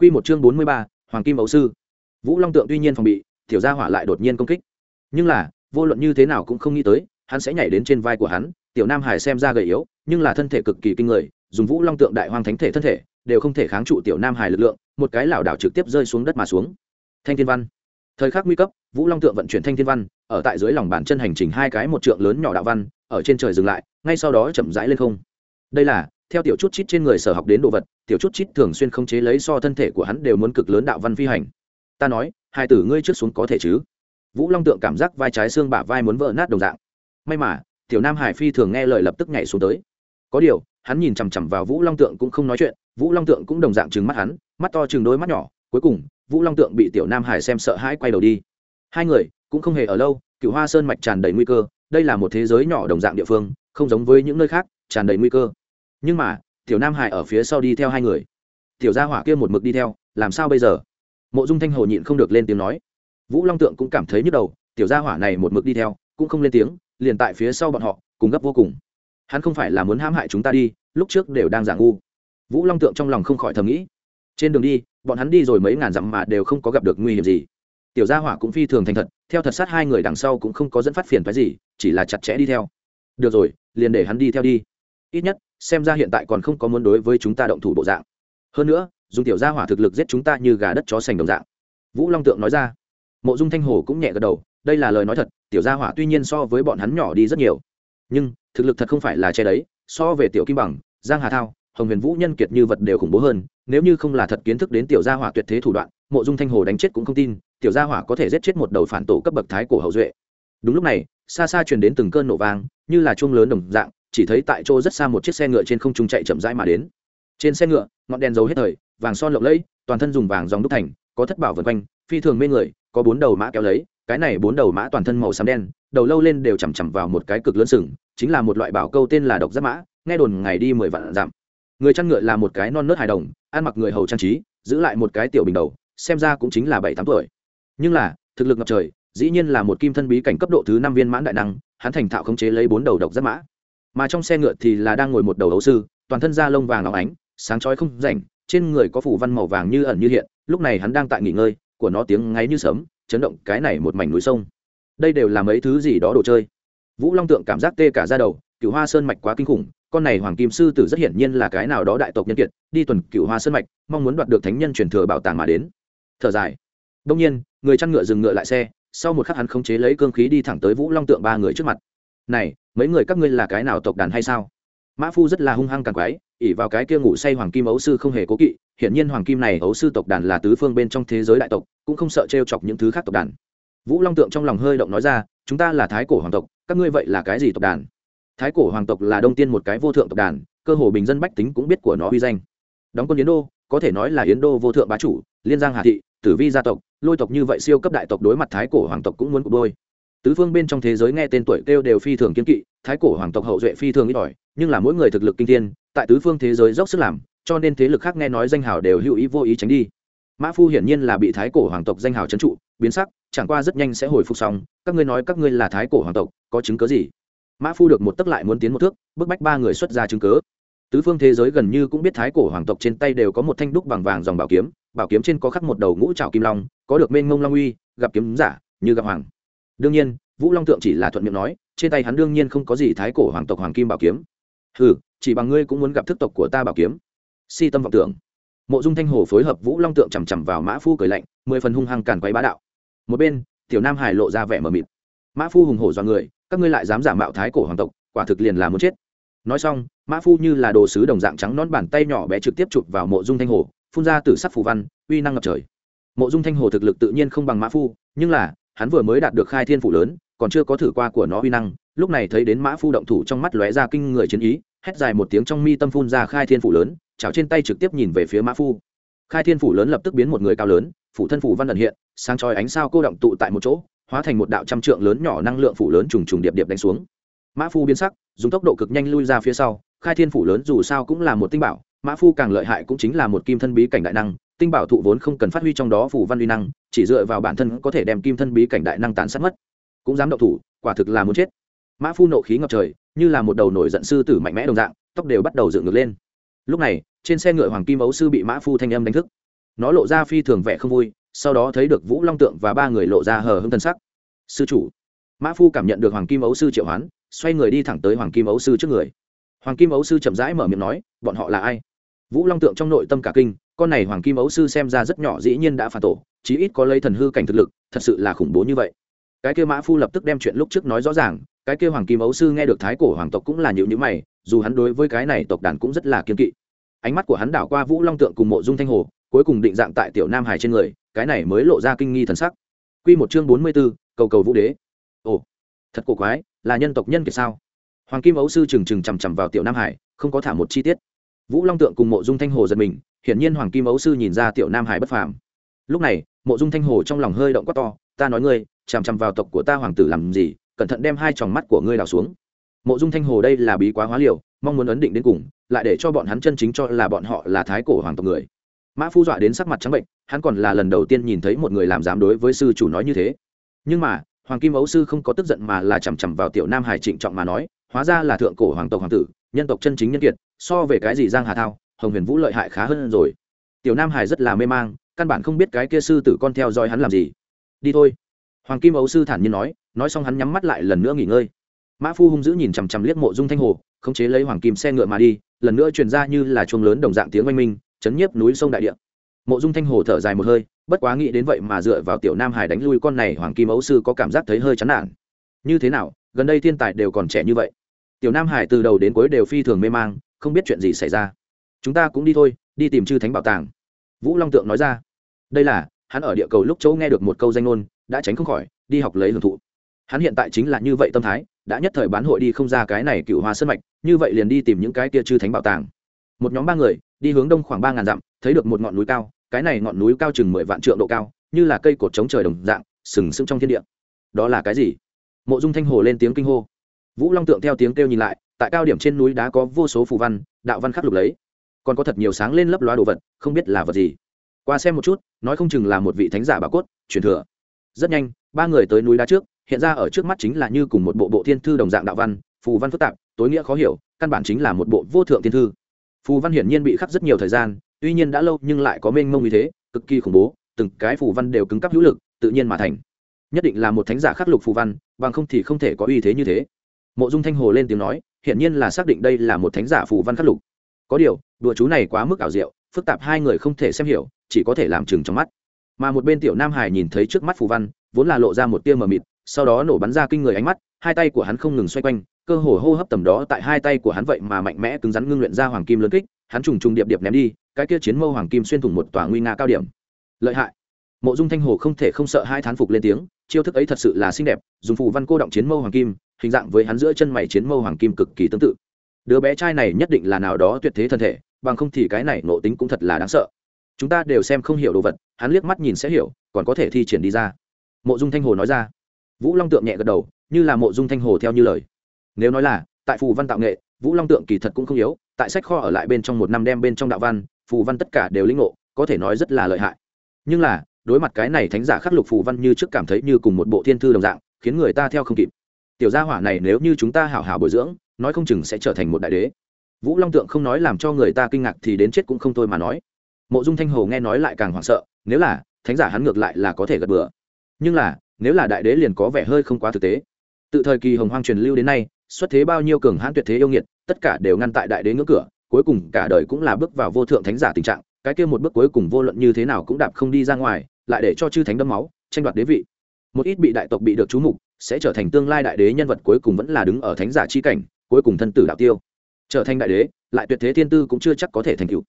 Quy một chương bốn mươi ba, Hoàng Kim Ấu sư. Vũ Long tượng tuy nhiên phòng bị, tiểu gia hỏa lại đột nhiên công kích. Nhưng là, vô luận như thế nào cũng không nghĩ tới, hắn sẽ nhảy đến trên vai của hắn, tiểu Nam Hải xem ra gầy yếu, nhưng là thân thể cực kỳ kinh người, dùng Vũ Long tượng đại hoang thánh thể thân thể, đều không thể kháng trụ tiểu Nam Hải lực lượng, một cái lảo đảo trực tiếp rơi xuống đất mà xuống. Thanh Thiên Văn. Thời khắc nguy cấp, Vũ Long tượng vận chuyển Thanh Thiên Văn, ở tại dưới lòng bàn chân hành trình hai cái một trượng lớn nhỏ đạo văn, ở trên trời dừng lại, ngay sau đó chậm rãi lên không. Đây là theo tiểu chút chít trên người sở học đến đồ vật, tiểu chút chít thường xuyên không chế lấy so thân thể của hắn đều muốn cực lớn đạo văn phi hành. Ta nói, hai tử ngươi trước xuống có thể chứ? Vũ long tượng cảm giác vai trái xương bả vai muốn vỡ nát đồng dạng. May mà, tiểu nam hải phi thường nghe lời lập tức nhảy xuống tới. Có điều, hắn nhìn chằm chằm vào vũ long tượng cũng không nói chuyện, vũ long tượng cũng đồng dạng chừng mắt hắn, mắt to chừng đôi mắt nhỏ, cuối cùng, vũ long tượng bị tiểu nam hải xem sợ hãi quay đầu đi. Hai người, cũng không hề ở lâu cựu hoa sơn mạch tràn đầy nguy cơ, đây là một thế giới nhỏ đồng dạng địa phương, không giống với những nơi khác, tràn đầy nguy cơ nhưng mà, tiểu nam hải ở phía sau đi theo hai người. Tiểu gia hỏa kia một mực đi theo, làm sao bây giờ? Mộ dung thanh hồ nhịn không được lên tiếng nói. Vũ long tượng cũng cảm thấy nhức đầu, tiểu gia hỏa này một mực đi theo, cũng không lên tiếng, liền tại phía sau bọn họ, cùng gấp vô cùng. Hắn không phải là muốn hãm hại chúng ta đi, lúc trước đều đang giả ngu. Vũ long tượng trong lòng không khỏi thầm nghĩ. Trên đường đi, bọn hắn đi rồi mấy ngàn dặm mà đều không có gặp được nguy hiểm gì. Tiểu gia hỏa cũng phi thường thành thật, theo thật sát hai người đằng sau cũng không có dẫn phát phiền phái gì, chỉ là chặt chẽ đi theo. Được rồi, liền để hắn đi theo đi ít nhất, xem ra hiện tại còn không có muốn đối với chúng ta động thủ bộ dạng. Hơn nữa, dùng tiểu gia hỏa thực lực giết chúng ta như gà đất chó sành đồng dạng. Vũ long tượng nói ra. Mộ dung thanh hồ cũng nhẹ gật đầu, đây là lời nói thật, tiểu gia hỏa tuy nhiên so với bọn hắn nhỏ đi rất nhiều, nhưng thực lực thật không phải là che đấy, so về tiểu kim bằng, giang hà thao, hồng huyền vũ nhân kiệt như vật đều khủng bố hơn, nếu như không là thật kiến thức đến tiểu gia hỏa tuyệt thế thủ đoạn, mộ dung thanh hồ đánh chết cũng không tin, tiểu gia hỏa có thể giết chết một đầu phản tổ cấp bậc thái cổ hậu duệ. Đúng lúc này, xa xa truyền đến từng cơn nổ vang, như là chuông lớn đồng dạng chỉ thấy tại chỗ rất xa một chiếc xe ngựa trên không trung chạy chậm rãi mà đến. Trên xe ngựa, ngọn đèn dầu hết thời, vàng son lộng lẫy, toàn thân dùng vàng dòng đúc thành, có thất bảo vân quanh, phi thường mê người, có bốn đầu mã kéo lấy, cái này bốn đầu mã toàn thân màu xám đen, đầu lâu lên đều chằm chằm vào một cái cực lớn sừng, chính là một loại bảo câu tên là độc giáp mã, nghe đồn ngày đi mười vạn dặm. Người chăn ngựa là một cái non nớt hài đồng, ăn mặc người hầu trang trí, giữ lại một cái tiểu bình đầu, xem ra cũng chính là bảy tám tuổi. Nhưng là, thực lực ngập trời, dĩ nhiên là một kim thân bí cảnh cấp độ thứ năm viên mãn đại năng, hắn thành thạo khống chế lấy bốn đầu độc giáp mã mà trong xe ngựa thì là đang ngồi một đầu đấu sư, toàn thân da lông vàng óng ánh, sáng chói không rảnh, trên người có phủ văn màu vàng như ẩn như hiện, lúc này hắn đang tại nghỉ ngơi, của nó tiếng ngáy như sấm, chấn động cái này một mảnh núi sông. Đây đều là mấy thứ gì đó đồ chơi. Vũ long tượng cảm giác tê cả ra đầu cựu hoa sơn mạch quá kinh khủng, con này hoàng kim sư tử rất hiển nhiên là cái nào đó đại tộc nhân kiệt, đi tuần cựu hoa sơn mạch, mong muốn đoạt được thánh nhân truyền thừa bảo tàng mà đến. Thở dài. Đông nhiên, người chăn ngựa dừng ngựa lại xe, sau một khắc hắn khống chế lấy cương khí đi thẳng tới vũ long tượng ba người trước mặt. Này mấy người các ngươi là cái nào tộc đàn hay sao? Mã phu rất là hung hăng càng quái ỉ vào cái kia ngủ say hoàng kim ấu sư không hề cố kỵ, hiển nhiên hoàng kim này ấu sư tộc đàn là tứ phương bên trong thế giới đại tộc, cũng không sợ t chọc những thứ khác tộc đàn. Vũ long tượng trong lòng hơi động nói ra, chúng ta là thái cổ hoàng tộc, các ngươi vậy là cái gì tộc đàn? Thái cổ hoàng tộc là đông tiên một cái vô thượng tộc đàn, cơ hồ bình dân bách tính cũng biết của nó uy danh. Đóng quân yến đô, có thể nói là yến đô vô thượng bá chủ, liên giang hà thị, tử vi gia tộc, lôi tộc như vậy siêu cấp đại tộc đối mặt thái cổ hoàng tộc cũng muốn cục đôi. Tứ phương bên trong thế giới nghe tên tuổi kêu đều phi thường kiên kỵ thái cổ hoàng tộc hậu duệ phi thường ít ỏi, nhưng là mỗi người thực lực kinh thiên, tại tứ phương thế giới dốc sức làm, cho nên thế lực khác nghe nói danh hào đều hữu ý vô ý tránh đi. Mã phu hiển nhiên là bị thái cổ hoàng tộc danh hào trấn trụ, biến sắc, chẳng qua rất nhanh sẽ hồi phục xong, các ngươi nói các ngươi là thái cổ hoàng tộc, có chứng cớ gì? Mã phu được một tấc lại muốn tiến một thước, bức bách ba người xuất ra chứng cớ. Tứ phương thế giới gần như cũng biết thái cổ hoàng tộc trên tay đều có một thanh đúc bằng vàng dòng bảo kiếm bảo kiếm trên có khắc một đầu ngũ trào kim long, có được mênh ngông long uy, gặp kiếm giả, như gặp hoàng. Đương nhiên, vũ long tượng chỉ là thuận miệng nói trên tay hắn đương nhiên không có gì thái cổ hoàng tộc hoàng kim bảo kiếm. Ừ chỉ bằng ngươi cũng muốn gặp thức tộc của ta bảo kiếm. Si tâm vọng tưởng. Mộ dung thanh hồ phối hợp vũ long tượng chằm chằm vào mã phu cười lạnh, mười phần hung hăng càn quấy bá đạo. Một bên, tiểu nam hải lộ ra vẻ mờ mịt. Mã phu hùng hổ do người, các ngươi lại dám giả mạo thái cổ hoàng tộc, quả thực liền là muốn chết. Nói xong, mã phu như là đồ sứ đồng dạng trắng nón bàn tay nhỏ bé trực tiếp chụp vào mộ dung thanh hồ, phun ra từ sắc phù văn, uy năng ngập trời. Mộ dung thanh hồ thực lực tự nhiên không bằng mã phu, nhưng là hắn vừa mới đạt được khai thiên phủ lớn, còn chưa có thử qua của nó uy năng, lúc này thấy đến mã phu động thủ trong mắt lóe ra kinh người chiến ý, hét dài một tiếng trong mi tâm phun ra khai thiên phủ lớn, chảo trên tay trực tiếp nhìn về phía mã phu. Khai thiên phủ lớn lập tức biến một người cao lớn, phủ thân phủ văn ẩn hiện, sáng chói ánh sao cô động tụ tại một chỗ, hóa thành một đạo trăm trượng lớn nhỏ năng lượng phủ lớn trùng trùng điệp điệp đánh xuống. Mã phu biến sắc, dùng tốc độ cực nhanh lui ra phía sau, khai thiên phủ lớn dù sao cũng là một tinh bảo, mã phu càng lợi hại cũng chính là một kim thân bí cảnh đại năng tinh bảo thụ vốn không cần phát huy trong đó phủ văn uy năng, chỉ dựa vào bản thân có thể đem kim thân bí cảnh đại năng tán sát mất. Cũng dám động thủ, quả thực là muốn chết. Mã phu nộ khí ngập trời, như là một đầu nổi giận sư tử mạnh mẽ đồng dạng, tóc đều bắt đầu dựng ngược lên. Lúc này, trên xe ngựa hoàng kim ấu sư bị mã phu thanh âm đánh thức. Nó lộ ra phi thường vẻ không vui, sau đó thấy được vũ long tượng và ba người lộ ra hờ hưng thân sắc. Sư chủ. Mã phu cảm nhận được hoàng kim ấu sư triệu hoán, xoay người đi thẳng tới hoàng kim ấu sư trước người. Hoàng kim ấu sư chậm rãi mở miệng nói, bọn họ là ai? Vũ long tượng trong nội tâm cả kinh con này hoàng kim ấu sư xem ra rất nhỏ dĩ nhiên đã phản tổ, chí ít có lấy thần hư cảnh thực lực, thật sự là khủng bố như vậy. Cái kia mã phu lập tức đem chuyện lúc trước nói rõ ràng, cái kia hoàng kim ấu sư nghe được thái cổ hoàng tộc cũng là nhịu nhữ mày, dù hắn đối với cái này tộc đàn cũng rất là kiên kỵ. Ánh mắt của hắn đảo qua vũ long tượng cùng mộ dung thanh hồ, cuối cùng định dạng tại tiểu nam hải trên người, cái này mới lộ ra kinh nghi thần sắc. Q một chương bốn mươi b ố cầu cầu vũ đế. Ồ, thật cổ quái, là nhân tộc nhân kiệt sao? Hoàng kim ấu sư trừng trừng chằm chằm vào tiểu nam hải, không có thả một chi tiết. Vũ long tượng cùng mộ dung thanh hồ giật mình hiển nhiên hoàng kim ấu sư nhìn ra tiểu nam hải bất phàm. Lúc này, mộ dung thanh hồ trong lòng hơi động quát to, ta nói ngươi, chằm chằm vào tộc của ta hoàng tử làm gì, cẩn thận đem hai tròng mắt của ngươi đào xuống. Mộ dung thanh hồ đây là bí quá hóa liều, mong muốn ấn định đến cùng, lại để cho bọn hắn chân chính cho là bọn họ là thái cổ hoàng tộc người. Mã phu dọa đến sắc mặt trắng bệnh, hắn còn là lần đầu tiên nhìn thấy một người làm dám đối với sư chủ nói như thế. Nhưng mà, hoàng kim ấu sư không có tức giận mà là chằm chằm vào tiểu nam hải trịnh trọng mà nói, hóa ra là thượng cổ hoàng tộc hoàng tử, nhân tộc chân chính nhân kiệt, so về cái gì giang hà thao hồng huyền vũ lợi hại khá hơn rồi. Tiểu nam hải rất là mê mang, căn bản không biết cái kia sư tử con theo dõi hắn làm gì. Đi thôi. Hoàng kim ấu sư thản nhiên nói nói xong hắn nhắm mắt lại lần nữa nghỉ ngơi. Mã phu hung dữ nhìn chằm chằm liếc mộ dung thanh hồ, khống chế lấy hoàng kim xe ngựa mà đi, lần nữa truyền ra như là chuông lớn đồng dạng tiếng oanh minh, chấn nhiếp núi sông đại địa. Mộ dung thanh hồ thở dài một hơi, bất quá nghĩ đến vậy mà dựa vào tiểu nam hải đánh lui con này, hoàng kim ấu sư có cảm giác thấy hơi chán nản. Như thế nào, gần đây thiên tài đều còn trẻ như vậy. Tiểu nam hải từ đầu đến cuối đều phi thường mê mang, không biết chuyện gì xảy ra chúng ta cũng đi thôi, đi tìm chư thánh bảo tàng. Vũ long tượng nói ra. Đây là, hắn ở địa cầu lúc chỗ nghe được một câu danh ngôn, đã tránh không khỏi, đi học lấy hưởng thụ. Hắn hiện tại chính là như vậy tâm thái, đã nhất thời bán hội đi không ra cái này cựu hoa sân mạch, như vậy liền đi tìm những cái kia chư thánh bảo tàng. Một nhóm ba người, đi hướng đông khoảng ba ngàn dặm, thấy được một ngọn núi cao, cái này ngọn núi cao chừng mười vạn trượng độ cao, như là cây cột chống trời đồng dạng, sừng sững trong thiên địa. Đó là cái gì? Mộ dung thanh hồ lên tiếng kinh hô. Vũ long tượng theo tiếng kêu nhìn lại, tại cao điểm trên núi đá có vô số phù văn, đạo văn khắc lục lấy còn có thật nhiều sáng lên lấp loa đồ vật, không biết là vật gì. Qua xem một chút, nói không chừng là một vị thánh giả bà cốt, truyền thừa. Rất nhanh, ba người tới núi đá trước, hiện ra ở trước mắt chính là như cùng một bộ bộ thiên thư đồng dạng đạo văn, phù văn phức tạp, tối nghĩa khó hiểu, căn bản chính là một bộ vô thượng thiên thư. Phù văn hiển nhiên bị khắc rất nhiều thời gian, tuy nhiên đã lâu nhưng lại có mênh mông như thế, cực kỳ khủng bố, từng cái phù văn đều cứng cắp hữu lực, tự nhiên mà thành. Nhất định là một thánh giả khắc lục phù văn, bằng không thì không thể có uy thế như thế. Mộ dung thanh hồ lên tiếng nói, hiển nhiên là xác định đây là một thánh giả phù văn khắc lục có điều, đùa chú này quá mức ảo diệu, phức tạp hai người không thể xem hiểu, chỉ có thể làm chừng trong mắt. Mà một bên tiểu nam hải nhìn thấy trước mắt phù văn, vốn là lộ ra một tia mờ mịt, sau đó nổ bắn ra kinh người ánh mắt, hai tay của hắn không ngừng xoay quanh, cơ hồ hô hấp tầm đó tại hai tay của hắn vậy mà mạnh mẽ cứng rắn ngưng luyện ra hoàng kim lớn kích, hắn trùng trùng điệp điệp ném đi, cái kia chiến mâu hoàng kim xuyên thủng một tòa nguy nga cao điểm. Lợi hại. Mộ dung thanh hồ không thể không sợ hai thán phục lên tiếng, chiêu thức ấy thật sự là xinh đẹp, dùng phù văn cô động chiến mâu hoàng kim, hình dạng với hắn giữa chân mày chiến mâu hoàng kim cực kỳ tương tự đứa bé trai này nhất định là nào đó tuyệt thế thân thể, bằng không thì cái này nộ tính cũng thật là đáng sợ. Chúng ta đều xem không hiểu đồ vật, hắn liếc mắt nhìn sẽ hiểu, còn có thể thi triển đi ra. Mộ dung thanh hồ nói ra. Vũ long tượng nhẹ gật đầu, như là mộ dung thanh hồ theo như lời. Nếu nói là, tại phù văn tạo nghệ, vũ long tượng kỳ thật cũng không yếu, tại sách kho ở lại bên trong một năm đem bên trong đạo văn, phù văn tất cả đều linh ngộ, có thể nói rất là lợi hại. Nhưng là, đối mặt cái này thánh giả khắc lục phù văn như trước cảm thấy như cùng một bộ thiên thư đồng dạng, khiến người ta theo không kịp tiểu gia hỏa này nếu như chúng ta hảo hảo bồi dưỡng, nói không chừng sẽ trở thành một đại đế. Vũ long tượng không nói làm cho người ta kinh ngạc thì đến chết cũng không thôi mà nói. Mộ dung thanh hồ nghe nói lại càng hoảng sợ, nếu là, thánh giả hắn ngược lại là có thể gật bừa. Nhưng là, nếu là đại đế liền có vẻ hơi không quá thực tế. Tự thời kỳ hồng hoang truyền lưu đến nay, xuất thế bao nhiêu cường hãn tuyệt thế yêu nghiệt, tất cả đều ngăn tại đại đế ngưỡng cửa, cuối cùng cả đời cũng là bước vào vô thượng thánh giả tình trạng, cái kia một bước cuối cùng vô luận như thế nào cũng đạp không đi ra ngoài, lại để cho chư thánh đâm máu, tranh đoạt đế vị. Một ít bị đại tộc bị được chú mục sẽ trở thành tương lai đại đế nhân vật cuối cùng vẫn là đứng ở thánh giả chi cảnh, cuối cùng thân tử đạo tiêu. Trở thành đại đế, lại tuyệt thế thiên tư cũng chưa chắc có thể thành cựu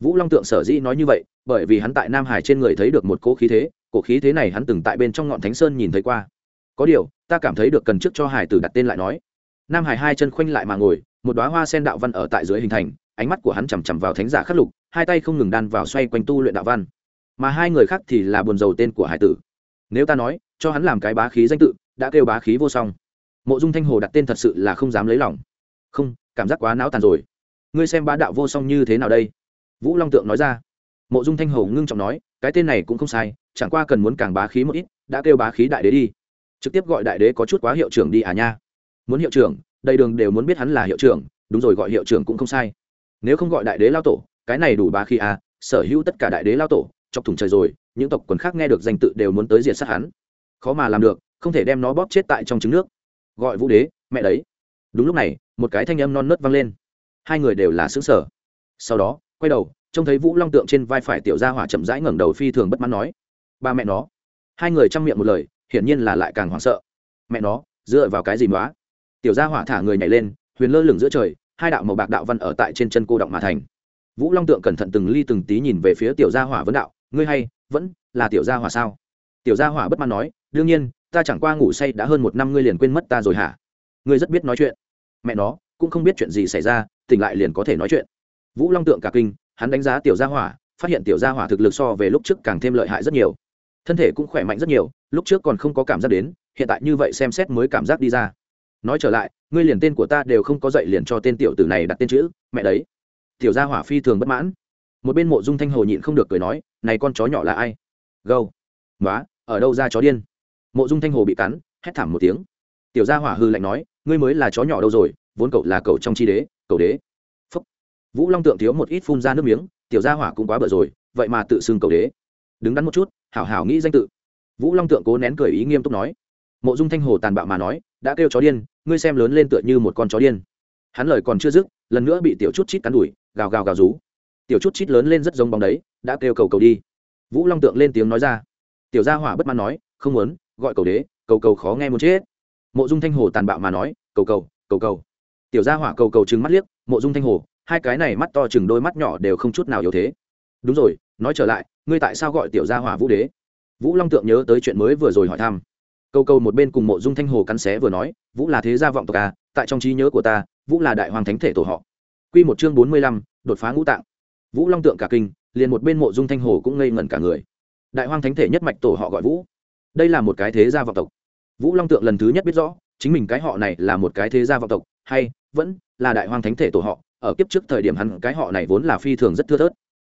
vũ long tượng sở dĩ nói như vậy, bởi vì hắn tại nam hải trên người thấy được một cỗ khí thế cổ khí thế này hắn từng tại bên trong ngọn thánh sơn nhìn thấy qua. Có điều, ta cảm thấy được cần trước cho hải tử đặt tên lại nói. Nam hải hai chân khoanh lại mà ngồi, một đoá hoa sen đạo văn ở tại dưới hình thành, ánh mắt của hắn chằm chằm vào thánh giả khắc lục, hai tay không ngừng đan vào xoay quanh tu luyện đạo văn. Mà hai người khác thì là buồn rầu tên của hải tử. Nếu ta nói, cho hắn làm cái bá khí danh tự đã kêu bá khí vô song. Mộ dung thanh hồ đặt tên thật sự là không dám lấy lòng. Không, cảm giác quá não tàn rồi. Ngươi xem bá đạo vô song như thế nào đây? Vũ long tượng nói ra. Mộ dung thanh hồ ngưng trọng nói, cái tên này cũng không sai, chẳng qua cần muốn càng bá khí một ít, đã kêu bá khí đại đế đi. Trực tiếp gọi đại đế có chút quá hiệu trưởng đi à nha. Muốn hiệu trưởng, đầy đường đều muốn biết hắn là hiệu trưởng, đúng rồi gọi hiệu trưởng cũng không sai. Nếu không gọi đại đế lao tổ, cái này đủ bá khí à sở hữu tất cả đại đế lao tổ, chọc thủng trời rồi, những tộc quần khác nghe được danh tự đều muốn tới diệt sát hắn. Khó mà làm được không thể đem nó bóp chết tại trong trứng nước. Gọi vũ đế, mẹ đấy. Đúng lúc này, một cái thanh âm non nớt vang lên. Hai người đều là xứng sở sau đó, quay đầu, trông thấy vũ long tượng trên vai phải tiểu gia hỏa chậm rãi ngẩng đầu phi thường bất mãn nói, ba mẹ nó. Hai người chăm miệng một lời, hiển nhiên là lại càng hoảng sợ. Mẹ nó, dựa vào cái gì đó tiểu gia hỏa thả người nhảy lên, huyền lơ lửng giữa trời, hai đạo màu bạc đạo văn ở tại trên chân cô động mà thành. Vũ long tượng cẩn thận từng ly từng tí nhìn về phía tiểu gia hỏa vấn đạo, ngươi hay vẫn là tiểu gia hỏa sao? Tiểu gia hỏa bất mãn nói, đương nhiên ta chẳng qua ngủ say đã hơn một năm ngươi liền quên mất ta rồi hả? Ngươi rất biết nói chuyện. Mẹ nó, cũng không biết chuyện gì xảy ra, tỉnh lại liền có thể nói chuyện. Vũ long tượng cả kinh, hắn đánh giá tiểu gia hỏa, phát hiện tiểu gia hỏa thực lực so về lúc trước càng thêm lợi hại rất nhiều. Thân thể cũng khỏe mạnh rất nhiều, lúc trước còn không có cảm giác đến, hiện tại như vậy xem xét mới cảm giác đi ra. Nói trở lại, ngươi liền tên của ta đều không có dậy liền cho tên tiểu tử này đặt tên chữ, mẹ đấy. Tiểu gia hỏa phi thường bất mãn. Một bên mộ dung thanh hồ nhịn không được cười nói, này con chó nhỏ là ai? Gâu. Nói ở đâu ra chó điên? Mộ dung thanh hồ bị cắn, hét thảm một tiếng. Tiểu gia hỏa hư lạnh nói, ngươi mới là chó nhỏ đâu rồi, vốn cậu là cậu trong chi đế, cậu đế. Phúc. vũ long tượng thiếu một ít phun ra nước miếng, tiểu gia hỏa cũng quá bở rồi, vậy mà tự xưng cậu đế. Đứng đắn một chút, hảo hảo nghĩ danh tự. Vũ long tượng cố nén cười ý nghiêm túc nói. Mộ dung thanh hồ tàn bạo mà nói, đã kêu chó điên, ngươi xem lớn lên tựa như một con chó điên. Hắn lời còn chưa dứt, lần nữa bị tiểu chút chít cắn đuổi gào gào gào rú. Tiểu chút chít lớn lên rất giống bóng đấy, đã kêu cầu cầu đi. Vũ long tượng lên tiếng nói ra. Tiểu gia hỏa bất mãn nói, không muốn gọi cầu đế, cầu cầu khó nghe muốn chết. Mộ dung thanh hồ tàn bạo mà nói, cầu cầu cầu cầu. Tiểu gia hỏa cầu cầu trừng mắt liếc, mộ dung thanh hồ, hai cái này mắt to chừng đôi mắt nhỏ đều không chút nào yếu thế. Đúng rồi, nói trở lại, ngươi tại sao gọi tiểu gia hỏa vũ đế? Vũ long tượng nhớ tới chuyện mới vừa rồi hỏi thăm. Câu câu một bên cùng mộ dung thanh hồ cắn xé vừa nói, vũ là thế gia vọng tộc à tại trong trí nhớ của ta, vũ là đại hoàng thánh thể tổ họ. Q một chương bốn mươi lăm, đột phá ngũ tạng. Vũ long tượng cả kinh, liền một bên mộ dung thanh hồ cũng ngây ngẩn cả người. Đại hoàng thánh thể nhất mạch tổ họ gọi vũ đây là một cái thế gia vọng tộc. Vũ long tượng lần thứ nhất biết rõ, chính mình cái họ này là một cái thế gia vọng tộc, hay vẫn là đại hoàng thánh thể tổ họ, ở kiếp trước thời điểm hắn cái họ này vốn là phi thường rất thưa thớt.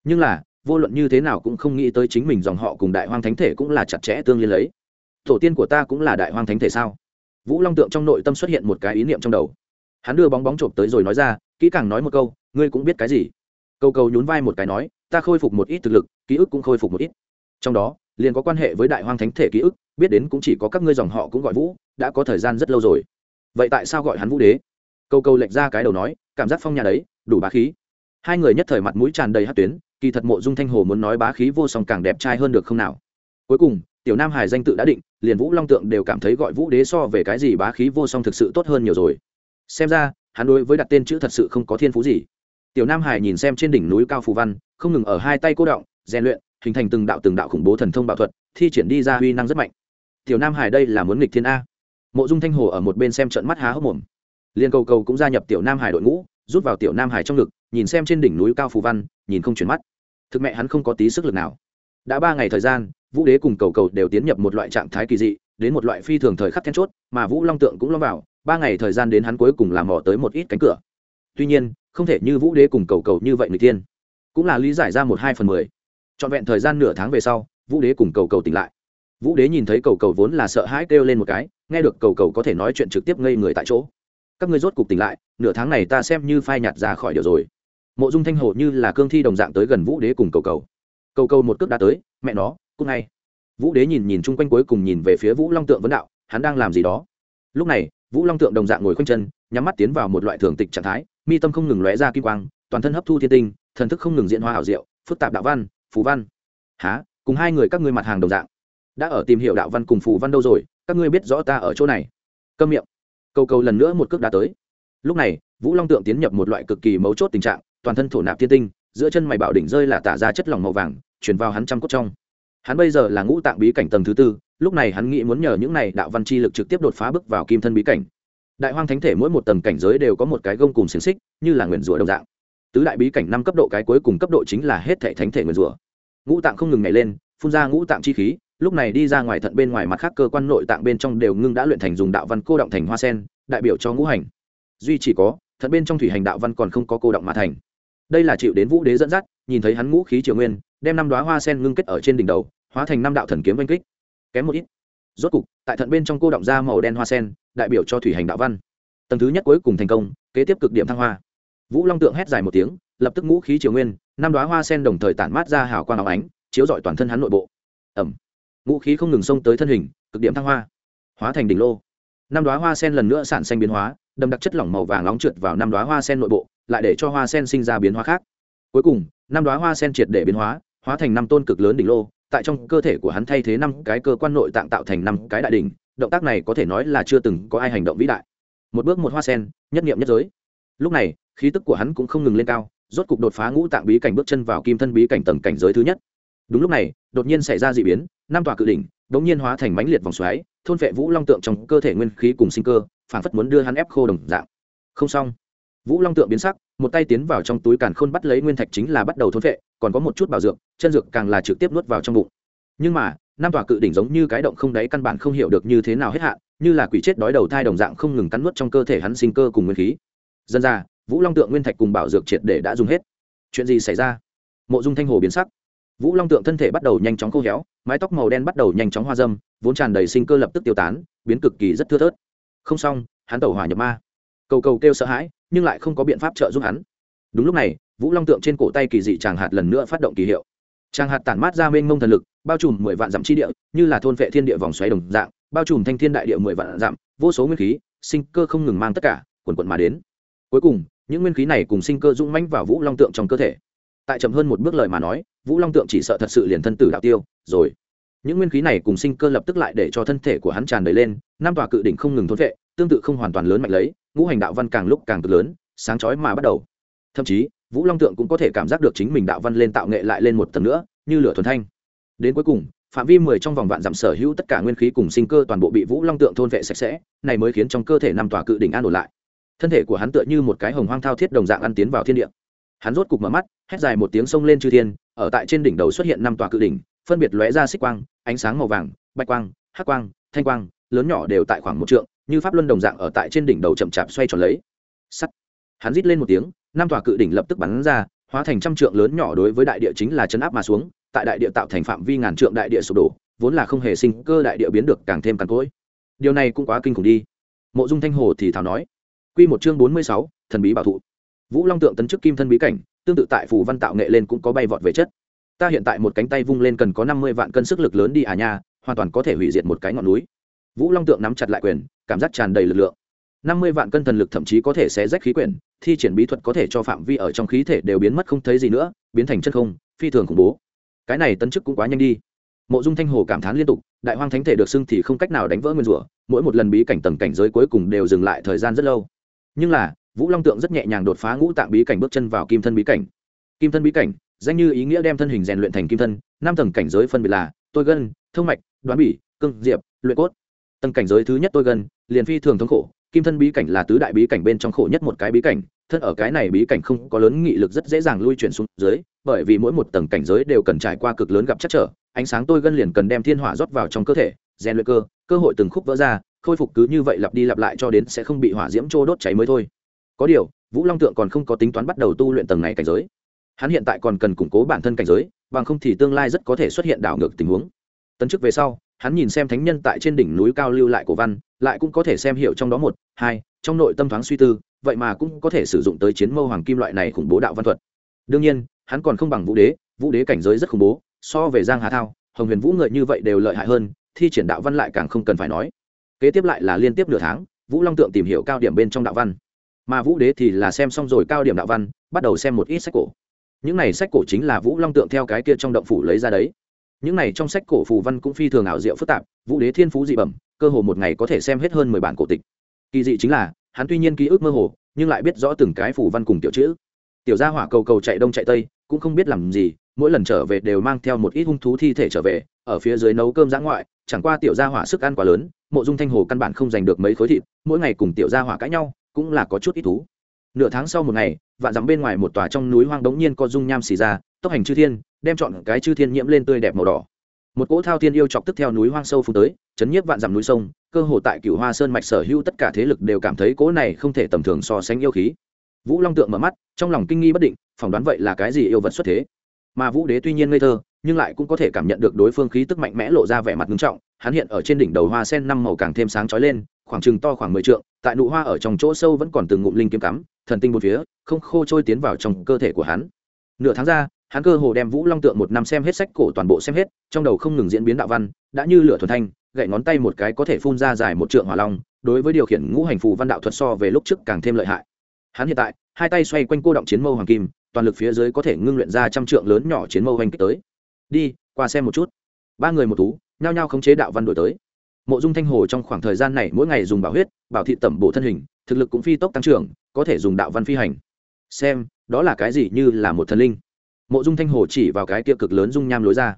Nhưng là, vô luận như thế nào cũng không nghĩ tới chính mình dòng họ cùng đại hoàng thánh thể cũng là chặt chẽ tương liên lấy. Tổ tiên của ta cũng là đại hoàng thánh thể sao? Vũ long tượng trong nội tâm xuất hiện một cái ý niệm trong đầu. Hắn đưa bóng bóng trộm tới rồi nói ra, kỹ càng nói một câu, ngươi cũng biết cái gì? Câu câu nhún vai một cái nói, ta khôi phục một ít thực lực, ký ức cũng khôi phục một ít. Trong đó liền có quan hệ với đại hoang thánh thể ký ức, biết đến cũng chỉ có các ngươi dòng họ cũng gọi vũ, đã có thời gian rất lâu rồi. Vậy tại sao gọi hắn vũ đế? Câu câu lệch ra cái đầu nói, cảm giác phong nhà đấy, đủ bá khí. Hai người nhất thời mặt mũi tràn đầy hát tuyến, kỳ thật mộ dung thanh hồ muốn nói bá khí vô song càng đẹp trai hơn được không nào. Cuối cùng, tiểu nam hải danh tự đã định, liền vũ long tượng đều cảm thấy gọi vũ đế so về cái gì bá khí vô song thực sự tốt hơn nhiều rồi. Xem ra, hắn đối với đặt tên chữ thật sự không có thiên phú gì. Tiểu nam hải nhìn xem trên đỉnh núi cao phù văn, không ngừng ở hai tay cô động, rèn luyện hình thành từng đạo từng đạo khủng bố thần thông bạo thuật, thi triển đi ra uy năng rất mạnh. Tiểu nam hải đây là muốn nghịch thiên a. Mộ dung thanh hồ ở một bên xem trận mắt há hốc mồm. Liên cầu cầu cũng gia nhập tiểu nam hải đội ngũ, rút vào tiểu nam hải trong ngực, nhìn xem trên đỉnh núi cao phù văn, nhìn không chuyển mắt. Thực mẹ hắn không có tí sức lực nào. Đã ba ngày thời gian, vũ đế cùng cầu cầu đều tiến nhập một loại trạng thái kỳ dị, đến một loại phi thường thời khắc then chốt, mà vũ long tượng cũng lâm vào, ba ngày thời gian đến hắn cuối cùng làm mò tới một ít cánh cửa. Tuy nhiên, không thể như vũ đế cùng cầu cầu như vậy người tiên cũng là lý giải ra một hai phần mười trọn vẹn thời gian nửa tháng về sau, vũ đế cùng cầu cầu tỉnh lại. Vũ đế nhìn thấy cầu cầu vốn là sợ hãi kêu lên một cái, nghe được cầu cầu có thể nói chuyện trực tiếp ngây người tại chỗ. Các ngươi rốt cục tỉnh lại, nửa tháng này ta xem như phai nhạt ra khỏi điều rồi. Mộ dung thanh hồ như là cương thi đồng dạng tới gần vũ đế cùng cầu cầu. Cầu cầu một cước đã tới, mẹ nó cúc ngay. Vũ đế nhìn nhìn chung quanh cuối cùng nhìn về phía vũ long tượng vấn đạo, hắn đang làm gì đó? Lúc này, vũ long tượng đồng dạng ngồi khoanh chân, nhắm mắt tiến vào một loại thường tịch trạng thái, mi tâm không ngừng lóe ra kim quang, toàn thân hấp thu thiên tinh, thần thức không ngừng diễn hoa hảo diệu, phức tạp đạo văn phù văn. Há cùng hai người các ngươi mặt hàng đồng dạng. Đã ở tìm hiểu đạo văn cùng phù văn đâu rồi, các ngươi biết rõ ta ở chỗ này. Câm miệng. Câu câu lần nữa một cước đã tới. Lúc này, vũ long tượng tiến nhập một loại cực kỳ mấu chốt tình trạng, toàn thân thổ nạp thiên tinh, giữa chân mày bảo đỉnh rơi là tả ra chất lỏng màu vàng chuyển vào hắn trăm cốt trong. Hắn bây giờ là ngũ tạng bí cảnh tầng thứ tư, lúc này hắn nghĩ muốn nhờ những này đạo văn chi lực trực tiếp đột phá bước vào kim thân bí cảnh. Đại hoang thánh thể mỗi một tầng cảnh giới đều có một cái gông cùng xiềng xích, như là nguyền rủa đồng dạng. Tứ đại bí cảnh năm cấp độ cái cuối cùng cấp độ chính là hết thể thánh thể nguyền rủa ngũ tạng không ngừng nhảy lên, phun ra ngũ tạng chi khí, lúc này đi ra ngoài thận bên ngoài mặt khác cơ quan nội tạng bên trong đều ngưng đã luyện thành dùng đạo văn cô động thành hoa sen, đại biểu cho ngũ hành. Duy chỉ có, thận bên trong thủy hành đạo văn còn không có cô động mà thành. Đây là chịu đến vũ đế dẫn dắt, nhìn thấy hắn ngũ khí triều nguyên, đem năm đoá hoa sen ngưng kết ở trên đỉnh đầu, hóa thành năm đạo thần kiếm oanh kích. Kém một ít. Rốt cục, tại thận bên trong cô động ra màu đen hoa sen, đại biểu cho thủy hành đạo văn. Tầng thứ nhất cuối cùng thành công, kế tiếp cực điểm thăng hoa vũ long tượng hét dài một tiếng, lập tức ngũ khí triều nguyên, năm đoá hoa sen đồng thời tản mát ra hào quang áo ánh, chiếu rọi toàn thân hắn nội bộ. Ẩm ngũ khí không ngừng xông tới thân hình, cực điểm thăng hoa. Hóa thành đỉnh lô. Năm đoá hoa sen lần nữa sản sinh biến hóa đâm đặc chất lỏng màu vàng nóng trượt vào năm đoá hoa sen nội bộ, lại để cho hoa sen sinh ra biến hóa khác. Cuối cùng, năm đoá hoa sen triệt để biến hóa hóa thành năm tôn cực lớn đỉnh lô, tại trong cơ thể của hắn thay thế năm cái cơ quan nội tạng tạo thành năm cái đại đỉnh, động tác này có thể nói là chưa từng có ai hành động vĩ đại. Một bước một hoa sen, nhất nghiệm nhất giới. Lúc này khí tức của hắn cũng không ngừng lên cao, rốt cục đột phá ngũ tạng bí cảnh bước chân vào kim thân bí cảnh tầng cảnh giới thứ nhất. Đúng lúc này, đột nhiên xảy ra d ị biến, năm tòa cự đỉnh đ ỗ n g nhiên hóa thành mãnh liệt vòng xoáy, thôn vệ vũ long tượng trong cơ thể nguyên khí cùng sinh cơ phản phất muốn đưa hắn ép khô đồng dạng. Không xong. Vũ long tượng biến sắc, một tay tiến vào trong túi càn khôn bắt lấy nguyên thạch chính là bắt đầu thôn vệ còn có một chút bảo dược, chân dược càng là trực tiếp nuốt vào trong bụng. Nhưng mà, năm tòa cự đỉnh giống như cái động không đáy căn bản không hiểu được như thế nào hết hạn, như là quỷ chết đói đầu thai đồng dạng không ngừng cắn nuốt trong cơ thể hắn sinh cơ cùng nguyên khí. Dân ra vũ long tượng nguyên thạch cùng bảo dược triệt để đã dùng hết. Chuyện gì xảy ra? Mộ dung thanh hồ biến sắc. Vũ long tượng thân thể bắt đầu nhanh chóng khô héo, mái tóc màu đen bắt đầu nhanh chóng hoa dâm, vốn tràn đầy sinh cơ lập tức tiêu tán, biến cực kỳ rất thưa thớt. Không xong, hắn tẩu hỏa nhập ma. Cầu cầu kêu sợ hãi, nhưng lại không có biện pháp trợ giúp hắn. Đúng lúc này, vũ long tượng trên cổ tay kỳ dị tràng hạt lần nữa phát động kỳ hiệu. Tràng hạt tản mát ra mênh mông thần lực, bao trùm mười vạn dặm chi địa, như là thôn vệ thiên địa vòng xoáy đồng dạng, bao trùm thanh thiên đại địa mười vạn dặm, vô số nguyên khí, sinh cơ không ngừng mang tất cả, quần quận mà đến. Cuối cùng những nguyên khí này cùng sinh cơ dũng mãnh vào vũ long tượng trong cơ thể. Tại chậm hơn một bước lời mà nói, vũ long tượng chỉ sợ thật sự liền thân tử đạo tiêu, rồi. Những nguyên khí này cùng sinh cơ lập tức lại để cho thân thể của hắn tràn đầy lên, năm tòa cự đỉnh không ngừng thôn vệ, tương tự không hoàn toàn lớn mạnh lấy, ngũ hành đạo văn càng lúc càng cực lớn, sáng chói mà bắt đầu. Thậm chí, vũ long tượng cũng có thể cảm giác được chính mình đạo văn lên tạo nghệ lại lên một tầng nữa, như lửa thuần thanh. Đến cuối cùng, phạm vi mười trong vòng vạn giảm sở hữu tất cả nguyên khí cùng sinh cơ toàn bộ bị vũ long tượng thôn vệ sạch sẽ, này mới khiến trong cơ thể năm tòa cự đỉnh an ổn lại thân thể của hắn tựa như một cái hồng hoang thao thiết đồng dạng ăn tiến vào thiên địa. Hắn rốt cục mở mắt, hét dài một tiếng sông lên chư thiên, ở tại trên đỉnh đầu xuất hiện năm tòa cự đỉnh, phân biệt lóe ra xích quang, ánh sáng màu vàng, bạch quang, hắc quang, thanh quang, lớn nhỏ đều tại khoảng một trượng, như pháp luân đồng dạng ở tại trên đỉnh đầu chậm chạp xoay tròn lấy. Sắt. Hắn rít lên một tiếng, năm tòa cự đỉnh lập tức bắn ra, hóa thành trăm trượng lớn nhỏ đối với đại địa chính là chấn áp mà xuống, tại đại địa tạo thành phạm vi ngàn trượng đại địa sụp đổ, vốn là không hề sinh cơ đại địa biến được càng thêm càn cỗi. Điều này cũng quá kinh khủng đi. Mộ dung thanh hồ thì thào nói. Quy một chương bốn mươi sáu, thần bí bảo thụ. Vũ long tượng tấn chức kim thân bí cảnh, tương tự tại phù văn tạo nghệ lên cũng có bay vọt về chất. Ta hiện tại một cánh tay vung lên cần có năm mươi vạn cân sức lực lớn đi à nha, hoàn toàn có thể hủy diệt một cái ngọn núi. Vũ long tượng nắm chặt lại quyền, cảm giác tràn đầy lực lượng. Năm mươi vạn cân thần lực thậm chí có thể xé rách khí quyển, thi triển bí thuật có thể cho phạm vi ở trong khí thể đều biến mất không thấy gì nữa, biến thành chất không, phi thường khủng bố. Cái này tấn chức cũng quá nhanh đi. Mộ dung thanh hồ cảm thán liên tục, đại hoang thánh thể được xưng thì không cách nào đánh vỡ nguyên rủa, mỗi một lần bí cảnh tầng cảnh giới cuối cùng đều dừng lại thời gian rất lâu nhưng là, vũ long tượng rất nhẹ nhàng đột phá ngũ tạng bí cảnh bước chân vào kim thân bí cảnh. Kim thân bí cảnh, danh như ý nghĩa đem thân hình rèn luyện thành kim thân, năm tầng cảnh giới phân biệt là tôi gân thương mạch, đoán bỉ cưng diệp, luyện cốt. Tầng cảnh giới thứ nhất tôi gân, liền phi thường thống khổ, kim thân bí cảnh là tứ đại bí cảnh bên trong khổ nhất một cái bí cảnh, thân ở cái này bí cảnh không có lớn nghị lực rất dễ dàng lui chuyển xuống dưới, bởi vì mỗi một tầng cảnh giới đều cần trải qua cực lớn gặp chắc trở, ánh sáng tôi gân liền cần đem thiên hỏa rót vào trong cơ thể, rèn luyện cơ cơ hội từng khúc vỡ ra khôi phục cứ như vậy lặp đi lặp lại cho đến sẽ không bị hỏa diễm trô đốt cháy mới thôi. Có điều, vũ long tượng còn không có tính toán bắt đầu tu luyện tầng này cảnh giới. Hắn hiện tại còn cần củng cố bản thân cảnh giới, bằng không thì tương lai rất có thể xuất hiện đảo ngược tình huống. Tấn chức về sau, hắn nhìn xem thánh nhân tại trên đỉnh núi cao lưu lại cổ văn, lại cũng có thể xem hiểu trong đó một, hai, trong nội tâm thoáng suy tư, vậy mà cũng có thể sử dụng tới chiến mâu hoàng kim loại này khủng bố đạo văn thuật. Đương nhiên, hắn còn không bằng vũ đế vũ đế cảnh giới rất khủng bố, so về giang hà thao, hồng huyền vũ người như vậy đều lợi hại hơn, thi triển đạo văn lại càng không cần phải nói kế tiếp lại là liên tiếp nửa tháng, vũ long tượng tìm hiểu cao điểm bên trong đạo văn. Mà vũ đế thì là xem xong rồi cao điểm đạo văn, bắt đầu xem một ít sách cổ. Những này sách cổ chính là vũ long tượng theo cái kia trong động phủ lấy ra đấy. Những này trong sách cổ phù văn cũng phi thường ảo diệu phức tạp, vũ đế thiên phú dị bẩm, cơ hồ một ngày có thể xem hết hơn mười bản cổ tịch. Kỳ dị chính là, hắn tuy nhiên ký ức mơ hồ, nhưng lại biết rõ từng cái phù văn cùng tiểu chữ. Tiểu gia hỏa cầu cầu chạy đông chạy tây, cũng không biết làm gì mỗi lần trở về đều mang theo một ít hung thú thi thể trở về, ở phía dưới nấu cơm giã ngoại, chẳng qua tiểu gia hỏa sức ăn quá lớn, mộ dung thanh hồ căn bản không giành được mấy khối thịt, mỗi ngày cùng tiểu gia hỏa cãi nhau, cũng là có chút ít thú. Nửa tháng sau một ngày, vạn dặm bên ngoài một tòa trong núi hoang đống nhiên có dung nham xì ra, tốc hành chư thiên, đem chọn cái chư thiên nhiễm lên tươi đẹp màu đỏ. Một cỗ thao thiên yêu chọc tức theo núi hoang sâu phú tới, chấn nhiếp vạn dặm núi sông, cơ hồ tại cửu hoa sơn mạch sở hữu tất cả thế lực đều cảm thấy cỗ này không thể tầm thường so sánh yêu khí. Vũ long tượng mở mắt, trong lòng kinh nghi bất định, phỏng đoán vậy là cái gì yêu vật xuất thế? Mà vũ đế tuy nhiên ngây thơ, nhưng lại cũng có thể cảm nhận được đối phương khí tức mạnh mẽ lộ ra vẻ mặt nghiêm trọng, hắn hiện ở trên đỉnh đầu hoa sen năm màu càng thêm sáng chói lên, khoảng chừng to khoảng mười trượng, tại nụ hoa ở trong chỗ sâu vẫn còn từng ngụm linh kiếm cắm, thần tinh một phía, không khô trôi tiến vào trong cơ thể của hắn. Nửa tháng ra, hắn cơ hồ đem vũ long tượng một năm xem hết sách cổ toàn bộ xem hết, trong đầu không ngừng diễn biến đạo văn, đã như lửa thuần thanh, gậy ngón tay một cái có thể phun ra dài một trượng hỏa long, đối với điều khiển ngũ hành phù văn đạo thuật so về lúc trước càng thêm lợi hại. Hắn hiện tại, hai tay xoay quanh cô động chiến mâu hoàng kim toàn lực phía dưới có thể ngưng luyện ra trăm trượng lớn nhỏ chiến mâu hành kích tới. Đi, qua xem một chút. Ba người một thú, nhao nhao khống chế đạo văn đổi tới. Mộ dung thanh hồ trong khoảng thời gian này mỗi ngày dùng bảo huyết, bảo thị tẩm bổ thân hình, thực lực cũng phi tốc tăng trưởng, có thể dùng đạo văn phi hành. Xem, đó là cái gì như là một thần linh. Mộ dung thanh hồ chỉ vào cái kia cực lớn dung nham lối ra.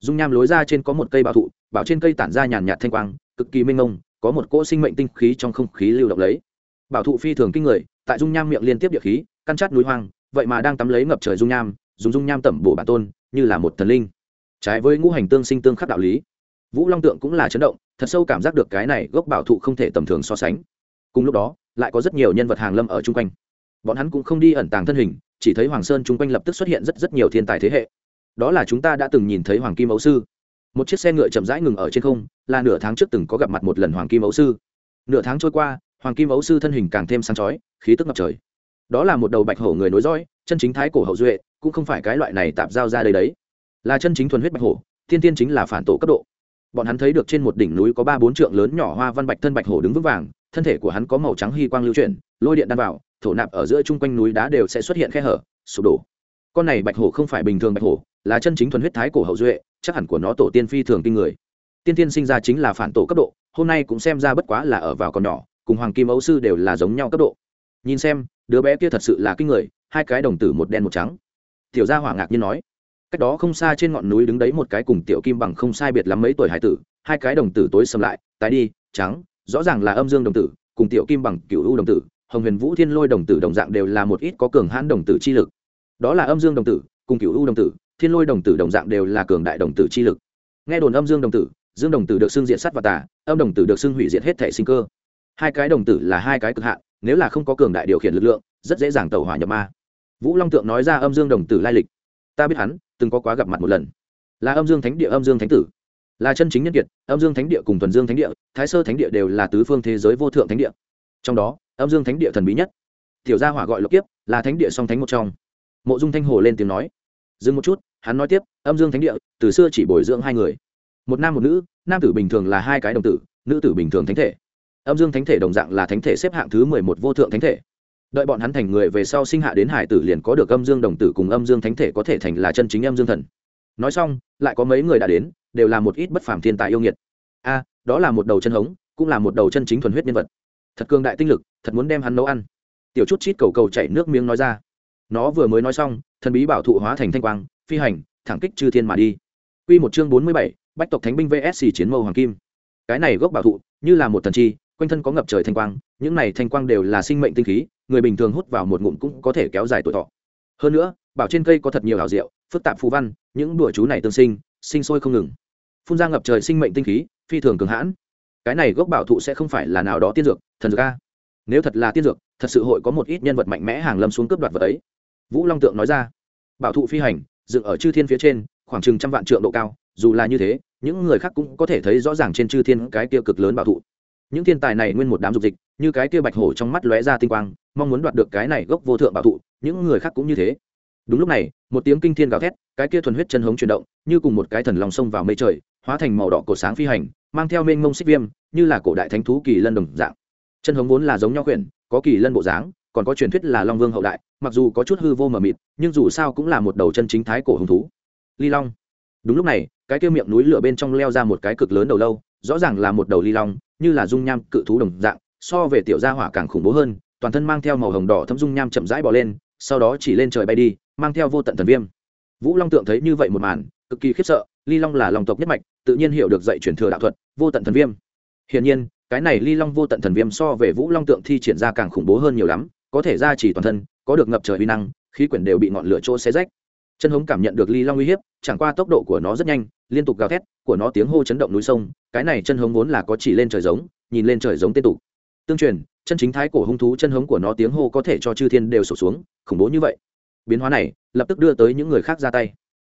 Dung nham lối ra trên có một cây bảo thụ, bảo trên cây tản ra nhàn nhạt thanh quang, cực kỳ minh ngông có một cỗ sinh mệnh tinh khí trong không khí lưu động lấy. Bảo thụ phi thường kinh người, tại dung nham miệng liên tiếp địa khí, căn chát núi hoang vậy mà đang tắm lấy ngập trời dung nham, dùng dung nham tẩm bổ bản tôn, như là một thần linh. Trái với ngũ hành tương sinh tương khắc đạo lý, vũ long tượng cũng là chấn động, thật sâu cảm giác được cái này gốc bảo thụ không thể tầm thường so sánh. Cùng lúc đó, lại có rất nhiều nhân vật hàng lâm ở chung quanh. Bọn hắn cũng không đi ẩn tàng thân hình, chỉ thấy hoàng sơn chung quanh lập tức xuất hiện rất rất nhiều thiên tài thế hệ. Đó là chúng ta đã từng nhìn thấy hoàng kim ấu sư. Một chiếc xe ngựa chậm rãi ngừng ở trên không, là nửa tháng trước từng có gặp mặt một lần hoàng kim ấu sư. Nửa tháng trôi qua, hoàng kim ấu sư thân hình càng thêm sáng chói, khí tức ngập trời đó là một đầu bạch hổ người nối dõi, chân chính thái cổ hậu duệ, cũng không phải cái loại này tạp giao ra đây đấy. Là chân chính thuần huyết bạch hổ, thiên tiên chính là phản tổ cấp độ. Bọn hắn thấy được trên một đỉnh núi có ba bốn trượng lớn nhỏ hoa văn bạch thân bạch hổ đứng vững vàng, thân thể của hắn có màu trắng hy quang lưu chuyển, lôi điện đan vào, thổ nạp ở giữa chung quanh núi đá đều sẽ xuất hiện khe hở, sụp đổ. Con này bạch hổ không phải bình thường bạch hổ, là chân chính thuần huyết thái cổ hậu duệ, chắc hẳn của nó tổ tiên phi thường kinh người. Tiên tiên sinh ra chính là phản tổ cấp độ, hôm nay cũng xem ra bất quá là ở vào còn nhỏ, cùng hoàng kim ấu sư đều là giống nhau cấp độ nhìn xem, đứa bé kia thật sự là kinh người, hai cái đồng tử một đen một trắng. Tiểu gia hỏa ngạc nhiên nói, cách đó không xa trên ngọn núi đứng đấy một cái cùng tiểu kim bằng không sai biệt lắm mấy tuổi hải tử, hai cái đồng tử tối sầm lại, tái đi, trắng, rõ ràng là âm dương đồng tử, cùng tiểu kim bằng cựu u đồng tử, hồng huyền vũ thiên lôi đồng tử đồng dạng đều là một ít có cường hãn đồng tử chi lực. Đó là âm dương đồng tử, cùng cựu u đồng tử, thiên lôi đồng tử đồng dạng đều là cường đại đồng tử chi lực. Nghe đồn âm dương đồng tử, dương đồng tử được xưng diện sắt và tà, âm đồng tử được xưng hủy diệt hết thể sinh cơ. Hai cái đồng tử là hai cái cực hạn nếu là không có cường đại điều khiển lực lượng, rất dễ dàng tẩu hỏa nhập ma. Vũ long tượng nói ra âm dương đồng tử lai lịch. Ta biết hắn, từng có quá gặp mặt một lần. Là âm dương thánh địa, âm dương thánh tử. Là chân chính nhân kiệt, âm dương thánh địa cùng thuần dương thánh địa, thái sơ thánh địa đều là tứ phương thế giới vô thượng thánh địa. Trong đó, âm dương thánh địa thần bí nhất. Tiểu gia hỏa gọi lộc kiếp, là thánh địa song thánh một trong. Mộ dung thanh hồ lên tiếng nói. Dừng một chút, hắn nói tiếp, âm dương thánh địa, từ xưa chỉ bồi dưỡng hai người. Một nam một nữ, nam tử bình thường là hai cái đồng tử, nữ tử bình thường thánh thể âm dương thánh thể đồng dạng là thánh thể xếp hạng thứ mười một vô thượng thánh thể. Đợi bọn hắn thành người về sau sinh hạ đến hải tử liền có được âm dương đồng tử cùng âm dương thánh thể có thể thành là chân chính âm dương thần. Nói xong lại có mấy người đã đến đều là một ít bất phàm thiên tài yêu nghiệt. A đó là một đầu chân hống cũng là một đầu chân chính thuần huyết nhân vật. Thật cường đại tinh lực thật muốn đem hắn nấu ăn. Tiểu chút chít cầu cầu chảy nước miếng nói ra. Nó vừa mới nói xong thần bí bảo thụ hóa thành thanh quang phi hành thẳng kích chư thiên mà đi. Quy một chương bốn mươi bảy, Bách tộc Thánh binh VS chiến mâu hoàng kim. Cái này gốc bảo thụ, như là một thần chi, quanh thân có ngập trời thanh quang, những này thanh quang đều là sinh mệnh tinh khí, người bình thường hút vào một ngụm cũng có thể kéo dài tuổi thọ. Hơn nữa, bảo trên cây có thật nhiều ảo diệu, phức tạp phú văn, những đùa chú này tương sinh, sinh sôi không ngừng. Phun ra ngập trời sinh mệnh tinh khí, phi thường cường hãn. Cái này gốc bảo thụ sẽ không phải là nào đó tiên dược, thần dược a. Nếu thật là tiên dược, thật sự hội có một ít nhân vật mạnh mẽ hàng lâm xuống cướp đoạt vật ấy. Vũ Long Tượng nói ra. Bảo thụ phi hành, dựng ở chư thiên phía trên, khoảng chừng trăm vạn trượng độ cao, dù là như thế, những người khác cũng có thể thấy rõ ràng trên chư thiên cái kia cực lớn bảo thụ. Những thiên tài này nguyên một đám dục dịch, như cái kia bạch hổ trong mắt lóe ra tinh quang, mong muốn đoạt được cái này gốc vô thượng bảo thụ, những người khác cũng như thế. Đúng lúc này, một tiếng kinh thiên gào thét, cái kia thuần huyết chân hống chuyển động, như cùng một cái thần long sông vào mây trời, hóa thành màu đỏ cổ sáng phi hành, mang theo mênh mông xích viêm, như là cổ đại thánh thú kỳ lân đồng dạng. Chân hống vốn là giống nhau khuyển, có kỳ lân bộ dáng, còn có truyền thuyết là long vương hậu đại, mặc dù có chút hư vô mờ mịt, nhưng dù sao cũng là một đầu chân chính thái cổ hứng thú. Ly Long. Đúng lúc này, cái kia miệng núi lửa bên trong leo ra một cái cực lớn đầu lâu, rõ ràng là một đầu ly long, như là dung nham cự thú đồng dạng, so về tiểu gia hỏa càng khủng bố hơn, toàn thân mang theo màu hồng đỏ thấm dung nham chậm rãi bò lên, sau đó chỉ lên trời bay đi, mang theo vô tận thần viêm. Vũ Long tượng thấy như vậy một màn, cực kỳ khiếp sợ, ly long là long tộc nhất mạch, tự nhiên hiểu được dạy truyền thừa đạo thuật, vô tận thần viêm. Hiển nhiên, cái này ly long vô tận thần viêm so về Vũ Long tượng thi triển ra càng khủng bố hơn nhiều lắm, có thể ra chỉ toàn thân, có được ngập trời uy năng, khí quyển đều bị ngọn lửa chỗ xé rách chân hống cảm nhận được ly long uy hiếp chẳng qua tốc độ của nó rất nhanh liên tục gào thét của nó tiếng hô chấn động núi sông cái này chân hống vốn là có chỉ lên trời giống, nhìn lên trời giống tên tục. Tương truyền, chân chính thái cổ hung thú chân hống của nó tiếng hô có thể cho chư thiên đều sổ xuống, khủng bố như vậy. Biến hóa này, lập tức đưa tới những người khác ra tay.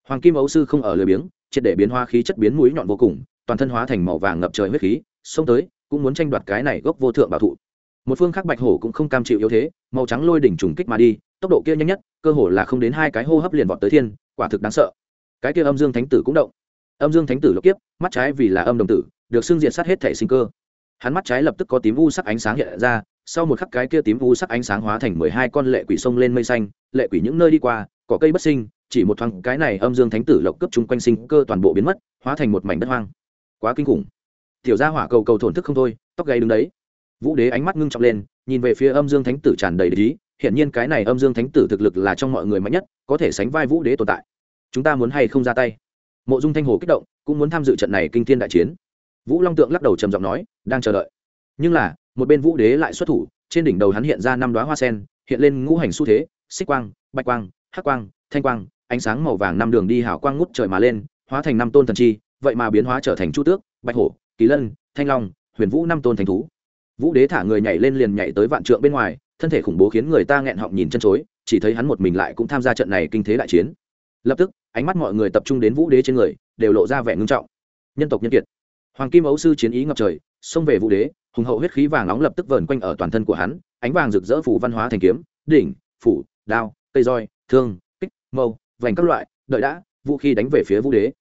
Hoàng kim ấu sư không ở lười biếng, triệt để biến hóa khí chất biến mũi nhọn vô cùng, toàn thân hóa thành màu vàng ngập trời huyết khí, xông tới, cũng muốn tranh đoạt cái này gốc vô thượng bảo thụ. Một phương khác bạch hổ cũng không cam chịu yếu thế, màu trắng lôi đỉnh trùng kích mà đi, tốc độ kia nhanh nhất, cơ hồ là không đến hai cái hô hấp liền vọt tới thiên, quả thực đáng sợ. Cái kia âm dương thánh tử cũng động âm dương thánh tử lục kiếp, mắt trái vì là âm đồng tử, được xưng diện sát hết thể sinh cơ. Hắn mắt trái lập tức có tím u sắc ánh sáng hiện ra, sau một khắc cái kia tím u sắc ánh sáng hóa thành mười hai con lệ quỷ sông lên mây xanh, lệ quỷ những nơi đi qua, cỏ cây bất sinh, chỉ một thoáng cái này âm dương thánh tử lộc cấp chung quanh sinh cơ toàn bộ biến mất, hóa thành một mảnh đất hoang. Quá kinh khủng. Tiểu gia hỏa cầu cầu thổn thức không thôi, tóc gáy đứng đấy. Vũ đế ánh mắt ngưng trọng lên, nhìn về phía âm dương thánh tử tràn đầy lý hiện nhiên cái này âm dương thánh tử thực lực là trong mọi người mạnh nhất, có thể sánh vai vũ đế tồn tại. Chúng ta muốn hay không ra tay? Mộ dung thanh hồ kích động, cũng muốn tham dự trận này kinh thiên đại chiến. Vũ long tượng lắc đầu trầm giọng nói, đang chờ đợi. Nhưng là, một bên vũ đế lại xuất thủ, trên đỉnh đầu hắn hiện ra năm đoá hoa sen, hiện lên ngũ hành xu thế, xích quang, bạch quang, hắc quang, thanh quang, ánh sáng màu vàng năm đường đi hảo quang ngút trời mà lên, hóa thành năm tôn thần chi, vậy mà biến hóa trở thành chu tước, bạch hổ, kỳ lân, thanh long, huyền vũ năm tôn thành thú. Vũ đế thả người nhảy lên liền nhảy tới vạn trượng bên ngoài, thân thể khủng bố khiến người ta nghẹn họng nhìn chân chối, chỉ thấy hắn một mình lại cũng tham gia trận này kinh thế đại chiến. Lập tức ánh mắt mọi người tập trung đến vũ đế trên người, đều lộ ra vẻ ngưng trọng. Nhân tộc nhân kiệt. Hoàng kim ấu sư chiến ý ngập trời, xông về vũ đế, hùng hậu huyết khí vàng nóng lập tức vờn quanh ở toàn thân của hắn, ánh vàng rực rỡ phủ văn hóa thành kiếm, đỉnh, phủ, đao, cây roi, thương, kích, mâu, vành các loại, đợi đã, vũ khí đánh về phía vũ đế.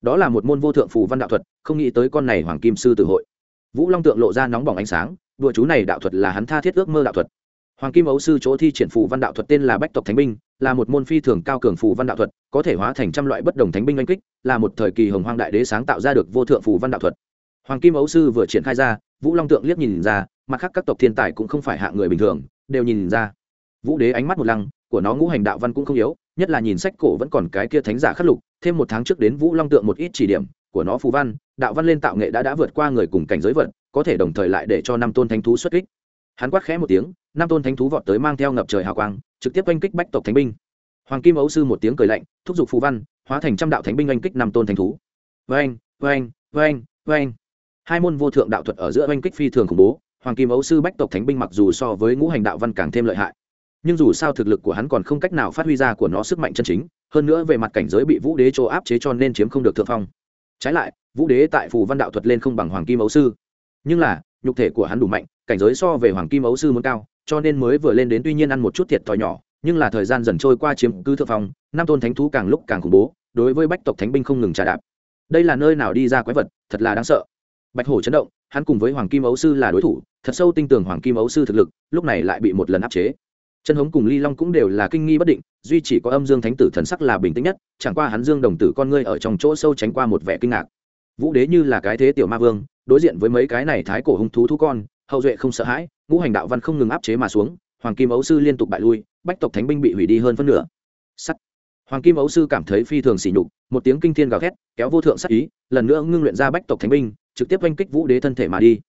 Đó là một môn vô thượng phù văn đạo thuật, không nghĩ tới con này hoàng kim sư tử hội. Vũ long tượng lộ ra nóng bỏng ánh sáng, đùa chú này đạo thuật là hắn tha thiết ước mơ đạo thuật. Hoàng kim ấu sư chỗ thi triển phù văn đạo thuật tên là bách tộc thánh binh là một môn phi thường cao cường phù văn đạo thuật, có thể hóa thành trăm loại bất đồng thánh binh oanh kích, là một thời kỳ hồng hoang đại đế sáng tạo ra được vô thượng phù văn đạo thuật. Hoàng kim ấu sư vừa triển khai ra, vũ long tượng liếc nhìn ra, mặt khác các tộc thiên tài cũng không phải hạ người bình thường, đều nhìn ra. Vũ đế ánh mắt một lăng, của nó ngũ hành đạo văn cũng không yếu, nhất là nhìn sách cổ vẫn còn cái kia thánh giả khắc lục, thêm một tháng trước đến vũ long tượng một ít chỉ điểm của nó phù văn, đạo văn lên tạo nghệ đã đã vượt qua người cùng cảnh giới vật, có thể đồng thời lại để cho năm tôn thánh thú xuất kích hắn quát khẽ một tiếng, năm tôn thánh thú vọt tới mang theo ngập trời hào quang, trực tiếp oanh kích bách tộc thánh binh. Hoàng kim ấu sư một tiếng cười lạnh, thúc giục phù văn, hóa thành trăm đạo thánh binh oanh kích năm tôn thánh thú. Vang vang vang vang hai môn vô thượng đạo thuật ở giữa oanh kích phi thường khủng bố, hoàng kim ấu sư bách tộc thánh binh mặc dù so với ngũ hành đạo văn càng thêm lợi hại, nhưng dù sao thực lực của hắn còn không cách nào phát huy ra của nó sức mạnh chân chính, hơn nữa về mặt cảnh giới bị vũ đế chỗ áp chế cho nên chiếm không được thượng phong. Trái lại, vũ đế tại phù văn đạo thuật lên không bằng hoàng kim ấu sư. Nhưng là, nhục thể của hắn đủ mạnh cảnh giới so về hoàng kim ấu sư muốn cao, cho nên mới vừa lên đến tuy nhiên ăn một chút thiệt thòi nhỏ, nhưng là thời gian dần trôi qua chiếm cứ thượng phong, năm tôn thánh thú càng lúc càng khủng bố, đối với bách tộc thánh binh không ngừng trà đạp. Đây là nơi nào đi ra quái vật, thật là đáng sợ. Bạch hổ chấn động, hắn cùng với hoàng kim ấu sư là đối thủ, thật sâu tin tưởng hoàng kim ấu sư thực lực, lúc này lại bị một lần áp chế. Chân hống cùng ly long cũng đều là kinh nghi bất định, duy chỉ có âm dương thánh tử thần sắc là bình tĩnh nhất, chẳng qua hắn dương đồng tử con ngươi ở trong chỗ sâu tránh qua một vẻ kinh ngạc. Vũ đế như là cái thế tiểu ma vương, đối diện với mấy cái này thái cổ hung thú thú con hậu duệ không sợ hãi, ngũ hành đạo văn không ngừng áp chế mà xuống, hoàng kim ấu sư liên tục bại lui, bách tộc thánh binh bị hủy đi hơn phân nửa. Sắt. Hoàng kim ấu sư cảm thấy phi thường sỉ nhục, một tiếng kinh thiên gào thét, kéo vô thượng sắc ý, lần nữa ngưng luyện ra bách tộc thánh binh, trực tiếp oanh kích vũ đế thân thể mà đi.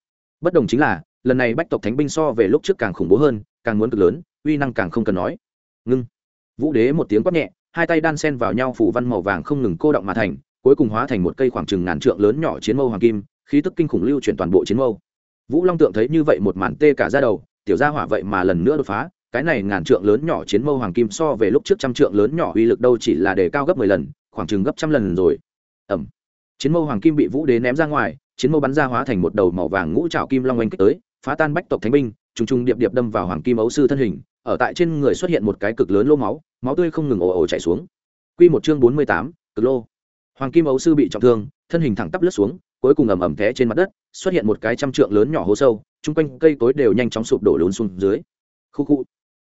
Bất đồng chính là, lần này bách tộc thánh binh so về lúc trước càng khủng bố hơn, càng muốn cực lớn, uy năng càng không cần nói. Ngưng. Vũ đế một tiếng quát nhẹ, hai tay đan sen vào nhau phủ văn màu vàng không ngừng cô động mà thành, cuối cùng hóa thành một cây khoảng chừng ngàn trượng lớn nhỏ chiến mâu hoàng kim, khí tức kinh khủng lưu chuyển toàn bộ chiến mâu vũ long tượng thấy như vậy một màn tê cả ra đầu, tiểu gia hỏa vậy mà lần nữa đột phá, cái này ngàn trượng lớn nhỏ chiến mâu hoàng kim so về lúc trước trăm trượng lớn nhỏ uy lực đâu chỉ là đề cao gấp mười lần, khoảng chừng gấp trăm lần rồi. Ẩm chiến mâu hoàng kim bị vũ đế ném ra ngoài, chiến mâu bắn ra hóa thành một đầu màu vàng ngũ trảo kim long oanh kích tới, phá tan bách tộc thánh binh, trùng trùng điệp điệp đâm vào hoàng kim ấu sư thân hình, ở tại trên người xuất hiện một cái cực lớn lô máu máu tươi không ngừng ồ ồ chảy xuống. Quy một chương bốn mươi tám, cực lô. Hoàng kim ấu sư bị trọng thương, thân hình thẳng tắp lướt xuống cuối cùng ầm ầm té trên mặt đất, xuất hiện một cái trăm trượng lớn nhỏ hố sâu, chung quanh cây cối đều nhanh chóng sụp đổ lún xuống dưới. Khu khu.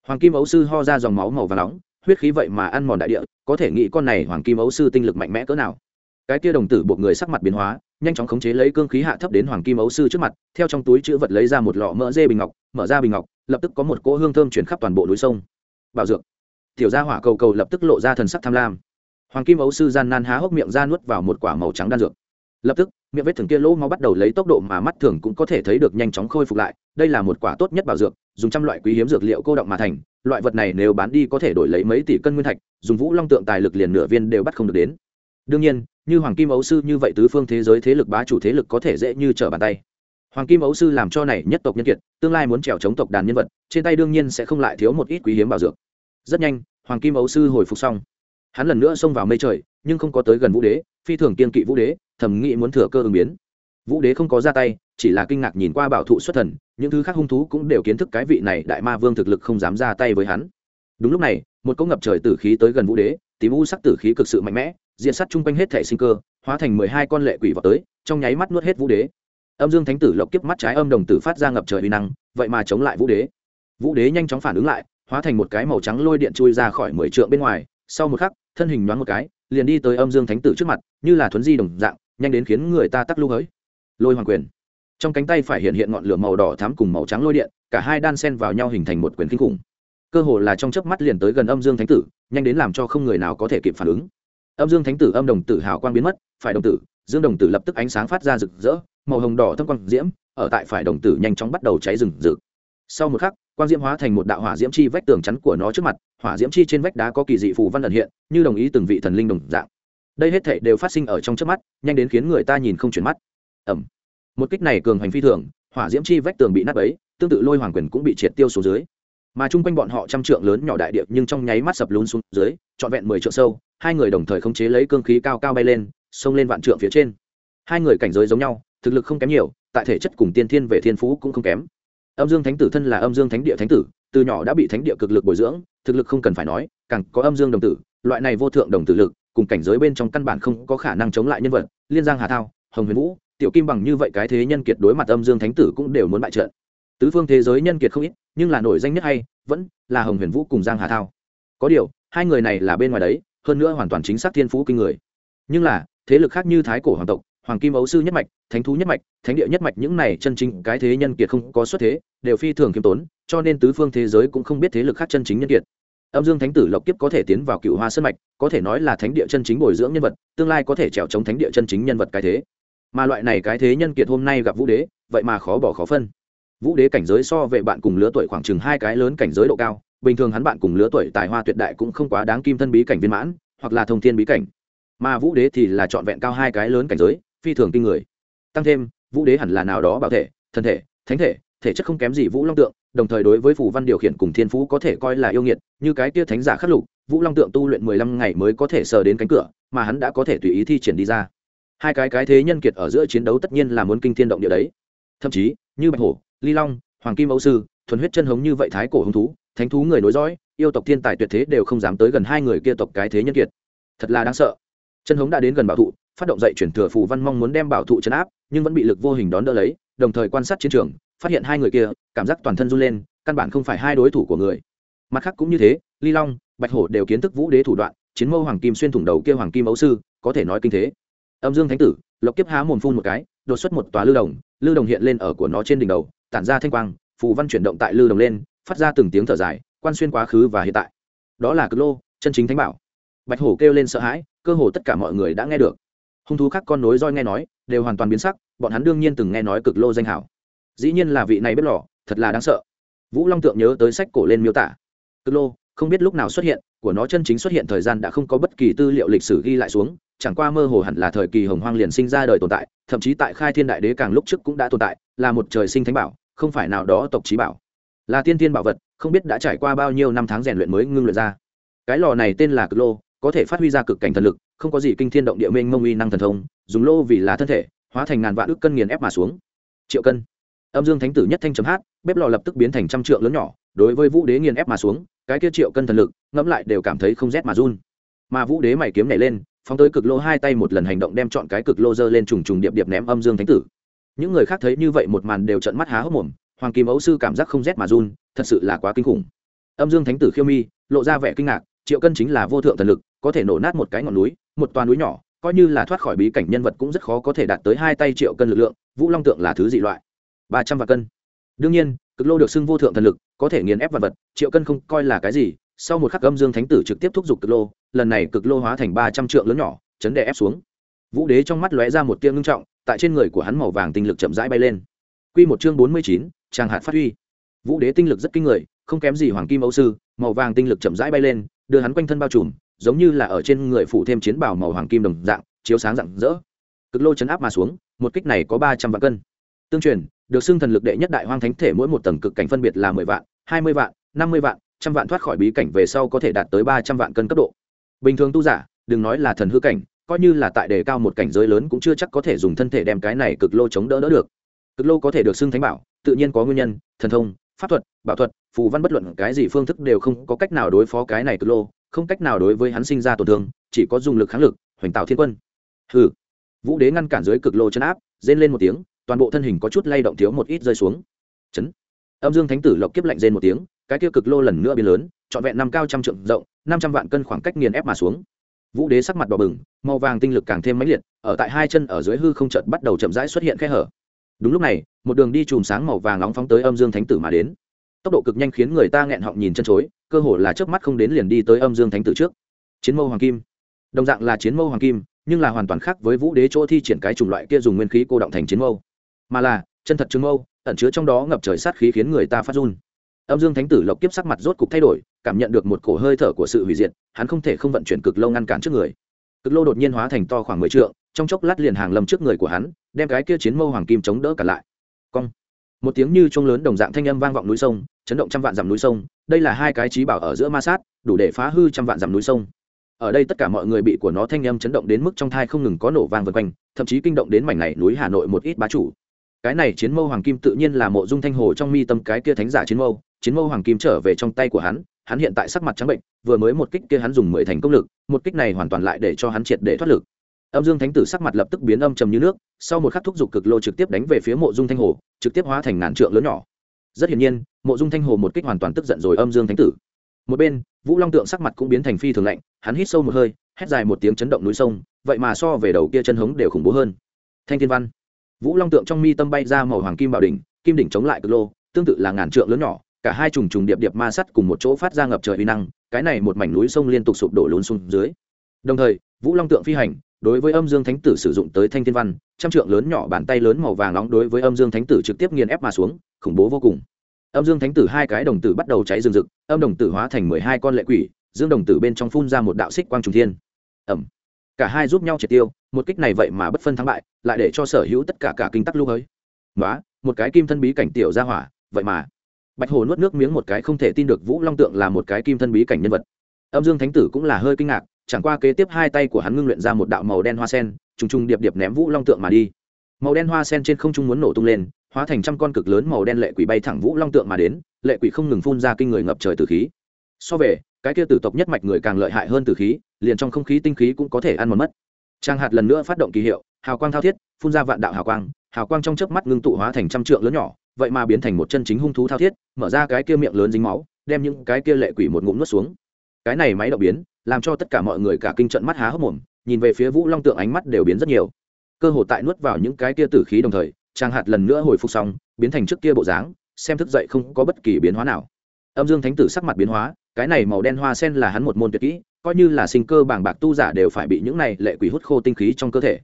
Hoàng kim ấu sư ho ra dòng máu màu và nóng, huyết khí vậy mà ăn mòn đại địa, có thể nghĩ con này hoàng kim ấu sư tinh lực mạnh mẽ cỡ nào. Cái tia đồng tử buộc người sắc mặt biến hóa, nhanh chóng khống chế lấy cương khí hạ thấp đến hoàng kim ấu sư trước mặt, theo trong túi chữ vật lấy ra một lọ mỡ dê bình ngọc, mở ra bình ngọc, lập tức có một cỗ hương thơm chuyển khắp toàn bộ núi sông. Bảo dược. Tiểu gia hỏa cầu cầu lập tức lộ ra thần sắc tham lam. Hoàng kim ấu sư gian nan há hốc miệng ra nuốt vào một quả màu trắng đan dược lập tức, miệng vết thương kia lỗ máu bắt đầu lấy tốc độ mà mắt thường cũng có thể thấy được nhanh chóng khôi phục lại. Đây là một quả tốt nhất bảo dược, dùng trăm loại quý hiếm dược liệu cô động mà thành. Loại vật này nếu bán đi có thể đổi lấy mấy tỷ cân nguyên thạch, dùng vũ long tượng tài lực liền nửa viên đều bắt không được đến. Đương nhiên, như hoàng kim ấu sư như vậy tứ phương thế giới thế lực bá chủ thế lực có thể dễ như trở bàn tay. Hoàng kim ấu sư làm cho này nhất tộc nhân kiệt, tương lai muốn trèo chống tộc đàn nhân vật, trên tay đương nhiên sẽ không lại thiếu một ít quý hiếm bảo dược. Rất nhanh, hoàng kim ấu sư hồi phục xong. Hắn lần nữa xông vào mây trời, nhưng không có tới gần vũ đế, phi thường kiên kỵ vũ đế thầm nghĩ muốn thừa cơ ứng biến. Vũ đế không có ra tay, chỉ là kinh ngạc nhìn qua bảo thụ xuất thần, những thứ khác hung thú cũng đều kiến thức cái vị này đại ma vương thực lực không dám ra tay với hắn. Đúng lúc này, một cỗ ngập trời tử khí tới gần vũ đế, tím u sắc tử khí cực sự mạnh mẽ diện sát chung quanh hết thể sinh cơ, hóa thành mười hai con lệ quỷ vào tới, trong nháy mắt nuốt hết vũ đế. Âm dương thánh tử lộc kiếp mắt trái âm đồng tử phát ra ngập trời uy năng, vậy mà chống lại vũ đế. Vũ đế nhanh chóng phản ứng lại, hóa thành một cái màu trắng lôi điện chui ra khỏi mười trượng bên ngoài, sau một khắc, thân hình nhoáng một cái, liền đi tới âm dương thánh tử trước mặt, như là thuấn di đồng dạng nhanh đến khiến người ta tắc lưu hới. Lôi hoàng quyền. Trong cánh tay phải hiện hiện ngọn lửa màu đỏ thắm cùng màu trắng lôi điện, cả hai đan sen vào nhau hình thành một quyền kinh khủng. Cơ hồ là trong chớp mắt liền tới gần âm dương thánh tử, nhanh đến làm cho không người nào có thể kịp phản ứng. Âm dương thánh tử âm đồng tử hào quang biến mất, phải đồng tử, dương đồng tử lập tức ánh sáng phát ra rực rỡ, màu hồng đỏ thâm quang diễm, ở tại phải đồng tử nhanh chóng bắt đầu cháy rừng rực. Sau một khắc, quang diễm hóa thành một đạo hỏa diễm chi vách tường chắn của nó trước mặt, hỏa diễm chi trên vách đá có kỳ dị phù văn ẩn hiện, như đồng ý từng vị thần linh đồng dạng đây hết thảy đều phát sinh ở trong trước mắt, nhanh đến khiến người ta nhìn không chuyển mắt. Ẩm một kích này cường hành phi thường, hỏa diễm chi vách tường bị nát ấy tương tự lôi hoàng quyền cũng bị triệt tiêu xuống dưới. Mà chung quanh bọn họ trăm trượng lớn nhỏ đại điệp nhưng trong nháy mắt sập lún xuống dưới, trọn vẹn mười trượng sâu, hai người đồng thời khống chế lấy cương khí cao cao bay lên, xông lên vạn trượng phía trên. Hai người cảnh giới giống nhau, thực lực không kém nhiều, tại thể chất cùng tiên thiên về thiên phú cũng không kém. Âm dương thánh tử thân là âm dương thánh địa thánh tử, từ nhỏ đã bị thánh địa cực lực bồi dưỡng, thực lực không cần phải nói, càng có âm dương đồng tử, loại này vô thượng đồng tử lực cùng cảnh giới bên trong căn bản không có khả năng chống lại nhân vật, liên giang hà thao, hồng huyền vũ, tiểu kim bằng như vậy cái thế nhân kiệt đối mặt âm dương thánh tử cũng đều muốn bại trận. Tứ phương thế giới nhân kiệt không ít, nhưng là nổi danh nhất hay, vẫn là hồng huyền vũ cùng giang hà thao. Có điều, hai người này là bên ngoài đấy, hơn nữa hoàn toàn chính xác thiên phú kinh người. Nhưng là, thế lực khác như thái cổ hoàng tộc, hoàng kim ấu sư nhất mạch, thánh thú nhất mạch, thánh địa nhất mạch những này chân chính cái thế nhân kiệt không có xuất thế, đều phi thường khiêm tốn, cho nên tứ phương thế giới cũng không biết thế lực khác chân chính nhân kiệt âm dương thánh tử lộc kiếp có thể tiến vào cựu hoa sân mạch, có thể nói là thánh địa chân chính bồi dưỡng nhân vật, tương lai có thể trèo chống thánh địa chân chính nhân vật cái thế. Mà loại này cái thế nhân kiệt hôm nay gặp vũ đế, vậy mà khó bỏ khó phân. Vũ đế cảnh giới so về bạn cùng lứa tuổi khoảng chừng hai cái lớn cảnh giới độ cao, bình thường hắn bạn cùng lứa tuổi tài hoa tuyệt đại cũng không quá đáng kim thân bí cảnh viên mãn, hoặc là thông thiên bí cảnh. Mà vũ đế thì là trọn vẹn cao hai cái lớn cảnh giới, phi thường kinh người. Tăng thêm, vũ đế hẳn là nào đó bảo thể, thân thể, thánh thể thể chất không kém gì vũ long tượng đồng thời đối với phù văn điều khiển cùng thiên phú có thể coi là yêu nghiệt, như cái tia thánh giả khắc lục, vũ long tượng tu luyện mười lăm ngày mới có thể sờ đến cánh cửa, mà hắn đã có thể tùy ý thi triển đi ra. Hai cái cái thế nhân kiệt ở giữa chiến đấu tất nhiên là muốn kinh thiên động địa đấy. Thậm chí, như bạch hổ, ly long, hoàng kim âu sư, thuần huyết chân hống như vậy thái cổ hứng thú, thánh thú người nối dõi, yêu tộc thiên tài tuyệt thế đều không dám tới gần hai người kia tộc cái thế nhân kiệt. Thật là đáng sợ. Chân hống đã đến gần bảo thụ, phát động dậy chuyển thừa phù văn mong muốn đem bảo thụ chấn áp, nhưng vẫn bị lực vô hình đón đỡ lấy, đồng thời quan sát chiến trường phát hiện hai người kia, cảm giác toàn thân run lên, căn bản không phải hai đối thủ của người. Mặt khác cũng như thế, ly long, bạch hổ đều kiến thức vũ đế thủ đoạn, chiến mâu hoàng kim xuyên thủng đầu kia hoàng kim ấu sư, có thể nói kinh thế. Âm dương thánh tử, lộc kiếp há mồm phun một cái, đột xuất một tòa lưu đồng lưu đồng hiện lên ở của nó trên đỉnh đầu, tản ra thanh quang, phù văn chuyển động tại lưu đồng lên, phát ra từng tiếng thở dài, quan xuyên quá khứ và hiện tại. Đó là cực lô, chân chính thánh bảo. Bạch hổ kêu lên sợ hãi, cơ hồ tất cả mọi người đã nghe được. Hung thú khác con nối roi nghe nói, đều hoàn toàn biến sắc, bọn hắn đương nhiên từng nghe nói cực lô danh hảo dĩ nhiên là vị này bếp lò, thật là đáng sợ. Vũ long tượng nhớ tới sách cổ lên miêu tả. Cực lô, không biết lúc nào xuất hiện, của nó chân chính xuất hiện thời gian đã không có bất kỳ tư liệu lịch sử ghi lại xuống, chẳng qua mơ hồ hẳn là thời kỳ hồng hoang liền sinh ra đời tồn tại, thậm chí tại khai thiên đại đế càng lúc trước cũng đã tồn tại, là một trời sinh thánh bảo, không phải nào đó tộc trí bảo. Là tiên tiên bảo vật, không biết đã trải qua bao nhiêu năm tháng rèn luyện mới ngưng luyện ra. Cái lò này tên là cực lô, có thể phát huy ra cực cảnh thần lực, không có gì kinh thiên động địa minh mông uy năng thần thông, dùng lô vì là thân thể, hóa thành ngàn vạn ước cân nghiền ép mà xuống. Triệu cân âm dương thánh tử nhất thanh chấm hát, bếp lò lập tức biến thành trăm trượng lớn nhỏ, đối với vũ đế nghiền ép mà xuống, cái kia triệu cân thần lực, ngẫm lại đều cảm thấy không rét mà run. Mà vũ đế mày kiếm này lên, phóng tới cực lô hai tay một lần hành động đem chọn cái cực lô dơ lên trùng trùng điệp điệp ném âm dương thánh tử. Những người khác thấy như vậy một màn đều trận mắt há hốc mồm, hoàng kim ấu sư cảm giác không rét mà run, thật sự là quá kinh khủng. Âm dương thánh tử khiêu mi, lộ ra vẻ kinh ngạc, triệu cân chính là vô thượng thần lực, có thể nổ nát một cái ngọn núi, một toà núi nhỏ, coi như là thoát khỏi bí cảnh nhân vật cũng rất khó có thể đạt tới hai tay triệu cân lực lượng, vũ long tượng là thứ dị loại ba trăm vạn cân. Đương nhiên, cực lô được xưng vô thượng thần lực, có thể nghiền ép vật vật, triệu cân không coi là cái gì, sau một khắc âm dương thánh tử trực tiếp thúc giục cực lô, lần này cực lô hóa thành ba trăm trượng lớn nhỏ, chấn đè ép xuống. Vũ đế trong mắt lóe ra một tiêm ngưng trọng, tại trên người của hắn màu vàng tinh lực chậm rãi bay lên. Q một chương bốn mươi chín tràng hạt phát huy. Vũ đế tinh lực rất kinh người, không kém gì hoàng kim âu sư, màu vàng tinh lực chậm rãi bay lên, đưa hắn quanh thân bao trùm, giống như là ở trên người phủ thêm chiến bảo màu hoàng kim đồng dạng, chiếu sáng rạng rỡ. Cực lô chấn áp mà xuống, một kích này có ba trăm vạn cân. Tương truyền được xưng thần lực đệ nhất đại hoang thánh thể mỗi một tầng cực cảnh phân biệt là mười vạn, hai mươi vạn, năm mươi vạn, trăm vạn thoát khỏi bí cảnh về sau có thể đạt tới ba trăm vạn cân cấp độ. Bình thường tu giả, đừng nói là thần hư cảnh, coi như là tại đề cao một cảnh giới lớn cũng chưa chắc có thể dùng thân thể đem cái này cực lô chống đỡ đỡ được. Cực lô có thể được xưng thánh bảo, tự nhiên có nguyên nhân, thần thông, pháp thuật, bảo thuật, phù văn bất luận cái gì phương thức đều không có cách nào đối phó cái này cực lô, không cách nào đối với hắn sinh ra tổn thương, chỉ có dùng lực kháng lực, hoành tạo thiên quân. Hừ. Vũ đế ngăn cản dưới cực lô chân áp, rên lên một tiếng toàn bộ thân hình có chút lay động thiếu một ít rơi xuống. Chấn. Âm dương thánh tử lộc kiếp lạnh rên một tiếng, cái kia cực lô lần nữa biến lớn, trọn vẹn năm cao trăm trượng rộng, năm trăm vạn cân khoảng cách nghiền ép mà xuống. Vũ đế sắc mặt đỏ bừng, màu vàng tinh lực càng thêm mãnh liệt, ở tại hai chân ở dưới hư không chợt bắt đầu chậm rãi xuất hiện khe hở. Đúng lúc này, một đường đi chùm sáng màu vàng nóng phóng tới âm dương thánh tử mà đến. Tốc độ cực nhanh khiến người ta nghẹn họng nhìn chân chối, cơ hồ là trước mắt không đến liền đi tới âm dương thánh tử trước. Chiến mâu hoàng kim. Đồng dạng là chiến mâu hoàng kim, nhưng là hoàn toàn khác với vũ đế chỗ thi triển cái chủng loại kia dùng nguyên khí cô động thành chiến mâu mà là, chân thật trường mâu, ẩn chứa trong đó ngập trời sát khí khiến người ta phát run. Âm dương thánh tử lộc kiếp sắc mặt rốt cục thay đổi, cảm nhận được một cổ hơi thở của sự hủy diệt, hắn không thể không vận chuyển cực lâu ngăn cản trước người. Cực lô đột nhiên hóa thành to khoảng mười trượng, trong chốc lát liền hàng lầm trước người của hắn, đem cái kia chiến mâu hoàng kim chống đỡ cả lại. Cong. Một tiếng như chuông lớn đồng dạng thanh âm vang vọng núi sông, chấn động trăm vạn dặm núi sông, đây là hai cái trí bảo ở giữa ma sát, đủ để phá hư trăm vạn dặm núi sông. Ở đây tất cả mọi người bị của nó thanh âm chấn động đến mức trong thai không ngừng có nổ vang vân quanh, thậm chí kinh động đến mảnh này núi hà nội một ít bá chủ cái này chiến mâu hoàng kim tự nhiên là mộ dung thanh hồ trong mi tâm cái kia thánh giả chiến mâu. Chiến mâu hoàng kim trở về trong tay của hắn hắn hiện tại sắc mặt trắng bệnh, vừa mới một kích kia hắn dùng mười thành công lực, một kích này hoàn toàn lại để cho hắn triệt để thoát lực. Âm dương thánh tử sắc mặt lập tức biến âm trầm như nước, sau một khắc thúc giục cực lô trực tiếp đánh về phía mộ dung thanh hồ, trực tiếp hóa thành ngàn trượng lớn nhỏ. Rất hiển nhiên, mộ dung thanh hồ một kích hoàn toàn tức giận rồi âm dương thánh tử. Một bên, vũ long tượng sắc mặt cũng biến thành phi thường lạnh, hắn hít sâu một hơi, hét dài một tiếng chấn động núi sông, vậy mà so về đầu kia chân hống đều khủng bố hơn. Thanh thiên văn vũ long tượng trong mi tâm bay ra màu hoàng kim bảo đỉnh, kim đỉnh chống lại cực lô, tương tự là ngàn trượng lớn nhỏ, cả hai trùng trùng điệp điệp ma sắt cùng một chỗ phát ra ngập trời uy năng, cái này một mảnh núi sông liên tục sụp đổ lún xuống dưới. Đồng thời, vũ long tượng phi hành, đối với âm dương thánh tử sử dụng tới thanh thiên văn, trăm trượng lớn nhỏ bàn tay lớn màu vàng nóng đối với âm dương thánh tử trực tiếp nghiền ép mà xuống, khủng bố vô cùng. Âm dương thánh tử hai cái đồng tử bắt đầu cháy rừng rực, âm đồng tử hóa thành mười hai con lệ quỷ, dương đồng tử bên trong phun ra một đạo xích quang trùng thiên. Ẩm cả hai giúp nhau triệt tiêu một kích này vậy mà bất phân thắng bại, lại để cho sở hữu tất cả cả kinh tắc lưu hơi nói một cái kim thân bí cảnh tiểu ra hỏa, vậy mà. Bạch hồ nuốt nước miếng một cái không thể tin được vũ long tượng là một cái kim thân bí cảnh nhân vật. Âm dương thánh tử cũng là hơi kinh ngạc, chẳng qua kế tiếp hai tay của hắn ngưng luyện ra một đạo màu đen hoa sen, trùng trùng điệp điệp ném vũ long tượng mà đi. Màu đen hoa sen trên không trung muốn nổ tung lên, hóa thành trăm con cực lớn màu đen lệ quỷ bay thẳng vũ long tượng mà đến, lệ quỷ không ngừng phun ra kinh người ngập trời từ khí. So về, cái kia tử tộc nhất mạch người càng lợi hại hơn từ khí, liền trong không khí tinh khí cũng có thể ăn một mất trang hạt lần nữa phát động kỳ hiệu, hào quang thao thiết, phun ra vạn đạo hào quang hào quang trong chớp mắt ngưng tụ hóa thành trăm trượng lớn nhỏ, vậy mà biến thành một chân chính hung thú thao thiết, mở ra cái kia miệng lớn dính máu, đem những cái kia lệ quỷ một ngụm nuốt xuống. Cái này máy động biến, làm cho tất cả mọi người cả kinh trận mắt há hốc mồm, nhìn về phía vũ long tượng ánh mắt đều biến rất nhiều. Cơ hồ tại nuốt vào những cái kia tử khí đồng thời, trang hạt lần nữa hồi phục xong, biến thành trước kia bộ dáng, xem thức dậy không có bất kỳ biến hóa nào. Âm dương thánh tử sắc mặt biến hóa, cái này màu đen hoa sen là hắn một môn tuyệt kỹ coi như là sinh cơ bảng bạc tu giả đều phải bị những này lệ quỷ hút khô tinh khí trong cơ thể.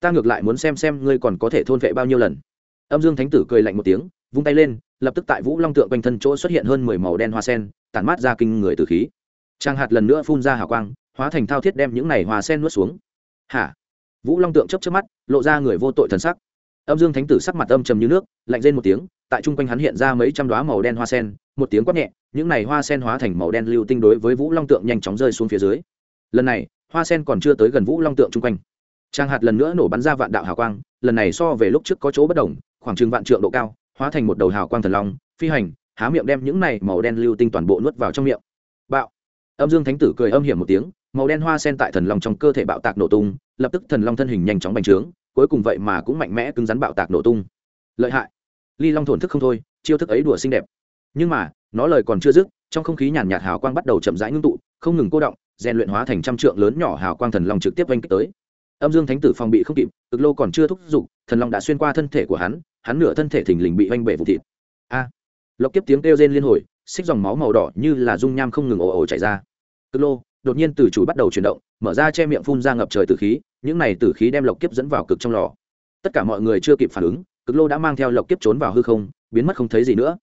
Ta ngược lại muốn xem xem ngươi còn có thể thôn vệ bao nhiêu lần. Âm dương thánh tử cười lạnh một tiếng, vung tay lên, lập tức tại vũ long tượng quanh thân chỗ xuất hiện hơn mười màu đen hoa sen, tản mát ra kinh người từ khí. Trang hạt lần nữa phun ra hào quang, hóa thành thao thiết đem những này hoa sen nuốt xuống. Hả? Vũ long tượng chấp chấp mắt, lộ ra người vô tội thần sắc. Âm dương thánh tử sắc mặt âm trầm như nước, lạnh lên một tiếng, tại chung quanh hắn hiện ra mấy trăm đoá màu đen hoa sen, một tiếng quát nhẹ những này hoa sen hóa thành màu đen lưu tinh đối với vũ long tượng nhanh chóng rơi xuống phía dưới. Lần này, hoa sen còn chưa tới gần vũ long tượng chung quanh. Trang hạt lần nữa nổ bắn ra vạn đạo hào quang, lần này so về lúc trước có chỗ bất đồng, khoảng chừng vạn trượng độ cao, hóa thành một đầu hào quang thần long, phi hành, há miệng đem những này màu đen lưu tinh toàn bộ nuốt vào trong miệng. Bạo. Âm dương thánh tử cười âm hiểm một tiếng, màu đen hoa sen tại thần long trong cơ thể bạo tạc nổ tung, lập tức thần long thân hình nhanh chóng bành trướng, cuối cùng vậy mà cũng mạnh mẽ cứng rắn bạo tạc nổ tung. Lợi hại. Ly long thổn thức không thôi, chiêu thức ấy đùa xinh đẹp nhưng mà, nó lời còn chưa dứt, trong không khí nhàn nhạt hào quang bắt đầu chậm rãi ngưng tụ, không ngừng cô động, rèn luyện hóa thành trăm trượng lớn nhỏ hào quang thần long trực tiếp oanh kích tới. Âm dương thánh tử phòng bị không kịp, cực lô còn chưa thúc giục, thần long đã xuyên qua thân thể của hắn hắn nửa thân thể thình lình bị oanh bể vụ thịt. A! Lộc kiếp tiếng kêu rên liên hồi, xích dòng máu màu đỏ như là dung nham không ngừng ồ ồ chảy ra. Cực lô, đột nhiên từ chủ bắt đầu chuyển động, mở ra che miệng phun ra ngập trời tử khí, những này tử khí đem lộc kiếp dẫn vào cực trong lò. Tất cả mọi người chưa kịp phản ứng, cực lô đã mang theo lộc kiếp trốn vào hư không, biến mất không thấy gì nữa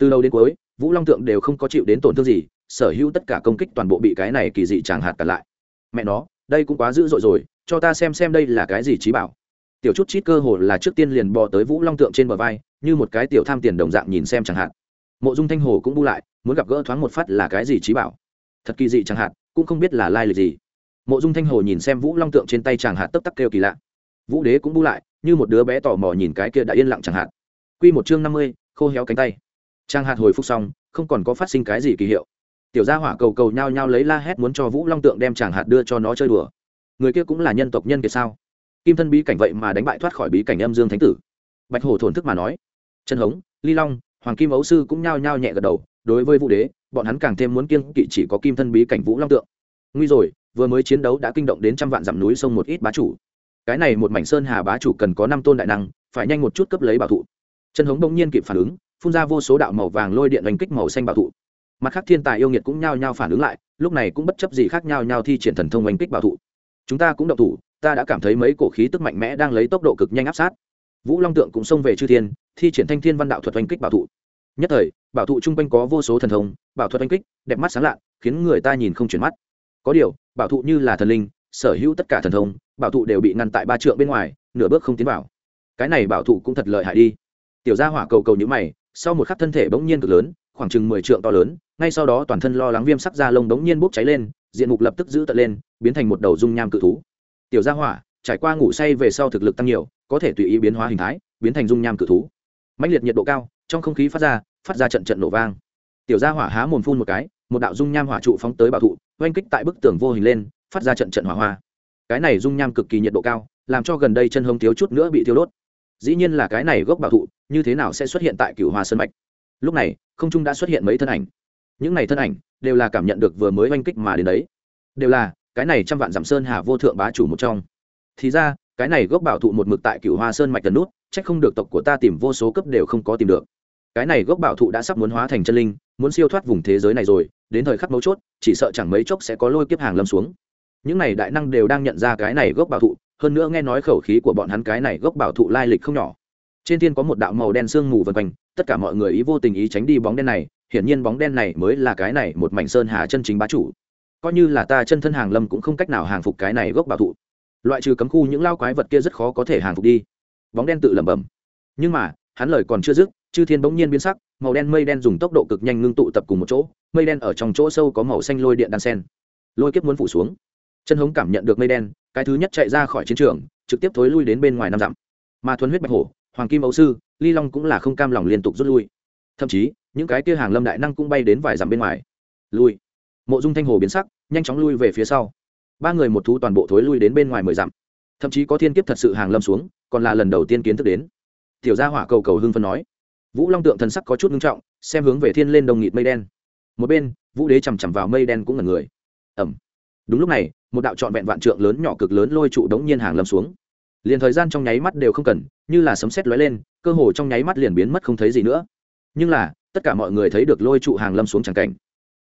từ đầu đến cuối, vũ long tượng đều không có chịu đến tổn thương gì, sở hữu tất cả công kích toàn bộ bị cái này kỳ dị chẳng hạt cả lại. Mẹ nó, đây cũng quá dữ dội rồi, cho ta xem xem đây là cái gì trí bảo. Tiểu chút chít cơ hồ là trước tiên liền bò tới vũ long tượng trên bờ vai, như một cái tiểu tham tiền đồng dạng nhìn xem chẳng hạn mộ dung thanh hồ cũng bu lại, muốn gặp gỡ thoáng một phát là cái gì trí bảo. Thật kỳ dị chẳng hạn cũng không biết là lai lịch gì. Mộ dung thanh hồ nhìn xem vũ long tượng trên tay chẳng hạn tấp tắc kêu kỳ lạ. Vũ đế cũng bu lại, như một đứa bé tò mò nhìn cái kia đã yên lặng chẳng hạn q một chương năm mươi, khô héo cánh tay trang hạt hồi phục xong, không còn có phát sinh cái gì kỳ hiệu. Tiểu gia hỏa cầu cầu nhao nhao lấy la hét muốn cho vũ long tượng đem chàng hạt đưa cho nó chơi đùa. Người kia cũng là nhân tộc nhân kiệt sao? Kim thân bí cảnh vậy mà đánh bại thoát khỏi bí cảnh âm dương thánh tử. Bạch hổ thổn thức mà nói. Chân hống, ly long, hoàng kim ấu sư cũng nhao nhao nhẹ gật đầu, đối với vũ đế, bọn hắn càng thêm muốn kiêng kỵ chỉ có kim thân bí cảnh vũ long tượng. Nguy rồi, vừa mới chiến đấu đã kinh động đến trăm vạn dặm núi sông một ít bá chủ. Cái này một mảnh sơn hà bá chủ cần có năm tôn đại năng, phải nhanh một chút cấp lấy bảo thụ. Chân hống bỗng nhiên kịp phản ứng phun ra vô số đạo màu vàng lôi điện đánh kích màu xanh bảo thụ. Mặt khác thiên tài yêu nghiệt cũng nhao nhao phản ứng lại, lúc này cũng bất chấp gì khác nhao nhao thi triển thần thông oanh kích bảo thụ. Chúng ta cũng động thủ, ta đã cảm thấy mấy cổ khí tức mạnh mẽ đang lấy tốc độ cực nhanh áp sát. Vũ long tượng cũng xông về chư thiên, thi triển thanh thiên văn đạo thuật oanh kích bảo thụ. Nhất thời, bảo thụ chung quanh có vô số thần thông, bảo thuật oanh kích, đẹp mắt sáng lạ khiến người ta nhìn không chuyển mắt. Có điều, bảo thụ như là thần linh, sở hữu tất cả thần thông, bảo thụ đều bị ngăn tại ba trượng bên ngoài, nửa bước không tiến vào. Cái này bảo thụ cũng thật lợi hại đi. Tiểu gia hỏa cầu cầu như mày sau một khắc thân thể bỗng nhiên cực lớn, khoảng chừng mười trượng to lớn, ngay sau đó toàn thân lo lắng viêm sắc da lông bỗng nhiên bốc cháy lên, diện mục lập tức giữ tận lên, biến thành một đầu dung nham cự thú. Tiểu gia hỏa, trải qua ngủ say về sau thực lực tăng nhiều, có thể tùy ý biến hóa hình thái, biến thành dung nham cự thú. Mãnh liệt nhiệt độ cao, trong không khí phát ra phát ra trận trận nổ vang. Tiểu gia hỏa há mồm phun một cái, một đạo dung nham hỏa trụ phóng tới bảo thụ, oanh kích tại bức tường vô hình lên, phát ra trận trận hỏa hoa. Cái này dung nham cực kỳ nhiệt độ cao, làm cho gần đây chân hông thiếu chút nữa bị thiêu đốt dĩ nhiên là cái này gốc bảo thụ, như thế nào sẽ xuất hiện tại cựu hoa sơn mạch? Lúc này, không trung đã xuất hiện mấy thân ảnh. Những này thân ảnh đều là cảm nhận được vừa mới oanh kích mà đến đấy. Đều là, cái này trăm vạn giảm sơn hà vô thượng bá chủ một trong. Thì ra, cái này gốc bảo thụ một mực tại cựu hoa sơn mạch tần nút trách không được tộc của ta tìm vô số cấp đều không có tìm được. Cái này gốc bảo thụ đã sắp muốn hóa thành chân linh, muốn siêu thoát vùng thế giới này rồi, đến thời khắc mấu chốt, chỉ sợ chẳng mấy chốc sẽ có lôi kiếp hàng lâm xuống. Những này đại năng đều đang nhận ra cái này gốc bảo thụ hơn nữa nghe nói khẩu khí của bọn hắn cái này gốc bảo thụ lai lịch không nhỏ. Trên thiên có một đạo màu đen sương mù vần quanh, tất cả mọi người ý vô tình ý tránh đi bóng đen này, hiển nhiên bóng đen này mới là cái này một mảnh sơn hà chân chính bá chủ. Coi như là ta chân thân hàng lâm cũng không cách nào hàng phục cái này gốc bảo thụ. Loại trừ cấm khu những lao quái vật kia rất khó có thể hàng phục đi. Bóng đen tự lẩm bẩm. Nhưng mà, hắn lời còn chưa dứt, chư thiên bỗng nhiên biến sắc, màu đen mây đen dùng tốc độ cực nhanh ngưng tụ tập cùng một chỗ, mây đen ở trong chỗ sâu có màu xanh lôi điện đan sen. Lôi kiếp muốn phủ xuống. Chân hống cảm nhận được mây đen cái thứ nhất chạy ra khỏi chiến trường, trực tiếp thối lui đến bên ngoài năm dặm. Mà thuần huyết bạch hổ, hoàng kim ấu sư, ly long cũng là không cam lòng liên tục rút lui. Thậm chí, những cái kia hàng lâm đại năng cũng bay đến vài dặm bên ngoài. Lui. Mộ dung thanh hồ biến sắc, nhanh chóng lui về phía sau. Ba người một thú toàn bộ thối lui đến bên ngoài mười dặm. Thậm chí có thiên kiếp thật sự hàng lâm xuống, còn là lần đầu tiên kiến thức đến. Tiểu gia hỏa cầu cầu hưng phân nói. Vũ long tượng thần sắc có chút ngưng trọng, xem hướng về thiên lên đồng nghịt mây đen. Một bên, vũ đế chằm chằm vào mây đen cũng ngẩn người. Ẩm. Đúng lúc này một đạo trọn vẹn vạn trượng lớn nhỏ cực lớn lôi trụ đống nhiên hàng lâm xuống. Liền thời gian trong nháy mắt đều không cần, như là sấm sét lóe lên, cơ hồ trong nháy mắt liền biến mất không thấy gì nữa. Nhưng là, tất cả mọi người thấy được lôi trụ hàng lâm xuống chẳng cảnh.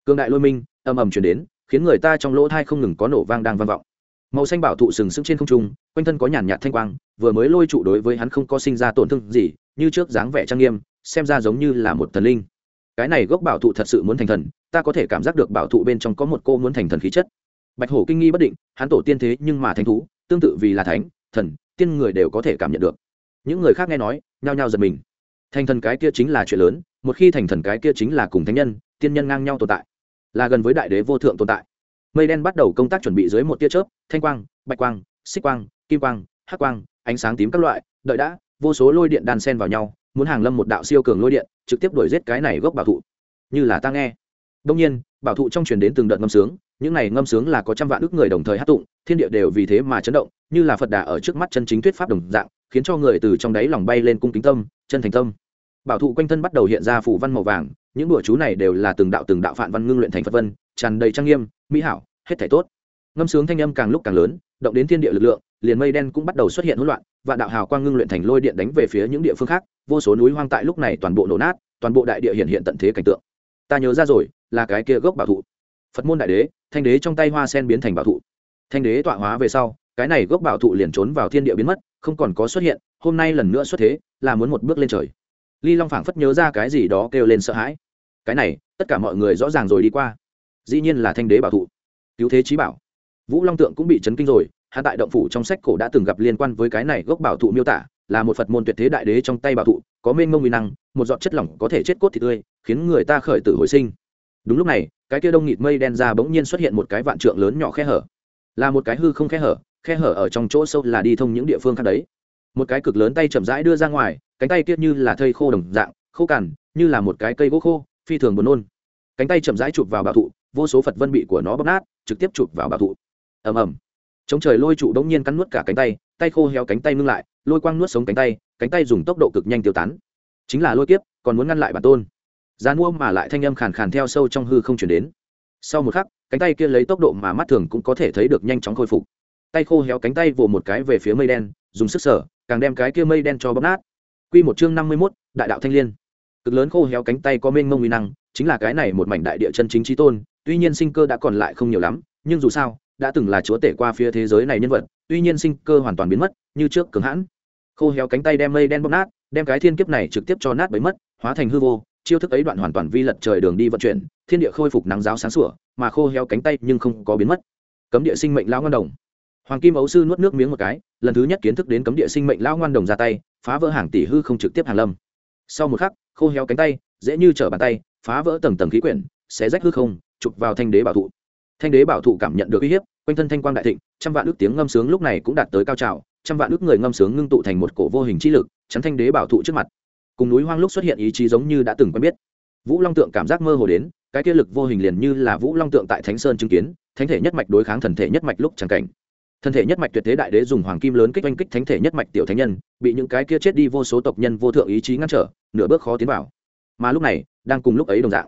Cương đại lôi minh ầm ầm chuyển đến, khiến người ta trong lỗ thai không ngừng có nổ vang đang vang vọng. Màu xanh bảo thụ sừng sững trên không trung, quanh thân có nhàn nhạt thanh quang, vừa mới lôi trụ đối với hắn không có sinh ra tổn thương gì, như trước dáng vẻ trang nghiêm, xem ra giống như là một thần linh. Cái này gốc bảo thụ thật sự muốn thành thần, ta có thể cảm giác được bảo thụ bên trong có một cô muốn thành thần khí chất bạch hổ kinh nghi bất định, hắn tổ tiên thế nhưng mà thánh thú, tương tự vì là thánh, thần, tiên người đều có thể cảm nhận được. Những người khác nghe nói, nhao nhao giật mình. Thành thần cái kia chính là chuyện lớn, một khi thành thần cái kia chính là cùng thánh nhân, tiên nhân ngang nhau tồn tại, là gần với đại đế vô thượng tồn tại. Mây đen bắt đầu công tác chuẩn bị dưới một tia chớp, thanh quang, bạch quang, xích quang, kim quang, hắc quang, ánh sáng tím các loại, đợi đã, vô số lôi điện đan sen vào nhau, muốn hàng lâm một đạo siêu cường lôi điện, trực tiếp đuổi giết cái này gốc bảo thụ. Như là ta nghe. Đông nhiên, bảo thụ trong truyền đến từng đợt ngâm sướng những này ngâm sướng là có trăm vạn ước người đồng thời hát tụng, thiên địa đều vì thế mà chấn động, như là phật đà ở trước mắt chân chính thuyết pháp đồng dạng, khiến cho người từ trong đáy lòng bay lên cung kính tâm, chân thành tâm. Bảo thụ quanh thân bắt đầu hiện ra phủ văn màu vàng, những đùa chú này đều là từng đạo từng đạo phạn văn ngưng luyện thành phật vân tràn đầy trang nghiêm, mỹ hảo, hết thảy tốt. Ngâm sướng thanh âm càng lúc càng lớn, động đến thiên địa lực lượng, liền mây đen cũng bắt đầu xuất hiện hỗn loạn và đạo hào quang ngưng luyện thành lôi điện đánh về phía những địa phương khác, vô số núi hoang tại lúc này toàn bộ nổ nát, toàn bộ đại địa hiện hiện tận thế cảnh tượng. Ta nhớ ra rồi, là cái kia gốc bảo thụ phật môn đại đế, thanh đế trong tay hoa sen biến thành bảo thụ. Thanh đế tọa hóa về sau, cái này gốc bảo thụ liền trốn vào thiên địa biến mất, không còn có xuất hiện, hôm nay lần nữa xuất thế, là muốn một bước lên trời. Ly long phảng phất nhớ ra cái gì đó kêu lên sợ hãi. Cái này, tất cả mọi người rõ ràng rồi đi qua. Dĩ nhiên là thanh đế bảo thụ. Cứu thế trí bảo. Vũ long tượng cũng bị chấn kinh rồi hạ tại động phủ trong sách cổ đã từng gặp liên quan với cái này gốc bảo thụ miêu tả, là một phật môn tuyệt thế đại đế trong tay bảo thụ, có mênh mông uy năng, một giọt chất lỏng có thể chết cốt thì tươi, khiến người ta khởi tử hồi sinh đúng lúc này, cái kia đông nghịt mây đen ra bỗng nhiên xuất hiện một cái vạn trượng lớn nhỏ khe hở. Là một cái hư không khe hở khe hở ở trong chỗ sâu là đi thông những địa phương khác đấy. Một cái cực lớn tay chậm rãi đưa ra ngoài, cánh tay kia như là thây khô đồng dạng, khô cằn, như là một cái cây gỗ khô, phi thường buồn nôn. Cánh tay chậm rãi chụp vào bảo thụ, vô số phật vân bị của nó bóp nát, trực tiếp chụp vào bảo thụ. Ầm ầm. Chống trời lôi trụ đống nhiên cắn nuốt cả cánh tay tay khô héo cánh tay ngưng lại, lôi quang nuốt sống cánh tay cánh tay dùng tốc độ cực nhanh tiêu tán. Chính là lôi kiếp, còn muốn ngăn lại bản tôn gian mua mà lại thanh âm khàn khàn theo sâu trong hư không chuyển đến. Sau một khắc, cánh tay kia lấy tốc độ mà mắt thường cũng có thể thấy được nhanh chóng khôi phục. Tay khô héo cánh tay vồ một cái về phía mây đen, dùng sức sở, càng đem cái kia mây đen cho bóp nát. Quy một chương năm mươi mốt, đại đạo thanh liên. cực lớn khô héo cánh tay có mênh mông uy năng, chính là cái này một mảnh đại địa chân chính chí tôn, tuy nhiên sinh cơ đã còn lại không nhiều lắm, nhưng dù sao, đã từng là chúa tể qua phía thế giới này nhân vật, tuy nhiên sinh cơ hoàn toàn biến mất, như trước cường hãn. Khô héo cánh tay đem mây đen bóp nát, đem cái thiên kiếp này trực tiếp cho nát bấy mất, hóa thành hư vô chiêu thức ấy đoạn hoàn toàn vi lật trời đường đi vận chuyển, thiên địa khôi phục nắng giáo sáng sủa, mà khô héo cánh tay nhưng không có biến mất. Cấm địa sinh mệnh lão ngân đồng. Hoàng kim ấu sư nuốt nước miếng một cái, lần thứ nhất kiến thức đến cấm địa sinh mệnh lão ngoan đồng ra tay, phá vỡ hàng tỷ hư không trực tiếp hàng lâm. Sau một khắc, khô héo cánh tay, dễ như trở bàn tay, phá vỡ tầng tầng khí quyển, xé rách hư không, chụp vào thanh đế bảo thụ. Thanh đế bảo thụ cảm nhận được uy hiếp, quanh thân thanh quang đại thịnh, trăm vạn ước tiếng ngâm sướng lúc này cũng đạt tới cao trào, trăm vạn ước người ngâm sướng ngưng tụ thành một cổ vô hình chi lực, chắn thanh đế bảo thụ trước mặt cùng núi hoang lúc xuất hiện ý chí giống như đã từng quen biết. Vũ long tượng cảm giác mơ hồ đến, cái kia lực vô hình liền như là vũ long tượng tại thánh sơn chứng kiến, thánh thể nhất mạch đối kháng thần thể nhất mạch lúc chẳng cảnh. Thân thể nhất mạch tuyệt thế đại đế dùng hoàng kim lớn kích oanh kích thánh thể nhất mạch tiểu thánh nhân, bị những cái kia chết đi vô số tộc nhân vô thượng ý chí ngăn trở, nửa bước khó tiến vào. Mà lúc này, đang cùng lúc ấy đồng dạng,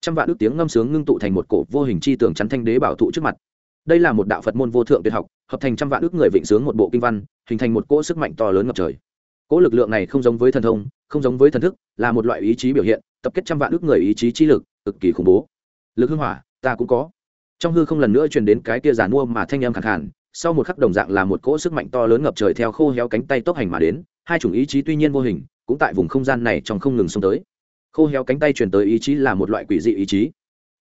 trăm vạn ước tiếng ngâm sướng ngưng tụ thành một cổ vô hình chi tường chắn thanh đế bảo thụ trước mặt. Đây là một đạo phật môn vô thượng tuyệt học, hợp thành trăm vạn ước người vịnh sướng một bộ kinh văn, hình thành một cỗ sức mạnh to lớn ngập trời. Cỗ lực lượng này không giống với thần thông không giống với thần thức, là một loại ý chí biểu hiện, tập kết trăm vạn ước người ý chí chi lực, cực kỳ khủng bố. Lực hưng hỏa, ta cũng có. Trong hư không lần nữa truyền đến cái kia giàn mua mà thanh em khẳng hẳn sau một khắc đồng dạng là một cỗ sức mạnh to lớn ngập trời theo khô héo cánh tay tốc hành mà đến, hai chủng ý chí tuy nhiên vô hình, cũng tại vùng không gian này trong không ngừng xông tới. Khô héo cánh tay truyền tới ý chí là một loại quỷ dị ý chí.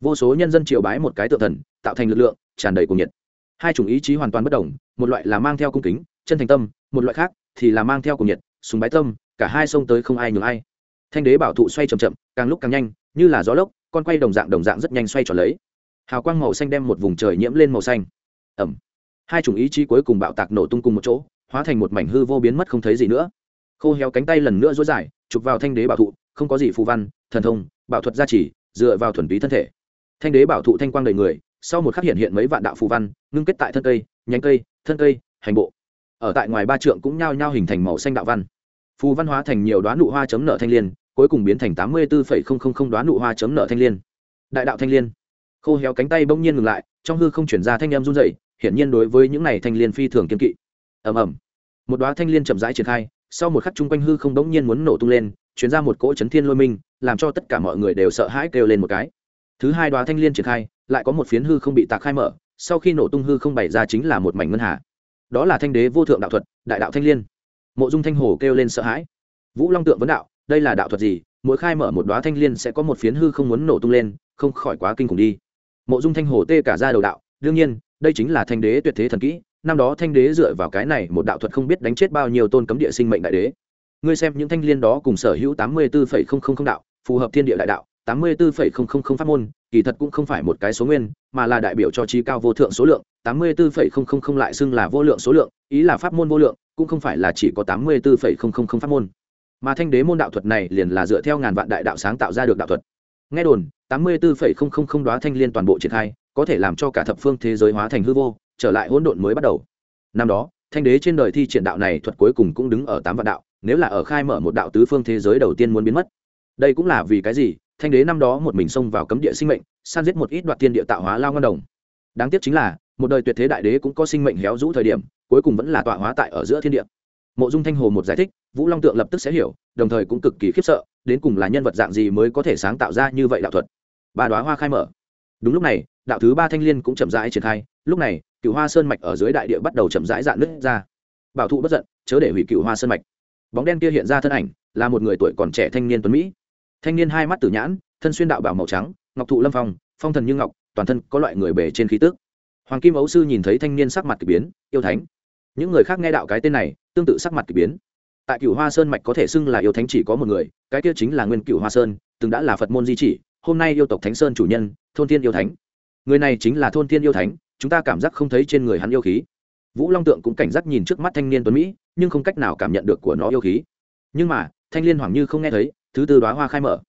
Vô số nhân dân triều bái một cái tự thần, tạo thành lực lượng, tràn đầy cuồng nhiệt. Hai chủng ý chí hoàn toàn bất đồng, một loại là mang theo cung kính, chân thành tâm, một loại khác thì là mang theo cuồng nhiệt súng bái tâm cả hai sông tới không ai nhường ai. Thanh đế bảo thụ xoay chậm chậm, càng lúc càng nhanh, như là gió lốc, con quay đồng dạng đồng dạng rất nhanh xoay tròn lấy. Hào quang màu xanh đem một vùng trời nhiễm lên màu xanh. Ẩm. Hai chủng ý chí cuối cùng bạo tạc nổ tung cùng một chỗ, hóa thành một mảnh hư vô biến mất không thấy gì nữa. Khô héo cánh tay lần nữa dối dài, chụp vào thanh đế bảo thụ, không có gì phù văn, thần thông, bảo thuật gia trì, dựa vào thuần túy thân thể. Thanh đế bảo thụ thanh quang đầy người, sau một khắc hiện hiện mấy vạn đạo phù văn, ngưng kết tại thân cây, nhánh cây, thân cây, hành bộ. Ở tại ngoài ba trượng cũng nhao nhao hình thành màu xanh đạo văn phù văn hóa thành nhiều đoán nụ hoa chấm nợ thanh l i ê n cuối cùng biến thành tám mươi bốn đoán nụ hoa chấm nợ thanh l i ê n đại đạo thanh l i ê n khô héo cánh tay bỗng nhiên ngừng lại, trong hư không chuyển ra thanh em run dậy hiển nhiên đối với những này thanh liên phi thường kiên kỵ. Ầm ầm. Một đóa thanh liên chậm rãi triển khai, sau một khắc chung quanh hư không bỗng nhiên muốn nổ tung lên, chuyển ra một cỗ chấn thiên lôi minh, làm cho tất cả mọi người đều sợ hãi kêu lên một cái. Thứ hai đóa thanh liên triển khai, lại có một phiến hư không bị tạc khai mở, sau khi nổ tung hư không bày ra chính là một mảnh ngân hà. Đó là thanh đế vô thượng đạo thuật, đại đạo thanh liên mộ dung thanh hồ kêu lên sợ hãi. Vũ long tượng vấn đạo, đây là đạo thuật gì? Mỗi khai mở một đóa thanh liên sẽ có một phiến hư không muốn nổ tung lên, không khỏi quá kinh khủng đi. Mộ dung thanh hồ tê cả ra đầu đạo, đương nhiên, đây chính là thanh đế tuyệt thế thần kỹ, năm đó thanh đế dựa vào cái này một đạo thuật không biết đánh chết bao nhiêu tôn cấm địa sinh mệnh đại đế. Ngươi xem những thanh liên đó cùng sở hữu tám mươi bốn đạo, phù hợp thiên địa đại đạo, tám mươi bốn pháp môn, kỳ thật cũng không phải một cái số nguyên, mà là đại biểu cho trí cao vô thượng số lượng, tám mươi bốn lại xưng là vô lượng số lượng, ý là pháp môn vô lượng cũng không phải là chỉ có tám mươi bốn pháp môn. Mà thanh đế môn đạo thuật này liền là dựa theo ngàn vạn đại đạo sáng tạo ra được đạo thuật. Nghe đồn, tám mươi bốn đoá thanh liên toàn bộ triển khai, có thể làm cho cả thập phương thế giới hóa thành hư vô, trở lại hỗn độn mới bắt đầu. Năm đó, thanh đế trên đời thi triển đạo này thuật cuối cùng cũng đứng ở tám vạn đạo, nếu là ở khai mở một đạo tứ phương thế giới đầu tiên muốn biến mất. Đây cũng là vì cái gì? Thanh đế năm đó một mình xông vào cấm địa sinh mệnh, san giết một ít đoạt tiên địa tạo hóa lao ngân đồng. Đáng tiếc chính là một đời tuyệt thế đại đế cũng có sinh mệnh héo rũ thời điểm, cuối cùng vẫn là tọa hóa tại ở giữa thiên địa. Mộ dung thanh hồ một giải thích, vũ long tượng lập tức sẽ hiểu, đồng thời cũng cực kỳ khiếp sợ, đến cùng là nhân vật dạng gì mới có thể sáng tạo ra như vậy đạo thuật. Ba đoá hoa khai mở. Đúng lúc này, đạo thứ ba thanh l i ê n cũng chậm rãi triển khai, lúc này cựu hoa sơn mạch ở dưới đại địa bắt đầu chậm rãi dạn nứt ra. Bảo thụ bất giận, chớ để hủy cựu hoa sơn mạch. Bóng đen kia hiện ra thân ảnh, là một người tuổi còn trẻ thanh niên tuấn mỹ. Thanh niên hai mắt tử nhãn, thân xuyên đạo bảo màu trắng, ngọc thụ lâm phong phong thần như ngọc, toàn thân có loại người bể trên khí tước hoàng kim ấu sư nhìn thấy thanh niên sắc mặt k ỳ biến, yêu thánh. Những người khác nghe đạo cái tên này, tương tự sắc mặt k ỳ biến. Tại cửu hoa sơn mạch có thể xưng là yêu thánh chỉ có một người, cái kia chính là nguyên cửu hoa sơn, từng đã là phật môn di chỉ, hôm nay yêu tộc thánh sơn chủ nhân, thôn thiên yêu thánh. Người này chính là thôn thiên yêu thánh, chúng ta cảm giác không thấy trên người hắn yêu khí. Vũ long tượng cũng cảnh giác nhìn trước mắt thanh niên tuấn mỹ, nhưng không cách nào cảm nhận được của nó yêu khí. Nhưng mà, thanh liên hoàng như không nghe thấy, thứ tư đoá hoa khai mở.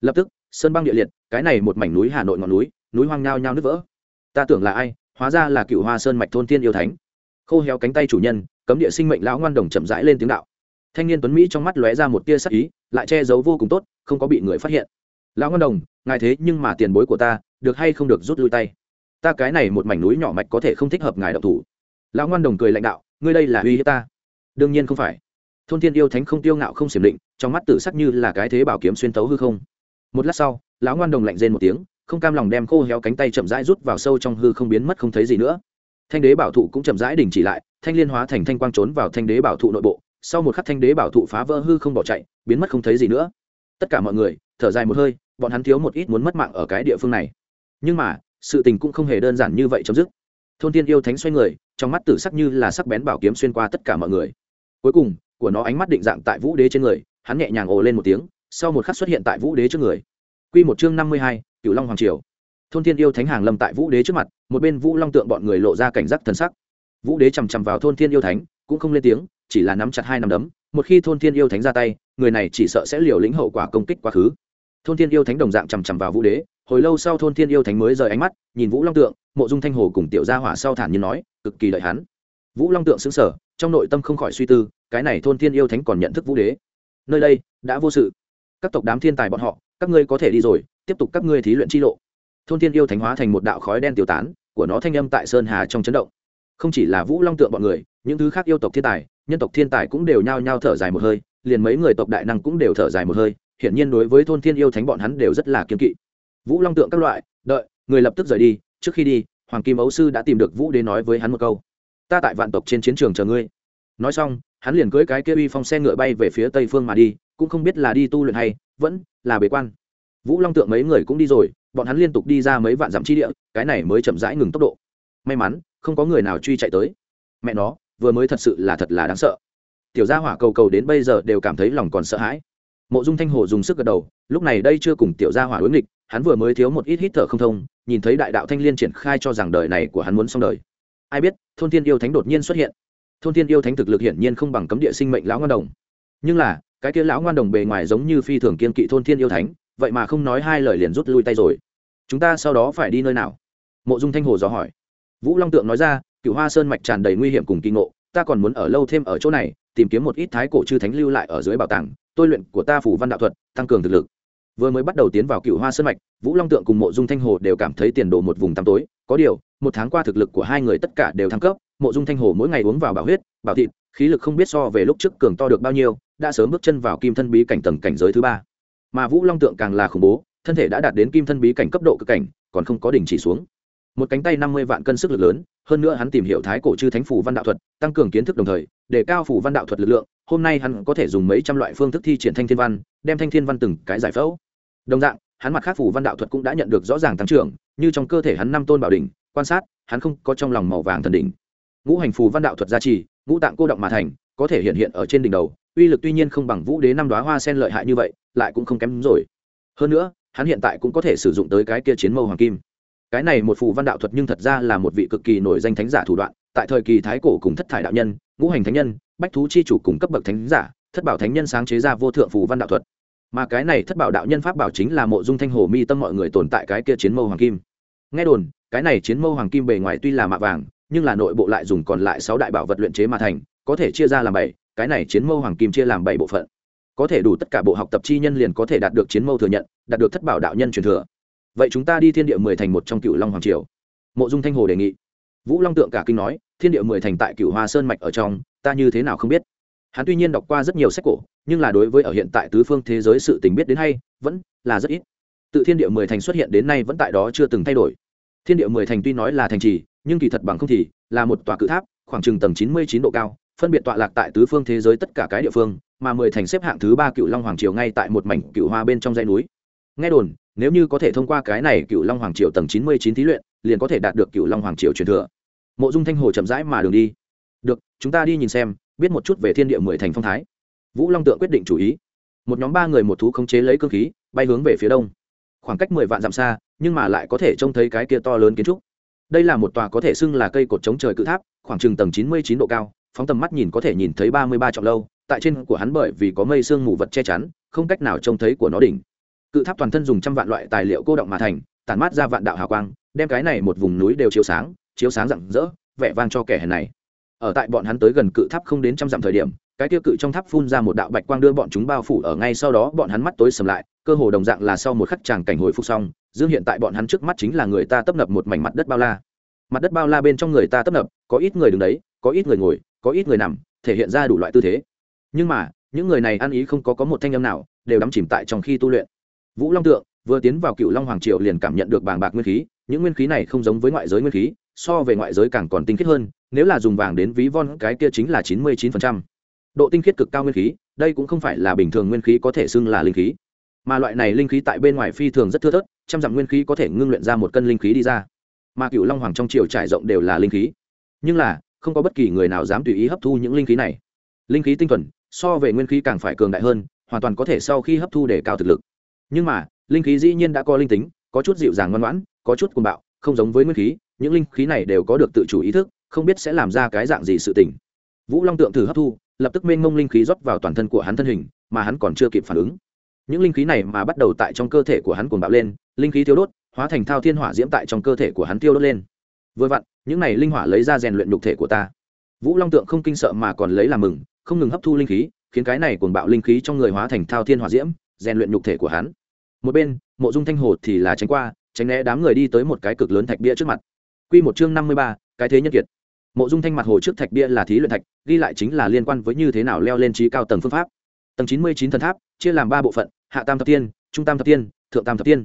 Lập tức, sơn băng địa liệt, cái này một mảnh núi hà nội ngọn núi núi hoang nhao nhao nứt vỡ. Ta tưởng là ai hóa ra là cựu hoa sơn mạch thôn tiên yêu thánh. Khô héo cánh tay chủ nhân, cấm địa sinh mệnh lão ngoan đồng chậm rãi lên tiếng đạo. Thanh niên tuấn mỹ trong mắt lóe ra một tia sắc ý, lại che giấu vô cùng tốt, không có bị người phát hiện. Lão ngoan đồng, ngài thế nhưng mà tiền bối của ta, được hay không được rút lui tay. Ta cái này một mảnh núi nhỏ mạch có thể không thích hợp ngài độc thủ. Lão ngoan đồng cười lãnh đạo, ngươi đây là uy hiếp ta. Đương nhiên không phải. Thôn thiên yêu thánh không tiêu ngạo không xiểm định, trong mắt tử sắc như là cái thế bảo kiếm xuyên tấu hư không. Một lát sau, lão ngoan đồng lạnh rên một tiếng không cam lòng đem khô héo cánh tay chậm rãi rút vào sâu trong hư không biến mất không thấy gì nữa. Thanh đế bảo thụ cũng chậm rãi đình chỉ lại, thanh liên hóa thành thanh quang trốn vào thanh đế bảo thụ nội bộ, sau một khắc thanh đế bảo thụ phá vỡ hư không bỏ chạy, biến mất không thấy gì nữa. Tất cả mọi người, thở dài một hơi, bọn hắn thiếu một ít muốn mất mạng ở cái địa phương này. Nhưng mà, sự tình cũng không hề đơn giản như vậy chấm dứt. Thôn tiên yêu thánh xoay người, trong mắt tử sắc như là sắc bén bảo kiếm xuyên qua tất cả mọi người. Cuối cùng, của nó ánh mắt định dạng tại vũ đế trên người, hắn nhẹ nhàng ồ lên một tiếng, sau một khắc xuất hiện tại vũ đế trước người. Q một chương năm mươi hai cựu long hoàng triều. Thôn thiên yêu thánh hàng lâm tại vũ đế trước mặt, một bên vũ long tượng bọn người lộ ra cảnh giác thần sắc. Vũ đế chằm chằm vào thôn thiên yêu thánh, cũng không lên tiếng, chỉ là nắm chặt hai nắm đấm, một khi thôn thiên yêu thánh ra tay, người này chỉ sợ sẽ liều lĩnh hậu quả công kích quá khứ. Thôn thiên yêu thánh đồng dạng chằm chằm vào vũ đế, hồi lâu sau thôn thiên yêu thánh mới rời ánh mắt, nhìn vũ long tượng, mộ dung thanh hồ cùng tiểu gia hỏa sau thản nhiên nói, cực kỳ đợi hắn. Vũ long tượng xứng sở trong nội tâm không khỏi suy tư, cái này thôn thiên yêu thánh còn nhận thức vũ đế. Nơi đây, đã vô sự. Các tộc đám thiên tài bọn họ, các ngươi có thể đi rồi tiếp tục các ngươi thí luyện chi lộ. Thôn thiên yêu thánh hóa thành một đạo khói đen tiêu tán, của nó thanh âm tại sơn hà trong chấn động. Không chỉ là vũ long tượng bọn người, những thứ khác yêu tộc thiên tài, nhân tộc thiên tài cũng đều nhao nhao thở dài một hơi, liền mấy người tộc đại năng cũng đều thở dài một hơi, hiển nhiên đối với thôn thiên yêu thánh bọn hắn đều rất là kiên kỵ. Vũ long tượng các loại, đợi, người lập tức rời đi, trước khi đi, hoàng kim ấu sư đã tìm được vũ đế nói với hắn một câu. Ta tại vạn tộc trên chiến trường chờ ngươi. Nói xong, hắn liền cưỡi cái kia uy phong xe ngựa bay về phía tây phương mà đi, cũng không biết là đi tu luyện hay vẫn là bế quan vũ long tượng mấy người cũng đi rồi, bọn hắn liên tục đi ra mấy vạn dặm chi địa, cái này mới chậm rãi ngừng tốc độ. May mắn, không có người nào truy chạy tới. Mẹ nó, vừa mới thật sự là thật là đáng sợ. Tiểu gia hỏa cầu cầu đến bây giờ đều cảm thấy lòng còn sợ hãi. Mộ dung thanh hồ dùng sức gật đầu, lúc này đây chưa cùng tiểu gia hỏa đối nghịch, hắn vừa mới thiếu một ít hít thở không thông, nhìn thấy đại đạo thanh liên triển khai cho rằng đời này của hắn muốn xong đời. Ai biết, thôn thiên yêu thánh đột nhiên xuất hiện. Thôn thiên yêu thánh thực lực hiển nhiên không bằng cấm địa sinh mệnh lão ngoan đồng. Nhưng là, cái kia lão ngoan đồng bề ngoài giống như phi thường kiên kỵ thôn thiên yêu thánh vậy mà không nói hai lời liền rút lui tay rồi. Chúng ta sau đó phải đi nơi nào? Mộ dung thanh hồ dò hỏi. Vũ long tượng nói ra cựu hoa sơn mạch tràn đầy nguy hiểm cùng kinh ngộ, ta còn muốn ở lâu thêm ở chỗ này, tìm kiếm một ít thái cổ chư thánh lưu lại ở dưới bảo tàng, tôi luyện của ta phủ văn đạo thuật, tăng cường thực lực. Vừa mới bắt đầu tiến vào cựu hoa sơn mạch, vũ long tượng cùng mộ dung thanh hồ đều cảm thấy tiền đồ một vùng tăm tối. Có điều, một tháng qua thực lực của hai người tất cả đều thăng cấp, mộ dung thanh hồ mỗi ngày uống vào bảo huyết, bảo thịt, khí lực không biết so về lúc trước cường to được bao nhiêu, đã sớm bước chân vào kim thân bí cảnh tầng cảnh giới thứ ba mà vũ long tượng càng là khủng bố, thân thể đã đạt đến kim thân bí cảnh cấp độ cực cảnh, còn không có đỉnh chỉ xuống. Một cánh tay năm mươi vạn cân sức lực lớn, hơn nữa hắn tìm hiểu thái cổ chư thánh phủ văn đạo thuật, tăng cường kiến thức đồng thời, để cao phủ văn đạo thuật lực lượng, hôm nay hắn có thể dùng mấy trăm loại phương thức thi triển thanh thiên văn, đem thanh thiên văn từng cái giải phẫu. Đồng dạng, hắn mặt khác phủ văn đạo thuật cũng đã nhận được rõ ràng tăng trưởng, như trong cơ thể hắn năm tôn bảo đỉnh, quan sát, hắn không có trong lòng màu vàng thần đỉnh. Ngũ hành phù văn đạo thuật gia trì, ngũ tạng cô động mà thành có thể hiện hiện ở trên đỉnh đầu, uy lực tuy nhiên không bằng vũ đế năm đoá hoa sen lợi hại như vậy, lại cũng không kém rồi. Hơn nữa, hắn hiện tại cũng có thể sử dụng tới cái kia chiến mâu hoàng kim. Cái này một phù văn đạo thuật nhưng thật ra là một vị cực kỳ nổi danh thánh giả thủ đoạn, tại thời kỳ thái cổ cùng thất thải đạo nhân, ngũ hành thánh nhân, bách thú chi chủ cùng cấp bậc thánh giả, thất bảo thánh nhân sáng chế ra vô thượng phù văn đạo thuật. Mà cái này thất bảo đạo nhân pháp bảo chính là mộ dung thanh hồ mi tâm mọi người tồn tại cái kia chiến mâu hoàng kim. Nghe đồn, cái này chiến mâu hoàng kim bề ngoài tuy là mạ vàng, nhưng là nội bộ lại dùng còn lại sáu đại bảo vật luyện chế mà thành có thể chia ra làm bảy, cái này chiến mâu hoàng kim chia làm bảy bộ phận. Có thể đủ tất cả bộ học tập chi nhân liền có thể đạt được chiến mâu thừa nhận, đạt được thất bảo đạo nhân truyền thừa. Vậy chúng ta đi thiên địa mười thành một trong cựu long hoàng triều. Mộ dung thanh hồ đề nghị. Vũ long tượng cả kinh nói, thiên địa mười thành tại cựu hoa sơn mạch ở trong, ta như thế nào không biết? Hắn tuy nhiên đọc qua rất nhiều sách cổ, nhưng là đối với ở hiện tại tứ phương thế giới sự tình biết đến hay, vẫn là rất ít. Tự thiên địa mười thành xuất hiện đến nay vẫn tại đó chưa từng thay đổi. Thiên địa mười thành tuy nói là thành trì, nhưng kỳ thật bằng không thì là một tòa cự tháp, khoảng chừng tầm chín mươi chín độ cao phân biệt tọa lạc tại tứ phương thế giới tất cả cái địa phương, mà mười thành xếp hạng thứ ba cựu long hoàng triều ngay tại một mảnh cựu hoa bên trong dãy núi. Nghe đồn, nếu như có thể thông qua cái này cựu long hoàng triều tầng chín mươi chín thí luyện, liền có thể đạt được cựu long hoàng triều truyền thừa. Mộ dung thanh hồ chậm rãi mà đường đi. Được, chúng ta đi nhìn xem, biết một chút về thiên địa mười thành phong thái. Vũ long tượng quyết định chủ ý. Một nhóm ba người một thú khống chế lấy cơ khí, bay hướng về phía đông. Khoảng cách mười vạn dặm xa, nhưng mà lại có thể trông thấy cái kia to lớn kiến trúc. Đây là một tòa có thể xưng là cây cột chống trời cự tháp, khoảng chừng tầng chín mươi chín độ cao phóng tầm mắt nhìn có thể nhìn thấy ba mươi ba trọng lâu, tại trên của hắn bởi vì có mây sương mù vật che chắn, không cách nào trông thấy của nó đỉnh. Cự tháp toàn thân dùng trăm vạn loại tài liệu cô động mà thành, tản mát ra vạn đạo hào quang, đem cái này một vùng núi đều chiếu sáng chiếu sáng rạng rỡ, vẻ vang cho kẻ hèn này. Ở tại bọn hắn tới gần cự tháp không đến trăm dặm thời điểm, cái tiêu cự trong tháp phun ra một đạo bạch quang đưa bọn chúng bao phủ ở ngay sau đó bọn hắn mắt tối sầm lại, cơ hồ đồng dạng là sau một khắc tràng cảnh hồi phục xong, dương hiện tại bọn hắn trước mắt chính là người ta tấp nập một mảnh mặt đất bao la. Mặt đất bao la bên trong người ta tấp nập, có ít người đứng đấy, có ít người ngồi có ít người nằm, thể hiện ra đủ loại tư thế. Nhưng mà, những người này ăn ý không có có một thanh âm nào, đều đắm chìm tại trong khi tu luyện. Vũ long tượng, vừa tiến vào cựu long hoàng triều liền cảm nhận được bàng bạc nguyên khí, những nguyên khí này không giống với ngoại giới nguyên khí, so về ngoại giới càng còn tinh khiết hơn, nếu là dùng vàng đến ví von, cái kia chính là chín mươi chín phần trăm. Độ tinh khiết cực cao nguyên khí, đây cũng không phải là bình thường nguyên khí có thể xưng là linh khí. Mà loại này linh khí tại bên ngoài phi thường rất thưa thớt, trăm dặm nguyên khí có thể ngưng luyện ra một cân linh khí đi ra. Mà cựu long hoàng trong triều trải rộng đều là linh khí. Nhưng là không có bất kỳ người nào dám tùy ý hấp thu những linh khí này. Linh khí tinh thuần, so về nguyên khí càng phải cường đại hơn, hoàn toàn có thể sau khi hấp thu để cao thực lực. Nhưng mà, linh khí dĩ nhiên đã có linh tính, có chút dịu dàng ngoan ngoãn, có chút cuồng bạo, không giống với nguyên khí, những linh khí này đều có được tự chủ ý thức, không biết sẽ làm ra cái dạng gì sự tình. Vũ long tượng thử hấp thu, lập tức mênh mông linh khí rót vào toàn thân của hắn thân hình, mà hắn còn chưa kịp phản ứng. Những linh khí này mà bắt đầu tại trong cơ thể của hắn cuồng bạo lên, linh khí thiêu đốt, hóa thành thao thiên hỏa diễm tại trong cơ thể của hắn tiêu đốt lên vừa vặn, những này linh hỏa lấy ra rèn luyện nhục thể của ta. Vũ long tượng không kinh sợ mà còn lấy làm mừng, không ngừng hấp thu linh khí, khiến cái này cuồng bạo linh khí trong người hóa thành thao thiên hỏa diễm, rèn luyện nhục thể của hắn. Một bên, mộ dung thanh hồ thì là tránh qua, tránh né đám người đi tới một cái cực lớn thạch bia trước mặt. Q một chương năm mươi ba, cái thế nhân kiệt. Mộ dung thanh mặt hồ trước thạch bia là thí luyện thạch, ghi lại chính là liên quan với như thế nào leo lên trí cao tầng phương pháp. Tầng chín mươi chín thần tháp, chia làm ba bộ phận, hạ tam thập tiên trung tam thập tiên thượng tam thập tiên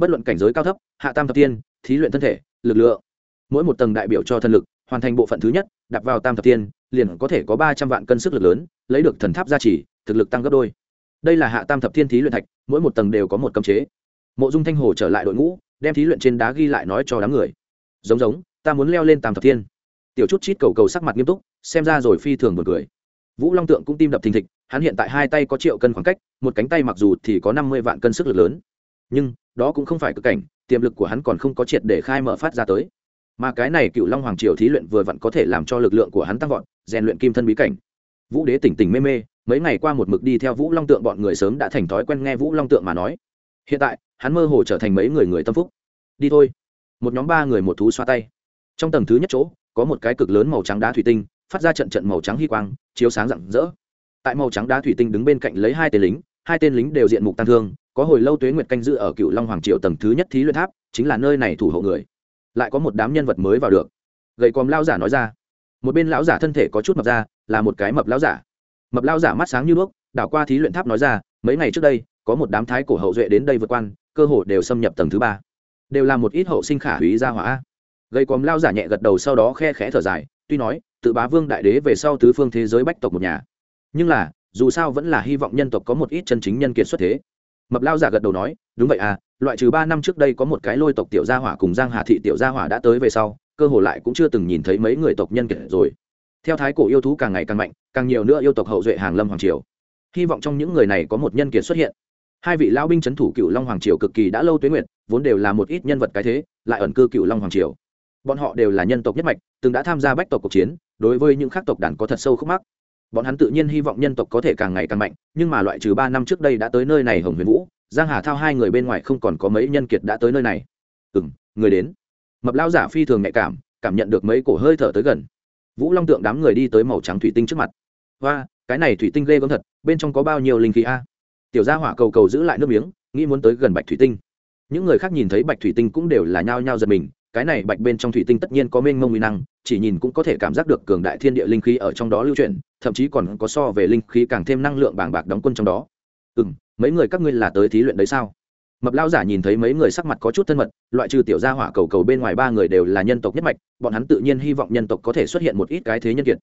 bất luận cảnh giới cao thấp, hạ tam thập tiên thí luyện thân thể, lực lượng mỗi một tầng đại biểu cho thân lực, hoàn thành bộ phận thứ nhất đặt vào tam thập tiên, liền có thể có ba trăm vạn cân sức lực lớn, lấy được thần tháp gia trì, thực lực tăng gấp đôi. Đây là hạ tam thập thiên thí luyện thạch, mỗi một tầng đều có một cấm chế. Mộ dung thanh hồ trở lại đội ngũ, đem thí luyện trên đá ghi lại nói cho đám người. Giống giống, ta muốn leo lên tam thập thiên tiểu chút chít cầu cầu sắc mặt nghiêm túc, xem ra rồi phi thường một cười. Vũ long tượng cũng tim đập thình thịch, hắn hiện tại hai tay có triệu cân khoảng cách, một cánh tay mặc dù thì có năm mươi vạn cân sức lực lớn, nhưng đó cũng không phải cực cảnh, tiềm lực của hắn còn không có triệt để khai mở phát ra tới mà cái này cựu long hoàng triều thí luyện vừa vặn có thể làm cho lực lượng của hắn tăng vọt, rèn luyện kim thân bí cảnh. Vũ đế tỉnh tỉnh mê mê, mấy ngày qua một mực đi theo vũ long tượng bọn người sớm đã thành thói quen nghe vũ long tượng mà nói. Hiện tại, hắn mơ hồ trở thành mấy người người tâm phúc. Đi thôi. Một nhóm ba người một thú xoa tay. Trong tầng thứ nhất chỗ, có một cái cực lớn màu trắng đá thủy tinh, phát ra trận trận màu trắng hy quang, chiếu sáng rạng rỡ. Tại màu trắng đá thủy tinh đứng bên cạnh lấy hai tên lính, hai tên lính đều diện mục tăng thương, có hồi lâu tuế nguyệt canh dự ở cựu long hoàng triều tầng thứ nhất thí luyện tháp, chính là nơi này thủ hộ người lại có một đám nhân vật mới vào được. Gầy còm lao giả nói ra. Một bên lão giả thân thể có chút mập ra, là một cái mập lão giả. Mập lao giả mắt sáng như đuốc, đảo qua thí luyện tháp nói ra, mấy ngày trước đây, có một đám thái cổ hậu duệ đến đây vượt quan, cơ hồ đều xâm nhập tầng thứ ba. Đều là một ít hậu sinh khả húy ra hỏa. Gây còm lao giả nhẹ gật đầu sau đó khe khẽ thở dài, tuy nói, tự bá vương đại đế về sau tứ phương thế giới bách tộc một nhà. Nhưng là, dù sao vẫn là hy vọng nhân tộc có một ít chân chính nhân kiệt xuất thế. Mập lao giả gật đầu nói, đúng vậy à loại trừ ba năm trước đây có một cái lôi tộc tiểu gia hỏa cùng giang hà thị tiểu gia hỏa đã tới về sau, cơ hồ lại cũng chưa từng nhìn thấy mấy người tộc nhân kiệt rồi. Theo thái cổ yêu thú càng ngày càng mạnh, càng nhiều nữa yêu tộc hậu duệ hàng lâm hoàng triều. Hy vọng trong những người này có một nhân kiệt xuất hiện. Hai vị Lão binh c h ấ n thủ cựu long hoàng triều cực kỳ đã lâu tuế nguyện vốn đều là một ít nhân vật cái thế, lại ẩn cư cựu long hoàng triều. Bọn họ đều là nhân tộc nhất mạch, từng đã tham gia bách tộc cuộc chiến, đối với những khác tộc đàn có thật sâu khúc mắc. Bọn hắn tự nhiên hy vọng nhân tộc có thể càng ngày càng mạnh, nhưng mà loại trừ ba năm trước đây đã tới nơi này hồng huyền vũ giang hà thao hai người bên ngoài không còn có mấy nhân kiệt đã tới nơi này. Ừ người đến. Mập lao giả phi thường nhạy cảm cảm nhận được mấy cổ hơi thở tới gần. Vũ long tượng đám người đi tới màu trắng thủy tinh trước mặt. Và cái này thủy tinh ghê gớm thật, bên trong có bao nhiêu linh khí a? Tiểu gia hỏa cầu cầu giữ lại nước miếng, nghĩ muốn tới gần bạch thủy tinh. Những người khác nhìn thấy bạch thủy tinh cũng đều là nhao nhao giật mình, cái này bạch bên trong thủy tinh tất nhiên có mênh mông uy năng, chỉ nhìn cũng có thể cảm giác được cường đại thiên địa linh khí ở trong đó lưu chuyển, thậm chí còn có so về linh khí càng thêm năng lượng bàng bạc đóng quân trong đó. Ừ m mấy người các ngươi là tới thí luyện đấy sao? Mập lao giả nhìn thấy mấy người sắc mặt có chút thân mật, loại trừ tiểu gia hỏa cầu cầu bên ngoài ba người đều là nhân tộc nhất mạch, bọn hắn tự nhiên hy vọng nhân tộc có thể xuất hiện một ít cái thế nhân kiệt.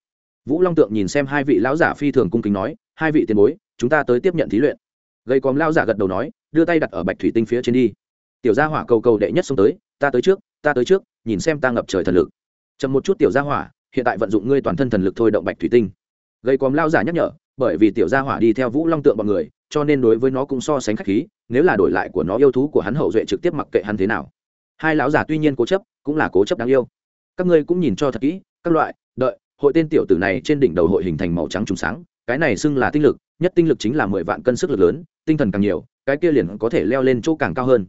Vũ long tượng nhìn xem hai vị lão giả phi thường cung kính nói, hai vị tiền bối, chúng ta tới tiếp nhận thí luyện. Gây còm lao giả gật đầu nói, đưa tay đặt ở bạch thủy tinh phía trên đi. Tiểu gia hỏa cầu cầu đệ nhất xông tới, ta tới trước, ta tới trước, nhìn xem ta ngập trời thần lực. Chậm một chút tiểu gia hỏa, hiện tại vận dụng ngươi toàn thân thần lực thôi động bạch thủy tinh. Gây còm lao giả nhắc nhở bởi vì tiểu gia hỏa đi theo vũ long tượng bọn người, cho nên đối với nó cũng so sánh khách khí, nếu là đổi lại của nó yêu thú của hắn hậu duệ trực tiếp mặc kệ hắn thế nào. Hai lão giả tuy nhiên cố chấp, cũng là cố chấp đáng yêu. Các ngươi cũng nhìn cho thật kỹ, các loại, đợi, hội tên tiểu tử này trên đỉnh đầu hội hình thành màu trắng trùng sáng, cái này xưng là tinh lực, nhất tinh lực chính là mười vạn cân sức lực lớn, tinh thần càng nhiều, cái kia liền có thể leo lên chỗ càng cao hơn.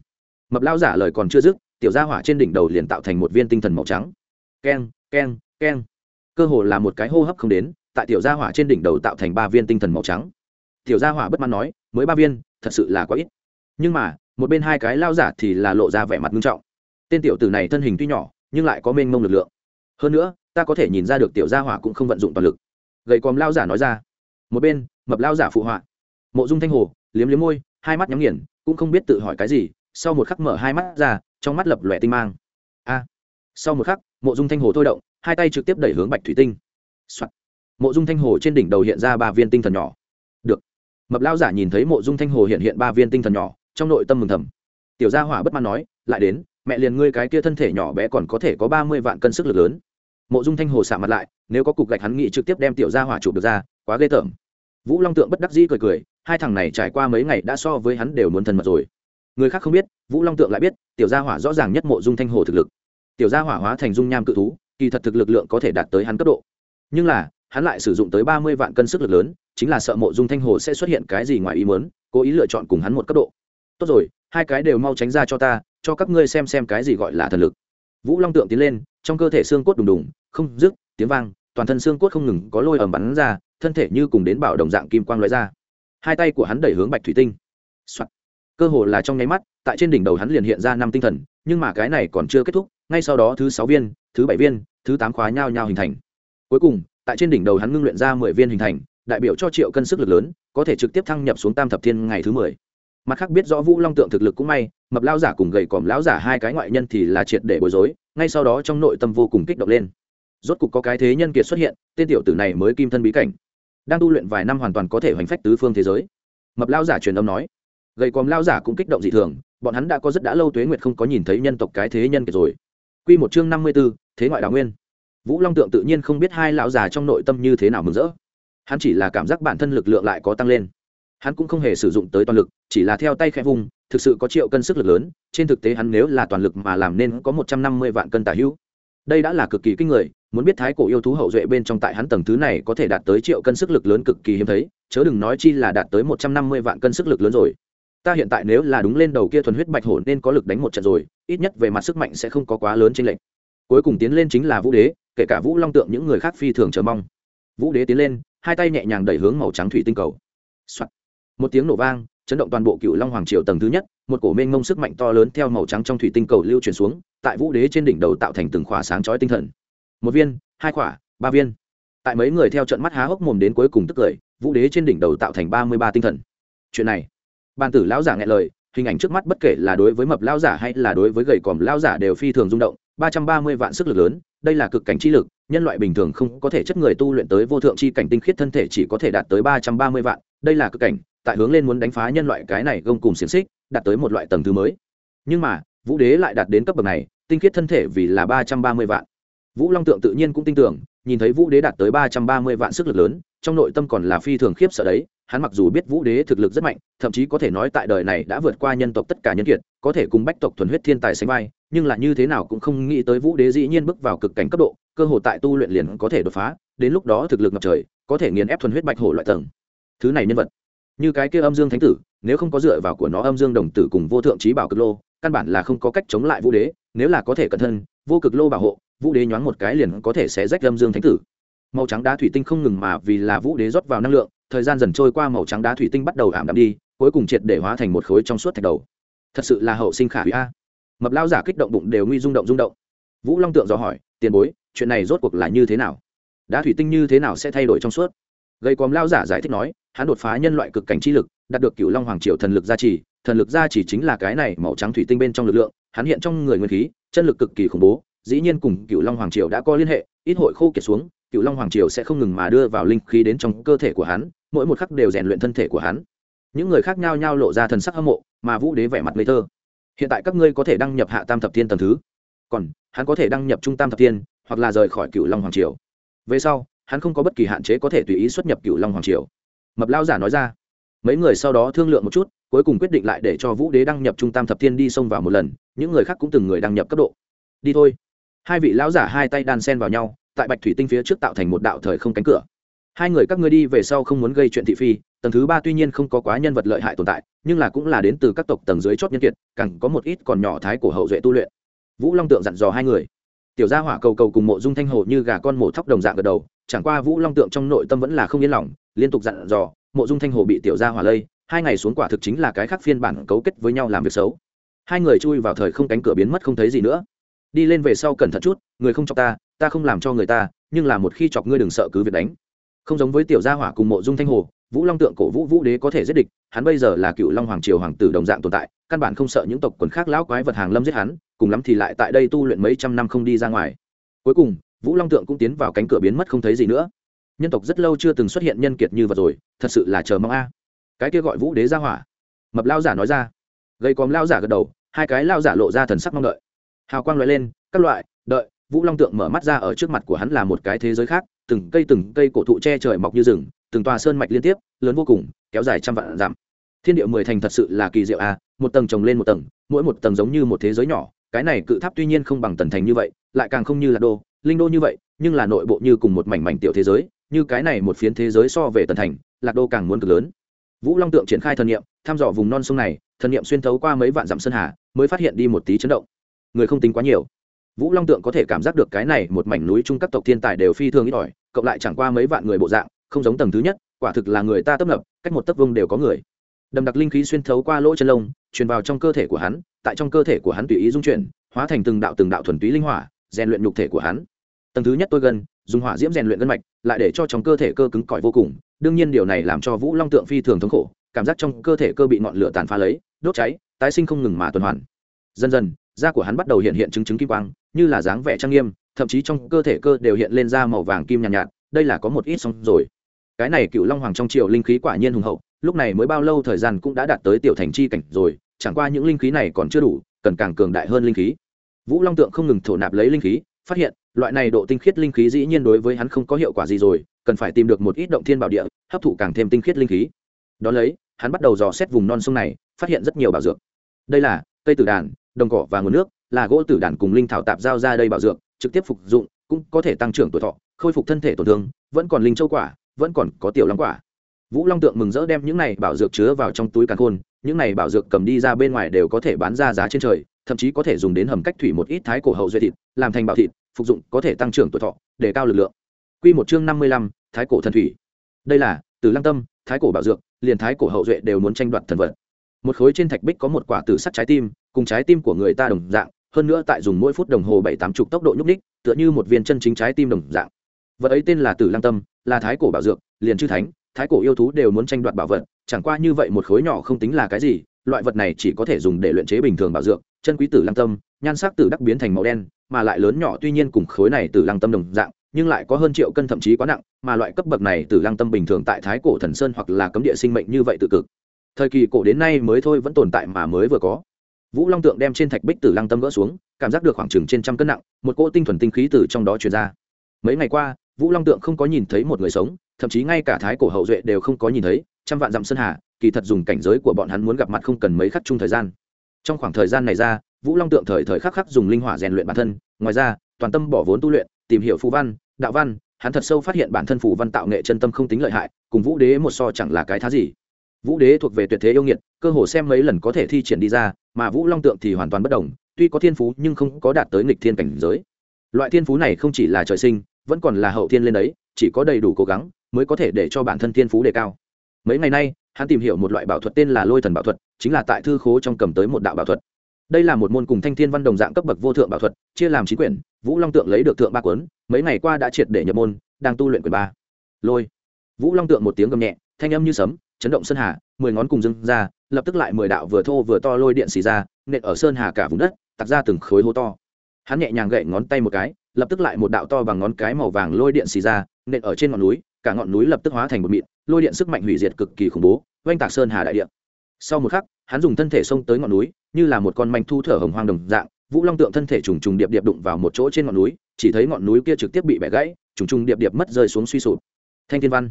Mập lao giả lời còn chưa dứt, tiểu gia hỏa trên đỉnh đầu liền tạo thành một viên tinh thần màu trắng. Keng keng keng. Cơ hồ là một cái hô hấp không đến tại tiểu gia hỏa trên đỉnh đầu tạo thành ba viên tinh thần màu trắng. Tiểu gia hỏa bất mãn nói, mới ba viên, thật sự là quá ít. Nhưng mà, một bên hai cái lao giả thì là lộ ra vẻ mặt nghiêm trọng. Tên tiểu tử này thân hình tuy nhỏ, nhưng lại có mênh mông lực lượng. Hơn nữa, ta có thể nhìn ra được tiểu gia hỏa cũng không vận dụng toàn lực. Gầy còm lao giả nói ra. Một bên, mập lao giả phụ họa. Mộ dung thanh hồ, liếm liếm môi, hai mắt nhắm nghiền, cũng không biết tự hỏi cái gì, sau một khắc mở hai mắt ra, trong mắt lập lòe tinh mang. A. Sau một khắc, mộ dung thanh hồ thôi động, hai tay trực tiếp đẩy hướng bạch thủy tinh、Soạn mộ dung thanh hồ trên đỉnh đầu hiện ra ba viên tinh thần nhỏ. Được. Mập lao giả nhìn thấy mộ dung thanh hồ hiện hiện ba viên tinh thần nhỏ, trong nội tâm mừng thầm. Tiểu gia hỏa bất mãn nói, lại đến, mẹ liền ngươi cái kia thân thể nhỏ bé còn có thể có ba mươi vạn cân sức lực lớn. Mộ dung thanh hồ xạ mặt lại, nếu có cục gạch hắn nghĩ trực tiếp đem tiểu gia hỏa chụp được ra, quá ghê tởm. Vũ long tượng bất đắc dĩ cười cười, hai thằng này trải qua mấy ngày đã so với hắn đều muốn thân mật rồi. Người khác không biết, vũ long tượng lại biết, tiểu gia hỏa rõ ràng nhất mộ dung thanh hồ thực lực. Tiểu gia hỏa hóa thành dung nham cự thú, kỳ thật thực lực lượng có thể đạt tới hắn cấp độ. Nhưng là hắn lại sử dụng tới ba mươi vạn cân sức lực lớn, chính là sợ mộ dung thanh hồ sẽ xuất hiện cái gì ngoài ý muốn, cố ý lựa chọn cùng hắn một cấp độ. Tốt rồi, hai cái đều mau tránh ra cho ta, cho các ngươi xem xem cái gì gọi là thần lực. Vũ long tượng tiến lên, trong cơ thể xương cốt đùng đùng, không dứt, tiếng vang, toàn thân xương cốt không ngừng có lôi ẩm bắn ra, thân thể như cùng đến bảo đồng dạng kim quang lóe ra. Hai tay của hắn đẩy hướng bạch thủy tinh、Soạn. cơ hồ là trong nháy mắt, tại trên đỉnh đầu hắn liền hiện ra năm tinh thần, nhưng mà cái này còn chưa kết thúc, ngay sau đó thứ sáu viên, thứ bảy viên, thứ tám khóa nhau nhau hình thành. Cuối cùng tại trên đỉnh đầu hắn ngưng luyện ra mười viên hình thành đại biểu cho triệu cân sức lực lớn có thể trực tiếp thăng nhập xuống tam thập thiên ngày thứ mười. Mặt khác biết rõ vũ long tượng thực lực cũng may mập lao giả cùng gầy còm lão giả hai cái ngoại nhân thì là triệt để bối rối ngay sau đó trong nội tâm vô cùng kích động lên. Rốt cục có cái thế nhân kiệt xuất hiện tên tiểu tử này mới kim thân bí cảnh. Đang tu luyện vài năm hoàn toàn có thể hoành phách tứ phương thế giới. Mập lao giả truyền âm nói. Gầy còm lao giả cũng kích động dị thường bọn hắn đã có rất đã lâu tuế nguyệt không có nhìn thấy nhân tộc cái thế nhân kiệt rồi. Quy một chương năm mươi 54, thế ngoại đào nguyên vũ long tượng tự nhiên không biết hai lão già trong nội tâm như thế nào mừng rỡ. Hắn chỉ là cảm giác bản thân lực lượng lại có tăng lên. Hắn cũng không hề sử dụng tới toàn lực, chỉ là theo tay khẽ vùng thực sự có triệu cân sức lực lớn, trên thực tế hắn nếu là toàn lực mà làm nên có một trăm năm mươi vạn cân tả hữu. Đây đã là cực kỳ kinh người, muốn biết thái cổ yêu thú hậu duệ bên trong tại hắn tầng thứ này có thể đạt tới triệu cân sức lực lớn cực kỳ hiếm thấy, chớ đừng nói chi là đạt tới một trăm năm mươi vạn cân sức lực lớn rồi. Ta hiện tại nếu là đúng lên đầu kia thuần huyết bạch hổ nên có lực đánh một trận rồi, ít nhất về mặt sức mạnh sẽ không có quá lớn trên lệnh cuối cùng tiến lên chính là vũ đế, kể cả vũ long tượng những người khác phi thường chờ mong. Vũ đế tiến lên, hai tay nhẹ nhàng đẩy hướng màu trắng thủy tinh cầu、Soạn. một tiếng nổ vang, chấn động toàn bộ cựu long hoàng triều tầng thứ nhất, một cổ mênh mông sức mạnh to lớn theo màu trắng trong thủy tinh cầu lưu chuyển xuống, tại vũ đế trên đỉnh đầu tạo thành từng khỏa sáng chói tinh thần. Một viên, hai khỏa, ba viên. Tại mấy người theo trận mắt há hốc mồm đến cuối cùng tức cười, vũ đế trên đỉnh đầu tạo thành ba mươi ba tinh thần. Chuyện này. Bàn tử lão giả nghe lời, hình ảnh trước mắt bất kể là đối với mập lão giả hay là đối với gầy còm lão giả đều phi thường rung động ba trăm ba mươi vạn sức lực lớn, đây là cực cảnh chi lực, nhân loại bình thường không có thể chất người tu luyện tới vô thượng chi cảnh tinh khiết thân thể chỉ có thể đạt tới ba trăm ba mươi vạn, đây là cực cảnh, tại hướng lên muốn đánh phá nhân loại cái này gông cùng xiềng xích, đạt tới một loại tầng thứ mới. Nhưng mà, vũ đế lại đạt đến cấp bậc này, tinh khiết thân thể vì là ba trăm ba mươi vạn. Vũ long tượng tự nhiên cũng tin tưởng, nhìn thấy vũ đế đạt tới ba trăm ba mươi vạn sức lực lớn, trong nội tâm còn là phi thường khiếp sợ đấy, hắn mặc dù biết vũ đế thực lực rất mạnh, thậm chí có thể nói tại đời này đã vượt qua nhân tộc tất cả nhân kiệt, có thể cùng bách tộc thuần huyết thiên tài sánh vai nhưng là như thế nào cũng không nghĩ tới vũ đế dĩ nhiên bước vào cực cảnh cấp độ, cơ hội tại tu luyện liền có thể đột phá, đến lúc đó thực lực ngập trời, có thể nghiền ép thuần huyết bạch hổ loại tầng. Thứ này nhân vật, như cái kia âm dương thánh tử, nếu không có dựa vào của nó âm dương đồng tử cùng vô thượng trí bảo cực lô, căn bản là không có cách chống lại vũ đế, nếu là có thể cẩn thân vô cực lô bảo hộ, vũ đế nhoáng một cái liền có thể sẽ rách âm dương thánh tử. Màu trắng đá thủy tinh không ngừng mà vì là vũ đế rót vào năng lượng, thời gian dần trôi qua màu trắng đá thủy tinh bắt đầu ảm đạm đi, cuối cùng triệt để hóa thành một khối trong suốt thạch đầu. Thật sự là hậu sinh khả hủy a mập lao giả kích động bụng đều nguy rung động rung động. Vũ long tượng dò hỏi, tiền bối, chuyện này rốt cuộc là như thế nào? Đá thủy tinh như thế nào sẽ thay đổi trong suốt? Gây còm lao giả giải thích nói, hắn đột phá nhân loại cực cảnh chi lực, đạt được cựu long hoàng triều thần lực gia trì, thần lực gia trì chính là cái này màu trắng thủy tinh bên trong lực lượng, hắn hiện trong người nguyên khí, chân lực cực kỳ khủng bố, dĩ nhiên cùng cựu long hoàng triều đã có liên hệ, ít hội khô kiệt xuống cựu long hoàng triều sẽ không ngừng mà đưa vào linh khí đến trong cơ thể của hắn, mỗi một khắc đều rèn luyện thân thể của hắn. Những người khác nhau nhau lộ ra thần sắc hâm mộ, mà vũ đế vẻ mặt ngây thơ hiện tại các ngươi có thể đăng nhập hạ tam thập thiên tầng thứ. Còn, hắn có thể đăng nhập trung tam thập thiên, hoặc là rời khỏi cựu long hoàng triều. Về sau, hắn không có bất kỳ hạn chế có thể tùy ý xuất nhập cựu long hoàng triều. Mập lao giả nói ra. Mấy người sau đó thương lượng một chút, cuối cùng quyết định lại để cho vũ đế đăng nhập trung tam thập thiên đi xông vào một lần, những người khác cũng từng người đăng nhập cấp độ. Đi thôi. Hai vị lão giả hai tay đan sen vào nhau, tại bạch thủy tinh phía trước tạo thành một đạo thời không cánh cửa hai người các ngươi đi về sau không muốn gây chuyện thị phi, tầng thứ ba tuy nhiên không có quá nhân vật lợi hại tồn tại, nhưng là cũng là đến từ các tộc tầng dưới chót nhân kiệt, càng có một ít còn nhỏ thái cổ hậu duệ tu luyện. Vũ long tượng dặn dò hai người. Tiểu gia hỏa cầu cầu cùng mộ dung thanh hồ như gà con mổ thóc đồng dạng gật đầu, chẳng qua vũ long tượng trong nội tâm vẫn là không yên lòng, liên tục dặn dò, mộ dung thanh hồ bị tiểu gia hỏa lây, hai ngày xuống quả thực chính là cái khác phiên bản cấu kết với nhau làm việc xấu. Hai người chui vào thời không cánh cửa biến mất không thấy gì nữa. Đi lên về sau cẩn thận chút, người không chọc ta ta không làm cho người ta, nhưng là một khi chọc ngươi đừng sợ cứ việc đánh không giống với tiểu gia hỏa cùng mộ dung thanh hồ, vũ long tượng cổ vũ vũ đế có thể giết địch, hắn bây giờ là cựu long hoàng triều hoàng tử đồng dạng tồn tại, căn bản không sợ những tộc quần khác lão quái vật hàng lâm giết hắn, cùng lắm thì lại tại đây tu luyện mấy trăm năm không đi ra ngoài. Cuối cùng, vũ long tượng cũng tiến vào cánh cửa biến mất không thấy gì nữa. Nhân tộc rất lâu chưa từng xuất hiện nhân kiệt như vật rồi, thật sự là chờ mong a. Cái kia gọi vũ đế ra hỏa. Mập lao giả nói ra. Gây còm lao giả gật đầu, hai cái lao giả lộ ra thần sắc mong đợi. Hào quang loại lên, các loại, đợi vũ long tượng mở mắt ra ở trước mặt của hắn là một cái thế giới khác, từng cây từng cây cổ thụ che trời mọc như rừng, từng tòa sơn mạch liên tiếp, lớn vô cùng, kéo dài trăm vạn dặm. Thiên địa mười thành thật sự là kỳ diệu à? một tầng trồng lên một tầng, mỗi một tầng giống như một thế giới nhỏ, cái này cự tháp tuy nhiên không bằng tần thành như vậy, lại càng không như là đô, linh đô như vậy, nhưng là nội bộ như cùng một mảnh mảnh tiểu thế giới, như cái này một phiến thế giới so về tần thành, lạc đô càng muốn cực lớn. Vũ long tượng triển khai thần niệm, thăm dò vùng non sông này, thần niệm xuyên thấu qua mấy vạn dặm sơn hà, mới phát hiện đi một tí chấn động. Người không tính quá nhiều vũ long tượng có thể cảm giác được cái này, một mảnh núi trung các tộc thiên tài đều phi thường ít ỏi, cộng lại chẳng qua mấy vạn người bộ dạng, không giống tầng thứ nhất, quả thực là người ta tấp nập, cách một tấc vông đều có người. Đầm đặc linh khí xuyên thấu qua lỗ chân lông, truyền vào trong cơ thể của hắn, tại trong cơ thể của hắn tùy ý dung chuyển, hóa thành từng đạo từng đạo thuần túy linh hỏa, rèn luyện nhục thể của hắn. Tầng thứ nhất tôi gần, dùng hỏa diễm rèn luyện gân mạch, lại để cho trong cơ thể cơ cứng cỏi vô cùng. Đương nhiên điều này làm cho vũ long tượng phi thường thống khổ, cảm giác trong cơ thể cơ bị ngọn lửa tàn phá lấy, đốt cháy, tái sinh không ngừng mà tuần hoàn. Dần dần da của hắn bắt đầu hiện hiện chứng chứng kim quang như là dáng vẻ trang nghiêm thậm chí trong cơ thể cơ đều hiện lên da màu vàng kim nhàn nhạt, nhạt đây là có một ít xong rồi. Cái này cựu long hoàng trong triều linh khí quả nhiên hùng hậu lúc này mới bao lâu thời gian cũng đã đạt tới tiểu thành chi cảnh rồi chẳng qua những linh khí này còn chưa đủ cần càng cường đại hơn linh khí. Vũ long tượng không ngừng thổ nạp lấy linh khí phát hiện loại này độ tinh khiết linh khí dĩ nhiên đối với hắn không có hiệu quả gì rồi cần phải tìm được một ít động thiên bảo địa hấp thụ càng thêm tinh khiết linh khí. Đón lấy hắn bắt đầu dò xét vùng non sông này phát hiện rất nhiều bảo dược. Đây là cây tử đàn đồng cỏ và nguồn nước là gỗ tử đàn cùng linh thảo tạp giao ra đây bảo dược trực tiếp phục dụng cũng có thể tăng trưởng tuổi thọ khôi phục thân thể tổn thương vẫn còn linh châu quả vẫn còn có tiểu long quả. Vũ long tượng mừng rỡ đem những này bảo dược chứa vào trong túi càn khôn những này bảo dược cầm đi ra bên ngoài đều có thể bán ra giá trên trời thậm chí có thể dùng đến hầm cách thủy một ít thái cổ hậu duệ thịt làm thành bảo thịt phục dụng có thể tăng trưởng tuổi thọ để cao lực lượng. Quy một chương năm mươi lăm, thái cổ thần thủy. Đây là từ lăng tâm thái cổ bảo dược liền thái cổ hậu duệ đều muốn tranh đoạt thần vật. Một khối trên thạch bích có một quả tử sắt trái tim cùng trái tim của người ta đồng dạng, hơn nữa tại dùng mỗi phút đồng hồ bảy tám chục tốc độ nhúc ních tựa như một viên chân chính trái tim đồng dạng. Vật ấy tên là tử lăng tâm, là thái cổ bảo dược, liền chư thánh, thái cổ yêu thú đều muốn tranh đoạt bảo vật, chẳng qua như vậy một khối nhỏ không tính là cái gì, loại vật này chỉ có thể dùng để luyện chế bình thường bảo dược, chân quý tử lăng tâm, nhan sắc tử đắc biến thành màu đen, mà lại lớn nhỏ tuy nhiên cùng khối này tử lăng tâm đồng dạng, nhưng lại có hơn triệu cân thậm chí quá nặng, mà loại cấp bậc này tử lăng tâm bình thường tại thái cổ thần sơn hoặc là cấm địa sinh mệnh như vậy tự cực. Thời kỳ cổ đến nay mới thôi vẫn tồn tại mà mới vừa có vũ long tượng đem trên thạch bích tử lăng tâm gỡ xuống, cảm giác được khoảng chừng trên trăm cân nặng, một cỗ tinh thuần tinh khí từ trong đó truyền ra. Mấy ngày qua, vũ long tượng không có nhìn thấy một người sống, thậm chí ngay cả thái cổ hậu duệ đều không có nhìn thấy, trăm vạn dặm sơn hà, kỳ thật dùng cảnh giới của bọn hắn muốn gặp mặt không cần mấy khắc chung thời gian. Trong khoảng thời gian này ra, vũ long tượng thời thời khắc khắc dùng linh hỏa rèn luyện bản thân, ngoài ra, toàn tâm bỏ vốn tu luyện, tìm hiểu phù văn, đạo văn, hắn thật sâu phát hiện bản thân phù văn tạo nghệ chân tâm không tính lợi hại, cùng vũ đế một so chẳng là cái thá gì vũ đế thuộc về tuyệt thế yêu nghiệt, cơ hồ xem mấy lần có thể thi triển đi ra, mà vũ long tượng thì hoàn toàn bất đồng tuy có thiên phú nhưng không có đạt tới nghịch thiên cảnh giới. Loại thiên phú này không chỉ là trời sinh, vẫn còn là hậu thiên lên đấy, chỉ có đầy đủ cố gắng mới có thể để cho bản thân thiên phú đề cao. Mấy ngày nay, hắn tìm hiểu một loại bảo thuật tên là lôi thần bảo thuật, chính là tại thư khố trong cầm tới một đạo bảo thuật. Đây là một môn cùng thanh thiên văn đồng dạng cấp bậc vô thượng bảo thuật, chia làm chín quyển, vũ long tượng lấy được thượng ba cuốn, mấy ngày qua đã triệt để nhập môn, đang tu luyện quyển ba. Lôi. Vũ long tượng một tiếng gầm nhẹ thanh âm như sấm, chấn động sơn hà, mười ngón cùng dưng ra, lập tức lại mười đạo vừa thô vừa to lôi điện xì ra, nện ở sơn hà cả vùng đất tặc ra từng khối hố to. Hắn nhẹ nhàng gậy ngón tay một cái, lập tức lại một đạo to bằng ngón cái màu vàng lôi điện xì ra, nện ở trên ngọn núi, cả ngọn núi lập tức hóa thành một mịn, lôi điện sức mạnh hủy diệt cực kỳ khủng bố, oanh tạc sơn hà đại điện sau một khắc, hắn dùng thân thể xông tới ngọn núi, như là một con manh thu thở hồng hoang đồng dạng, vũ long tượng thân thể trùng trùng điệp điệp đụng vào một chỗ trên ngọn núi, chỉ thấy ngọn núi kia trực tiếp bị bẻ gãy, trùng trùng điệp điệp mất rơi xuống suy sụp. Thanh thiên văn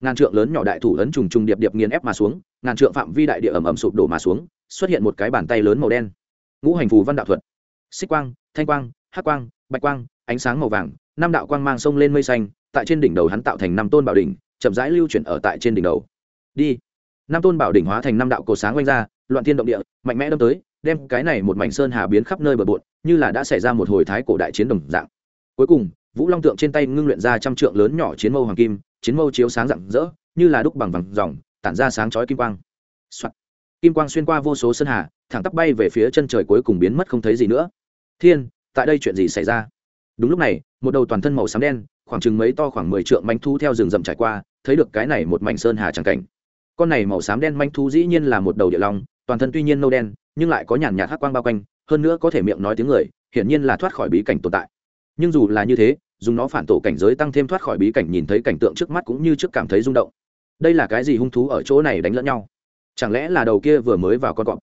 ngàn trượng lớn nhỏ đại thủ ấn trùng trùng điệp điệp nghiền ép mà xuống, ngàn trượng phạm vi đại địa ẩm ẩm sụp đổ mà xuống, xuất hiện một cái bàn tay lớn màu đen. Ngũ hành phù văn đạo thuật. Xích quang, thanh quang, hắc quang, bạch quang, ánh sáng màu vàng, năm đạo quang mang sông lên mây xanh, tại trên đỉnh đầu hắn tạo thành năm tôn bảo đỉnh, chậm rãi lưu chuyển ở tại trên đỉnh đầu. Đi. Năm tôn bảo đỉnh hóa thành năm đạo cổ sáng quanh ra, loạn thiên động địa, mạnh mẽ đâm tới, đem cái này một mảnh sơn hà biến khắp nơi bờ bộn, như là đã xảy ra một hồi thái cổ đại chiến đồng dạng. Cuối cùng, vũ long tượng trên tay ngưng luyện ra trăm trượng lớn nhỏ chiến mâu hoàng kim chiến mâu chiếu sáng rạng rỡ, như là đúc bằng vàng dòng, tản ra sáng chói kim quang、Soạn. kim quang xuyên qua vô số sơn hà, thẳng tắp bay về phía chân trời cuối cùng biến mất không thấy gì nữa. Thiên, tại đây chuyện gì xảy ra? Đúng lúc này, một đầu toàn thân màu xám đen, khoảng chừng mấy to khoảng mười trượng manh thu theo rừng rậm trải qua, thấy được cái này một mảnh sơn hà tràng cảnh. Con này màu xám đen manh thu dĩ nhiên là một đầu địa long, toàn thân tuy nhiên nâu đen, nhưng lại có nhàn nhạt hắc quang bao quanh, hơn nữa có thể miệng nói tiếng người, hiển nhiên là thoát khỏi bí cảnh tồn tại. Nhưng dù là như thế dùng nó phản tổ cảnh giới tăng thêm thoát khỏi bí cảnh nhìn thấy cảnh tượng trước mắt cũng như trước cảm thấy rung động. Đây là cái gì hung thú ở chỗ này đánh lẫn nhau? Chẳng lẽ là đầu kia vừa mới vào con cọp?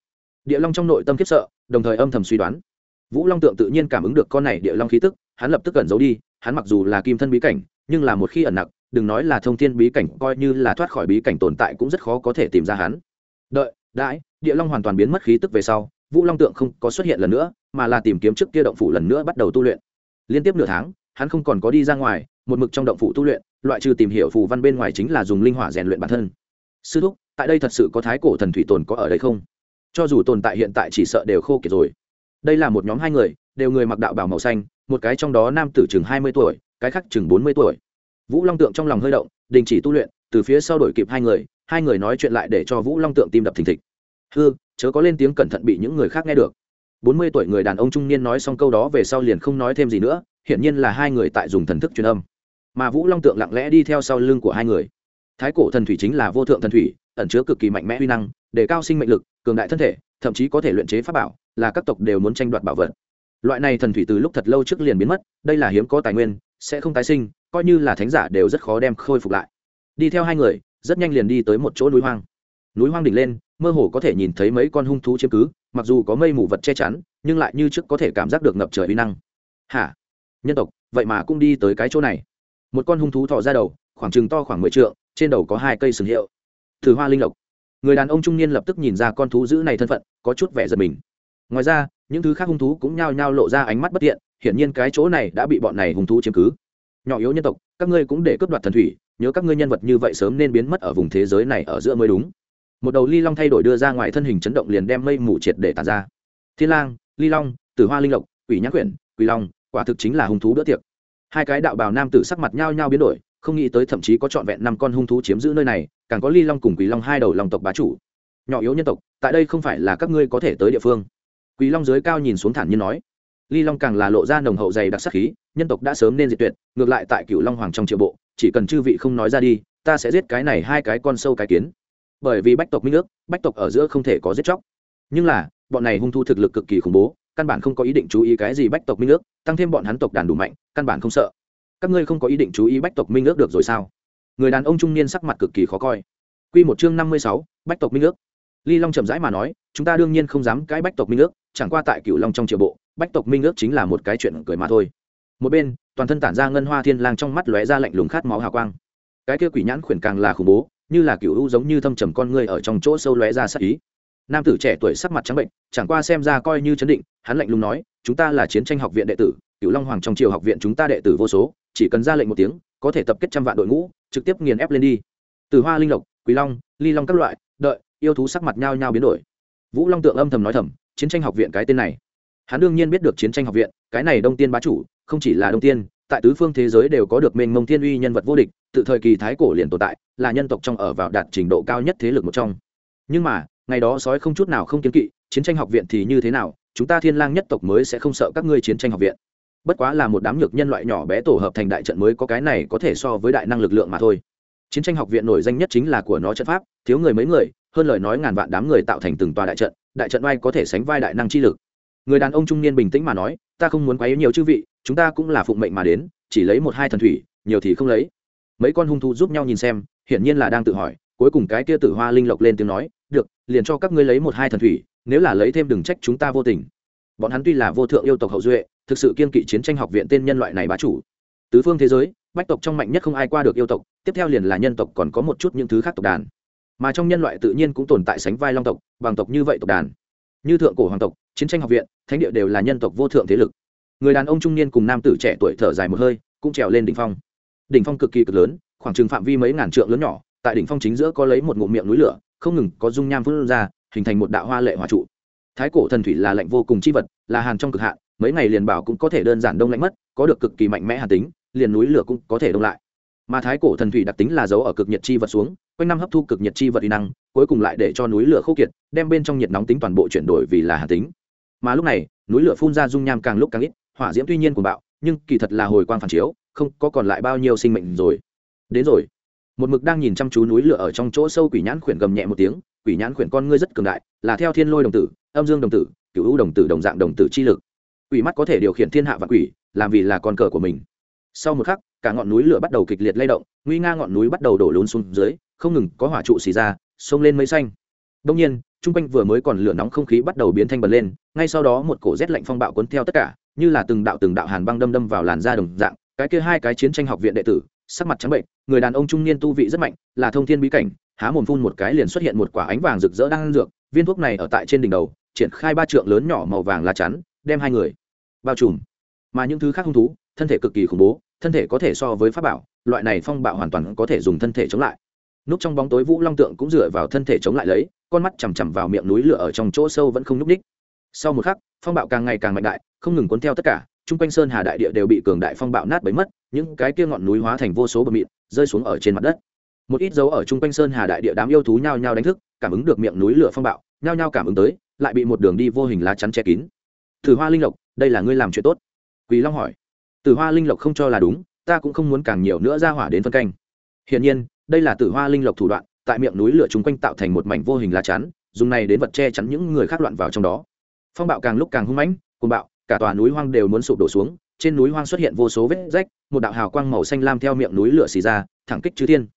Địa long trong nội tâm khiếp sợ, đồng thời âm thầm suy đoán. Vũ long tượng tự nhiên cảm ứng được con này địa long khí tức, hắn lập tức cẩn giấu đi, hắn mặc dù là kim thân bí cảnh, nhưng là một khi ẩn nặc, đừng nói là thông thiên bí cảnh, coi như là thoát khỏi bí cảnh tồn tại cũng rất khó có thể tìm ra hắn. Đợi, đãi, địa long hoàn toàn biến mất khí tức về sau, vũ long tượng không có xuất hiện lần nữa, mà là tìm kiếm trước kia động phủ lần nữa bắt đầu tu luyện. Liên tiếp nửa tháng hắn không còn có đi ra ngoài, một mực trong động phủ tu luyện, loại trừ tìm hiểu phù văn bên ngoài chính là dùng linh hỏa rèn luyện bản thân. Sư thúc, tại đây thật sự có thái cổ thần thủy tồn có ở đây không? Cho dù tồn tại hiện tại chỉ sợ đều khô kiệt rồi. Đây là một nhóm hai người, đều người mặc đạo bảo màu xanh, một cái trong đó nam tử chừng hai mươi tuổi, cái khác chừng bốn mươi tuổi. Vũ long tượng trong lòng hơi động, đình chỉ tu luyện, từ phía sau đổi kịp hai người hai người nói chuyện lại để cho vũ long tượng tim đập thình thịch. Hư, chớ có lên tiếng cẩn thận bị những người khác nghe được. Bốn mươi tuổi người đàn ông trung niên nói xong câu đó về sau liền không nói thêm gì nữa hiển nhiên là hai người tại dùng thần thức truyền âm. Mà vũ long tượng lặng lẽ đi theo sau lưng của hai người. Thái cổ thần thủy chính là vô thượng thần thủy, ẩn chứa cực kỳ mạnh mẽ uy năng, để cao sinh mệnh lực, cường đại thân thể, thậm chí có thể luyện chế pháp bảo, là các tộc đều muốn tranh đoạt bảo vật. Loại này thần thủy từ lúc thật lâu trước liền biến mất, đây là hiếm có tài nguyên, sẽ không tái sinh, coi như là thánh giả đều rất khó đem khôi phục lại. Đi theo hai người, rất nhanh liền đi tới một chỗ núi hoang. Núi hoang đỉnh lên, mơ hồ có thể nhìn thấy mấy con hung thú chiếm cứ, mặc dù có mây mù vật che chắn, nhưng lại như trước có thể cảm giác được ngập trời uy năng. Hả? Nhân tộc, vậy mà cũng đi tới cái chỗ này. Một con hung thú thọ ra đầu, khoảng chừng to khoảng mười t trên đầu có hai cây sừng hiệu. Thử hoa linh lộc. Người đàn ông trung niên lập tức nhìn ra con thú dữ này thân phận, có chút vẻ giật mình. Ngoài ra, những thứ khác hung thú cũng nhao nhao lộ ra ánh mắt bất tiện, hiển nhiên cái chỗ này đã bị bọn này hung thú chiếm cứ. Nhỏ yếu nhân tộc, các ngươi cũng để cướp đoạt thần thủy, nhớ các ngươi nhân vật như vậy sớm nên biến mất ở vùng thế giới này ở giữa mới đúng. Một đầu ly long thay đổi đưa ra ngoài thân hình chấn động liền đem mây mù triệt để tàn ra. Thiên lang, ly long, tử hoa linh lộc, quỷ nhã quyển, quỷ long quả thực chính là hung thú bữa tiệc. Hai cái đạo bào nam tử sắc mặt nhau nhao biến đổi, không nghĩ tới thậm chí có trọn vẹn năm con hung thú chiếm giữ nơi này, càng có ly long cùng quỷ long hai đầu lòng tộc bá chủ. Nhỏ yếu nhân tộc, tại đây không phải là các ngươi có thể tới địa phương. Quỷ long dưới cao nhìn xuống thản nhiên nói. Ly long càng là lộ ra nồng hậu dày đặc sắc khí, nhân tộc đã sớm nên diệt tuyệt, ngược lại tại cựu long hoàng trong triệu bộ, chỉ cần chư vị không nói ra đi, ta sẽ giết cái này hai cái con sâu cái kiến. Bởi vì bách tộc minh ước, bách tộc ở giữa không thể có giết chóc. Nhưng là, bọn này hung thu thực lực cực kỳ khủng bố căn bản không có ý định chú ý cái gì bách tộc minh ước tăng thêm bọn hắn tộc đàn đủ mạnh căn bản không sợ. Các ngươi không có ý định chú ý bách tộc minh ước được rồi sao? Người đàn ông trung niên sắc mặt cực kỳ khó coi. Quy một chương năm mươi sáu, bách tộc minh ước. Ly long chậm rãi mà nói chúng ta đương nhiên không dám cãi bách tộc minh ước chẳng qua tại cửu long trong triều bộ bách tộc minh ước chính là một cái chuyện cười mà thôi. Một bên toàn thân tản ra ngân hoa thiên lang trong mắt lóe ra lạnh lùng khát máu hào quang. Cái kia quỷ nhãn khuyển càng là khủng bố như là cựu u giống như thâm trầm con người ở trong chỗ sâu lóe ra sắc ý. Nam tử trẻ tuổi sắc mặt trắng bệnh chẳng qua xem ra coi như chấn định hắn lạnh lùng nói, chúng ta là chiến tranh học viện đệ tử cựu long hoàng trong triều học viện chúng ta đệ tử vô số, chỉ cần ra lệnh một tiếng, có thể tập kết trăm vạn đội ngũ, trực tiếp nghiền ép lên đi. Từ hoa linh lộc, quý long, ly long các loại, đợi, yêu thú sắc mặt nhao nhao biến đổi. Vũ long tượng âm thầm nói thầm, chiến tranh học viện cái tên này. Hắn đương nhiên biết được chiến tranh học viện, cái này đông tiên bá chủ, không chỉ là đông tiên, tại tứ phương thế giới đều có được mênh mông thiên uy nhân vật vô địch, tự thời kỳ thái cổ liền tồn tại, là nhân tộc trong ở vào đạt trình độ cao nhất thế lực một trong. Nhưng mà, ngày đó sói không chút nào không kiến kỵ, chiến tranh học viện thì như thế nào chúng ta thiên lang nhất tộc mới sẽ không sợ các ngươi chiến tranh học viện. Bất quá là một đám nhược nhân loại nhỏ bé tổ hợp thành đại trận mới có cái này có thể so với đại năng lực lượng mà thôi. Chiến tranh học viện nổi danh nhất chính là của nó trận pháp, thiếu người mấy người, hơn lời nói ngàn vạn đám người tạo thành từng tòa đại trận đại trận oai có thể sánh vai đại năng chi lực. Người đàn ông trung niên bình tĩnh mà nói, ta không muốn quá yếu nhiều chư vị, chúng ta cũng là phụng mệnh mà đến, chỉ lấy một hai thần thủy, nhiều thì không lấy. Mấy con hung thú giúp nhau nhìn xem, hiển nhiên là đang tự hỏi, cuối cùng cái kia tử hoa linh lộc lên tiếng nói, được, liền cho các ngươi lấy một hai thần thủy nếu là lấy thêm đừng trách chúng ta vô tình. Bọn hắn tuy là vô thượng yêu tộc hậu duệ, thực sự kiên kỵ chiến tranh học viện tên nhân loại này bá chủ. Tứ phương thế giới, bách tộc trong mạnh nhất không ai qua được yêu tộc, tiếp theo liền là nhân tộc còn có một chút những thứ khác tộc đàn. Mà trong nhân loại tự nhiên cũng tồn tại sánh vai long tộc, bằng tộc như vậy tộc đàn. Như thượng cổ hoàng tộc, chiến tranh học viện, thánh địa đều là nhân tộc vô thượng thế lực. Người đàn ông trung niên cùng nam tử trẻ tuổi thở dài một hơi, cũng trèo lên đỉnh phong. Đỉnh phong cực kỳ cực lớn, khoảng chừng phạm vi mấy ngàn trượng lớn nhỏ, tại đỉnh phong chính giữa có lấy một ngụm miệng núi lửa, không ngừng có dung nham phun ra hình thành một đạo hoa lệ hỏa trụ. Thái cổ thần thủy là lạnh vô cùng chi vật, là hàn trong cực hạn, mấy ngày liền bảo cũng có thể đơn giản đông lạnh mất, có được cực kỳ mạnh mẽ hàn tính, liền núi lửa cũng có thể đông lại. Mà thái cổ thần thủy đặc tính là giấu ở cực nhiệt chi vật xuống, quanh năm hấp thu cực nhiệt chi vật uy năng, cuối cùng lại để cho núi lửa khô kiệt, đem bên trong nhiệt nóng tính toàn bộ chuyển đổi vì là hàn tính. Mà lúc này, núi lửa phun ra dung nham càng lúc càng ít, hỏa diễm tuy nhiên cuồng bạo, nhưng kỳ thật là hồi quang phản chiếu, không có còn lại bao nhiêu sinh mệnh rồi. Đến rồi một mực đang nhìn chăm chú núi lửa ở trong chỗ sâu quỷ nhãn khuyển gầm nhẹ một tiếng, quỷ nhãn khuyển con ngươi rất cường đại, là theo thiên lôi đồng tử, âm dương đồng tử cựu u đồng tử đồng dạng đồng tử chi lực. Quỷ mắt có thể điều khiển thiên hạ và quỷ, làm vì là con cờ của mình. Sau một khắc, cả ngọn núi lửa bắt đầu kịch liệt lay động, nguy nga ngọn núi bắt đầu đổ lún xuống dưới, không ngừng có hỏa trụ xì ra, xông lên mây xanh. Đông nhiên t r u n g quanh vừa mới còn lửa nóng không khí bắt đầu biến thanh bật lên, ngay sau đó một cổ rét lạnh phong bạo cuốn theo tất cả, như là từng đạo từng đạo hàn băng đâm đâm vào làn da đồng dạng, cái kia hai cái chiến tranh học viện đệ tử sắc mặt trắng bệnh, người đàn ông trung niên tu vị rất mạnh, là thông thiên bí cảnh, há mồm phun một cái liền xuất hiện một quả ánh vàng rực rỡ đang ăn dược, viên thuốc này ở tại trên đỉnh đầu, triển khai ba trượng lớn nhỏ màu vàng lá chắn, đem hai người bao trùm. Mà những thứ khác hung thú, thân thể cực kỳ khủng bố, thân thể có thể so với pháp bảo, loại này phong bạo hoàn toàn có thể dùng thân thể chống lại. Núp trong bóng tối vũ long tượng cũng dựa vào thân thể chống lại lấy, con mắt chằm chằm vào miệng núi lửa ở trong chỗ sâu vẫn không nhúc ních sau một khắc, phong bạo càng ngày càng mạnh đại, không ngừng cuốn theo tất cả chung quanh sơn hà đại địa đều bị cường đại phong bạo nát bấy mất, những cái kia ngọn núi hóa thành vô số bờ mịn, rơi xuống ở trên mặt đất. Một ít dấu ở chung quanh sơn hà đại địa đám yêu thú nhao nhao đánh thức, cảm ứng được miệng núi lửa phong bạo, nhao nhao cảm ứng tới, lại bị một đường đi vô hình lá chắn che kín. Thử hoa linh lộc, đây là ngươi làm chuyện tốt. Quỳ long hỏi. Tử hoa linh lộc không cho là đúng, ta cũng không muốn càng nhiều nữa ra hỏa đến phân canh. Hiển nhiên, đây là tử hoa linh lộc thủ đoạn, tại miệng núi lửa chung quanh tạo thành một mảnh vô hình lá chắn, dùng này đến vật che chắn những người khác loạn vào trong đó. Phong bạo càng lúc càng hung mãnh côn bạo cả tòa núi hoang đều muốn sụp đổ xuống, trên núi hoang xuất hiện vô số vết rách, một đạo hào quang màu xanh lam theo miệng núi lửa xì ra, thẳng kích chư thiên.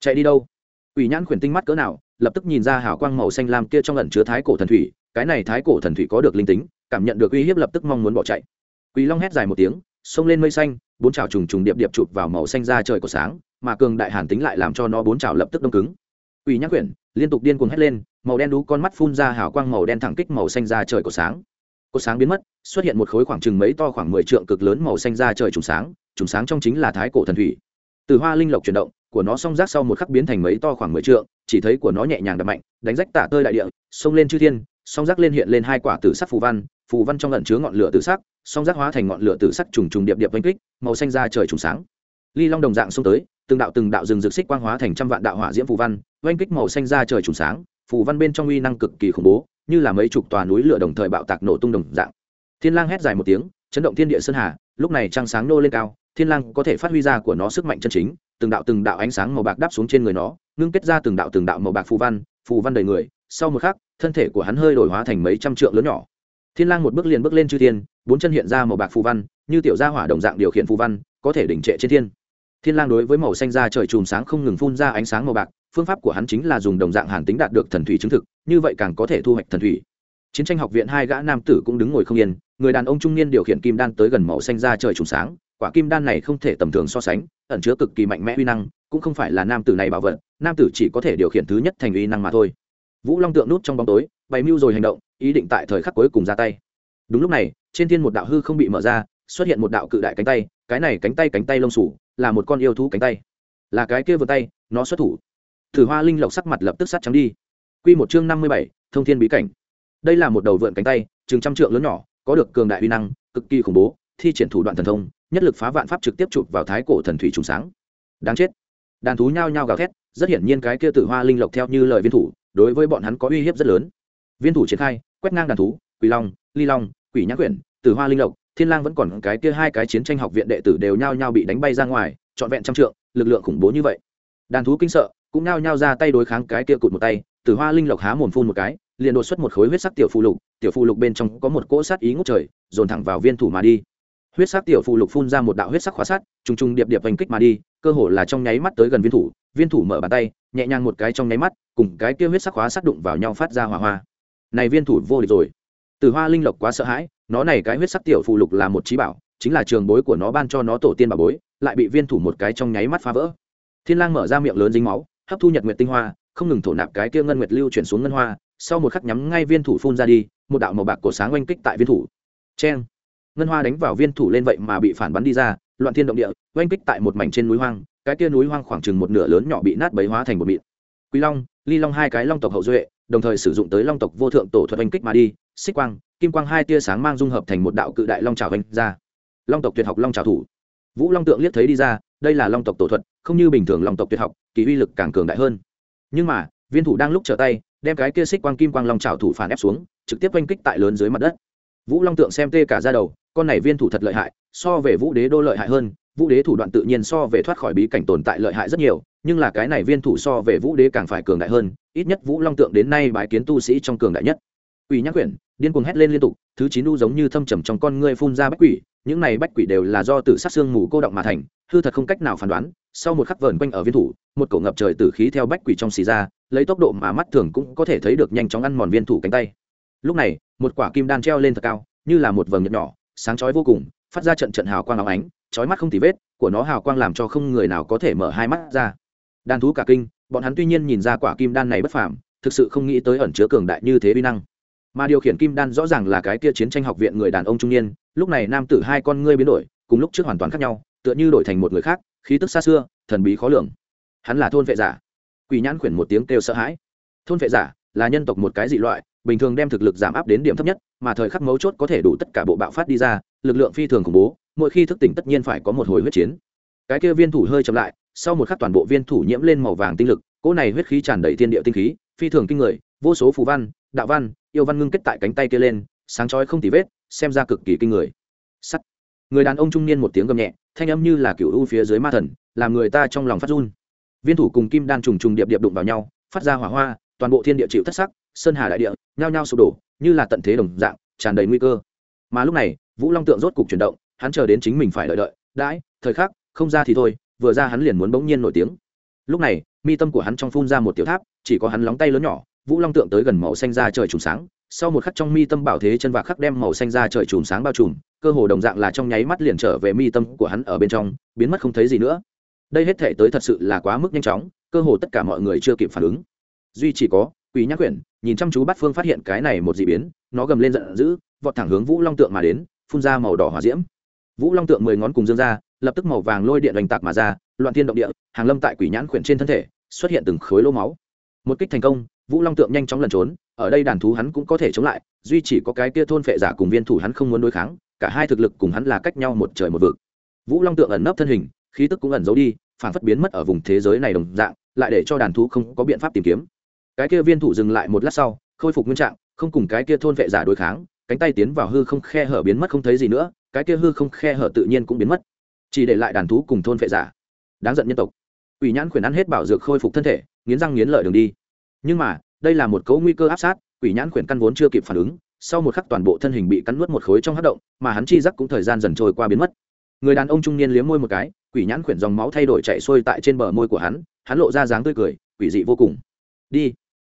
Chạy đi đâu? Ủy nhãn khuyển tinh mắt cỡ nào, lập tức nhìn ra hào quang màu xanh lam kia trong lần chứa thái cổ thần thủy, cái này thái cổ thần thủy có được linh tính, cảm nhận được uy hiếp lập tức mong muốn bỏ chạy. Quỳ long hét dài một tiếng, xông lên mây xanh, bốn trào trùng trùng điệp điệp chụp vào màu xanh ra trời của sáng, mà cường đại hàn tính lại làm cho nó bốn trào lập tức đông cứng. Ủy nhãn quyển liên tục điên cuồng hét lên, màu đen đú con mắt phun ra hào quang màu đen thẳng kích màu xanh ra trời của sáng cột sáng biến mất, xuất hiện một khối khoảng chừng mấy to khoảng mười trượng cực lớn màu xanh ra trời trùng sáng trùng sáng trong chính là thái cổ thần thủy. Từ hoa linh lộc chuyển động, của nó song rác sau một khắc biến thành mấy to khoảng mười trượng, chỉ thấy của nó nhẹ nhàng đập mạnh, đánh rách tả tơi đại địa, xông lên chư thiên, song rác lên hiện lên hai quả tử sắc phù văn phù văn trong lẩn chứa ngọn lửa tử sắc, song rác hóa thành ngọn lửa tử sắc trùng trùng điệp điệp vanh kích, màu xanh ra trời trùng sáng. Ly long đồng dạng xông tới, từng đạo từng đạo rừng rực xích quang hóa thành trăm vạn đạo hỏa diễm phù văn oanh kích màu xanh ra trời trùng sáng, phù văn bên trong uy năng cực kỳ khủng bố như là mấy chục tòa núi lửa đồng thời bạo tạc nổ tung đồng dạng. Thiên lang hét dài một tiếng, chấn động thiên địa sơn hà, lúc này trăng sáng nô lên cao, thiên lang có thể phát huy ra của nó sức mạnh chân chính, từng đạo từng đạo ánh sáng màu bạc đáp xuống trên người nó, ngưng kết ra từng đạo từng đạo màu bạc phù văn phù văn đầy người, sau một khắc, thân thể của hắn hơi đổi hóa thành mấy trăm trượng lớn nhỏ. Thiên lang một bước liền bước lên chư thiên, bốn chân hiện ra màu bạc phù văn, như tiểu gia hỏa đồng dạng điều khiển phù văn, có thể đỉnh trệ trên thiên. Thiên lang đối với màu xanh da trời chùm sáng không ngừng phun ra ánh sáng màu bạc phương pháp của hắn chính là dùng đồng dạng hàn tính đạt được thần thủy chứng thực, như vậy càng có thể thu hoạch thần thủy. Chiến tranh học viện hai gã nam tử cũng đứng ngồi không yên, người đàn ông trung niên điều khiển kim đan tới gần màu xanh da trời trùng sáng, quả kim đan này không thể tầm thường so sánh, ẩn chứa cực kỳ mạnh mẽ uy năng, cũng không phải là nam tử này bảo vật, nam tử chỉ có thể điều khiển thứ nhất thành uy năng mà thôi. Vũ long tượng nút trong bóng tối, bày mưu rồi hành động, ý định tại thời khắc cuối cùng ra tay. Đúng lúc này, trên thiên một đạo hư không bị mở ra, xuất hiện một đạo cự đại cánh tay, cái này cánh tay cánh tay lông sủ là một con yêu thú cánh tay. Là cái kia vượt tay, nó xuất thủ thử hoa linh lộc sắc mặt lập tức sắt trắng đi. Quy một chương năm mươi bảy, thông thiên bí cảnh. Đây là một đầu vượn cánh tay, chừng trăm trượng lớn nhỏ, có được cường đại uy năng, cực kỳ khủng bố, thi triển thủ đoạn thần thông, nhất lực phá vạn pháp trực tiếp chụp vào thái cổ thần thủy trùng sáng. Đáng chết. Đàn thú nhao nhao gào thét, rất hiển nhiên cái kia tử hoa linh lộc theo như lời viên thủ, đối với bọn hắn có uy hiếp rất lớn. Viên thủ triển khai, quét ngang đàn thú, quỷ long, ly long, quỷ nhã quyển, tử hoa linh lộc, thiên lang vẫn còn cái kia hai cái chiến tranh học viện đệ tử đều nhao nhao bị đánh bay ra ngoài, trọn vẹn trăm trượng, lực lượng khủng bố như vậy. Đàn thú kinh sợ cũng nao nhao ra tay đối kháng cái kia cụt một tay, tử hoa linh lộc há mồm phun một cái, liền đột xuất một khối huyết sắc tiểu phù lục, tiểu phù lục bên trong có một cỗ sát ý ngốc trời, dồn thẳng vào viên thủ mà đi. Huyết sắc tiểu phù lục phun ra một đạo huyết sắc khóa sát trùng trùng điệp điệp vành kích mà đi, cơ hồ là trong nháy mắt tới gần viên thủ viên thủ mở bàn tay, nhẹ nhàng một cái trong nháy mắt, cùng cái kia huyết sắc khóa sát đụng vào nhau phát ra hỏa hoa. Này viên thủ vô địch rồi. Từ hoa linh lộc quá sợ hãi, nó này cái huyết sắc tiểu phù lục là một trí bảo, chính là trường bối của nó ban cho nó tổ tiên bảo bối, lại bị viên thủ một cái trong nháy mắt phá vỡ. Thiên lang mở ra miệng lớn dính máu hấp thu nhật nguyệt tinh hoa, không ngừng thổ nạp cái kia ngân nguyệt lưu chuyển xuống ngân hoa, sau một khắc nhắm ngay viên thủ phun ra đi, một đạo màu bạc cổ sáng oanh kích tại viên thủ. Chen ngân hoa đánh vào viên thủ lên vậy mà bị phản bắn đi ra, loạn thiên động địa, oanh kích tại một mảnh trên núi hoang, cái kia núi hoang khoảng chừng một nửa lớn nhỏ bị nát bấy hóa thành một mịn. Quý long, ly long hai cái long tộc hậu duệ, đồng thời sử dụng tới long tộc vô thượng tổ thuật oanh kích mà đi, xích quang, kim quang hai tia sáng mang dung hợp thành một đạo cự đại long trào oanh ra. Long tộc tuyệt học long trào thủ. Vũ long tượng liếc thấy đi ra đây là long tộc tổ thuật, không như bình thường long tộc tuyệt học, kỳ uy lực càng cường đại hơn. Nhưng mà, viên thủ đang lúc trở tay, đem cái kia xích quang kim quang long trào thủ phản ép xuống, trực tiếp oanh kích tại lớn dưới mặt đất. Vũ long tượng xem tê cả ra đầu, con này viên thủ thật lợi hại, so về vũ đế đô lợi hại hơn, vũ đế thủ đoạn tự nhiên so về thoát khỏi bí cảnh tồn tại lợi hại rất nhiều, nhưng là cái này viên thủ so về vũ đế càng phải cường đại hơn, ít nhất vũ long tượng đến nay bái kiến tu sĩ trong cường đại nhất quỷ nhãn quyển, điên cuồng hét lên liên tục, thứ chín u giống như thâm trầm trong con ngươi phun ra bách quỷ, những này bách quỷ đều là do tự sát xương mù cô động mà thành, hư thật không cách nào phán đoán, sau một khắc vờn quanh ở viên thủ, một cổ ngập trời tử khí theo bách quỷ trong xì ra, lấy tốc độ mà mắt thường cũng có thể thấy được nhanh chóng ăn mòn viên thủ cánh tay. Lúc này, một quả kim đan treo lên thật cao, như là một vầng nhật nhỏ, sáng chói vô cùng, phát ra trận trận hào quang óng ánh, chói mắt không tì vết, của nó hào quang làm cho không người nào có thể mở hai mắt ra. Đan thú cả kinh, bọn hắn tuy nhiên nhìn ra quả kim đan này bất phàm, thực sự không nghĩ tới ẩn chứa cường đại như thế vi năng mà điều khiển kim đan rõ ràng là cái kia chiến tranh học viện người đàn ông trung niên, lúc này nam tử hai con ngươi biến đổi, cùng lúc trước hoàn toàn khác nhau, tựa như đổi thành một người khác, khí tức xa xưa, thần bí khó lường. Hắn là thôn vệ giả. Quỷ nhãn khuyển một tiếng kêu sợ hãi. Thôn vệ giả là nhân tộc một cái dị loại, bình thường đem thực lực giảm áp đến điểm thấp nhất, mà thời khắc mấu chốt có thể đủ tất cả bộ bạo phát đi ra, lực lượng phi thường khủng bố, mỗi khi thức tỉnh tất nhiên phải có một hồi huyết chiến. Cái kia viên thủ hơi chậm lại, sau một khắc toàn bộ viên thủ nhiễm lên màu vàng tinh lực, cỗ này huyết khí tràn đầy thiên địa tinh khí, phi thường kinh người, vô số phù văn, đạo văn yêu văn ngưng kết tại cánh tay kia lên, sáng chói không tì vết, xem ra cực kỳ kinh người. Sắt. Người đàn ông trung niên một tiếng gầm nhẹ, thanh âm như là cựu u phía dưới ma thần, làm người ta trong lòng phát run. Viên thủ cùng kim đan trùng trùng điệp điệp đụng vào nhau, phát ra hỏa hoa, toàn bộ thiên địa chịu thất sắc, sơn hà đại địa, nhao nhao sụp đổ, như là tận thế đồng dạng, tràn đầy nguy cơ. Mà lúc này, vũ long tượng rốt cục chuyển động, hắn chờ đến chính mình phải đợi đợi, đãi, thời khắc, không ra thì thôi, vừa ra hắn liền muốn bỗng nhiên nổi tiếng. Lúc này, mi tâm của hắn trong phun ra một tiểu tháp, chỉ có hắn lóng tay lớn nhỏ vũ long tượng tới gần màu xanh ra trời trùng sáng, sau một khắc trong mi tâm bảo thế chân vạc khắc đem màu xanh ra trời trùng sáng bao trùm, cơ hồ đồng dạng là trong nháy mắt liền trở về mi tâm của hắn ở bên trong, biến mất không thấy gì nữa. Đây hết thể tới thật sự là quá mức nhanh chóng, cơ hồ tất cả mọi người chưa kịp phản ứng. Duy chỉ có quỷ nhắc quyển, nhìn chăm chú bát phương phát hiện cái này một d ị biến, nó gầm lên giận dữ, vọt thẳng hướng vũ long tượng mà đến, phun ra màu đỏ hỏa diễm. Vũ long tượng mười ngón cùng dương ra, lập tức màu vàng lôi điện oanh tạc mà ra, loạn thiên động địa, hàng lâm tại quỷ nhãn quyển trên thân thể, xuất hiện từng khối lỗ máu. Một kích thành công vũ long tượng nhanh chóng lẩn trốn, ở đây đàn thú hắn cũng có thể chống lại, duy chỉ có cái kia thôn phệ giả cùng viên thủ hắn không muốn đối kháng, cả hai thực lực cùng hắn là cách nhau một trời một vực. Vũ long tượng ẩn nấp thân hình, khí tức cũng ẩn giấu đi, phản phất biến mất ở vùng thế giới này đồng dạng, lại để cho đàn thú không có biện pháp tìm kiếm. Cái kia viên thủ dừng lại một lát sau, khôi phục nguyên trạng, không cùng cái kia thôn vệ giả đối kháng, cánh tay tiến vào hư không khe hở biến mất không thấy gì nữa, cái kia hư không khe hở tự nhiên cũng biến mất. Chỉ để lại đàn thú cùng thôn vệ giả. Đáng giận nhân tộc. Ủy nhãn khuyển ăn hết bảo dược khôi phục thân thể, nghiến răng nghiến lợi đường đi nhưng mà, đây là một cấu nguy cơ áp sát, quỷ nhãn khuyển căn vốn chưa kịp phản ứng, sau một khắc toàn bộ thân hình bị cắn nuốt một khối trong hát động, mà hắn chi giác cũng thời gian dần trôi qua biến mất. Người đàn ông trung niên liếm môi một cái, quỷ nhãn khuyển dòng máu thay đổi chạy xuôi tại trên bờ môi của hắn hắn lộ ra dáng tươi cười, quỷ dị vô cùng. Đi.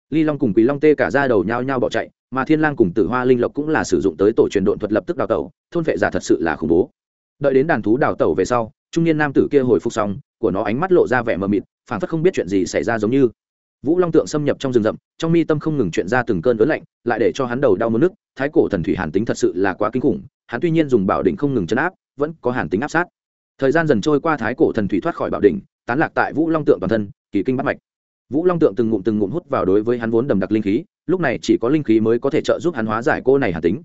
Ly long cùng quỷ long tê cả ra đầu nhao nhao bỏ chạy, mà thiên lang cùng tử hoa linh lộc cũng là sử dụng tới tổ truyền độn thuật lập tức đào tẩu, thôn vệ giả thật sự là khủng bố. Đợi đến đàn thú đào tẩu về sau, trung niên nam tử kia hồi phục xong, của nó ánh mắt lộ ra vẻ mờ mịt, phảng phất không biết chuyện gì xảy ra giống như vũ long tượng xâm nhập trong rừng rậm, trong mi tâm không ngừng chuyện ra từng cơn ớn lạnh, lại để cho hắn đầu đau mất nước. Thái cổ thần thủy hàn tính thật sự là quá kinh khủng, hắn tuy nhiên dùng bảo đỉnh không ngừng chấn áp, vẫn có hàn tính áp sát. Thời gian dần trôi qua, thái cổ thần thủy thoát khỏi bảo đỉnh, tán lạc tại vũ long tượng toàn thân, kỳ kinh bắt mạch. Vũ long tượng từng ngụm từng ngụm hút vào đối với hắn vốn đầm đặc linh khí, lúc này chỉ có linh khí mới có thể trợ giúp hắn hóa giải cô này hàn tính.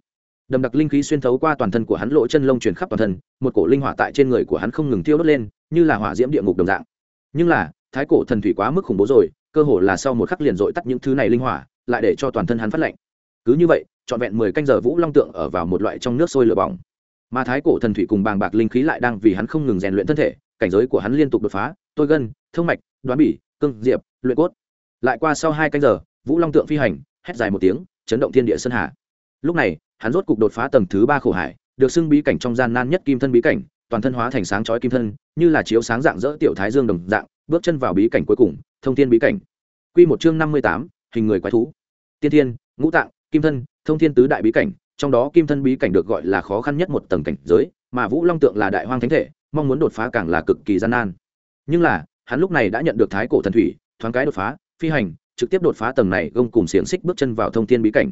Đầm đặc linh khí xuyên thấu qua toàn thân của hắn, lỗ chân lông truyền khắp toàn thân, một cổ linh hỏa tại trên người của hắn không ngừng thiêu đốt lên, như là hỏa diễm địa ngục đồng dạng. Nhưng là, thái cổ thần thủy quá mức khủng bố rồi cơ hồ là sau một khắc liền dội tắt những thứ này linh hỏa, lại để cho toàn thân hắn phát lạnh. Cứ như vậy, trọn vẹn mười canh giờ vũ long tượng ở vào một loại trong nước sôi lửa bỏng. Mà thái cổ thần thủy cùng bàng bạc linh khí lại đang vì hắn không ngừng rèn luyện thân thể, cảnh giới của hắn liên tục đột phá, tôi gân, thông mạch, đoán bỉ, cương, diệp, luyện cốt. Lại qua sau hai canh giờ, vũ long tượng phi hành, hét dài một tiếng, chấn động thiên địa sơn hà. Lúc này, hắn rốt cục đột phá tầng thứ ba khổ hải, được xưng bí cảnh trong gian nan nhất kim thân bí cảnh, toàn thân hóa thành sáng chói kim thân, như là chiếu sáng dạng dỡ tiểu thái dương đồng dạng, bước chân vào bí cảnh cuối cùng thông thiên bí cảnh. Quy một chương năm mươi tám, hình người quái thú. Tiên thiên, ngũ tạng, kim thân, thông thiên tứ đại bí cảnh, trong đó kim thân bí cảnh được gọi là khó khăn nhất một tầng cảnh giới, mà vũ long tượng là đại hoang thánh thể, mong muốn đột phá càng là cực kỳ gian nan. Nhưng là, hắn lúc này đã nhận được thái cổ thần thủy, thoáng cái đột phá, phi hành, trực tiếp đột phá tầng này, gông cùng xiềng xích bước chân vào thông thiên bí cảnh.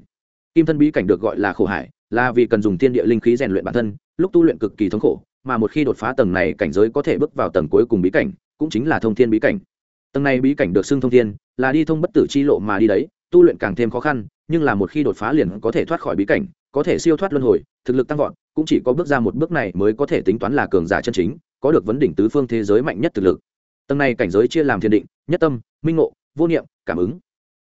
Kim thân bí cảnh được gọi là khổ hải, là vì cần dùng thiên địa linh khí rèn luyện bản thân, lúc tu luyện cực kỳ thống khổ, mà một khi đột phá tầng này cảnh giới có thể bước vào tầng cuối cùng bí cảnh, cũng chính là thông thiên bí cảnh tầng này bí cảnh được xưng thông thiên, là đi thông bất tử chi lộ mà đi đấy, tu luyện càng thêm khó khăn, nhưng là một khi đột phá liền có thể thoát khỏi bí cảnh, có thể siêu thoát luân hồi, thực lực tăng vọt, cũng chỉ có bước ra một bước này mới có thể tính toán là cường giả chân chính, có được vấn đỉnh tứ phương thế giới mạnh nhất thực lực. Tầng này cảnh giới chia làm thiên định, nhất tâm, minh ngộ, vô niệm, cảm ứng.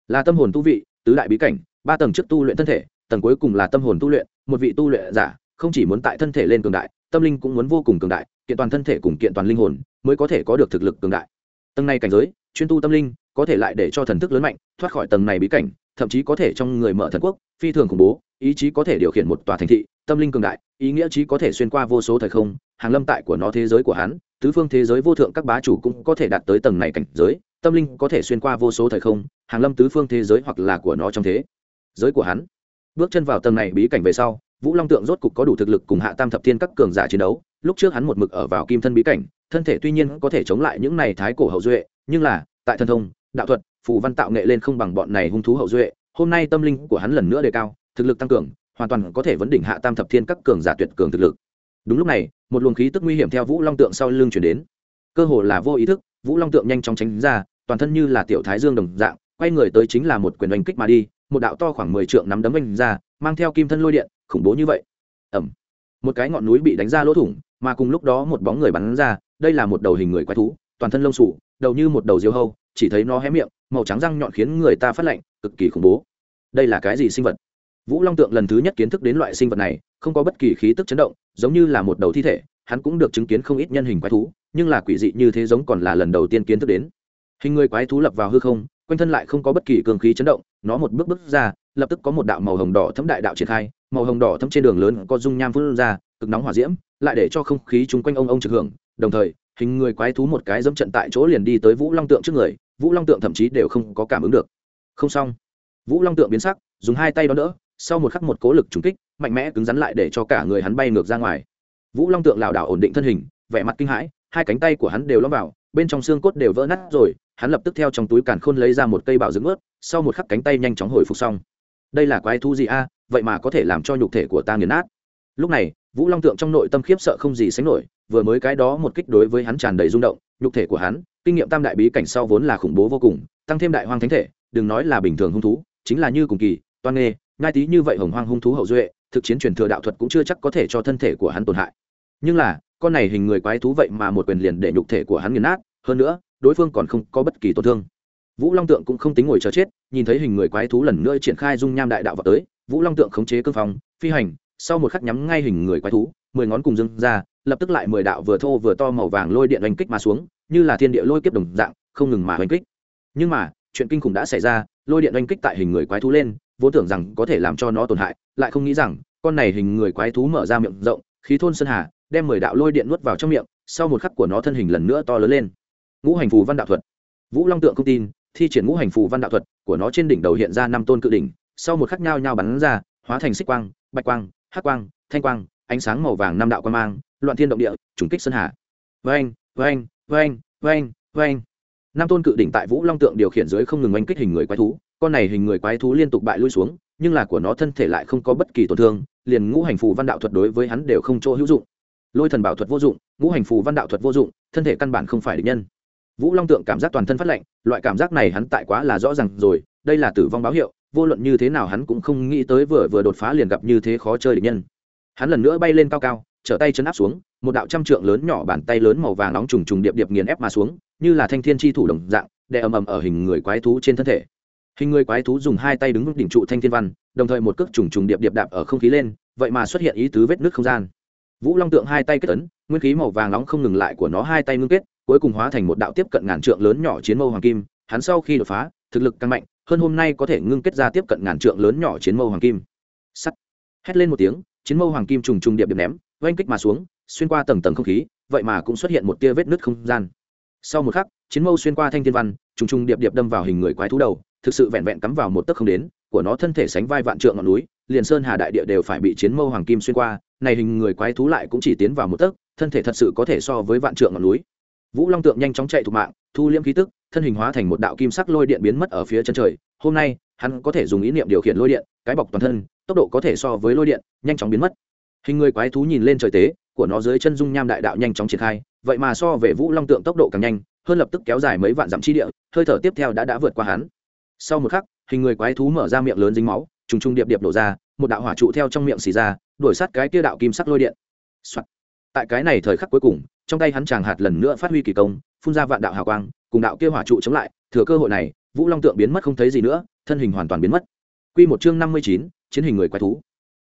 Là tâm hồn tu vị, tứ đại bí cảnh, ba tầng trước tu luyện thân thể, tầng cuối cùng là tâm hồn tu luyện, một vị tu luyện giả, không chỉ muốn tại thân thể lên cường đại, tâm linh cũng muốn vô cùng cường đại, kiện toàn thân thể cùng kiện toàn linh hồn, mới có thể có được thực lực cường đại tầng này cảnh giới, chuyên tu tâm linh, có thể lại để cho thần thức lớn mạnh, thoát khỏi tầng này bí cảnh, thậm chí có thể trong người mở thần quốc, phi thường khủng bố, ý chí có thể điều khiển một tòa thành thị, tâm linh cường đại, ý nghĩa chí có thể xuyên qua vô số thời không, hàng lâm tại của nó thế giới của hắn, tứ phương thế giới vô thượng các bá chủ cũng có thể đạt tới tầng này cảnh giới, tâm linh có thể xuyên qua vô số thời không, hàng lâm tứ phương thế giới hoặc là của nó trong thế giới của hắn. Bước chân vào tầng này bí cảnh về sau, vũ long tượng rốt cục có đủ thực lực cùng hạ tam thập thiên các cường giả chiến đấu, lúc trước hắn một mực ở vào kim thân bí cảnh thân thể tuy nhiên có thể chống lại những này thái cổ hậu duệ, nhưng là, tại thần thông, đạo thuật, phù văn tạo nghệ lên không bằng bọn này hung thú hậu duệ, hôm nay tâm linh của hắn lần nữa đề cao, thực lực tăng cường, hoàn toàn có thể vấn đỉnh hạ tam thập thiên các cường giả tuyệt cường thực lực. Đúng lúc này, một luồng khí tức nguy hiểm theo vũ long tượng sau lưng chuyển đến. Cơ hồ là vô ý thức, vũ long tượng nhanh chóng tránh ra, toàn thân như là tiểu thái dương đồng dạng, quay người tới chính là một quyền đánh kích mà đi, một đạo to khoảng mười trượng nắm đấm anh ra, mang theo kim thân lôi điện, khủng bố như vậy. Ẩm một cái ngọn núi bị đánh ra lỗ thủng mà cùng lúc đó một bóng người bắn ra, đây là một đầu hình người quái thú, toàn thân lông sủ đầu như một đầu diều hâu, chỉ thấy nó hé miệng, màu trắng răng nhọn khiến người ta phát lạnh, cực kỳ khủng bố. Đây là cái gì sinh vật? Vũ long tượng lần thứ nhất kiến thức đến loại sinh vật này, không có bất kỳ khí tức chấn động, giống như là một đầu thi thể, hắn cũng được chứng kiến không ít nhân hình quái thú, nhưng là quỷ dị như thế giống còn là lần đầu tiên kiến thức đến. Hình người quái thú lập vào hư không, quanh thân lại không có bất kỳ cường khí chấn động, nó một bước bước ra, lập tức có một đạo màu hồng đỏ thấm đại đạo triển khai, màu hồng đỏ thấm trên đường lớn có dung nham phun ra cực nóng hỏa diễm, lại để cho không khí chung quanh ông ông trực hưởng, đồng thời, hình người quái thú một cái dẫm trận tại chỗ liền đi tới vũ long tượng trước người, vũ long tượng thậm chí đều không có cảm ứng được. Không xong. Vũ long tượng biến sắc, dùng hai tay đó đỡ, sau một khắc một cố lực trúng kích, mạnh mẽ cứng rắn lại để cho cả người hắn bay ngược ra ngoài. Vũ long tượng lảo đảo ổn định thân hình, vẻ mặt kinh hãi, hai cánh tay của hắn đều lõm vào, bên trong xương cốt đều vỡ nát rồi, hắn lập tức theo trong túi càn khôn lấy ra một cây bảo dưỡng ướt, sau một khắc cánh tay nhanh chóng hồi phục xong. Đây là quái thú gì a? Vậy mà có thể làm cho nhục thể của ta nghiền nát lúc này, vũ long tượng trong nội tâm khiếp sợ không gì sánh nổi, vừa mới cái đó một kích đối với hắn tràn đầy rung động, nhục thể của hắn, kinh nghiệm tam đại bí cảnh sau vốn là khủng bố vô cùng, tăng thêm đại hoang thánh thể, đừng nói là bình thường hung thú, chính là như cùng kỳ, toan nghê, ngai tí như vậy hồng hoang hung thú hậu duệ, thực chiến truyền thừa đạo thuật cũng chưa chắc có thể cho thân thể của hắn tổn hại. Nhưng là, con này hình người quái thú vậy mà một quyền liền để nhục thể của hắn nghiền nát, hơn nữa, đối phương còn không có bất kỳ tổn thương. Vũ long tượng cũng không tính ngồi chờ chết, nhìn thấy hình người quái thú lần nữa triển khai dung nham đại đạo vào tới, vũ long tượng khống chế cương phong, phi hành sau một khắc nhắm ngay hình người quái thú, mười ngón cùng dưng ra, lập tức lại mười đạo vừa thô vừa to màu vàng lôi điện oanh kích mà xuống, như là thiên địa lôi kiếp đồng dạng, không ngừng mà oanh kích. Nhưng mà, chuyện kinh khủng đã xảy ra, lôi điện oanh kích tại hình người quái thú lên, vốn tưởng rằng có thể làm cho nó tổn hại, lại không nghĩ rằng, con này hình người quái thú mở ra miệng rộng, khí thôn sơn hà, đem mười đạo lôi điện nuốt vào trong miệng, sau một khắc của nó thân hình lần nữa to lớn lên. Ngũ hành phù văn đạo thuật. Vũ long tượng không tin, thi triển ngũ hành phù văn đạo thuật của nó trên đỉnh đầu hiện ra năm tôn cự đỉnh, sau một khắc nhao nhao bắn ra, hóa thành xích quang, bạch quang hắc quang, thanh quang, ánh sáng màu vàng năm đạo quang mang, loạn thiên động địa, trùng kích sơn hà. Vang vang vang vang vang năm tôn cự đỉnh tại vũ long tượng điều khiển dưới không ngừng oanh kích hình người quái thú, con này hình người quái thú liên tục bại lui xuống, nhưng là của nó thân thể lại không có bất kỳ tổn thương, liền ngũ hành phù văn đạo thuật đối với hắn đều không chỗ hữu dụng. Lôi thần bảo thuật vô dụng, ngũ hành phù văn đạo thuật vô dụng, thân thể căn bản không phải địch nhân. Vũ long tượng cảm giác toàn thân phát lạnh, loại cảm giác này hắn tại quá là rõ ràng rồi, đây là tử vong báo hiệu vô luận như thế nào hắn cũng không nghĩ tới vừa vừa đột phá liền gặp như thế khó chơi địch nhân. Hắn lần nữa bay lên cao cao, trở tay chân áp xuống, một đạo trăm trượng lớn nhỏ bàn tay lớn màu vàng nóng trùng trùng điệp điệp nghiền ép mà xuống, như là thanh thiên chi thủ đồng dạng, đè ầm ầm ở hình người quái thú trên thân thể. Hình người quái thú dùng hai tay đứng đỉnh trụ thanh thiên văn, đồng thời một cước trùng trùng điệp điệp đạp ở không khí lên, vậy mà xuất hiện ý tứ vết nước không gian. Vũ long tượng hai tay kết tấn nguyên khí màu vàng nóng không ngừng lại của nó hai tay ngưng kết, cuối cùng hóa thành một đạo tiếp cận ngàn trượng lớn nhỏ chiến mâu hoàng kim, hắn sau khi đột phá thực lực càng mạnh, hơn hôm nay có thể ngưng kết ra tiếp cận ngàn trượng lớn nhỏ chiến mâu hoàng kim. Sắt. Hét lên một tiếng, chiến mâu hoàng kim trùng trùng điệp điệp ném, oanh kích mà xuống, xuyên qua tầng tầng không khí, vậy mà cũng xuất hiện một tia vết nứt không gian. Sau một khắc, chiến mâu xuyên qua thanh thiên văn, trùng trùng điệp điệp đâm vào hình người quái thú đầu, thực sự vẹn vẹn cắm vào một tấc không đến, của nó thân thể sánh vai vạn trượng ngọn núi, liền sơn hà đại địa đều phải bị chiến mâu hoàng kim xuyên qua, này hình người quái thú lại cũng chỉ tiến vào một tấc, thân thể thật sự có thể so với vạn trượng ngọn núi. Vũ long tượng nhanh chóng chạy thục mạng, thu liễm khí tức thân hình hóa thành một đạo kim sắc lôi điện biến mất ở phía chân trời. Hôm nay, hắn có thể dùng ý niệm điều khiển lôi điện, cái bọc toàn thân, tốc độ có thể so với lôi điện, nhanh chóng biến mất. Hình người quái thú nhìn lên trời tế, của nó dưới chân dung nham đại đạo nhanh chóng triển khai, vậy mà so về vũ long tượng tốc độ càng nhanh, hơn lập tức kéo dài mấy vạn dặm chi địa, hơi thở tiếp theo đã đã vượt qua hắn. Sau một khắc, hình người quái thú mở ra miệng lớn dính máu, trùng trùng điệp điệp nổ ra, một đạo hỏa trụ theo trong miệng xì ra, đuổi sát cái kia đạo kim sắc lôi điện、Soạn. tại cái này thời khắc cuối cùng, trong tay hắn chàng hạt lần nữa phát huy kỳ công, phun ra vạn đạo hào quang cùng đạo kia hỏa trụ chống lại, thừa cơ hội này, vũ long tượng biến mất không thấy gì nữa, thân hình hoàn toàn biến mất. Q một chương năm mươi chín, chiến hình người quái thú.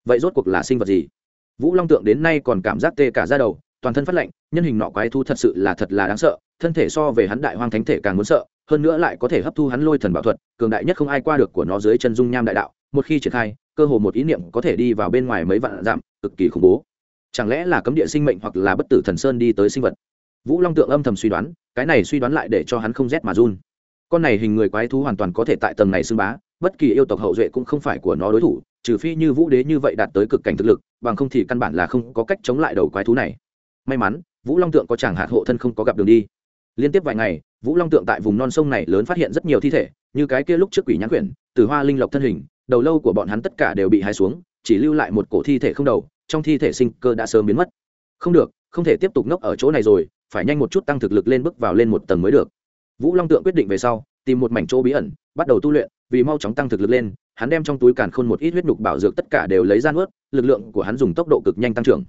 Vậy rốt cuộc là sinh vật gì? Vũ long tượng đến nay còn cảm giác tê cả ra đầu, toàn thân phát lạnh, nhân hình nọ quái thú thật sự là thật là đáng sợ, thân thể so về hắn đại hoang thánh thể càng muốn sợ, hơn nữa lại có thể hấp thu hắn lôi thần bảo thuật, cường đại nhất không ai qua được của nó dưới chân dung nham đại đạo, một khi triển khai, cơ hồ một ý niệm có thể đi vào bên ngoài mấy vạn dặm, cực kỳ khủng bố. Chẳng lẽ là cấm địa sinh mệnh hoặc là bất tử thần sơn đi tới sinh vật? Vũ long tượng âm thầm suy đoán cái này suy đoán lại để cho hắn không rét mà run. Con này hình người quái thú hoàn toàn có thể tại tầng này xưng bá, bất kỳ yêu tộc hậu duệ cũng không phải của nó đối thủ, trừ phi như vũ đế như vậy đạt tới cực cảnh thực lực, bằng không thì căn bản là không có cách chống lại đầu quái thú này. May mắn, vũ long tượng có chẳng hạt hộ thân không có gặp đường đi. Liên tiếp vài ngày, vũ long tượng tại vùng non sông này lớn phát hiện rất nhiều thi thể, như cái kia lúc trước quỷ nhãn quyển, từ hoa linh lộc thân hình, đầu lâu của bọn hắn tất cả đều bị hái xuống, chỉ lưu lại một cổ thi thể không đầu, trong thi thể sinh cơ đã sớm biến mất. Không được, không thể tiếp tục ngốc ở chỗ này rồi phải nhanh một chút tăng thực lực lên bước vào lên một tầng mới được. Vũ long tượng quyết định về sau, tìm một mảnh chỗ bí ẩn, bắt đầu tu luyện, vì mau chóng tăng thực lực lên, hắn đem trong túi càn khôn một ít huyết nhục bảo dược tất cả đều lấy ra nuốt, lực lượng của hắn dùng tốc độ cực nhanh tăng trưởng.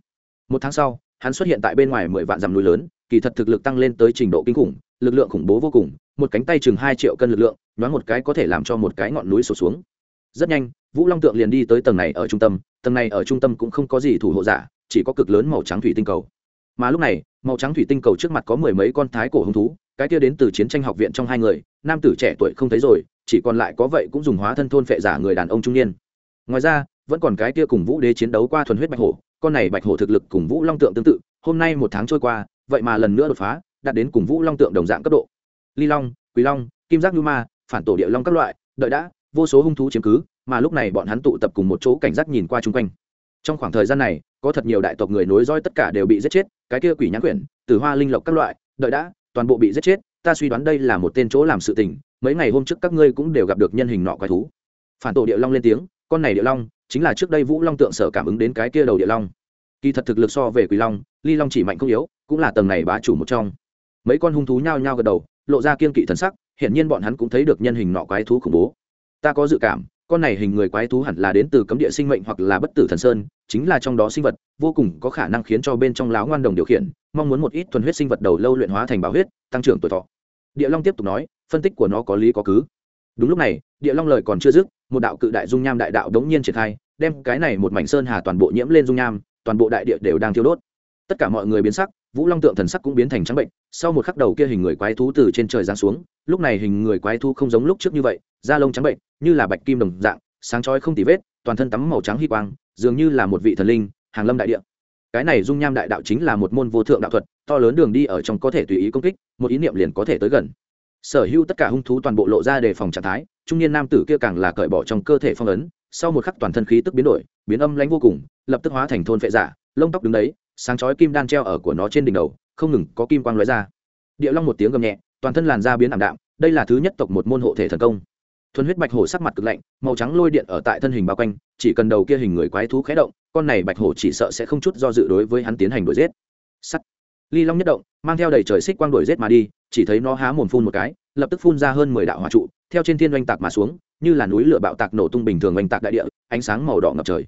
Một tháng sau, hắn xuất hiện tại bên ngoài mười vạn dặm núi lớn, kỳ thật thực lực tăng lên tới trình độ kinh khủng, lực lượng khủng bố vô cùng, một cánh tay chừng hai triệu cân lực lượng, nhoáng một cái có thể làm cho một cái ngọn núi sụt xuống. Rất nhanh, vũ long tượng liền đi tới tầng này ở trung tâm, tầng này ở trung tâm cũng không có gì thủ hộ giả, chỉ có cực lớn màu trắng thủy tinh cầu mà lúc này, màu trắng thủy tinh cầu trước mặt có mười mấy con thái cổ hung thú, cái kia đến từ chiến tranh học viện trong hai người, nam tử trẻ tuổi không thấy rồi, chỉ còn lại có vậy cũng dùng hóa thân thôn phệ giả người đàn ông trung niên. Ngoài ra, vẫn còn cái kia cùng vũ đế chiến đấu qua thuần huyết bạch hổ, con này bạch hổ thực lực cùng vũ long tượng tương tự, hôm nay một tháng trôi qua, vậy mà lần nữa đột phá, đạt đến cùng vũ long tượng đồng dạng cấp độ. Ly long quý long, kim giác nhu ma, phản tổ địa long các loại, đợi đã, vô số hung thú chiếm cứ, mà lúc này bọn hắn tụ tập cùng một chỗ cảnh giác nhìn qua chung quanh. Trong khoảng thời gian này có thật nhiều đại tộc người nối roi tất cả đều bị giết chết, cái kia quỷ nhãn quyển từ hoa linh lộc các loại, đợi đã, toàn bộ bị giết chết, ta suy đoán đây là một tên chỗ làm sự tình, mấy ngày hôm trước các ngươi cũng đều gặp được nhân hình nọ quái thú. Phản tổ địa long lên tiếng, con này địa long, chính là trước đây vũ long tượng sở cảm ứng đến cái kia đầu địa long. Kỳ thật thực lực so về quỷ long, ly long chỉ mạnh không yếu, cũng là tầng này bá chủ một trong. Mấy con hung thú nhao nhao gật đầu, lộ ra kiên kỵ thần sắc, hiển nhiên bọn hắn cũng thấy được nhân hình nọ quái thú khủng bố. Ta có dự cảm con này hình người quái thú hẳn là đến từ cấm địa sinh mệnh hoặc là bất tử thần sơn, chính là trong đó sinh vật, vô cùng có khả năng khiến cho bên trong láo ngoan đồng điều khiển, mong muốn một ít thuần huyết sinh vật đầu lâu luyện hóa thành bảo huyết, tăng trưởng tuổi thọ. Địa long tiếp tục nói, phân tích của nó có lý có cứ. Đúng lúc này, địa long lời còn chưa dứt, một đạo cự đại dung nham đại đạo đống nhiên triển khai, đem cái này một mảnh sơn hà toàn bộ nhiễm lên dung nham, toàn bộ đại địa đều đang thiêu đốt. Tất cả mọi người biến sắc vũ long tượng thần sắc cũng biến thành trắng bệnh, sau một khắc đầu kia hình người quái thú từ trên trời giáng xuống, lúc này hình người quái thú không giống lúc trước như vậy, da lông trắng bệnh, như là bạch kim đồng dạng, sáng chói không tì vết, toàn thân tắm màu trắng hy quang, dường như là một vị thần linh, hàng lâm đại địa. Cái này dung nham đại đạo chính là một môn vô thượng đạo thuật, to lớn đường đi ở trong có thể tùy ý công kích, một ý niệm liền có thể tới gần. Sở hữu tất cả hung thú toàn bộ lộ ra đề phòng trạng thái, trung niên nam tử kia càng là cởi bỏ trong cơ thể phong ấn, sau một khắc toàn thân khí tức biến đổi, biến âm lãnh vô cùng, lập tức hóa thành thôn vệ giả, lông tóc đứng đấy sáng chói kim đan treo ở của nó trên đỉnh đầu, không ngừng có kim quang lóe ra. Địa long một tiếng gầm nhẹ, toàn thân làn da biến ảm đạm, đây là thứ nhất tộc một môn hộ thể thần công. Thuần huyết bạch hổ sắc mặt cực lạnh, màu trắng lôi điện ở tại thân hình bao quanh, chỉ cần đầu kia hình người quái thú khé động, con này bạch hổ chỉ sợ sẽ không chút do dự đối với hắn tiến hành đuổi giết. Sắt. Ly long nhất động, mang theo đầy trời xích quang đuổi giết mà đi, chỉ thấy nó há mồm phun một cái, lập tức phun ra hơn mười đạo hỏa trụ, theo trên thiên oanh tạc mà xuống, như là núi lửa bạo tạc nổ tung bình thường oanh tạc đại địa, ánh sáng màu đỏ ngập trời.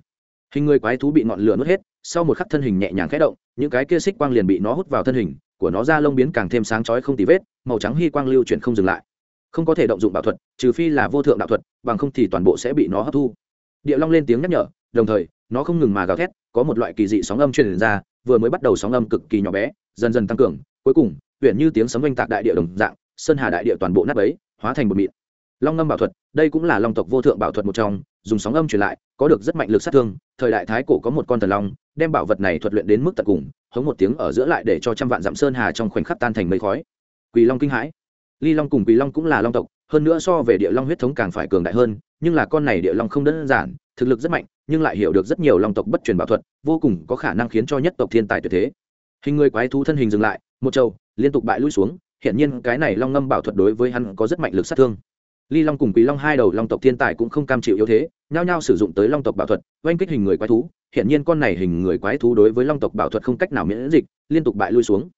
Hình người quái thú bị ngọn lửa nuốt hết sau một khắc thân hình nhẹ nhàng khẽ động, những cái kia xích quang liền bị nó hút vào thân hình, của nó ra lông biến càng thêm sáng chói không tì vết, màu trắng hy quang lưu chuyển không dừng lại. Không có thể động dụng bảo thuật, trừ phi là vô thượng đạo thuật, bằng không thì toàn bộ sẽ bị nó hấp thu. Địa long lên tiếng nhắc nhở, đồng thời, nó không ngừng mà gào thét, có một loại kỳ dị sóng âm truyền ra, vừa mới bắt đầu sóng âm cực kỳ nhỏ bé, dần dần tăng cường, cuối cùng huyện như tiếng sấm oanh tạc đại địa đồng dạng, sơn hà đại địa toàn bộ nắp ấy hóa thành một mịn. Long ngâm bảo thuật, đây cũng là long tộc vô thượng bảo thuật một trong, dùng sóng âm truyền lại, có được rất mạnh lực sát thương, thời đại thái cổ có một con thần long đem bảo vật này thuật luyện đến mức tận cùng, hống một tiếng ở giữa lại để cho trăm vạn dặm sơn hà trong khoảnh khắc tan thành mây khói. Quỳ long kinh hãi. Ly long cùng quỳ long cũng là long tộc, hơn nữa so về địa long huyết thống càng phải cường đại hơn, nhưng là con này địa long không đơn giản, thực lực rất mạnh, nhưng lại hiểu được rất nhiều long tộc bất truyền bảo thuật, vô cùng có khả năng khiến cho nhất tộc thiên tài tuyệt thế. Hình người quái thú thân hình dừng lại, một trâu, liên tục bại lui xuống hiện nhiên cái này long ngâm bảo thuật đối với hắn có rất mạnh lực sát thương. Ly long cùng quý long hai đầu long tộc thiên tài cũng không cam chịu yếu thế, nhao nhao sử dụng tới long tộc bảo thuật, oanh kích hình người quái thú hiện nhiên con này hình người quái thú đối với long tộc bảo thuật không cách nào miễn dịch, liên tục bại lui xuống.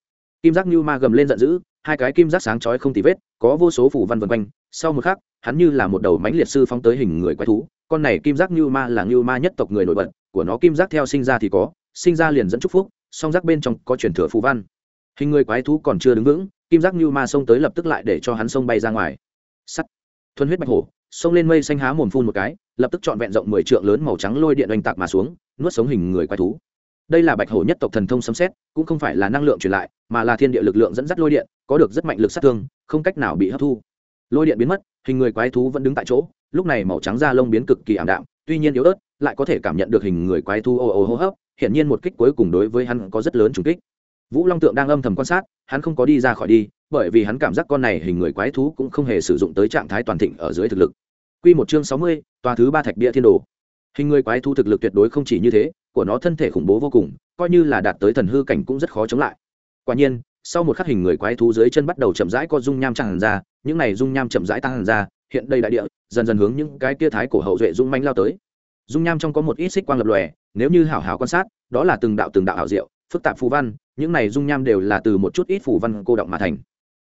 Kim giác như ma gầm lên giận dữ, hai cái kim giác sáng chói không tì vết, có vô số phủ văn vân quanh, sau một khắc, hắn như là một đầu mãnh liệt sư phóng tới hình người quái thú, con này kim giác như ma là như ma nhất tộc người nổi bật, của nó kim giác theo sinh ra thì có, sinh ra liền dẫn chúc phúc, song giác bên trong có chuyển thừa phù văn. Hình người quái thú còn chưa đứng vững, kim giác như ma xông tới lập tức lại để cho hắn xông bay ra ngoài. Sắt. Thuần huyết bạch hổ xông lên mây xanh há mồm phun một cái, lập tức trọn vẹn rộng mười trượng lớn màu trắng lôi điện oanh tạc mà xuống, nuốt sống hình người quái thú. Đây là bạch hổ nhất tộc thần thông sấm xét cũng không phải là năng lượng truyền lại, mà là thiên địa lực lượng dẫn dắt lôi điện, có được rất mạnh lực sát thương, không cách nào bị hấp thu. Lôi điện biến mất, hình người quái thú vẫn đứng tại chỗ, lúc này màu trắng da lông biến cực kỳ ảm đạm, tuy nhiên yếu ớt, lại có thể cảm nhận được hình người quái thú ồ ồ hô hấp hiện nhiên một kích cuối cùng đối với hắn có rất lớn trùng kích. Vũ long tượng đang âm thầm quan sát, hắn không có đi ra khỏi đi, bởi vì hắn cảm giác con này hình người quái thú cũng không hề sử dụng tới trạng thái toàn thịnh ở dưới thực lực. Quy một chương sáu mươi, tòa thứ ba thạch bia thiên đồ. Hình người quái thú thực lực tuyệt đối không chỉ như thế, của nó thân thể khủng bố vô cùng, coi như là đạt tới thần hư cảnh cũng rất khó chống lại. Quả nhiên, sau một khắc hình người quái thú dưới chân bắt đầu chậm rãi co dung nham tràn ra, những này dung nham chậm rãi tăng ra, hiện đây đại địa, dần dần hướng những cái kia thái cổ hậu duệ dung manh lao tới. Dung nham trong có một ít xích quang lập lòe, nếu như hảo hảo quan sát, đó là từng đạo từng đạo hảo diệu, phức tạp phù văn, những này dung nham đều là từ một chút ít phù văn cô động mà thành.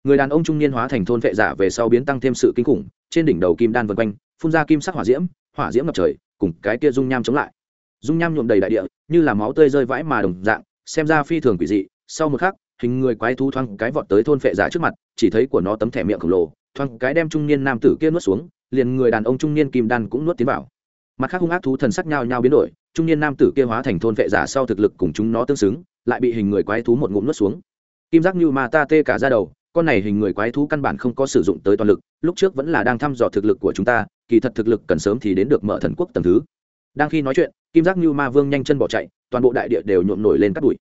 Người đàn ông trung niên hóa thành thôn vệ giả về sau biến tăng thêm sự kinh khủng, trên đỉnh đầu kim đan vần quanh, phun ra kim sắc hỏa diễm hỏa diễm ngập trời, cùng cái kia dung nham chống lại. Dung nham nhuộm đầy đại địa, như là máu tươi rơi vãi mà đồng dạng, xem ra phi thường quỷ dị. Sau một khắc, hình người quái thú thoang cái vọt tới thôn phệ giả trước mặt, chỉ thấy của nó tấm thẻ miệng khổng lồ thoang cái đem trung niên nam tử kia nuốt xuống, liền người đàn ông trung niên kim đan cũng nuốt tiến vào. Mặt khác hung ác thú thần sắc nhau nhau biến đổi, trung niên nam tử kia hóa thành thôn phệ giả sau thực lực cùng chúng nó tương xứng, lại bị hình người quái thú một ngụm nuốt xuống. Kim giác như ma ta tê cả ra đầu, con này hình người quái thú căn bản không có sử dụng tới toàn lực, lúc trước vẫn là đang thăm dò thực lực của chúng ta kỳ thật thực lực cần sớm thì đến được mở thần quốc tầng thứ. Đang khi nói chuyện, kim giác như ma vương nhanh chân bỏ chạy, toàn bộ đại địa đều nhuộm nổi lên các bụi.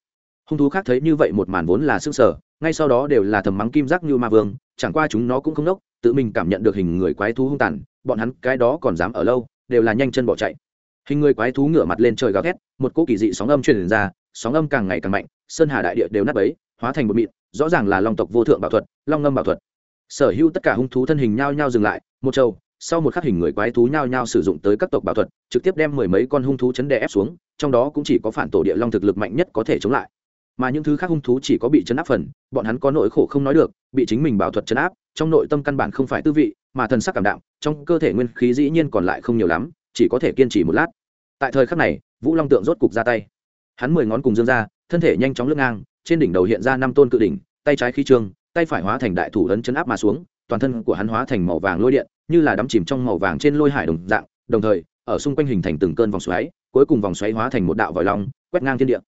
Hung thú khác thấy như vậy một màn vốn là s ư ơ n g sở ngay sau đó đều là thầm mắng kim giác như ma vương, chẳng qua chúng nó cũng không nốc, tự mình cảm nhận được hình người quái thú hung tàn, bọn hắn cái đó còn dám ở lâu, đều là nhanh chân bỏ chạy. Hình người quái thú ngửa mặt lên trời gào thét, một cỗ kỳ dị sóng âm truyền ra, sóng âm càng ngày càng mạnh, sơn hà đại địa đều nắp ấy hóa thành một mịn, rõ ràng là long tộc vô thượng bảo thuật, long ngâm bảo thuật. Sở hữu tất cả hung thú thân hình nhao nhao dừng lại, một châu sau một khắc hình người quái thú nhao nhao sử dụng tới các tộc bảo thuật, trực tiếp đem mười mấy con hung thú chấn đè ép xuống, trong đó cũng chỉ có phản tổ địa long thực lực mạnh nhất có thể chống lại. Mà những thứ khác hung thú chỉ có bị chấn áp phần, bọn hắn có nỗi khổ không nói được, bị chính mình bảo thuật chấn áp, trong nội tâm căn bản không phải tư vị, mà thần sắc cảm đạm, trong cơ thể nguyên khí dĩ nhiên còn lại không nhiều lắm, chỉ có thể kiên trì một lát. Tại thời khắc này, vũ long tượng rốt cục ra tay. Hắn mười ngón cùng dương ra, thân thể nhanh chóng lướt ngang, trên đỉnh đầu hiện ra năm tôn cự đỉnh, tay trái khí trương, tay phải hóa thành đại thủ ấn chấn áp mà xuống, toàn thân của hắn hóa thành màu vàng lôi điện như là đắm chìm trong màu vàng trên lôi hải đồng dạng, đồng thời, ở xung quanh hình thành từng cơn vòng xoáy, cuối cùng vòng xoáy hóa thành một đạo vòi long, quét ngang thiên địa.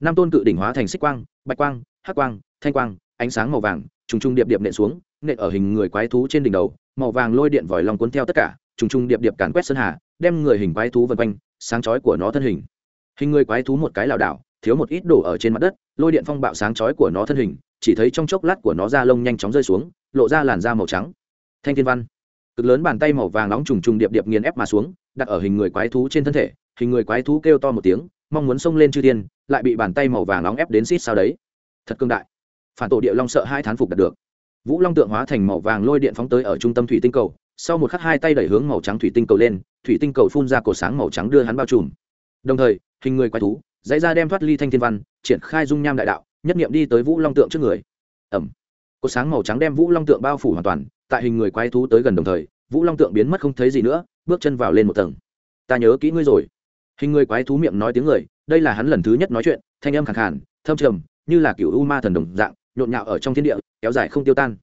Nam tôn cự đỉnh hóa thành xích quang, bạch quang, hắc quang, thanh quang, ánh sáng màu vàng, trùng trùng điệp điệp nện xuống, nện ở hình người quái thú trên đỉnh đầu, màu vàng lôi điện vòi long cuốn theo tất cả, trùng trùng điệp điệp càn quét sơn hà, đem người hình quái thú vân quanh, sáng chói của nó thân hình. Hình người quái thú một cái lảo đảo, thiếu một ít đổ ở trên mặt đất, lôi điện phong bạo sáng chói của nó thân hình, chỉ thấy trong chốc lát của nó da lông nhanh chóng rơi xuống, lộ ra làn da màu trắng. Thanh thiên văn cực lớn bàn tay màu vàng nóng trùng trùng điệp điệp nghiền ép mà xuống, đặt ở hình người quái thú trên thân thể, hình người quái thú kêu to một tiếng, mong muốn xông lên chư thiên, lại bị bàn tay màu vàng nóng ép đến xít sao đấy. Thật cương đại. Phản tổ địa long sợ hai thán phục đạt được. Vũ long tượng hóa thành màu vàng lôi điện phóng tới ở trung tâm thủy tinh cầu, sau một khắc hai tay đẩy hướng màu trắng thủy tinh cầu lên, thủy tinh cầu phun ra cổ sáng màu trắng đưa hắn bao trùm. Đồng thời, hình người quái thú, dãy ra đem thoát ly thanh thiên văn, triển khai dung nham đại đạo, nhất nghiệm đi tới vũ long tượng trước người. Ẩm. Cổ sáng màu trắng đem vũ long tượng bao phủ hoàn toàn tại hình người quái thú tới gần đồng thời, vũ long tượng biến mất không thấy gì nữa, bước chân vào lên một tầng. Ta nhớ kỹ ngươi rồi. Hình người quái thú miệng nói tiếng người, đây là hắn lần thứ nhất nói chuyện, thanh âm khẳng khản thâm trầm, như là kiểu u ma thần đồng dạng, nhộn nhạo ở trong thiên địa, kéo dài không tiêu tan.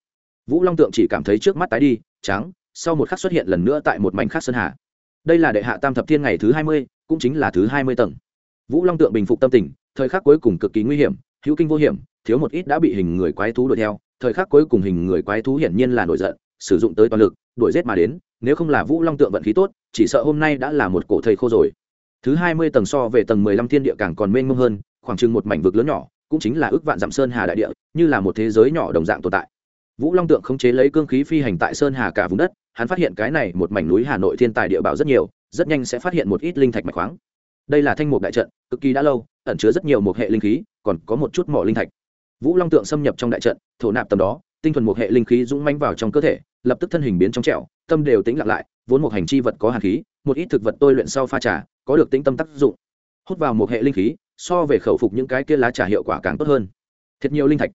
Vũ long tượng chỉ cảm thấy trước mắt tái đi, trắng, sau một khắc xuất hiện lần nữa tại một mảnh khác sơn hà. Đây là đệ hạ tam thập thiên ngày thứ hai mươi, cũng chính là thứ hai mươi tầng. Vũ long tượng bình phục tâm tình, thời khắc cuối cùng cực kỳ nguy hiểm, hữu kinh vô hiểm, thiếu một ít đã bị hình người quái thú đuổi theo thời khắc cuối cùng hình người quái thú hiển nhiên là nổi giận, sử dụng tới toàn lực, đuổi giết mà đến, nếu không là vũ long tượng vận khí tốt, chỉ sợ hôm nay đã là một cổ thầy khô rồi. Thứ hai mươi tầng so về tầng mười lăm thiên địa càng còn mênh mông hơn, khoảng chừng một mảnh vực lớn nhỏ, cũng chính là ước vạn dặm sơn hà đại địa, như là một thế giới nhỏ đồng dạng tồn tại. Vũ long tượng khống chế lấy cương khí phi hành tại sơn hà cả vùng đất, hắn phát hiện cái này một mảnh núi hà nội thiên tài địa bảo rất nhiều, rất nhanh sẽ phát hiện một ít linh thạch mạch khoáng. Đây là thanh mục đại trận, cực kỳ đã lâu, ẩn chứa rất nhiều một hệ linh khí, còn có một chút mỏ linh thạch vũ long tượng xâm nhập trong đại trận, thổ nạp tầm đó, tinh thuần một hệ linh khí dũng manh vào trong cơ thể, lập tức thân hình biến trong trẹo tâm đều tĩnh lặng lại, vốn một hành chi vật có hàn khí, một ít thực vật tôi luyện sau pha trà, có được tĩnh tâm tác dụng. Hút vào một hệ linh khí, so về khẩu phục những cái kia lá trà hiệu quả càng tốt hơn. Thiệt nhiều linh thạch.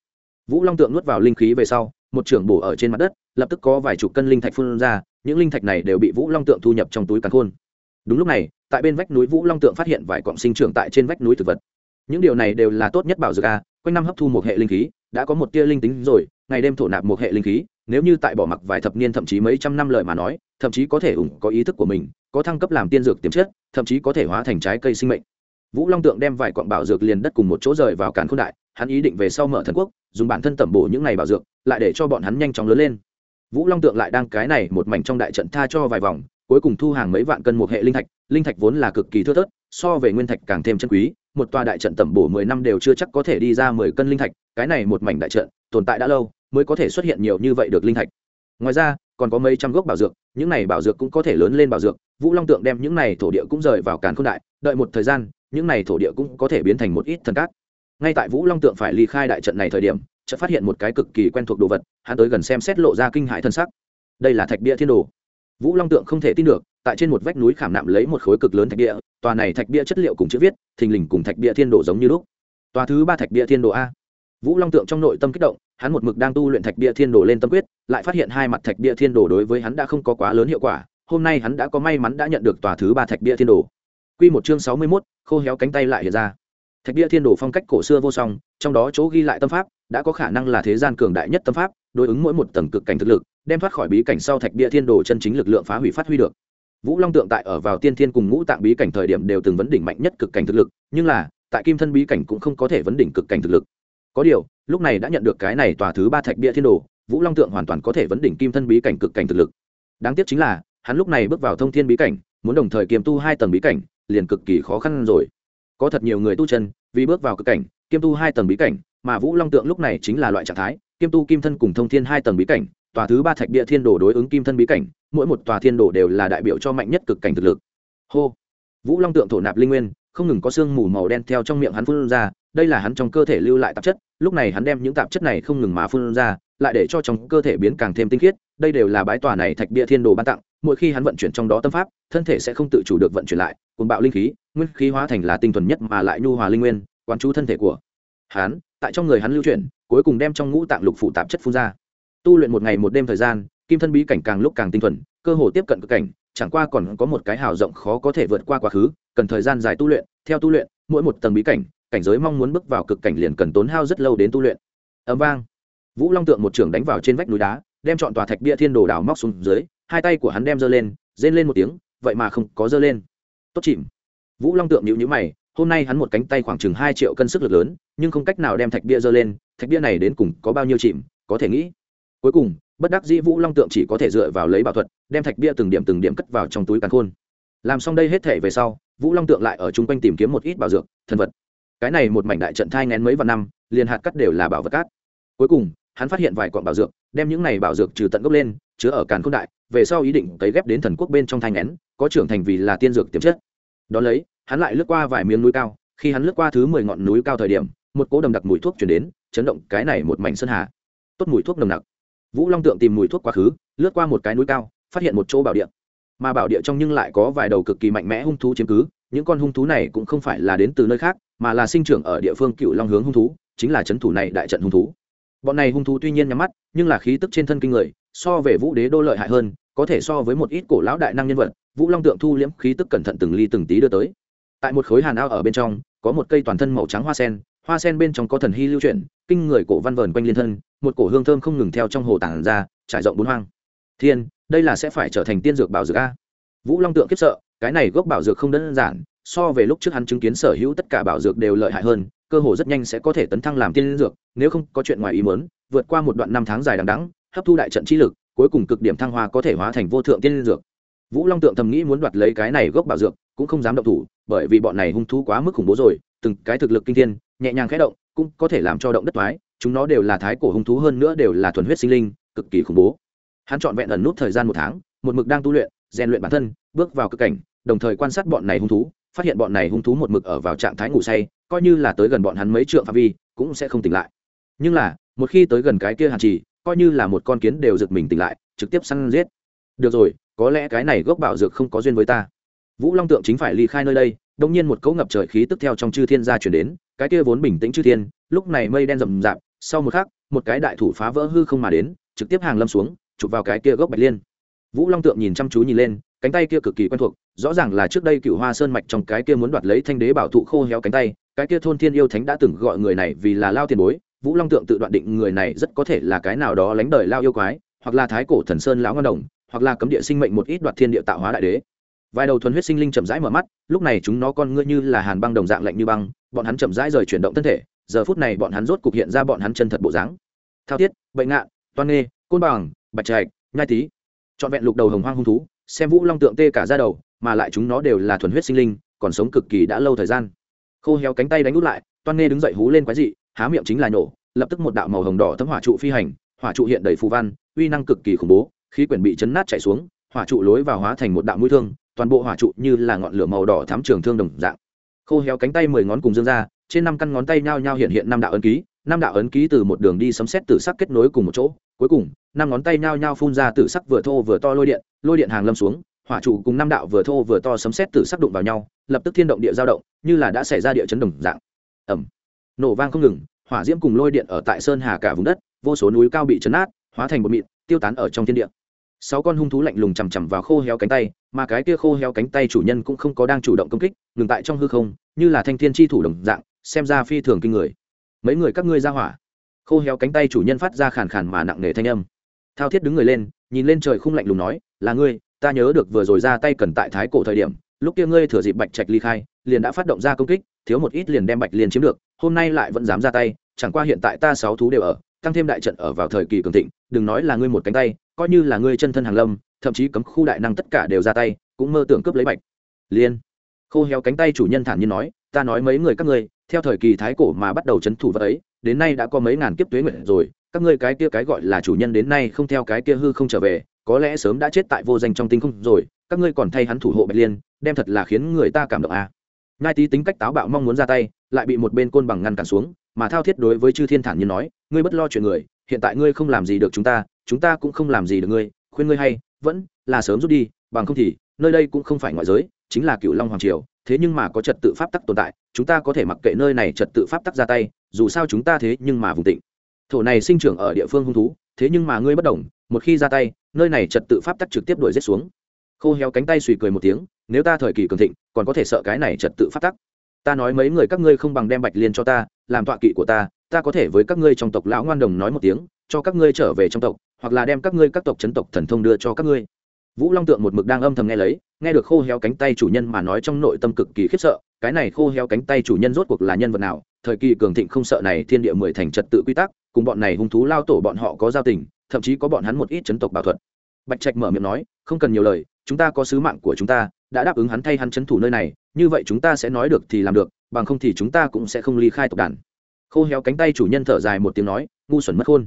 Vũ long tượng nuốt vào linh khí về sau, một trưởng bổ ở trên mặt đất, lập tức có vài chục cân linh thạch phun ra, những linh thạch này đều bị vũ long tượng thu nhập trong túi càn khôn. Đúng lúc này, tại bên vách núi vũ long tượng phát hiện vài cọng sinh trưởng tại trên vách núi thực vật. Những điều này đều là tốt nhất bảo dược a quanh năm hấp thu một hệ linh khí, đã có một tia linh tính rồi, ngày đêm thổ nạp một hệ linh khí, nếu như tại bỏ mặc vài thập niên thậm chí mấy trăm năm lời mà nói, thậm chí có thể ủng có ý thức của mình, có thăng cấp làm tiên dược tiềm chất, thậm chí có thể hóa thành trái cây sinh mệnh. Vũ long tượng đem vài quặng bảo dược liền đất cùng một chỗ rời vào càn khôn đại, hắn ý định về sau mở thần quốc, dùng bản thân tẩm bổ những ngày bảo dược, lại để cho bọn hắn nhanh chóng lớn lên. Vũ long tượng lại đang cái này một mảnh trong đại trận tha cho vài vòng, cuối cùng thu hàng mấy vạn cân một hệ linh thạch linh thạch vốn là cực kỳ thưa thớt so về nguyên thạch càng thêm chân quý, một tòa đại trận tẩm bổ mười năm đều chưa chắc có thể đi ra mười cân linh thạch, cái này một mảnh đại trận, tồn tại đã lâu, mới có thể xuất hiện nhiều như vậy được linh thạch. Ngoài ra, còn có mấy trăm gốc bảo dược, những này bảo dược cũng có thể lớn lên bảo dược, vũ long tượng đem những này thổ địa cũng rời vào càn khôn đại, đợi một thời gian, những này thổ địa cũng có thể biến thành một ít thần cát. Ngay tại vũ long tượng phải ly khai đại trận này thời điểm, chợt phát hiện một cái cực kỳ quen thuộc đồ vật, hắn tới gần xem xét lộ ra kinh hại thân sắc. Đây là thạch bia thiên đồ vũ long tượng không thể tin được tại trên một vách núi khảm nạm lấy một khối cực lớn thạch bia tòa này thạch bia chất liệu cùng chữ viết thình lình cùng thạch bia thiên đồ giống như lúc. Tòa thứ ba thạch bia thiên đồ a. Vũ long tượng trong nội tâm kích động hắn một mực đang tu luyện thạch bia thiên đồ lên tâm quyết lại phát hiện hai mặt thạch bia thiên đồ đối với hắn đã không có quá lớn hiệu quả hôm nay hắn đã có may mắn đã nhận được tòa thứ ba thạch bia thiên đồ. Quy một chương sáu mươi mốt khô héo cánh tay lại hiện ra. Thạch bia thiên đồ phong cách cổ xưa vô song, trong đó chỗ ghi lại tâm pháp, đã có khả năng là thế gian cường đại nhất tâm pháp, đối ứng mỗi một tầng cực cảnh thực lực, đem thoát khỏi bí cảnh sau thạch bia thiên đồ chân chính lực lượng phá hủy phát huy được. Vũ Long tượng tại ở vào tiên thiên cùng ngũ tạng bí cảnh thời điểm đều từng vấn đỉnh mạnh nhất cực cảnh thực lực, nhưng là, tại kim thân bí cảnh cũng không có thể vấn đỉnh cực cảnh thực lực. Có điều, lúc này đã nhận được cái này tòa thứ ba thạch bia thiên đồ, Vũ Long tượng hoàn toàn có thể vấn đỉnh kim thân bí cảnh cực cảnh thực lực. Đáng tiếc chính là, hắn lúc này bước vào thông thiên bí cảnh, muốn đồng thời kiềm tu hai tầng bí cảnh, liền cực kỳ khó khăn rồi có thật nhiều người tu chân vì bước vào cực cảnh kiêm tu hai tầng bí cảnh mà vũ long tượng lúc này chính là loại trạng thái kiêm tu kim thân cùng thông thiên hai tầng bí cảnh tòa thứ ba thạch địa thiên đồ đối ứng kim thân bí cảnh, mỗi một tòa thiên đồ đều là đại biểu cho mạnh nhất cực cảnh thực lực. Hô! Vũ long tượng thổ nạp linh nguyên, không ngừng có sương mù màu đen theo trong miệng hắn phun ra, đây là hắn trong cơ thể lưu lại tạp chất, lúc này hắn đem những tạp chất này không ngừng mà phun ra, lại để cho trong cơ thể biến càng thêm tinh khiết, đây đều là bái tòa này thạch bia thiên đồ ban tặng, mỗi khi hắn vận chuyển trong đó tâm pháp, thân thể sẽ không tự chủ được vận chuyển lại cùng bạo linh khí, nguyên khí hóa thành là tinh thuần nhất mà lại nhu hòa linh nguyên, quán chú thân thể của hắn, tại trong người hắn lưu chuyển, cuối cùng đem trong ngũ tạng lục phụ tạp chất phun ra tu luyện một ngày một đêm thời gian, kim thân bí cảnh càng lúc càng tinh thuần, cơ hồ tiếp cận cực cảnh, chẳng qua còn có một cái hào rộng khó có thể vượt qua quá khứ, cần thời gian dài tu luyện. Theo tu luyện, mỗi một tầng bí cảnh cảnh giới mong muốn bước vào cực cảnh liền cần tốn hao rất lâu đến tu luyện. Ấm vang. Vũ long tượng một trưởng đánh vào trên vách núi đá, đem chọn tòa thạch bia thiên đồ đào móc xuống dưới, hai tay của hắn đem giơ lên, rên lên một tiếng, vậy mà không có giơ lên. Tốt chìm. Vũ long tượng nhịu nhữ mày, hôm nay hắn một cánh tay khoảng chừng hai triệu cân sức lực lớn, nhưng không cách nào đem thạch bia giơ lên, thạch bia này đến cùng có bao nhiêu chìm, có thể nghĩ cuối cùng, bất đắc dĩ vũ long tượng chỉ có thể dựa vào lấy bảo thuật, đem thạch bia từng điểm từng điểm cất vào trong túi càn khôn. Làm xong đây hết thể về sau, vũ long tượng lại ở chung quanh tìm kiếm một ít bảo dược, thần vật. Cái này một mảnh đại trận thai ngén mấy vạn năm, liền hạt cắt đều là bảo vật cát. Cuối cùng, hắn phát hiện vài quặng bảo dược, đem những này bảo dược trừ tận gốc lên, chứa ở càn khôn đại, về sau ý định cấy ghép đến thần quốc bên trong thai ngén có trưởng thành vì là tiên dược tiềm chất. Đ ó lấy, hắn lại lướt qua vài miếng núi cao, khi hắn lướt qua thứ mười ngọn núi cao thời điểm, một cỗ đầm đặc mùi thuốc chuyển đến, chấn động cái này một mảnh sơn hà. Tốt mùi thuốc nồng nặc vũ long tượng tìm mùi thuốc quá khứ, lướt qua một cái núi cao, phát hiện một chỗ bảo địa. Mà bảo địa trong nhưng lại có vài đầu cực kỳ mạnh mẽ hung thú chiếm cứ, những con hung thú này cũng không phải là đến từ nơi khác, mà là sinh trưởng ở địa phương cựu long hướng hung thú, chính là c h ấ n thủ này đại trận hung thú. Bọn này hung thú tuy nhiên nhắm mắt, nhưng là khí tức trên thân kinh người, so về vũ đế đô lợi hại hơn, có thể so với một ít cổ lão đại năng nhân vật, vũ long tượng thu liễm khí tức cẩn thận từng ly từng tí đưa tới. Tại một khối hàn ao ở bên trong, có một cây toàn thân màu trắng hoa sen hoa sen bên trong có thần hy lưu chuyển, kinh người cổ văn vờn quanh liên thân một cổ hương thơm không ngừng theo trong hồ tản ra, trải rộng bốn hoang. Thiên, đây là sẽ phải trở thành tiên dược bảo dược a. Vũ long tượng kiếp sợ, cái này gốc bảo dược không đơn giản, so về lúc trước hắn chứng kiến sở hữu tất cả bảo dược đều lợi hại hơn, cơ hồ rất nhanh sẽ có thể tấn thăng làm tiên dược, nếu không có chuyện ngoài ý muốn, vượt qua một đoạn năm tháng dài đằng đẵng, hấp thu đại trận trí lực, cuối cùng cực điểm thăng hoa có thể hóa thành vô thượng tiên dược. Vũ long tượng thầm nghĩ muốn đoạt lấy cái này gốc bảo dược, cũng không dám động thủ, bởi vì bọn này hung thú quá mức khủng bố rồi, từng cái thực lực kinh thiên, nhẹ nhàng khẽ động cũng có thể làm cho động đất thoái, chúng nó đều là thái cổ hung thú hơn nữa đều là thuần huyết sinh linh, cực kỳ khủng bố. Hắn chọn vẹn ẩn nút thời gian một tháng, một mực đang tu luyện, rèn luyện bản thân, bước vào cực cảnh, đồng thời quan sát bọn này hung thú, phát hiện bọn này hung thú một mực ở vào trạng thái ngủ say, coi như là tới gần bọn hắn mấy trượng phạm vi, cũng sẽ không tỉnh lại. Nhưng là, một khi tới gần cái kia hàn trì, coi như là một con kiến đều giật mình tỉnh lại, trực tiếp săn giết. Được rồi, có lẽ cái này gốc bảo dược không có duyên với ta. Vũ long tượng chính phải ly khai nơi đây, đông nhiên một cỗ ngập trời khí tức theo trong chư thiên gia chuyển đến cái kia vốn bình tĩnh chư thiên, lúc này mây đen rậm rạp, sau một khắc, một cái đại thủ phá vỡ hư không mà đến, trực tiếp hàng lâm xuống, chụp vào cái kia gốc bạch liên. Vũ long tượng nhìn chăm chú nhìn lên, cánh tay kia cực kỳ quen thuộc, rõ ràng là trước đây cựu hoa sơn mạch trong cái kia muốn đoạt lấy thanh đế bảo thụ khô héo cánh tay, cái kia thôn thiên yêu thánh đã từng gọi người này vì là lao tiền bối, vũ long tượng tự đoạn định người này rất có thể là cái nào đó lánh đời lao yêu quái, hoặc là thái cổ thần sơn lão ngân đồng, hoặc là cấm địa sinh mệnh một ít đoạt thiên địa tạo hóa đại đế. Vài đầu thuần huyết sinh linh chậm rãi mở mắt, lúc này chúng nó con ngươi như là hàn băng đồng dạng lạnh như băng bọn hắn chậm rãi rời chuyển động thân thể giờ phút này bọn hắn rốt cục hiện ra bọn hắn chân thật bộ dáng. Thao tiết, bệnh ngạn toan nghê côn bằng bạch trạch nhai tý. Trọn vẹn lục đầu hồng hoang hung thú xem vũ long tượng tê cả ra đầu mà lại chúng nó đều là thuần huyết sinh linh còn sống cực kỳ đã lâu thời gian. Khô héo cánh tay đánh út lại toan nghê đứng dậy hú lên quái dị há miệng chính là nổ lập tức một đạo màu hồng đỏ thấm hỏa trụ phi hành hỏa trụ hiện đầy phù văn uy năng cực kỳ khủng bố khí quyển bị chấn nát chảy xuống hỏa trụ lối vào hóa thành một đạo mũi thương toàn bộ hỏa trụ như là ngọn lửa màu đỏ thắm trường thương đồng dạng khô héo cánh tay mười ngón cùng dương ra, trên năm căn ngón tay nhao nhao hiện hiện năm đạo ấn ký, năm đạo ấn ký từ một đường đi sấm xét tử sắc kết nối cùng một chỗ. Cuối cùng, năm ngón tay nhao nhao phun ra tử sắc vừa thô vừa to lôi điện lôi điện hàng lâm xuống, hỏa trụ cùng năm đạo vừa thô vừa to sấm xét tử sắc đụng vào nhau, lập tức thiên động địa giao động, như là đã xảy ra địa chấn đồng dạng. Ẩm nổ vang không ngừng, hỏa diễm cùng lôi điện ở tại sơn hà cả vùng đất, vô số núi cao bị chấn át hóa thành bột mịn, tiêu tán ở trong thiên địa. Sáu con hung thú lạnh lùng chằm chằm vào khô héo cánh tay mà cái kia khô héo cánh tay chủ nhân cũng không có đang chủ động công kích, ngừng tại trong hư không, như là thanh thiên chi thủ đồng dạng, xem ra phi thường kinh người. Mấy người các ngươi ra hỏa. Khô héo cánh tay chủ nhân phát ra khàn khàn mà nặng nề thanh âm. Thao thiết đứng người lên, nhìn lên trời khung lạnh lùng nói, là ngươi, ta nhớ được vừa rồi ra tay cần tại thái cổ thời điểm, lúc kia ngươi thừa dịp bạch trạch ly khai, liền đã phát động ra công kích, thiếu một ít liền đem bạch liền chiếm được, hôm nay lại vẫn dám ra tay, chẳng qua hiện tại ta sáu thú đều ở, tăng thêm đại trận ở vào thời kỳ cường thịnh, đừng nói là ngươi một cánh tay, coi như là ngươi chân thân hàng lâm thậm chí cấm khu đại năng tất cả đều ra tay, cũng mơ tưởng cướp lấy bạch liên khô héo cánh tay chủ nhân thản nhiên nói, ta nói mấy người các ngươi, theo thời kỳ thái cổ mà bắt đầu chấn thủ vật ấy, đến nay đã có mấy ngàn kiếp tuế nguyện rồi, các ngươi cái kia cái gọi là chủ nhân đến nay không theo cái kia hư không trở về, có lẽ sớm đã chết tại vô danh trong tinh không rồi, các ngươi còn thay hắn thủ hộ bạch liên, đem thật là khiến người ta cảm động à. ngai tý tính cách táo bạo mong muốn ra tay, lại bị một bên côn bằng ngăn cản xuống, mà thao thiết đối với chư thiên thản nhiên nói, ngươi bất lo chuyện người, hiện tại ngươi không làm gì được chúng ta chúng ta cũng không làm gì được ngươi, khuyên ngươi hay vẫn là sớm rút đi, bằng không thì nơi đây cũng không phải ngoại giới, chính là cựu long hoàng triều, thế nhưng mà có trật tự pháp tắc tồn tại, chúng ta có thể mặc kệ nơi này trật tự pháp tắc ra tay, dù sao chúng ta thế nhưng mà vùng tịnh. Thổ này sinh trưởng ở địa phương hung thú, thế nhưng mà ngươi bất đồng, một khi ra tay, nơi này trật tự pháp tắc trực tiếp đuổi rết xuống. Khô héo cánh tay suy cười một tiếng, nếu ta thời kỳ cường thịnh, còn có thể sợ cái này trật tự pháp tắc. Ta nói mấy người các ngươi không bằng đem bạch liên cho ta, làm tọa kỵ của ta ta có thể với các ngươi trong tộc lão ngoan đồng nói một tiếng, cho các ngươi trở về trong tộc hoặc là đem các ngươi các tộc chấn tộc thần thông đưa cho các ngươi. Vũ long tượng một mực đang âm thầm nghe lấy, nghe được khô héo cánh tay chủ nhân mà nói trong nội tâm cực kỳ khiếp sợ, cái này khô héo cánh tay chủ nhân rốt cuộc là nhân vật nào? Thời kỳ cường thịnh không sợ này thiên địa mười thành trật tự quy tắc, cùng bọn này hung thú lao tổ bọn họ có giao tình, thậm chí có bọn hắn một ít chấn tộc bảo thuật. Bạch trạch mở miệng nói, không cần nhiều lời, chúng ta có sứ mạng của chúng ta, đã đáp ứng hắn thay hắn chấn thủ nơi này, như vậy chúng ta sẽ nói được thì làm được, bằng không thì chúng ta cũng sẽ không ly khai tộc đàn. Khô héo cánh tay chủ nhân thở dài một tiếng nói, ngu xuẩn mất khôn.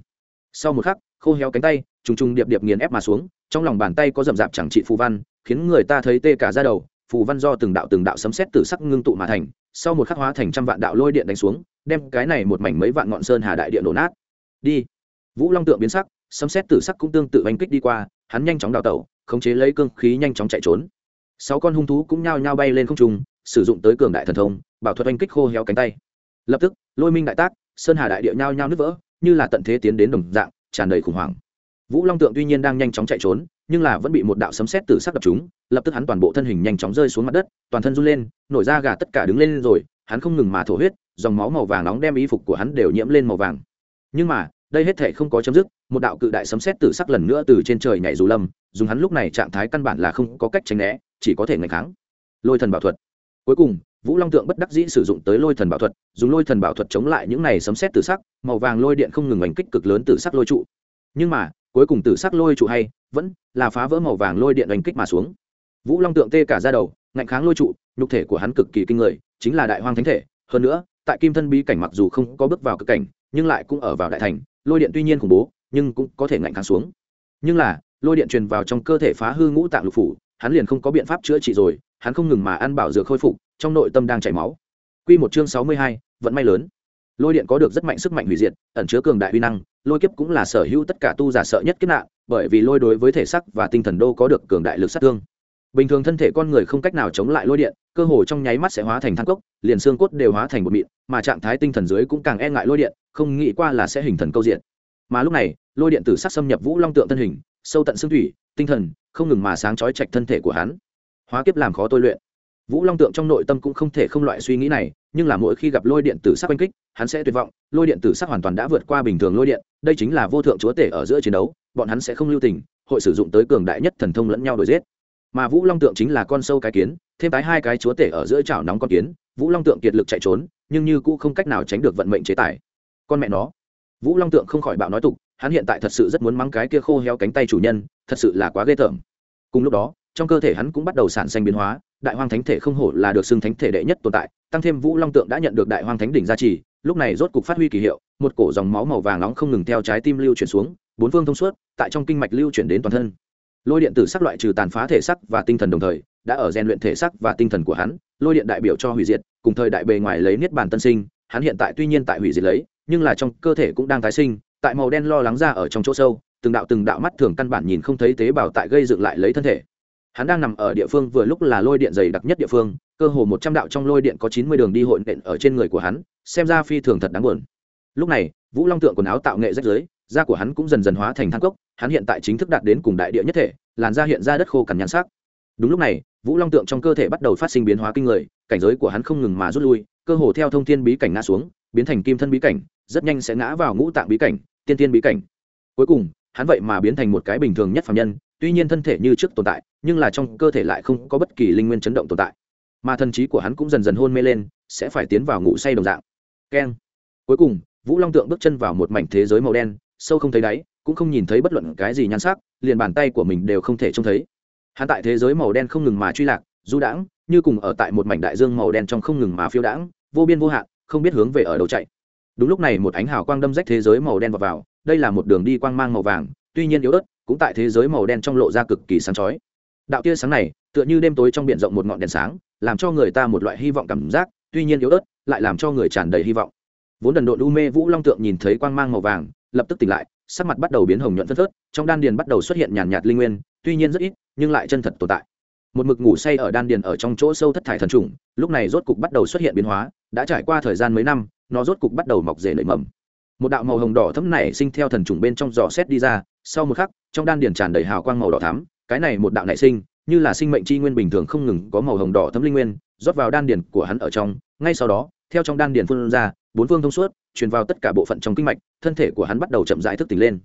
Sau một khắc khô héo cánh tay, trùng trùng điệp điệp nghiền ép mà xuống, trong lòng bàn tay có rậm rạp chẳng trị phù văn, khiến người ta thấy tê cả ra đầu, phù văn do từng đạo từng đạo sấm xét từ sắc ngưng tụ mà thành, sau một khắc hóa thành trăm vạn đạo lôi điện đánh xuống, đem cái này một mảnh mấy vạn ngọn sơn hà đại điện đổ nát. Đi. Vũ long tượng biến sắc, sấm xét tử sắc cũng tương tự oanh kích đi qua, hắn nhanh chóng đào tẩu, khống chế lấy cương khí nhanh chóng chạy trốn. Sáu con hung thú cũng nhao nhao bay lên không trung, sử dụng tới cường đại thần thông, bảo thuật oanh kích khô héo cánh tay. Lập tức, lôi minh đại tác, sơn hà đại địa nhao nhao nứt vỡ, như là tận thế tiến đến đồng dạng tràn đầy khủng hoảng. Vũ long tượng tuy nhiên đang nhanh chóng chạy trốn, nhưng là vẫn bị một đạo sấm sét từ sắc đập chúng lập tức hắn toàn bộ thân hình nhanh chóng rơi xuống mặt đất, toàn thân run lên, nổi da gà tất cả đứng lên rồi, hắn không ngừng mà thổ huyết, dòng máu màu vàng nóng đem y phục của hắn đều nhiễm lên màu vàng. Nhưng mà, đây hết thể không có chấm dứt, một đạo cự đại sấm sét từ sắc lần nữa từ trên trời nhảy dù lâm, dùng hắn lúc này trạng thái căn bản là không có cách tránh né, chỉ có thể ngày kháng. Lôi thần bảo thuật. Cuối cùng vũ long tượng bất đắc dĩ sử dụng tới lôi thần bảo thuật, dùng lôi thần bảo thuật chống lại những này sấm sét tử sắc, màu vàng lôi điện không ngừng đánh kích cực lớn tử sắc lôi trụ. Nhưng mà, cuối cùng tử sắc lôi trụ hay, vẫn là phá vỡ màu vàng lôi điện đánh kích mà xuống. Vũ long tượng tê cả ra đầu, ngạnh kháng lôi trụ, nhục thể của hắn cực kỳ kinh người, chính là đại hoang thánh thể. Hơn nữa, tại kim thân bí cảnh mặc dù không có bước vào cực cảnh, nhưng lại cũng ở vào đại thành, lôi điện tuy nhiên khủng bố, nhưng cũng có thể ngạnh kháng xuống. Nhưng là, lôi điện truyền vào trong cơ thể phá hư ngũ tạng lục phủ, hắn liền không có biện pháp chữa trị rồi, hắn không ngừng mà ăn bảo dược khôi phục trong nội tâm đang chảy máu Quy một chương sáu mươi hai, vận may lớn. Lôi điện có được rất mạnh sức mạnh hủy diệt, ẩn chứa cường đại uy năng, lôi kiếp cũng là sở hữu tất cả tu giả sợ nhất kiếp nạn, bởi vì lôi đối với thể xác và tinh thần đô có được cường đại lực sát thương. Bình thường thân thể con người không cách nào chống lại lôi điện, cơ hồ trong nháy mắt sẽ hóa thành than cốc liền xương cốt đều hóa thành bột mịn mà trạng thái tinh thần dưới cũng càng e ngại lôi điện không nghĩ qua là sẽ hình thần câu diện mà lúc này lôi điện tử sắc xâm nhập vũ long tượng thân hình sâu tận xương thủy tinh thần không ngừng mà sáng chói chạch thân thể của hắn hóa kiếp làm khó tôi luyện vũ long tượng trong nội tâm cũng không thể không loại suy nghĩ này, nhưng là mỗi khi gặp lôi điện tử sắc oanh kích, hắn sẽ tuyệt vọng, lôi điện tử sắc hoàn toàn đã vượt qua bình thường lôi điện, đây chính là vô thượng chúa tể ở giữa chiến đấu, bọn hắn sẽ không lưu tình, hội sử dụng tới cường đại nhất thần thông lẫn nhau đổi giết. Mà vũ long tượng chính là con sâu cái kiến, thêm tái hai cái chúa tể ở giữa chảo nóng con kiến, vũ long tượng kiệt lực chạy trốn, nhưng như cũ không cách nào tránh được vận mệnh chế tài. Con mẹ nó. Vũ long tượng không khỏi bạo nói tục, hắn hiện tại thật sự rất muốn mắng cái kia khô heo cánh tay chủ nhân, thật sự là quá ghê tởm. Cùng lúc đó, trong cơ thể hắn cũng bắt đầu sản sinh biến hóa đại hoang thánh thể không hổ là được xưng thánh thể đệ nhất tồn tại, tăng thêm vũ long tượng đã nhận được đại hoang thánh đỉnh gia trì, lúc này rốt cục phát huy kỳ hiệu, một cổ dòng máu màu vàng nóng không ngừng theo trái tim lưu chuyển xuống, bốn phương thông suốt, tại trong kinh mạch lưu chuyển đến toàn thân. Lôi điện tử sắc loại trừ tàn phá thể sắc và tinh thần đồng thời, đã ở rèn luyện thể sắc và tinh thần của hắn, lôi điện đại biểu cho hủy diệt, cùng thời đại bề ngoài lấy niết bàn tân sinh, hắn hiện tại tuy nhiên tại hủy diệt lấy, nhưng là trong cơ thể cũng đang tái sinh, tại màu đen lo lắng ra ở trong chỗ sâu, từng đạo từng đạo mắt thường căn bản nhìn không thấy tế bào tại gây dựng lại lấy thân thể hắn đang nằm ở địa phương vừa lúc là lôi điện dày đặc nhất địa phương, cơ hồ một trăm đạo trong lôi điện có chín mươi đường đi hội nện ở trên người của hắn, xem ra phi thường thật đáng buồn. Lúc này, vũ long tượng quần áo tạo nghệ rách giới da của hắn cũng dần dần hóa thành thang cốc, hắn hiện tại chính thức đạt đến cùng đại địa nhất thể, làn da hiện ra đất khô cằn nhắn sắc. Đúng lúc này, vũ long tượng trong cơ thể bắt đầu phát sinh biến hóa kinh người, cảnh giới của hắn không ngừng mà rút lui, cơ hồ theo thông thiên bí cảnh ngã xuống, biến thành kim thân bí cảnh, rất nhanh sẽ ngã vào ngũ tạng bí cảnh, tiên tiên bí cảnh. Cuối cùng, hắn vậy mà biến thành một cái bình thường nhất phạm nhân tuy nhiên thân thể như trước tồn tại nhưng là trong cơ thể lại không có bất kỳ linh nguyên chấn động tồn tại. Mà thần trí của hắn cũng dần dần hôn mê lên sẽ phải tiến vào ngủ say đồng dạng. Keng. Cuối cùng vũ long tượng bước chân vào một mảnh thế giới màu đen sâu không thấy đáy cũng không nhìn thấy bất luận cái gì nhan sắc liền bàn tay của mình đều không thể trông thấy. Hắn tại thế giới màu đen không ngừng mà truy lạc du đãng như cùng ở tại một mảnh đại dương màu đen trong không ngừng mà phiêu đãng vô biên vô hạn không biết hướng về ở đâu chạy. Đúng lúc này một ánh hào quang đâm rách thế giới màu đen vào, vào đây là một đường đi quang mang màu vàng tuy nhiên yếu ớt cũng tại thế giới màu đen trong lộ ra cực kỳ sáng chói. Đạo tia sáng này, tựa như đêm tối trong biển rộng một ngọn đèn sáng, làm cho người ta một loại hy vọng cảm giác, tuy nhiên yếu ớt, lại làm cho người tràn đầy hy vọng. Vốn đần độn u mê vũ long tượng nhìn thấy quang mang màu vàng, lập tức tỉnh lại, sắc mặt bắt đầu biến hồng nhuận phân phớt, trong đan điền bắt đầu xuất hiện nhàn nhạt linh nguyên, tuy nhiên rất ít, nhưng lại chân thật tồn tại. Một mực ngủ say ở đan điền ở trong chỗ sâu thất thải thần trùng, lúc này rốt cục bắt đầu xuất hiện biến hóa, đã trải qua thời gian mấy năm, nó rốt cục bắt đầu mọc rể nảy mầm. Một đạo màu hồng đỏ thấm này sinh theo thần trùng bên trong giò xét đi ra sau một khắc, trong đan điền tràn đầy hào quang màu đỏ thắm, cái này một đạo nảy sinh, như là sinh mệnh chi nguyên bình thường không ngừng có màu hồng đỏ thấm linh nguyên, rót vào đan điền của hắn ở trong, ngay sau đó, theo trong đan điền phun ra, bốn phương thông suốt, truyền vào tất cả bộ phận trong kinh mạch, thân thể của hắn bắt đầu chậm rãi thức tỉnh lên.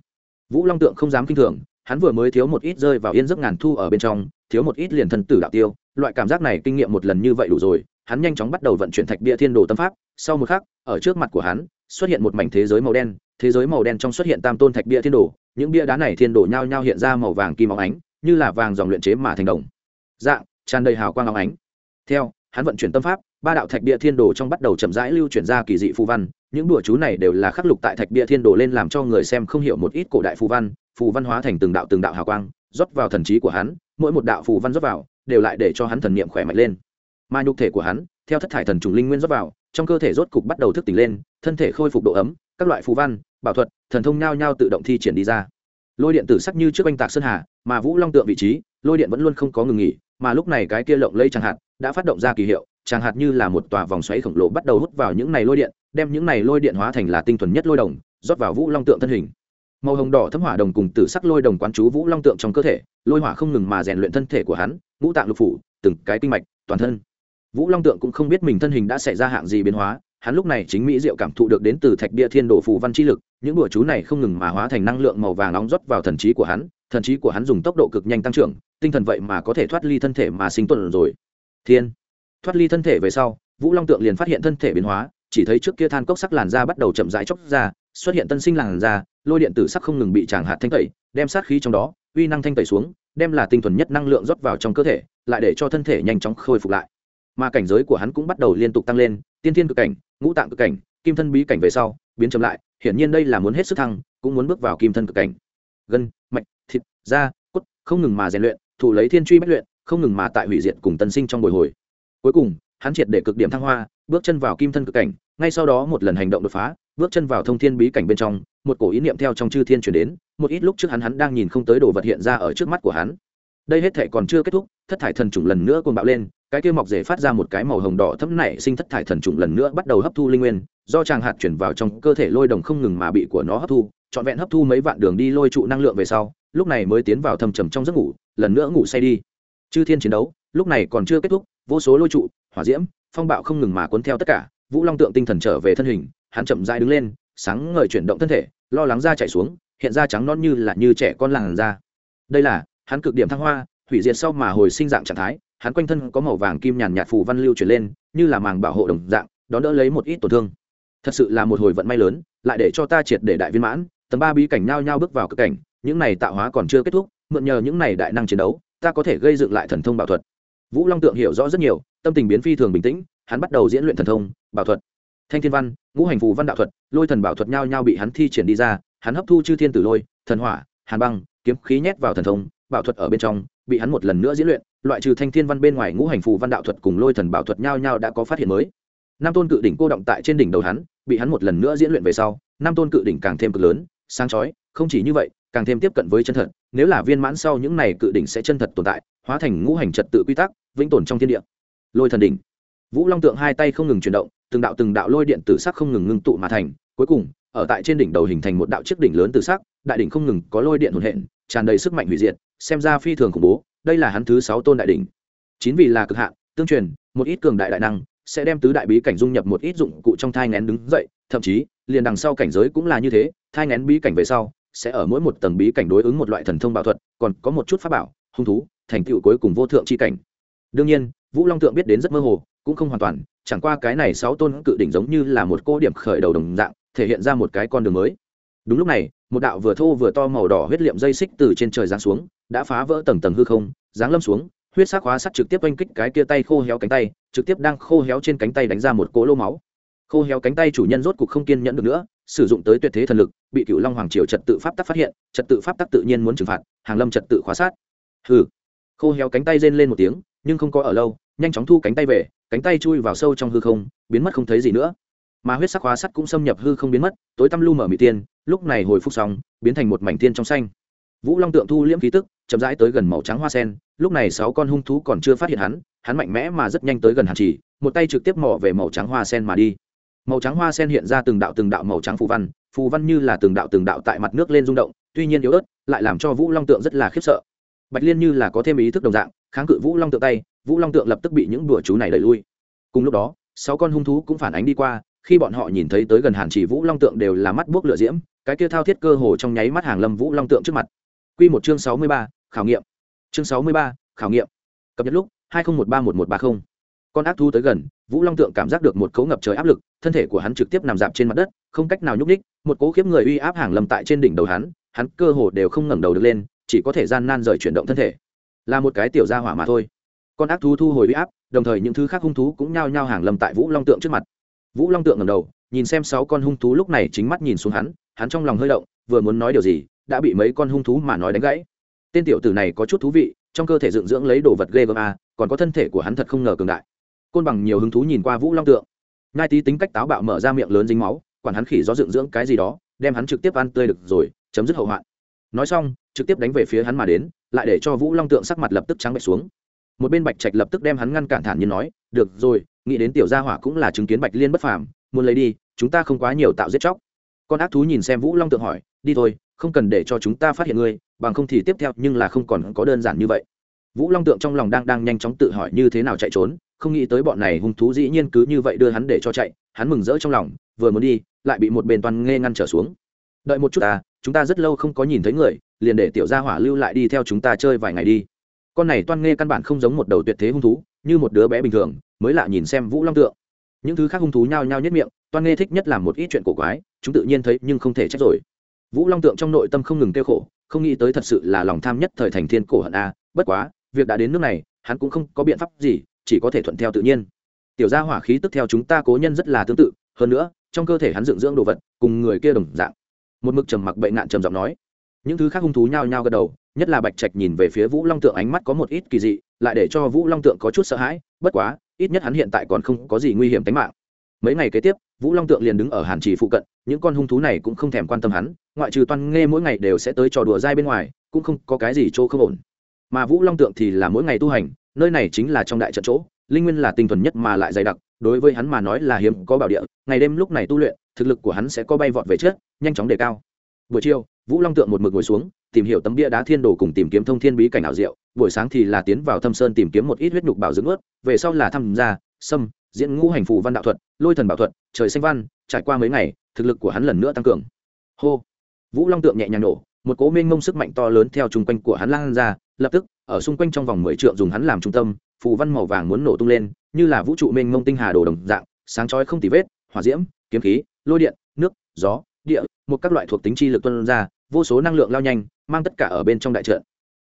Vũ long tượng không dám kinh thường, hắn vừa mới thiếu một ít rơi vào yên giấc ngàn thu ở bên trong, thiếu một ít liền thân tử đạo tiêu, loại cảm giác này kinh nghiệm một lần như vậy đủ rồi, hắn nhanh chóng bắt đầu vận chuyển thạch bia thiên đồ tâm pháp, sau một khắc, ở trước mặt của hắn xuất hiện một mảnh thế giới màu đen, thế giới màu đen trong xuất hiện tam tôn thạch bia thiên đồ, những bia đá này thiên đồ nhao nhao hiện ra màu vàng kim óng ánh, như là vàng dòng luyện chế mà thành đồng. Dạng, tràn đầy hào quang óng ánh. Theo, hắn vận chuyển tâm pháp, ba đạo thạch bia thiên đồ trong bắt đầu chậm rãi lưu chuyển ra kỳ dị phù văn, những đùa chú này đều là khắc lục tại thạch bia thiên đồ lên làm cho người xem không hiểu một ít cổ đại phù văn phù văn hóa thành từng đạo từng đạo hào quang, rót vào thần trí của hắn, mỗi một đạo phù văn rót vào, đều lại để cho hắn thần niệm khỏe mạnh lên. Mà nhục thể của hắn, theo thất thải thần trùng linh nguyên rót vào trong cơ thể rốt cục bắt đầu thức tỉnh lên, thân thể khôi phục độ ấm, các loại phù văn, bảo thuật, thần thông nhao nhao tự động thi triển đi ra. Lôi điện tử sắc như trước anh tạc sơn hà, mà vũ long tượng vị trí, lôi điện vẫn luôn không có ngừng nghỉ, mà lúc này cái kia lộng lây chẳng hạt đã phát động ra kỳ hiệu chẳng hạt như là một tòa vòng xoáy khổng lồ bắt đầu hút vào những này lôi điện, đem những này lôi điện hóa thành là tinh thuần nhất lôi đồng, rót vào vũ long tượng thân hình. Màu hồng đỏ thấm hỏa đồng cùng tử sắc lôi đồng quán chú vũ long tượng trong cơ thể, lôi hỏa không ngừng mà rèn luyện thân thể của hắn, ngũ tạng lục phủ, từng cái kinh mạch, toàn thân vũ long tượng cũng không biết mình thân hình đã xảy ra hạng gì biến hóa, hắn lúc này chính mỹ diệu cảm thụ được đến từ thạch bia thiên đồ phù văn chi lực, những đùa chú này không ngừng mà hóa thành năng lượng màu vàng nóng rót vào thần trí của hắn, thần trí của hắn dùng tốc độ cực nhanh tăng trưởng, tinh thần vậy mà có thể thoát ly thân thể mà sinh tồn rồi. Thiên! Thoát ly thân thể về sau, vũ long tượng liền phát hiện thân thể biến hóa, chỉ thấy trước kia than cốc sắc làn da bắt đầu chậm rãi chóc ra, xuất hiện tân sinh làn da, lôi điện tử sắc không ngừng bị tràng hạt thanh tẩy, đem sát khí trong đó, uy năng thanh tẩy xuống, đem là tinh thuần nhất năng lượng rót vào trong cơ thể, lại để cho thân thể nhanh chóng khôi phục lại mà cảnh giới của hắn cũng bắt đầu liên tục tăng lên, tiên thiên cực cảnh, ngũ tạng cực cảnh, kim thân bí cảnh về sau, biến chậm lại, hiển nhiên đây là muốn hết sức thăng, cũng muốn bước vào kim thân cực cảnh. Gân, mạch, thịt, da, cốt, không ngừng mà rèn luyện, thủ lấy thiên truy bách luyện, không ngừng mà tại hủy diệt cùng tân sinh trong bồi hồi. Cuối cùng, hắn triệt để cực điểm thăng hoa, bước chân vào kim thân cực cảnh, ngay sau đó một lần hành động đột phá, bước chân vào thông thiên bí cảnh bên trong, một cổ ý niệm theo trong chư thiên chuyển đến, một ít lúc trước hắn hắn đang nhìn không tới đồ vật hiện ra ở trước mắt của hắn đây hết thể còn chưa kết thúc, thất thải thần trùng lần nữa cuồng bạo lên, cái kia mọc rể phát ra một cái màu hồng đỏ thấm nảy sinh thất thải thần trùng lần nữa bắt đầu hấp thu linh nguyên, do tràng hạt chuyển vào trong cơ thể lôi đồng không ngừng mà bị của nó hấp thu, trọn vẹn hấp thu mấy vạn đường đi lôi trụ năng lượng về sau, lúc này mới tiến vào thầm trầm trong giấc ngủ, lần nữa ngủ say đi. Chư thiên chiến đấu, lúc này còn chưa kết thúc, vô số lôi trụ, hỏa diễm, phong bạo không ngừng mà cuốn theo tất cả, vũ long tượng tinh thần trở về thân hình, hắn chậm dai đứng lên, sáng ngời chuyển động thân thể, lo lắng ra chạy xuống, hiện ra trắng non như là như trẻ con làng ra đây là hắn cực điểm thăng hoa, hủy diệt sau mà hồi sinh dạng trạng thái, hắn quanh thân có màu vàng kim nhàn nhạt phù văn lưu chuyển lên, như là màng bảo hộ đồng dạng, đón đỡ lấy một ít tổn thương. Thật sự là một hồi vận may lớn, lại để cho ta triệt để đại viên mãn, tầng ba bí cảnh nhao nhao bước vào cực cảnh, những này tạo hóa còn chưa kết thúc, mượn nhờ những này đại năng chiến đấu, ta có thể gây dựng lại thần thông bảo thuật. Vũ long tượng hiểu rõ rất nhiều, tâm tình biến phi thường bình tĩnh, hắn bắt đầu diễn luyện thần thông, bảo thuật. Thanh thiên văn, ngũ hành phù văn đạo thuật, lôi thần bảo thuật nhao nhao bị hắn thi triển đi ra, hắn hấp thu chư thiên tử lôi, thần hỏa, hàn băng, kiếm khí nhét vào thần thông bảo thuật ở bên trong, bị hắn một lần nữa diễn luyện, loại trừ thanh thiên văn bên ngoài ngũ hành phù văn đạo thuật cùng lôi thần bảo thuật nhao nhao đã có phát hiện mới. Năm tôn cự đỉnh cô động tại trên đỉnh đầu hắn, bị hắn một lần nữa diễn luyện về sau năm tôn cự đỉnh càng thêm cực lớn, sáng chói, không chỉ như vậy, càng thêm tiếp cận với chân thật, nếu là viên mãn sau những này cự đỉnh sẽ chân thật tồn tại, hóa thành ngũ hành trật tự quy tắc, vĩnh tồn trong thiên địa. Lôi thần đỉnh. Vũ long tượng hai tay không ngừng chuyển động, từng đạo từng đạo lôi điện tử sắc không ngừng ngưng tụ mà thành, cuối cùng, ở tại trên đỉnh đầu hình thành một đạo chiếc đỉnh lớn từ sắc, đại đỉnh không ngừng có lôi điện hồn hện, tràn đầy sức mạnh hủy diệt xem ra phi thường khủng bố, đây là hắn thứ sáu tôn đại đỉnh. Chín vì là cực hạn, tương truyền, một ít cường đại đại năng, sẽ đem tứ đại bí cảnh dung nhập một ít dụng cụ trong thai ngén đứng dậy, thậm chí, liền đằng sau cảnh giới cũng là như thế, thai ngén bí cảnh về sau, sẽ ở mỗi một tầng bí cảnh đối ứng một loại thần thông bảo thuật, còn có một chút pháp bảo, hung thú, thành tựu cuối cùng vô thượng c h i cảnh. Đương nhiên, vũ long tượng biết đến rất mơ hồ, cũng không hoàn toàn, chẳng qua cái này sáu tôn cự đỉnh giống như là một cô điểm khởi đầu đồng dạng, thể hiện ra một cái con đường mới đúng lúc này, một đạo vừa thô vừa to màu đỏ huyết liệm dây xích từ trên trời giáng xuống, đã phá vỡ tầng tầng hư không, giáng lâm xuống, huyết sắc hóa sắt trực tiếp oanh kích cái kia tay khô héo cánh tay, trực tiếp đang khô héo trên cánh tay đánh ra một cỗ lô máu. Khô héo cánh tay chủ nhân rốt cục không kiên nhẫn được nữa, sử dụng tới tuyệt thế thần lực, bị cựu long hoàng triều trật tự pháp tắc phát hiện, trật tự pháp tắc tự nhiên muốn trừng phạt, hàng lâm trật tự khóa sát. Hừ. Khô héo cánh tay rên lên một tiếng, nhưng không có ở lâu, nhanh chóng thu cánh tay về, cánh tay chui vào sâu trong hư không, biến mất không thấy gì nữa mà huyết sắc hóa sắt cũng xâm nhập hư không biến mất, tối tăm lu mở mỹ tiên, lúc này hồi phục xong, biến thành một mảnh tiên trong xanh. Vũ long tượng thu liễm khí tức, chậm rãi tới gần màu trắng hoa sen, lúc này sáu con hung thú còn chưa phát hiện hắn hắn mạnh mẽ mà rất nhanh tới gần hàn chỉ, một tay trực tiếp mò về màu trắng hoa sen mà đi. Màu trắng hoa sen hiện ra từng đạo từng đạo màu trắng phù văn phù văn như là từng đạo từng đạo tại mặt nước lên rung động, tuy nhiên yếu ớt, lại làm cho vũ long tượng rất là khiếp sợ. Bạch liên như là có thêm ý thức đồng dạng, kháng cự vũ long tượng tay, vũ long tượng lập tức bị những đùa chú này đẩy lui. Cùng lúc đó, sáu con hung thú cũng phản ánh đi qua khi bọn họ nhìn thấy tới gần hàn chỉ vũ long tượng đều là mắt buốc lửa diễm, cái kia thao thiết cơ hồ trong nháy mắt hàng lâm vũ long tượng trước mặt. Q một chương sáu mươi ba, khảo nghiệm. Chương sáu mươi ba, khảo nghiệm. Cập nhật lúc, hai nghìn một ba một một ba mươi con ác thu tới gần, vũ long tượng cảm giác được một cấu ngập trời áp lực, thân thể của hắn trực tiếp nằm dạp trên mặt đất, không cách nào nhúc ních một cố khiếp người uy áp hàng lâm tại trên đỉnh đầu hắn hắn cơ hồ đều không ngẩng đầu được lên, chỉ có thể gian nan rời chuyển động thân thể. Là một cái tiểu gia hỏa mà thôi. Con ác thú thu hồi uy áp, đồng thời những thứ khác hung thú cũng nhao nhao hàng lâm tại vũ long tượng trước mặt vũ long tượng ngầm đầu, nhìn xem sáu con hung thú lúc này chính mắt nhìn xuống hắn hắn trong lòng hơi động, vừa muốn nói điều gì, đã bị mấy con hung thú mà nói đánh gãy. Tên tiểu tử này có chút thú vị, trong cơ thể dựng dưỡng lấy đồ vật ghê gớm a, còn có thân thể của hắn thật không ngờ cường đại. Côn bằng nhiều hứng thú nhìn qua vũ long tượng. Ngai tí tính cách táo bạo mở ra miệng lớn dính máu, quản hắn khỉ do dựng dưỡng cái gì đó, đem hắn trực tiếp ăn tươi được rồi, chấm dứt hậu hoạn. Nói xong, trực tiếp đánh về phía hắn mà đến, lại để cho vũ long tượng sắc mặt lập tức trắng bạch xuống. Một bên bạch trạch lập tức đem hắn ngăn cản thản nhiên nói, được rồi nghĩ đến tiểu gia hỏa cũng là chứng kiến bạch liên bất phàm, muốn lấy đi, chúng ta không quá nhiều tạo giết chóc. Con ác thú nhìn xem vũ long tượng hỏi, đi thôi, không cần để cho chúng ta phát hiện ngươi, bằng không thì tiếp theo nhưng là không còn có đơn giản như vậy. Vũ long tượng trong lòng đang đang nhanh chóng tự hỏi như thế nào chạy trốn, không nghĩ tới bọn này hung thú dĩ nhiên cứ như vậy đưa hắn để cho chạy, hắn mừng rỡ trong lòng, vừa muốn đi, lại bị một bên toàn nghe ngăn trở xuống. Đợi một chút à chúng ta rất lâu không có nhìn thấy người, liền để tiểu gia hỏa lưu lại đi theo chúng ta chơi vài ngày đi. Con này toan nghe căn bản không giống một đầu tuyệt thế hung thú, như một đứa bé bình thường mới lạ nhìn xem vũ long tượng. Những thứ khác hung thú nhao nhao nhất miệng, toan nghe thích nhất làm một ít chuyện cổ quái, chúng tự nhiên thấy nhưng không thể trách rồi. Vũ long tượng trong nội tâm không ngừng kêu khổ, không nghĩ tới thật sự là lòng tham nhất thời thành thiên cổ hận a, bất quá, việc đã đến nước này, hắn cũng không có biện pháp gì, chỉ có thể thuận theo tự nhiên. Tiểu gia hỏa khí tức theo chúng ta cố nhân rất là tương tự, hơn nữa, trong cơ thể hắn dựng dưỡng đồ vật, cùng người kia đồng dạng. Một mực trầm mặc bệnh nạn trầm giọng nói. Những thứ khác hung thú nhao nhao gật đầu, nhất là bạch trạch nhìn về phía vũ long tượng ánh mắt có một ít kỳ dị, lại để cho vũ long tượng có chút sợ hãi, bất quá ít nhất hắn hiện tại còn không có gì nguy hiểm tính mạng. Mấy ngày kế tiếp, vũ long tượng liền đứng ở hàn trì phụ cận, những con hung thú này cũng không thèm quan tâm hắn, ngoại trừ toan nghe mỗi ngày đều sẽ tới trò đùa dai bên ngoài, cũng không có cái gì chỗ không ổn. Mà vũ long tượng thì là mỗi ngày tu hành, nơi này chính là trong đại trận chỗ, linh nguyên là tinh thuần nhất mà lại dày đặc, đối với hắn mà nói là hiếm có bảo địa, ngày đêm lúc này tu luyện, thực lực của hắn sẽ có bay vọt về trước, nhanh chóng đề cao buổi chiều, vũ long tượng một mực ngồi xuống, tìm hiểu tấm bia đá thiên đồ cùng tìm kiếm thông thiên bí cảnh ảo diệu. Buổi sáng thì là tiến vào thâm sơn tìm kiếm một ít huyết nhục bảo dưỡng ướt, về sau là thăm gia sâm diễn ngũ hành phù văn đạo thuật, lôi thần bảo thuật, trời xanh văn, trải qua mấy ngày, thực lực của hắn lần nữa tăng cường. Hô! Vũ long tượng nhẹ nhàng nổ, một cố mênh mông sức mạnh to lớn theo chung quanh của hắn lan ra, lập tức, ở xung quanh trong vòng mười trượng dùng hắn làm trung tâm, phù văn màu vàng muốn nổ tung lên, như là vũ trụ mênh mông tinh hà đồ đồng dạng, sáng chói không tì vết, hỏa diễm, kiếm khí, lôi điện, nước, gió một các loại thuộc tính chi lực tuân ra, vô số năng lượng lao nhanh, mang tất cả ở bên trong đại trận.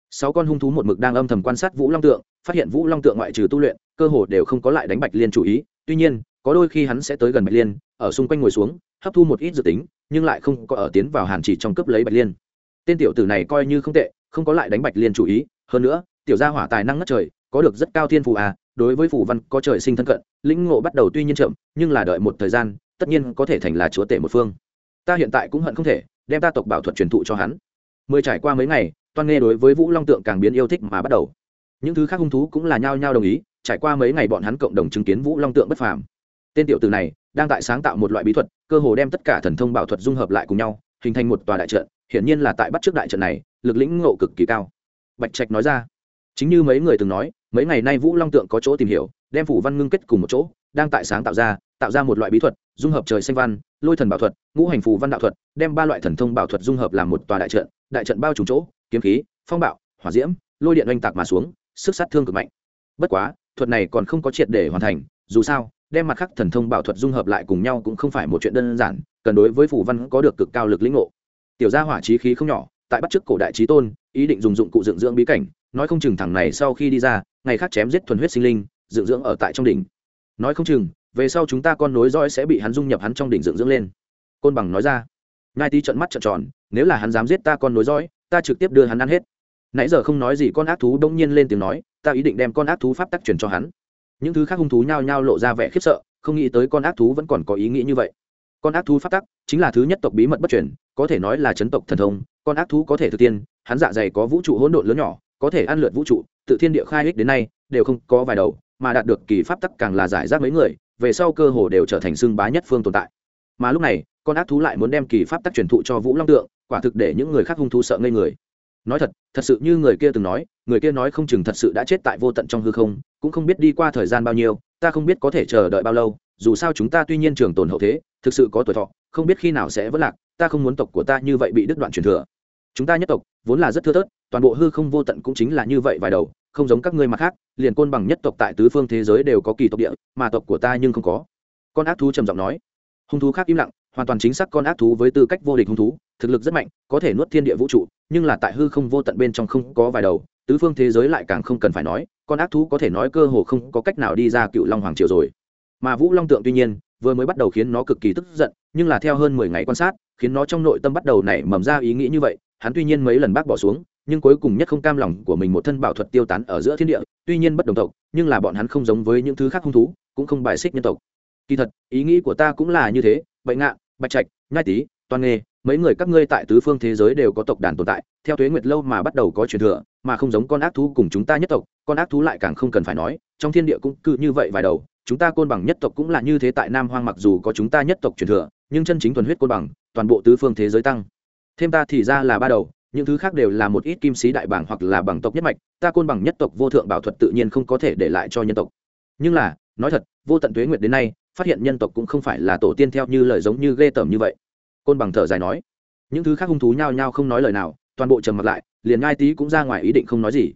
Sáu con hung thú một mực đang âm thầm quan sát vũ long tượng, phát hiện vũ long tượng ngoại trừ tu luyện, cơ hồ đều không có lại đánh bạch liên chủ ý. Tuy nhiên, có đôi khi hắn sẽ tới gần bạch liên, ở xung quanh ngồi xuống, hấp thu một ít dự tính, nhưng lại không có ở tiến vào hàn chỉ trong cướp lấy bạch liên. Tên tiểu tử này coi như không tệ, không có lại đánh bạch liên chủ ý. Hơn nữa, tiểu gia hỏa tài năng ngất trời, có được rất cao thiên phù à đối với phù văn có trời sinh thân cận, lĩnh ngộ bắt đầu tuy nhiên chậm, nhưng là đợi một thời gian, tất nhiên có thể thành là chúa tể một phương ta hiện tại cũng hận không thể, đem ta tộc bảo thuật truyền thụ cho hắn. Mười trải qua mấy ngày, toan nghe đối với vũ long tượng càng biến yêu thích mà bắt đầu. Những thứ khác hung thú cũng là nhao nhao đồng ý, trải qua mấy ngày bọn hắn cộng đồng chứng kiến vũ long tượng bất phàm. Tên tiểu tử này đang tại sáng tạo một loại bí thuật, cơ hồ đem tất cả thần thông bảo thuật dung hợp lại cùng nhau, hình thành một tòa đại trận, hiển nhiên là tại bắt trước đại trận này, lực lĩnh ngộ cực kỳ cao. Bạch trạch nói ra. Chính như mấy người từng nói, mấy ngày nay vũ long tượng có chỗ tìm hiểu, đem phủ văn ngưng kết cùng một chỗ, đang tại sáng tạo ra tạo ra một loại bí thuật dung hợp trời xanh văn, lôi thần bảo thuật, ngũ hành phù văn đạo thuật, đem ba loại thần thông bảo thuật dung hợp làm một tòa đại trận đại trận bao trùm chỗ, kiếm khí, phong bạo, hỏa diễm, lôi điện oanh tạc mà xuống, sức sát thương cực mạnh. Bất quá, thuật này còn không có triệt để hoàn thành, dù sao, đem mặt khắc thần thông bảo thuật dung hợp lại cùng nhau cũng không phải một chuyện đơn giản, cần đối với phù văn có được cực cao lực lĩnh ngộ. Tiểu gia hỏa trí khí không nhỏ, tại bắt trước cổ đại trí tôn, ý định dùng dụng cụ dựng dưỡng bí cảnh, nói không chừng thằng này sau khi đi ra, ngày khác chém giết thuần huyết sinh linh, dựng dưỡng ở tại trong đỉnh. Nói không chừng về sau chúng ta con nối dõi sẽ bị hắn dung nhập hắn trong đỉnh dựng dưỡng lên. Côn bằng nói ra. Ngai tý trận mắt trận tròn, nếu là hắn dám giết ta con nối dõi, ta trực tiếp đưa hắn ăn hết. Nãy giờ không nói gì con ác thú đông nhiên lên tiếng nói, ta ý định đem con ác thú pháp tắc truyền cho hắn. Những thứ khác hung thú nhao nhao lộ ra vẻ khiếp sợ, không nghĩ tới con ác thú vẫn còn có ý nghĩ như vậy. Con ác thú pháp tắc chính là thứ nhất tộc bí mật bất truyền, có thể nói là chấn tộc thần thông, con ác thú có thể thực tiên, hắn dạ dày có vũ trụ hỗn độn lớn nhỏ, có thể ăn lượt vũ trụ, tự thiên địa khai ích đến nay, đều không có vài đầu, mà đạt được kỳ pháp tắc càng là giải rác mấy người về sau cơ hồ đều trở thành xương bá nhất phương tồn tại. Mà lúc này, con ác thú lại muốn đem kỳ pháp tắc truyền thụ cho vũ long tượng, quả thực để những người khác hung thú sợ ngây người. Nói thật thật sự như người kia từng nói, người kia nói không chừng thật sự đã chết tại vô tận trong hư không, cũng không biết đi qua thời gian bao nhiêu, ta không biết có thể chờ đợi bao lâu, dù sao chúng ta tuy nhiên trường tồn hậu thế, thực sự có tuổi thọ, không biết khi nào sẽ vỡ lạc, ta không muốn tộc của ta như vậy bị đứt đoạn truyền thừa. Chúng ta nhất tộc, vốn là rất thưa thớt toàn bộ hư không vô tận cũng chính là như vậy vài đầu, không giống các ngươi mặt khác, liền côn bằng nhất tộc tại tứ phương thế giới đều có kỳ tộc địa, mà tộc của ta nhưng không có. Con ác thú trầm giọng nói. Hung thú khác im lặng, hoàn toàn chính xác con ác thú với tư cách vô địch hung thú, thực lực rất mạnh, có thể nuốt thiên địa vũ trụ, nhưng là tại hư không vô tận bên trong không có vài đầu, tứ phương thế giới lại càng không cần phải nói, con ác thú có thể nói cơ hồ không có cách nào đi ra cựu long hoàng triều rồi. Mà vũ long tượng tuy nhiên, vừa mới bắt đầu khiến nó cực kỳ tức giận, nhưng là theo hơn mười ngày quan sát, khiến nó trong nội tâm bắt đầu nảy mầm ra ý nghĩ như vậy, hắn tuy nhiên mấy lần bác bỏ xuống nhưng cuối cùng nhất không cam lòng của mình một thân bảo thuật tiêu tán ở giữa thiên địa, tuy nhiên bất đồng tộc, nhưng là bọn hắn không giống với những thứ khác hung thú, cũng không bài xích nhân tộc. Kỳ thật, ý nghĩ của ta cũng là như thế vậy ngạ bạch trạch, nhai tý, toàn nghề, mấy người các ngươi tại tứ phương thế giới đều có tộc đàn tồn tại, theo thuế nguyệt lâu mà bắt đầu có truyền thừa, mà không giống con ác thú cùng chúng ta nhất tộc, con ác thú lại càng không cần phải nói, trong thiên địa cũng cứ như vậy vài đầu, chúng ta côn bằng nhất tộc cũng là như thế tại nam hoang mặc dù có chúng ta nhất tộc truyền thừa, nhưng chân chính thuần huyết côn bằng, toàn bộ tứ phương thế giới tăng. Thêm ta thì ra là ba đầu những thứ khác đều là một ít kim sĩ đại bảng hoặc là bằng tộc nhất mạch, ta côn bằng nhất tộc vô thượng bảo thuật tự nhiên không có thể để lại cho nhân tộc. Nhưng là, nói thật, vô tận tuế nguyệt đến nay, phát hiện nhân tộc cũng không phải là tổ tiên theo như lời giống như ghê tởm như vậy. Côn bằng thở dài nói, những thứ khác hung thú nhao nhao không nói lời nào, toàn bộ trầm mặt lại, liền ngai tý cũng ra ngoài ý định không nói gì.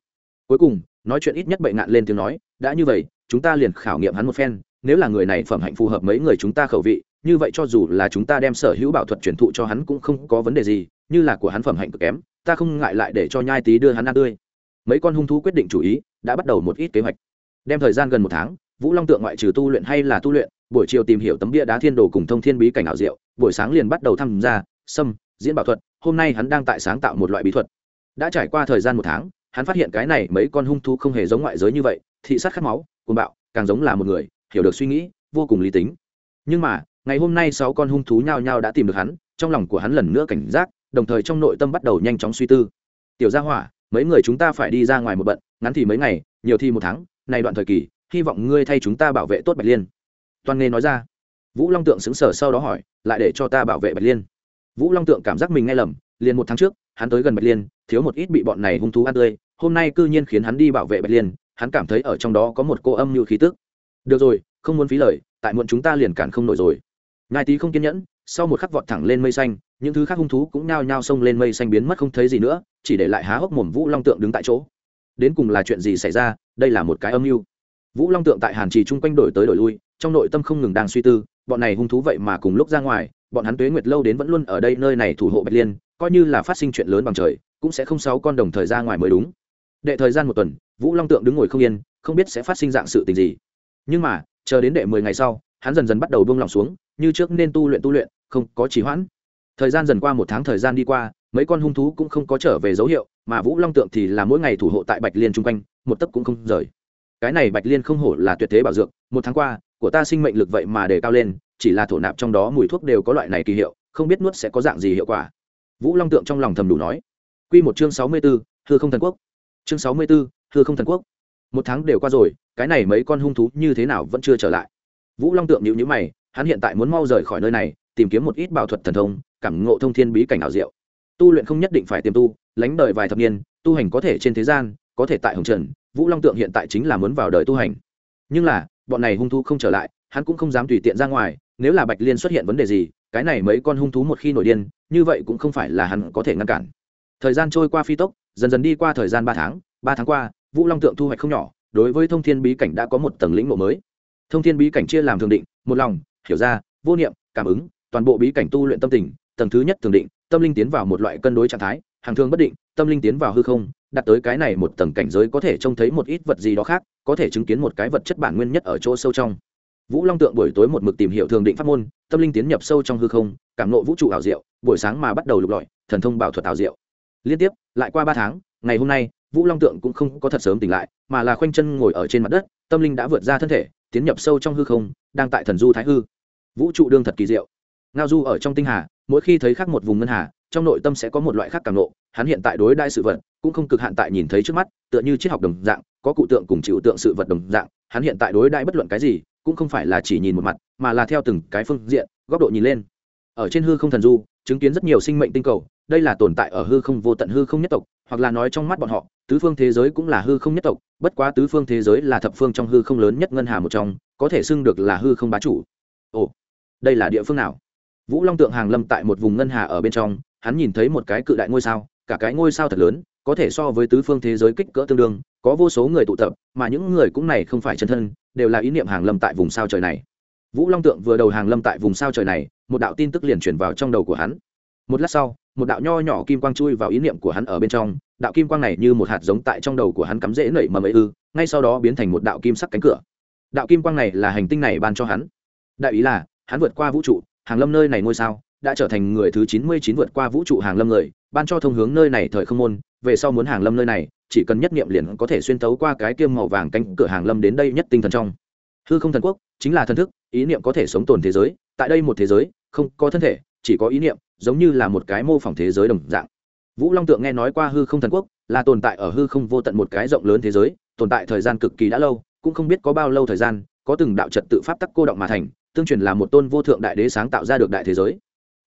Cuối cùng, nói chuyện ít nhất bệnh ngạn lên tiếng nói, đã như vậy, chúng ta liền khảo nghiệm hắn một phen, nếu là người này phẩm hạnh phù hợp mấy người chúng ta khẩu vị như vậy cho dù là chúng ta đem sở hữu bảo thuật truyền thụ cho hắn cũng không có vấn đề gì, như là của hắn phẩm hạnh cực kém, ta không ngại lại để cho nhai tý đưa hắn ăn tươi. Mấy con hung thú quyết định chủ ý, đã bắt đầu một ít kế hoạch. Đem thời gian gần một tháng, vũ long tượng ngoại trừ tu luyện hay là tu luyện, buổi chiều tìm hiểu tấm bia đá thiên đồ cùng thông thiên bí cảnh ảo diệu, buổi sáng liền bắt đầu tham gia xâm diễn bảo thuật, hôm nay hắn đang tại sáng tạo một loại bí thuật. Đã trải qua thời gian một tháng, hắn phát hiện cái này mấy con hung thú không hề giống ngoại giới như vậy, thị sát khát máu, cuồng bạo, càng giống là một người, hiểu được suy nghĩ, vô cùng lý tính. Nhưng mà ngày hôm nay sáu con hung thú nhao nhao đã tìm được hắn, trong lòng của hắn lần nữa cảnh giác, đồng thời trong nội tâm bắt đầu nhanh chóng suy tư. Tiểu gia hỏa, mấy người chúng ta phải đi ra ngoài một bận, ngắn thì mấy ngày, nhiều thì một tháng, này đoạn thời kỳ, hy vọng ngươi thay chúng ta bảo vệ tốt bạch liên. Toàn nghề nói ra. Vũ long tượng xứng sở sau đó hỏi, lại để cho ta bảo vệ bạch liên? Vũ long tượng cảm giác mình nghe lầm, liền một tháng trước, hắn tới gần bạch liên, thiếu một ít bị bọn này hung thú ăn tươi, hôm nay cư nhiên khiến hắn đi bảo vệ bạch liên, hắn cảm thấy ở trong đó có một cô âm như khí tức. Được rồi, không muốn phí lời, tại muộn chúng ta liền cản không nổi rồi ngài tý không kiên nhẫn, sau một khắc vọt thẳng lên mây xanh, những thứ khác hung thú cũng nhao nhao xông lên mây xanh biến mất không thấy gì nữa, chỉ để lại há hốc mồm vũ long tượng đứng tại chỗ. Đến cùng là chuyện gì xảy ra, đây là một cái âm mưu. Vũ long tượng tại hàn trì chung quanh đổi tới đổi lui, trong nội tâm không ngừng đang suy tư, bọn này hung thú vậy mà cùng lúc ra ngoài, bọn hắn tuế nguyệt lâu đến vẫn luôn ở đây nơi này thủ hộ bạch liên, coi như là phát sinh chuyện lớn bằng trời, cũng sẽ không sáu con đồng thời ra ngoài mới đúng. Đệ thời gian một tuần, vũ long tượng đứng ngồi không yên, không biết sẽ phát sinh dạng sự tình gì. Nhưng mà, chờ đến đệ mười ngày sau, hắn dần dần bắt đầu buông lòng xuống như trước nên tu luyện tu luyện, không có trì hoãn. Thời gian dần qua một tháng thời gian đi qua, mấy con hung thú cũng không có trở về dấu hiệu, mà vũ long tượng thì là mỗi ngày thủ hộ tại bạch liên chung quanh, một tấc cũng không rời. Cái này bạch liên không hổ là tuyệt thế bảo dược, một tháng qua, của ta sinh mệnh lực vậy mà để cao lên, chỉ là thổ nạp trong đó mùi thuốc đều có loại này kỳ hiệu, không biết nuốt sẽ có dạng gì hiệu quả. Vũ long tượng trong lòng thầm đủ nói. Q một chương sáu mươi b ố hư không thần quốc. Chương sáu mươi b ố hư không thần quốc. Một tháng đều qua rồi, cái này mấy con hung thú như thế nào vẫn chưa trở lại. Vũ long tượng nhịu nhữ mày hắn hiện tại muốn mau rời khỏi nơi này, tìm kiếm một ít bảo thuật thần thông, cảm ngộ thông thiên bí cảnh ảo diệu. Tu luyện không nhất định phải tiềm tu, lánh đời vài thập niên, tu hành có thể trên thế gian, có thể tại hồng trần, vũ long tượng hiện tại chính là muốn vào đời tu hành. Nhưng là, bọn này hung thú không trở lại, hắn cũng không dám tùy tiện ra ngoài, nếu là bạch liên xuất hiện vấn đề gì, cái này mấy con hung thú một khi nổi điên, như vậy cũng không phải là hắn có thể ngăn cản. Thời gian trôi qua phi tốc, dần dần đi qua thời gian ba tháng ba tháng qua, vũ long tượng thu hoạch không nhỏ, đối với thông thiên bí cảnh đã có một tầng lĩnh ngộ mới. Thông thiên bí cảnh chia làm thường định, một lòng hiểu ra, vô niệm, cảm ứng, toàn bộ bí cảnh tu luyện tâm tình, tầng thứ nhất thường định, tâm linh tiến vào một loại cân đối trạng thái, hàng thường bất định, tâm linh tiến vào hư không đặt tới cái này một tầng cảnh giới có thể trông thấy một ít vật gì đó khác, có thể chứng kiến một cái vật chất bản nguyên nhất ở chỗ sâu trong. Vũ long tượng buổi tối một mực tìm hiểu thường định pháp môn, tâm linh tiến nhập sâu trong hư không, cảm nộ vũ trụ ảo diệu, buổi sáng mà bắt đầu lục lọi, thần thông bảo thuật ảo diệu. Liên tiếp, lại qua ba tháng, ngày hôm nay, vũ long tượng cũng không có thật sớm tỉnh lại, mà là khoanh chân ngồi ở trên mặt đất, tâm linh đã vượt ra thân thể, tiến nhập sâu trong hư không, đang tại thần du thái hư vũ trụ đương thật kỳ diệu. Ngao du ở trong tinh hà, mỗi khi thấy khác một vùng ngân hà, trong nội tâm sẽ có một loại khác càng nộ. Hắn hiện tại đối đại sự vật cũng không cực hạn tại nhìn thấy trước mắt, tựa như triết học đồng dạng, có cụ tượng cùng chịu tượng sự vật đồng dạng. Hắn hiện tại đối đại bất luận cái gì, cũng không phải là chỉ nhìn một mặt, mà là theo từng cái phương diện, góc độ nhìn lên. Ở trên hư không thần du, chứng kiến rất nhiều sinh mệnh tinh cầu, đây là tồn tại ở hư không vô tận hư không nhất tộc, hoặc là nói trong mắt bọn họ, tứ phương thế giới cũng là hư không nhất tộc, bất quá tứ phương thế giới là thập phương trong hư không lớn nhất ngân hà một trong, có thể xưng được là hư không bá chủ. Ồ đây là địa phương nào? Vũ long tượng hàng lâm tại một vùng ngân hà ở bên trong, hắn nhìn thấy một cái cự đại ngôi sao, cả cái ngôi sao thật lớn, có thể so với tứ phương thế giới kích cỡ tương đương, có vô số người tụ tập, mà những người cũng này không phải chân thân, đều là ý niệm hàng lâm tại vùng sao trời này. Vũ long tượng vừa đầu hàng lâm tại vùng sao trời này, một đạo tin tức liền chuyển vào trong đầu của hắn. Một lát sau, một đạo nho nhỏ kim quang chui vào ý niệm của hắn ở bên trong, đạo kim quang này như một hạt giống tại trong đầu của hắn cắm rễ nảy mầm ấy ư, ngay sau đó biến thành một đạo kim sắc cánh cửa. Đạo kim quang này là hành tinh này ban cho hắn. Đại ý là hắn vượt qua vũ trụ, hàng lâm nơi này ngôi sao, đã trở thành người thứ chín mươi chín vượt qua vũ trụ hàng lâm người, ban cho thông hướng nơi này thời không môn, về sau muốn hàng lâm nơi này, chỉ cần nhất niệm liền có thể xuyên tấu qua cái kiêm màu vàng cánh cửa hàng lâm đến đây nhất tinh thần trong. Hư không thần quốc chính là thần thức, ý niệm có thể sống tồn thế giới, tại đây một thế giới, không có thân thể, chỉ có ý niệm, giống như là một cái mô phỏng thế giới đồng dạng. Vũ long tượng nghe nói qua hư không thần quốc, là tồn tại ở hư không vô tận một cái rộng lớn thế giới, tồn tại thời gian cực kỳ đã lâu, cũng không biết có bao lâu thời gian, có từng đạo trật tự pháp tắc cô động mà thành tương truyền là một tôn vô thượng đại đế sáng tạo ra được đại thế giới.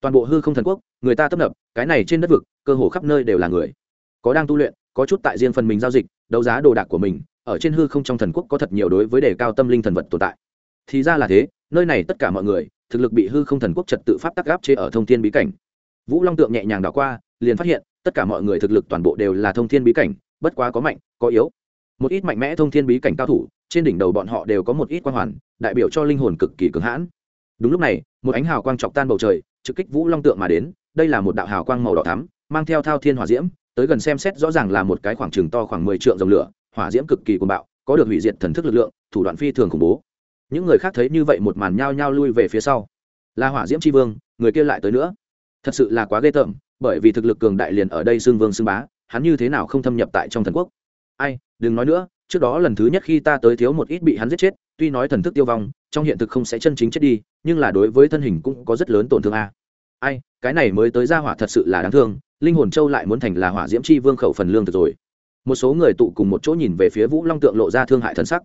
Toàn bộ hư không thần quốc, người ta tấp nập, cái này trên đất vực, cơ hồ khắp nơi đều là người. Có đang tu luyện, có chút tại riêng phần mình giao dịch, đấu giá đồ đạc của mình, ở trên hư không trong thần quốc có thật nhiều đối với đề cao tâm linh thần vật tồn tại. Thì ra là thế, nơi này tất cả mọi người, thực lực bị hư không thần quốc trật tự pháp tắc gáp chế ở thông thiên bí cảnh. Vũ long tượng nhẹ nhàng đảo qua, liền phát hiện, tất cả mọi người thực lực toàn bộ đều là thông thiên bí cảnh, bất quá có mạnh, có yếu một ít mạnh mẽ thông thiên bí cảnh cao thủ, trên đỉnh đầu bọn họ đều có một ít quang hoàn, đại biểu cho linh hồn cực kỳ cứng hãn. Đúng lúc này, một ánh hào quang chọc tan bầu trời, trực kích vũ long tượng mà đến, đây là một đạo hào quang màu đỏ thắm, mang theo thao thiên hỏa diễm, tới gần xem xét rõ ràng là một cái khoảng trừng to khoảng mười trượng dòng lửa, hỏa diễm cực kỳ cuồng bạo, có được hủy diệt thần thức lực lượng, thủ đoạn phi thường khủng bố. Những người khác thấy như vậy một màn nhao nhao lui về phía sau. Là hỏa diễm tri vương, người kia lại tới nữa. Thật sự là quá ghê tởm, bởi vì thực lực cường đại liền ở đây xương vương xương bá, hắn như thế nào không thâm nhập tại trong thần quốc? Ai, đừng nói nữa, trước đó lần thứ nhất khi ta tới thiếu một ít bị hắn giết chết, tuy nói thần thức tiêu vong, trong hiện thực không sẽ chân chính chết đi, nhưng là đối với thân hình cũng có rất lớn tổn thương a. Ai, cái này mới tới ra hỏa thật sự là đáng thương, linh hồn châu lại muốn thành là hỏa diễm chi vương khẩu phần lương thực rồi. Một số người tụ cùng một chỗ nhìn về phía vũ long tượng lộ ra thương hại thân sắc.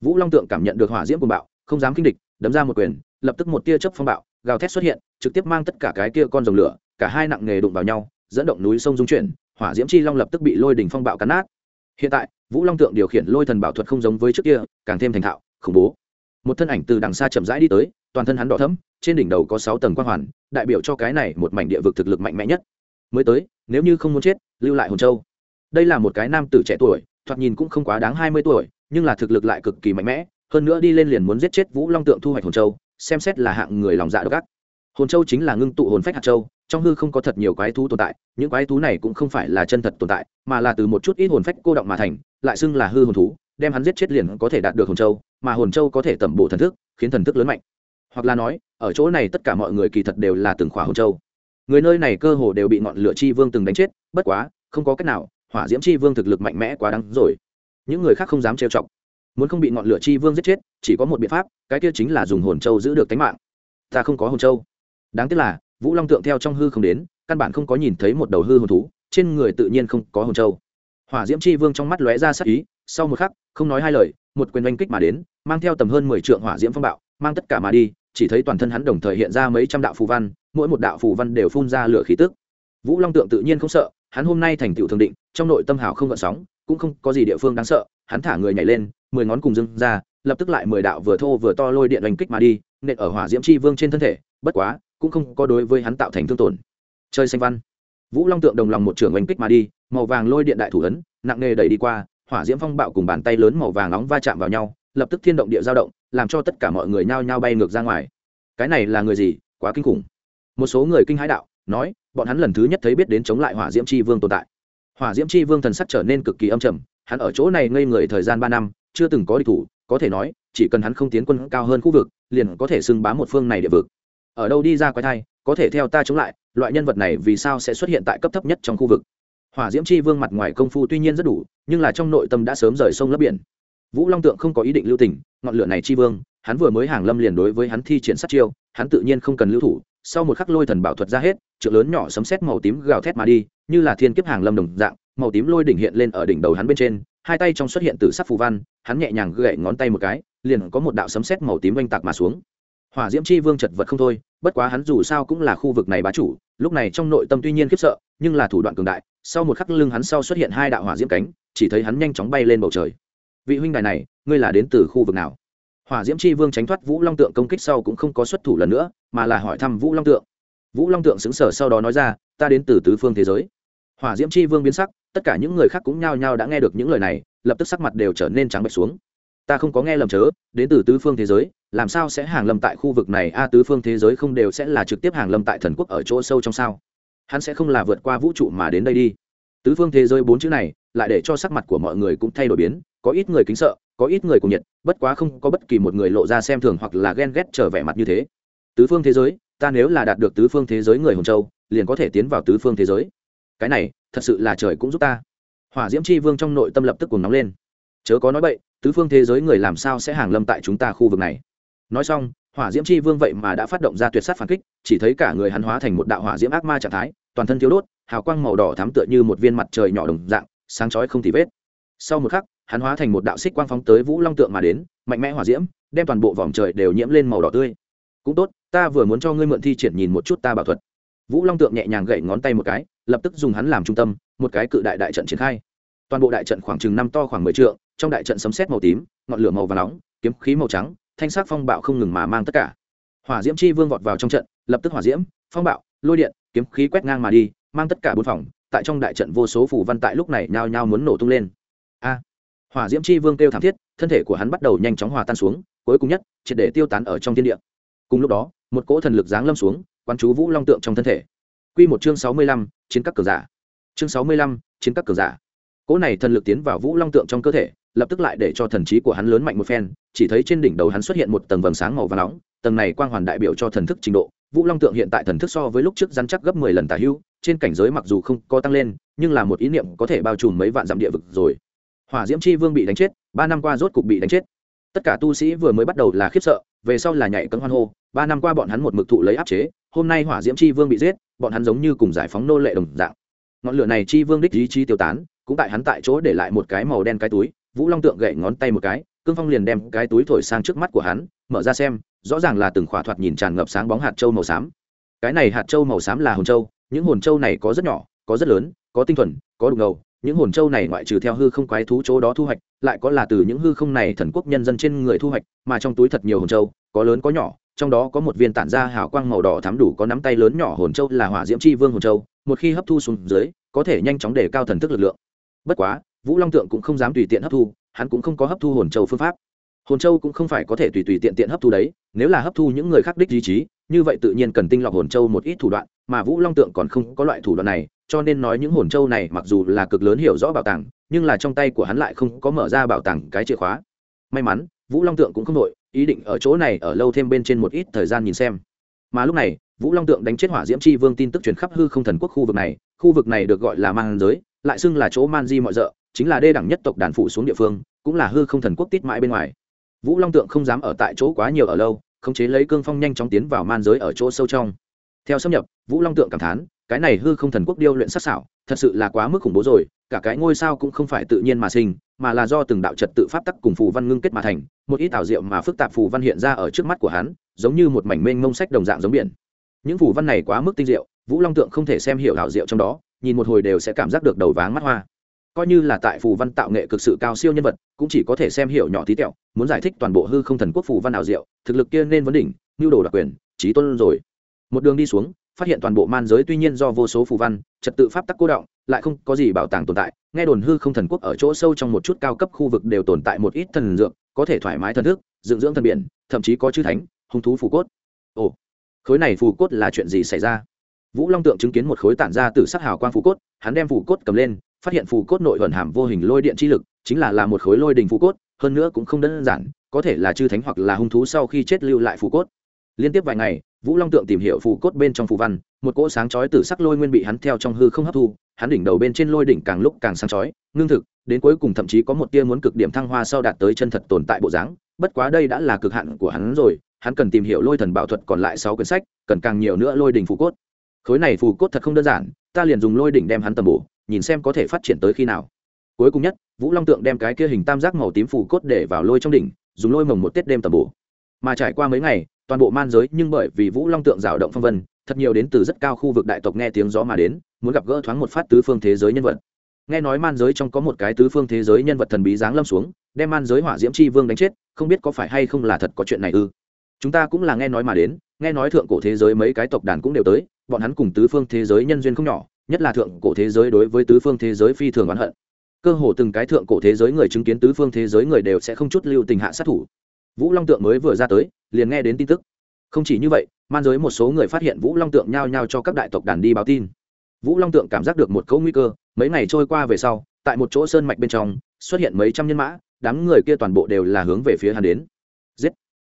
Vũ long tượng cảm nhận được hỏa diễm cùng bạo, không dám kinh địch, đấm ra một quyền, lập tức một tia chớp phong bạo, gào thét xuất hiện, trực tiếp mang tất cả cái kia con rồng lửa, cả hai nặng nghề đụng vào nhau, dẫn động núi sông dung chuyển, hỏa diễm chi long lập tức bị lôi đỉnh phong bạo cắn nát hiện tại, vũ long tượng điều khiển lôi thần bảo thuật không giống với trước kia, càng thêm thành thạo, khủng bố. Một thân ảnh từ đằng xa chậm rãi đi tới, toàn thân hắn đỏ thẫm, trên đỉnh đầu có sáu tầng quan hoàn, đại biểu cho cái này một mảnh địa vực thực lực mạnh mẽ nhất. Mới tới, nếu như không muốn chết, lưu lại hồn châu. Đây là một cái nam tử trẻ tuổi, thoạt nhìn cũng không quá đáng hai mươi tuổi, nhưng là thực lực lại cực kỳ mạnh mẽ, hơn nữa đi lên liền muốn giết chết vũ long tượng thu hoạch hồn châu, xem xét là hạng người lòng dạ độc ác hồn châu chính là ngưng tụ hồn phách hạt châu, trong hư không có thật nhiều quái thú tồn tại, những quái thú này cũng không phải là chân thật tồn tại, mà là từ một chút ít hồn phách cô động mà thành, lại xưng là hư hồn thú, đem hắn giết chết liền có thể đạt được hồn châu, mà hồn châu có thể tẩm bổ thần thức, khiến thần thức lớn mạnh. Hoặc là nói, ở chỗ này tất cả mọi người kỳ thật đều là từng khỏa hồn châu. Người nơi này cơ hồ đều bị ngọn lửa chi vương từng đánh chết, bất quá, không có cách nào, hỏa diễm chi vương thực lực mạnh mẽ quá đáng rồi. Những người khác không dám trêu chọc. Muốn không bị ngọn lửa chi vương giết chết, chỉ có một biện pháp, cái kia chính là dùng hồn châu giữ được tính mạng. Ta không có hồn châu đáng tiếc là, vũ long tượng theo trong hư không đến, căn bản không có nhìn thấy một đầu hư hồn thú, trên người tự nhiên không có hồn châu. Hỏa diễm chi vương trong mắt lóe ra sắc ý, sau một khắc, không nói hai lời, một quyền oanh kích mà đến, mang theo tầm hơn mười trượng hỏa diễm phong bạo, mang tất cả mà đi, chỉ thấy toàn thân hắn đồng thời hiện ra mấy trăm đạo phù văn, mỗi một đạo phù văn đều phun ra lửa khí tức. Vũ long tượng tự nhiên không sợ, hắn hôm nay thành tựu thường định, trong nội tâm hào không gợn sóng, cũng không có gì địa phương đáng sợ, hắn thả người nhảy lên, mười ngón cùng dưng ra, lập tức lại mười đạo vừa thô vừa to lôi điện oanh kích mà đi, nện ở hỏa diễm chi vương trên thân thể, bất quá cũng không có đối với hắn tạo thành thương tổn. Chơi xanh văn. Vũ long tượng đồng lòng một trường oanh kích mà đi, màu vàng lôi điện đại thủ ấn, nặng nề đẩy đi qua, hỏa diễm phong bạo cùng bàn tay lớn màu vàng nóng va chạm vào nhau, lập tức thiên động địa giao động, làm cho tất cả mọi người nhao nhao bay ngược ra ngoài. Cái này là người gì? Quá kinh khủng. Một số người kinh hãi đạo, nói, bọn hắn lần thứ nhất thấy biết đến chống lại hỏa diễm tri vương tồn tại. Hỏa diễm tri vương thần sắc trở nên cực kỳ âm trầm, hắn ở chỗ này ngây người thời gian ba năm, chưa từng có địch thủ, có thể nói, chỉ cần hắn không tiến quân cao hơn khu vực, liền có thể xưng bám một phương này địa vực ở đâu đi ra quái thai, có thể theo ta chống lại, loại nhân vật này vì sao sẽ xuất hiện tại cấp thấp nhất trong khu vực? Hỏa diễm chi vương mặt ngoài công phu tuy nhiên rất đủ, nhưng là trong nội tâm đã sớm rời sông lấp biển. Vũ long tượng không có ý định lưu tình, ngọn lửa này chi vương, hắn vừa mới hàng lâm liền đối với hắn thi triển sát chiêu, hắn tự nhiên không cần lưu thủ, sau một khắc lôi thần bảo thuật ra hết, trượng lớn nhỏ sấm sét màu tím gào thét mà đi, như là thiên kiếp hàng lâm đồng dạng, màu tím lôi đỉnh hiện lên ở đỉnh đầu hắn bên trên, hai tay trong xuất hiện từ sắc phù văn, hắn nhẹ nhàng gậy ngón tay một cái, liền có một đạo sấm sét màu tím oanh tạc mà xuống hỏa diễm chi vương chật vật không thôi, bất quá hắn dù sao cũng là khu vực này bá chủ, lúc này trong nội tâm tuy nhiên khiếp sợ, nhưng là thủ đoạn cường đại, sau một khắc lưng hắn sau xuất hiện hai đạo hỏa diễm cánh, chỉ thấy hắn nhanh chóng bay lên bầu trời. Vị huynh đài này, ngươi là đến từ khu vực nào? Hỏa diễm chi vương tránh thoát vũ long tượng công kích sau cũng không có xuất thủ lần nữa, mà là hỏi thăm vũ long tượng. Vũ long tượng xứng sở sau đó nói ra, ta đến từ tứ phương thế giới. Hỏa diễm chi vương biến sắc, tất cả những người khác cũng nhao nhao đã nghe được những lời này, lập tức sắc mặt đều trở nên trắng bệch xuống ta không có nghe lầm chớ, đến từ tứ phương thế giới, làm sao sẽ hàng lâm tại khu vực này? A, tứ phương thế giới không đều sẽ là trực tiếp hàng lâm tại thần quốc ở chỗ sâu trong sao? Hắn sẽ không là vượt qua vũ trụ mà đến đây đi. Tứ phương thế giới bốn chữ này lại để cho sắc mặt của mọi người cũng thay đổi biến, có ít người kính sợ, có ít người cùng nhiệt, bất quá không có bất kỳ một người lộ ra xem thường hoặc là ghen ghét trở vẻ mặt như thế. Tứ phương thế giới, ta nếu là đạt được tứ phương thế giới người hồng châu, liền có thể tiến vào tứ phương thế giới. Cái này, thật sự là trời cũng giúp ta. Hỏa diễm c h i vương trong nội tâm lập tức cùng nóng lên. Chớ có nói bậy tứ phương thế giới người làm sao sẽ hàng lâm tại chúng ta khu vực này? Nói xong, hỏa diễm c h i vương vậy mà đã phát động ra tuyệt sát phản kích, chỉ thấy cả người hắn hóa thành một đạo hỏa diễm ác ma trạng thái, toàn thân thiếu đốt, hào quang màu đỏ thám tựa như một viên mặt trời nhỏ đồng dạng, sáng chói không thì vết. Sau một khắc, hắn hóa thành một đạo xích quang phóng tới vũ long tượng mà đến, mạnh mẽ hỏa diễm, đem toàn bộ vòng trời đều nhiễm lên màu đỏ tươi. Cũng tốt, ta vừa muốn cho ngươi mượn thi triển nhìn một chút ta bảo thuật. Vũ long tượng nhẹ nhàng gậy ngón tay một cái, lập tức dùng hắn làm trung tâm, một cái cự đại đại trận triển khai. Toàn bộ đại trận khoảng chừng năm to khoảng mười trượng trong đại trận sấm sét màu tím, ngọn lửa màu và nóng, kiếm khí màu trắng, thanh sắc phong bạo không ngừng mà mang tất cả. Hỏa diễm chi vương vọt vào trong trận, lập tức hỏa diễm, phong bạo, lôi điện, kiếm khí quét ngang mà đi, mang tất cả bốn phòng, tại trong đại trận vô số phủ văn tại lúc này nhao nhao muốn nổ tung lên. A! Hỏa diễm chi vương kêu thảm thiết, thân thể của hắn bắt đầu nhanh chóng hòa tan xuống, cuối cùng nhất, triệt để tiêu tán ở trong thiên địa. Cùng lúc đó, một cỗ thần lực giáng lâm xuống, quán chú vũ long tượng trong thân thể. Quy một chương sáu mươi lăm, chiến các cờ giả. Chương sáu mươi lăm, chiến các cờ giả. Cỗ này thần lực tiến vào vũ long tượng trong cơ thể lập tức lại để cho thần trí của hắn lớn mạnh một phen, chỉ thấy trên đỉnh đầu hắn xuất hiện một tầng vầng sáng màu và nóng, tầng này quang hoàn đại biểu cho thần thức trình độ. Vũ long tượng hiện tại thần thức so với lúc trước rắn chắc gấp mười lần tả hưu trên cảnh giới mặc dù không có tăng lên, nhưng là một ý niệm có thể bao trùm mấy vạn dặm địa vực rồi. Hỏa diễm chi vương bị đánh chết, ba năm qua rốt cục bị đánh chết. Tất cả tu sĩ vừa mới bắt đầu là khiếp sợ, về sau là nhảy cấm hoan hô, ba năm qua bọn hắn một mực thụ lấy áp chế, hôm nay hỏa diễm chi vương bị giết, bọn hắn giống như cùng giải phóng nô lệ đồng dạng. Ngọn lửa này chi vương đích ý chí tiêu tán, cũng tại hắn tại chỗ để lại một cái màu đen cái túi vũ long tượng gậy ngón tay một cái, cương phong liền đem cái túi thổi sang trước mắt của hắn, mở ra xem, rõ ràng là từng khỏa thoạt nhìn tràn ngập sáng bóng hạt trâu màu xám. Cái này hạt trâu màu xám là hồn trâu những hồn trâu này có rất nhỏ, có rất lớn, có tinh thuần, có đục ngầu, những hồn trâu này ngoại trừ theo hư không quái thú chỗ đó thu hoạch, lại có là từ những hư không này thần quốc nhân dân trên người thu hoạch, mà trong túi thật nhiều hồn trâu có lớn có nhỏ, trong đó có một viên tản ra hào quang màu đỏ thắm đủ có nắm tay lớn nhỏ hồn trâu là hỏa diễm chi vương hồn trâu một khi hấp thu xuống dưới, có thể nhanh chóng đề cao thần thức lực lượng. Bất quá vũ long tượng cũng không dám tùy tiện hấp thu, hắn cũng không có hấp thu hồn châu phương pháp. Hồn châu cũng không phải có thể tùy tùy tiện tiện hấp thu đấy, nếu là hấp thu những người khác đích ý chí, như vậy tự nhiên cần tinh lọc hồn châu một ít thủ đoạn, mà vũ long tượng còn không có loại thủ đoạn này, cho nên nói những hồn châu này mặc dù là cực lớn hiểu rõ bảo tàng, nhưng là trong tay của hắn lại không có mở ra bảo tàng cái chìa khóa. May mắn, vũ long tượng cũng không đội, ý định ở chỗ này ở lâu thêm bên trên một ít thời gian nhìn xem. Mà lúc này, vũ long tượng đánh chết hỏa diễm c h i vương tin tức truyền khắp hư không thần quốc khu vực này, khu vực này được gọi là man giới, lại xưng là chỗ man di mọi d ợ chính là đê đẳng nhất tộc đàn phụ xuống địa phương, cũng là hư không thần quốc tít mãi bên ngoài. Vũ long tượng không dám ở tại chỗ quá nhiều ở lâu, khống chế lấy cương phong nhanh chóng tiến vào man giới ở chỗ sâu trong. Theo xâm nhập, vũ long tượng cảm thán, cái này hư không thần quốc điêu luyện sắc sảo, thật sự là quá mức khủng bố rồi, cả cái ngôi sao cũng không phải tự nhiên mà sinh, mà là do từng đạo trật tự pháp tắc cùng phù văn ngưng kết mà thành, một ít ảo diệu mà phức tạp phù văn hiện ra ở trước mắt của hắn, giống như một mảnh mênh mông sách đồng dạng giống biển. Những phù văn này quá mức tinh diệu, vũ long tượng không thể xem hiểu ảo diệu trong đó, nhìn một hồi đều sẽ cảm giác được đầu váng mắt hoa coi như là tại phù văn tạo nghệ cực sự cao siêu nhân vật, cũng chỉ có thể xem hiểu nhỏ tí tẹo, muốn giải thích toàn bộ hư không thần quốc phù văn ảo diệu, thực lực kia nên vấn đỉnh nhu đồ đặc quyền trí tôn rồi. Một đường đi xuống, phát hiện toàn bộ man giới tuy nhiên do vô số phù văn, trật tự pháp tắc cô động, lại không có gì bảo tàng tồn tại, nghe đồn hư không thần quốc ở chỗ sâu trong một chút cao cấp khu vực đều tồn tại một ít thần dược, có thể thoải mái thần thức dưỡng dưỡng thần biển, thậm chí có chữ thánh, hung thú phù cốt. Ồ, khối này phù cốt là chuyện gì xảy ra? Vũ long tượng chứng kiến một khối tản ra từ sắc hào quang phù cốt, hắn đem phù cốt cầm lên phát hiện phù cốt nội ẩn hàm vô hình lôi điện chi lực, chính là là một khối lôi đình phù cốt, hơn nữa cũng không đơn giản, có thể là chư thánh hoặc là hung thú sau khi chết lưu lại phù cốt. Liên tiếp vài ngày, vũ long tượng tìm hiểu phù cốt bên trong phù văn, một cỗ sáng chói từ sắc lôi nguyên bị hắn theo trong hư không hấp thu, hắn đỉnh đầu bên trên lôi đỉnh càng lúc càng sáng chói, ngưng thực, đến cuối cùng thậm chí có một tia muốn cực điểm thăng hoa sau đạt tới chân thật tồn tại bộ dáng, bất quá đây đã là cực hạn của hắn rồi, hắn cần tìm hiểu lôi thần bảo thuật còn lại sáu quyển sách, cần càng nhiều nữa lôi đỉnh phù cốt. Khối này phù cốt thật không đơn giản, ta liền dùng lôi đỉnh đem hắn tầm bổ nhìn xem có thể phát triển tới khi nào. Cuối cùng nhất, vũ long tượng đem cái kia hình tam giác màu tím phủ cốt để vào lôi trong đỉnh, dùng lôi mồng một tết đêm tầm bổ. Mà trải qua mấy ngày, toàn bộ man giới nhưng bởi vì vũ long tượng rào động phong vân, thật nhiều đến từ rất cao khu vực đại tộc nghe tiếng gió mà đến, muốn gặp gỡ thoáng một phát tứ phương thế giới nhân vật. Nghe nói man giới trong có một cái tứ phương thế giới nhân vật thần bí giáng lâm xuống, đem man giới hỏa diễm c h i vương đánh chết, không biết có phải hay không là thật có chuyện này ư? Chúng ta cũng là nghe nói mà đến, nghe nói thượng cổ thế giới mấy cái tộc đàn cũng đều tới, bọn hắn cùng tứ phương thế giới nhân duyên không nhỏ nhất là thượng cổ thế giới đối với tứ phương thế giới phi thường oán hận. Cơ hồ từng cái thượng cổ thế giới người chứng kiến tứ phương thế giới người đều sẽ không chút lưu tình hạ sát thủ. Vũ long tượng mới vừa ra tới, liền nghe đến tin tức. Không chỉ như vậy, man giới một số người phát hiện vũ long tượng nhao nhao cho các đại tộc đàn đi báo tin. Vũ long tượng cảm giác được một cấu nguy cơ, mấy ngày trôi qua về sau, tại một chỗ sơn mạch bên trong, xuất hiện mấy trăm nhân mã, đám người kia toàn bộ đều là hướng về phía hắn đến. Giết!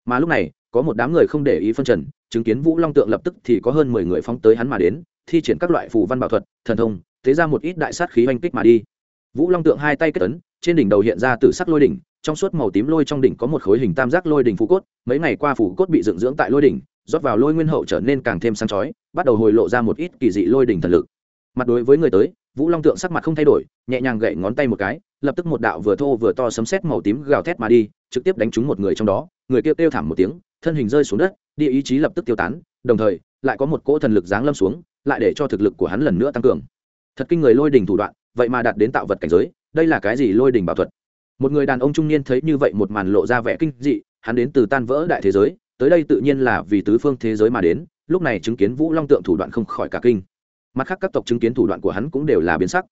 Mà lúc này, có một đám người không để ý phân trần, chứng kiến vũ long tượng lập tức thì có hơn mười người phóng tới hắn mà đến thi triển các loại phù văn bảo thuật, thần thông thế ra một ít đại sát khí oanh kích mà đi. Vũ long tượng hai tay kết ấn, trên đỉnh đầu hiện ra từ sắc lôi đỉnh, trong suốt màu tím lôi trong đỉnh có một khối hình tam giác lôi đỉnh phù cốt, mấy ngày qua phù cốt bị dựng dưỡng tại lôi đỉnh, rót vào lôi nguyên hậu trở nên càng thêm sáng chói, bắt đầu hồi lộ ra một ít kỳ dị lôi đỉnh thần lực. Mặt đối với người tới, vũ long tượng sắc mặt không thay đổi, nhẹ nhàng gậy ngón tay một cái, lập tức một đạo vừa thô vừa to sấm sét màu tím gào thét mà đi, trực tiếp đánh trúng một người trong đó, người kia kêu thảm một tiếng, thân hình rơi xuống đất, địa ý chí lập tức tiêu tán, đồng thời, lại có một cỗ thần lực giáng lâm xuống lại để cho thực lực của hắn lần nữa tăng cường. Thật kinh người lôi đỉnh thủ đoạn, vậy mà đạt đến tạo vật cảnh giới, đây là cái gì lôi đỉnh bảo thuật? Một người đàn ông trung niên thấy như vậy một màn lộ ra vẻ kinh dị, hắn đến từ tan vỡ đại thế giới, tới đây tự nhiên là vì tứ phương thế giới mà đến, lúc này chứng kiến vũ long tượng thủ đoạn không khỏi cả kinh. Mặt khác các tộc chứng kiến thủ đoạn của hắn cũng đều là biến sắc.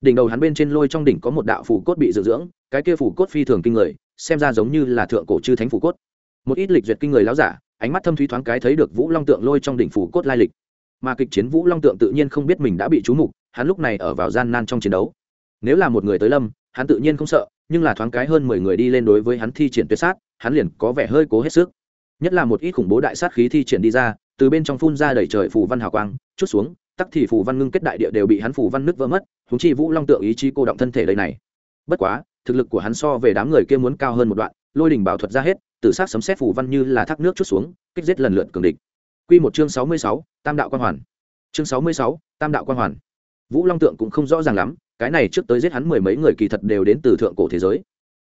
Đỉnh đầu hắn bên trên lôi trong đỉnh có một đạo phủ cốt bị dựng dưỡng, cái kia phủ cốt phi thường kinh người, xem ra giống như là thượng cổ chư thánh phủ cốt. Một ít lịch duyệt kinh người láo giả, ánh mắt thâm thúy thoáng cái thấy được vũ long tượng lôi trong đỉnh phủ cốt lai lịch mà kịch chiến vũ long tượng tự nhiên không biết mình đã bị trú mục, hắn lúc này ở vào gian nan trong chiến đấu. Nếu là một người tới lâm, hắn tự nhiên không sợ, nhưng là thoáng cái hơn mười người đi lên đối với hắn thi triển tuyệt sát, hắn liền có vẻ hơi cố hết sức. Nhất là một ít khủng bố đại sát khí thi triển đi ra, từ bên trong phun ra đầy trời phù văn hào quang, chút xuống, tắc thì phù văn ngưng kết đại địa đều bị hắn phù văn nứt vỡ mất húng chi vũ long tượng ý chí cô động thân thể đây này. Bất quá, thực lực của hắn so về đám người kia muốn cao hơn một đoạn, lôi đỉnh bảo thuật ra hết tự sát sấm xét phù văn như là thác nước chút xuống, kích giết lần lượt cường địch. Quy một chương sáu mươi sáu, Tam đạo quan hoàn. Chương sáu mươi sáu, Tam đạo quan hoàn. Vũ Long tượng cũng không rõ ràng lắm, cái này trước tới giết hắn mười mấy người kỳ thật đều đến từ thượng cổ thế giới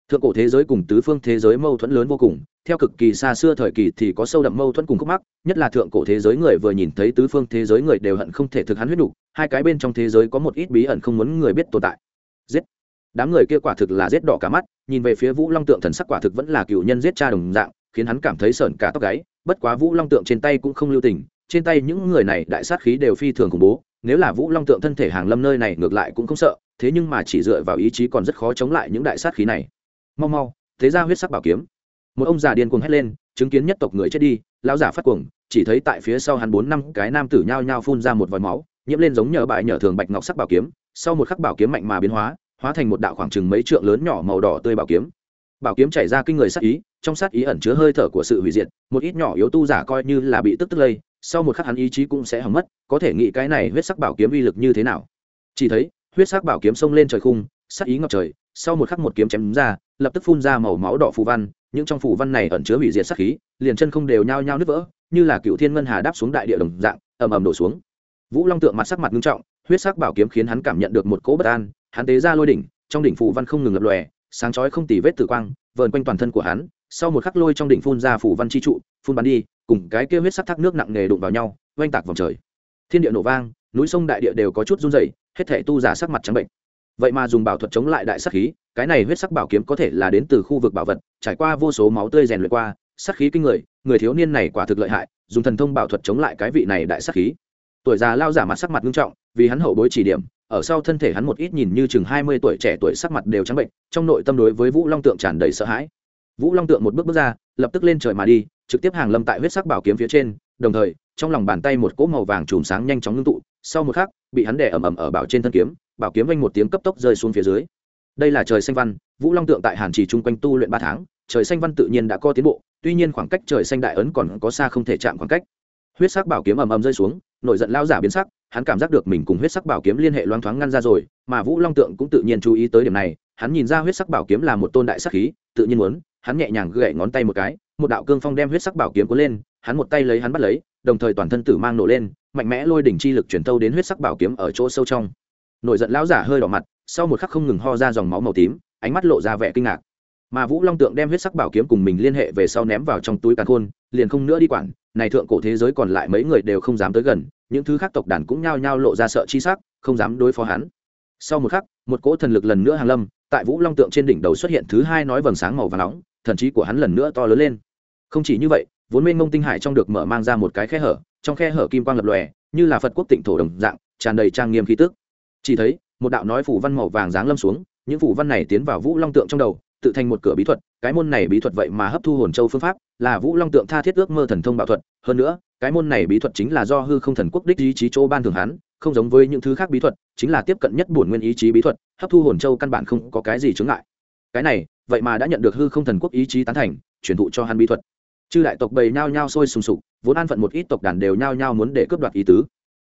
thượng cổ thế giới cùng tứ phương thế giới mâu thuẫn lớn vô cùng theo cực kỳ xa xưa thời kỳ thì có sâu đậm mâu thuẫn cùng khúc mắc nhất là thượng cổ thế giới người vừa nhìn thấy tứ phương thế giới người đều hận không thể thực hắn huyết đủ hai cái bên trong thế giới có một ít bí ẩn không muốn người biết tồn tại giết đám người kia quả thực là giết đỏ cả mắt nhìn về phía vũ long tượng thần sắc quả thực vẫn là cựu nhân giết cha đồng dạng khiến hắn cảm thấy sởn cả tóc gáy bất quá vũ long tượng trên tay cũng không lưu tình, trên tay những người này đại sát khí đều phi thường khủng bố, nếu là vũ long tượng thân thể hàng lâm nơi này ngược lại cũng không sợ, thế nhưng mà chỉ dựa vào ý chí còn rất khó chống lại những đại sát khí này. Mau mau, thế ra huyết sắc bảo kiếm. Một ông già điên cuồng hét lên, chứng kiến nhất tộc người chết đi, lão giả phát cuồng, chỉ thấy tại phía sau hắn bốn năm cái nam tử nhao nhao phun ra một vòi máu, nhiễm lên giống nhờ bại nhờ thường bạch ngọc sắc bảo kiếm, sau một khắc bảo kiếm mạnh mà biến hóa hóa thành một đạo khoảng chừng mấy trượng lớn nhỏ màu đỏ tươi bảo kiếm bảo kiếm chảy ra kinh người sát ý, trong sát ý ẩn chứa hơi thở của sự hủy diệt, một ít nhỏ yếu tu giả coi như là bị tức tức lây, sau một khắc hắn ý chí cũng sẽ hỏng mất, có thể nghĩ cái này huyết sắc bảo kiếm uy lực như thế nào. Chỉ thấy, huyết sắc bảo kiếm xông lên trời khung, sát ý ngập trời, sau một khắc một kiếm chém ra, lập tức phun ra màu máu đỏ phù văn, những trong phù văn này ẩn chứa hủy diệt sát khí, liền chân không đều nhao nhao nứt vỡ, như là cựu thiên ngân hà đáp xuống đại địa đồng dạng, ầm ầm đổ xuống. Vũ long tượng mặt sắc mặt nghiêm trọng, huyết sắc bảo kiếm khiến hắn cảm nhận được một cỗ bất an, hắn tế ra lôi đỉnh, trong đỉnh phù văn không ngừng lập lòe sáng chói không tì vết tử quang, vờn quanh toàn thân của hắn, sau một khắc lôi trong đỉnh phun ra phủ văn chi trụ, phun bắn đi, cùng cái kia huyết sắc thác nước nặng nề đụng vào nhau, oanh tạc vòng trời. Thiên địa nổ vang, núi sông đại địa đều có chút run rẩy, hết thể tu giả sắc mặt trắng bệnh. Vậy mà dùng bảo thuật chống lại đại sắc khí, cái này huyết sắc bảo kiếm có thể là đến từ khu vực bảo vật, trải qua vô số máu tươi rèn luyện qua, sắc khí kinh người người thiếu niên này quả thực lợi hại, dùng thần thông bảo thuật chống lại cái vị này đại sắc khí. Tuổi già lao giả mặt sắc mặt nghiêm trọng, vì hắn hậu bối chỉ điểm ở sau thân thể hắn một ít nhìn như chừng hai mươi tuổi trẻ tuổi sắc mặt đều trắng bệnh, trong nội tâm đối với vũ long tượng tràn đầy sợ hãi. Vũ long tượng một bước bước ra, lập tức lên trời mà đi, trực tiếp hàng lâm tại huyết sắc bảo kiếm phía trên, đồng thời, trong lòng bàn tay một cỗ màu vàng chùm sáng nhanh chóng ngưng tụ, sau một khắc, bị hắn đè ầm ầm ở bảo trên thân kiếm, bảo kiếm vang một tiếng cấp tốc rơi xuống phía dưới. Đây là trời xanh văn, vũ long tượng tại hàn chỉ chung quanh tu luyện ba tháng, trời xanh văn tự nhiên đã có tiến bộ, tuy nhiên khoảng cách trời xanh đại ấn còn có xa không thể chạm khoảng cách. Huyết sắc bảo kiếm ầm ầm rơi xuống, nổi giận lao giả biến sắc hắn cảm giác được mình cùng huyết sắc bảo kiếm liên hệ loáng thoáng ngăn ra rồi, mà vũ long tượng cũng tự nhiên chú ý tới điểm này, hắn nhìn ra huyết sắc bảo kiếm là một tôn đại sắc khí, tự nhiên muốn, hắn nhẹ nhàng gậy ngón tay một cái, một đạo cương phong đem huyết sắc bảo kiếm cuốn lên, hắn một tay lấy hắn bắt lấy, đồng thời toàn thân tử mang nổ lên, mạnh mẽ lôi đỉnh chi lực chuyển thâu đến huyết sắc bảo kiếm ở chỗ sâu trong. Nổi giận lão giả hơi đỏ mặt, sau một khắc không ngừng ho ra dòng máu màu tím, ánh mắt lộ ra vẻ kinh ngạc. Mà vũ long tượng đem huyết sắc bảo kiếm cùng mình liên hệ về sau ném vào trong túi càn khôn, liền không nữa đi quản, này thượng cổ thế giới còn lại mấy người đều không dám tới gần những thứ khác tộc đàn cũng nhao nhao lộ ra sợ chi sắc, không dám đối phó hắn. Sau một khắc, một cỗ thần lực lần nữa hàng lâm, tại vũ long tượng trên đỉnh đầu xuất hiện thứ hai nói vầng sáng màu vàng nóng, thần trí của hắn lần nữa to lớn lên. Không chỉ như vậy, vốn mênh mông tinh hải trong được mở mang ra một cái khe hở, trong khe hở kim quang lập lòe, như là phật quốc tịnh thổ đồng dạng, tràn đầy trang nghiêm khí tức. Chỉ thấy, một đạo nói phủ văn màu vàng giáng lâm xuống, những phủ văn này tiến vào vũ long tượng trong đầu tự thành một cửa bí thuật, cái môn này bí thuật vậy mà hấp thu hồn châu phương pháp, là vũ long tượng tha thiết ước mơ thần thông bảo thuật. Hơn nữa, cái môn này bí thuật chính là do hư không thần quốc đích ý chí chỗ ban thường hắn, không giống với những thứ khác bí thuật, chính là tiếp cận nhất bổn nguyên ý chí bí thuật, hấp thu hồn châu căn bản không có cái gì chướng ngại. Cái này, vậy mà đã nhận được hư không thần quốc ý chí tán thành, truyền thụ cho hắn bí thuật. Chư đại tộc bầy nhao nhao sôi sùng sục, vốn an phận một ít tộc đàn đều nhao nhao muốn để cướp đoạt ý tứ.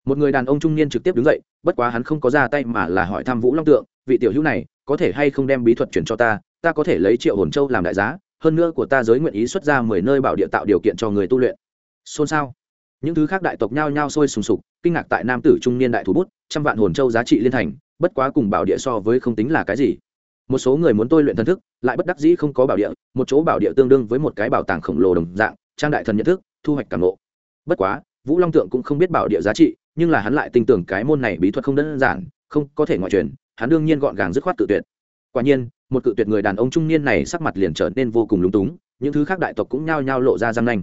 Một người đàn ông trung niên trực tiếp đứng dậy, bất quá hắn không có ra tay mà là hỏi thăm vũ long tượng, vị tiểu hữu này, có thể hay không đem bí thuật chuyển cho ta ta có thể lấy triệu hồn châu làm đại giá, hơn nữa của ta giới nguyện ý xuất ra mười nơi bảo địa tạo điều kiện cho người tu luyện. Xôn xao. Những thứ khác đại tộc nhao nhao sôi sùng sục, kinh ngạc tại nam tử trung niên đại thủ bút, trăm vạn hồn châu giá trị liên thành, bất quá cùng bảo địa so với không tính là cái gì. Một số người muốn tôi luyện thần thức, lại bất đắc dĩ không có bảo địa, một chỗ bảo địa tương đương với một cái bảo tàng khổng lồ đồng dạng, trang đại thần nhận thức, thu hoạch cảm lộ bất quá, vũ long tượng cũng không biết bảo địa giá trị, nhưng là hắn lại tin tưởng cái môn này bí thuật không đơn giản, không có thể ngoại truyền, hắn đương nhiên gọn gàng dứt khoát tự tuyệt. Quả nhiên một cự tuyệt người đàn ông trung niên này sắc mặt liền trở nên vô cùng lúng túng, những thứ khác đại tộc cũng nhao nhao lộ ra răng nanh.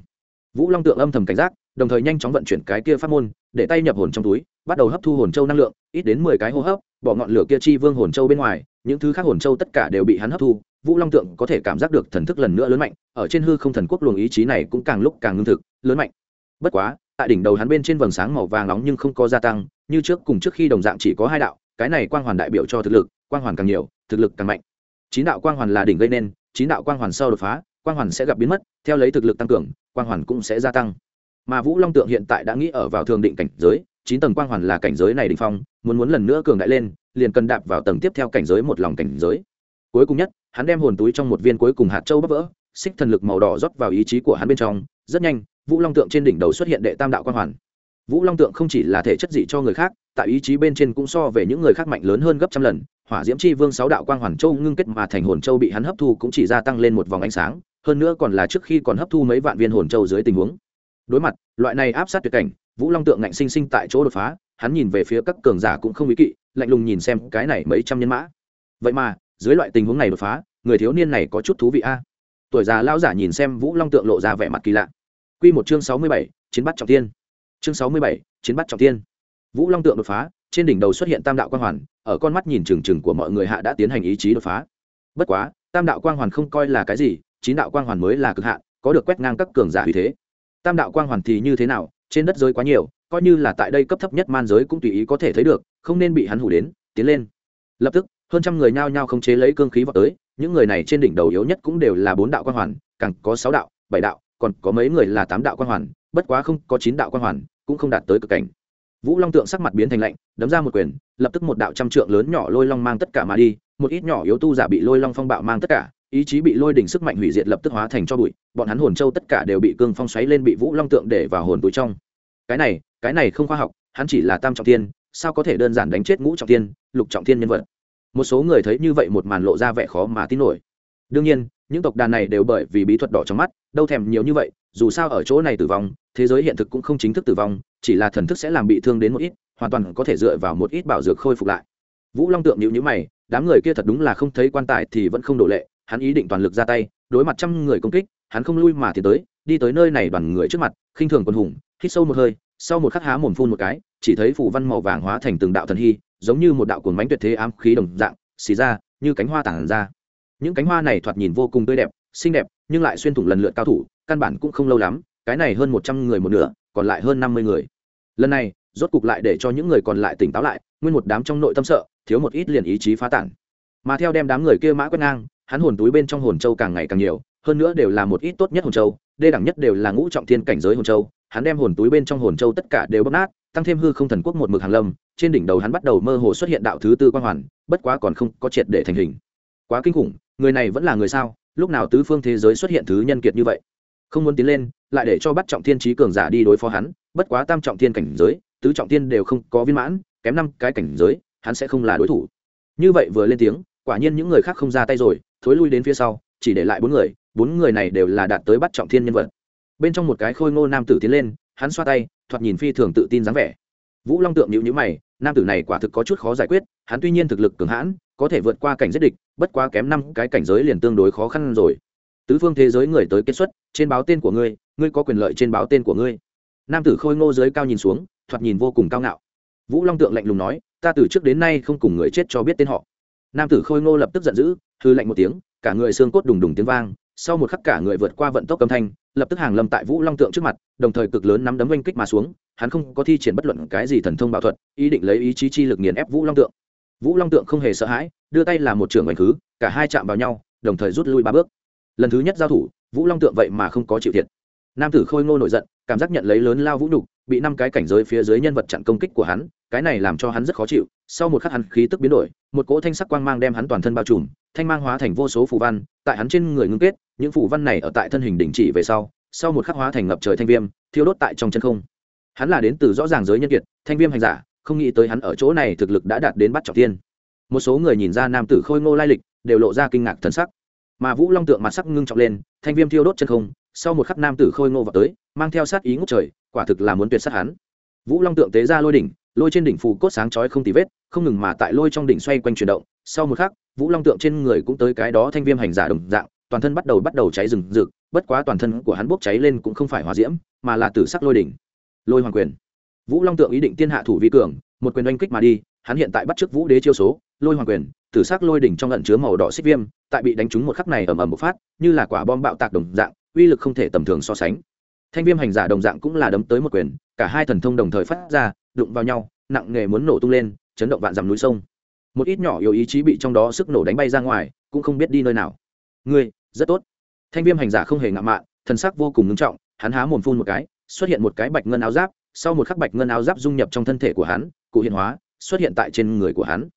Vũ long tượng âm thầm cảnh giác, đồng thời nhanh chóng vận chuyển cái kia pháp môn, để tay nhập hồn trong túi, bắt đầu hấp thu hồn châu năng lượng, ít đến mười cái hô hấp, bỏ ngọn lửa kia chi vương hồn châu bên ngoài, những thứ khác hồn châu tất cả đều bị hắn hấp thu, vũ long tượng có thể cảm giác được thần thức lần nữa lớn mạnh, ở trên hư không thần quốc luồng ý chí này cũng càng lúc càng ngưng thực, lớn mạnh. Bất quá, tại đỉnh đầu hắn bên trên vầng sáng màu vàng nóng nhưng không có gia tăng, như trước cùng trước khi đồng dạng chỉ có hai đạo, cái này quang hoàn đại biểu cho thực lực, quang hoàn càng nhiều, thực lực càng mạnh chín đạo quang hoàn là đỉnh gây nên, chín đạo quang hoàn sau đột phá, quang hoàn sẽ gặp biến mất, theo lấy thực lực tăng cường, quang hoàn cũng sẽ gia tăng. Mà vũ long tượng hiện tại đã nghĩ ở vào thường định cảnh giới, chín tầng quang hoàn là cảnh giới này đ phong, muốn muốn lần nữa cường đại lên, liền cần đạp vào tầng tiếp theo cảnh giới một lòng cảnh giới. Cuối cùng nhất, hắn đem hồn túi trong một viên cuối cùng hạt châu bắp vỡ, xích thần lực màu đỏ rót vào ý chí của hắn bên trong. Rất nhanh, vũ long tượng trên đỉnh đầu xuất hiện đệ tam đạo quang hoàn. Vũ long tượng không chỉ là thể chất dị cho người khác, tại ý chí bên trên cũng so về những người khác mạnh lớn hơn gấp trăm lần hỏa diễm chi vương sáu đạo quang hoàn châu ngưng kết mà thành hồn châu bị hắn hấp thu cũng chỉ gia tăng lên một vòng ánh sáng, hơn nữa còn là trước khi còn hấp thu mấy vạn viên hồn châu dưới tình huống. Đối mặt, loại này áp sát tuyệt cảnh, vũ long tượng ngạnh sinh sinh tại chỗ đột phá, hắn nhìn về phía các cường giả cũng không ý kỵ, lạnh lùng nhìn xem cái này mấy trăm nhân mã. Vậy mà, dưới loại tình huống này đột phá, người thiếu niên này có chút thú vị a. Tuổi già lão giả nhìn xem vũ long tượng lộ ra vẻ mặt kỳ lạ. Q một chương sáu mươi bảy, chiến bắt trọng tiên chương sáu mươi bảy, chiến bắt trọng tiên vũ long tượng đột phá trên đỉnh đầu xuất hiện tam đạo quang hoàn, ở con mắt nhìn trừng trừng của mọi người hạ đã tiến hành ý chí đột phá. Bất quá, tam đạo quang hoàn không coi là cái gì, chín đạo quang hoàn mới là cực hạn, có được quét ngang các cường giả uy thế. Tam đạo quang hoàn thì như thế nào, trên đất giới quá nhiều, coi như là tại đây cấp thấp nhất man giới cũng tùy ý có thể thấy được, không nên bị hắn hủ đến, tiến lên. Lập tức, hơn trăm người nhao nhao không chế lấy cương khí vào tới, những người này trên đỉnh đầu yếu nhất cũng đều là bốn đạo quang hoàn, càng có sáu đạo, bảy đạo, còn có mấy người là tám đạo quang hoàn, bất quá không có chín đạo quang hoàn, cũng không đạt tới cực cảnh vũ long tượng sắc mặt biến thành lạnh, đấm ra một quyền, lập tức một đạo trăm trượng lớn nhỏ lôi long mang tất cả mà đi, một ít nhỏ yếu tu giả bị lôi long phong bạo mang tất cả, ý chí bị lôi đỉnh sức mạnh hủy diệt lập tức hóa thành cho bụi, bọn hắn hồn châu tất cả đều bị cương phong xoáy lên bị vũ long tượng để vào hồn túi trong. Cái này cái này không khoa học, hắn chỉ là tam trọng tiên sao có thể đơn giản đánh chết ngũ trọng tiên lục trọng tiên nhân vật? Một số người thấy như vậy một màn lộ ra vẻ khó mà tin nổi. Đương nhiên, những tộc đàn này đều bởi vì bí thuật đỏ trong mắt, đâu thèm nhiều như vậy, dù sao ở chỗ này tử vong thế giới hiện thực cũng không chính thức tử vong, chỉ là thần thức sẽ làm bị thương đến một ít, hoàn toàn có thể dựa vào một ít bảo dược khôi phục lại. Vũ long tượng nhịu nhữ mày, đám người kia thật đúng là không thấy quan tài thì vẫn không đổ lệ, hắn ý định toàn lực ra tay, đối mặt trăm người công kích, hắn không lui mà thì tới, đi tới nơi này đoàn người trước mặt, khinh thường quân hùng, hít sâu một hơi, sau một khắc há mồm phun một cái, chỉ thấy phủ văn màu vàng hóa thành từng đạo thần hy, giống như một đạo cuồng bánh tuyệt thế ám khí đồng dạng, xì ra, như cánh hoa tản ra. Những cánh hoa này thoạt nhìn vô cùng tươi đẹp, xinh đẹp, nhưng lại xuyên thủng lần lượt cao thủ, căn bản cũng không lâu lắm cái này hơn một trăm người một nửa, còn lại hơn năm mươi người. Lần này, rốt cục lại để cho những người còn lại tỉnh táo lại, nguyên một đám trong nội tâm sợ, thiếu một ít liền ý chí phá tản. Mà theo đem đám người kia mã quét ngang, hắn hồn túi bên trong hồn châu càng ngày càng nhiều, hơn nữa đều là một ít tốt nhất hồn châu, đê đẳng nhất đều là ngũ trọng thiên cảnh giới hồn châu. Hắn đem hồn túi bên trong hồn châu tất cả đều bóp nát, tăng thêm hư không thần quốc một mực hàng lâm, trên đỉnh đầu hắn bắt đầu mơ hồ xuất hiện đạo thứ tư quang hoàn, bất quá còn không có triệt để thành hình. Quá kinh khủng, người này vẫn là người sao? Lúc nào tứ phương thế giới xuất hiện thứ nhân kiệt như vậy? Không muốn tiến lên lại để cho bắt trọng thiên trí cường giả đi đối phó hắn, bất quá tam trọng thiên cảnh giới, tứ trọng thiên đều không có viên mãn, kém năm cái cảnh giới, hắn sẽ không là đối thủ. Như vậy vừa lên tiếng, quả nhiên những người khác không ra tay rồi, thối lui đến phía sau, chỉ để lại bốn người bốn người này đều là đạt tới bắt trọng thiên nhân vật. Bên trong một cái khôi ngô nam tử tiến lên, hắn xoa tay, thoạt nhìn phi thường tự tin dáng vẻ. Vũ long tượng nhịu nhữ mày, nam tử này quả thực có chút khó giải quyết, hắn tuy nhiên thực lực cường hãn, có thể vượt qua cảnh giết địch, bất quá kém năm cái cảnh giới liền tương đối khó khăn rồi. Tứ phương thế giới người tới kết xuất, trên báo tên của ngươi ngươi có quyền lợi trên báo tên của ngươi. Nam tử khôi ngô dưới cao nhìn xuống, thoạt nhìn vô cùng cao ngạo. Vũ long tượng lạnh lùng nói, ta từ trước đến nay không cùng người chết cho biết tên họ. Nam tử khôi ngô lập tức giận dữ hư lạnh một tiếng, cả người xương cốt đùng đùng tiếng vang, sau một khắc cả người vượt qua vận tốc âm thanh, lập tức hàng lâm tại vũ long tượng trước mặt, đồng thời cực lớn nắm đấm oanh kích mà xuống, hắn không có thi triển bất luận cái gì thần thông bảo thuật, ý định lấy ý chí chi lực nghiền ép vũ long tượng. Vũ long tượng không hề sợ hãi, đưa tay làm một trường oanh khứ, cả hai chạm vào nhau, đồng thời rút lui ba bước. Lần thứ nhất giao thủ, vũ long tượng vậy mà không có chịu thiệt nam tử khôi ngô nổi giận, cảm giác nhận lấy lớn lao vũ nhục, bị năm cái cảnh giới phía dưới nhân vật chặn công kích của hắn, cái này làm cho hắn rất khó chịu. Sau một khắc hắn khí tức biến đổi, một cỗ thanh sắc quang mang đem hắn toàn thân bao trùm, thanh mang hóa thành vô số phù văn, tại hắn trên người ngưng kết, những phù văn này ở tại thân hình đình chỉ về sau sau một khắc hóa thành ngập trời thanh viêm, thiêu đốt tại trong chân không. Hắn là đến từ rõ ràng giới nhân kiệt, thanh viêm hành giả, không nghĩ tới hắn ở chỗ này thực lực đã đạt đến bắt trọng tiên. Một số người nhìn ra nam tử khôi ngô lai lịch, đều lộ ra kinh ngạc thần sắc. Mà vũ long tượng mặt sắc ngưng trọng lên, thanh viêm thiêu đốt chân không sau một khắc nam tử khôi ngô vào tới, mang theo sát ý ngút trời, quả thực là muốn tuyệt sát hắn. Vũ long tượng tế ra lôi đỉnh, lôi trên đỉnh phù cốt sáng chói không tì vết, không ngừng mà tại lôi trong đỉnh xoay quanh chuyển động. Sau một khắc, vũ long tượng trên người cũng tới cái đó thanh viêm hành giả đồng dạng, toàn thân bắt đầu bắt đầu cháy rừng rực, bất quá toàn thân của hắn bốc cháy lên cũng không phải hòa diễm, mà là tử sắc lôi đỉnh. Lôi hoàng quyền. Vũ long tượng ý định tiên hạ thủ vi cường, một quyền oanh kích mà đi, hắn hiện tại bắt chước vũ đế chiêu số, lôi hoàng quyền, tử sắc lôi đỉnh trong lận chứa màu đỏ xích viêm, tại bị đánh trúng một khắc này ầm ầm một phát, như là quả bom bạo tạc đồng dạng uy lực không thể tầm thường so sánh. Thanh viêm hành giả đồng dạng cũng là đấm tới một quyền, cả hai thần thông đồng thời phát ra, đụng vào nhau, nặng nghề muốn nổ tung lên, chấn động vạn dặm núi sông. Một ít nhỏ yếu ý chí bị trong đó sức nổ đánh bay ra ngoài, cũng không biết đi nơi nào. Ngươi, rất tốt. Thanh viêm hành giả không hề ngạo mạn, thần sắc vô cùng ngưng trọng, hắn há mồm phun một cái, xuất hiện một cái bạch ngân áo giáp, sau một khắc bạch ngân áo giáp dung nhập trong thân thể của hắn, cụ hiện hóa, xuất hiện tại trên người của hắn.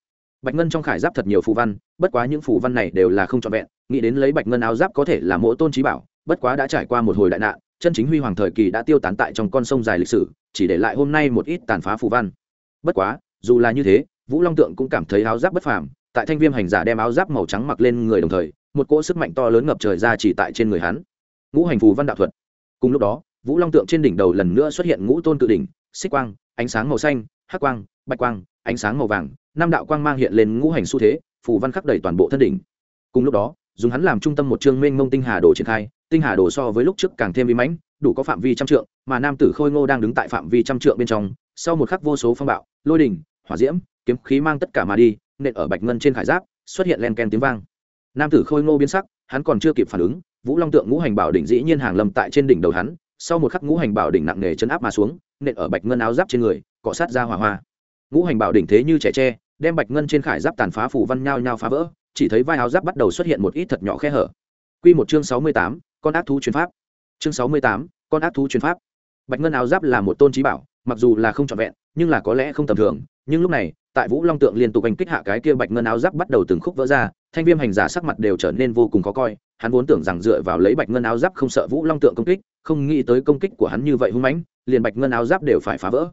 Bạch ngân trong khải giáp thật nhiều phù văn, bất quá những phù văn này đều là không trọn vẹn, nghĩ đến lấy bạch ngân áo giáp có thể là mỗi tôn trí bảo bất quá đã trải qua một hồi đại nạn, chân chính huy hoàng thời kỳ đã tiêu tán tại trong con sông dài lịch sử, chỉ để lại hôm nay một ít tàn phá phù văn. Bất quá, dù là như thế, vũ long tượng cũng cảm thấy áo giáp bất phàm, tại thanh viêm hành giả đem áo giáp màu trắng mặc lên người đồng thời, một cỗ sức mạnh to lớn ngập trời ra chỉ tại trên người hắn. Ngũ hành phù văn đạo thuật. Cùng lúc đó, vũ long tượng trên đỉnh đầu lần nữa xuất hiện ngũ tôn cự đỉnh, xích quang, ánh sáng màu xanh, hắc quang, bạch quang, ánh sáng màu vàng, năm đạo quang mang hiện lên ngũ hành xu thế, phù văn khắc đầy toàn bộ thân đỉnh. Cùng lúc đó dùng hắn làm trung tâm một chương mênh mông tinh hà đồ triển khai, tinh hà đồ so với lúc trước càng thêm vi mãnh, đủ có phạm vi trăm trượng, mà nam tử khôi ngô đang đứng tại phạm vi trăm trượng bên trong, sau một khắc vô số phong bạo, lôi đình, hỏa diễm, kiếm khí mang tất cả mà đi, nện ở bạch ngân trên khải giáp, xuất hiện len ken tiếng vang. Nam tử khôi ngô biến sắc, hắn còn chưa kịp phản ứng, vũ long tượng ngũ hành bảo đỉnh dĩ nhiên hàng lâm tại trên đỉnh đầu hắn, sau một khắc ngũ hành bảo đỉnh nặng nề chấn áp mà xuống, nện ở bạch ngân áo giáp trên người, cọ sát ra hỏa hoa. Ngũ hành bảo đỉnh thế như trẻ tre, đem bạch ngân trên khải giáp tàn phá phủ văn nhao nhao phá vỡ chỉ thấy vai áo giáp bắt đầu xuất hiện một ít thật nhỏ khe hở Quy một chương sáu mươi tám, con ác thú truyền pháp. Chương sáu mươi tám, con ác thú truyền pháp. Bạch ngân áo giáp là một tôn trí bảo, mặc dù là không trọn vẹn, nhưng là có lẽ không tầm thường, nhưng lúc này, tại Vũ Long tượng liên tục hành kích hạ cái kia bạch ngân áo giáp bắt đầu từng khúc vỡ ra, thanh viêm hành giả sắc mặt đều trở nên vô cùng khó coi, hắn vốn tưởng rằng dựa vào lấy bạch ngân áo giáp không sợ Vũ Long tượng công kích, không nghĩ tới công kích của hắn như vậy hung mãnh, liền bạch ngân áo giáp đều phải phá vỡ.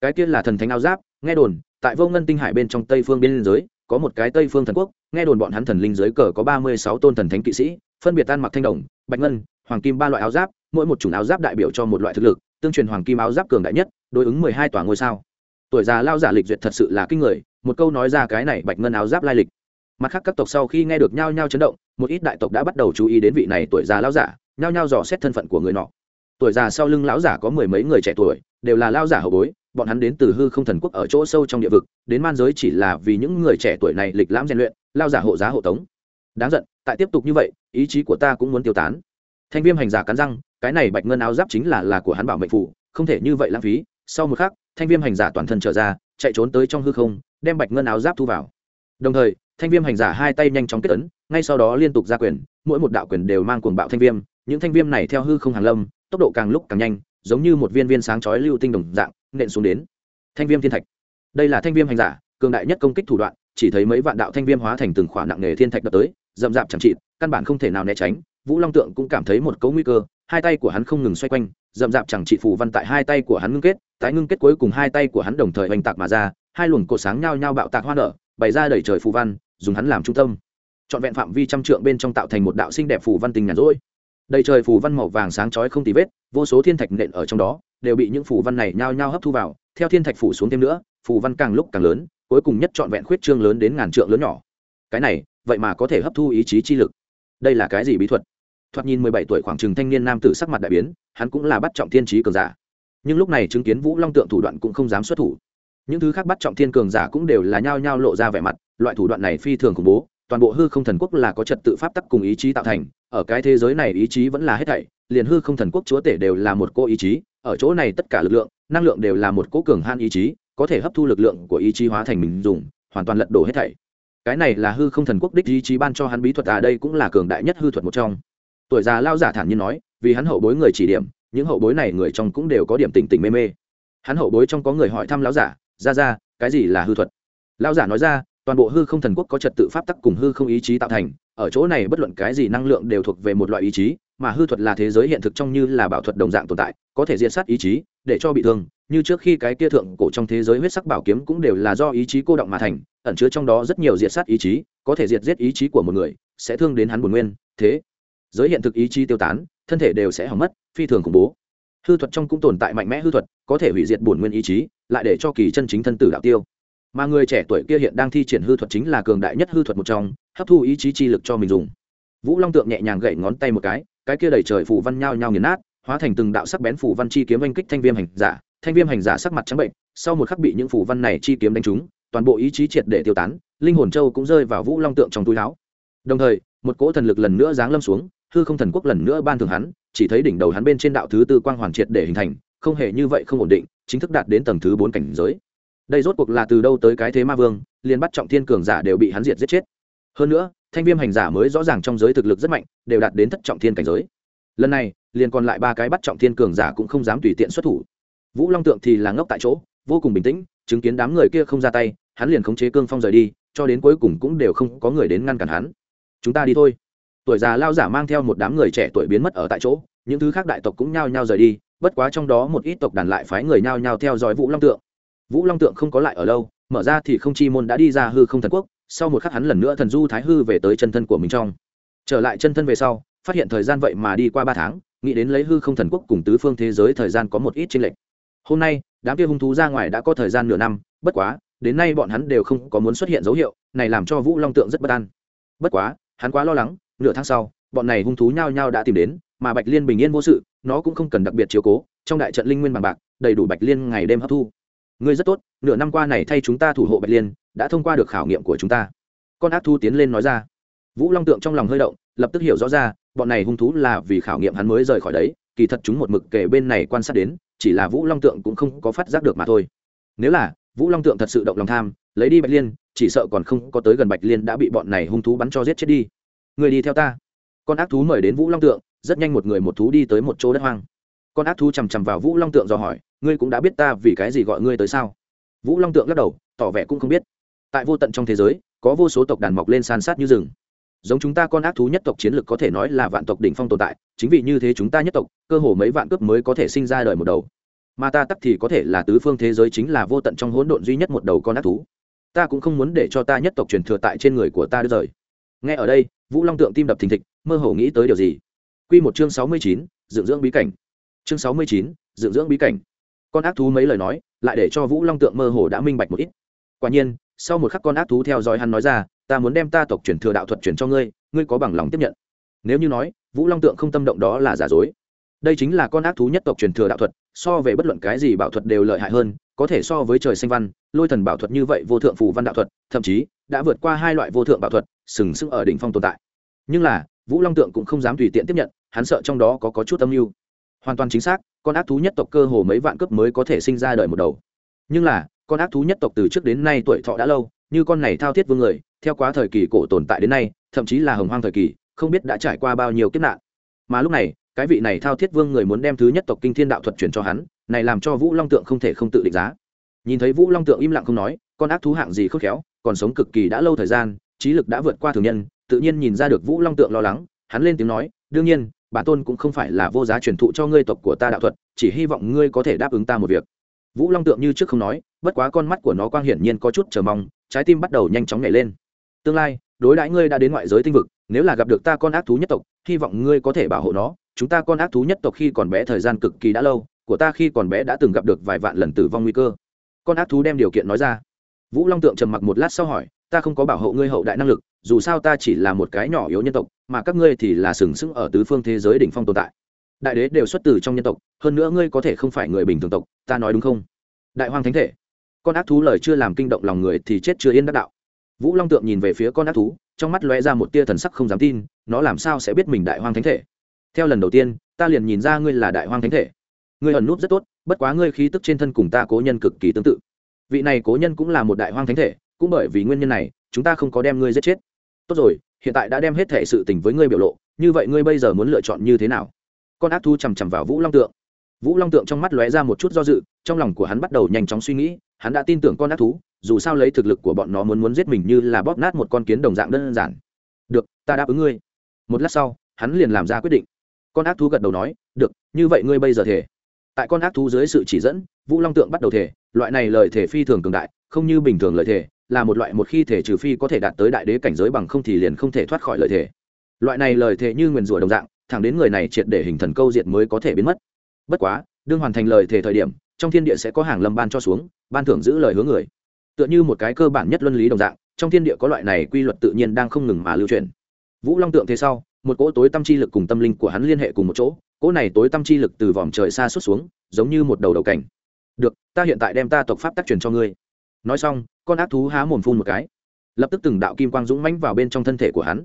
Cái kia là thần thánh áo giáp, nghe đồn, tại Vô Ngân tinh hải bên trong Tây phương biên giới, có một cái Tây phương thần quốc, nghe đồn bọn hắn thần linh dưới cờ có ba mươi sáu tôn thần thánh kỵ sĩ, phân biệt tan mặc thanh đồng bạch ngân hoàng kim ba loại áo giáp mỗi một chủng áo giáp đại biểu cho một loại thực lực tương truyền hoàng kim áo giáp cường đại nhất đối ứng mười hai tòa ngôi sao. Tuổi già lao giả lịch duyệt thật sự là kinh người một câu nói ra cái này bạch ngân áo giáp lai lịch. Mặt khác các tộc sau khi nghe được nhao nhao chấn động một ít đại tộc đã bắt đầu chú ý đến vị này tuổi già lao giả nhao nhao dò xét thân phận của người nọ. Tuổi già sau lưng lão giả có mười mấy người trẻ tuổi đều là lao giả hậu bối bọn hắn đến từ hư không thần quốc ở chỗ sâu trong địa vực, đến man giới chỉ là vì những người trẻ tuổi này lịch lãm rèn luyện, lao giả hộ giá hộ tống. Đáng giận, tại tiếp tục như vậy, ý chí của ta cũng muốn tiêu tán. Thanh viêm hành giả cắn răng, cái này bạch ngân áo giáp chính là là của hắn bảo mệnh phụ không thể như vậy lãng phí. Sau một khắc, thanh viêm hành giả toàn thân trở ra, chạy trốn tới trong hư không, đem bạch ngân áo giáp thu vào. Đồng thời, thanh viêm hành giả hai tay nhanh chóng kết ấn, ngay sau đó liên tục ra quyền, mỗi một đạo quyền đều mang cuồng bạo thanh viêm. Những thanh viêm này theo hư không hàng lâm, tốc độ càng lúc càng nhanh, giống như một viên viên sáng chói lưu tinh đồng dạng nện xuống đến. Thanh viêm thiên thạch. Đây là thanh viêm hành giả, cường đại nhất công kích thủ đoạn, chỉ thấy mấy vạn đạo thanh viêm hóa thành từng khoản nặng nghề thiên thạch đập tới, rậm rạp chẳng trị căn bản không thể nào né tránh. Vũ long tượng cũng cảm thấy một cấu nguy cơ, hai tay của hắn không ngừng xoay quanh, rậm rạp chẳng trị phù văn tại hai tay của hắn ngưng kết, tái ngưng kết cuối cùng hai tay của hắn đồng thời oanh tạc mà ra, hai luồng cột sáng nhao nhao bạo tạc hoa nở, bày ra đẩy trời phù văn, dùng hắn làm trung tâm. Trọn vẹn phạm vi trăm trượng bên trong tạo thành một đạo xinh đẹp phù văn tình nhàn rỗi đầy trời phù văn màu vàng sáng chói không tì vết, vô số thiên thạch nện ở trong đó, đều bị những phù văn này nhao nhao hấp thu vào, theo thiên thạch phủ xuống thêm nữa, phù văn càng lúc càng lớn, cuối cùng nhất trọn vẹn khuyết trương lớn đến ngàn trượng lớn nhỏ. Cái này, vậy mà có thể hấp thu ý chí chi lực. Đây là cái gì bí thuật? Thoạt nhìn mười bảy tuổi khoảng chừng thanh niên nam tử sắc mặt đại biến, hắn cũng là bắt trọng thiên trí cường giả. Nhưng lúc này chứng kiến vũ long tượng thủ đoạn cũng không dám xuất thủ. Những thứ khác bắt trọng thiên cường giả cũng đều là nhao nhao lộ ra vẻ mặt, loại thủ đoạn này phi thường khủng bố, toàn bộ hư không thần quốc là có trật tự pháp tắc cùng ý chí tạo thành ở cái thế giới này ý chí vẫn là hết thảy, liền hư không thần quốc chúa tể đều là một cô ý chí, ở chỗ này tất cả lực lượng, năng lượng đều là một cố cường han ý chí, có thể hấp thu lực lượng của ý chí hóa thành mình dùng, hoàn toàn lật đổ hết thảy. Cái này là hư không thần quốc đích ý chí ban cho hắn bí thuật à đây cũng là cường đại nhất hư thuật một trong. Tuổi già lao giả thản nhiên nói, vì hắn hậu bối người chỉ điểm, những hậu bối này người trong cũng đều có điểm tỉnh tỉnh mê mê. Hắn hậu bối trong có người hỏi thăm lão giả, ra ra, cái gì là hư thuật? Lão giả nói ra, toàn bộ hư không thần quốc có trật tự pháp tắc cùng hư không ý chí tạo thành ở chỗ này bất luận cái gì năng lượng đều thuộc về một loại ý chí, mà hư thuật là thế giới hiện thực trong như là bảo thuật đồng dạng tồn tại, có thể diện sát ý chí, để cho bị thương, như trước khi cái kia thượng cổ trong thế giới huyết sắc bảo kiếm cũng đều là do ý chí cô động mà thành, ẩn chứa trong đó rất nhiều diệt sát ý chí, có thể diệt giết ý chí của một người, sẽ thương đến hắn buồn nguyên, thế. Giới hiện thực ý chí tiêu tán, thân thể đều sẽ hỏng mất, phi thường khủng bố. Hư thuật trong cũng tồn tại mạnh mẽ hư thuật, có thể hủy diệt bổn nguyên ý chí, lại để cho kỳ chân chính thân tử đạo tiêu. Mà người trẻ tuổi kia hiện đang thi triển hư thuật chính là cường đại nhất hư thuật một trong hấp thu ý chí chi lực cho mình dùng. Vũ long tượng nhẹ nhàng gậy ngón tay một cái cái kia đầy trời phủ văn nhao nhao nghiền nát, hóa thành từng đạo sắc bén phủ văn chi kiếm oanh kích thanh viêm hành giả. Thanh viêm hành giả sắc mặt trắng bệnh, sau một khắc bị những phủ văn này chi kiếm đánh trúng, toàn bộ ý chí triệt để tiêu tán, linh hồn châu cũng rơi vào vũ long tượng trong túi áo. Đồng thời, một cỗ thần lực lần nữa giáng lâm xuống, hư không thần quốc lần nữa ban thường hắn, chỉ thấy đỉnh đầu hắn bên trên đạo thứ tư quang hoàn triệt để hình thành, không hề như vậy không ổn định, chính thức đạt đến tầng thứ bốn cảnh giới. Đây rốt cuộc là từ đâu tới cái thế ma vương, liền bắt trọng thiên cường giả đều bị hắn diệt giết chết hơn nữa, thanh viêm hành giả mới rõ ràng trong giới thực lực rất mạnh, đều đạt đến thất trọng thiên cảnh giới. Lần này, liền còn lại ba cái bắt trọng thiên cường giả cũng không dám tùy tiện xuất thủ. Vũ long tượng thì là ngốc tại chỗ, vô cùng bình tĩnh, chứng kiến đám người kia không ra tay, hắn liền khống chế cương phong rời đi, cho đến cuối cùng cũng đều không có người đến ngăn cản hắn. Chúng ta đi thôi. Tuổi già lao giả mang theo một đám người trẻ tuổi biến mất ở tại chỗ, những thứ khác đại tộc cũng nhao nhao rời đi, bất quá trong đó một ít tộc đàn lại phái người nhao nhao theo dõi vũ long tượng. Vũ long tượng không có lại ở lâu, mở ra thì không chi môn đã đi ra hư không thần quốc sau một khắc hắn lần nữa thần du thái hư về tới chân thân của mình trong. Trở lại chân thân về sau, phát hiện thời gian vậy mà đi qua ba tháng, nghĩ đến lấy hư không thần quốc cùng tứ phương thế giới thời gian có một ít chênh lệch. Hôm nay, đám kia hung thú ra ngoài đã có thời gian nửa năm, bất quá, đến nay bọn hắn đều không có muốn xuất hiện dấu hiệu này làm cho vũ long tượng rất bất an. Bất quá, hắn quá lo lắng, nửa tháng sau, bọn này hung thú nhao nhao đã tìm đến, mà bạch liên bình yên vô sự, nó cũng không cần đặc biệt chiếu cố, trong đại trận linh nguyên bằng bạc, đầy đủ bạch liên ngày đêm hấp thu ngươi rất tốt, nửa năm qua này thay chúng ta thủ hộ bạch liên, đã thông qua được khảo nghiệm của chúng ta. Con ác thu tiến lên nói ra. Vũ long tượng trong lòng hơi động, lập tức hiểu rõ ra, bọn này hung thú là vì khảo nghiệm hắn mới rời khỏi đấy, kỳ thật chúng một mực kể bên này quan sát đến, chỉ là vũ long tượng cũng không có phát giác được mà thôi. Nếu là, vũ long tượng thật sự động lòng tham, lấy đi bạch liên, chỉ sợ còn không có tới gần bạch liên đã bị bọn này hung thú bắn cho giết chết đi. Người đi theo ta. Con ác thú mời đến vũ long tượng, rất nhanh một người một thú đi tới một chỗ đất hoang con ác thú chằm chằm vào vũ long tượng do hỏi, ngươi cũng đã biết ta vì cái gì gọi ngươi tới sao? Vũ long tượng lắc đầu, tỏ vẻ cũng không biết. Tại vô tận trong thế giới, có vô số tộc đàn mọc lên san sát như rừng. Giống chúng ta con ác thú nhất tộc chiến lược có thể nói là vạn tộc đỉnh phong tồn tại, chính vì như thế chúng ta nhất tộc, cơ hồ mấy vạn cướp mới có thể sinh ra đời một đầu. Mà ta tắc thì có thể là tứ phương thế giới chính là vô tận trong hỗn độn duy nhất một đầu con ác thú. Ta cũng không muốn để cho ta nhất tộc truyền thừa tại trên người của ta đứt rời. Nghe ở đây, vũ long tượng tim đập thình thịch, mơ hồ nghĩ tới điều gì? Q một chương sáu mươi chín dưỡng dưỡng bí cảnh chương sáu mươi chín dưỡng dưỡng bí cảnh. Con ác thú mấy lời nói lại để cho vũ long tượng mơ hồ đã minh bạch một ít. Quả nhiên sau một khắc con ác thú theo dõi hắn nói ra ta muốn đem ta tộc truyền thừa đạo thuật truyền cho ngươi ngươi có bằng lòng tiếp nhận. Nếu như nói vũ long tượng không tâm động đó là giả dối. Đây chính là con ác thú nhất tộc truyền thừa đạo thuật so về bất luận cái gì bảo thuật đều lợi hại hơn có thể so với trời xanh văn lôi thần bảo thuật như vậy vô thượng phù văn đạo thuật thậm chí đã vượt qua hai loại vô thượng bảo thuật sừng sững ở đỉnh phong tồn tại. Nhưng là vũ long tượng cũng không dám tùy tiện tiếp nhận hắn sợ trong đó có, có chút âm mưu hoàn toàn chính xác, con ác thú nhất tộc cơ hồ mấy vạn cấp mới có thể sinh ra đời một đầu. Nhưng là, con ác thú nhất tộc từ trước đến nay tuổi thọ đã lâu, như con này thao thiết vương người, theo quá thời kỳ cổ tồn tại đến nay, thậm chí là hồng hoang thời kỳ, không biết đã trải qua bao nhiêu kiếp nạn. Mà lúc này, cái vị này thao thiết vương người muốn đem thứ nhất tộc kinh thiên đạo thuật truyền cho hắn, này làm cho vũ long tượng không thể không tự định giá. Nhìn thấy vũ long tượng im lặng không nói, con ác thú hạng gì khôn khéo, còn sống cực kỳ đã lâu thời gian, trí lực đã vượt qua thường nhân, tự nhiên nhìn ra được vũ long tượng lo lắng, hắn lên tiếng nói, đương nhiên bản tôn cũng không phải là vô giá truyền thụ cho ngươi tộc của ta đạo thuật, chỉ hy vọng ngươi có thể đáp ứng ta một việc. Vũ long tượng như trước không nói, bất quá con mắt của nó quang hiển nhiên có chút chờ mong, trái tim bắt đầu nhanh chóng nhảy lên. Tương lai, đối đãi ngươi đã đến ngoại giới tinh vực, nếu là gặp được ta con ác thú nhất tộc, hy vọng ngươi có thể bảo hộ nó. Chúng ta con ác thú nhất tộc khi còn bé thời gian cực kỳ đã lâu, của ta khi còn bé đã từng gặp được vài vạn lần tử vong nguy cơ. Con ác thú đem điều kiện nói ra. Vũ long tượng trầm mặc một lát sau hỏi ta không có bảo hộ ngươi hậu đại năng lực, dù sao ta chỉ là một cái nhỏ yếu nhân tộc, mà các ngươi thì là sừng sững ở tứ phương thế giới đỉnh phong tồn tại. Đại đế đều xuất từ trong nhân tộc, hơn nữa ngươi có thể không phải người bình thường tộc, ta nói đúng không? Đại hoàng thánh thể. Con ác thú lời chưa làm kinh động lòng người thì chết chưa yên đắc đạo. Vũ long tượng nhìn về phía con ác thú, trong mắt lóe ra một tia thần sắc không dám tin, nó làm sao sẽ biết mình đại hoang thánh thể? Theo lần đầu tiên, ta liền nhìn ra ngươi là đại hoang thánh thể. Ngươi ẩn núp rất tốt, bất quá ngươi khí tức trên thân cùng ta cố nhân cực kỳ tương tự. Vị này cố nhân cũng là một đại hoang thánh thể cũng bởi vì nguyên nhân này, chúng ta không có đem ngươi giết chết. Tốt rồi, hiện tại đã đem hết thể sự tình với ngươi biểu lộ, như vậy ngươi bây giờ muốn lựa chọn như thế nào? Con ác thu chằm chằm vào vũ long tượng. Vũ long tượng trong mắt lóe ra một chút do dự, trong lòng của hắn bắt đầu nhanh chóng suy nghĩ, hắn đã tin tưởng con ác thú, dù sao lấy thực lực của bọn nó muốn muốn giết mình như là bóp nát một con kiến đồng dạng đơn giản. Được, ta đáp ứng ngươi. Một lát sau, hắn liền làm ra quyết định. Con ác thú gật đầu nói, được, như vậy ngươi bây giờ thể tại con ác thú dưới sự chỉ dẫn, vũ long tượng bắt đầu thể loại này lời thể phi thường cường đại, không như bình thường lời thể là một loại một khi thể trừ phi có thể đạt tới đại đế cảnh giới bằng không thì liền không thể thoát khỏi lời thể loại này lời thể như nguyền rủa đồng dạng, thẳng đến người này triệt để hình thần câu diệt mới có thể biến mất. Bất quá, đương hoàn thành lời thể thời điểm, trong thiên địa sẽ có hàng lâm ban cho xuống, ban thưởng giữ lời hứa người. Tựa như một cái cơ bản nhất luân lý đồng dạng, trong thiên địa có loại này quy luật tự nhiên đang không ngừng mà lưu truyền. Vũ long tượng thế sau, một cỗ tối tâm chi lực cùng tâm linh của hắn liên hệ cùng một chỗ, cỗ này tối tâm chi lực từ vòm trời xa xuất xuống, giống như một đầu đầu cảnh. Được, ta hiện tại đem ta tộc pháp tác truyền cho ngươi. Nói xong con ác thú há mồm phun một cái. Lập tức từng đạo kim quang dũng mãnh vào bên trong thân thể của hắn.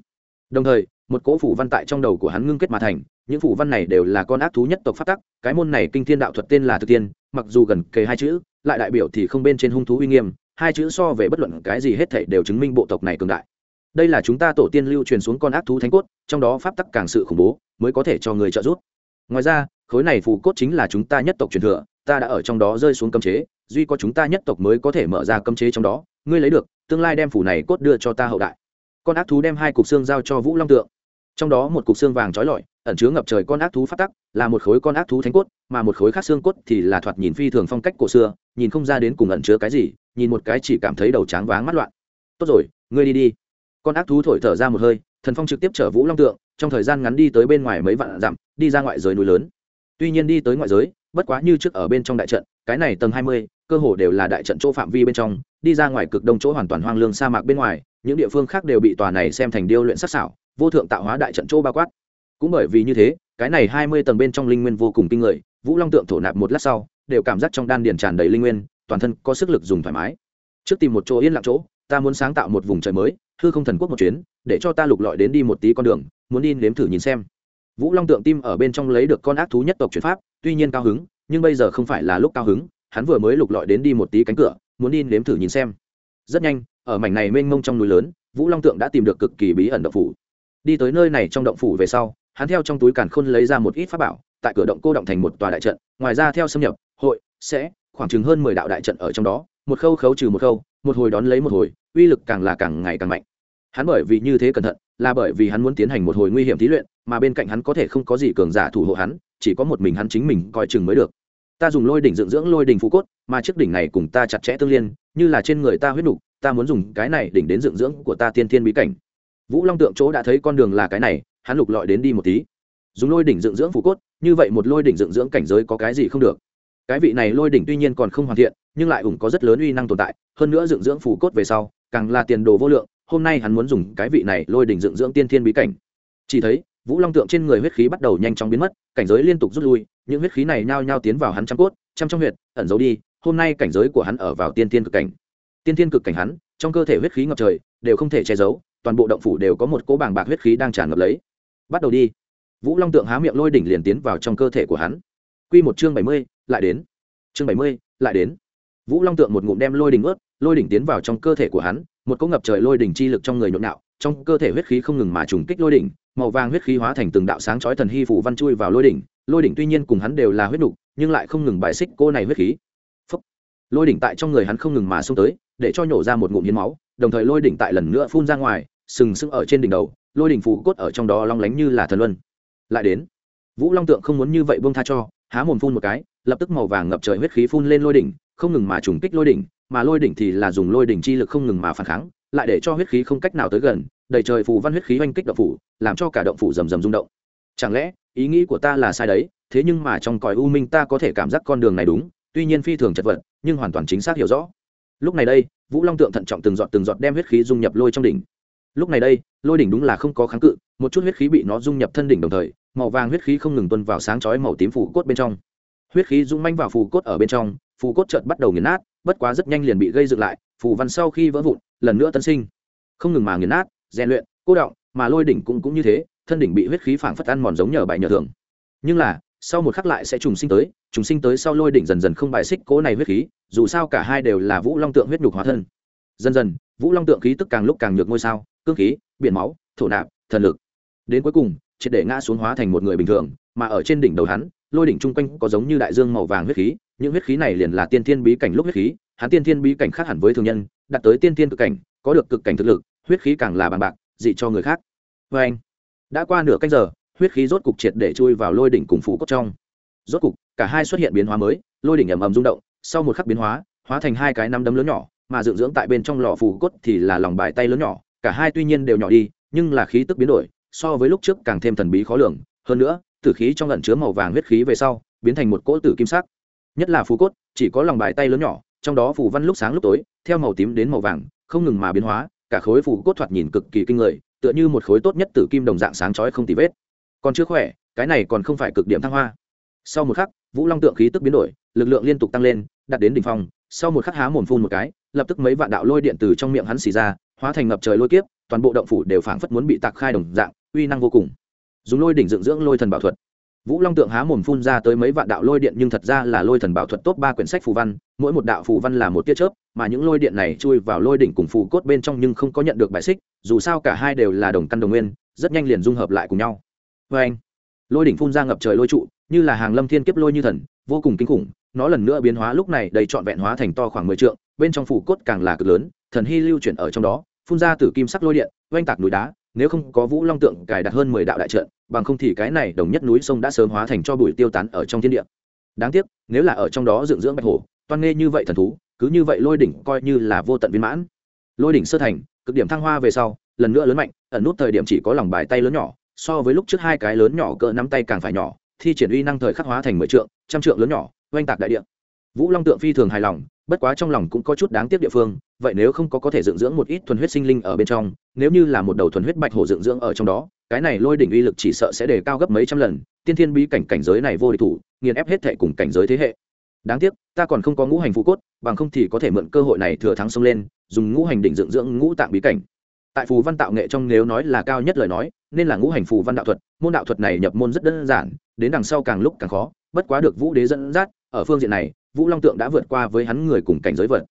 Đồng thời, một cỗ phủ văn tại trong đầu của hắn ngưng kết mà thành, những phủ văn này đều là con ác thú nhất tộc pháp tắc, cái môn này kinh thiên đạo thuật tên là thực tiên, mặc dù gần kề hai chữ, lại đại biểu thì không bên trên hung thú uy nghiêm, hai chữ so về bất luận cái gì hết thể đều chứng minh bộ tộc này cường đại. Đây là chúng ta tổ tiên lưu truyền xuống con ác thú thánh cốt, trong đó pháp tắc càng sự khủng bố, mới có thể cho người trợ giúp. Ngoài ra, khối này phù cốt chính là chúng ta nhất tộc truyền thừa, ta đã ở trong đó rơi xuống cấm chế duy có chúng ta nhất tộc mới có thể mở ra cấm chế trong đó, ngươi lấy được, tương lai đem phủ này cốt đưa cho ta hậu đại. Con ác thú đem hai cục xương giao cho vũ long tượng. Trong đó một cục xương vàng trói lọi, ẩn chứa ngập trời con ác thú phát tắc, là một khối con ác thú thánh cốt, mà một khối khác xương cốt thì là thoạt nhìn phi thường phong cách cổ xưa, nhìn không ra đến cùng ẩn chứa cái gì, nhìn một cái chỉ cảm thấy đầu tráng váng mắt loạn. Tốt rồi, ngươi đi đi. Con ác thú thổi thở ra một hơi, thần phong trực tiếp chở vũ long tượng, trong thời gian ngắn đi tới bên ngoài mấy vạn dặm, đi ra ngoại giới núi lớn. Tuy nhiên đi tới ngoại giới, bất quá như trước ở bên trong đại trận, cái này tầng hai mươi cơ hồ đều là đại trận chỗ phạm vi bên trong, đi ra ngoài cực đông chỗ hoàn toàn hoang lương sa mạc bên ngoài, những địa phương khác đều bị tòa này xem thành điêu luyện sắc xảo vô thượng tạo hóa đại trận chỗ bao quát. Cũng bởi vì như thế, cái này hai mươi tầng bên trong linh nguyên vô cùng kinh người, vũ long tượng thổ nạp một lát sau, đều cảm giác trong đan điền tràn đầy linh nguyên, toàn thân có sức lực dùng thoải mái. Trước tìm một chỗ yên lặng chỗ, ta muốn sáng tạo một vùng trời mới, hư không thần quốc một chuyến, để cho ta lục lọi đến đi một tí con đường, muốn đi nếm thử nhìn xem. Vũ long tượng tim ở bên trong lấy được con ác thú nhất tộc chuyển pháp, tuy nhiên cao hứng, nhưng bây giờ không phải là lúc cao hứng hắn vừa mới lục lọi đến đi một tí cánh cửa, muốn đi nếm thử nhìn xem. Rất nhanh, ở mảnh này mênh mông trong núi lớn, vũ long tượng đã tìm được cực kỳ bí ẩn động phủ. Đi tới nơi này trong động phủ về sau, hắn theo trong túi càn khôn lấy ra một ít pháp bảo, tại cửa động cô động thành một tòa đại trận, ngoài ra theo xâm nhập, hội, sẽ, khoảng chừng hơn mười đạo đại trận ở trong đó, một khâu khấu trừ một khâu, một hồi đón lấy một hồi, uy lực càng là càng ngày càng mạnh. Hắn bởi vì như thế cẩn thận, là bởi vì hắn muốn tiến hành một hồi nguy hiểm thí luyện, mà bên cạnh hắn có thể không có gì cường giả thủ hộ hắn, chỉ có một mình hắn chính mình coi chừng mới được ta dùng lôi đỉnh dựng dưỡng lôi đỉnh phú cốt, mà chiếc đỉnh này cùng ta chặt chẽ tương liên, như là trên người ta huyết nục, ta muốn dùng cái này đỉnh đến dựng dưỡng của ta tiên thiên bí cảnh. Vũ long tượng chỗ đã thấy con đường là cái này, hắn lục lọi đến đi một tí. Dùng lôi đỉnh dựng dưỡng phú cốt, như vậy một lôi đỉnh dựng dưỡng cảnh giới có cái gì không được. Cái vị này lôi đỉnh tuy nhiên còn không hoàn thiện, nhưng lại ủng có rất lớn uy năng tồn tại, hơn nữa dựng dưỡng phù cốt về sau, càng là tiền đồ vô lượng, hôm nay hắn muốn dùng cái vị này lôi đỉnh dựng dưỡng tiên thiên bí cảnh. Chỉ thấy vũ long tượng trên người huyết khí bắt đầu nhanh chóng biến mất, cảnh giới liên tục rút lui, những huyết khí này nhao nhao tiến vào hắn trăm cốt, trăm trong huyệt, ẩn giấu đi, hôm nay cảnh giới của hắn ở vào tiên thiên cực cảnh. Tiên thiên cực cảnh hắn, trong cơ thể huyết khí ngập trời, đều không thể che giấu, toàn bộ động phủ đều có một cỗ bàng bạc huyết khí đang tràn ngập lấy. Bắt đầu đi. Vũ long tượng há miệng lôi đỉnh liền tiến vào trong cơ thể của hắn. Q một chương bảy mươi, lại đến. Chương bảy mươi, lại đến. Vũ long tượng một ngụm đem lôi đỉnh ướt, lôi đỉnh tiến vào trong cơ thể của hắn, một cỗ ngập trời lôi đỉnh chi lực trong người nhộn nạo trong cơ thể huyết khí không ngừng mà trùng kích lôi đỉnh màu vàng huyết khí hóa thành từng đạo sáng chói thần hy phủ văn chui vào lôi đỉnh. Lôi đỉnh tuy nhiên cùng hắn đều là huyết đục nhưng lại không ngừng bài xích cô này huyết khí. Phúc. lôi đỉnh tại trong người hắn không ngừng mà xông tới, để cho nhổ ra một ngụm hiến máu, đồng thời lôi đỉnh tại lần nữa phun ra ngoài, sừng sững ở trên đỉnh đầu, lôi đỉnh phủ cốt ở trong đó long lánh như là thần luân. Lại đến. Vũ long tượng không muốn như vậy buông tha cho, há mồm phun một cái, lập tức màu vàng ngập trời huyết khí phun lên lôi đỉnh, không ngừng mà trùng kích lôi đỉnh, mà lôi đỉnh thì là dùng lôi đỉnh chi lực không ngừng mà phản kháng, lại để cho huyết khí không cách nào tới gần đầy trời phù văn huyết khí oanh kích động phủ, làm cho cả động phủ rầm rầm rung động. Chẳng lẽ, ý nghĩ của ta là sai đấy, thế nhưng mà trong cõi u minh ta có thể cảm giác con đường này đúng, tuy nhiên phi thường chật vật, nhưng hoàn toàn chính xác hiểu rõ. Lúc này đây, vũ long tượng thận trọng từng giọt từng giọt đem huyết khí dung nhập lôi trong đỉnh. Lúc này đây, lôi đỉnh đúng là không có kháng cự, một chút huyết khí bị nó dung nhập thân đỉnh đồng thời, màu vàng huyết khí không ngừng tuân vào sáng chói màu tím phủ cốt bên trong. Huyết khí rung manh vào phù cốt ở bên trong phù cốt chợt bắt đầu nghiền nát, bất quá rất nhanh liền bị gây dựng lại, phù văn sau khi vỡ vụn, lần nữa tân sinh. Không ngừng mà nghiền nát rèn luyện, cô động, mà lôi đỉnh cũng cũng như thế, thân đỉnh bị huyết khí phảng phất ăn mòn giống nhờ bài nhờ thường. Nhưng là, sau một khắc lại sẽ trùng sinh tới, trùng sinh tới sau lôi đỉnh dần dần không bài xích cố này huyết khí, dù sao cả hai đều là vũ long tượng huyết nhục hóa thân. Dần dần, vũ long tượng khí tức càng lúc càng nhược ngôi sao, cương khí, biển máu, thổ nạp, thần lực. Đến cuối cùng, triệt để ngã xuống hóa thành một người bình thường, mà ở trên đỉnh đầu hắn, lôi đỉnh chung quanh có giống như đại dương màu vàng huyết khí, những huyết khí này liền là tiên thiên bí cảnh lúc huyết khí, hắn tiên thiên bí cảnh khác hẳn với thường nhân, đạt tới tiên thiên cực cảnh, có được cực cảnh thực lực huyết khí càng là bằng bạc, dị cho người khác. Vê anh, đã qua nửa canh giờ, huyết khí rốt cục triệt để chui vào lôi đỉnh cùng phủ cốt trong. Rốt cục, cả hai xuất hiện biến hóa mới, lôi đỉnh ầm ầm rung động, sau một khắc biến hóa hóa thành hai cái nắm đấm lớn nhỏ, mà dựng dưỡng tại bên trong lò phủ cốt thì là lòng bài tay lớn nhỏ, cả hai tuy nhiên đều nhỏ đi, nhưng là khí tức biến đổi, so với lúc trước càng thêm thần bí khó lường. Hơn nữa, tử khí trong lẩn chứa màu vàng huyết khí về sau, biến thành một cỗ tử kim sắc. Nhất là phù cốt, chỉ có lòng bài tay lớn nhỏ, trong đó phù văn lúc sáng lúc tối, theo màu tím đến màu vàng, không ngừng mà biến hóa cả khối phủ cốt thoạt nhìn cực kỳ kinh người, tựa như một khối tốt nhất tử kim đồng dạng sáng chói không tì vết. Còn chưa khỏe, cái này còn không phải cực điểm thăng hoa. Sau một khắc, vũ long tượng khí tức biến đổi, lực lượng liên tục tăng lên, đạt đến đỉnh phong. Sau một khắc há mồm phun một cái, lập tức mấy vạn đạo lôi điện từ trong miệng hắn xì ra, hóa thành ngập trời lôi kiếp, toàn bộ động phủ đều phảng phất muốn bị tạc khai đồng dạng, uy năng vô cùng. Dùng lôi đỉnh dựng dưỡng lôi thần bảo thuật vũ long tượng há mồm phun ra tới mấy vạn đạo lôi điện nhưng thật ra là lôi thần bảo thuật tốt ba quyển sách phù văn, mỗi một đạo phù văn là một tia chớp, mà những lôi điện này chui vào lôi đỉnh cùng phù cốt bên trong nhưng không có nhận được bài xích, dù sao cả hai đều là đồng căn đồng nguyên, rất nhanh liền dung hợp lại cùng nhau. Vê anh, lôi đỉnh phun ra ngập trời lôi trụ, như là hàng lâm thiên kiếp lôi như thần, vô cùng kinh khủng, nó lần nữa biến hóa lúc này đầy trọn vẹn hóa thành to khoảng mười trượng, bên trong phù cốt càng là cực lớn, thần hy lưu chuyển ở trong đó, phun ra từ kim sắc lôi điện, oanh tạc núi đá nếu không có vũ long tượng, cài đặt hơn mười đạo đại trận, bằng không thì cái này đồng nhất núi sông đã sớm hóa thành cho bụi tiêu tán ở trong thiên địa. Đáng tiếc, nếu là ở trong đó dựng dưỡng bạch hổ, toan nghe như vậy thần thú, cứ như vậy lôi đỉnh coi như là vô tận viên mãn. Lôi đỉnh sơ thành, cực điểm thăng hoa về sau, lần nữa lớn mạnh, ẩn nút thời điểm chỉ có lòng bài tay lớn nhỏ, so với lúc trước hai cái lớn nhỏ cỡ nắm tay càng phải nhỏ, thi triển uy năng thời khắc hóa thành mười trượng, trăm trượng lớn nhỏ, oanh tạc đại địa. Vũ long tượng phi thường hài lòng, bất quá trong lòng cũng có chút đáng tiếc địa phương vậy nếu không có có thể dựng dưỡng một ít thuần huyết sinh linh ở bên trong, nếu như là một đầu thuần huyết bạch hổ dựng dưỡng ở trong đó, cái này lôi đỉnh uy lực chỉ sợ sẽ đề cao gấp mấy trăm lần, tiên thiên bí cảnh cảnh giới này vô địch thủ, nghiền ép hết thệ cùng cảnh giới thế hệ. Đáng tiếc, ta còn không có ngũ hành phụ cốt, bằng không thì có thể mượn cơ hội này thừa thắng xông lên, dùng ngũ hành đỉnh dựng dưỡng ngũ tạng bí cảnh. Tại phù văn tạo nghệ trong nếu nói là cao nhất lời nói, nên là ngũ hành phù văn đạo thuật, môn đạo thuật này nhập môn rất đơn giản, đến đằng sau càng lúc càng khó, bất quá được vũ đế dẫn dắt, ở phương diện này, vũ long tượng đã vượt qua với hắn người cùng cảnh giới vật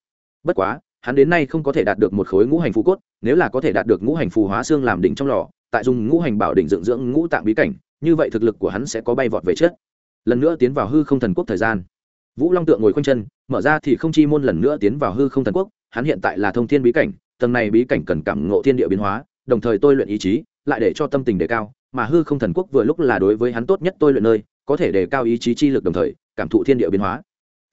bất quá hắn đến nay không có thể đạt được một khối ngũ hành phù cốt, nếu là có thể đạt được ngũ hành phù hóa xương làm đỉnh trong lò, tại dùng ngũ hành bảo đỉnh dựng dưỡng ngũ tạng bí cảnh, như vậy thực lực của hắn sẽ có bay vọt về trước. Lần nữa tiến vào hư không thần quốc thời gian. Vũ long tượng ngồi khoanh chân, mở ra thì không chi môn lần nữa tiến vào hư không thần quốc, hắn hiện tại là thông thiên bí cảnh, tầng này bí cảnh cần cảm ngộ thiên địa biến hóa, đồng thời tôi luyện ý chí, lại để cho tâm tình đề cao, mà hư không thần quốc vừa lúc là đối với hắn tốt nhất tôi luyện nơi, có thể đề cao ý chí chi lực đồng thời, cảm thụ thiên địa biến hóa.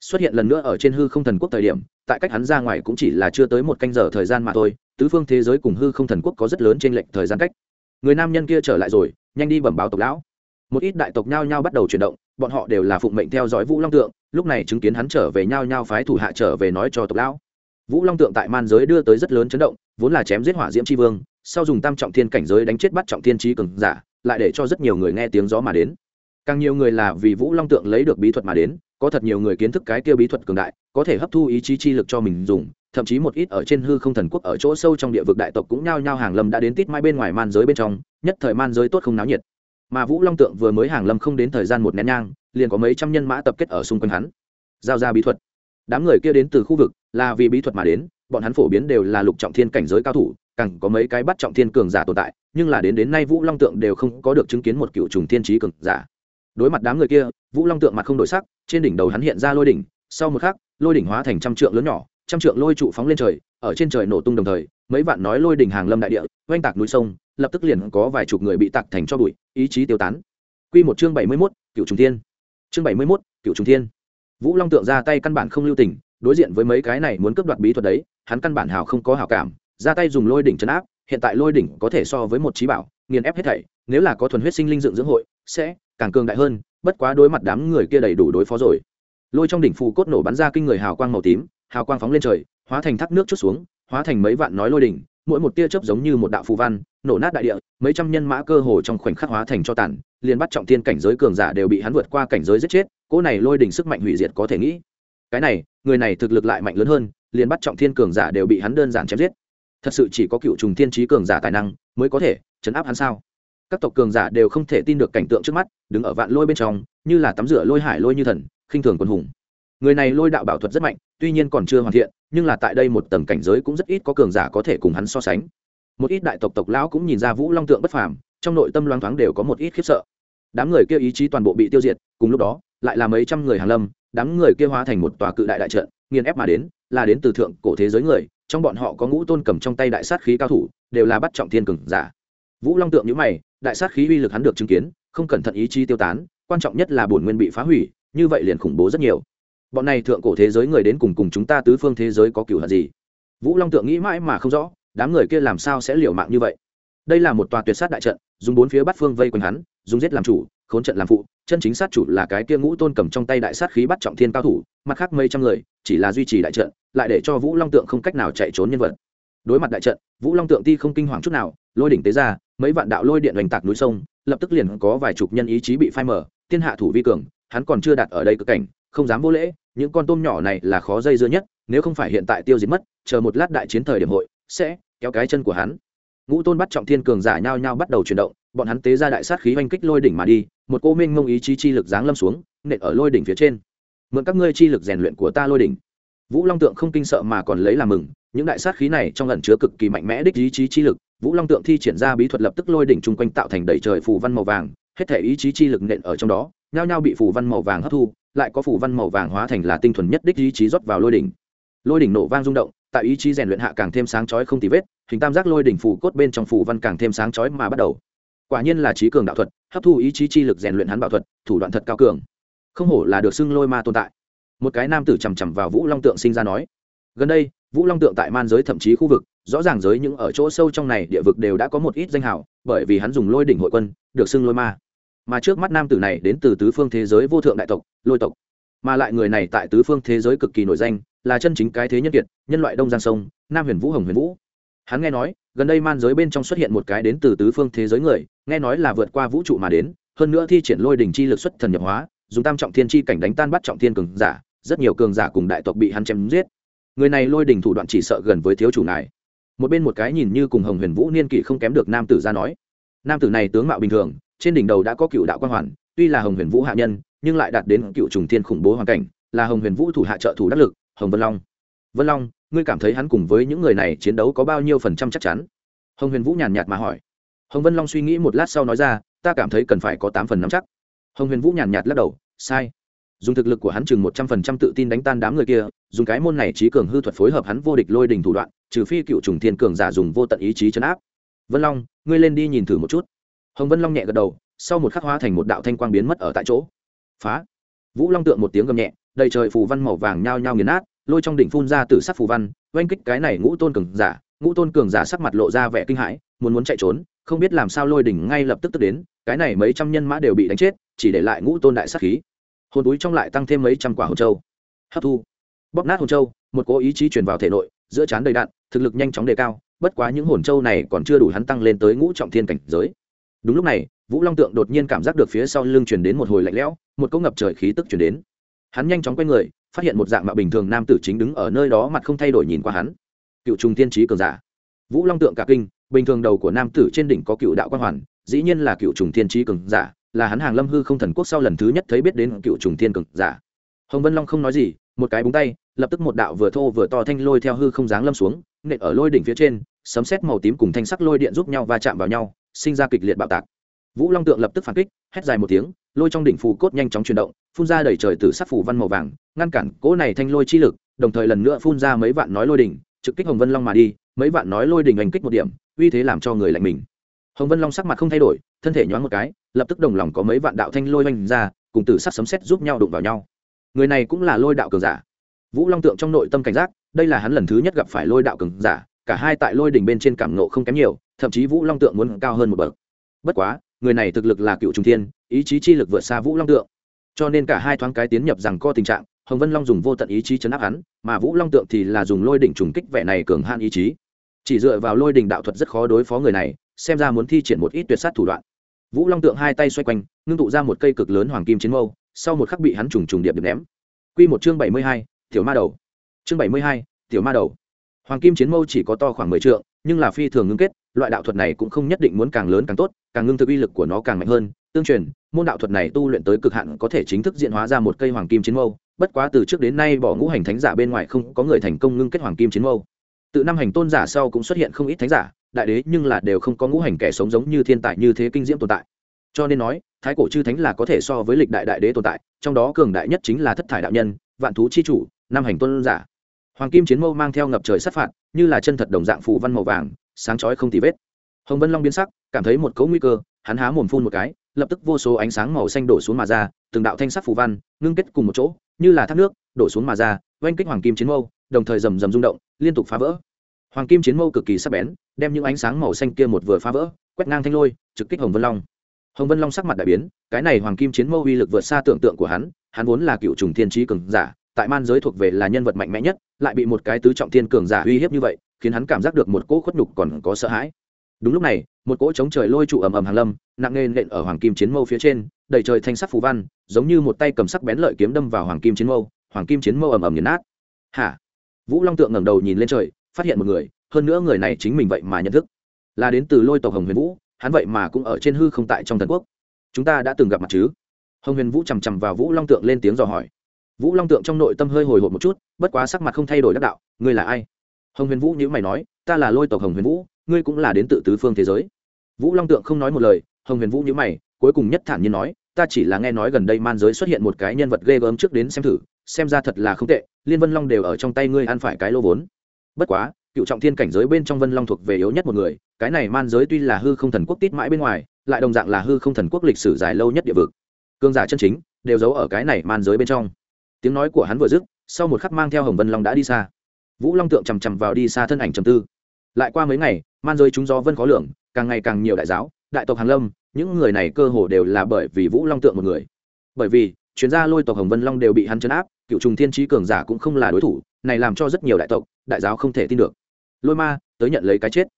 Xuất hiện lần nữa ở trên hư không thần quốc thời điểm tại cách hắn ra ngoài cũng chỉ là chưa tới một canh giờ thời gian mà thôi, tứ phương thế giới cùng hư không thần quốc có rất lớn trên lệnh thời gian cách. Người nam nhân kia trở lại rồi, nhanh đi bẩm báo tộc lão. Một ít đại tộc nhao nhao bắt đầu chuyển động, bọn họ đều là phụng mệnh theo dõi vũ long tượng, lúc này chứng kiến hắn trở về nhao nhao phái thủ hạ trở về nói cho tộc lão. Vũ long tượng tại man giới đưa tới rất lớn chấn động, vốn là chém giết hỏa diễm tri vương, sau dùng tam trọng thiên cảnh giới đánh chết bắt trọng thiên trí cường giả, lại để cho rất nhiều người nghe tiếng gió mà đến. Càng nhiều người là vì vũ long tượng lấy được bí thuật mà đến có thật nhiều người kiến thức cái kia bí thuật cường đại, có thể hấp thu ý chí chi lực cho mình dùng, thậm chí một ít ở trên hư không thần quốc ở chỗ sâu trong địa vực đại tộc cũng nhao nhao hàng lâm đã đến tít mai bên ngoài man giới bên trong, nhất thời man giới tốt không náo nhiệt. Mà vũ long tượng vừa mới hàng lâm không đến thời gian một nén nhang, liền có mấy trăm nhân mã tập kết ở xung quanh hắn. Giao ra bí thuật. Đám người kia đến từ khu vực, là vì bí thuật mà đến, bọn hắn phổ biến đều là lục trọng thiên cảnh giới cao thủ, càng có mấy cái bắt trọng thiên cường giả tồn tại, nhưng là đến đến nay vũ long tượng đều không có được chứng kiến một cựu trùng thiên trí cường giả đối mặt đám người kia vũ long tượng mặt không đổi sắc trên đỉnh đầu hắn hiện ra lôi đỉnh sau một khắc lôi đỉnh hóa thành trăm trượng lớn nhỏ trăm trượng lôi trụ phóng lên trời ở trên trời nổ tung đồng thời mấy vạn nói lôi đỉnh hàng lâm đại địa oanh tạc núi sông lập tức liền có vài chục người bị tạc thành cho bụi ý chí tiêu tán. Quy một chương bảy mươi 71, cựu trùng thiên. Chương bảy mươi 71, cựu trùng thiên. Vũ long tượng ra tay căn bản không lưu tình đối diện với mấy cái này muốn cướp đoạt bí thuật đấy hắn căn bản hào không có hảo cảm ra tay dùng lôi đỉnh chấn áp hiện tại lôi đỉnh có thể so với một trí bảo nghiền ép hết thảy nếu là có thuần huyết sinh linh dựng dưỡng hội sẽ càng cường đại hơn, bất quá đối mặt đám người kia đầy đủ đối phó rồi. Lôi trong đỉnh phù cốt nổ bắn ra kinh người hào quang màu tím, hào quang phóng lên trời, hóa thành thác nước chút xuống, hóa thành mấy vạn nói lôi đỉnh, mỗi một tia chớp giống như một đạo phù văn, nổ nát đại địa, mấy trăm nhân mã cơ hồ trong khoảnh khắc hóa thành cho tàn, liền bắt trọng thiên cảnh giới cường giả đều bị hắn vượt qua cảnh giới giết chết, cỗ này lôi đỉnh sức mạnh hủy diệt có thể nghĩ. Cái này, người này thực lực lại mạnh lớn hơn, liền bắt trọng thiên cường giả đều bị hắn đơn giản chém giết. Thật sự chỉ có cựu trùng thiên trí cường giả tài năng mới có thể chấn áp hắn sao? Các tộc cường giả đều không thể tin được cảnh tượng trước mắt, đứng ở vạn lôi bên trong, như là tắm rửa lôi hải lôi như thần, khinh thường quân hùng. Người này lôi đạo bảo thuật rất mạnh, tuy nhiên còn chưa hoàn thiện, nhưng là tại đây một tầng cảnh giới cũng rất ít có cường giả có thể cùng hắn so sánh. Một ít đại tộc tộc lão cũng nhìn ra vũ long tượng bất phàm, trong nội tâm loáng thoáng đều có một ít khiếp sợ. Đám người kia ý chí toàn bộ bị tiêu diệt, cùng lúc đó, lại là mấy trăm người hàng lâm, đám người kia hóa thành một tòa cự đại đại trận, nghiền ép mà đến, là đến từ thượng cổ thế giới người, trong bọn họ có ngũ tôn cầm trong tay đại sát khí cao thủ, đều là bắt trọng thiên cường giả vũ long tượng nhữ mày, đại sát khí uy lực hắn được chứng kiến, không cẩn thận ý chí tiêu tán, quan trọng nhất là bổn nguyên bị phá hủy, như vậy liền khủng bố rất nhiều. Bọn này thượng cổ thế giới người đến cùng cùng chúng ta tứ phương thế giới có cửu hận gì? Vũ long tượng nghĩ mãi mà không rõ, đám người kia làm sao sẽ liều mạng như vậy? Đây là một tòa tuyệt sát đại trận, dùng bốn phía bắt phương vây quanh hắn, dùng giết làm chủ, khốn trận làm phụ, chân chính sát chủ là cái kia ngũ tôn cầm trong tay đại sát khí bắt trọng thiên cao thủ, mặt khác mấy trăm người, chỉ là duy trì đại trận, lại để cho vũ long tượng không cách nào chạy trốn nhân vật. Đối mặt đại trận, vũ long tượng ti không kinh hoàng chút nào, lôi đỉnh tế ra mấy vạn đạo lôi điện hoành tạc núi sông, lập tức liền có vài chục nhân ý chí bị phai mở thiên hạ thủ vi cường, hắn còn chưa đạt ở đây cực cảnh, không dám vô lễ, những con tôm nhỏ này là khó dây dưa nhất, nếu không phải hiện tại tiêu diệt mất, chờ một lát đại chiến thời điểm hội, sẽ kéo cái chân của hắn. Ngũ tôn bắt trọng thiên cường giả nhau nhau bắt đầu chuyển động, bọn hắn tế ra đại sát khí oanh kích lôi đỉnh mà đi, một cô minh mông ý chí chi lực giáng lâm xuống, nện ở lôi đỉnh phía trên. Mượn các ngươi chi lực rèn luyện của ta lôi đỉnh. Vũ long tượng không kinh sợ mà còn lấy làm mừng, những đại sát khí này trong lần chứa cực kỳ mạnh mẽ đích ý chí chi lực vũ long tượng thi triển ra bí thuật lập tức lôi đỉnh chung quanh tạo thành đầy trời phù văn màu vàng, hết thể ý chí chi lực nện ở trong đó, nhao nhao bị phù văn màu vàng hấp thu, lại có phù văn màu vàng hóa thành là tinh thuần nhất đích ý chí rót vào lôi đỉnh. Lôi đỉnh nổ vang rung động, tại ý chí rèn luyện hạ càng thêm sáng chói không tì vết, hình tam giác lôi đỉnh phủ cốt bên trong phù văn càng thêm sáng chói mà bắt đầu. Quả nhiên là trí cường đạo thuật, hấp thu ý chí chi lực rèn luyện hắn bảo thuật, thủ đoạn thật cao cường. Không hổ là được xưng lôi ma tồn tại. Một cái nam tử chằm chằm vào vũ long tượng sinh ra nói, gần đây, vũ long tượng tại man giới thậm chí khu vực rõ ràng giới những ở chỗ sâu trong này địa vực đều đã có một ít danh hào, bởi vì hắn dùng lôi đỉnh hội quân, được xưng lôi ma. Mà trước mắt nam tử này đến từ tứ phương thế giới vô thượng đại tộc, lôi tộc. Mà lại người này tại tứ phương thế giới cực kỳ nổi danh, là chân chính cái thế nhân kiệt, nhân loại đông giang sông, nam huyền vũ, hồng huyền vũ. Hắn nghe nói, gần đây man giới bên trong xuất hiện một cái đến từ tứ phương thế giới người, nghe nói là vượt qua vũ trụ mà đến, hơn nữa thi triển lôi đỉnh chi lực xuất thần nhập hóa, dùng tam trọng thiên chi cảnh đánh tan bắt trọng thiên cường giả, rất nhiều cường giả cùng đại tộc bị hắn chém giết. Người này lôi đỉnh thủ đoạn chỉ sợ gần với thiếu chủ ngài một bên một cái nhìn như cùng hồng huyền vũ niên kỷ không kém được nam tử ra nói, nam tử này tướng mạo bình thường, trên đỉnh đầu đã có cựu đạo quan hoàn, tuy là hồng huyền vũ hạ nhân, nhưng lại đạt đến cựu trùng thiên khủng bố hoàn cảnh, là hồng huyền vũ thủ hạ trợ thủ đắc lực, hồng vân long. Vân long, ngươi cảm thấy hắn cùng với những người này chiến đấu có bao nhiêu phần trăm chắc chắn? Hồng huyền vũ nhàn nhạt mà hỏi. Hồng vân long suy nghĩ một lát sau nói ra, ta cảm thấy cần phải có tám phần năm chắc. Hồng huyền vũ nhàn nhạt lắc đầu, sai dùng thực lực của hắn chừng một trăm phần trăm tự tin đánh tan đám người kia, dùng cái môn này trí cường hư thuật phối hợp hắn vô địch lôi đình thủ đoạn, trừ phi cựu trùng thiên cường giả dùng vô tận ý chí chấn áp. Vân long, ngươi lên đi nhìn thử một chút. Hồng vân long nhẹ gật đầu, sau một khắc hóa thành một đạo thanh quang biến mất ở tại chỗ. Phá. Vũ long tượng một tiếng gầm nhẹ, đầy trời phù văn màu vàng nhao nhao nghiền nát, lôi trong đỉnh phun ra từ sắc phù văn, oanh kích cái này ngũ tôn cường giả, ngũ tôn cường giả sắc mặt lộ ra vẻ kinh hãi, muốn muốn chạy trốn, không biết làm sao lôi đỉnh ngay lập tức tức đến, cái này mấy trăm nhân mã đều bị đánh chết, chỉ để lại ngũ tôn đại sắc khí hồn túi trong lại tăng thêm mấy trăm quả hồn châu. Hấp thu. Bóp nát hồn châu, một cố ý chí truyền vào thể nội, giữa trán đầy đạn, thực lực nhanh chóng đề cao, bất quá những hồn châu này còn chưa đủ hắn tăng lên tới ngũ trọng thiên cảnh giới. Đúng lúc này, vũ long tượng đột nhiên cảm giác được phía sau lưng truyền đến một hồi lạnh lẽo, một cỗ ngập trời khí tức truyền đến. Hắn nhanh chóng quay người, phát hiện một dạng mạo bình thường nam tử chính đứng ở nơi đó mặt không thay đổi nhìn qua hắn. Cựu trung tiên trí cường giả. Vũ long tượng cả kinh, bình thường đầu của nam tử trên đỉnh có cựu đạo quan hoàn, dĩ nhiên là cựu trùng thiên trí cường giả là hắn hàng lâm hư không thần quốc sau lần thứ nhất thấy biết đến cựu trùng thiên cường giả. Hồng vân long không nói gì, một cái búng tay, lập tức một đạo vừa thô vừa to thanh lôi theo hư không dáng lâm xuống, nện ở lôi đỉnh phía trên, sấm sét màu tím cùng thanh sắc lôi điện giúp nhau va chạm vào nhau, sinh ra kịch liệt bạo tạc. Vũ long tượng lập tức phản kích, hét dài một tiếng, lôi trong đỉnh phù cốt nhanh chóng chuyển động, phun ra đầy trời từ sắc phủ văn màu vàng, ngăn cản cỗ này thanh lôi chi lực, đồng thời lần nữa phun ra mấy vạn nói lôi đỉnh, trực kích hồng vân long mà đi, mấy vạn nói lôi đỉnh hành kích một điểm, uy thế làm cho người lạnh mình. Hồng vân long sắc mặt không thay đổi thân thể nhoáng một cái, lập tức đồng lòng có mấy vạn đạo thanh lôi oanh ra, cùng tử sắc sấm sét giúp nhau đụng vào nhau. Người này cũng là lôi đạo cường giả. Vũ long tượng trong nội tâm cảnh giác, đây là hắn lần thứ nhất gặp phải lôi đạo cường giả, cả hai tại lôi đỉnh bên trên cảm nộ không kém nhiều, thậm chí vũ long tượng muốn cao hơn một bậc. Bất quá, người này thực lực là cựu trung thiên, ý chí chi lực vượt xa vũ long tượng. Cho nên cả hai thoáng cái tiến nhập rằng co tình trạng, hồng vân long dùng vô tận ý chí chấn áp hắn, mà vũ long tượng thì là dùng lôi đỉnh trùng kích vẻ này cường hạn ý chí. Chỉ dựa vào lôi đỉnh đạo thuật rất khó đối phó người này, xem ra muốn thi triển một ít tuyệt sát thủ đoạn vũ long tượng hai tay xoay quanh, ngưng tụ ra một cây cực lớn hoàng kim chiến mâu, sau một khắc bị hắn trùng trùng điệp điệp ném. Quy một chương bảy mươi hai, tiểu ma đầu. Chương bảy mươi hai, tiểu ma đầu. Hoàng kim chiến mâu chỉ có to khoảng mười trượng, nhưng là phi thường ngưng kết, loại đạo thuật này cũng không nhất định muốn càng lớn càng tốt, càng ngưng thực uy lực của nó càng mạnh hơn. Tương truyền, môn đạo thuật này tu luyện tới cực hạn có thể chính thức diện hóa ra một cây hoàng kim chiến mâu, bất quá từ trước đến nay bỏ ngũ hành thánh giả bên ngoài không có người thành công ngưng kết hoàng kim chiến mâu. Tự năm hành tôn giả sau cũng xuất hiện không ít thánh giả đại đế nhưng là đều không có ngũ hành kẻ sống giống như thiên tài như thế kinh diễm tồn tại. Cho nên nói, thái cổ chư thánh là có thể so với lịch đại đại đế tồn tại, trong đó cường đại nhất chính là thất thải đạo nhân, vạn thú chi chủ, năm hành tôn giả. Hoàng kim chiến mâu mang theo ngập trời sát phạt, như là chân thật đồng dạng phù văn màu vàng, sáng chói không tì vết. Hồng vân long biến sắc, cảm thấy một cấu nguy cơ, hắn há mồm phun một cái, lập tức vô số ánh sáng màu xanh đổ xuống mà ra, từng đạo thanh sắc phù văn, ngưng kết cùng một chỗ, như là thác nước, đổ xuống mà ra, oanh kích hoàng kim chiến mâu, đồng thời rầm rầm rung động, liên tục phá vỡ hoàng kim chiến mâu cực kỳ sắc bén, đem những ánh sáng màu xanh kia một vừa phá vỡ, quét ngang thanh lôi, trực kích hồng vân long. Hồng vân long sắc mặt đại biến, cái này hoàng kim chiến mâu uy lực vượt xa tưởng tượng của hắn hắn vốn là cựu trùng thiên trí cường giả, tại man giới thuộc về là nhân vật mạnh mẽ nhất, lại bị một cái tứ trọng thiên cường giả uy hiếp như vậy, khiến hắn cảm giác được một cỗ khuất nhục còn có sợ hãi. Đúng lúc này, một cỗ chống trời lôi trụ ầm ầm hàng lâm, nặng nề nện ở hoàng kim chiến mâu phía trên, đầy trời thanh sắc phù văn, giống như một tay cầm sắc bén lợi kiếm đâm vào hoàng kim chiến mâu, hoàng kim chiến mâu ầm ầm nghiền nát. Hả? Vũ long tượng ngẩng đầu nhìn lên trời phát hiện một người, hơn nữa người này chính mình vậy mà nhận thức. Là đến từ lôi tộc hồng huyền vũ, hắn vậy mà cũng ở trên hư không tại trong thần quốc. Chúng ta đã từng gặp mặt chứ? Hồng huyền vũ chằm chằm vào vũ long tượng lên tiếng dò hỏi. Vũ long tượng trong nội tâm hơi hồi hộp một chút, bất quá sắc mặt không thay đổi đắc đạo, ngươi là ai? Hồng huyền vũ nhữ mày nói, ta là lôi tộc hồng huyền vũ, ngươi cũng là đến tự tứ phương thế giới. Vũ long tượng không nói một lời, hồng huyền vũ nhữ mày, cuối cùng nhất thản nhiên nói, ta chỉ là nghe nói gần đây man giới xuất hiện một cái nhân vật ghê gớm trước đến xem thử, xem ra thật là không tệ, liên vân long đều ở trong tay ngươi ăn phải cái lô vốn bất quá, cựu trọng thiên cảnh giới bên trong vân long thuộc về yếu nhất một người, cái này man giới tuy là hư không thần quốc tít mãi bên ngoài, lại đồng dạng là hư không thần quốc lịch sử dài lâu nhất địa vực. Cương giả chân chính, đều giấu ở cái này man giới bên trong. Tiếng nói của hắn vừa dứt, sau một khắc mang theo hồng vân long đã đi xa. Vũ long tượng chằm chằm vào đi xa thân ảnh trầm tư. Lại qua mấy ngày, man giới chúng do vân khó lường, càng ngày càng nhiều đại giáo, đại tộc hàn lâm, những người này cơ hồ đều là bởi vì vũ long tượng một người. Bởi vì, chuyên gia lôi tộc hồng vân long đều bị hắn chấn áp, cựu trùng thiên trí cường giả cũng không là đối thủ này làm cho rất nhiều đại tộc, đại giáo không thể tin được. Lôi ma, tới nhận lấy cái chết.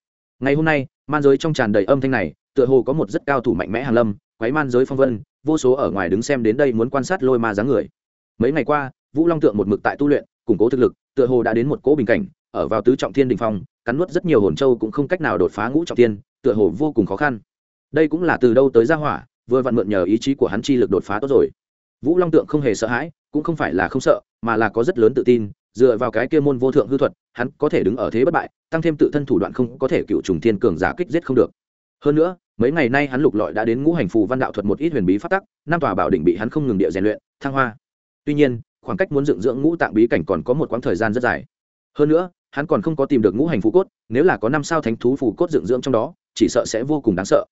Ngày hôm nay, man giới trong tràn đầy âm thanh này, tựa hồ có một rất cao thủ mạnh mẽ hàn lâm, quấy man giới phong vân, vô số ở ngoài đứng xem đến đây muốn quan sát lôi ma dáng người. Mấy ngày qua, vũ long tượng một mực tại tu luyện, củng cố thực lực, tựa hồ đã đến một cỗ bình cảnh, ở vào tứ trọng thiên đình phong, cắn nuốt rất nhiều hồn châu cũng không cách nào đột phá ngũ trọng thiên, tựa hồ vô cùng khó khăn. Đây cũng là từ đâu tới gia hỏa, vừa vặn mượn nhờ ý chí của hắn chi lực đột phá tốt rồi. Vũ long tượng không hề sợ hãi, cũng không phải là không sợ, mà là có rất lớn tự tin dựa vào cái kia môn vô thượng hư thuật, hắn có thể đứng ở thế bất bại, tăng thêm tự thân thủ đoạn không có thể cựu trùng thiên cường giả kích giết không được. Hơn nữa, mấy ngày nay hắn lục lọi đã đến ngũ hành phù văn đạo thuật một ít huyền bí phát tắc, năm tòa bảo đỉnh bị hắn không ngừng địa rèn luyện, thăng hoa. Tuy nhiên, khoảng cách muốn dựng dưỡng ngũ tạng bí cảnh còn có một quãng thời gian rất dài. Hơn nữa, hắn còn không có tìm được ngũ hành phù cốt, nếu là có năm sao thánh thú phù cốt dựng dưỡng trong đó, chỉ sợ sẽ vô cùng đáng sợ.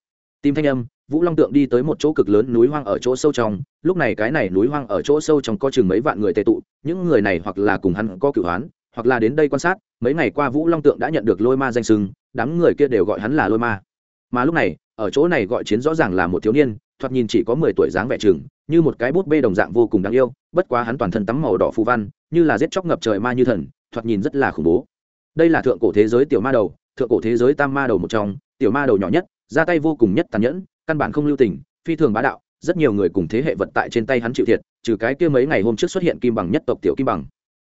Tim thanh âm vũ long tượng đi tới một chỗ cực lớn núi hoang ở chỗ sâu trong. Lúc này cái này núi hoang ở chỗ sâu trong có chừng mấy vạn người tệ tụ. Những người này hoặc là cùng hắn có cửu hoán, hoặc là đến đây quan sát, mấy ngày qua vũ long tượng đã nhận được lôi ma danh sưng, đám người kia đều gọi hắn là lôi ma. Mà lúc này, ở chỗ này gọi chiến rõ ràng là một thiếu niên, thoạt nhìn chỉ có mười tuổi dáng vẻ chừng, như một cái bút bê đồng dạng vô cùng đáng yêu, bất quá hắn toàn thân tắm màu đỏ phù văn, như là giết chóc ngập trời ma như thần, thoạt nhìn rất là khủng bố. Đây là thượng cổ thế giới tiểu ma đầu, thượng cổ thế giới tam ma đầu một trong, tiểu ma đầu nhỏ nhất, ra tay vô cùng nhất tàn nhẫn căn bản không lưu tình, phi thường bá đạo, rất nhiều người cùng thế hệ vật tại trên tay hắn chịu thiệt, trừ cái kia mấy ngày hôm trước xuất hiện kim bằng nhất tộc tiểu kim bằng.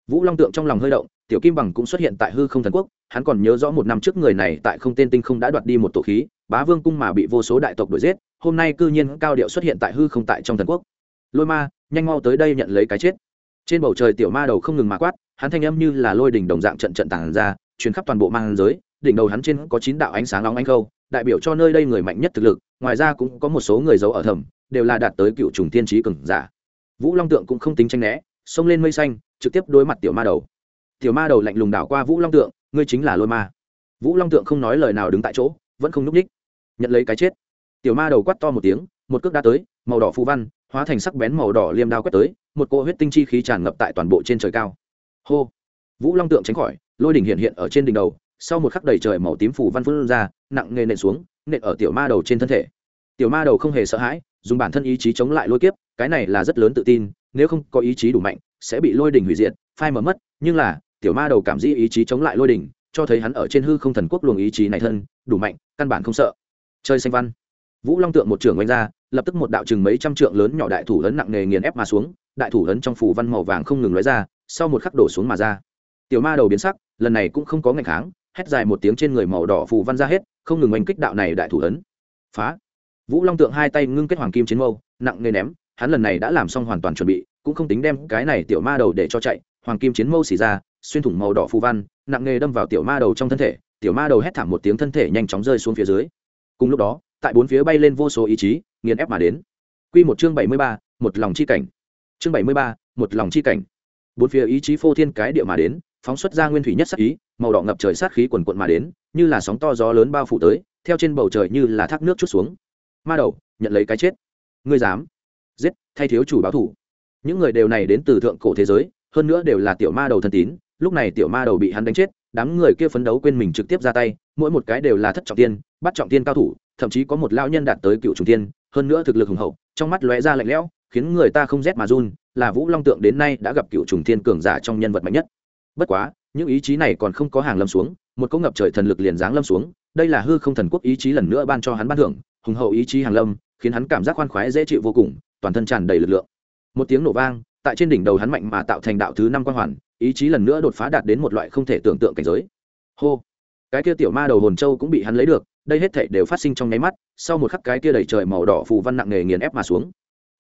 Vũ long tượng trong lòng hơi động, tiểu kim bằng cũng xuất hiện tại hư không thần quốc, hắn còn nhớ rõ một năm trước người này tại không tên tinh không đã đoạt đi một tổ khí, bá vương cung mà bị vô số đại tộc đuổi giết, hôm nay cư nhiên cao điệu xuất hiện tại hư không tại trong thần quốc. Lôi ma, nhanh mau tới đây nhận lấy cái chết. Trên bầu trời tiểu ma đầu không ngừng mà quát, hắn thanh âm như là lôi đỉnh đồng dạng trận trận tản ra chuyến khắp toàn bộ mang giới, đỉnh đầu hắn trên có chín đạo ánh sáng nóng ánh khâu đại biểu cho nơi đây người mạnh nhất thực lực, ngoài ra cũng có một số người giấu ở thầm, đều là đạt tới cựu trùng tiên trí cường giả. Vũ long tượng cũng không tính tranh né, xông lên mây xanh, trực tiếp đối mặt tiểu ma đầu. Tiểu ma đầu lạnh lùng đảo qua vũ long tượng, ngươi chính là lôi ma. Vũ long tượng không nói lời nào đứng tại chỗ, vẫn không n ú c ních nhận lấy cái chết. Tiểu ma đầu quắt to một tiếng, một cước đá tới, màu đỏ phu văn, hóa thành sắc bén màu đỏ liêm đao quét tới, một cỗ huyết tinh chi khí tràn ngập tại toàn bộ trên trời cao. Hô! Vũ long tượng tránh khỏi, lôi đỉnh hiện hiện ở trên đỉnh đầu, sau một khắc đầy trời màu tím phủ văn phân ra nặng nề nện xuống, nện ở tiểu ma đầu trên thân thể. Tiểu ma đầu không hề sợ hãi, dùng bản thân ý chí chống lại lôi kiếp, cái này là rất lớn tự tin, nếu không có ý chí đủ mạnh, sẽ bị lôi đỉnh hủy diệt, phai mở mất, nhưng là, tiểu ma đầu cảm dĩ ý chí chống lại lôi đỉnh cho thấy hắn ở trên hư không thần quốc luồng ý chí này thân, đủ mạnh, căn bản không sợ. Chơi xanh văn. Vũ long tượng một trưởng oanh ra, lập tức một đạo chừng mấy trăm trượng lớn nhỏ đại thủ lớn nặng nề nghiền ép mà xuống, đại thủ lớn trong phủ văn màu vàng không ngừng lóe ra, sau một khắc đổ xuống mà ra. Tiểu ma đầu biến sắc, lần này cũng không có ngày kháng, hét dài một tiếng trên người màu đỏ phù văn ra hết không ngừng oanh kích đạo này đại thủ ấn. Phá. Vũ long tượng hai tay ngưng kết hoàng kim chiến mâu, nặng nề ném, hắn lần này đã làm xong hoàn toàn chuẩn bị, cũng không tính đem cái này tiểu ma đầu để cho chạy. Hoàng kim chiến mâu xì ra, xuyên thủng màu đỏ phù văn, nặng nề đâm vào tiểu ma đầu trong thân thể, tiểu ma đầu hét thảm một tiếng thân thể nhanh chóng rơi xuống phía dưới. Cùng lúc đó, tại bốn phía bay lên vô số ý chí, nghiền ép mà đến. Q một chương bảy mươi ba, một lòng chi cảnh. Chương bảy mươi ba, một lòng chi cảnh. Bốn phía ý chí phô thiên cái địa mà đến phóng xuất ra nguyên thủy nhất sát ý, màu đỏ ngập trời sát khí quần quận mà đến, như là sóng to gió lớn bao phủ tới, theo trên bầu trời như là thác nước chút xuống. Ma đầu, nhận lấy cái chết. Ngươi dám? Giết, thay thiếu chủ báo thủ. Những người đều này đến từ thượng cổ thế giới, hơn nữa đều là tiểu ma đầu thân tín, lúc này tiểu ma đầu bị hắn đánh chết, đám người kia phấn đấu quên mình trực tiếp ra tay, mỗi một cái đều là thất trọng tiên, bắt trọng tiên cao thủ, thậm chí có một lao nhân đạt tới cựu trùng tiên, hơn nữa thực lực hùng hậu, trong mắt lóe ra lạnh lẽo, khiến người ta không rét mà run, là vũ long tượng đến nay đã gặp cựu trùng thiên cường giả trong nhân vật mạnh nhất bất quá, những ý chí này còn không có hàng lâm xuống, một cỗ ngập trời thần lực liền giáng lâm xuống, đây là hư không thần quốc ý chí lần nữa ban cho hắn ban thưởng, hùng hậu ý chí hàng lâm, khiến hắn cảm giác khoan khoái dễ chịu vô cùng, toàn thân tràn đầy lực lượng. Một tiếng nổ vang, tại trên đỉnh đầu hắn mạnh mà tạo thành đạo thứ năm quan hoàn, ý chí lần nữa đột phá đạt đến một loại không thể tưởng tượng cảnh giới. Hô! Cái kia tiểu ma đầu hồn châu cũng bị hắn lấy được, đây hết thể đều phát sinh trong nháy mắt, sau một khắc cái kia đầy trời màu đỏ phù văn nặng nề nghiền ép mà xuống.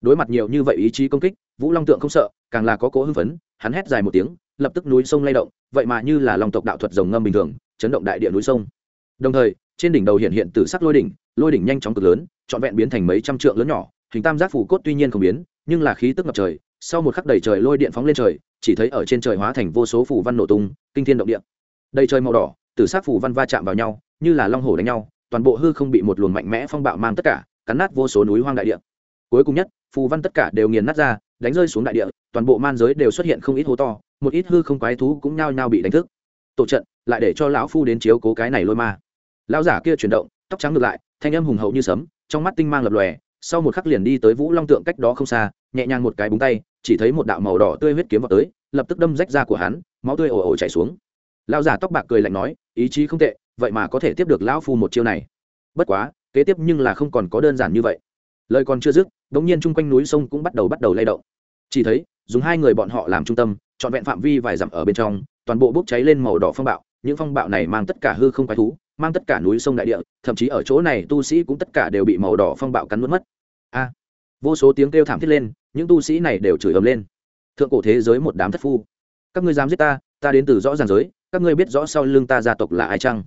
Đối mặt nhiều như vậy ý chí công kích, vũ long tượng không sợ, càng là có cố hưng phấn, hắn hét dài một tiếng lập tức núi sông lay động, vậy mà như là lòng tộc đạo thuật rồng ngâm bình thường, chấn động đại địa núi sông. Đồng thời, trên đỉnh đầu hiện hiện từ sắc lôi đỉnh lôi đỉnh nhanh chóng cực lớn, trọn vẹn biến thành mấy trăm trượng lớn nhỏ, hình tam giác phủ cốt tuy nhiên không biến, nhưng là khí tức ngập trời, sau một khắc đầy trời lôi điện phóng lên trời, chỉ thấy ở trên trời hóa thành vô số phủ văn nổ tung, kinh thiên động địa. Đầy trời màu đỏ từ sắc phủ văn va chạm vào nhau, như là long hổ đánh nhau, toàn bộ hư không bị một luồng mạnh mẽ phong bạo mang tất cả, cắn nát vô số núi hoang đại địa. Cuối cùng nhất, phù văn tất cả đều nghiền nát ra, đánh rơi xuống đại địa, toàn bộ man giới đều xuất hiện không ít hố to một ít hư không quái thú cũng nhao nhao bị đánh thức. Tổ trận lại để cho lão phu đến chiếu cố cái này lôi ma. Lão giả kia chuyển động, tóc trắng ngược lại, thanh âm hùng hậu như sấm, trong mắt tinh mang lập lòe, sau một khắc liền đi tới vũ long tượng cách đó không xa, nhẹ nhàng một cái búng tay, chỉ thấy một đạo màu đỏ tươi huyết kiếm vào tới, lập tức đâm rách da của hắn, máu tươi ồ ồ chảy xuống. Lão giả tóc bạc cười lạnh nói, ý chí không tệ, vậy mà có thể tiếp được lão phu một chiêu này. Bất quá, kế tiếp nhưng là không còn có đơn giản như vậy. Lời còn chưa dứt đ ỗ n g nhiên chung quanh núi sông cũng bắt đầu bắt đầu lay động chỉ thấy, dùng hai người bọn họ làm trung tâm, trọn vẹn phạm vi vài dặm ở bên trong, toàn bộ bốc cháy lên màu đỏ phong bạo. Những phong bạo này mang tất cả hư không quái thú, mang tất cả núi sông đại địa, thậm chí ở chỗ này tu sĩ cũng tất cả đều bị màu đỏ phong bạo cắn mất mất. A! Vô số tiếng kêu thảm thiết lên, những tu sĩ này đều chửi ầm lên. Thượng cổ thế giới một đám thất phu. Các ngươi dám giết ta ta đến từ rõ ràng giới, các ngươi biết rõ sau lưng ta gia tộc là ai chăng?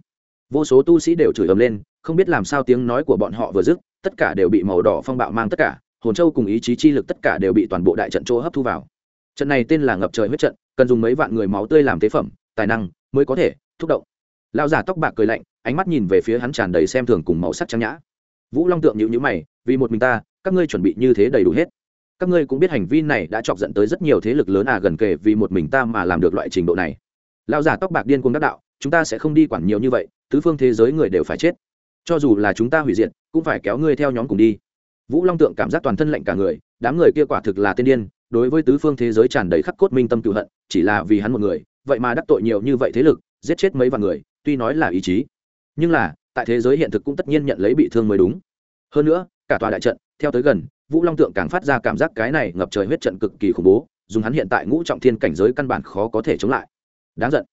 Vô số tu sĩ đều chửi ầm lên, không biết làm sao tiếng nói của bọn họ vừa dứt, tất cả đều bị màu đỏ phong bạo mang tất cả hồn châu cùng ý chí chi lực tất cả đều bị toàn bộ đại trận chỗ hấp thu vào. Trận này tên là ngập trời huyết trận, cần dùng mấy vạn người máu tươi làm tế phẩm, tài năng mới có thể thúc động. Lão giả tóc bạc cười lạnh, ánh mắt nhìn về phía hắn tràn đầy xem thường cùng màu sắc trang nhã. Vũ long tượng nhịu nhữ mày, vì một mình ta, các ngươi chuẩn bị như thế đầy đủ hết. Các ngươi cũng biết hành vi này đã chọc dẫn tới rất nhiều thế lực lớn à gần kề vì một mình ta mà làm được loại trình độ này. Lão giả tóc bạc điên cuồng đắc đạo, chúng ta sẽ không đi quản nhiều như vậy, tứ phương thế giới người đều phải chết. Cho dù là chúng ta hủy diệt, cũng phải kéo ngươi theo nhóm cùng đi vũ long tượng cảm giác toàn thân lạnh cả người, đám người kia quả thực là tên điên, đối với tứ phương thế giới tràn đầy khắc cốt minh tâm cựu hận, chỉ là vì hắn một người, vậy mà đắc tội nhiều như vậy thế lực, giết chết mấy vạn người, tuy nói là ý chí. Nhưng là, tại thế giới hiện thực cũng tất nhiên nhận lấy bị thương mới đúng. Hơn nữa, cả tòa đại trận, theo tới gần, vũ long tượng càng phát ra cảm giác cái này ngập trời huyết trận cực kỳ khủng bố, dùng hắn hiện tại ngũ trọng thiên cảnh giới căn bản khó có thể chống lại. Đáng giận.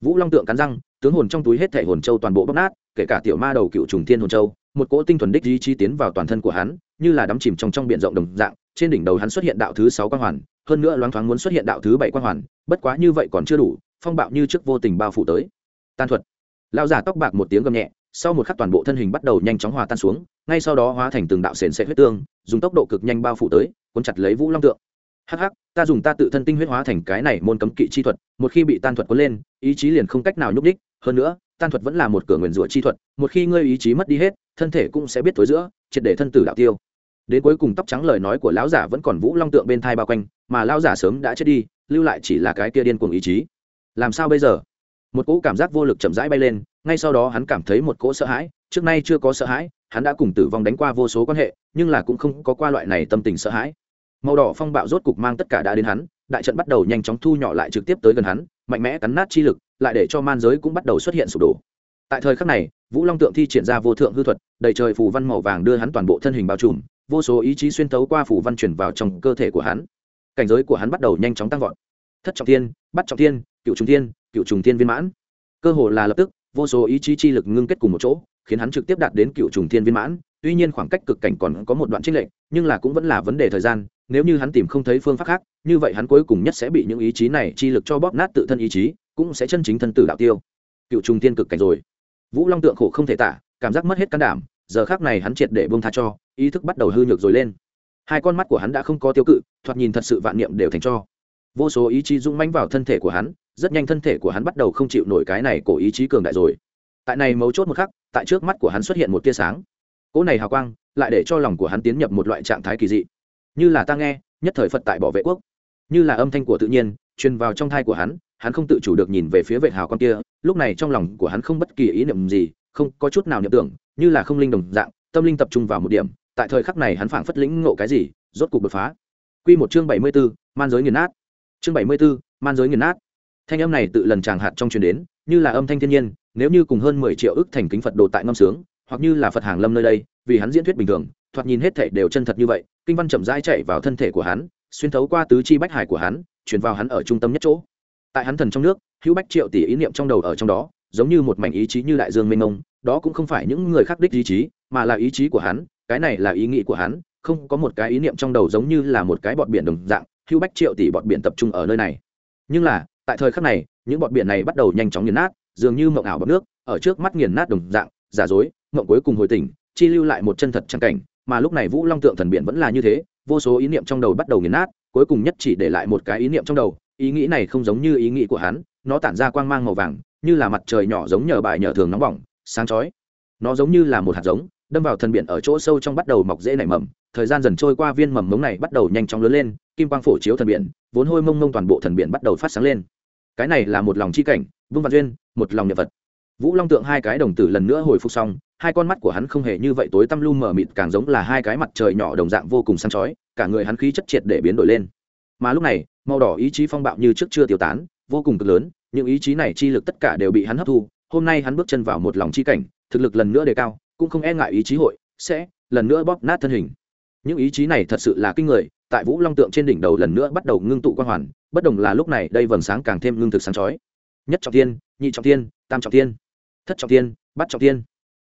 Vũ long tượng cắn răng, tướng hồn trong túi hết thể hồn châu toàn bộ bóc nát, kể cả tiểu ma đầu cựu trùng thiên hồn châu một cỗ tinh thuần đích ý chí tiến vào toàn thân của hắn, như là đắm chìm trong trong biển rộng đồng dạng, trên đỉnh đầu hắn xuất hiện đạo thứ sáu quang hoàn, hơn nữa loáng thoáng muốn xuất hiện đạo thứ bảy quang hoàn, bất quá như vậy còn chưa đủ, phong bạo như trước vô tình bao phủ tới. Tan thuật. Lao giả tóc bạc một tiếng gầm nhẹ, sau một khắc toàn bộ thân hình bắt đầu nhanh chóng hòa tan xuống, ngay sau đó hóa thành từng đạo sền sệt huyết tương, dùng tốc độ cực nhanh bao phủ tới, cuốn chặt lấy vũ long tượng. Hắc hắc, ta dùng ta tự thân tinh huyết hóa thành cái này môn cấm kỵ chi thuật, một khi bị tan thuật cuốn lên, ý chí liền không cách nào nhúc đích hơn nữa tan thuật vẫn là một cửa nguyền rủa chi thuật, một khi ngươi ý chí mất đi hết, thân thể cũng sẽ biết tối giữa, triệt để thân tử đạo tiêu. Đến cuối cùng tóc trắng lời nói của lão giả vẫn còn vũ long tượng bên thai bao quanh, mà lão giả sớm đã chết đi, lưu lại chỉ là cái kia điên cuồng ý chí. Làm sao bây giờ? Một cỗ cảm giác vô lực chậm rãi bay lên, ngay sau đó hắn cảm thấy một cỗ sợ hãi, trước nay chưa có sợ hãi, hắn đã cùng tử vong đánh qua vô số quan hệ, nhưng là cũng không có qua loại này tâm tình sợ hãi. Màu đỏ phong bạo rốt cục mang tất cả đã đến hắn đại trận bắt đầu nhanh chóng thu nhỏ lại trực tiếp tới gần hắn, mạnh mẽ cắn nát chi lực, lại để cho man giới cũng bắt đầu xuất hiện sụp đổ. Tại thời khắc này, vũ long tượng thi triển ra vô thượng hư thuật, đầy trời phù văn màu vàng đưa hắn toàn bộ thân hình bao trùm, vô số ý chí xuyên tấu qua phù văn chuyển vào trong cơ thể của hắn. Cảnh giới của hắn bắt đầu nhanh chóng tăng vọt. Thất trọng thiên, bắt trọng thiên, cựu trùng thiên, cựu trùng thiên viên mãn. Cơ hồ là lập tức, vô số ý chí chi lực ngưng kết cùng một chỗ, khiến hắn trực tiếp đạt đến cựu trùng thiên viên mãn tuy nhiên khoảng cách cực cảnh còn có một đoạn trích lệnh nhưng là cũng vẫn là vấn đề thời gian, nếu như hắn tìm không thấy phương pháp khác, như vậy hắn cuối cùng nhất sẽ bị những ý chí này chi lực cho bóp nát tự thân ý chí, cũng sẽ chân chính thân tử đạo tiêu. Cựu trùng tiên cực cảnh rồi. Vũ long tượng khổ không thể tả, cảm giác mất hết can đảm, giờ khác này hắn triệt để bông tha cho, ý thức bắt đầu hư nhược rồi lên. Hai con mắt của hắn đã không có tiêu cự, thoạt nhìn thật sự vạn niệm đều thành cho. Vô số ý chí dũng manh vào thân thể của hắn, rất nhanh thân thể của hắn bắt đầu không chịu nổi cái này cổ ý chí cường đại rồi. Tại này mấu chốt một khắc, tại trước mắt của hắn xuất hiện một tia sáng cỗ này hào quang lại để cho lòng của hắn tiến nhập một loại trạng thái kỳ dị như là ta nghe nhất thời phật tại bảo vệ quốc như là âm thanh của tự nhiên truyền vào trong thai của hắn hắn không tự chủ được nhìn về phía vệ hào quang kia lúc này trong lòng của hắn không bất kỳ ý niệm gì không có chút nào niệm tưởng như là không linh đồng dạng tâm linh tập trung vào một điểm tại thời khắc này hắn phảng phất lĩnh ngộ cái gì rốt cục đột phá Quy một chương bảy mươi 74, man giới nghiền nát. Chương bảy mươi 74, man giới nghiền nát. Thanh âm này tự lần tràng hạt trong truyền đến, như là âm thanh thiên nhiên, nếu như cùng hơn mười triệu ức thành kính Phật đồ tại ngâm sướng, hoặc như là Phật hàng lâm nơi đây, vì hắn diễn thuyết bình thường, thoạt nhìn hết thảy đều chân thật như vậy, kinh văn chậm rãi chạy vào thân thể của hắn, xuyên thấu qua tứ chi bách hải của hắn, truyền vào hắn ở trung tâm nhất chỗ. Tại hắn thần trong nước, hữu bách triệu tỷ ý niệm trong đầu ở trong đó, giống như một mảnh ý chí như đại dương mênh mông, đó cũng không phải những người khác đích ý chí, mà là ý chí của hắn, cái này là ý nghĩ của hắn, không có một cái ý niệm trong đầu giống như là một cái bọt biển đồng dạng, hữu bách triệu tỷ bọt biển tập trung ở nơi này. Nhưng là, tại thời khắc này, những bọt biển này bắt đầu nhanh chóng nghiền nát, dường như mộng ảo bọt nước, ở trước mắt nghiền nát đồng dạng, giả dối, mộng cuối cùng hồi tỉnh, chi lưu lại một chân thật chẳng cảnh, mà lúc này vũ long tượng thần biển vẫn là như thế vô số ý niệm trong đầu bắt đầu nghiền nát cuối cùng nhất chỉ để lại một cái ý niệm trong đầu ý nghĩ này không giống như ý nghĩ của hắn nó tản ra quang mang màu vàng như là mặt trời nhỏ giống nhờ bài nhờ thường nóng bỏng sáng chói. Nó giống như là một hạt giống đâm vào thần biển ở chỗ sâu trong bắt đầu mọc dễ nảy mầm thời gian dần trôi qua viên mầm mống này bắt đầu nhanh chóng lớn lên kim quang phổ chiếu thần biển vốn hôi mông mông toàn bộ thần biển bắt đầu phát sáng lên. Cái này là một lòng chi cảnh vương văn duyên một lòng nhập vật vũ long tượng hai cái đồng tử lần nữa hồi phục xong hai con mắt của hắn không hề như vậy tối tăm lu mờ mịt, càng giống là hai cái mặt trời nhỏ đồng dạng vô cùng sáng chói, cả người hắn khí chất triệt để biến đổi lên. Mà lúc này, màu đỏ ý chí phong bạo như trước chưa tiêu tán, vô cùng cực lớn, những ý chí này chi lực tất cả đều bị hắn hấp thu, hôm nay hắn bước chân vào một lòng chi cảnh, thực lực lần nữa đề cao, cũng không e ngại ý chí hội, sẽ lần nữa bóp nát thân hình. Những ý chí này thật sự là kinh người, tại vũ long tượng trên đỉnh đầu lần nữa bắt đầu ngưng tụ quan hoàn, bất đồng là lúc này đây vầng sáng càng thêm ngưng thực sáng chói. Nhất trọng thiên, nhị trọng thiên, tam trọng thiên, thất trọng thiên bắt trọng thiên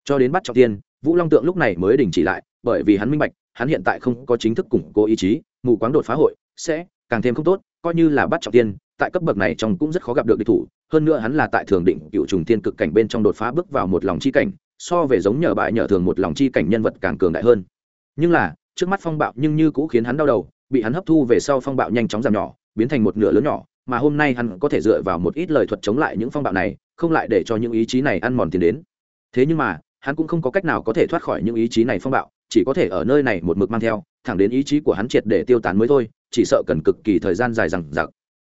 cho đến bắt trọng tiên, vũ long tượng lúc này mới đình chỉ lại, bởi vì hắn minh bạch, hắn hiện tại không có chính thức củng cố ý chí, mù quáng đột phá hội, sẽ càng thêm không tốt, coi như là bắt trọng tiên, tại cấp bậc này trong cũng rất khó gặp được địch thủ, hơn nữa hắn là tại thường định cựu trùng tiên cực cảnh bên trong đột phá bước vào một lòng chi cảnh, so về giống nhờ bại nhờ thường một lòng chi cảnh nhân vật càng cường đại hơn. Nhưng là, trước mắt phong bạo nhưng như cũ khiến hắn đau đầu, bị hắn hấp thu về sau phong bạo nhanh chóng giảm nhỏ, biến thành một nửa lớn nhỏ, mà hôm nay hắn có thể dựa vào một ít lời thuật chống lại những phong bạo này, không lại để cho những ý chí này ăn mòn tiền đến. Thế nhưng mà hắn cũng không có cách nào có thể thoát khỏi những ý chí này phong bạo, chỉ có thể ở nơi này một mực mang theo, thẳng đến ý chí của hắn triệt để tiêu tán mới thôi, chỉ sợ cần cực kỳ thời gian dài rằng giặc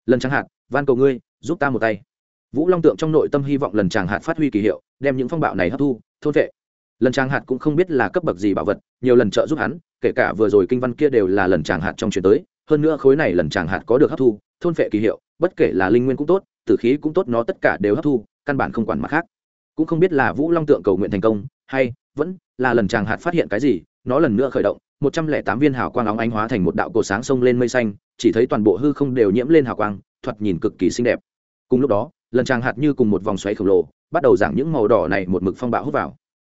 lần chẳng hạn van cầu ngươi, giúp ta một tay. Vũ long tượng trong nội tâm hy vọng lần chàng hạt phát huy kỳ hiệu, đem những phong bạo này hấp thu, thôn vệ. Lần chàng hạt cũng không biết là cấp bậc gì bảo vật, nhiều lần trợ giúp hắn, kể cả vừa rồi kinh văn kia đều là lần chàng hạt trong chuyển tới, hơn nữa khối này lần chàng hạt có được hấp thu, thôn vệ kỳ hiệu, bất kể là linh nguyên cũng tốt, tử khí cũng tốt, nó tất cả đều hấp thu, căn bản không quản mặt khác cũng không biết là vũ long tượng cầu nguyện thành công, hay vẫn là lần chàng hạt phát hiện cái gì, nó lần nữa khởi động, một trăm lẻ tám viên hào quang óng ánh hóa thành một đạo cổ sáng sông lên mây xanh, chỉ thấy toàn bộ hư không đều nhiễm lên hào quang, thoạt nhìn cực kỳ xinh đẹp. Cùng lúc đó, lần chàng hạt như cùng một vòng xoáy khổng lồ, bắt đầu giảng những màu đỏ này một mực phong bạo hút vào.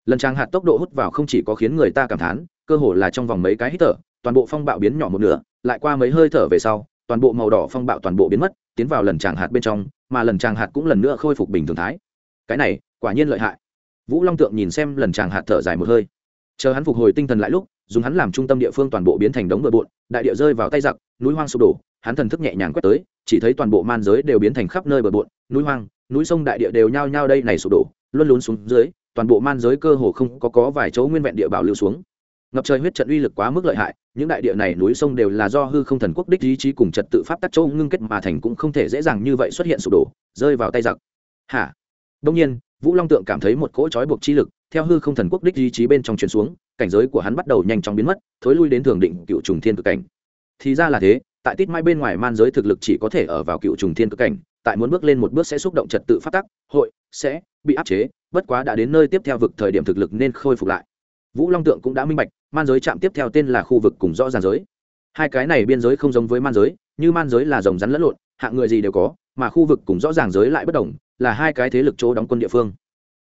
Lần chàng hạt tốc độ hút vào không chỉ có khiến người ta cảm thán, cơ hồ là trong vòng mấy cái hít thở, toàn bộ phong bạo biến nhỏ một nửa, lại qua mấy hơi thở về sau, toàn bộ màu đỏ phong bạo toàn bộ biến mất, tiến vào lần tràng hạt bên trong, mà lần tràng hạt cũng lần nữa khôi phục bình thường thái cái này quả nhiên lợi hại. Vũ long tượng nhìn xem lần chàng hạt thở dài một hơi. Chờ hắn phục hồi tinh thần lại lúc, dùng hắn làm trung tâm địa phương toàn bộ biến thành đống bừa bộn, đại địa rơi vào tay giặc, núi hoang sụp đổ, hắn thần thức nhẹ nhàng quét tới, chỉ thấy toàn bộ man giới đều biến thành khắp nơi bờ bộn, núi hoang, núi sông đại địa đều nhao nhao đây này sụp đổ, luôn lún xuống dưới, toàn bộ man giới cơ hồ không có có vài chỗ nguyên vẹn địa bảo lưu xuống. Ngập trời huyết trận uy lực quá mức lợi hại, những đại địa này núi sông đều là do hư không thần quốc đích ý chí cùng trật tự pháp tắc châu ngưng kết mà thành cũng không thể dễ dàng như vậy xuất hiện sụp đổ, rơi vào tay giặc. Hả? Đông nhiên, vũ long tượng cảm thấy một cỗ trói buộc chi lực, theo hư không thần quốc đích ý chí bên trong truyền xuống, cảnh giới của hắn bắt đầu nhanh chóng biến mất, thối lui đến thường định cựu trùng thiên cực cảnh. Thì ra là thế, tại tít mai bên ngoài man giới thực lực chỉ có thể ở vào cựu trùng thiên cực cảnh, tại muốn bước lên một bước sẽ xúc động trật tự phát tắc, hội sẽ bị áp chế, bất quá đã đến nơi tiếp theo vực thời điểm thực lực nên khôi phục lại. Vũ long tượng cũng đã minh bạch, man giới chạm tiếp theo tên là khu vực cùng rõ ràng giới hai cái này biên giới không giống với man giới, như man giới là rồng rắn lẫn lộn, hạng người gì đều có, mà khu vực cùng rõ ràng giới lại bất đồng, là hai cái thế lực chỗ đóng quân địa phương.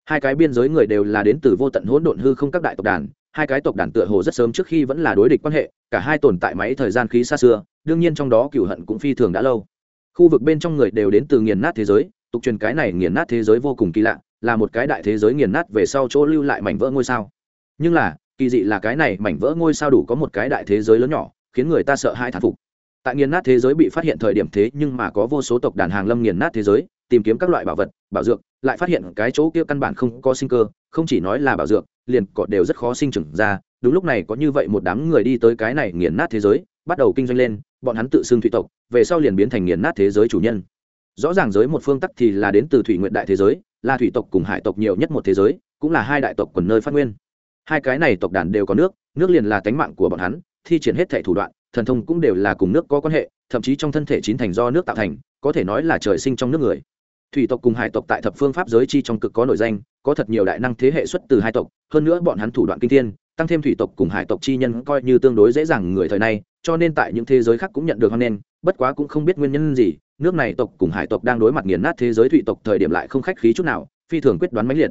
Hai cái biên giới người đều là đến từ vô tận hỗn độn hư không các đại tộc đàn, hai cái tộc đàn tựa hồ rất sớm trước khi vẫn là đối địch quan hệ, cả hai tồn tại máy thời gian khí xa xưa, đương nhiên trong đó cựu hận cũng phi thường đã lâu. Khu vực bên trong người đều đến từ nghiền nát thế giới, tục truyền cái này nghiền nát thế giới vô cùng kỳ lạ, là một cái đại thế giới nghiền nát về sau chỗ lưu lại mảnh vỡ ngôi sao. Nhưng là, kỳ dị là cái này mảnh vỡ ngôi sao đủ có một cái đại thế giới lớn nhỏ khiến người ta sợ hai thản phục. Tại nghiền nát thế giới bị phát hiện thời điểm thế, nhưng mà có vô số tộc đàn hàng lâm nghiền nát thế giới, tìm kiếm các loại bảo vật, bảo dược, lại phát hiện cái chỗ kia căn bản không có sinh cơ, không chỉ nói là bảo dược, liền cọ đều rất khó sinh trưởng ra. Đúng lúc này có như vậy một đám người đi tới cái này nghiền nát thế giới, bắt đầu kinh doanh lên, bọn hắn tự xưng thủy tộc, về sau liền biến thành nghiền nát thế giới chủ nhân. Rõ ràng giới một phương tắc thì là đến từ thủy nguyện đại thế giới, là thủy tộc cùng hải tộc nhiều nhất một thế giới, cũng là hai đại tộc quần nơi phát nguyên. Hai cái này tộc đàn đều có nước nước liền là tánh mạng của bọn hắn thi triển hết thệ thủ đoạn, thần thông cũng đều là cùng nước có quan hệ, thậm chí trong thân thể chín thành do nước tạo thành, có thể nói là trời sinh trong nước người. Thủy tộc cùng hải tộc tại thập phương pháp giới chi trong cực có nội danh, có thật nhiều đại năng thế hệ xuất từ hai tộc, hơn nữa bọn hắn thủ đoạn kinh thiên, tăng thêm thủy tộc cùng hải tộc chi nhân coi như tương đối dễ dàng người thời nay, cho nên tại những thế giới khác cũng nhận được hoan nghênh, bất quá cũng không biết nguyên nhân gì, nước này tộc cùng hải tộc đang đối mặt nghiền nát thế giới thủy tộc thời điểm lại không khách khí chút nào, phi thường quyết đoán mãnh liệt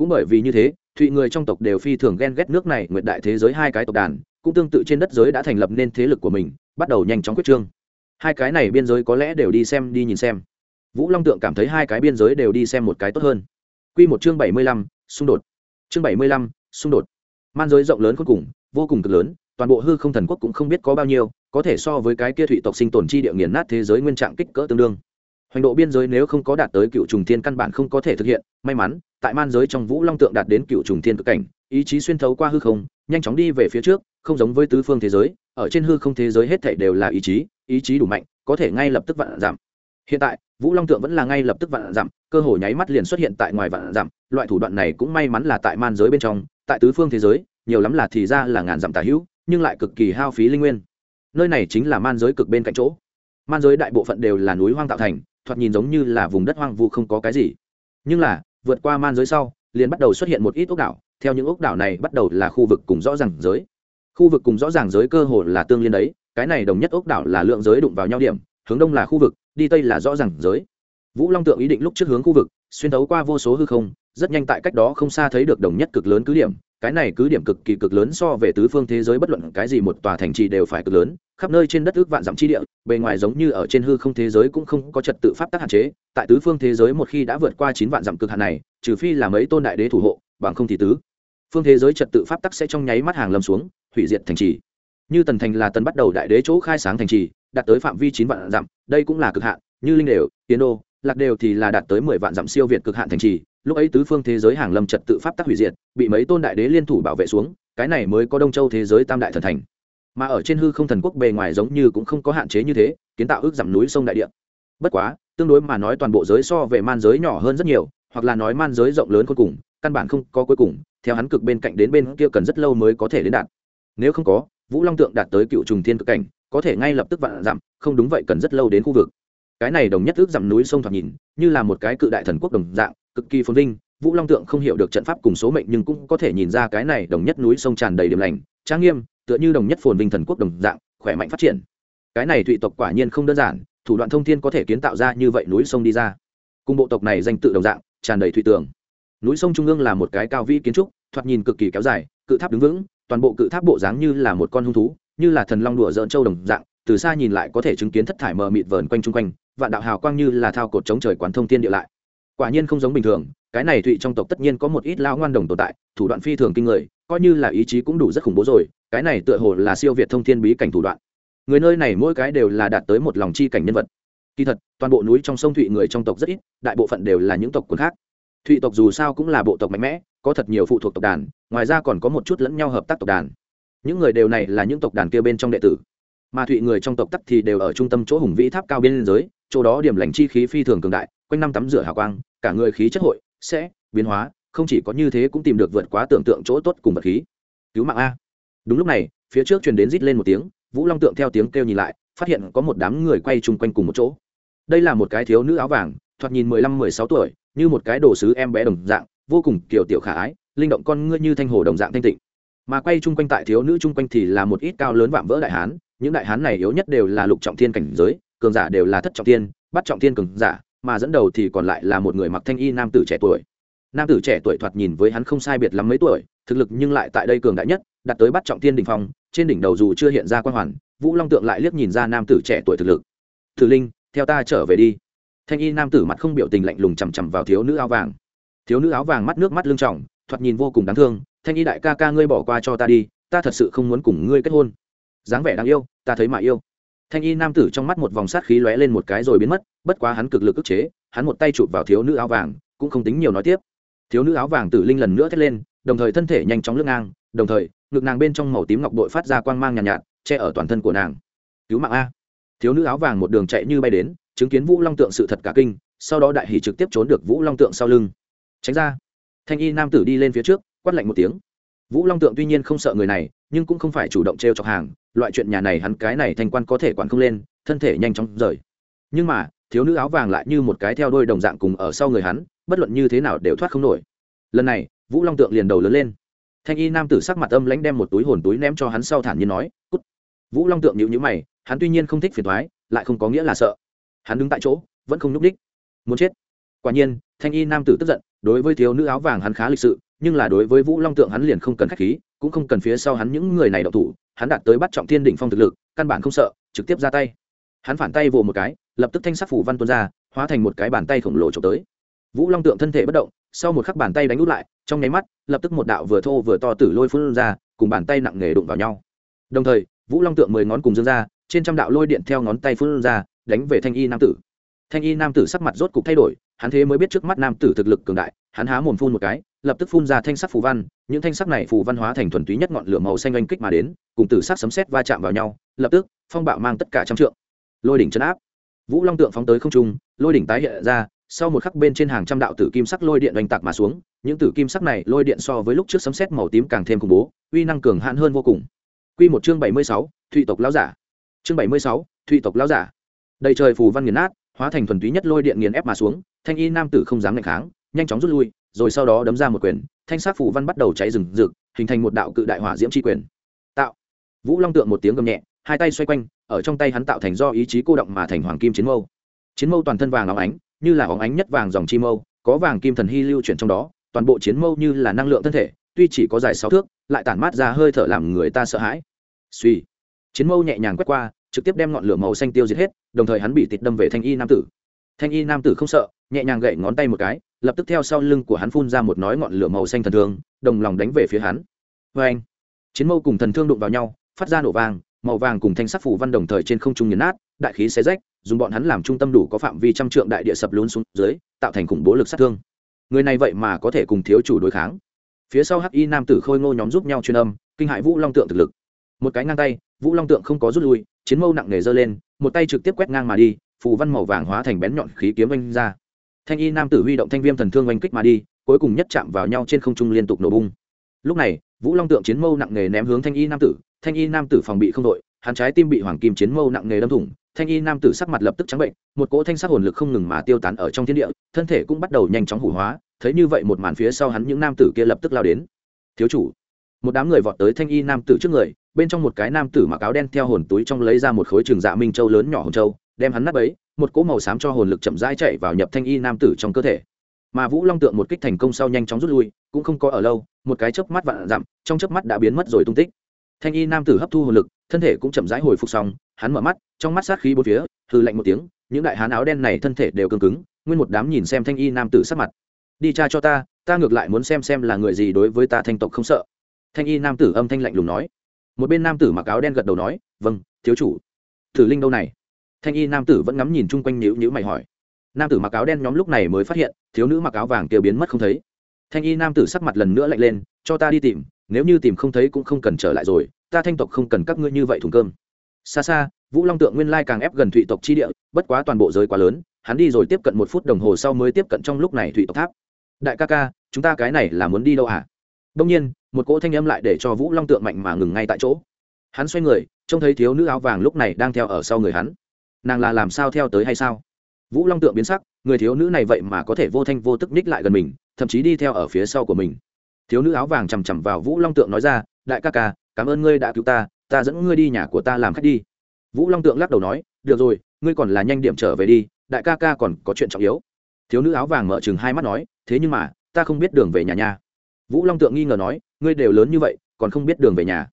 cũng bởi vì như thế, thụy người trong tộc đều phi thường ghen ghét nước này nguyện đại thế giới hai cái tộc đàn, cũng tương tự trên đất giới đã thành lập nên thế lực của mình, bắt đầu nhanh chóng quyết trương. Hai cái này biên giới có lẽ đều đi xem, đi nhìn xem. Vũ long tượng cảm thấy hai cái biên giới đều đi xem một cái tốt hơn. Q một chương bảy mươi lăm, xung đột. Chương bảy mươi lăm, xung đột. Man giới rộng lớn cuối cùng, vô cùng cực lớn, toàn bộ hư không thần quốc cũng không biết có bao nhiêu, có thể so với cái kia thụy tộc sinh tồn chi địa nghiền nát thế giới nguyên trạng kích cỡ tương đương. Hoành độ biên giới nếu không có đạt tới cựu trùng thiên căn bản không có thể thực hiện, may mắn tại man giới trong vũ long tượng đạt đến cựu trùng thiên cực cảnh, ý chí xuyên thấu qua hư không, nhanh chóng đi về phía trước, không giống với tứ phương thế giới, ở trên hư không thế giới hết thảy đều là ý chí ý chí đủ mạnh, có thể ngay lập tức vạn giảm. Hiện tại, vũ long tượng vẫn là ngay lập tức vạn giảm, cơ hội nháy mắt liền xuất hiện tại ngoài vạn giảm, loại thủ đoạn này cũng may mắn là tại man giới bên trong, tại tứ phương thế giới, nhiều lắm là thì ra là ngàn giảm tả hữu, nhưng lại cực kỳ hao phí linh nguyên. Nơi này chính là man giới cực bên cạnh chỗ. Man giới đại bộ phận đều là núi hoang tạo thành, thoạt nhìn giống như là vùng đất hoang vu không có cái gì. Nhưng là vượt qua man giới sau, liền bắt đầu xuất hiện một ít ốc đảo. Theo những ốc đảo này bắt đầu là khu vực cùng rõ ràng giới. Khu vực cùng rõ ràng giới cơ hồ là tương liên đấy. Cái này đồng nhất ốc đảo là lượng giới đụng vào nhau điểm, hướng đông là khu vực, đi tây là rõ ràng giới. Vũ long tượng ý định lúc trước hướng khu vực, xuyên thấu qua vô số hư không, rất nhanh tại cách đó không xa thấy được đồng nhất cực lớn cứ điểm cái này cứ điểm cực kỳ cực lớn so về tứ phương thế giới bất luận cái gì một tòa thành trì đều phải cực lớn, khắp nơi trên đất ước vạn dặm chi địa, bề ngoài giống như ở trên hư không thế giới cũng không có trật tự pháp tắc hạn chế, tại tứ phương thế giới một khi đã vượt qua chín vạn dặm cực hạn này, trừ phi là mấy tôn đại đế thủ hộ, bằng không thì tứ phương thế giới trật tự pháp tắc sẽ trong nháy mắt hàng lâm xuống, hủy diệt thành trì. Như tần thành là tần bắt đầu đại đế chỗ khai sáng thành trì, đạt tới phạm vi chín vạn dặm, đây cũng là cực hạn, như linh đều, tiến đô, lạc đều thì là đạt tới mười vạn dặm siêu việt cực hạn thành trì lúc ấy tứ phương thế giới hàng lâm trật tự pháp tắc hủy diệt, bị mấy tôn đại đế liên thủ bảo vệ xuống, cái này mới có đông châu thế giới tam đại thần thành. Mà ở trên hư không thần quốc bề ngoài giống như cũng không có hạn chế như thế, kiến tạo ước giảm núi sông đại địa. Bất quá, tương đối mà nói toàn bộ giới so về man giới nhỏ hơn rất nhiều, hoặc là nói man giới rộng lớn cuối cùng, căn bản không có cuối cùng, theo hắn cực bên cạnh đến bên kia cần rất lâu mới có thể đến đạt. Nếu không có, vũ long tượng đạt tới cựu trùng thiên cực cảnh, có thể ngay lập tức vạn giảm, không đúng vậy cần rất lâu đến khu vực. Cái này đồng nhất ước dặm núi sông thoạt nhìn, như là một cái cự đại thần quốc đồng dạng cực kỳ phồn vinh, vũ long tượng không hiểu được trận pháp cùng số mệnh nhưng cũng có thể nhìn ra cái này đồng nhất núi sông tràn đầy điểm lành, trang nghiêm, tựa như đồng nhất phồn vinh thần quốc đồng dạng, khỏe mạnh phát triển. Cái này thụy tộc quả nhiên không đơn giản, thủ đoạn thông thiên có thể kiến tạo ra như vậy núi sông đi ra. Cùng bộ tộc này danh tự đồng dạng, tràn đầy thụy tường. Núi sông trung ương là một cái cao vĩ kiến trúc, thoạt nhìn cực kỳ kéo dài, cự tháp đứng vững, toàn bộ cự tháp bộ dáng như là một con hung thú, như là thần long đùa dỡn châu đồng dạng, từ xa nhìn lại có thể chứng kiến thất thải mờ mịt vờn quanh chung quanh, vạn đạo hào quang như là thao cột chống trời quán thông thiên địa lại quả nhiên không giống bình thường, cái này thụy trong tộc tất nhiên có một ít lao ngoan đồng tồn tại, thủ đoạn phi thường kinh người, coi như là ý chí cũng đủ rất khủng bố rồi, cái này tựa hồ là siêu việt thông thiên bí cảnh thủ đoạn. Người nơi này mỗi cái đều là đạt tới một lòng chi cảnh nhân vật. Kỳ thật, toàn bộ núi trong sông thụy người trong tộc rất ít, đại bộ phận đều là những tộc quần khác. Thụy tộc dù sao cũng là bộ tộc mạnh mẽ, có thật nhiều phụ thuộc tộc đàn, ngoài ra còn có một chút lẫn nhau hợp tác tộc đàn. Những người đều này là những tộc đàn kia bên trong đệ tử. Mà thụy người trong tộc tắc thì đều ở trung tâm chỗ hùng vĩ tháp cao biên giới, chỗ đó điểm lành chi khí phi thường cường đại, quanh năm tắm rửa hào quang cả người khí chất hội sẽ biến hóa, không chỉ có như thế cũng tìm được vượt quá tưởng tượng chỗ tốt cùng vật khí. Cứu mạng a. Đúng lúc này, phía trước truyền đến rít lên một tiếng, vũ long tượng theo tiếng kêu nhìn lại, phát hiện có một đám người quay chung quanh cùng một chỗ. Đây là một cái thiếu nữ áo vàng, thoạt nhìn mười lăm, mười sáu tuổi, như một cái đồ sứ em bé đồng dạng, vô cùng kiểu tiểu khả ái, linh động con ngươi như thanh hồ đồng dạng thanh tịnh. Mà quay chung quanh tại thiếu nữ chung quanh thì là một ít cao lớn vạm vỡ đại hán, những đại hán này yếu nhất đều là lục trọng thiên cảnh giới, cường giả đều là thất trọng thiên, bắt trọng thiên cường giả mà dẫn đầu thì còn lại là một người mặc thanh y nam tử trẻ tuổi. Nam tử trẻ tuổi thoạt nhìn với hắn không sai biệt lắm mấy tuổi, thực lực nhưng lại tại đây cường đại nhất đặt tới bắt trọng thiên đình phong, trên đỉnh đầu dù chưa hiện ra quan hoàn, vũ long tượng lại liếc nhìn ra nam tử trẻ tuổi thực lực. Tử linh, theo ta trở về đi. Thanh y nam tử mặt không biểu tình lạnh lùng chằm chằm vào thiếu nữ áo vàng. Thiếu nữ áo vàng mắt nước mắt lưng trọng thoạt nhìn vô cùng đáng thương, thanh y đại ca ca ngươi bỏ qua cho ta đi, ta thật sự không muốn cùng ngươi kết hôn. Dáng vẻ đáng yêu, ta thấy mà yêu thanh y nam tử trong mắt một vòng sát khí lóe lên một cái rồi biến mất bất quá hắn cực lực ức chế hắn một tay chụp vào thiếu nữ áo vàng cũng không tính nhiều nói tiếp. Thiếu nữ áo vàng tử linh lần nữa thét lên đồng thời thân thể nhanh chóng lướt ngang đồng thời ngực nàng bên trong màu tím ngọc bội phát ra quang mang nhàn nhạt, nhạt che ở toàn thân của nàng. Cứu mạng a. Thiếu nữ áo vàng một đường chạy như bay đến chứng kiến vũ long tượng sự thật cả kinh sau đó đại hỷ trực tiếp trốn được vũ long tượng sau lưng. Tránh ra. Thanh y nam tử đi lên phía trước quát lạnh một tiếng. Vũ long tượng tuy nhiên không sợ người này nhưng cũng không phải chủ động t r e o chọc hàng loại chuyện nhà này hắn cái này thanh quan có thể quản không lên, thân thể nhanh chóng rời. Nhưng mà, thiếu nữ áo vàng lại như một cái theo đôi đồng dạng cùng ở sau người hắn, bất luận như thế nào đều thoát không nổi. Lần này, vũ long tượng liền đầu lớn lên. Thanh y nam tử sắc mặt âm lãnh đem một túi hồn túi ném cho hắn sau thản nhiên nói, cút. Vũ long tượng nhịu nhữ mày, hắn tuy nhiên không thích phiền thoái lại không có nghĩa là sợ. Hắn đứng tại chỗ, vẫn không nhúc đích muốn chết. Quả nhiên, thanh y nam tử tức giận, đối với thiếu nữ áo vàng hắn khá lịch sự, nhưng là đối với vũ long tượng hắn liền không cần k h á c h khí cũng không cần phía sau hắn những người này đậu thủ, hắn đạt tới bắt trọng thiên đỉnh phong thực lực, căn bản không sợ, trực tiếp ra tay. Hắn phản tay vồ một cái, lập tức thanh sắc phủ văn tuôn ra, hóa thành một cái bàn tay khổng lồ trộm tới. Vũ long tượng thân thể bất động, sau một khắc bàn tay đánh út lại, trong nháy mắt, lập tức một đạo vừa thô vừa to tử lôi phun ra, cùng bàn tay nặng nề đụng vào nhau. Đồng thời, vũ long tượng mười ngón cùng dương ra, trên trăm đạo lôi điện theo ngón tay phun ra, đánh về thanh y nam tử. Thanh y nam tử sắc mặt rốt cục thay đổi, hắn thế mới biết trước mắt nam tử thực lực cường đại, hắn há mồm phun một cái lập tức phun ra thanh sắc phù văn những thanh sắc này phù văn hóa thành thuần túy nhất ngọn lửa màu xanh oanh kích mà đến cùng tử sắc sấm sét va chạm vào nhau lập tức phong bạo mang tất cả trăm trượng. Lôi đỉnh chấn áp. Vũ long tượng phóng tới không trung lôi đỉnh tái hiện ra sau một khắc bên trên hàng trăm đạo tử kim sắc lôi điện oanh tạc mà xuống những tử kim sắc này lôi điện so với lúc trước sấm sét màu tím càng thêm khủng bố uy năng cường hạn hơn vô cùng. Quy một chương bảy mươi sáu, thụy tộc lão giả. Chương bảy mươi sáu, thụy tộc lão giả. Đầy trời phù văn nghiền nát hóa thành thuần túy nhất lôi điện nghiền ép mà xuống thanh y nam tử không dám ngạch kháng nhanh chóng rút lui rồi sau đó đấm ra một quyền, thanh sắc phù văn bắt đầu cháy rừng rực, hình thành một đạo cự đại hỏa diễm tri quyền. Tạo. Vũ long tượng một tiếng gầm nhẹ, hai tay xoay quanh, ở trong tay hắn tạo thành do ý chí cô động mà thành hoàng kim chiến mâu. Chiến mâu toàn thân vàng óng ánh, như là óng ánh nhất vàng dòng chi mâu, có vàng kim thần hy lưu chuyển trong đó, toàn bộ chiến mâu như là năng lượng thân thể, tuy chỉ có dài sáu thước, lại tản mát ra hơi thở làm người ta sợ hãi. Suy chiến mâu nhẹ nhàng quét qua, trực tiếp đem ngọn lửa màu xanh tiêu diệt hết, đồng thời hắn bị tịt đâm về thanh y nam tử. Thanh y nam tử không sợ, nhẹ nhàng gậy ngón tay một cái lập tức theo sau lưng của hắn phun ra một nói ngọn lửa màu xanh thần thương, đồng lòng đánh về phía hắn. Vê anh, chiến mâu cùng thần thương đụng vào nhau, phát ra nổ vàng màu vàng cùng thanh sắc phủ văn đồng thời trên không trung nhấn nát, đại khí xé rách, dùng bọn hắn làm trung tâm đủ có phạm vi trăm trượng đại địa sập lún xuống dưới, tạo thành khủng bố lực sát thương. Người này vậy mà có thể cùng thiếu chủ đối kháng. Phía sau hắc y nam tử khôi ngô nhóm giúp nhau truyền âm, kinh hại vũ long tượng thực lực. Một cái ngang tay, vũ long tượng không có rút lui, chiến mâu nặng nề giơ lên, một tay trực tiếp quét ngang mà đi, phù văn màu vàng hóa thành bén nhọn khí kiếm oanh ra thanh y nam tử huy động thanh viêm thần thương oanh kích mà đi, cuối cùng nhất chạm vào nhau trên không trung liên tục nổ bung. Lúc này, vũ long tượng chiến mâu nặng nề ném hướng thanh y nam tử, thanh y nam tử phòng bị không đội, hắn trái tim bị hoàng kim chiến mâu nặng nề đâm thủng, thanh y nam tử sắc mặt lập tức trắng bệnh, một cỗ thanh sắc hồn lực không ngừng mà tiêu tán ở trong thiên địa, thân thể cũng bắt đầu nhanh chóng hủ hóa, thấy như vậy một màn phía sau hắn những nam tử kia lập tức lao đến. Thiếu chủ. Một đám người vọt tới thanh y nam tử trước người, bên trong một cái nam tử mặc áo đen theo hồn túi trong lấy ra một khối trường dạ minh châu lớn nhỏ hồn châu, đem hắn nắp ấy một cỗ màu xám cho hồn lực chậm rãi chạy vào nhập thanh y nam tử trong cơ thể. Mà vũ long tượng một kích thành công sau nhanh chóng rút lui, cũng không có ở lâu, một cái chớp mắt vạn dặm, trong chớp mắt đã biến mất rồi tung tích. Thanh y nam tử hấp thu hồn lực, thân thể cũng chậm rãi hồi phục xong, hắn mở mắt, trong mắt sát khí bốn phía hư lạnh một tiếng, những đại hán áo đen này thân thể đều cứng cứng, nguyên một đám nhìn xem thanh y nam tử sắc mặt. Đi cha cho ta ta ngược lại muốn xem xem là người gì đối với ta thanh tộc không sợ. Thanh y nam tử âm thanh lạnh lùng nói. Một bên nam tử mặc áo đen gật đầu nói vâng thiếu chủ. Thử linh đâu này? Thanh y nam tử vẫn ngắm nhìn chung quanh nhữ nhữ mày hỏi. Nam tử mặc áo đen nhóm lúc này mới phát hiện, thiếu nữ mặc áo vàng kia biến mất không thấy. Thanh y nam tử sắc mặt lần nữa lạnh lên, cho ta đi tìm, nếu như tìm không thấy cũng không cần trở lại rồi, ta thanh tộc không cần các ngươi như vậy thùng cơm. Xa xa, vũ long tượng nguyên lai càng ép gần thụy tộc chi địa, bất quá toàn bộ giới quá lớn, hắn đi rồi tiếp cận một phút đồng hồ sau mới tiếp cận trong lúc này thụy tộc tháp. Đại ca ca, chúng ta cái này là muốn đi đâu à? Đông nhiên, một cỗ thanh âm lại để cho vũ long tượng mạnh mà ngừng ngay tại chỗ. Hắn xoay người, trông thấy thiếu nữ áo vàng lúc này đang theo ở sau người hắn nàng là làm sao theo tới hay sao? Vũ long tượng biến sắc, người thiếu nữ này vậy mà có thể vô thanh vô tức ních lại gần mình, thậm chí đi theo ở phía sau của mình. Thiếu nữ áo vàng chằm chằm vào vũ long tượng nói ra, đại ca ca, cảm ơn ngươi đã cứu ta ta dẫn ngươi đi nhà của ta làm khách đi. Vũ long tượng lắc đầu nói, được rồi, ngươi còn là nhanh điểm trở về đi, đại ca ca còn có chuyện trọng yếu. Thiếu nữ áo vàng mở chừng hai mắt nói, thế nhưng mà, ta không biết đường về nhà nhà. vũ long tượng nghi ngờ nói, ngươi đều lớn như vậy, còn không biết đường về nhà.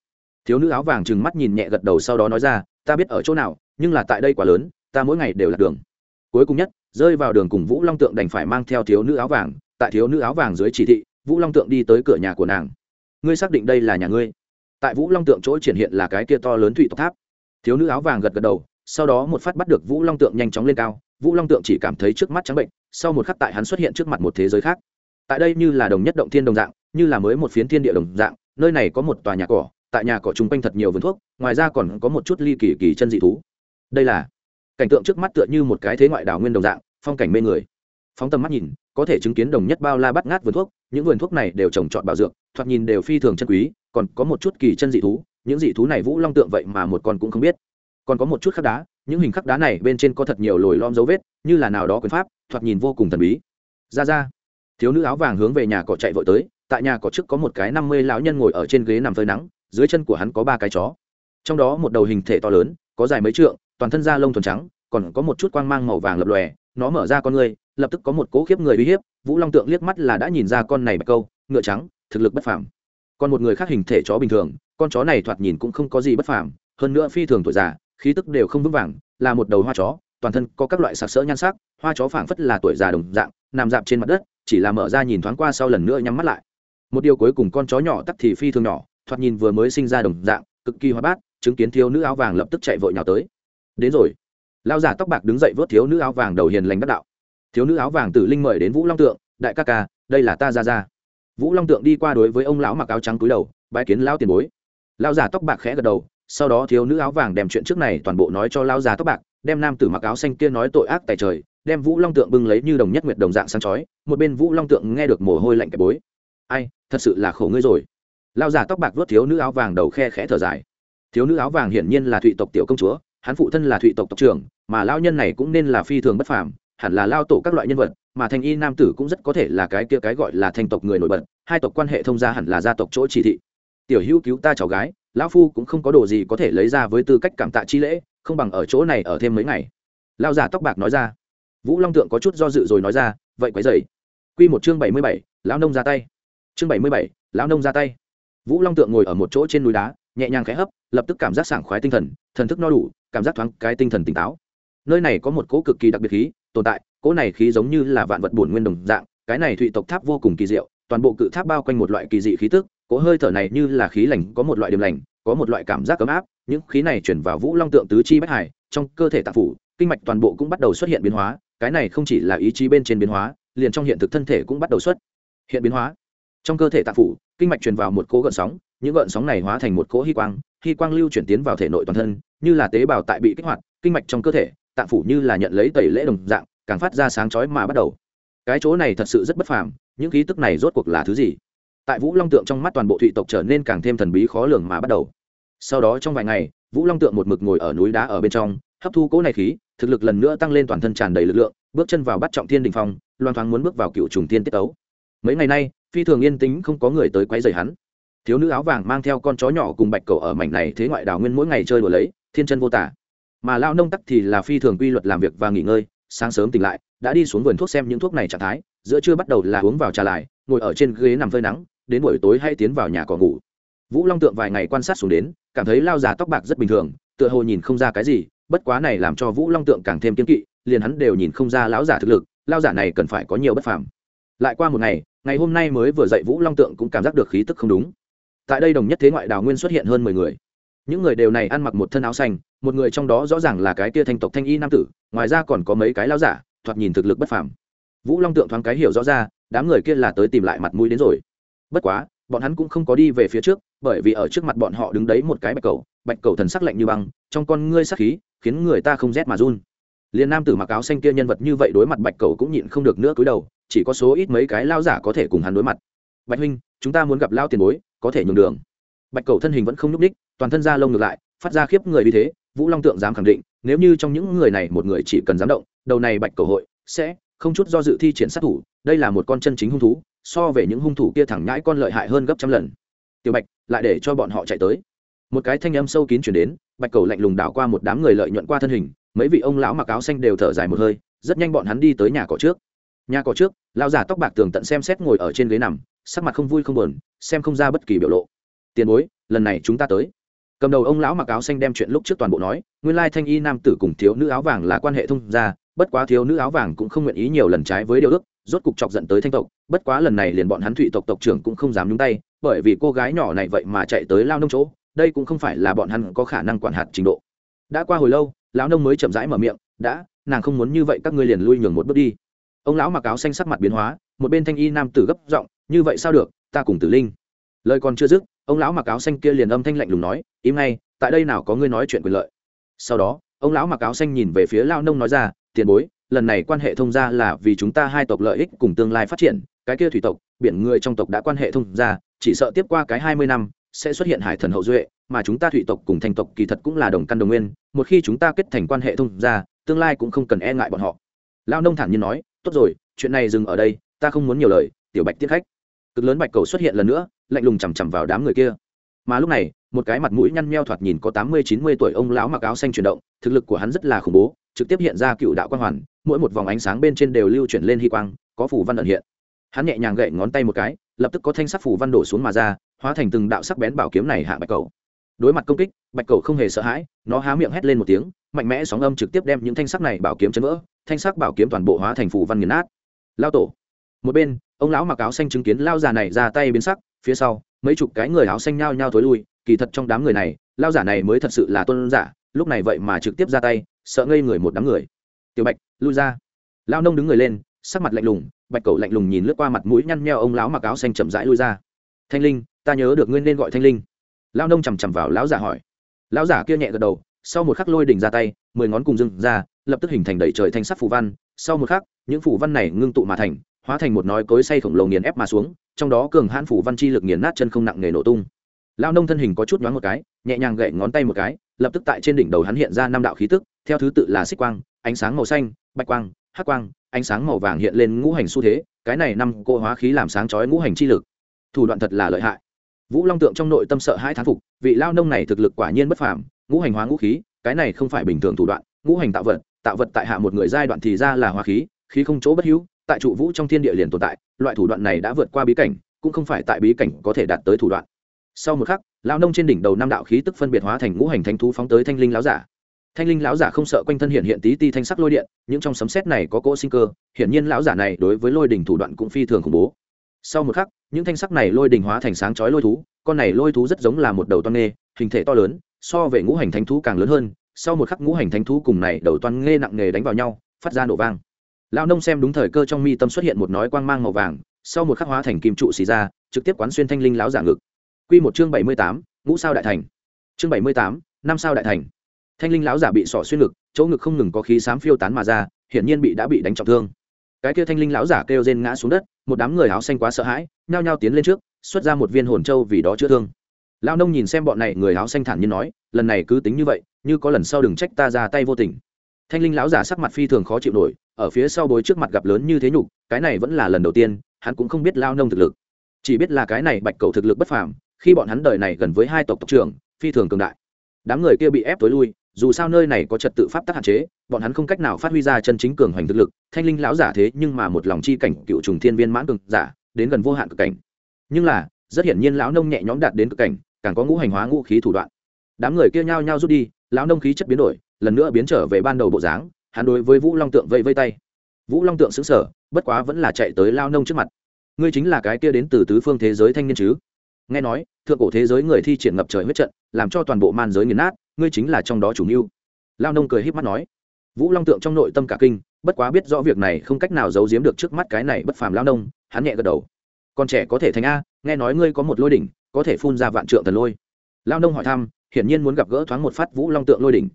Thiếu nữ áo vàng chừng mắt nhìn nhẹ gật đầu sau đó nói ra, ta biết ở chỗ nào nhưng là tại đây quá lớn, ta mỗi ngày đều là đường. Cuối cùng nhất, rơi vào đường cùng vũ long tượng đành phải mang theo thiếu nữ áo vàng. Tại thiếu nữ áo vàng dưới chỉ thị, vũ long tượng đi tới cửa nhà của nàng. Ngươi xác định đây là nhà ngươi? Tại vũ long tượng chỗ triển hiện là cái kia to lớn thụy tộc tháp. Thiếu nữ áo vàng gật gật đầu, sau đó một phát bắt được vũ long tượng nhanh chóng lên cao. Vũ long tượng chỉ cảm thấy trước mắt trắng bệnh, sau một khắc tại hắn xuất hiện trước mặt một thế giới khác. Tại đây như là đồng nhất động thiên đồng dạng, như là mới một phiến thiên địa đồng dạng, nơi này có một tòa nhà cỏ, tại nhà cỏ chung quanh thật nhiều vườn thuốc, ngoài ra còn có một chút ly kỳ kỳ chân dị thú đây là cảnh tượng trước mắt tựa như một cái thế ngoại đảo nguyên đồng dạng, phong cảnh mê người. Phóng tầm mắt nhìn, có thể chứng kiến đồng nhất bao la bắt ngát vườn thuốc, những vườn thuốc này đều trồng trọt bảo dược, thoạt nhìn đều phi thường chân quý, còn có một chút kỳ chân dị thú, những dị thú này vũ long tượng vậy mà một con cũng không biết. Còn có một chút khắc đá, những hình khắc đá này bên trên có thật nhiều lồi lom dấu vết, như là nào đó quyền pháp, thoạt nhìn vô cùng thần bí. Ra ra, thiếu nữ áo vàng hướng về nhà cỏ chạy vội tới, tại nhà cỏ trước có một cái năm mươi lão nhân ngồi ở trên ghế nằm phơi nắng, dưới chân của hắn có ba cái chó. Trong đó một đầu hình thể to lớn, có dài mấy trượng toàn thân da lông thuần trắng, còn có một chút quang mang màu vàng lập lòe, nó mở ra con người lập tức có một cố khiếp người uy hiếp, vũ long tượng liếc mắt là đã nhìn ra con này bạch câu, ngựa trắng, thực lực bất phàm. Còn một người khác hình thể chó bình thường, con chó này thoạt nhìn cũng không có gì bất phàm, hơn nữa phi thường tuổi già, khí tức đều không vững vàng, là một đầu hoa chó, toàn thân có các loại sặc sỡ nhan sắc, hoa chó phảng phất là tuổi già đồng dạng, nằm dạp trên mặt đất, chỉ là mở ra nhìn thoáng qua sau lần nữa nhắm mắt lại. Một điều cuối cùng con chó nhỏ tắc thì phi thường nhỏ, thoạt nhìn vừa mới sinh ra đồng dạng, cực kỳ hoa bát, chứng kiến thiếu nữ áo vàng lập tức chạy vội nhào tới đến rồi. Lao giả tóc bạc đứng dậy vớt thiếu nữ áo vàng đầu hiền lành đắc đạo. Thiếu nữ áo vàng tử linh mời đến vũ long tượng, đại ca ca, đây là ta ra ra. Vũ long tượng đi qua đối với ông lão mặc áo trắng cúi đầu bãi kiến lao tiền bối. Lao giả tóc bạc khẽ gật đầu, sau đó thiếu nữ áo vàng đem chuyện trước này toàn bộ nói cho lao giả tóc bạc, đem nam tử mặc áo xanh kia nói tội ác tại trời, đem vũ long tượng bưng lấy như đồng nhất nguyệt đồng dạng sáng chói, một bên vũ long tượng nghe được mồ hôi lạnh cái bối. Ai, thật sự là khổ ngươi rồi. Lao giả tóc bạc vớt thiếu nữ áo vàng đầu khe khẽ thở dài. Thiếu nữ áo vàng hiển nhiên là thụy tộc tiểu công chúa hắn phụ thân là thụy tộc tộc trưởng, mà lao nhân này cũng nên là phi thường bất phàm, hẳn là lao tổ các loại nhân vật, mà thanh y nam tử cũng rất có thể là cái kia cái gọi là thanh tộc người nổi bật, hai tộc quan hệ thông gia hẳn là gia tộc chỗ chỉ thị. Tiểu hữu cứu ta cháu gái, lão phu cũng không có đồ gì có thể lấy ra với tư cách cảm tạ chi lễ, không bằng ở chỗ này ở thêm mấy ngày. Lao giả tóc bạc nói ra. Vũ long tượng có chút do dự rồi nói ra, vậy quái dày q một chương bảy mươi bảy, lão nông ra tay. Chương bảy mươi bảy, lão nông ra tay. Vũ long tượng ngồi ở một chỗ trên núi đá, nhẹ nhàng khẽ hấp, lập tức cảm giác sảng khoái tinh thần thần thức no đủ cảm giác thoáng cái tinh thần tỉnh táo. Nơi này có một cỗ cực kỳ đặc biệt khí, tồn tại, cỗ này khí giống như là vạn vật bổn nguyên đồng dạng, cái này thụy tộc tháp vô cùng kỳ diệu, toàn bộ cự tháp bao quanh một loại kỳ dị khí tức, cỗ hơi thở này như là khí lành, có một loại điểm lành, có một loại cảm giác ấm áp, những khí này chuyển vào vũ long tượng tứ chi bách hải, trong cơ thể tạp phủ, kinh mạch toàn bộ cũng bắt đầu xuất hiện biến hóa, cái này không chỉ là ý chí bên trên biến hóa, liền trong hiện thực thân thể cũng bắt đầu xuất hiện biến hóa. Trong cơ thể tạp phủ, kinh mạch truyền vào một cỗ gợn sóng, những gợn sóng này hóa thành một cỗ hy quang hy quang lưu chuyển tiến vào thể nội toàn thân như là tế bào tại bị kích hoạt, kinh mạch trong cơ thể, tạng phủ như là nhận lấy tẩy lễ đồng dạng, càng phát ra sáng chói mà bắt đầu. Cái chỗ này thật sự rất bất phàm, những khí tức này rốt cuộc là thứ gì? Tại vũ long tượng trong mắt toàn bộ thụy tộc trở nên càng thêm thần bí khó lường mà bắt đầu. Sau đó trong vài ngày, vũ long tượng một mực ngồi ở núi đá ở bên trong, hấp thu cỗ này khí, thực lực lần nữa tăng lên toàn thân tràn đầy lực lượng, bước chân vào bắt trọng thiên đình phong, loan thoáng muốn bước vào cựu trùng thiên tiết tấu. Mấy ngày nay, phi thường yên tĩnh không có người tới quấy rầy hắn. Thiếu nữ áo vàng mang theo con chó nhỏ cùng bạch cầu ở mảnh này thế ngoại đào nguyên mỗi ngày chơi đùa lấy thiên chân vô tả. Mà lao nông tắc thì là phi thường quy luật làm việc và nghỉ ngơi, sáng sớm tỉnh lại, đã đi xuống vườn thuốc xem những thuốc này trạng thái, giữa trưa bắt đầu là uống vào trà lại, ngồi ở trên ghế nằm phơi nắng, đến buổi tối hay tiến vào nhà cỏ ngủ. Vũ long tượng vài ngày quan sát xuống đến, cảm thấy lao già tóc bạc rất bình thường, tựa hồ nhìn không ra cái gì, bất quá này làm cho vũ long tượng càng thêm kiên kỵ, liền hắn đều nhìn không ra lão giả thực lực, lao giả này cần phải có nhiều bất phàm. Lại qua một ngày ngày hôm nay mới vừa dậy vũ long tượng cũng cảm giác được khí tức không đúng. Tại đây đồng nhất thế ngoại đào nguyên xuất hiện hơn mười người những người đều này ăn mặc một thân áo xanh, một người trong đó rõ ràng là cái tia thanh tộc thanh y nam tử, ngoài ra còn có mấy cái lao giả, thoạt nhìn thực lực bất phàm. Vũ long tượng thoáng cái hiểu rõ ra, đám người kia là tới tìm lại mặt mũi đến rồi. Bất quá, bọn hắn cũng không có đi về phía trước, bởi vì ở trước mặt bọn họ đứng đấy một cái bạch cầu bạch cầu thần sắc lạnh như băng, trong con ngươi sắc khí, khiến người ta không rét mà run. Liền nam tử mặc áo xanh kia nhân vật như vậy đối mặt bạch cầu cũng nhịn không được nữa cúi đầu, chỉ có số ít mấy cái lao giả có thể cùng hắn đối mặt. Bạch huynh, chúng ta muốn gặp lao tiền bối, có thể nhường đường. Bạch cầu thân hình vẫn không nhúc ních toàn thân da lông ngược lại, phát ra khiếp người như thế, vũ long tượng dám khẳng định, nếu như trong những người này một người chỉ cần dám động, đầu này bạch cầu hội sẽ không chút do dự thi triển sát thủ, đây là một con chân chính hung thú, so về những hung thủ kia thẳng nhãi con lợi hại hơn gấp trăm lần. Tiểu bạch, lại để cho bọn họ chạy tới. Một cái thanh âm sâu kín chuyển đến, bạch cầu lạnh lùng đảo qua một đám người lợi nhuận qua thân hình, mấy vị ông lão mặc áo xanh đều thở dài một hơi, rất nhanh bọn hắn đi tới nhà cỏ trước. Nhà cỏ trước, lão giả tóc bạc tường tận xem xét ngồi ở trên ghế nằm, sắc mặt không vui không buồn, xem không ra bất kỳ biểu lộ. Tiền bối, lần này chúng ta tới cầm đầu ông lão mặc áo xanh đem chuyện lúc trước toàn bộ nói, nguyên lai thanh y nam tử cùng thiếu nữ áo vàng là quan hệ thông gia, bất quá thiếu nữ áo vàng cũng không nguyện ý nhiều lần trái với điều ước, rốt cục chọc giận tới thanh tộc, bất quá lần này liền bọn hắn thụy tộc tộc trưởng cũng không dám nhúng tay, bởi vì cô gái nhỏ này vậy mà chạy tới lao nông chỗ, đây cũng không phải là bọn hắn có khả năng quản hạt trình độ. Đã qua hồi lâu, lão nông mới chậm rãi mở miệng, đã, nàng không muốn như vậy, các ngươi liền lui nhường một bước đi. Ông lão mặc áo xanh sắc mặt biến hóa, một bên thanh y nam tử gấp giọng, như vậy sao được, ta cùng tử linh lời còn chưa dứt, ông lão mặc áo xanh kia liền âm thanh lạnh lùng nói, im ngay, tại đây nào có ngươi nói chuyện quyền lợi? Sau đó, ông lão mặc áo xanh nhìn về phía lao nông nói ra, tiền bối, lần này quan hệ thông gia là vì chúng ta hai tộc lợi ích cùng tương lai phát triển, cái kia thủy tộc, biển người trong tộc đã quan hệ thông gia, chỉ sợ tiếp qua cái hai mươi năm, sẽ xuất hiện hải thần hậu duệ, mà chúng ta thủy tộc cùng thành tộc kỳ thật cũng là đồng căn đồng nguyên, một khi chúng ta kết thành quan hệ thông gia, tương lai cũng không cần e ngại bọn họ. Lao nông thản nhiên nói, tốt rồi, chuyện này dừng ở đây, ta không muốn nhiều lời, tiểu bạch tiết khách cực lớn bạch cầu xuất hiện lần nữa, lạnh lùng chằm chằm vào đám người kia. Mà lúc này, một cái mặt mũi nhăn meo thoạt nhìn có tám mươi, chín mươi tuổi ông lão mặc áo xanh chuyển động, thực lực của hắn rất là khủng bố, trực tiếp hiện ra cựu đạo quang hoàn, mỗi một vòng ánh sáng bên trên đều lưu chuyển lên hy quang, có phủ văn ẩn hiện. Hắn nhẹ nhàng gậy ngón tay một cái, lập tức có thanh sắc phủ văn đổ xuống mà ra, hóa thành từng đạo sắc bén bảo kiếm này hạ bạch cầu. Đối mặt công kích, bạch cầu không hề sợ hãi, nó há miệng hét lên một tiếng, mạnh mẽ sóng âm trực tiếp đem những thanh sắc này bảo kiếm chấn vỡ, thanh sắc bảo kiếm toàn bộ hóa thành phủ văn nghiền nát. Lao tổ một bên, ông lão mặc áo xanh chứng kiến lao già này ra tay biến sắc, phía sau, mấy chục cái người áo xanh nhao nhao thối lui, kỳ thật trong đám người này lao giả này mới thật sự là tôn giả, lúc này vậy mà trực tiếp ra tay, sợ ngây người một đám người. Tiểu bạch, lui ra. Lao nông đứng người lên, sắc mặt lạnh lùng, bạch cầu lạnh lùng nhìn lướt qua mặt mũi nhăn nheo ông lão mặc áo xanh chậm rãi lui ra. Thanh linh, ta nhớ được ngươi nên gọi thanh linh. Lao nông chằm chằm vào lão giả hỏi. Lão giả kia nhẹ gật đầu, sau một khắc lôi đỉnh ra tay, mười ngón cùng dưng ra, lập tức hình thành đầy trời thanh sắc phù văn. Sau một khắc, những phù văn này ngưng tụ mà thành hóa thành một nói cối say khổng lồ nghiền ép mà xuống, trong đó cường hãn phủ văn chi lực nghiền nát chân không nặng nề nổ tung. Lao nông thân hình có chút nhoáng một cái, nhẹ nhàng gậy ngón tay một cái, lập tức tại trên đỉnh đầu hắn hiện ra năm đạo khí tức, theo thứ tự là xích quang, ánh sáng màu xanh, bạch quang, hắc quang, ánh sáng màu vàng hiện lên ngũ hành xu thế, cái này năm cô hóa khí làm sáng chói ngũ hành chi lực. Thủ đoạn thật là lợi hại. Vũ long tượng trong nội tâm sợ hai thán phục, vị lao nông này thực lực quả nhiên bất phàm, ngũ hành hóa ngũ khí, cái này không phải bình thường thủ đoạn, ngũ hành tạo vật tạo vật tại hạ một người giai đoạn thì ra là hóa khí khí không chỗ bất hữu, tại trụ vũ trong thiên địa liền tồn tại, loại thủ đoạn này đã vượt qua bí cảnh, cũng không phải tại bí cảnh có thể đạt tới thủ đoạn. Sau một khắc, lão nông trên đỉnh đầu năm đạo khí tức phân biệt hóa thành ngũ hành thanh thú phóng tới thanh linh lão giả. Thanh linh lão giả không sợ quanh thân hiện hiện tí ti thanh sắc lôi điện, những trong sấm xét này có cỗ sinh cơ, hiển nhiên lão giả này đối với lôi đỉnh thủ đoạn cũng phi thường khủng bố. Sau một khắc, những thanh sắc này lôi đỉnh hóa thành sáng chói lôi thú, con này lôi thú rất giống là một đầu toan nghê, hình thể to lớn, so về ngũ hành thanh thú càng lớn hơn. Sau một khắc, ngũ hành thanh thú cùng này đầu toan nghê nặng nghề đánh vào nhau, phát ra nổ vang lão nông xem đúng thời cơ trong mi tâm xuất hiện một nói quang mang màu vàng, sau một khắc hóa thành kim trụ xì ra, trực tiếp quán xuyên thanh linh lão giả ngực. Quy một chương bảy mươi tám, ngũ sao đại thành. Chương bảy mươi tám, năm sao đại thành. Thanh linh lão giả bị sỏ xuyên ngực, chỗ ngực không ngừng có khí sám phiêu tán mà ra, hiển nhiên bị đã bị đánh trọng thương. Cái kia thanh linh lão giả kêu rên ngã xuống đất, một đám người áo xanh quá sợ hãi, nhao nhao tiến lên trước, xuất ra một viên hồn châu vì đó chữa thương. Lão nông nhìn xem bọn này người áo xanh thản nhiên nói, lần này cứ tính như vậy, như có lần sau đừng trách ta ra tay vô tình thanh linh lão giả sắc mặt phi thường khó chịu nổi, ở phía sau bối trước mặt gặp lớn như thế nhục, cái này vẫn là lần đầu tiên, hắn cũng không biết lao nông thực lực. Chỉ biết là cái này bạch cầu thực lực bất phàm, khi bọn hắn đời này gần với hai tộc tộc trưởng, phi thường cường đại. Đám người kia bị ép tối lui, dù sao nơi này có trật tự pháp tắc hạn chế, bọn hắn không cách nào phát huy ra chân chính cường hoành thực lực, thanh linh lão giả thế nhưng mà một lòng chi cảnh cựu trùng thiên viên mãn cường giả, đến gần vô hạn cực cảnh. Nhưng là, rất hiển nhiên lão nông nhẹ nhõm đạt đến cực cảnh, càng có ngũ hành hóa ngũ khí thủ đoạn. Đám người kia nhao nhao rút đi, lão nông khí chất biến đổi lần nữa biến trở về ban đầu bộ dáng, hắn đối với vũ long tượng vây vây tay. Vũ long tượng xứng sở bất quá vẫn là chạy tới lao nông trước mặt. Ngươi chính là cái kia đến từ tứ phương thế giới thanh niên chứ? Nghe nói, thượng cổ thế giới người thi triển ngập trời huyết trận, làm cho toàn bộ man giới nghiền nát, ngươi chính là trong đó chủ mưu. Lao nông cười h í p mắt nói. Vũ long tượng trong nội tâm cả kinh, bất quá biết rõ việc này không cách nào giấu giếm được trước mắt cái này bất phàm lao nông, hắn nhẹ gật đầu. Con trẻ có thể thành a, nghe nói ngươi có một lôi đỉnh, có thể phun ra vạn trượng thần lôi. Lao nông hỏi thăm, hiển nhiên muốn gặp gỡ thoáng một phát vũ long tượng lôi đỉnh、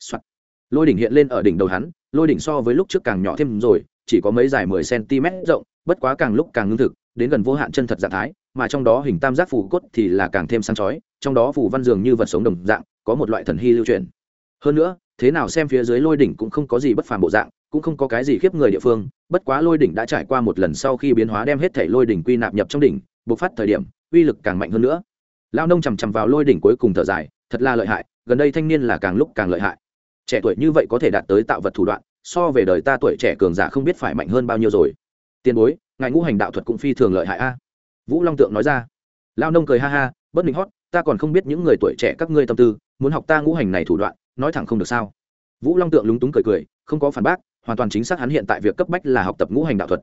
Soạn. lôi đỉnh hiện lên ở đỉnh đầu hắn, lôi đỉnh so với lúc trước càng nhỏ thêm rồi, chỉ có mấy dài mười cm rộng, bất quá càng lúc càng ngưng thực, đến gần vô hạn chân thật dạng thái, mà trong đó hình tam giác phù cốt thì là càng thêm sáng chói, trong đó phù văn dường như vật sống đồng dạng, có một loại thần hy lưu truyền hơn nữa, thế nào xem phía dưới lôi đỉnh cũng không có gì bất phàm bộ dạng, cũng không có cái gì khiếp người địa phương, bất quá lôi đỉnh đã trải qua một lần sau khi biến hóa đem hết thể lôi đỉnh quy nạp nhập trong đỉnh, bộc phát thời điểm, uy lực càng mạnh hơn nữa. Lao nông chằm chằm vào lôi đỉnh cuối cùng thở dài, thật là lợi hại, gần đây thanh niên là càng lúc càng lợi hại trẻ tuổi như vậy có thể đạt tới tạo vật thủ đoạn, so về đời ta tuổi trẻ cường giả không biết phải mạnh hơn bao nhiêu rồi. Tiền bối, ngài ngũ hành đạo thuật cũng phi thường lợi hại a. Vũ long tượng nói ra. Lao nông cười ha ha, bất minh hót, ta còn không biết những người tuổi trẻ các ngươi tâm tư, muốn học ta ngũ hành này thủ đoạn, nói thẳng không được sao? Vũ long tượng lúng túng cười cười, không có phản bác, hoàn toàn chính xác hắn hiện tại việc cấp bách là học tập ngũ hành đạo thuật.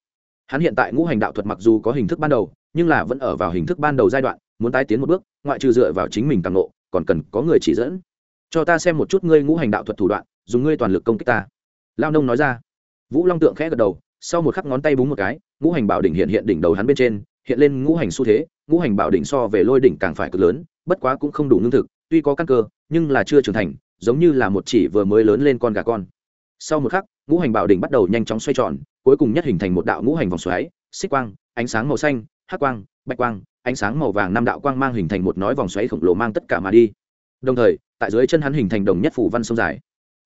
Hắn hiện tại ngũ hành đạo thuật mặc dù có hình thức ban đầu, nhưng là vẫn ở vào hình thức ban đầu giai đoạn, muốn tái tiến một bước, ngoại trừ dựa vào chính mình càng nộ còn cần có người chỉ dẫn cho ta xem một chút ngươi ngũ hành đạo thuật thủ đoạn, dùng ngươi toàn lực công kích ta. Lao nông nói ra. Vũ long tượng khẽ gật đầu, sau một khắc ngón tay búng một cái, ngũ hành bảo đỉnh hiện hiện đỉnh đầu hắn bên trên, hiện lên ngũ hành xu thế, ngũ hành bảo đỉnh so về lôi đỉnh càng phải cực lớn, bất quá cũng không đủ ngưng thực, tuy có căn cơ, nhưng là chưa trưởng thành, giống như là một chỉ vừa mới lớn lên con gà con. Sau một khắc, ngũ hành bảo đỉnh bắt đầu nhanh chóng xoay tròn, cuối cùng nhất hình thành một đạo ngũ hành vòng xoáy, xích quang, ánh sáng màu xanh, hắc quang, bạch quang, ánh sáng màu vàng năm đạo quang mang hình thành một nói vòng xoáy khổng lồ mang tất cả mà đi đồng thời, tại dưới chân hắn hình thành đồng nhất phủ văn sông dài.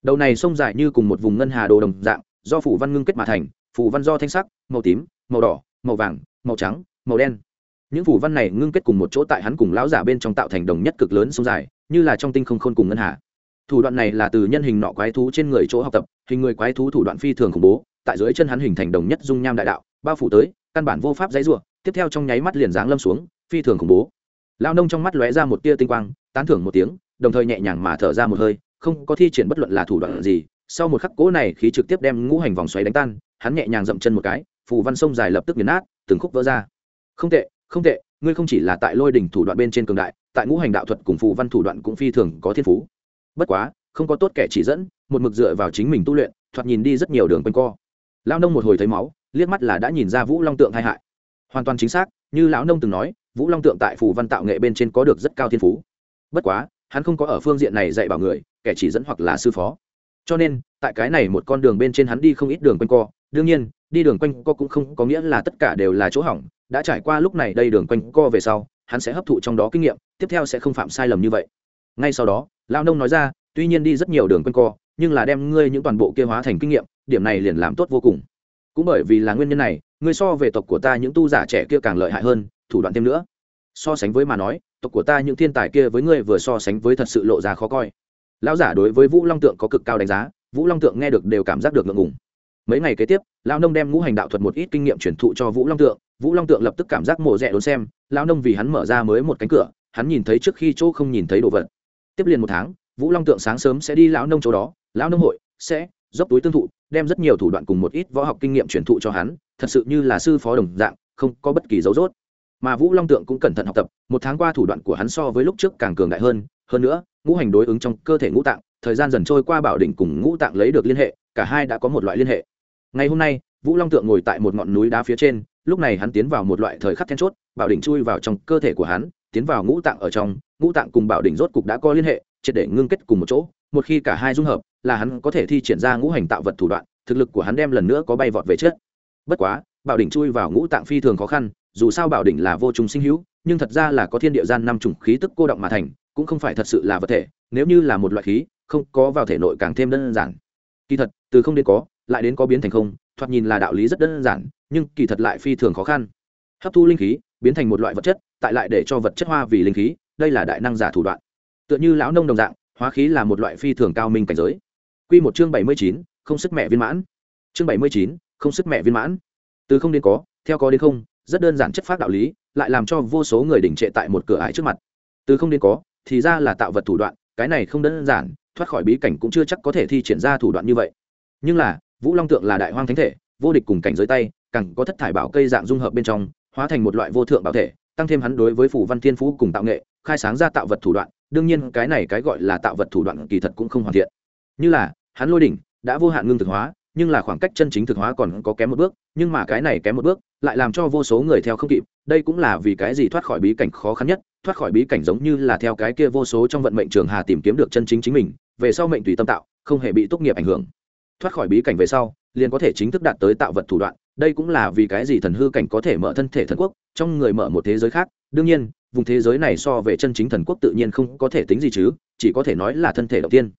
Đầu này sông dài như cùng một vùng ngân hà đồ đồng dạng, do phủ văn ngưng kết mà thành, phủ văn do thanh sắc, màu tím, màu đỏ, màu vàng, màu trắng, màu đen. Những phủ văn này ngưng kết cùng một chỗ tại hắn cùng lão giả bên trong tạo thành đồng nhất cực lớn sông dài, như là trong tinh không khôn cùng ngân hà. Thủ đoạn này là từ nhân hình nọ quái thú trên người chỗ học tập, hình người quái thú thủ đoạn phi thường khủng bố, tại dưới chân hắn hình thành đồng nhất dung nham đại đạo, bao phủ tới, căn bản vô pháp dãy rủa, tiếp theo trong nháy mắt liền giáng lâm xuống, phi thường khủng bố. Lao nông trong mắt lóe ra một tia tinh quang, tán thưởng một tiếng đồng thời nhẹ nhàng mà thở ra một hơi, không có thi triển bất luận là thủ đoạn gì. Sau một khắc cố này khí trực tiếp đem ngũ hành vòng xoáy đánh tan, hắn nhẹ nhàng dậm chân một cái, phù văn sông dài lập tức nghiền nát, từng khúc vỡ ra. Không tệ không tệ, ngươi không chỉ là tại lôi đỉnh thủ đoạn bên trên cường đại, tại ngũ hành đạo thuật cùng phù văn thủ đoạn cũng phi thường có thiên phú. Bất quá, không có tốt kẻ chỉ dẫn, một mực dựa vào chính mình tu luyện, thoạt nhìn đi rất nhiều đường quanh co. Lão nông một hồi thấy máu, liếc mắt là đã nhìn ra vũ long tượng tai hại. Hoàn toàn chính xác, như lão nông từng nói, vũ long tượng tại phù văn tạo nghệ bên trên có được rất cao thiên phú. Bất quá hắn không có ở phương diện này dạy bảo người, kẻ chỉ dẫn hoặc là sư phó. Cho nên, tại cái này một con đường bên trên hắn đi không ít đường quanh co. Đương nhiên, đi đường quanh co cũng không có nghĩa là tất cả đều là chỗ hỏng. Đã trải qua lúc này đây đường quanh co về sau, hắn sẽ hấp thụ trong đó kinh nghiệm, tiếp theo sẽ không phạm sai lầm như vậy. Ngay sau đó lao nông nói ra, tuy nhiên đi rất nhiều đường quanh co, nhưng là đem ngươi những toàn bộ kia hóa thành kinh nghiệm, điểm này liền làm tốt vô cùng. Cũng bởi vì là nguyên nhân này, ngươi so về tộc của ta những tu giả trẻ kia càng lợi hại hơn, thủ đoạn thêm nữa. So sánh với mà nói tộc của ta những thiên tài kia với ngươi vừa so sánh với thật sự lộ ra khó coi. Lão giả đối với vũ long tượng có cực cao đánh giá, vũ long tượng nghe được đều cảm giác được ngượng ngùng. Mấy ngày kế tiếp, lão nông đem ngũ hành đạo thuật một ít kinh nghiệm truyền thụ cho vũ long tượng. Vũ long tượng lập tức cảm giác mổ rẻ đốn xem, lão nông vì hắn mở ra mới một cánh cửa, hắn nhìn thấy trước khi chỗ không nhìn thấy đồ vật. Tiếp liền một tháng, vũ long tượng sáng sớm sẽ đi lão nông chỗ đó. Lão nông hội sẽ dốc túi tương thụ, đem rất nhiều thủ đoạn cùng một ít võ học kinh nghiệm truyền thụ cho hắn, thật sự như là sư phó đồng dạng, không có bất kỳ dấu dốt mà vũ long tượng cũng cẩn thận học tập, một tháng qua thủ đoạn của hắn so với lúc trước càng cường đại hơn hơn nữa, ngũ hành đối ứng trong cơ thể ngũ tạng, thời gian dần trôi qua bảo đỉnh cùng ngũ tạng lấy được liên hệ, cả hai đã có một loại liên hệ. Ngày hôm nay, vũ long tượng ngồi tại một ngọn núi đá phía trên, lúc này hắn tiến vào một loại thời khắc then chốt, bảo đỉnh chui vào trong cơ thể của hắn, tiến vào ngũ tạng ở trong, ngũ tạng cùng bảo đỉnh rốt cục đã có liên hệ, triệt để ngưng kết cùng một chỗ, một khi cả hai dung hợp, là hắn có thể thi triển ra ngũ hành tạo vật thủ đoạn, thực lực của hắn đem lần nữa có bay vọt về trước. Bất quá, bảo đỉnh chui vào ngũ tạng phi thường khó khăn dù sao bảo đỉnh là vô trùng sinh hữu, nhưng thật ra là có thiên địa gian năm chủng khí tức cô động mà thành, cũng không phải thật sự là vật thể, nếu như là một loại khí, không có vào thể nội càng thêm đơn giản. Kỳ thật, từ không đến có, lại đến có biến thành không, thoạt nhìn là đạo lý rất đơn giản, nhưng kỳ thật lại phi thường khó khăn. Hấp thu linh khí, biến thành một loại vật chất, tại lại để cho vật chất hoa vì linh khí, đây là đại năng giả thủ đoạn. Tựa như lão nông đồng dạng, hóa khí là một loại phi thường cao minh cảnh giới. Q một chương bảy mươi chín, không sức mẹ viên mãn. Chương bảy mươi chín, không sức mẹ viên mãn. Từ không đến có, theo có đến không rất đơn giản chất phát đạo lý, lại làm cho vô số người đỉnh trệ tại một cửa ải trước mặt. Từ không đến có, thì ra là tạo vật thủ đoạn, cái này không đơn giản, thoát khỏi bí cảnh cũng chưa chắc có thể thi triển ra thủ đoạn như vậy. Nhưng là, vũ long tượng là đại hoang thánh thể, vô địch cùng cảnh giới tay, càng có thất thải bảo cây dạng dung hợp bên trong, hóa thành một loại vô thượng bảo thể, tăng thêm hắn đối với phủ văn thiên phú cùng tạo nghệ, khai sáng ra tạo vật thủ đoạn, đương nhiên cái này cái gọi là tạo vật thủ đoạn kỳ thật cũng không hoàn thiện. Như là, hắn lôi đỉnh, đã vô hạn ngưng thực hóa nhưng là khoảng cách chân chính thực hóa còn có kém một bước, nhưng mà cái này kém một bước, lại làm cho vô số người theo không kịp, đây cũng là vì cái gì thoát khỏi bí cảnh khó khăn nhất, thoát khỏi bí cảnh giống như là theo cái kia vô số trong vận mệnh trường hà tìm kiếm được chân chính chính mình, về sau mệnh tùy tâm tạo, không hề bị tốt nghiệp ảnh hưởng. Thoát khỏi bí cảnh về sau, liền có thể chính thức đạt tới tạo vật thủ đoạn, đây cũng là vì cái gì thần hư cảnh có thể mở thân thể thần quốc, trong người mở một thế giới khác, đương nhiên, vùng thế giới này so về chân chính thần quốc tự nhiên không có thể tính gì chứ, chỉ có thể nói là thân thể đầu tiên.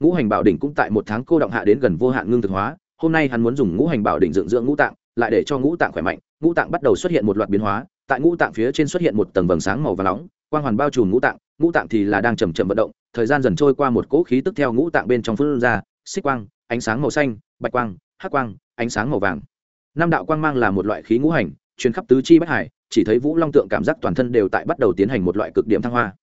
Ngũ hành bảo đỉnh cũng tại một tháng cô động hạ đến gần vô hạn ngưng thực hóa hôm nay hắn muốn dùng ngũ hành bảo đỉnh dựng dưỡng ngũ tạng, lại để cho ngũ tạng khỏe mạnh. Ngũ tạng bắt đầu xuất hiện một loạt biến hóa. Tại ngũ tạng phía trên xuất hiện một tầng vầng sáng màu và nóng, quang hoàn bao trùm ngũ tạng. Ngũ tạng thì là đang chầm chậm vận động, thời gian dần trôi qua một cỗ khí tức theo ngũ tạng bên trong phương ra, xích quang, ánh sáng màu xanh, bạch quang, hắc quang, ánh sáng màu vàng. Năm đạo quang mang là một loại khí ngũ hành, truyền khắp tứ chi bách hải, chỉ thấy vũ long tượng cảm giác toàn thân đều tại bắt đầu tiến hành một loại cực điểm thăng hoa.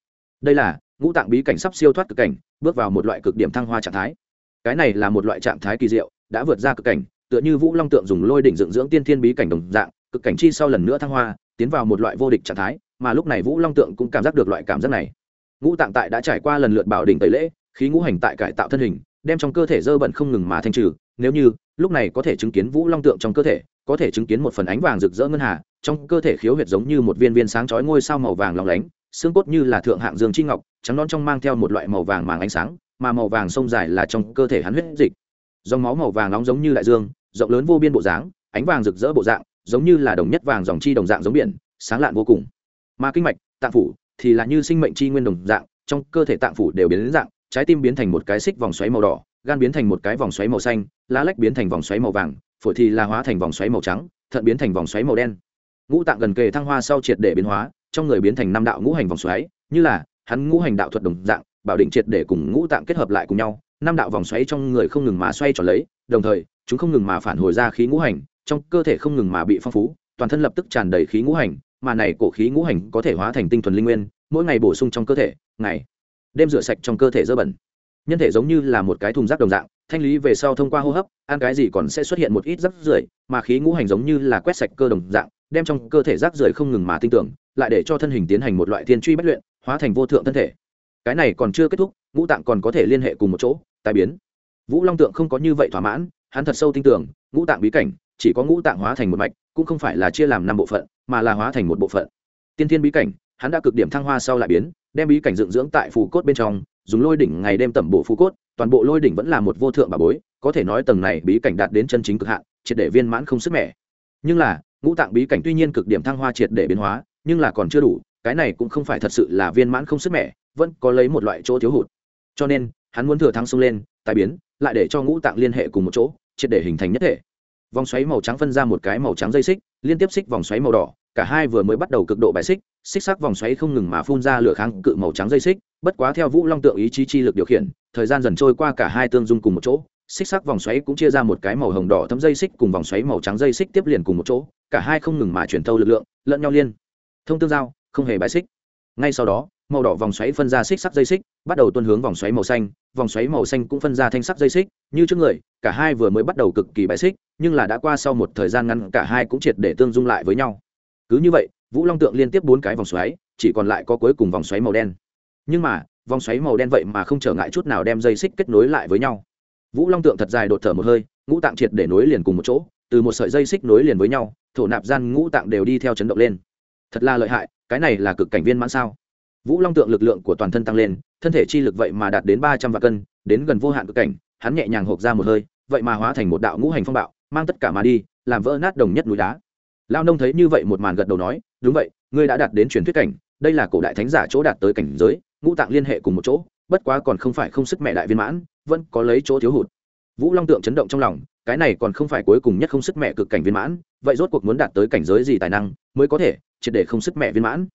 Đây là, ngũ tạng bí cảnh sắp siêu thoát cực cảnh, bước vào một loại cực điểm thăng hoa trạng thái. Cái này là một loại trạng thái kỳ diệu đã vượt ra cực cảnh, tựa như vũ long tượng dùng lôi đỉnh dựng dưỡng tiên thiên bí cảnh đồng dạng, cực cảnh chi sau lần nữa thăng hoa, tiến vào một loại vô địch trạng thái, mà lúc này vũ long tượng cũng cảm giác được loại cảm giác này. Ngũ tạng tại đã trải qua lần lượt bảo đỉnh tẩy lễ, khí ngũ hành tại cải tạo thân hình, đem trong cơ thể dơ bẩn không ngừng mà thanh trừ, nếu như, lúc này có thể chứng kiến vũ long tượng trong cơ thể, có thể chứng kiến một phần ánh vàng rực rỡ ngân hà, trong cơ thể khiếu huyệt giống như một viên viên sáng chói ngôi sao màu vàng lóng lánh, xương cốt như là thượng hạng dương chi ngọc, trắng non trong mang theo một loại màu vàng màng ánh sáng, mà màu vàng sông dài là trong cơ thể hắn huyết dịch dòng máu màu vàng nóng giống như đại dương, rộng lớn vô biên bộ dáng, ánh vàng rực rỡ bộ dạng, giống như là đồng nhất vàng dòng chi đồng dạng giống biển, sáng lạn vô cùng. Mà kinh mạch, tạng phủ thì là như sinh mệnh chi nguyên đồng dạng, trong cơ thể tạng phủ đều biến đến dạng, trái tim biến thành một cái xích vòng xoáy màu đỏ, gan biến thành một cái vòng xoáy màu xanh, lá lách biến thành vòng xoáy màu vàng, phổi thì là hóa thành vòng xoáy màu trắng, thận biến thành vòng xoáy màu đen. Ngũ tạng gần kề thăng hoa sau triệt để biến hóa, trong người biến thành năm đạo ngũ hành vòng xoáy, như là hắn ngũ hành đạo thuật đồng dạng, bảo định triệt để cùng ngũ tạng kết hợp lại cùng nhau năm đạo vòng xoáy trong người không ngừng mà xoay tròn lấy, đồng thời, chúng không ngừng mà phản hồi ra khí ngũ hành, trong cơ thể không ngừng mà bị phong phú, toàn thân lập tức tràn đầy khí ngũ hành, mà này cổ khí ngũ hành có thể hóa thành tinh thuần linh nguyên, mỗi ngày bổ sung trong cơ thể, ngày, đêm rửa sạch trong cơ thể dơ bẩn. Nhân thể giống như là một cái thùng rác đồng dạng, thanh lý về sau thông qua hô hấp, ăn cái gì còn sẽ xuất hiện một ít rác rưởi, mà khí ngũ hành giống như là quét sạch cơ đồng dạng, đem trong cơ thể rác rưởi không ngừng mà tinh tưởng, lại để cho thân hình tiến hành một loại thiên truy bất luyện, hóa thành vô thượng thân thể. Cái này còn chưa kết thúc, ngũ tạng còn có thể liên hệ cùng một chỗ tai biến. Vũ long tượng không có như vậy thỏa mãn, hắn thật sâu tin tưởng, ngũ tạng bí cảnh, chỉ có ngũ tạng hóa thành một mạch, cũng không phải là chia làm năm bộ phận, mà là hóa thành một bộ phận. Tiên thiên bí cảnh, hắn đã cực điểm thăng hoa sau lại biến, đem bí cảnh dựng dưỡng tại phù cốt bên trong, dùng lôi đỉnh ngày đêm tẩm bộ phù cốt, toàn bộ lôi đỉnh vẫn là một vô thượng bà bối, có thể nói tầng này bí cảnh đạt đến chân chính cực hạn, triệt để viên mãn không sức mẻ. Nhưng là, ngũ tạng bí cảnh tuy nhiên cực điểm thăng hoa triệt để biến hóa, nhưng là còn chưa đủ, cái này cũng không phải thật sự là viên mãn không sức mẻ, vẫn có lấy một loại chỗ thiếu hụt. Cho nên hắn muốn thừa thắng xông lên tài biến, lại để cho ngũ tạng liên hệ cùng một chỗ, triệt để hình thành nhất thể. Vòng xoáy màu trắng phân ra một cái màu trắng dây xích, liên tiếp xích vòng xoáy màu đỏ, cả hai vừa mới bắt đầu cực độ bài xích xích sắc vòng xoáy không ngừng mà phun ra lửa kháng cự màu trắng dây xích, bất quá theo vũ long tượng ý chí chi lực điều khiển, thời gian dần trôi qua cả hai tương dung cùng một chỗ, xích sắc vòng xoáy cũng chia ra một cái màu hồng đỏ thấm dây xích cùng vòng xoáy màu trắng dây xích tiếp liền cùng một chỗ, cả hai không ngừng mà chuyển thâu lực lượng, lẫn nhau liên thông tương giao, không hề bài xích. Ngay sau đó màu đỏ vòng xoáy phân ra xích sắc dây xích, bắt đầu tuân hướng vòng xoáy màu xanh, vòng xoáy màu xanh cũng phân ra thanh sắc dây xích, như trước người, cả hai vừa mới bắt đầu cực kỳ bãi xích, nhưng là đã qua sau một thời gian ngắn, cả hai cũng triệt để tương dung lại với nhau. Cứ như vậy, vũ long tượng liên tiếp bốn cái vòng xoáy, chỉ còn lại có cuối cùng vòng xoáy màu đen. Nhưng mà, vòng xoáy màu đen vậy mà không trở ngại chút nào đem dây xích kết nối lại với nhau. Vũ long tượng thật dài đột thở một hơi, ngũ tạng triệt để nối liền cùng một chỗ, từ một sợi dây xích nối liền với nhau, thổ nạp gian ngũ tạng đều đi theo chấn động lên. Thật là lợi hại, cái này là cực cảnh viên mãn sao? Vũ long tượng lực lượng của toàn thân tăng lên, thân thể chi lực vậy mà đạt đến ba trăm vạn cân, đến gần vô hạn cực cảnh, hắn nhẹ nhàng hộp ra một hơi, vậy mà hóa thành một đạo ngũ hành phong bạo, mang tất cả mà đi, làm vỡ nát đồng nhất núi đá. Lao nông thấy như vậy một màn gật đầu nói, đúng vậy, ngươi đã đạt đến truyền thuyết cảnh, đây là cổ đại thánh giả chỗ đạt tới cảnh giới, ngũ tạng liên hệ cùng một chỗ, bất quá còn không phải không sức mẹ đại viên mãn, vẫn có lấy chỗ thiếu hụt. Vũ long tượng chấn động trong lòng, cái này còn không phải cuối cùng nhất không sức mẹ cực cảnh viên mãn, vậy rốt cuộc muốn đạt tới cảnh giới gì tài năng mới có thể triệt để không sức mẹ viên mãn?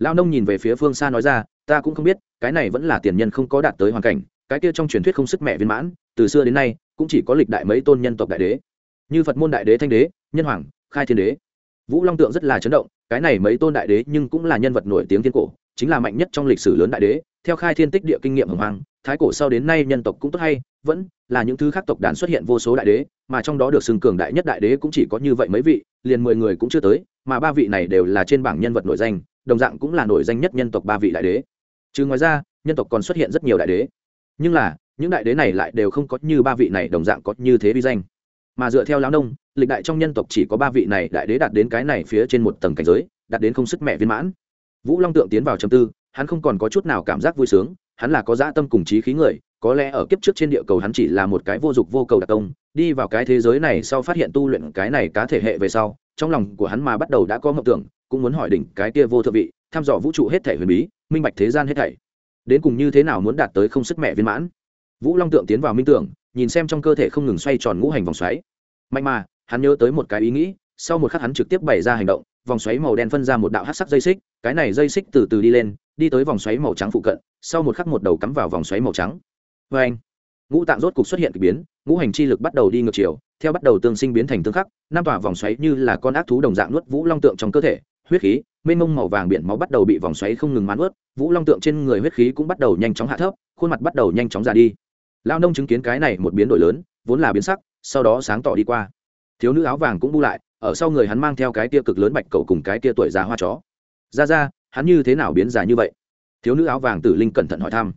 Lao nông nhìn về phía phương xa nói ra, ta cũng không biết, cái này vẫn là tiền nhân không có đạt tới hoàn cảnh, cái kia trong truyền thuyết không sức mẹ viên mãn, từ xưa đến nay, cũng chỉ có lịch đại mấy tôn nhân tộc đại đế. Như phật môn đại đế thanh đế, nhân hoàng, khai thiên đế. Vũ long tượng rất là chấn động, cái này mấy tôn đại đế nhưng cũng là nhân vật nổi tiếng thiên cổ, chính là mạnh nhất trong lịch sử lớn đại đế. Theo khai thiên tích địa kinh nghiệm hồng hoàng thái cổ sau đến nay nhân tộc cũng tốt hay, vẫn là những thứ khác tộc đàn xuất hiện vô số đại đế, mà trong đó được xưng cường đại nhất đại đế cũng chỉ có như vậy mấy vị, liền mười người cũng chưa tới, mà ba vị này đều là trên bảng nhân vật nổi danh đồng dạng cũng là nổi danh nhất nhân tộc ba vị đại đế. Chứ ngoài ra, nhân tộc còn xuất hiện rất nhiều đại đế. Nhưng là, những đại đế này lại đều không có như ba vị này đồng dạng có như thế vi danh. Mà dựa theo lão nông, lịch đại trong nhân tộc chỉ có ba vị này đại đế đạt đến cái này phía trên một tầng cảnh giới, đạt đến không sức mẹ viên mãn. Vũ long tượng tiến vào châm tư, hắn không còn có chút nào cảm giác vui sướng, hắn là có dã tâm cùng trí khí người, có lẽ ở kiếp trước trên địa cầu hắn chỉ là một cái vô dụng vô cầu đặc công, đi vào cái thế giới này sau phát hiện tu luyện cái này cá thể hệ về sau, trong lòng của hắn mà bắt đầu đã có mộng tưởng cũng muốn hỏi đỉnh cái kia vô thượng vị, thăm dò vũ trụ hết thể huyền bí, minh bạch thế gian hết thảy. Đến cùng như thế nào muốn đạt tới không sức mẹ viên mãn? Vũ long tượng tiến vào minh tưởng, nhìn xem trong cơ thể không ngừng xoay tròn ngũ hành vòng xoáy. Mạnh mà, hắn nhớ tới một cái ý nghĩ, sau một khắc hắn trực tiếp bày ra hành động, vòng xoáy màu đen phân ra một đạo hát sắc dây xích, cái này dây xích từ từ đi lên, đi tới vòng xoáy màu trắng phụ cận, sau một khắc một đầu cắm vào vòng xoáy màu trắng. Vê anh, ngũ tạng rốt cục xuất hiện k ỳ biến, ngũ hành chi lực bắt đầu đi ngược chiều, theo bắt đầu tương sinh biến thành tương khắc, năm tòa vòng xoáy như là con ác thú đồng dạng nuốt vũ long tượng trong cơ thể huyết khí, mênh mông màu vàng biển máu bắt đầu bị vòng xoáy không ngừng mán ướt, vũ long tượng trên người huyết khí cũng bắt đầu nhanh chóng hạ thấp, khuôn mặt bắt đầu nhanh chóng ra đi. Lao nông chứng kiến cái này một biến đổi lớn, vốn là biến sắc, sau đó sáng tỏ đi qua. Thiếu nữ áo vàng cũng bu lại, ở sau người hắn mang theo cái tia cực lớn bạch cầu cùng cái tia tuổi già hoa chó. Ra ra, hắn như thế nào biến già như vậy? Thiếu nữ áo vàng tử linh cẩn thận hỏi thăm.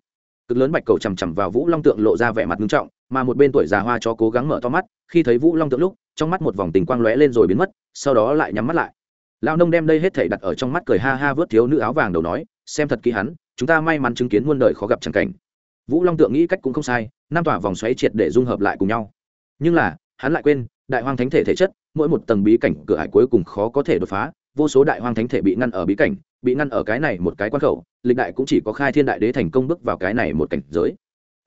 Cực lớn bạch cầu chằm chằm vào vũ long tượng lộ ra vẻ mặt nghiêm trọng, mà một bên tuổi già hoa chó cố gắng mở to mắt, khi thấy vũ long tượng lúc, trong mắt một vòng tình quang lóe lên rồi biến mất, sau đó lại nhắm mắt lại lao nông đem đây hết thảy đặt ở trong mắt cười ha ha vớt thiếu nữ áo vàng đầu nói, xem thật kỹ hắn, chúng ta may mắn chứng kiến muôn đời khó gặp chẳng cảnh. Vũ long tượng nghĩ cách cũng không sai, năm tỏa vòng xoáy triệt để dung hợp lại cùng nhau. Nhưng là, hắn lại quên, đại hoang thánh thể thể chất, mỗi một tầng bí cảnh cửa hải cuối cùng khó có thể đột phá, vô số đại hoang thánh thể bị ngăn ở bí cảnh, bị ngăn ở cái này một cái quan khẩu, lịch đại cũng chỉ có khai thiên đại đế thành công bước vào cái này một cảnh giới.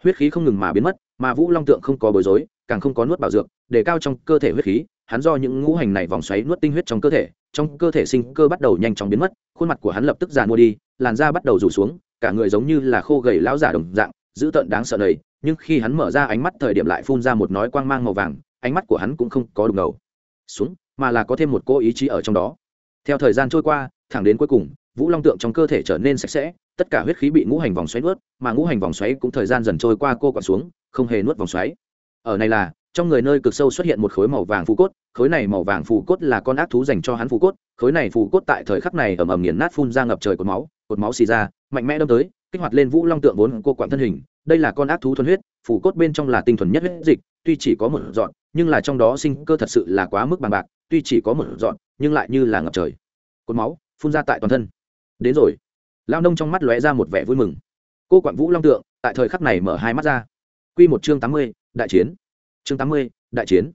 Huyết khí không ngừng mà biến mất, mà vũ long tượng không có bối rối, càng không có nuốt bảo dược, để cao trong cơ thể huyết khí, hắn do những ngũ hành này vòng xoáy nuốt tinh huyết trong cơ thể trong cơ thể sinh cơ bắt đầu nhanh chóng biến mất, khuôn mặt của hắn lập tức giàn mua đi, làn da bắt đầu rủ xuống, cả người giống như là khô gầy lão giả đồng dạng, dữ tợn đáng sợ đầy nhưng khi hắn mở ra ánh mắt thời điểm lại phun ra một nói quang mang màu vàng, ánh mắt của hắn cũng không có đục ngầu. Xuống, mà là có thêm một cô ý chí ở trong đó. Theo thời gian trôi qua, thẳng đến cuối cùng, vũ long tượng trong cơ thể trở nên sạch sẽ, tất cả huyết khí bị ngũ hành vòng xoáy nuốt, mà ngũ hành vòng xoáy cũng thời gian dần trôi qua cô còn xuống, không hề nuốt vòng xoáy. Ở này là trong người nơi cực sâu xuất hiện một khối màu vàng phù cốt, khối này màu vàng phù cốt là con ác thú dành cho hắn phù cốt, khối này phù cốt tại thời khắc này ầm ầm nghiền nát phun ra ngập trời cột máu cột máu xì ra, mạnh mẽ đâm tới, kích hoạt lên vũ long tượng vốn cô quản thân hình. Đây là con ác thú thuần huyết phủ cốt bên trong là tinh thuần nhất huyết dịch, tuy chỉ có một dọn nhưng là trong đó sinh cơ thật sự là quá mức bằng bạc, tuy chỉ có một dọn nhưng lại như là ngập trời. Cột máu phun ra tại toàn thân. Đến rồi. Lao nông trong mắt lóe ra một vẻ vui mừng. Cô quản vũ long tượng, tại thời khắc này mở hai mắt ra. Q một chương tám mươi, đại chiến chương tám mươi, đại chiến.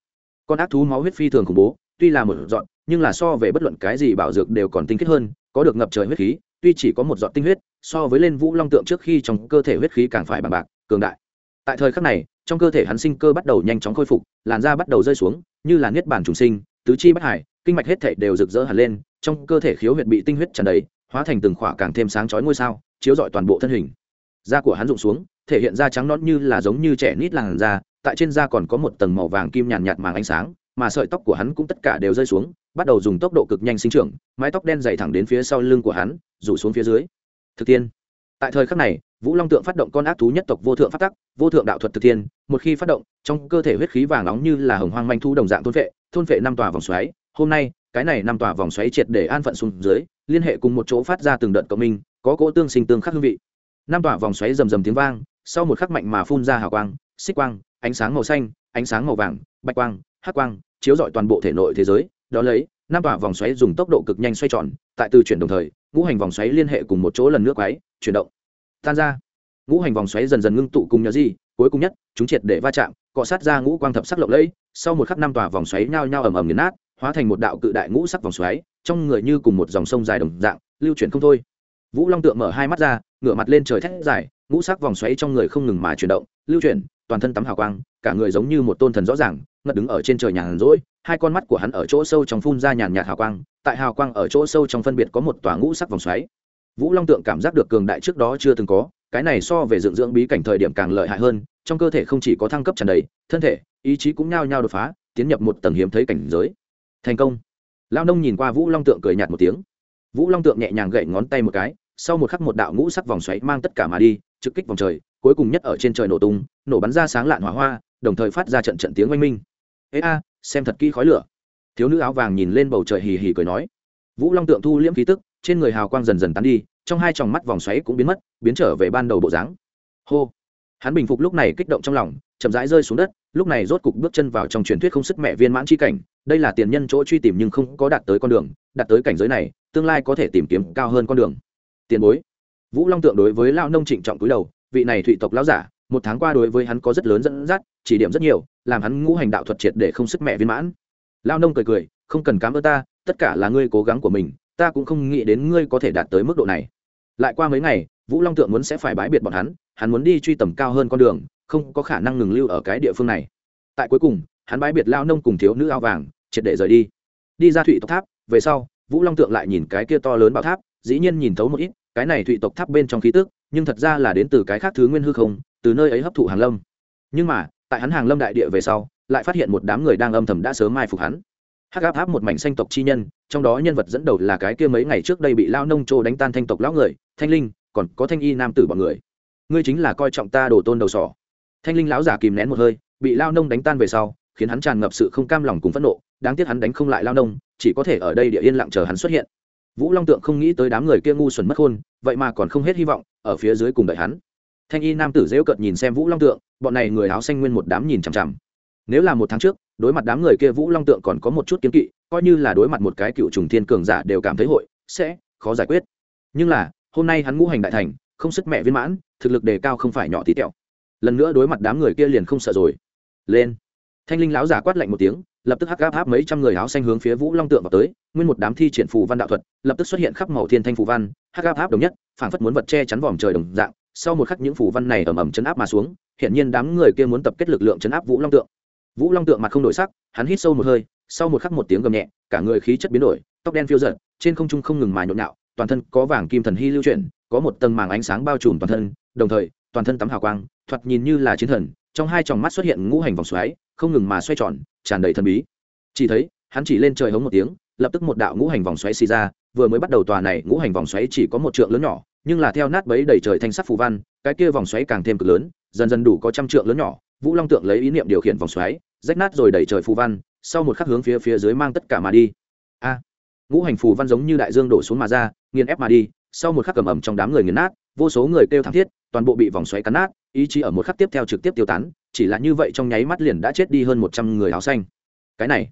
Con ác thú máu huyết phi thường khủng bố, tuy là một dọn, nhưng là so về bất luận cái gì bảo dược đều còn tinh khiết hơn, có được ngập trời huyết khí, tuy chỉ có một giọt tinh huyết, so với lên vũ long tượng trước khi trong cơ thể huyết khí càng phải bằng bạc, cường đại. Tại thời khắc này, trong cơ thể hắn sinh cơ bắt đầu nhanh chóng khôi phục, làn da bắt đầu rơi xuống, như là niết bàn trùng sinh, tứ chi bất hải, kinh mạch hết thể đều rực rỡ hẳn lên, trong cơ thể khiếu huyệt bị tinh huyết tràn đầy, hóa thành từng khỏa càng thêm sáng chói ngôi sao, chiếu rọi toàn bộ thân hình. Da của hắn rụng xuống, thể hiện da trắng nõn như là giống như trẻ nít làn da tại trên da còn có một tầng màu vàng kim nhàn nhạt màng ánh sáng, mà sợi tóc của hắn cũng tất cả đều rơi xuống, bắt đầu dùng tốc độ cực nhanh sinh trưởng, mái tóc đen dày thẳng đến phía sau lưng của hắn, rủ xuống phía dưới. Thực tiên tại thời khắc này, vũ long tượng phát động con ác thú nhất tộc vô thượng phát tắc, vô thượng đạo thuật thực tiên một khi phát động, trong cơ thể huyết khí vàng nóng như là hồng hoang manh thu đồng dạng thôn vệ thôn vệ năm tòa vòng xoáy. Hôm nay, cái này năm tòa vòng xoáy triệt để an phận xuống dưới, liên hệ cùng một chỗ phát ra từng đợt cộng minh, có cỗ tương sinh tương khắc hương vị. Năm tòa vòng xoáy rầm rầm tiếng vang, sau một khắc mạnh mà phun ra hào quang, xích quang ánh sáng màu xanh, ánh sáng màu vàng, bạch quang, hắc quang, chiếu rọi toàn bộ thể nội thế giới. Đó lấy, năm tòa vòng xoáy dùng tốc độ cực nhanh xoay tròn, tại từ chuyển đồng thời, ngũ hành vòng xoáy liên hệ cùng một chỗ lần nước quáy chuyển động, tan ra. Ngũ hành vòng xoáy dần dần ngưng tụ cùng nhờ gì, cuối cùng nhất, chúng triệt để va chạm, cọ sát ra ngũ quang thập sắc lộng lẫy. Sau một khắc năm tòa vòng xoáy nhao nhao ầm ầm nghiền nát, hóa thành một đạo cự đại ngũ sắc vòng xoáy, trong người như cùng một dòng sông dài đồng dạng, lưu chuyển không thôi. Vũ long tượng mở hai mắt ra, ngửa mặt lên trời thét dài, ngũ sắc vòng xoáy trong người không ngừng mà chuyển động, lưu chuyển toàn thân tắm hào quang, cả người giống như một tôn thần rõ ràng, ngất đứng ở trên trời nhàn rỗi, hai con mắt của hắn ở chỗ sâu trong phun ra nhàn nhạt hào quang, tại hào quang ở chỗ sâu trong phân biệt có một tòa ngũ sắc vòng xoáy. Vũ long tượng cảm giác được cường đại trước đó chưa từng có, cái này so về dựng dưỡng bí cảnh thời điểm càng lợi hại hơn, trong cơ thể không chỉ có thăng cấp tràn đầy, thân thể, ý chí cũng nhao nhao đột phá, tiến nhập một tầng hiếm thấy cảnh giới. Thành công. Lao nông nhìn qua vũ long tượng cười nhạt một tiếng. Vũ long tượng nhẹ nhàng gậy ngón tay một cái, sau một khắc một đạo ngũ sắc vòng xoáy mang tất cả mà đi, trực kích vòng trời cuối cùng nhất ở trên trời nổ tung, nổ bắn ra sáng lạn hỏa hoa, đồng thời phát ra trận trận tiếng oanh minh. Ê a, xem thật kỹ khói lửa. Thiếu nữ áo vàng nhìn lên bầu trời hì hì cười nói. Vũ long tượng thu liễm khí tức, trên người hào quang dần dần tán đi, trong hai tròng mắt vòng xoáy cũng biến mất, biến trở về ban đầu bộ dáng. Hô. Hắn bình phục lúc này kích động trong lòng, chậm rãi rơi xuống đất, lúc này rốt cục bước chân vào trong truyền thuyết không sức mẹ viên mãn chi cảnh, đây là tiền nhân chỗ truy tìm nhưng không có đạt tới con đường, đạt tới cảnh giới này, tương lai có thể tìm kiếm cao hơn con đường. Tiền bối. Vũ long tượng đối với lao nông trịnh trọng túi đầu vị này thụy tộc lão giả, một tháng qua đối với hắn có rất lớn dẫn dắt, chỉ điểm rất nhiều, làm hắn ngũ hành đạo thuật triệt để không sức mẹ viên mãn. Lao nông cười cười, không cần cám ơn ta, tất cả là ngươi cố gắng của mình, ta cũng không nghĩ đến ngươi có thể đạt tới mức độ này. Lại qua mấy ngày, vũ long tượng muốn sẽ phải bãi biệt bọn hắn hắn muốn đi truy tầm cao hơn con đường, không có khả năng ngừng lưu ở cái địa phương này. Tại cuối cùng, hắn bãi biệt lao nông cùng thiếu nữ áo vàng, triệt để rời đi. Đi ra thụy tộc tháp, về sau, vũ long tượng lại nhìn cái kia to lớn bảo tháp, dĩ nhiên nhìn thấu một ít, cái này thụy tộc tháp bên trong khí tức nhưng thật ra là đến từ cái khác thứ nguyên hư không, từ nơi ấy hấp thụ hàng lâm. Nhưng mà, tại hắn hàng lâm đại địa về sau, lại phát hiện một đám người đang âm thầm đã sớm mai phục hắn. Hắc áp áp một mảnh sanh tộc chi nhân, trong đó nhân vật dẫn đầu là cái kia mấy ngày trước đây bị lao nông trô đánh tan thanh tộc lão người, thanh linh, còn có thanh y nam tử bọn người. Ngươi chính là coi trọng ta đổ tôn đầu sỏ. Thanh linh lão giả kìm nén một hơi, bị lao nông đánh tan về sau, khiến hắn tràn ngập sự không cam lòng cùng phẫn nộ, đáng tiếc hắn đánh không lại lao nông, chỉ có thể ở đây địa yên lặng chờ hắn xuất hiện vũ long tượng không nghĩ tới đám người kia ngu xuẩn mất khôn vậy mà còn không hết hy vọng, ở phía dưới cùng đợi hắn. Thanh y nam tử dễu cợt nhìn xem vũ long tượng, bọn này người áo xanh nguyên một đám nhìn chằm chằm. Nếu là một tháng trước, đối mặt đám người kia vũ long tượng còn có một chút kiến kỵ, coi như là đối mặt một cái cựu trùng thiên cường giả đều cảm thấy hội, sẽ khó giải quyết. Nhưng là, hôm nay hắn ngũ hành đại thành, không sức mẹ viên mãn, thực lực đề cao không phải nhỏ tí tẹo. Lần nữa đối mặt đám người kia liền không sợ rồi. Lên. Thanh linh láo giả quát lạnh một tiếng lập tức hắc gáp áp mấy trăm người áo xanh hướng phía vũ long tượng vào tới, nguyên một đám thi triển phù văn đạo thuật, lập tức xuất hiện khắp màu thiên thanh phù văn, hắc gáp áp đồng nhất phản phất muốn vật che chắn vòm trời đồng dạng, sau một khắc những phù văn này ầm ầm chấn áp mà xuống hiện nhiên đám người kia muốn tập kết lực lượng chấn áp vũ long tượng. Vũ long tượng mặt không đổi sắc, hắn hít sâu một hơi, sau một khắc một tiếng gầm nhẹ, cả người khí chất biến đổi, tóc đen phiêu giật trên không trung không ngừng mà nhộn nhạo, toàn thân có vàng kim thần hy lưu chuyển, có một tầng màng ánh sáng bao trùm toàn thân, đồng thời, toàn thân tắm hào quang, thoạt nhìn như là chiến thần, trong hai tròng mắt xuất hiện ngũ hành vòng xoáy, không ngừng mà xoay tròn tràn đầy thần bí. Chỉ thấy, hắn chỉ lên trời hống một tiếng, lập tức một đạo ngũ hành vòng xoáy xì ra, vừa mới bắt đầu tòa này ngũ hành vòng xoáy chỉ có một trượng lớn nhỏ, nhưng là theo nát bấy đầy trời thanh sắc phù văn, cái kia vòng xoáy càng thêm cực lớn, dần dần đủ có trăm trượng lớn nhỏ, vũ long tượng lấy ý niệm điều khiển vòng xoáy, rách nát rồi đẩy trời phù văn, sau một khắc hướng phía phía dưới mang tất cả mà đi. A! Ngũ hành phù văn giống như đại dương đổ xuống mà ra, nghiền ép mà đi, sau một khắc cầm ẩm trong đám người nghiền nát, vô số người kêu thảm thiết, toàn bộ bị vòng xoáy cắn nát ý chí ở một khắc tiếp theo trực tiếp tiêu tán, chỉ là như vậy trong nháy mắt liền đã chết đi hơn một trăm người áo xanh. Cái này,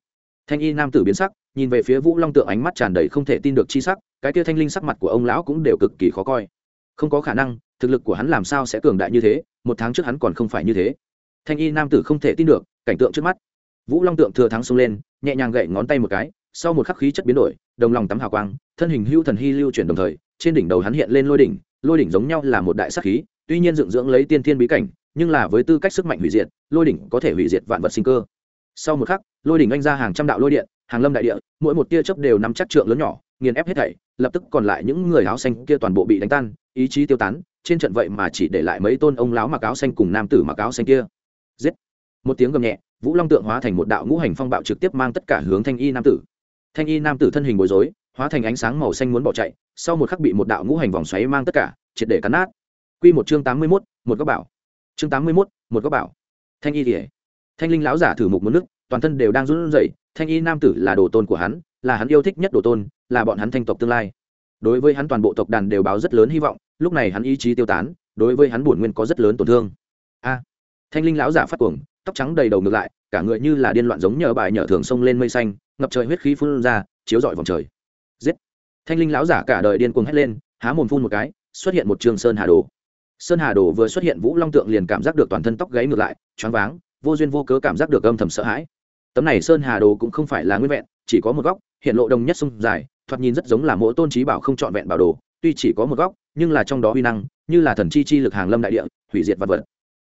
thanh y nam tử biến sắc, nhìn về phía vũ long tượng ánh mắt tràn đầy không thể tin được chi sắc, cái kia thanh linh sắc mặt của ông lão cũng đều cực kỳ khó coi. Không có khả năng, thực lực của hắn làm sao sẽ cường đại như thế, một tháng trước hắn còn không phải như thế. Thanh y nam tử không thể tin được, cảnh tượng trước mắt. Vũ long tượng thừa thắng xông lên, nhẹ nhàng gậy ngón tay một cái, sau một khắc khí chất biến đổi, đồng lòng tắm hào quang, thân hình hưu thần hy lưu chuyển đồng thời, trên đỉnh đầu hắn hiện lên lôi đỉnh lôi đỉnh giống nhau là một đại sắc khí tuy nhiên dựng dưỡng lấy tiên thiên bí cảnh, nhưng là với tư cách sức mạnh hủy diệt, lôi đỉnh có thể hủy diệt vạn vật sinh cơ. Sau một khắc, lôi đỉnh anh ra hàng trăm đạo lôi điện, hàng lâm đại địa, mỗi một tia chớp đều nắm chắc trượng lớn nhỏ, nghiền ép hết thảy, lập tức còn lại những người áo xanh kia toàn bộ bị đánh tan, ý chí tiêu tán, trên trận vậy mà chỉ để lại mấy tôn ông lão mặc áo xanh cùng nam tử mặc áo xanh kia. Giết! Một tiếng gầm nhẹ, vũ long tượng hóa thành một đạo ngũ hành phong bạo trực tiếp mang tất cả hướng thanh y nam tử. Thanh y nam tử thân hình bối rối, hóa thành ánh sáng màu xanh muốn bỏ chạy, sau một khắc bị một đạo ngũ hành vòng xoáy mang tất cả, triệt để cắn nát. Quy một chương tám mươi mốt, một góc bảo. Chương tám mươi mốt, một góc bảo. Thanh y liễu. thanh linh lão giả thử mục một nước, toàn thân đều đang run rẩy, thanh y nam tử là đồ tôn của hắn, là hắn yêu thích nhất đồ tôn, là bọn hắn thanh tộc tương lai. Đối với hắn toàn bộ tộc đàn đều báo rất lớn hy vọng, lúc này hắn ý chí tiêu tán, đối với hắn bổn nguyên có rất lớn tổn thương. A. Thanh linh lão giả phát cuồng, tóc trắng đầy đầu ngược lại, cả người như là điên loạn giống nhờ bài nhờ thường sông lên mây xanh, ngập trời huyết khí phun ra, chiếu rọi vòng trời. Giết. Thanh linh lão giả cả đời điên cuồng hét lên, há mồm phun một cái, xuất hiện một trường sơn hà đồ sơn hà đồ vừa xuất hiện vũ long tượng liền cảm giác được toàn thân tóc gáy ngược lại, choáng váng, vô duyên vô cớ cảm giác được âm thầm sợ hãi. Tấm này sơn hà đồ cũng không phải là nguyên vẹn, chỉ có một góc, hiện lộ đồng nhất sông dài, thoạt nhìn rất giống là mỗi tôn trí bảo không trọn vẹn bảo đồ, tuy chỉ có một góc, nhưng là trong đó uy năng, như là thần chi chi lực hàng lâm đại địa, hủy diệt vật vật.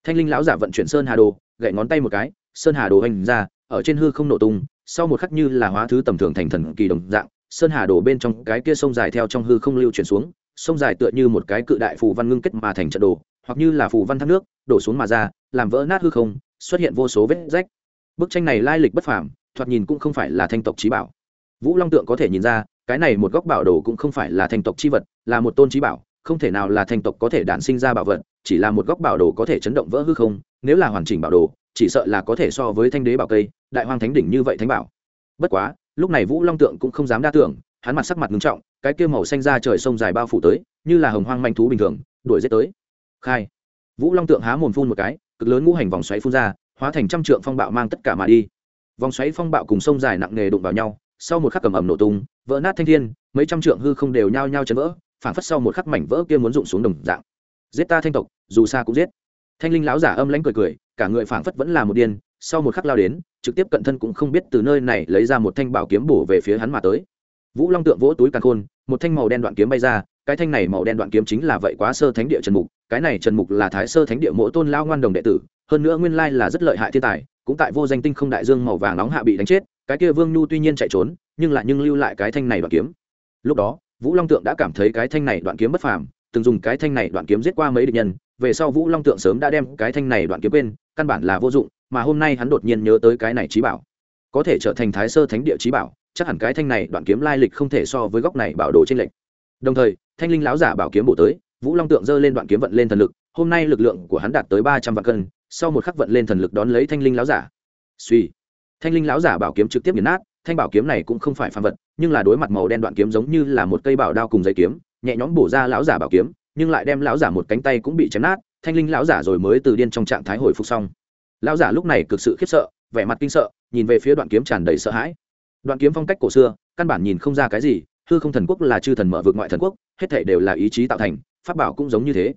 Thanh linh lão giả vận chuyển sơn hà đồ, gậy ngón tay một cái, sơn hà đồ hành ra, ở trên hư không nổ tung, sau một khắc như là hóa thứ tầm thường thành thần kỳ đồng dạng, sơn hà đồ bên trong cái kia sông dài theo trong hư không lưu chuyển xuống sông dài tựa như một cái cự đại phù văn ngưng kết mà thành trận đồ, hoặc như là phù văn thác nước, đổ xuống mà ra, làm vỡ nát hư không, xuất hiện vô số vết rách. Bức tranh này lai lịch bất phàm, thoạt nhìn cũng không phải là thanh tộc trí bảo. Vũ long tượng có thể nhìn ra, cái này một góc bảo đồ cũng không phải là thanh tộc chi vật, là một tôn trí bảo, không thể nào là thanh tộc có thể đản sinh ra bảo vật, chỉ là một góc bảo đồ có thể chấn động vỡ hư không, nếu là hoàn chỉnh bảo đồ, chỉ sợ là có thể so với thanh đế bảo cây, đại hoàng thánh đỉnh như vậy thánh bảo. Bất quá, lúc này vũ long tượng cũng không dám đa tưởng hắn mặt sắc mặt ngưng trọng, cái kia màu xanh ra trời sông dài bao phủ tới, như là hồng hoang manh thú bình thường, đuổi giết tới. Khai. Vũ long tượng há mồm phun một cái, cực lớn ngũ hành vòng xoáy phun ra, hóa thành trăm trượng phong bạo mang tất cả mà đi. Vòng xoáy phong bạo cùng sông dài nặng nề đụng vào nhau, sau một khắc cầm ẩm nổ tung, vỡ nát thanh thiên, mấy trăm trượng hư không đều nhao nhao chấn vỡ, phản phất sau một khắc mảnh vỡ kia muốn rụng xuống đồng dạng. Giết ta thanh tộc, dù xa cũng giết. Thanh linh lão giả âm lãnh cười cười, cả người phản phất vẫn là một điên, sau một khắc lao đến, trực tiếp cận thân cũng không biết từ nơi này lấy ra một thanh bảo kiếm bổ về phía hắn mà tới vũ long tượng vỗ túi càn khôn, một thanh màu đen đoạn kiếm bay ra, cái thanh này màu đen đoạn kiếm chính là vậy quá sơ thánh địa trần mục, cái này trần mục là thái sơ thánh địa mỗ tôn lao ngoan đồng đệ tử, hơn nữa nguyên lai là rất lợi hại thiên tài, cũng tại vô danh tinh không đại dương màu vàng nóng hạ bị đánh chết, cái kia vương nhu tuy nhiên chạy trốn, nhưng lại nhưng lưu lại cái thanh này đoạn kiếm. Lúc đó, vũ long tượng đã cảm thấy cái thanh này đoạn kiếm bất phàm, từng dùng cái thanh này đoạn kiếm giết qua mấy địch nhân, về sau vũ long tượng sớm đã đem cái thanh này đoạn kiếm bên căn bản là vô dụng, mà hôm nay hắn đột nhiên nhớ tới cái này trí bảo, có thể trở thành thái sơ thánh địa trí bảo chắc hẳn cái thanh này đoạn kiếm lai lịch không thể so với góc này bảo đồ trên lệnh đồng thời, thanh linh láo giả bảo kiếm bổ tới, vũ long tượng giơ lên đoạn kiếm vận lên thần lực, hôm nay lực lượng của hắn đạt tới ba trăm vạn cân, sau một khắc vận lên thần lực đón lấy thanh linh láo giả. Suy, thanh linh láo giả bảo kiếm trực tiếp nghiền nát, thanh bảo kiếm này cũng không phải phàm vật, nhưng là đối mặt màu đen đoạn kiếm giống như là một cây bảo đao cùng dây kiếm, nhẹ nhõm bổ ra lão giả bảo kiếm, nhưng lại đem lão giả một cánh tay cũng bị chém nát, thanh linh lão giả rồi mới từ điên trong trạng thái hồi phục xong. Lão giả lúc này cực sự khiếp sợ, vẻ mặt kinh sợ, nhìn về phía đoạn kiếm tràn đầy sợ hãi đoạn kiếm phong cách cổ xưa, căn bản nhìn không ra cái gì, hư không thần quốc là chư thần mở vượt ngoại thần quốc, hết thể đều là ý chí tạo thành, pháp bảo cũng giống như thế.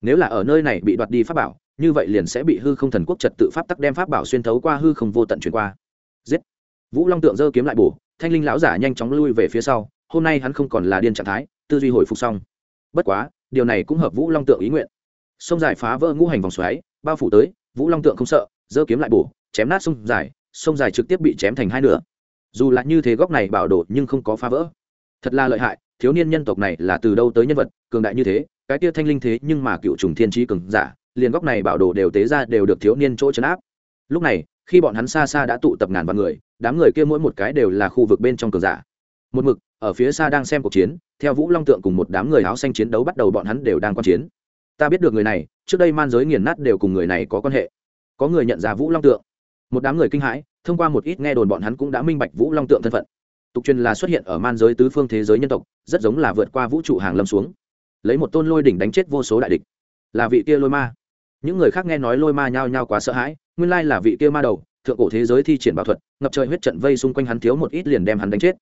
Nếu là ở nơi này bị đoạt đi pháp bảo, như vậy liền sẽ bị hư không thần quốc trật tự pháp tắc đem pháp bảo xuyên thấu qua hư không vô tận chuyển qua. Giết! Vũ long tượng giơ kiếm lại bổ, thanh linh lão giả nhanh chóng lui về phía sau, hôm nay hắn không còn là điên trạng thái, tư duy hồi phục xong. Bất quá, điều này cũng hợp vũ long tượng ý nguyện. Sông dài phá vỡ ngũ hành vòng xoáy, bao phủ tới, vũ long tượng không sợ, giơ kiếm lại bổ, chém nát sông dài sông dài trực tiếp bị chém thành hai nửa dù là như thế góc này bảo đổ nhưng không có phá vỡ. Thật là lợi hại, thiếu niên nhân tộc này là từ đâu tới nhân vật, cường đại như thế, cái tia thanh linh thế nhưng mà cựu trùng thiên trí cường giả, liền góc này bảo đồ đều tế ra đều được thiếu niên chỗ chấn áp. Lúc này, khi bọn hắn xa xa đã tụ tập ngàn vạn người, đám người kia mỗi một cái đều là khu vực bên trong cường giả. Một mực, ở phía xa đang xem cuộc chiến, theo vũ long tượng cùng một đám người áo xanh chiến đấu bắt đầu bọn hắn đều đang quan chiến. Ta biết được người này, trước đây man giới nghiền nát đều cùng người này có quan hệ. Có người nhận ra vũ long tượng. Một đám người kinh hãi thông qua một ít nghe đồn bọn hắn cũng đã minh bạch vũ long tượng thân phận. Tục truyền là xuất hiện ở man giới tứ phương thế giới nhân tộc, rất giống là vượt qua vũ trụ hàng lâm xuống. Lấy một tôn lôi đỉnh đánh chết vô số đại địch. Là vị kia lôi ma. Những người khác nghe nói lôi ma nhao nhao quá sợ hãi, nguyên lai là vị kia ma đầu, thượng cổ thế giới thi triển bảo thuật, ngập trời huyết trận vây xung quanh hắn thiếu một ít liền đem hắn đánh chết.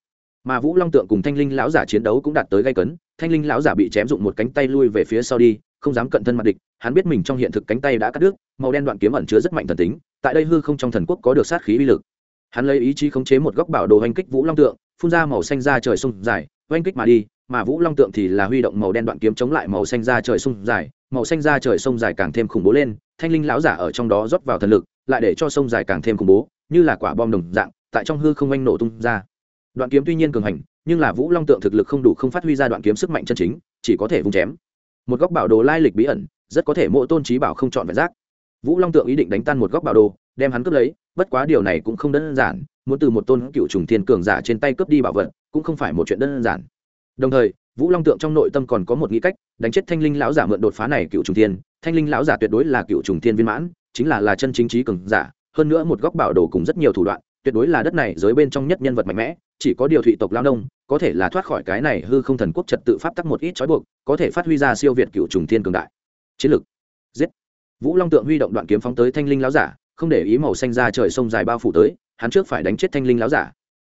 Mà vũ long tượng cùng thanh linh lão giả chiến đấu cũng đạt tới gây cấn, thanh linh lão giả bị chém dụng một cánh tay lui về phía sau đi, không dám cận thân mặt địch, hắn biết mình trong hiện thực cánh tay đã cắt đứt, màu đen đoạn kiếm ẩn chứa rất mạnh thần tính tại đây hư không trong thần quốc có được sát khí uy lực. Hắn lấy ý chí khống chế một góc bảo đồ oanh kích vũ long tượng, phun ra màu xanh ra trời sông dài oanh kích mà đi, mà vũ long tượng thì là huy động màu đen đoạn kiếm chống lại màu xanh ra trời sông dài, màu xanh ra trời sông dài càng thêm khủng bố lên, thanh linh lão giả ở trong đó rót vào thần lực, lại để cho sông dài càng thêm khủng bố, như là quả bom đồng dạng, tại trong hư không oanh nổ tung ra. Đoạn kiếm tuy nhiên cường hành, nhưng là vũ long tượng thực lực không đủ không phát huy ra đoạn kiếm sức mạnh chân chính, chỉ có thể vung chém. Một góc bảo đồ lai lịch bí ẩn, rất có thể mỗi tôn trí bảo không chọn vẹn giác vũ long tượng ý định đánh tan một góc bảo đồ, đem hắn cướp lấy, bất quá điều này cũng không đơn giản, muốn từ một tôn cựu trùng thiên cường giả trên tay cướp đi bảo vật, cũng không phải một chuyện đơn giản. Đồng thời, vũ long tượng trong nội tâm còn có một nghĩ cách, đánh chết thanh linh lão giả mượn đột phá này cựu trùng thiên. Thanh linh lão giả tuyệt đối là cựu trùng thiên viên mãn, chính là là chân chính trí cường giả, hơn nữa một góc bảo đồ cùng rất nhiều thủ đoạn, tuyệt đối là đất này giới bên trong nhất nhân vật mạnh mẽ, chỉ có điều thụy tộc lao nông, có thể là thoát khỏi cái này hư không thần quốc trật tự pháp tắc một ít trói buộc, có thể phát huy ra siêu việt cựu trùng thiên cường đại. Chiến lược. Giết vũ long tượng huy động đoạn kiếm phóng tới thanh linh láo giả không để ý màu xanh ra trời sông dài bao phủ tới hắn trước phải đánh chết thanh linh láo giả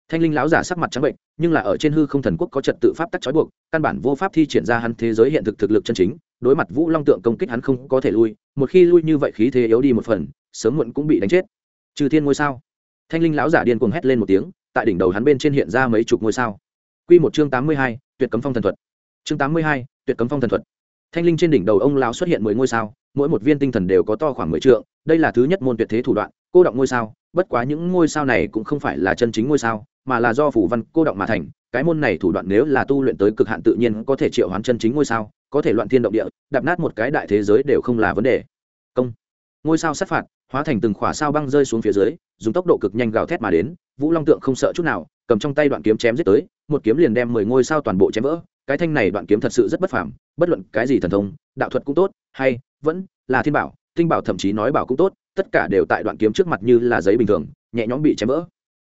thanh linh láo giả sắc mặt trắng bệnh nhưng là ở trên hư không thần quốc có trật tự pháp tắc trói buộc căn bản vô pháp thi triển ra hắn thế giới hiện thực thực lực chân chính đối mặt vũ long tượng công kích hắn không có thể lui một khi lui như vậy khí thế yếu đi một phần sớm muộn cũng bị đánh chết trừ thiên ngôi sao thanh linh lão giả điên cuồng hét lên một tiếng tại đỉnh đầu hắn bên trên hiện ra mấy chục ngôi sao Quy một chương tám mươi hai, tuyệt cấm phong thần thuật. Chương tám mươi hai, tuyệt cấm phong thần thuật. Thanh linh trên đỉnh đầu ông lão xuất hiện mười ngôi sao, mỗi một viên tinh thần đều có to khoảng mười trượng, đây là thứ nhất môn tuyệt thế thủ đoạn, cô động ngôi sao, bất quá những ngôi sao này cũng không phải là chân chính ngôi sao, mà là do phủ văn cô động mà thành, cái môn này thủ đoạn nếu là tu luyện tới cực hạn tự nhiên có thể triệu hoán chân chính ngôi sao, có thể loạn thiên động địa, đập nát một cái đại thế giới đều không là vấn đề. Công. Ngôi sao sát phạt, hóa thành từng khỏa sao băng rơi xuống phía dưới, dùng tốc độ cực nhanh gào thét mà đến, Vũ Long tượng không sợ chút nào, cầm trong tay đoạn kiếm chém giết tới, một kiếm liền đem mười ngôi sao toàn bộ chém vỡ. Cái thanh này đoạn kiếm thật sự rất bất phàm, bất luận cái gì thần thông, đạo thuật cũng tốt, hay vẫn là thiên bảo, tinh bảo thậm chí nói bảo cũng tốt, tất cả đều tại đoạn kiếm trước mặt như là giấy bình thường, nhẹ nhõm bị chém vỡ.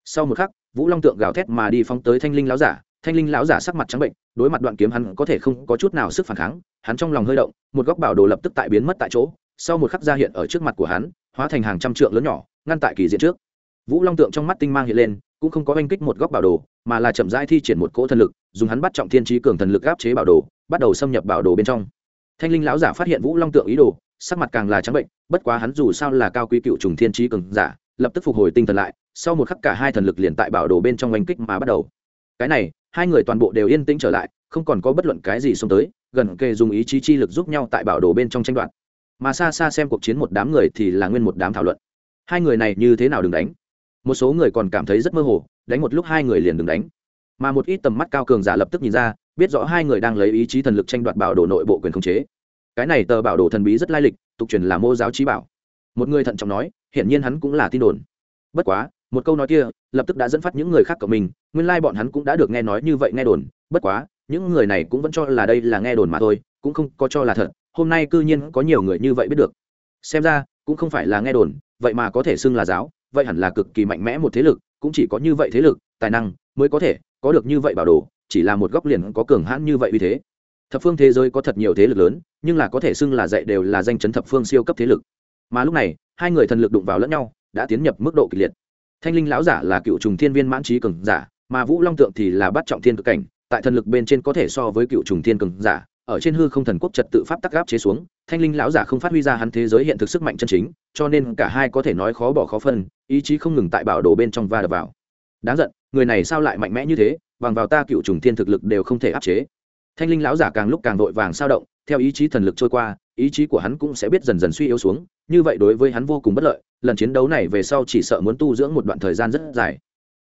Sau một khắc, Vũ Long tượng gào thét mà đi phóng tới Thanh Linh lão giả, Thanh Linh lão giả sắc mặt trắng bệnh, đối mặt đoạn kiếm hắn có thể không có chút nào sức phản kháng, hắn trong lòng hơi động, một góc bảo đồ lập tức tại biến mất tại chỗ, sau một khắc ra hiện ở trước mặt của hắn, hóa thành hàng trăm trượng lớn nhỏ, ngăn tại kỳ diện trước. Vũ Long tượng trong mắt tinh mang hiện lên, cũng không có oanh kích một góc bảo đồ mà là chậm rãi thi triển một cỗ thần lực, dùng hắn bắt trọng thiên trí cường thần lực áp chế bảo đồ, bắt đầu xâm nhập bảo đồ bên trong. Thanh linh lão giả phát hiện vũ long tượng ý đồ, sắc mặt càng là trắng bệnh, bất quá hắn dù sao là cao quý cựu trùng thiên trí cường giả, lập tức phục hồi tinh thần lại, sau một khắc cả hai thần lực liền tại bảo đồ bên trong oanh kích mà bắt đầu. Cái này, hai người toàn bộ đều yên tĩnh trở lại, không còn có bất luận cái gì xông tới, gần kề dùng ý chí chi lực giúp nhau tại bảo đồ bên trong tranh đoạt. Mà xa xa xem cuộc chiến một đám người thì là nguyên một đám thảo luận. Hai người này như thế nào đừng đánh? Một số người còn cảm thấy rất mơ hồ đánh một lúc hai người liền đừng đánh. Mà một ít tầm mắt cao cường giả lập tức nhìn ra, biết rõ hai người đang lấy ý chí thần lực tranh đoạt bảo đồ nội bộ quyền khống chế. Cái này tờ bảo đồ thần bí rất lai lịch, tục truyền là mô giáo trí bảo. Một người thận trọng nói, hiển nhiên hắn cũng là tin đồn. Bất quá, một câu nói kia, lập tức đã dẫn phát những người khác của mình, nguyên lai bọn hắn cũng đã được nghe nói như vậy nghe đồn. Bất quá, những người này cũng vẫn cho là đây là nghe đồn mà thôi, cũng không có cho là thật, hôm nay cư nhiên có nhiều người như vậy biết được. Xem ra, cũng không phải là nghe đồn, vậy mà có thể xưng là giáo, vậy hẳn là cực kỳ mạnh mẽ một thế lực cũng chỉ có như vậy thế lực, tài năng mới có thể có được như vậy bảo đồ, chỉ là một góc liền có cường hãn như vậy uy thế. Thập phương thế giới có thật nhiều thế lực lớn, nhưng là có thể xưng là dạy đều là danh chấn thập phương siêu cấp thế lực. Mà lúc này, hai người thần lực đụng vào lẫn nhau, đã tiến nhập mức độ kịch liệt. Thanh linh lão giả là cựu trùng thiên viên mãn trí cường giả, mà vũ long tượng thì là bắt trọng thiên cực cảnh, tại thần lực bên trên có thể so với cựu trùng thiên cường giả ở trên hư không thần quốc trật tự pháp tắc gáp chế xuống, thanh linh lão giả không phát huy ra hắn thế giới hiện thực sức mạnh chân chính, cho nên cả hai có thể nói khó bỏ khó phân, ý chí không ngừng tại bảo đồ bên trong va đập vào. Đáng giận, người này sao lại mạnh mẽ như thế, bằng vào ta cựu trùng thiên thực lực đều không thể áp chế. Thanh linh lão giả càng lúc càng vội vàng sao động, theo ý chí thần lực trôi qua, ý chí của hắn cũng sẽ biết dần dần suy yếu xuống, như vậy đối với hắn vô cùng bất lợi, lần chiến đấu này về sau chỉ sợ muốn tu dưỡng một đoạn thời gian rất dài.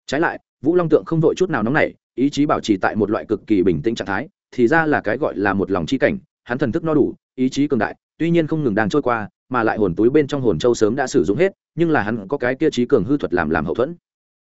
Trái lại, vũ long tượng không vội chút nào nóng nảy, ý chí bảo trì tại một loại cực kỳ bình tĩnh trạng thái thì ra là cái gọi là một lòng chi cảnh, hắn thần thức no đủ, ý chí cường đại, tuy nhiên không ngừng đang trôi qua, mà lại hồn túi bên trong hồn châu sớm đã sử dụng hết, nhưng là hắn có cái kia trí cường hư thuật làm làm hậu thuẫn.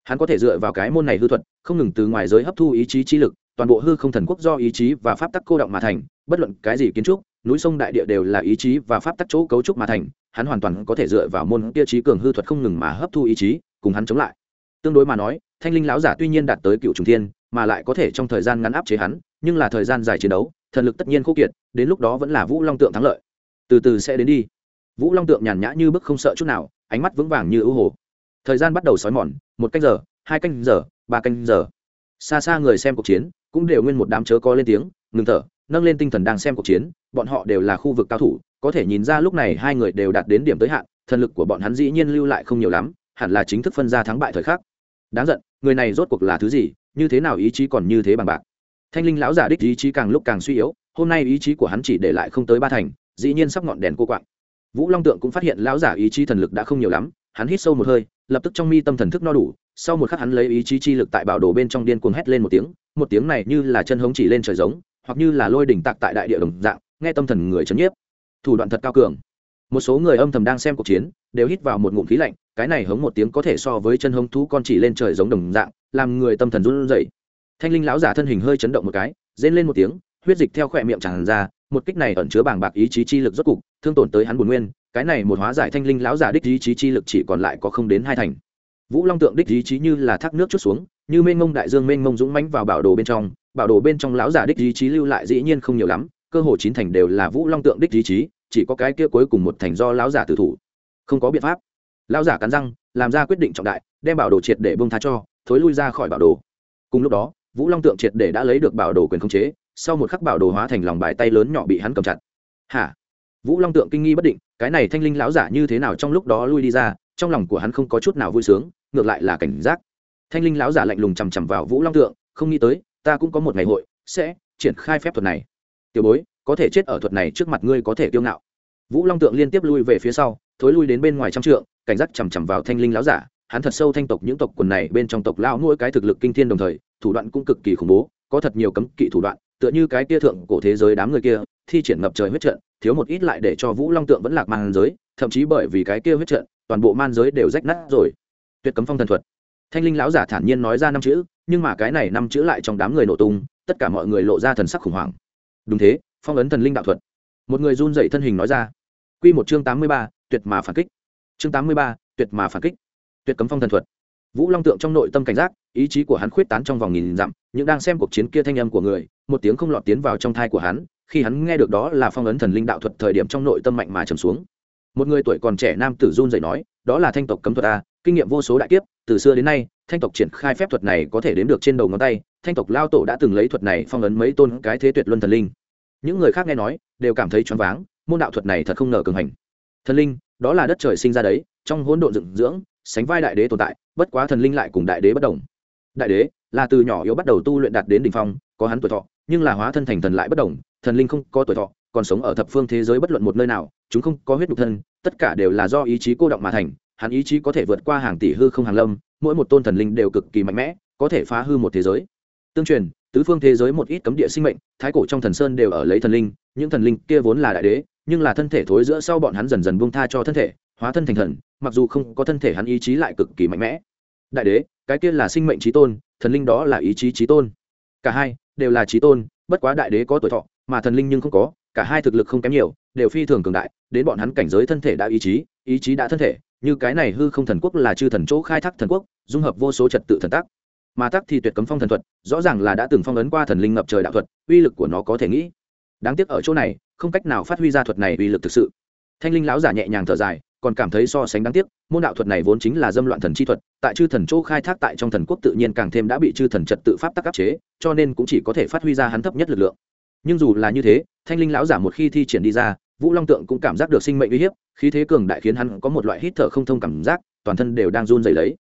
Hắn có thể dựa vào cái môn này hư thuật, không ngừng từ ngoài giới hấp thu ý chí chi lực, toàn bộ hư không thần quốc do ý chí và pháp tắc cô động mà thành, bất luận cái gì kiến trúc, núi sông đại địa đều là ý chí và pháp tắc chỗ cấu trúc mà thành, hắn hoàn toàn có thể dựa vào môn kia trí cường hư thuật không ngừng mà hấp thu ý chí, cùng hắn chống lại. Tương đối mà nói, thanh linh lão giả tuy nhiên đạt tới cựu trùng thiên mà lại có thể trong thời gian ngắn áp chế hắn, nhưng là thời gian dài chiến đấu, thần lực tất nhiên khô kiệt, đến lúc đó vẫn là vũ long tượng thắng lợi. Từ từ sẽ đến đi. Vũ long tượng nhàn nhã như bức không sợ chút nào, ánh mắt vững vàng như ưu hồ. Thời gian bắt đầu xói mòn, một canh giờ, hai canh giờ, ba canh giờ. Xa xa người xem cuộc chiến, cũng đều nguyên một đám chớ có lên tiếng, ngừng thở, nâng lên tinh thần đang xem cuộc chiến, bọn họ đều là khu vực cao thủ, có thể nhìn ra lúc này hai người đều đạt đến điểm tới hạn, thần lực của bọn hắn dĩ nhiên lưu lại không nhiều lắm, hẳn là chính thức phân ra thắng bại thời khắc. Đáng giận người này rốt cuộc là thứ gì, như thế nào ý chí còn như thế bằng bạc. Thanh linh lão giả đích ý chí càng lúc càng suy yếu, hôm nay ý chí của hắn chỉ để lại không tới ba thành, dĩ nhiên sắp ngọn đèn cô quạng. Vũ long tượng cũng phát hiện lão giả ý chí thần lực đã không nhiều lắm, hắn hít sâu một hơi, lập tức trong mi tâm thần thức no đủ, sau một khắc hắn lấy ý chí chi lực tại bảo đồ bên trong điên cuồng hét lên một tiếng một tiếng này như là chân hống chỉ lên trời giống, hoặc như là lôi đỉnh tạc tại đại địa đồng dạng, nghe tâm thần người chấn nhiếp. Thủ đoạn thật cao cường. Một số người âm thầm đang xem cuộc chiến, đều hít vào một ngụm khí lạnh cái này hống một tiếng có thể so với chân hống thú con chỉ lên trời giống đồng dạng, làm người tâm thần run rẩy. Thanh linh lão giả thân hình hơi chấn động một cái, rên lên một tiếng, huyết dịch theo khỏe miệng tràn ra, một kích này ẩn chứa bàng bạc ý chí chi lực rốt cục, thương tổn tới hắn buồn nguyên, cái này một hóa giải thanh linh lão giả đích ý chí chi lực chỉ còn lại có không đến hai thành. Vũ long tượng đích ý chí như là thác nước chút xuống, như mênh mông đại dương mênh mông dũng mãnh vào bảo đồ bên trong, bảo đồ bên trong lão giả đích ý chí lưu lại dĩ nhiên không nhiều lắm, cơ hồ chín thành đều là vũ long tượng đích ý chí, chỉ có cái kia cuối cùng một thành do lão giả tử thủ. Không có biện pháp lão giả cắn răng, làm ra quyết định trọng đại, đem bảo đồ triệt để bông tha cho, thối lui ra khỏi bảo đồ. Cùng lúc đó, vũ long tượng triệt để đã lấy được bảo đồ quyền khống chế, sau một khắc bảo đồ hóa thành lòng bài tay lớn nhỏ bị hắn cầm chặt. Hả? Vũ long tượng kinh nghi bất định, cái này thanh linh lão giả như thế nào trong lúc đó lui đi ra, trong lòng của hắn không có chút nào vui sướng, ngược lại là cảnh giác. Thanh linh lão giả lạnh lùng chằm chằm vào vũ long tượng, không nghĩ tới, ta cũng có một ngày hội, sẽ triển khai phép thuật này. Tiểu bối, có thể chết ở thuật này trước mặt ngươi có thể kiêu ngạo. Vũ long tượng liên tiếp lui về phía sau, thối lui đến bên ngoài trăm trượng cảnh giác chằm chằm vào thanh linh lão giả, hắn thật sâu thanh tộc những tộc quần này bên trong tộc lao mỗi cái thực lực kinh thiên đồng thời, thủ đoạn cũng cực kỳ khủng bố, có thật nhiều cấm kỵ thủ đoạn, tựa như cái kia thượng cổ thế giới đám người kia, thi triển ngập trời huyết trận, thiếu một ít lại để cho vũ long tượng vẫn lạc man giới, thậm chí bởi vì cái kia huyết trận, toàn bộ man giới đều rách nát rồi. Tuyệt cấm phong thần thuật. Thanh linh lão giả thản nhiên nói ra năm chữ, nhưng mà cái này năm chữ lại trong đám người nổ tung, tất cả mọi người lộ ra thần sắc khủng hoảng. Đúng thế, phong ấn thần linh đạo thuật. Một người run dậy thân hình nói ra. Quy một chương tám mươi ba, tuyệt mà phản kích chương tám mươi ba, tuyệt mà phản kích. Tuyệt cấm phong thần thuật. Vũ long tượng trong nội tâm cảnh giác, ý chí của hắn khuyết tán trong vòng nghìn dặm, những đang xem cuộc chiến kia thanh âm của người, một tiếng không lọt tiến vào trong thai của hắn, khi hắn nghe được đó là phong ấn thần linh đạo thuật thời điểm trong nội tâm mạnh mà trầm xuống. Một người tuổi còn trẻ nam tử run dậy nói, đó là thanh tộc cấm thuật a, kinh nghiệm vô số đại kiếp, từ xưa đến nay, thanh tộc triển khai phép thuật này có thể đếm được trên đầu ngón tay, thanh tộc lao tổ đã từng lấy thuật này phong ấn mấy tôn cái thế tuyệt luân thần linh. Những người khác nghe nói, đều cảm thấy choáng váng, môn đạo thuật này thật không ngờ cường hành. Thần linh đó là đất trời sinh ra đấy, trong hỗn độn dựng dưỡng, sánh vai đại đế tồn tại, bất quá thần linh lại cùng đại đế bất đồng. Đại đế là từ nhỏ yếu bắt đầu tu luyện đạt đến đ ỉ n h phong, có hắn tuổi thọ, nhưng là hóa thân thành thần lại bất đồng, thần linh không có tuổi thọ, còn sống ở thập phương thế giới bất luận một nơi nào, chúng không có huyết đục thân, tất cả đều là do ý chí cô động mà thành, hắn ý chí có thể vượt qua hàng tỷ hư không hàng lâm, mỗi một tôn thần linh đều cực kỳ mạnh mẽ, có thể phá hư một thế giới. Tương truyền, tứ phương thế giới một ít cấm địa sinh mệnh, thái cổ trong thần sơn đều ở lấy thần linh, những thần linh kia vốn là đại đế nhưng là thân thể thối giữa sau bọn hắn dần dần buông tha cho thân thể, hóa thân thành thần, mặc dù không có thân thể hắn ý chí lại cực kỳ mạnh mẽ. Đại đế, cái kia là sinh mệnh trí tôn, thần linh đó là ý chí trí tôn. Cả hai đều là trí tôn, bất quá đại đế có tuổi thọ, mà thần linh nhưng không có, cả hai thực lực không kém nhiều, đều phi thường cường đại, đến bọn hắn cảnh giới thân thể đã ý chí ý chí đã thân thể, như cái này hư không thần quốc là chư thần chỗ khai thác thần quốc, dung hợp vô số trật tự thần tác. Mà tắc thì tuyệt cấm phong thần thuật, rõ ràng là đã từng phong ấn qua thần linh ngập trời đạo thuật, uy lực của nó có thể nghĩ. Đáng tiếc ở chỗ này không cách nào phát huy ra thuật này uy lực thực sự. Thanh linh lão giả nhẹ nhàng thở dài, còn cảm thấy so sánh đáng tiếc, môn đạo thuật này vốn chính là dâm loạn thần chi thuật, tại chư thần chỗ khai thác tại trong thần quốc tự nhiên càng thêm đã bị chư thần trật tự pháp tắc áp chế, cho nên cũng chỉ có thể phát huy ra hắn thấp nhất lực lượng. Nhưng dù là như thế, thanh linh lão giả một khi thi triển đi ra, vũ long tượng cũng cảm giác được sinh mệnh uy hiếp, khí thế cường đại khiến hắn có một loại hít thở không thông cảm giác, toàn thân đều đang run dày lấy.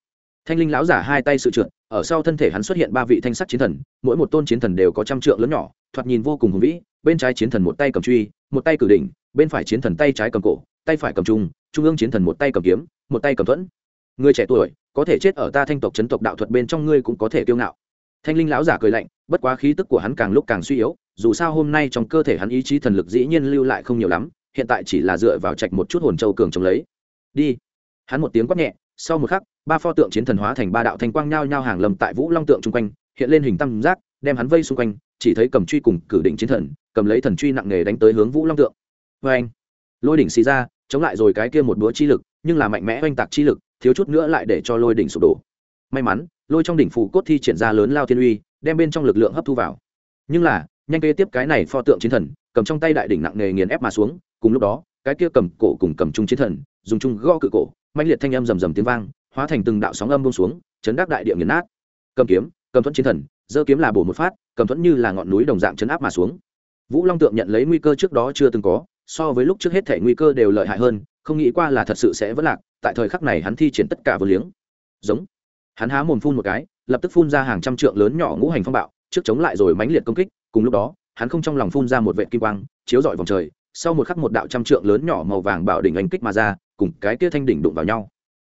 Thanh linh lão giả hai tay sự trượt, ở sau thân thể hắn xuất hiện ba vị thanh sắc chiến thần, mỗi một tôn chiến thần đều có trăm trượng lớn nhỏ, thoạt nhìn vô cùng hùng vĩ bên trái chiến thần một tay cầm truy, một tay cử đỉnh, bên phải chiến thần tay trái cầm cổ, tay phải cầm trung trung ương chiến thần một tay cầm kiếm, một tay cầm thuẫn. Người trẻ tuổi, có thể chết ở ta thanh tộc chấn tộc đạo thuật bên trong ngươi cũng có thể kiêu ngạo. Thanh linh lão giả cười lạnh, bất quá khí tức của hắn càng lúc càng suy yếu, dù sao hôm nay trong cơ thể hắn ý chí thần lực dĩ nhiên lưu lại không nhiều lắm, hiện tại chỉ là dựa vào trạch một chút hồn châu cường chống lấy. Đi. Hắn một tiếng quát nhẹ, sau một khắc, ba pho tượng chiến thần hóa thành ba đạo thanh quang nhao nhao hàng lầm tại vũ long tượng chung quanh, hiện lên hình tam giác, đem hắn vây xung quanh, chỉ thấy cầm truy cùng cử đỉnh chiến thần cầm lấy thần truy nặng nề đánh tới hướng vũ long tượng. Vê anh, lôi đỉnh xì ra, chống lại rồi cái kia một búa chi lực, nhưng là mạnh mẽ oanh tạc chi lực, thiếu chút nữa lại để cho lôi đỉnh sụp đổ. May mắn, lôi trong đỉnh phủ cốt thi triển ra lớn lao thiên uy, đem bên trong lực lượng hấp thu vào. Nhưng là, nhanh kế tiếp cái này pho tượng chiến thần, cầm trong tay đại đỉnh nặng nề nghiền ép mà xuống, cùng lúc đó, cái kia cầm cổ cùng cầm trung chiến thần, dùng chung gõ cự cổ mạnh liệt thanh âm rầm rầm tiếng vang, hóa thành từng đạo sóng âm bông xuống, chấn đắc đại địa nghiền nát. Cầm kiếm, cầm thuẫn chiến thần, giơ kiếm là bổ một phát, cầm thuẫn như là ngọn núi đồng dạng chấn áp mà xuống vũ long tượng nhận lấy nguy cơ trước đó chưa từng có, so với lúc trước hết thể nguy cơ đều lợi hại hơn, không nghĩ qua là thật sự sẽ vất lạc, tại thời khắc này hắn thi triển tất cả vừa liếng. Giống. Hắn há mồm phun một cái, lập tức phun ra hàng trăm trượng lớn nhỏ ngũ hành phong bạo, trước chống lại rồi mãnh liệt công kích, cùng lúc đó, hắn không trong lòng phun ra một vệ kim quang, chiếu rọi vòng trời, sau một khắc một đạo trăm trượng lớn nhỏ màu vàng bảo đỉnh anh kích mà ra, cùng cái kia thanh đỉnh đụng vào nhau.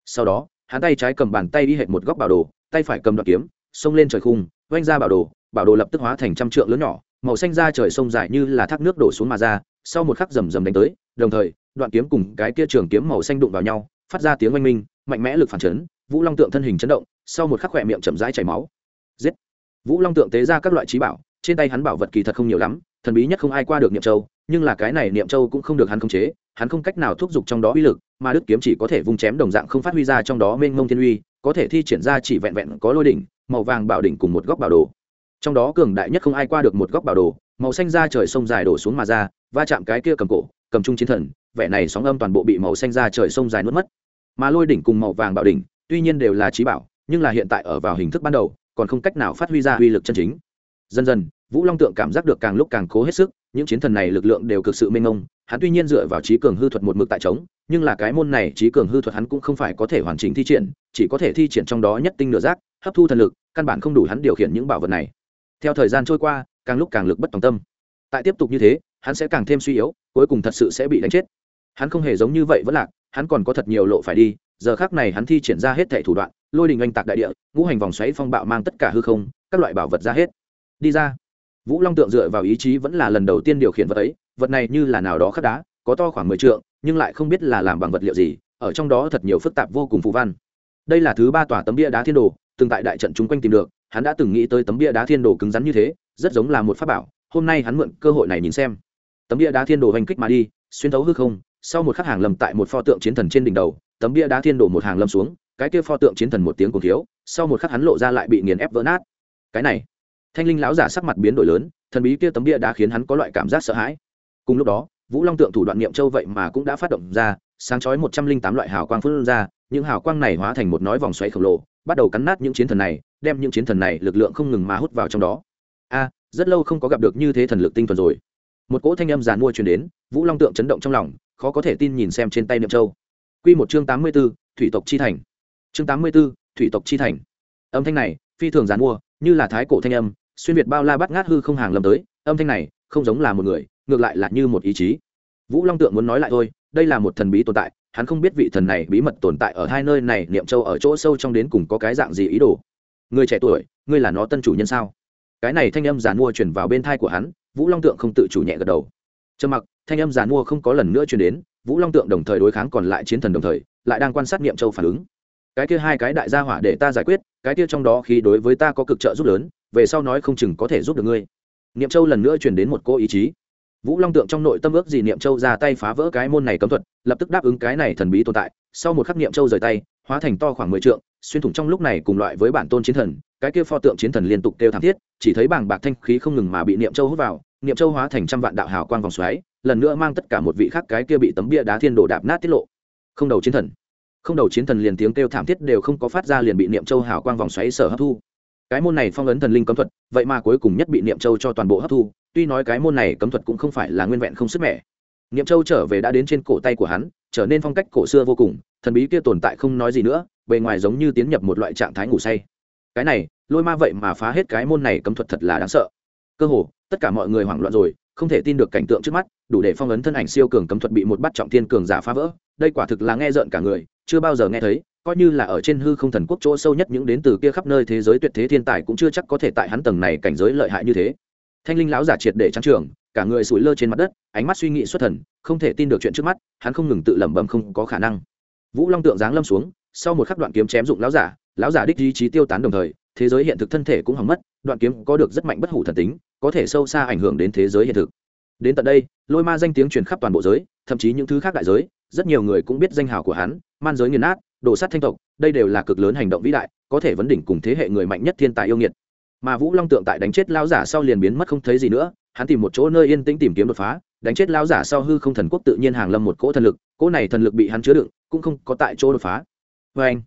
Sau đó, hắn tay trái cầm bàn tay đi hệt một góc bảo đồ, tay phải cầm đoạn kiếm, xông lên trời khung, oanh ra bảo đồ bảo đồ lập tức hóa thành trăm trượng lớn nhỏ màu xanh ra trời sông dài như là thác nước đổ xuống mà ra, sau một khắc rầm rầm đánh tới, đồng thời, đoạn kiếm cùng cái kia trường kiếm màu xanh đụng vào nhau, phát ra tiếng oanh minh, mạnh mẽ lực phản chấn, vũ long tượng thân hình chấn động, sau một khắc khỏe miệng chậm rãi chảy máu. Giết! Vũ long tượng tế ra các loại trí bảo, trên tay hắn bảo vật kỳ thật không nhiều lắm, thần bí nhất không ai qua được niệm châu, nhưng là cái này niệm châu cũng không được hắn khống chế, hắn không cách nào thúc giục trong đó uy lực, mà đức kiếm chỉ có thể vung chém đồng dạng không phát huy ra trong đó mênh mông thiên uy, có thể thi triển ra chỉ vẹn vẹn có lôi đỉnh, màu vàng bảo đỉnh cùng một góc bảo đồ trong đó cường đại nhất không ai qua được một góc bảo đồ, màu xanh ra trời sông dài đổ xuống mà ra, va chạm cái kia cầm cổ, cầm trung chiến thần, vẻ này sóng âm toàn bộ bị màu xanh ra trời sông dài nuốt mất. Mà lôi đỉnh cùng màu vàng bảo đỉnh, tuy nhiên đều là trí bảo, nhưng là hiện tại ở vào hình thức ban đầu, còn không cách nào phát huy ra uy lực chân chính. Dần dần, vũ long tượng cảm giác được càng lúc càng cố hết sức, những chiến thần này lực lượng đều cực sự mênh mông, hắn tuy nhiên dựa vào trí cường hư thuật một mực tại trống nhưng là cái môn này trí cường hư thuật hắn cũng không phải có thể hoàn chỉnh thi triển, chỉ có thể thi triển trong đó nhất tinh nửa giác, hấp thu thần lực, căn bản không đủ hắn điều khiển những bảo vật này theo thời gian trôi qua, càng lúc càng lực bất tòng tâm. Tại tiếp tục như thế, hắn sẽ càng thêm suy yếu, cuối cùng thật sự sẽ bị đánh chết. Hắn không hề giống như vậy vẫn lạc, hắn còn có thật nhiều lộ phải đi, giờ khác này hắn thi triển ra hết thẻ thủ đoạn, lôi đình oanh tạc đại địa, ngũ hành vòng xoáy phong bạo mang tất cả hư không, các loại bảo vật ra hết. Đi ra. Vũ long tượng dựa vào ý chí vẫn là lần đầu tiên điều khiển vật ấy, vật này như là nào đó khắc đá, có to khoảng mười t nhưng lại không biết là làm bằng vật liệu gì, ở trong đó thật nhiều phức tạp vô cùng phù văn. Đây là thứ ba tòa tấm bia đá thiên đồ từng tại đại trận chúng quanh tìm được, hắn đã từng nghĩ tới tấm bia đá thiên đồ cứng rắn như thế, rất giống là một pháp bảo, hôm nay hắn mượn cơ hội này nhìn xem. Tấm bia đá thiên đồ hành kích mà đi, xuyên thấu hư không, sau một khắc hàng lầm tại một pho tượng chiến thần trên đỉnh đầu, tấm bia đá thiên đồ một hàng lâm xuống, cái kia pho tượng chiến thần một tiếng cùng thiếu, sau một khắc hắn lộ ra lại bị nghiền ép vỡ nát. Cái này, thanh linh lão giả sắc mặt biến đổi lớn, thần bí kia tấm bia đá khiến hắn có loại cảm giác sợ hãi. Cùng lúc đó vũ long tượng thủ đoạn niệm châu vậy mà cũng đã phát động ra, sáng chói một trăm linh tám loại hào quang phun ra, những hào quang này hóa thành một nói vòng xoáy khổng lồ, bắt đầu cắn nát những chiến thần này, đem những chiến thần này lực lượng không ngừng mà hút vào trong đó. A, rất lâu không có gặp được như thế thần lực tinh thuần rồi. Một cỗ thanh âm giàn mua truyền đến, vũ long tượng chấn động trong lòng, khó có thể tin nhìn xem trên tay niệm châu. Q một chương tám mươi b ố thủy tộc chi thành. Chương tám mươi b ố thủy tộc chi thành. Âm thanh này, phi thường giàn mua, như là thái cổ thanh âm, xuyên việt bao la bắt ngát hư không hàng lầm tới, âm thanh này, không giống là một người ngược lại là như một ý chí. Vũ long tượng muốn nói lại thôi, đây là một thần bí tồn tại, hắn không biết vị thần này bí mật tồn tại ở hai nơi này, niệm châu ở chỗ sâu trong đến cùng có cái dạng gì ý đồ. Người trẻ tuổi, ngươi là nó tân chủ nhân sao? Cái này thanh âm giàn mua chuyển vào bên thai của hắn, vũ long tượng không tự chủ nhẹ gật đầu. Trầm mặc, thanh âm giàn mua không có lần nữa chuyển đến, vũ long tượng đồng thời đối kháng còn lại chiến thần đồng thời, lại đang quan sát niệm châu phản ứng. Cái kia hai cái đại gia hỏa để ta giải quyết, cái kia trong đó khi đối với ta có cực trợ giúp lớn, về sau nói không chừng có thể giúp được ngươi. Niệm châu lần nữa truyền đến một cô ý chí vũ long tượng trong nội tâm ước gì niệm châu ra tay phá vỡ cái môn này cấm thuật, lập tức đáp ứng cái này thần bí tồn tại. Sau một khắc niệm châu rời tay, hóa thành to khoảng mười trượng, xuyên thủng trong lúc này cùng loại với bản tôn chiến thần, cái kia pho tượng chiến thần liên tục kêu thảm thiết, chỉ thấy bảng bạc thanh khí không ngừng mà bị niệm châu hút vào, niệm châu hóa thành trăm vạn đạo hào quang vòng xoáy, lần nữa mang tất cả một vị khác cái kia bị tấm bia đá thiên đổ đạp nát tiết lộ. Không đầu chiến thần. Không đầu chiến thần liền tiếng kêu thảm thiết đều không có phát ra liền bị niệm châu hào quang vòng xoáy sở hấp thu cái môn này phong ấn thần linh cấm thuật, vậy mà cuối cùng nhất bị niệm châu cho toàn bộ hấp thu, tuy nói cái môn này cấm thuật cũng không phải là nguyên vẹn không sức mẻ. Niệm châu trở về đã đến trên cổ tay của hắn, trở nên phong cách cổ xưa vô cùng, thần bí kia tồn tại không nói gì nữa, bề ngoài giống như tiến nhập một loại trạng thái ngủ say. Cái này, lôi ma vậy mà phá hết cái môn này cấm thuật thật là đáng sợ. Cơ hồ, tất cả mọi người hoảng loạn rồi, không thể tin được cảnh tượng trước mắt, đủ để phong ấn thân ảnh siêu cường cấm thuật bị một bắt trọng thiên cường giả phá vỡ. Đây quả thực là nghe rợn cả người, chưa bao giờ nghe thấy coi như là ở trên hư không thần quốc chỗ sâu nhất những đến từ kia khắp nơi thế giới tuyệt thế thiên tài cũng chưa chắc có thể tại hắn tầng này cảnh giới lợi hại như thế. Thanh linh lão giả triệt để trắng trường, cả người sủi lơ trên mặt đất, ánh mắt suy nghĩ xuất thần, không thể tin được chuyện trước mắt, hắn không ngừng tự lẩm bẩm không có khả năng. Vũ long tượng giáng lâm xuống, sau một khắc đoạn kiếm chém dụng lão giả lão giả đích ý chí tiêu tán đồng thời, thế giới hiện thực thân thể cũng hỏng mất, đoạn kiếm có được rất mạnh bất hủ thần tính, có thể sâu xa ảnh hưởng đến thế giới hiện thực. Đến tận đây, lôi ma danh tiếng truyền khắp toàn bộ giới, thậm chí những thứ khác đại giới, rất nhiều người cũng biết danh hào của hắn, man giới nghiền nát đổ sát thanh tộc, đây đều là cực lớn hành động vĩ đại, có thể vấn đỉnh cùng thế hệ người mạnh nhất thiên tài yêu nghiệt. Mà vũ long tượng tại đánh chết lao giả sau liền biến mất không thấy gì nữa, hắn tìm một chỗ nơi yên tĩnh tìm kiếm đột phá, đánh chết lao giả sau hư không thần quốc tự nhiên hàng lâm một cỗ thần lực, cỗ này thần lực bị hắn chứa đựng, cũng không có tại chỗ đột phá. Vê anh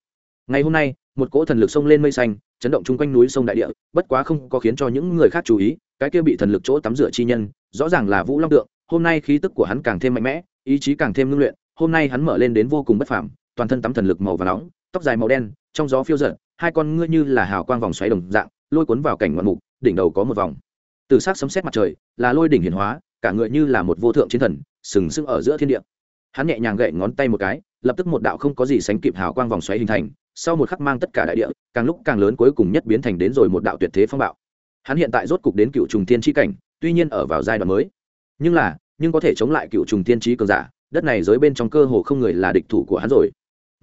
ngày hôm nay, một cỗ thần lực xông lên mây xanh, chấn động chung quanh núi sông đại địa, bất quá không có khiến cho những người khác chú ý, cái kia bị thần lực chỗ tắm rửa chi nhân, rõ ràng là vũ long tượng, hôm nay khí tức của hắn càng thêm mạnh mẽ, ý chí càng thêm ngưng luyện, hôm nay hắn mở lên đến vô cùng bất phàm toàn thân tắm thần lực màu và nóng, tóc dài màu đen, trong gió phiêu giận hai con ngươi như là hào quang vòng xoáy đồng dạng, lôi cuốn vào cảnh ngoạn mục, đỉnh đầu có một vòng. Từ s á c sấm xét mặt trời, là lôi đỉnh hiển hóa, cả người như là một vô thượng chiến thần, sừng sững ở giữa thiên địa. Hắn nhẹ nhàng gậy ngón tay một cái, lập tức một đạo không có gì sánh kịp hào quang vòng xoáy hình thành, sau một khắc mang tất cả đại địa, càng lúc càng lớn cuối cùng nhất biến thành đến rồi một đạo tuyệt thế phong bạo. Hắn hiện tại rốt cục đến cựu trùng tiên tri cảnh, tuy nhiên ở vào giai đoạn mới. Nhưng là, nhưng có thể chống lại cựu trùng tiên trí cường giả, đất này giới bên trong cơ hồ không người là địch thủ của hắn rồi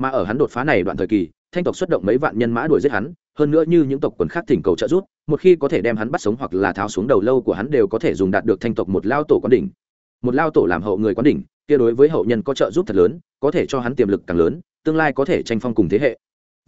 mà ở hắn đột phá này đoạn thời kỳ, thanh tộc xuất động mấy vạn nhân mã đuổi giết hắn, hơn nữa như những tộc quần khác thỉnh cầu trợ giúp, một khi có thể đem hắn bắt sống hoặc là tháo xuống đầu lâu của hắn đều có thể dùng đạt được thanh tộc một lao tổ quán đỉnh. Một lao tổ làm hậu người quán đỉnh, kia đối với hậu nhân có trợ giúp thật lớn, có thể cho hắn tiềm lực càng lớn, tương lai có thể tranh phong cùng thế hệ.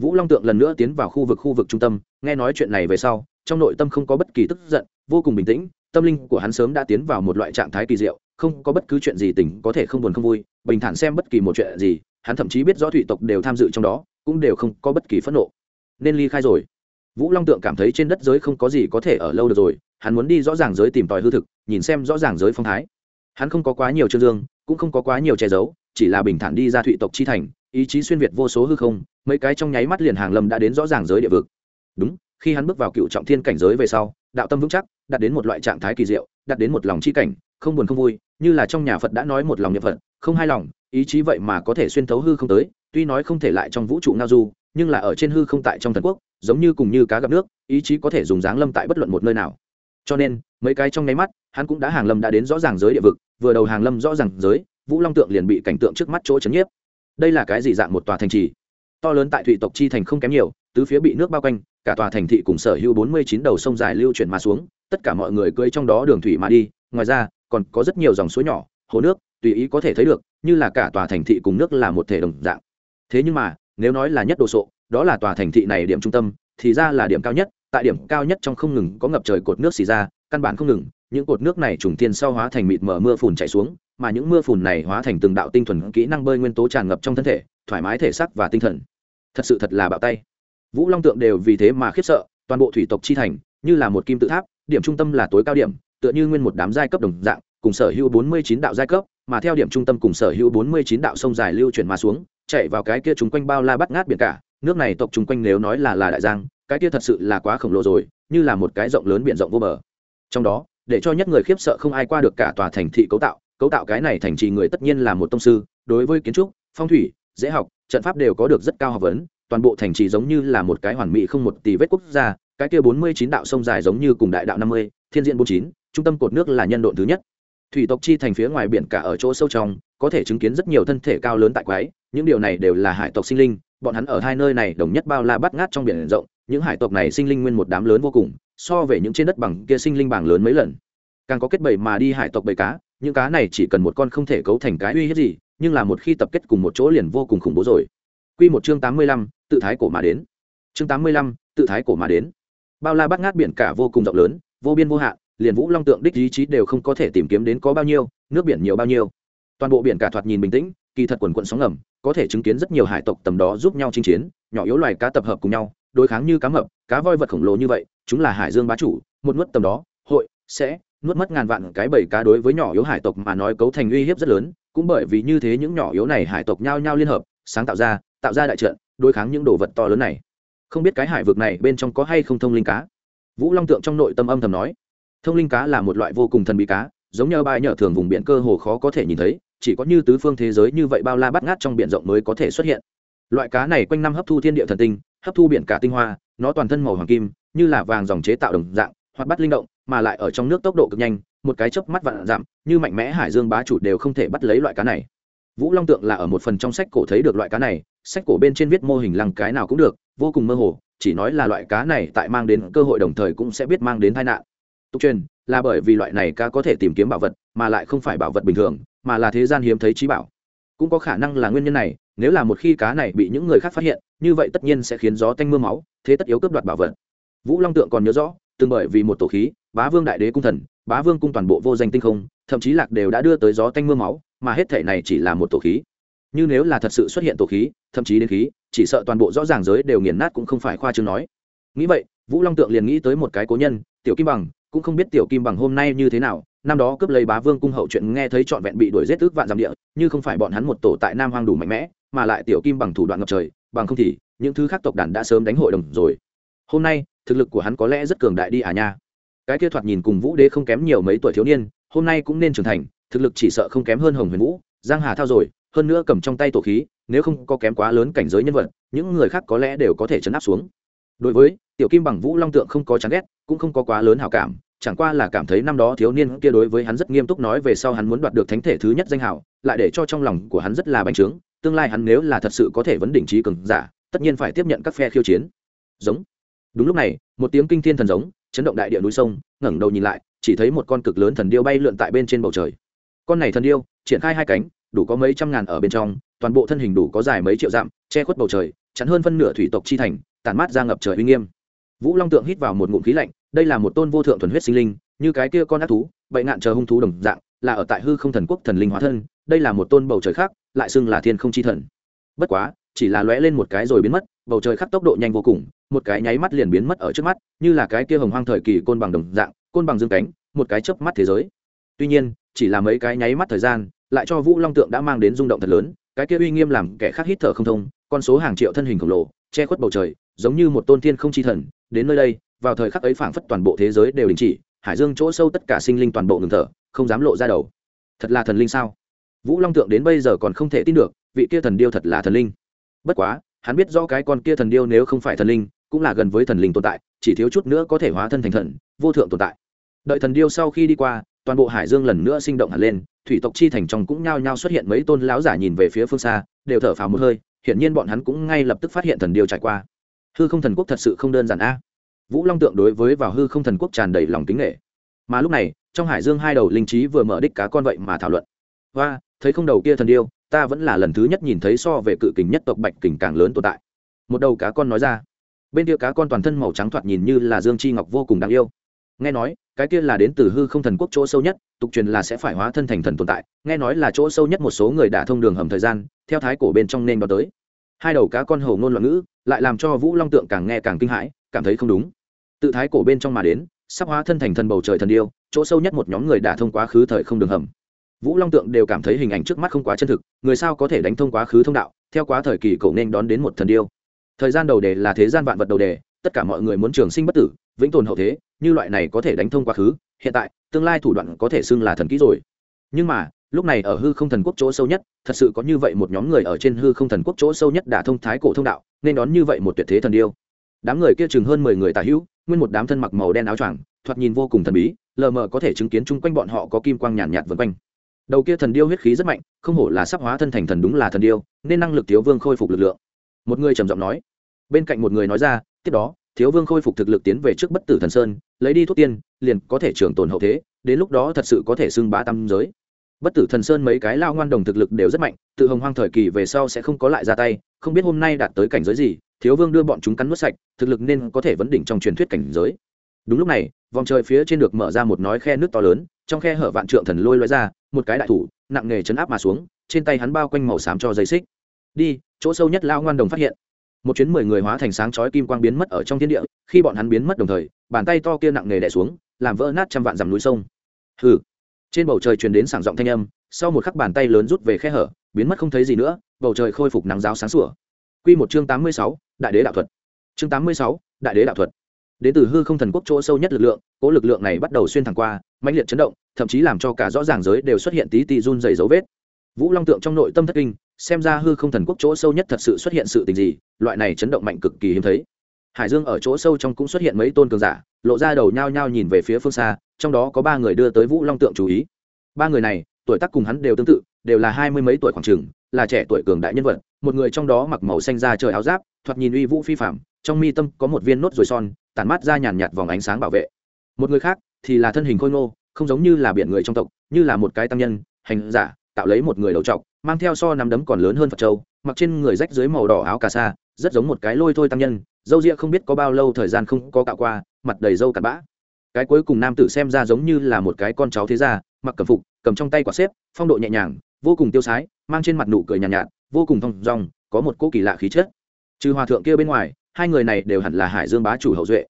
Vũ long tượng lần nữa tiến vào khu vực khu vực trung tâm, nghe nói chuyện này về sau, trong nội tâm không có bất kỳ tức giận, vô cùng bình tĩnh, tâm linh của hắn sớm đã tiến vào một loại trạng thái kỳ diệu, không có bất cứ chuyện gì tỉnh có thể không buồn không vui, bình thản xem bất kỳ một chuyện gì hắn thậm chí biết rõ thủy tộc đều tham dự trong đó, cũng đều không có bất kỳ phẫn nộ. Nên ly khai rồi. Vũ long tượng cảm thấy trên đất giới không có gì có thể ở lâu được rồi, hắn muốn đi rõ ràng giới tìm tòi hư thực, nhìn xem rõ ràng giới phong thái. Hắn không có quá nhiều trương dương, cũng không có quá nhiều che giấu, chỉ là bình thản đi ra thụy tộc chi thành, ý chí xuyên việt vô số hư không, mấy cái trong nháy mắt liền hàng lâm đã đến rõ ràng giới địa vực. Đúng, khi hắn bước vào cựu trọng thiên cảnh giới về sau, đạo tâm vững chắc, đạt đến một loại trạng thái kỳ diệu, đạt đến một lòng chi cảnh, không buồn không vui, như là trong nhà phật đã nói một lòng niệm phật không hai lòng, ý chí vậy mà có thể xuyên thấu hư không tới, tuy nói không thể lại trong vũ trụ ngao du, nhưng là ở trên hư không tại trong thần quốc, giống như cùng như cá gặp nước, ý chí có thể dùng dáng lâm tại bất luận một nơi nào. Cho nên, mấy cái trong nháy mắt, hắn cũng đã hàng lâm đã đến rõ ràng giới địa vực, vừa đầu hàng lâm rõ ràng giới, vũ long tượng liền bị cảnh tượng trước mắt chỗ chấn nhiếp. Đây là cái gì dạng một tòa thành trì? To lớn tại thụy tộc chi thành không kém nhiều, tứ phía bị nước bao quanh, cả tòa thành thị cùng sở hữu bốn mươi chín đầu sông dài lưu chuyển mà xuống, tất cả mọi người cưỡi trong đó đường thủy mà đi, ngoài ra, còn có rất nhiều dòng suối nhỏ, hồ nước tùy ý có thể thấy được, như là cả tòa thành thị cùng nước là một thể đồng dạng. Thế nhưng mà, nếu nói là nhất đồ sộ, đó là tòa thành thị này điểm trung tâm, thì ra là điểm cao nhất. Tại điểm cao nhất trong không ngừng có ngập trời cột nước xì ra, căn bản không ngừng, những cột nước này trùng thiên sau hóa thành mịt mở mưa phùn chảy xuống, mà những mưa phùn này hóa thành từng đạo tinh thuần kỹ năng bơi nguyên tố tràn ngập trong thân thể, thoải mái thể xác và tinh thần. Thật sự thật là bạo tay. Vũ long tượng đều vì thế mà khiếp sợ, toàn bộ thủy tộc chi thành, như là một kim tự tháp, điểm trung tâm là tối cao điểm, tựa như nguyên một đám giai cấp đồng dạng, cùng sở hữu bốn mươi chín đạo giai cấp mà theo điểm trung tâm cùng sở hữu bốn mươi chín đạo sông dài lưu chuyển mà xuống, chạy vào cái kia chúng quanh bao la bắt ngát biển cả. Nước này tộc chúng quanh nếu nói là là đại giang, cái kia thật sự là quá khổng lồ rồi, như là một cái rộng lớn biển rộng vô bờ. Trong đó, để cho nhất người khiếp sợ không ai qua được cả tòa thành thị cấu tạo cấu tạo cái này thành trì người tất nhiên là một tông sư, đối với kiến trúc, phong thủy, dễ học, trận pháp đều có được rất cao học vấn, toàn bộ thành trì giống như là một cái hoàn mỹ không một tỷ vết quốc gia, cái kia bốn mươi chín đạo sông dài giống như cùng đại đạo năm mươi, thiên diện bốn chín, trung tâm cột nước là nhân độn thứ nhất thủy tộc chi thành phía ngoài biển cả ở chỗ sâu trong có thể chứng kiến rất nhiều thân thể cao lớn tại quái những điều này đều là hải tộc sinh linh bọn hắn ở hai nơi này đồng nhất bao la bắt ngát trong biển rộng những hải tộc này sinh linh nguyên một đám lớn vô cùng so về những trên đất bằng kia sinh linh bảng lớn mấy lần càng có kết bầy mà đi hải tộc bầy cá những cá này chỉ cần một con không thể cấu thành cái uy hiếp gì nhưng là một khi tập kết cùng một chỗ liền vô cùng khủng bố rồi Quy một chương tám mươi lăm, tự thái cổ mà đến. Chương tám mươi lăm, tự thái cổ mà đến. Bao la bát ngát biển cả vô cùng rộng lớn, vô biên vô hạn, liền Vũ Long tượng đích ý chí đều không có thể tìm kiếm đến có bao nhiêu, nước biển nhiều bao nhiêu. Toàn bộ biển cả thoạt nhìn bình tĩnh, kỳ thật quần quận sóng ngầm, có thể chứng kiến rất nhiều hải tộc tầm đó giúp nhau chinh chiến, nhỏ yếu loài cá tập hợp cùng nhau, đối kháng như cá mập, cá voi vật khổng lồ như vậy, chúng là hải dương bá chủ, một nuốt tầm đó, hội sẽ nuốt mất ngàn vạn cái bầy cá đối với nhỏ yếu hải tộc mà nói cấu thành uy hiếp rất lớn, cũng bởi vì như thế những nhỏ yếu này hải tộc nhau nhau liên hợp, sáng tạo ra, tạo ra đại trận, đối kháng những đồ vật to lớn này. Không biết cái hải vực này bên trong có hay không thông linh cá. Vũ Long tượng trong nội tâm âm thầm nói, thông linh cá là một loại vô cùng thần bí cá, giống như bài nhở thường vùng biển cơ hồ khó có thể nhìn thấy, chỉ có như tứ phương thế giới như vậy bao la bắt ngát trong biển rộng mới có thể xuất hiện. Loại cá này quanh năm hấp thu thiên địa thần tinh hấp thu biển cả tinh hoa nó toàn thân màu hoàng kim như là vàng dòng chế tạo đồng dạng hoặc bắt linh động mà lại ở trong nước tốc độ cực nhanh một cái chớp mắt vạn giảm như mạnh mẽ hải dương bá chủ đều không thể bắt lấy loại cá này. Vũ long tượng là ở một phần trong sách cổ thấy được loại cá này sách cổ bên trên viết mô hình lăng cái nào cũng được vô cùng mơ hồ chỉ nói là loại cá này tại mang đến cơ hội đồng thời cũng sẽ biết mang đến tai nạn tục truyền, là bởi vì loại này cá có thể tìm kiếm bảo vật, mà lại không phải bảo vật bình thường, mà là thế gian hiếm thấy trí bảo. Cũng có khả năng là nguyên nhân này, nếu là một khi cá này bị những người khác phát hiện, như vậy tất nhiên sẽ khiến gió tanh m ư a máu, thế tất yếu cướp đoạt bảo vật. Vũ long tượng còn nhớ rõ, từng bởi vì một tổ khí, bá vương đại đế cung thần, bá vương cung toàn bộ vô danh tinh không, thậm chí lạc đều đã đưa tới gió tanh m ư a máu, mà hết thể này chỉ là một tổ khí. Như nếu là thật sự xuất hiện tổ khí, thậm chí đến khí, chỉ sợ toàn bộ rõ ràng giới đều nghiền nát cũng không phải khoa chương nói. Nghĩ vậy, vũ long tượng liền nghĩ tới một cái cố nhân, tiểu kim bằng cũng không biết tiểu kim bằng hôm nay như thế nào, năm đó cướp lấy bá vương cung hậu chuyện nghe thấy trọn vẹn bị đuổi giết ước vạn giảm địa, như không phải bọn hắn một tổ tại nam hoang đủ mạnh mẽ, mà lại tiểu kim bằng thủ đoạn ngập trời, bằng không thì, những thứ khác tộc đàn đã sớm đánh hội đồng rồi. Hôm nay, thực lực của hắn có lẽ rất cường đại đi à nha. Cái kia thoạt nhìn cùng vũ đế không kém nhiều mấy tuổi thiếu niên, hôm nay cũng nên trưởng thành, thực lực chỉ sợ không kém hơn hồng huyền vũ, giang hà thao rồi, hơn nữa cầm trong tay tổ khí, nếu không có kém quá lớn cảnh giới nhân vật, những người khác có lẽ đều có thể chấn áp xuống. Đối với tiểu kim bằng vũ long tượng không có chán ghét cũng không có quá lớn hảo cảm chẳng qua là cảm thấy năm đó thiếu niên kia đối với hắn rất nghiêm túc nói về sau hắn muốn đoạt được thánh thể thứ nhất danh hào, lại để cho trong lòng của hắn rất là bành trướng tương lai hắn nếu là thật sự có thể vấn đỉnh trí cường giả tất nhiên phải tiếp nhận các phe khiêu chiến. Giống. Đúng lúc này một tiếng kinh thiên thần giống chấn động đại địa núi sông ngẩng đầu nhìn lại chỉ thấy một con cực lớn thần điêu bay lượn tại bên trên bầu trời. Con này thần điêu triển khai hai cánh đủ có mấy trăm ngàn ở bên trong toàn bộ thân hình đủ có dài mấy triệu dặm che khuất bầu trời chắn hơn phân nửa thủy tộc chi thành tàn mát ra ngập trời uy nghiêm vũ long tượng hít vào một ngụm khí lạnh, đây là một tôn vô thượng thuần huyết sinh linh, như cái kia con ác thú, bậy ngạn chờ hung thú đồng dạng, là ở tại hư không thần quốc thần linh hóa thân, đây là một tôn bầu trời khác, lại xưng là thiên không chi thần. Bất quá, chỉ là lóe lên một cái rồi biến mất, bầu trời khắc tốc độ nhanh vô cùng, một cái nháy mắt liền biến mất ở trước mắt, như là cái kia hồng hoang thời kỳ côn bằng đồng dạng, côn bằng dương cánh, một cái chớp mắt thế giới. Tuy nhiên, chỉ là mấy cái nháy mắt thời gian, lại cho vũ long tượng đã mang đến rung động thật lớn, cái kia uy nghiêm làm kẻ khác hít thở không thông, con số hàng triệu thân hình khổng lồ, che khuất bầu trời, giống như một tôn thiên không chi thần đến nơi đây, vào thời khắc ấy phảng phất toàn bộ thế giới đều đình chỉ, hải dương chỗ sâu tất cả sinh linh toàn bộ ngừng thở, không dám lộ ra đầu. Thật là thần linh sao? Vũ long tượng đến bây giờ còn không thể tin được, vị kia thần điêu thật là thần linh. Bất quá, hắn biết rõ cái con kia thần điêu nếu không phải thần linh, cũng là gần với thần linh tồn tại, chỉ thiếu chút nữa có thể hóa thân thành thần, vô thượng tồn tại. Đợi thần điêu sau khi đi qua, toàn bộ hải dương lần nữa sinh động hẳn lên, thủy tộc chi thành trong cũng nhao nhao xuất hiện mấy tôn lão giả nhìn về phía phương xa, đều thở phào một hơi, hiển nhiên bọn hắn cũng ngay lập tức phát hiện thần điêu trải qua hư không thần quốc thật sự không đơn giản a. Vũ long tượng đối với vào hư không thần quốc tràn đầy lòng kính nghệ. Mà lúc này, trong hải dương hai đầu linh trí vừa mở đích cá con vậy mà thảo luận. Và thấy không đầu kia thần điêu, ta vẫn là lần thứ nhất nhìn thấy so về cự kình nhất tộc bạch kình càng lớn tồn tại. Một đầu cá con nói ra. Bên kia cá con toàn thân màu trắng thoạt nhìn như là dương chi ngọc vô cùng đáng yêu. Nghe nói, cái kia là đến từ hư không thần quốc chỗ sâu nhất, tục truyền là sẽ phải hóa thân thành thần tồn tại, nghe nói là chỗ sâu nhất một số người đã thông đường hầm thời gian, theo thái cổ bên trong nên đó tới hai đầu cá con hầu ngôn loạn ngữ, lại làm cho vũ long tượng càng nghe càng kinh hãi, cảm thấy không đúng. Tự thái cổ bên trong mà đến, sắp hóa thân thành thần bầu trời thần điêu, chỗ sâu nhất một nhóm người đã thông quá khứ thời không đường hầm. Vũ long tượng đều cảm thấy hình ảnh trước mắt không quá chân thực, người sao có thể đánh thông quá khứ thông đạo, theo quá thời kỳ cổ nên đón đến một thần điêu. Thời gian đầu đề là thế gian vạn vật đầu đề, tất cả mọi người muốn trường sinh bất tử, vĩnh tồn hậu thế, như loại này có thể đánh thông quá khứ, hiện tại, tương lai thủ đoạn có thể xưng là thần kỹ rồi. Nhưng mà lúc này ở hư không thần quốc chỗ sâu nhất thật sự có như vậy một nhóm người ở trên hư không thần quốc chỗ sâu nhất đã thông thái cổ thông đạo nên đón như vậy một tuyệt thế thần điêu. Đám người kia chừng hơn mười người tà hữu nguyên một đám thân mặc màu đen áo choàng thoạt nhìn vô cùng thần bí lờ mờ có thể chứng kiến chung quanh bọn họ có kim quang nhàn nhạt, nhạt vân quanh. Đầu kia thần điêu huyết khí rất mạnh không hổ là sắp hóa thân thành thần đúng là thần điêu nên năng lực thiếu vương khôi phục lực lượng. Một người trầm giọng nói. Bên cạnh một người nói ra tiếp đó thiếu vương khôi phục thực lực tiến về trước bất tử thần sơn lấy đi thuốc tiên liền có thể trường tồn hậu thế đến lúc đó thật sự có thể xưng bá tam giới bất tử thần sơn mấy cái lao ngoan đồng thực lực đều rất mạnh, tự hồng hoang thời kỳ về sau sẽ không có lại ra tay, không biết hôm nay đạt tới cảnh giới gì, thiếu vương đưa bọn chúng cắn nuốt sạch, thực lực nên có thể vấn đỉnh trong truyền thuyết cảnh giới. Đúng lúc này, vòng trời phía trên được mở ra một nói khe nước to lớn, trong khe hở vạn trượng thần lôi lói ra, một cái đại thủ, nặng nghề chấn áp mà xuống, trên tay hắn bao quanh màu xám cho dây xích. Đi, chỗ sâu nhất lao ngoan đồng phát hiện, một chuyến mười người hóa thành sáng chói kim quang biến mất ở trong thiên địa, khi bọn hắn biến mất đồng thời, bàn tay to kia nặng nề đẻ xuống, làm vỡ nát trăm vạn dằm núi sông. Hừ trên bầu trời truyền đến sảng giọng thanh âm sau một khắc bàn tay lớn rút về khe hở biến mất không thấy gì nữa bầu trời khôi phục nắng giáo sáng sủa. Quy một chương tám mươi sáu, đại đế đạo thuật. Chương tám mươi sáu, đại đế đạo thuật. Đến từ hư không thần quốc chỗ sâu nhất lực lượng cỗ lực lượng này bắt đầu xuyên thẳng qua mãnh liệt chấn động thậm chí làm cho cả rõ ràng giới đều xuất hiện tí tì run dày dấu vết. Vũ long tượng trong nội tâm thất kinh xem ra hư không thần quốc chỗ sâu nhất thật sự xuất hiện sự tình gì loại này chấn động mạnh cực kỳ hiếm thấy. Hải dương ở chỗ sâu trong cũng xuất hiện mấy tôn cường giả lộ ra đầu nhao nhao nhìn về phía phương xa, trong đó có ba người đưa tới vũ long tượng chú ý. Ba người này, tuổi tác cùng hắn đều tương tự, đều là hai mươi mấy tuổi khoảng trường là trẻ tuổi cường đại nhân vật, một người trong đó mặc màu xanh da trời áo giáp, thoạt nhìn uy vũ phi phạm trong mi tâm có một viên nốt ruồi son, tản mát ra nhàn nhạt vòng ánh sáng bảo vệ. Một người khác thì là thân hình khôi ngô, không giống như là biển người trong tộc, như là một cái tăng nhân, hành giả, tạo lấy một người đầu trọc, mang theo so nắm đấm còn lớn hơn phật châu, mặc trên người rách dưới màu đỏ áo cà sa, rất giống một cái lôi thôi tăng nhân dâu ria không biết có bao lâu thời gian không có cạo qua mặt đầy dâu cặn bã. Cái cuối cùng nam tử xem ra giống như là một cái con cháu thế gia mặc cầm phục cầm trong tay quả xếp phong độ nhẹ nhàng vô cùng tiêu sái mang trên mặt nụ cười nhàn nhạt, nhạt vô cùng thong dong có một cỗ kỳ lạ khí chất. Trừ hòa thượng kia bên ngoài hai người này đều hẳn là hải dương bá chủ hậu duệ.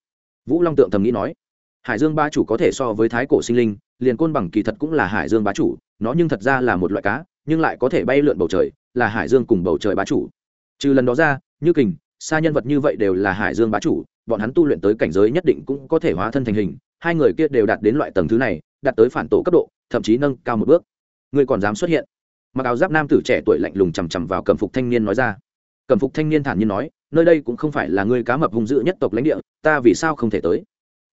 Vũ long tượng thầm nghĩ nói hải dương bá chủ có thể so với thái cổ sinh linh liền côn bằng kỳ thật cũng là hải dương bá chủ nó nhưng thật ra là một loại cá nhưng lại có thể bay lượn bầu trời là hải dương cùng bầu trời bá chủ. Trừ lần đó ra như kình xa nhân vật như vậy đều là hải dương bá chủ, bọn hắn tu luyện tới cảnh giới nhất định cũng có thể hóa thân thành hình, hai người kia đều đạt đến loại tầng thứ này, đạt tới phản tổ cấp độ, thậm chí nâng cao một bước. Người còn dám xuất hiện? Mặc áo giáp nam tử trẻ tuổi lạnh lùng chằm chằm vào cẩm phục thanh niên nói ra. Cẩm phục thanh niên thản nhiên nói, nơi đây cũng không phải là người cá mập hung dữ nhất tộc lãnh địa, ta vì sao không thể tới?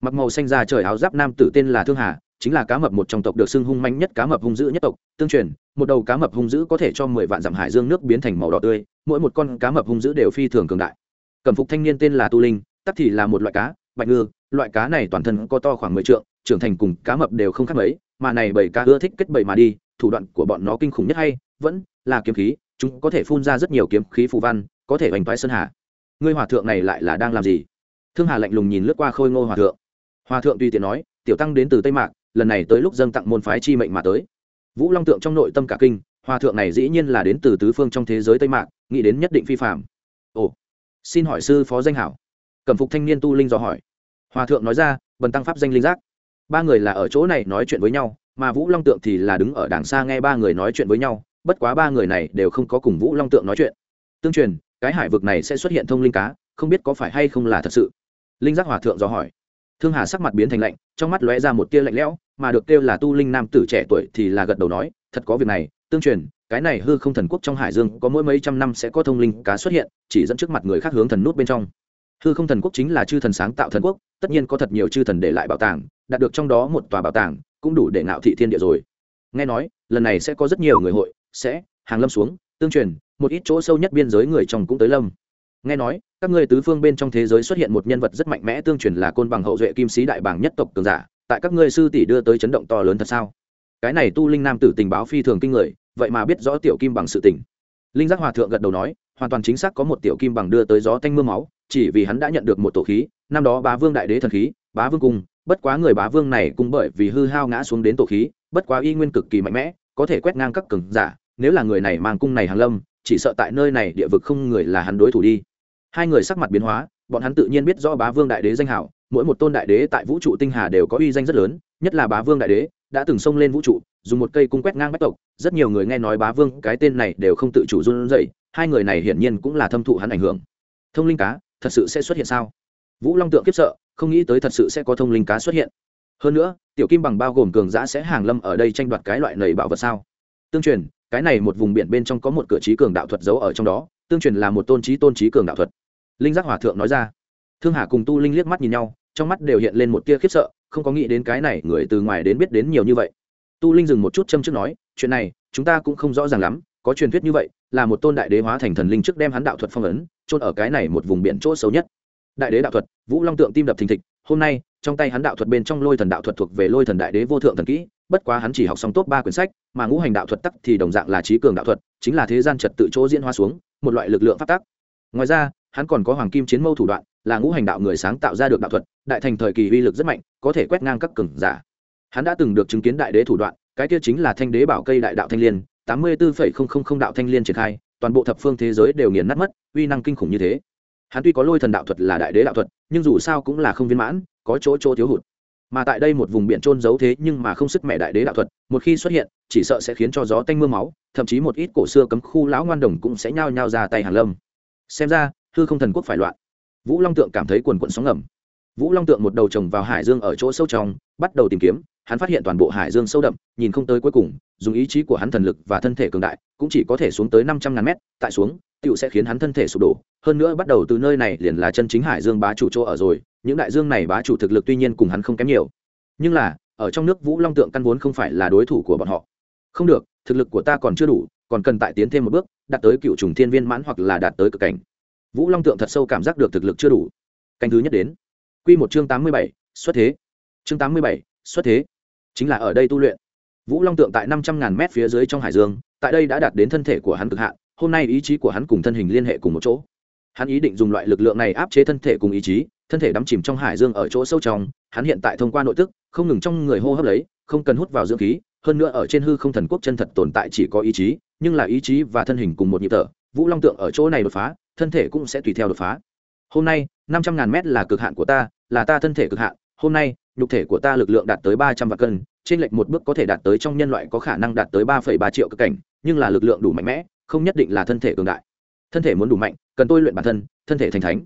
Mặc màu xanh ra trời áo giáp nam tử tên là thương hà, chính là cá mập một trong tộc được xưng hung manh nhất cá mập hung dữ nhất tộc, tương truyền, một đầu cá mập hung dữ có thể cho mười vạn dặm hải dương nước biến thành màu đỏ tươi, mỗi một con cá mập hung dữ đều phi thường cường đại cẩm phục thanh niên tên là tu linh, tắc thì là một loại cá, bạch ngư, loại cá này toàn thân có to khoảng mười trượng, trưởng thành cùng cá mập đều không khác mấy, mà này bảy cá ưa thích kết bầy mà đi, thủ đoạn của bọn nó kinh khủng nhất hay, vẫn là kiếm khí, chúng có thể phun ra rất nhiều kiếm khí phù văn, có thể hoành toái sơn hà. Ngươi hòa thượng này lại là đang làm gì? Thương hà lạnh lùng nhìn lướt qua khôi ngô hòa thượng. Hòa thượng tùy tiện nói, tiểu tăng đến từ tây mạc, lần này tới lúc dâng tặng môn phái chi mệnh mà tới. Vũ long tượng trong nội tâm cả kinh, hòa thượng này dĩ nhiên là đến từ tứ phương trong thế giới tây mạc, nghĩ đến nhất định phi phạm ồ xin hỏi sư phó danh hảo. Cẩm phục thanh niên tu linh dò hỏi. Hòa thượng nói ra, bần tăng pháp danh linh giác. Ba người là ở chỗ này nói chuyện với nhau, mà vũ long tượng thì là đứng ở đàng xa nghe ba người nói chuyện với nhau, bất quá ba người này đều không có cùng vũ long tượng nói chuyện. Tương truyền, cái hải vực này sẽ xuất hiện thông linh cá, không biết có phải hay không là thật sự. Linh giác hòa thượng dò hỏi. Thương hà sắc mặt biến thành lạnh, trong mắt lóe ra một tia lạnh lẽo, mà được kêu là tu linh nam tử trẻ tuổi thì là gật đầu nói, thật có việc này, tương truyền cái này hư không thần quốc trong hải dương có mỗi mấy trăm năm sẽ có thông linh cá xuất hiện, chỉ dẫn trước mặt người khác hướng thần nút bên trong. Hư không thần quốc chính là chư thần sáng tạo thần quốc, tất nhiên có thật nhiều chư thần để lại bảo tàng, đạt được trong đó một tòa bảo tàng, cũng đủ để ngạo thị thiên địa rồi. Nghe nói, lần này sẽ có rất nhiều người hội, sẽ, hàng lâm xuống, tương truyền, một ít chỗ sâu nhất biên giới người chồng cũng tới lâm. Nghe nói, các ngươi tứ phương bên trong thế giới xuất hiện một nhân vật rất mạnh mẽ tương truyền là côn bằng hậu duệ kim sĩ đại bảng nhất tộc cường giả, tại các ngươi sư tỷ đưa tới chấn động to lớn thật sao? Cái này tu linh nam tử tình báo phi thường kinh người vậy mà biết rõ tiểu kim bằng sự tình. Linh giác hòa thượng gật đầu nói, hoàn toàn chính xác có một tiểu kim bằng đưa tới gió tanh m ư a máu, chỉ vì hắn đã nhận được một tổ khí, năm đó bá vương đại đế thần khí, bá vương cung, bất quá người bá vương này cũng bởi vì hư hao ngã xuống đến tổ khí, bất quá y nguyên cực kỳ mạnh mẽ, có thể quét ngang các cường giả, nếu là người này mang cung này hàng lâm, chỉ sợ tại nơi này địa vực không người là hắn đối thủ đi. Hai người sắc mặt biến hóa, bọn hắn tự nhiên biết rõ bá vương đại đế danh hảo, mỗi một tôn đại đế tại vũ trụ tinh hà đều có uy danh rất lớn, nhất là bá vương đại đế, đã từng xông lên vũ trụ dùng một cây cung quét ngang bách tộc, rất nhiều người nghe nói bá vương, cái tên này đều không tự chủ run dậy hai người này hiển nhiên cũng là thâm thụ hắn ảnh hưởng. Thông linh cá, thật sự sẽ xuất hiện sao? Vũ long tượng kiếp sợ, không nghĩ tới thật sự sẽ có thông linh cá xuất hiện. Hơn nữa, tiểu kim bằng bao gồm cường giã sẽ hàng lâm ở đây tranh đoạt cái loại nầy bảo vật sao? Tương truyền, cái này một vùng biển bên trong có một cửa trí cường đạo thuật giấu ở trong đó, tương truyền là một tôn trí tôn trí cường đạo thuật. Linh giác hòa thượng nói ra. Thương hà cùng tu linh liếc mắt nhìn nhau, trong mắt đều hiện lên một tia khiếp sợ, không có nghĩ đến cái này người từ ngoài đến biết đến nhiều như vậy tu linh dừng một chút châm trước nói, chuyện này, chúng ta cũng không rõ ràng lắm, có truyền thuyết như vậy, là một tôn đại đế hóa thành thần linh trước đem hắn đạo thuật phong ấn trôn ở cái này một vùng biển chỗ xấu nhất. Đại đế đạo thuật, vũ long tượng tim đập thình thịch, hôm nay, trong tay hắn đạo thuật bên trong lôi thần đạo thuật thuộc về lôi thần đại đế vô thượng thần kỹ, bất quá hắn chỉ học xong tốt ba quyển sách, mà ngũ hành đạo thuật tắc thì đồng dạng là trí cường đạo thuật, chính là thế gian trật tự chỗ diễn hóa xuống, một loại lực lượng phát tác ngoài ra, hắn còn có hoàng kim chiến mâu thủ đoạn, là ngũ hành đạo người sáng tạo ra được đạo thuật, đại thành thời kỳ uy lực rất mạnh, có thể quét ngang các cường giả hắn đã từng được chứng kiến đại đế thủ đoạn, cái kia chính là thanh đế bảo cây đại đạo thanh liên, tám mươi bốn đạo thanh liên triển khai, toàn bộ thập phương thế giới đều nghiền nát mất, uy năng kinh khủng như thế. Hắn tuy có lôi thần đạo thuật là đại đế đạo thuật, nhưng dù sao cũng là không viên mãn, có chỗ chỗ thiếu hụt. Mà tại đây một vùng biển trôn giấu thế nhưng mà không sức mẹ đại đế đạo thuật, một khi xuất hiện, chỉ sợ sẽ khiến cho gió tanh m ư a máu, thậm chí một ít cổ xưa cấm khu lão ngoan đồng cũng sẽ nhao nhao ra tay hàn lâm. Xem ra, hư không thần quốc phải loạn. Vũ long tượng cảm thấy quần quận sóng ngầm vũ long tượng một đầu trồng vào hải dương ở chỗ sâu trong, bắt đầu tìm kiếm. Hắn phát hiện toàn bộ hải dương sâu đậm, nhìn không tới cuối cùng, dùng ý chí của hắn thần lực và thân thể cường đại, cũng chỉ có thể xuống tới năm trăm ngàn mét, tại xuống tựu sẽ khiến hắn thân thể sụp đổ. Hơn nữa bắt đầu từ nơi này liền là chân chính hải dương bá chủ chỗ ở rồi, những đại dương này bá chủ thực lực tuy nhiên cùng hắn không kém nhiều. Nhưng là, ở trong nước vũ long tượng căn vốn không phải là đối thủ của bọn họ. Không được, thực lực của ta còn chưa đủ, còn cần tại tiến thêm một bước, đạt tới cựu trùng thiên viên mãn hoặc là đạt tới cực cảnh. Vũ long tượng thật sâu cảm giác được thực lực chưa đủ. Canh thứ nhất đến. Quy một chương tám mươi bảy, xuất thế. Chương tám mươi bảy, xuất thế. Chính là ở đây tu luyện. Vũ long tượng tại năm trăm ngàn mét phía dưới trong hải dương, tại đây đã đạt đến thân thể của hắn cực hạn, hôm nay ý chí của hắn cùng thân hình liên hệ cùng một chỗ. Hắn ý định dùng loại lực lượng này áp chế thân thể cùng ý chí, thân thể đắm chìm trong hải dương ở chỗ sâu trong, hắn hiện tại thông qua nội tức, không ngừng trong người hô hấp lấy, không cần hút vào dưỡng khí, hơn nữa ở trên hư không thần quốc chân thật tồn tại chỉ có ý chí, nhưng là ý chí và thân hình cùng một nhịp thở, vũ long tượng ở chỗ này đột phá, thân thể cũng sẽ tùy theo đột phá. Hôm nay năm trăm ngàn mét là cực hạn của ta, là ta thân thể cực hạn. Hôm nay, nhục thể của ta lực lượng đạt tới ba trăm vạn cân, trên lệch một bước có thể đạt tới trong nhân loại có khả năng đạt tới ba phẩy ba triệu cực cảnh, nhưng là lực lượng đủ mạnh mẽ, không nhất định là thân thể cường đại. Thân thể muốn đủ mạnh, cần tôi luyện bản thân thân thể thành thánh.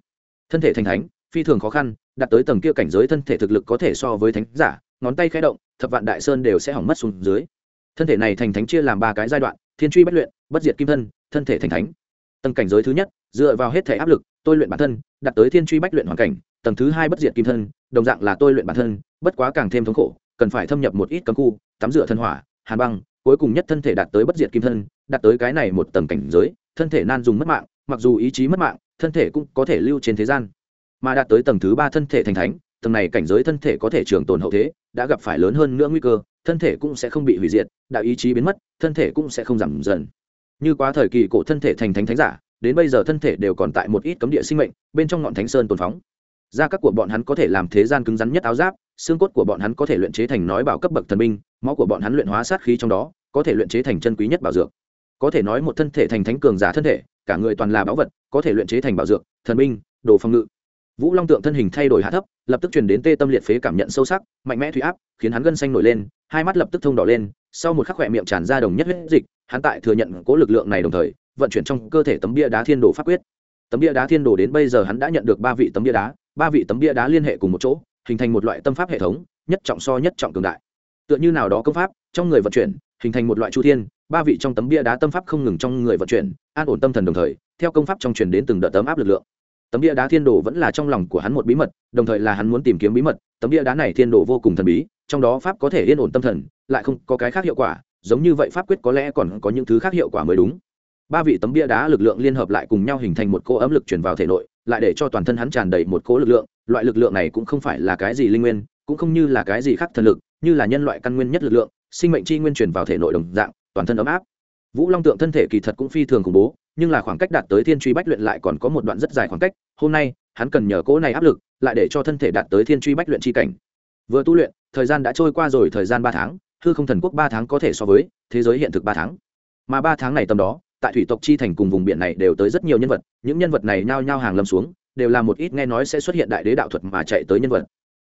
Thân thể thành thánh, phi thường khó khăn, đạt tới tầng kia cảnh giới thân thể thực lực có thể so với thánh giả, ngón tay khẽ động, thập vạn đại sơn đều sẽ hỏng mất xuống dưới. Thân thể này thành thánh chia làm ba cái giai đoạn, thiên truy bất luyện, bất diệt kim thân thân thể thành thánh tầng cảnh giới thứ nhất, dựa vào hết thể áp lực, tôi luyện bản thân, đạt tới thiên truy bách luyện hoàn cảnh, tầng thứ hai bất diệt kim thân, đồng dạng là tôi luyện bản thân, bất quá càng thêm thống khổ, cần phải thâm nhập một ít cấm khu, tắm rửa thân hỏa, hàn băng, cuối cùng nhất thân thể đạt tới bất diệt kim thân, đạt tới cái này một tầng cảnh giới, thân thể nan dùng mất mạng, mặc dù ý chí mất mạng, thân thể cũng có thể lưu trên thế gian. Mà đạt tới tầng thứ ba thân thể thành thánh, tầng này cảnh giới thân thể có thể trường tồn hậu thế, đã gặp phải lớn hơn nữa nguy cơ, thân thể cũng sẽ không bị hủy diệt đạo ý chí biến mất, thân thể cũng sẽ không giảm dần như quá thời kỳ cổ thân thể thành thánh thánh giả, đến bây giờ thân thể đều còn tại một ít cấm địa sinh mệnh, bên trong ngọn thánh sơn tồn phóng. Gia các của bọn hắn có thể làm thế gian cứng rắn nhất áo giáp, xương cốt của bọn hắn có thể luyện chế thành nói bảo cấp bậc thần binh, máu của bọn hắn luyện hóa sát khí trong đó, có thể luyện chế thành chân quý nhất bảo dược. Có thể nói một thân thể thành thánh cường giả thân thể, cả người toàn là báu vật, có thể luyện chế thành bảo dược, thần binh, đồ phòng ngự. Vũ long tượng thân hình thay đổi hạ thấp, lập tức truyền đến tê tâm liệt phế cảm nhận sâu sắc, mạnh mẽ thủy áp, khiến hắn gân xanh nổi lên, hai mắt lập tức thông đỏ lên sau một khắc khỏe miệng tràn ra đồng nhất huyết dịch, hắn tại thừa nhận cố lực lượng này đồng thời, vận chuyển trong cơ thể tấm bia đá thiên đồ pháp quyết. Tấm bia đá thiên đồ đến bây giờ hắn đã nhận được ba vị tấm bia đá, ba vị tấm bia đá liên hệ cùng một chỗ, hình thành một loại tâm pháp hệ thống, nhất trọng so nhất trọng cường đại. Tựa như nào đó công pháp, trong người vận chuyển, hình thành một loại chu thiên, ba vị trong tấm bia đá tâm pháp không ngừng trong người vận chuyển, an ổn tâm thần đồng thời, theo công pháp trong truyền đến từng đợt tấm áp lực lượng. Tấm bia đá thiên đồ vẫn là trong lòng của hắn một bí mật, đồng thời là hắn muốn tìm kiếm bí mật. Tấm bia đá này thiên đồ vô cùng thần bí, trong đó pháp có thể yên ổn tâm thần lại không có cái khác hiệu quả, giống như vậy pháp quyết có lẽ còn có những thứ khác hiệu quả mới đúng. Ba vị tấm bia đá lực lượng liên hợp lại cùng nhau hình thành một cỗ ấm lực chuyển vào thể nội, lại để cho toàn thân hắn tràn đầy một cỗ lực lượng, loại lực lượng này cũng không phải là cái gì linh nguyên, cũng không như là cái gì khác thần lực, như là nhân loại căn nguyên nhất lực lượng, sinh mệnh chi nguyên chuyển vào thể nội đồng dạng, toàn thân ấm áp. Vũ long tượng thân thể kỳ thật cũng phi thường khủng bố, nhưng là khoảng cách đạt tới thiên truy bách luyện lại còn có một đoạn rất dài khoảng cách, hôm nay, hắn cần nhờ cỗ này áp lực, lại để cho thân thể đạt tới thiên truy bách luyện chi cảnh. Vừa tu luyện, thời gian đã trôi qua rồi thời gian ba tháng hư không thần quốc ba tháng có thể so với thế giới hiện thực ba tháng. Mà ba tháng này tầm đó, tại thủy tộc chi thành cùng vùng biển này đều tới rất nhiều nhân vật, những nhân vật này nhao nhao hàng lâm xuống, đều là một ít nghe nói sẽ xuất hiện đại đế đạo thuật mà chạy tới nhân vật.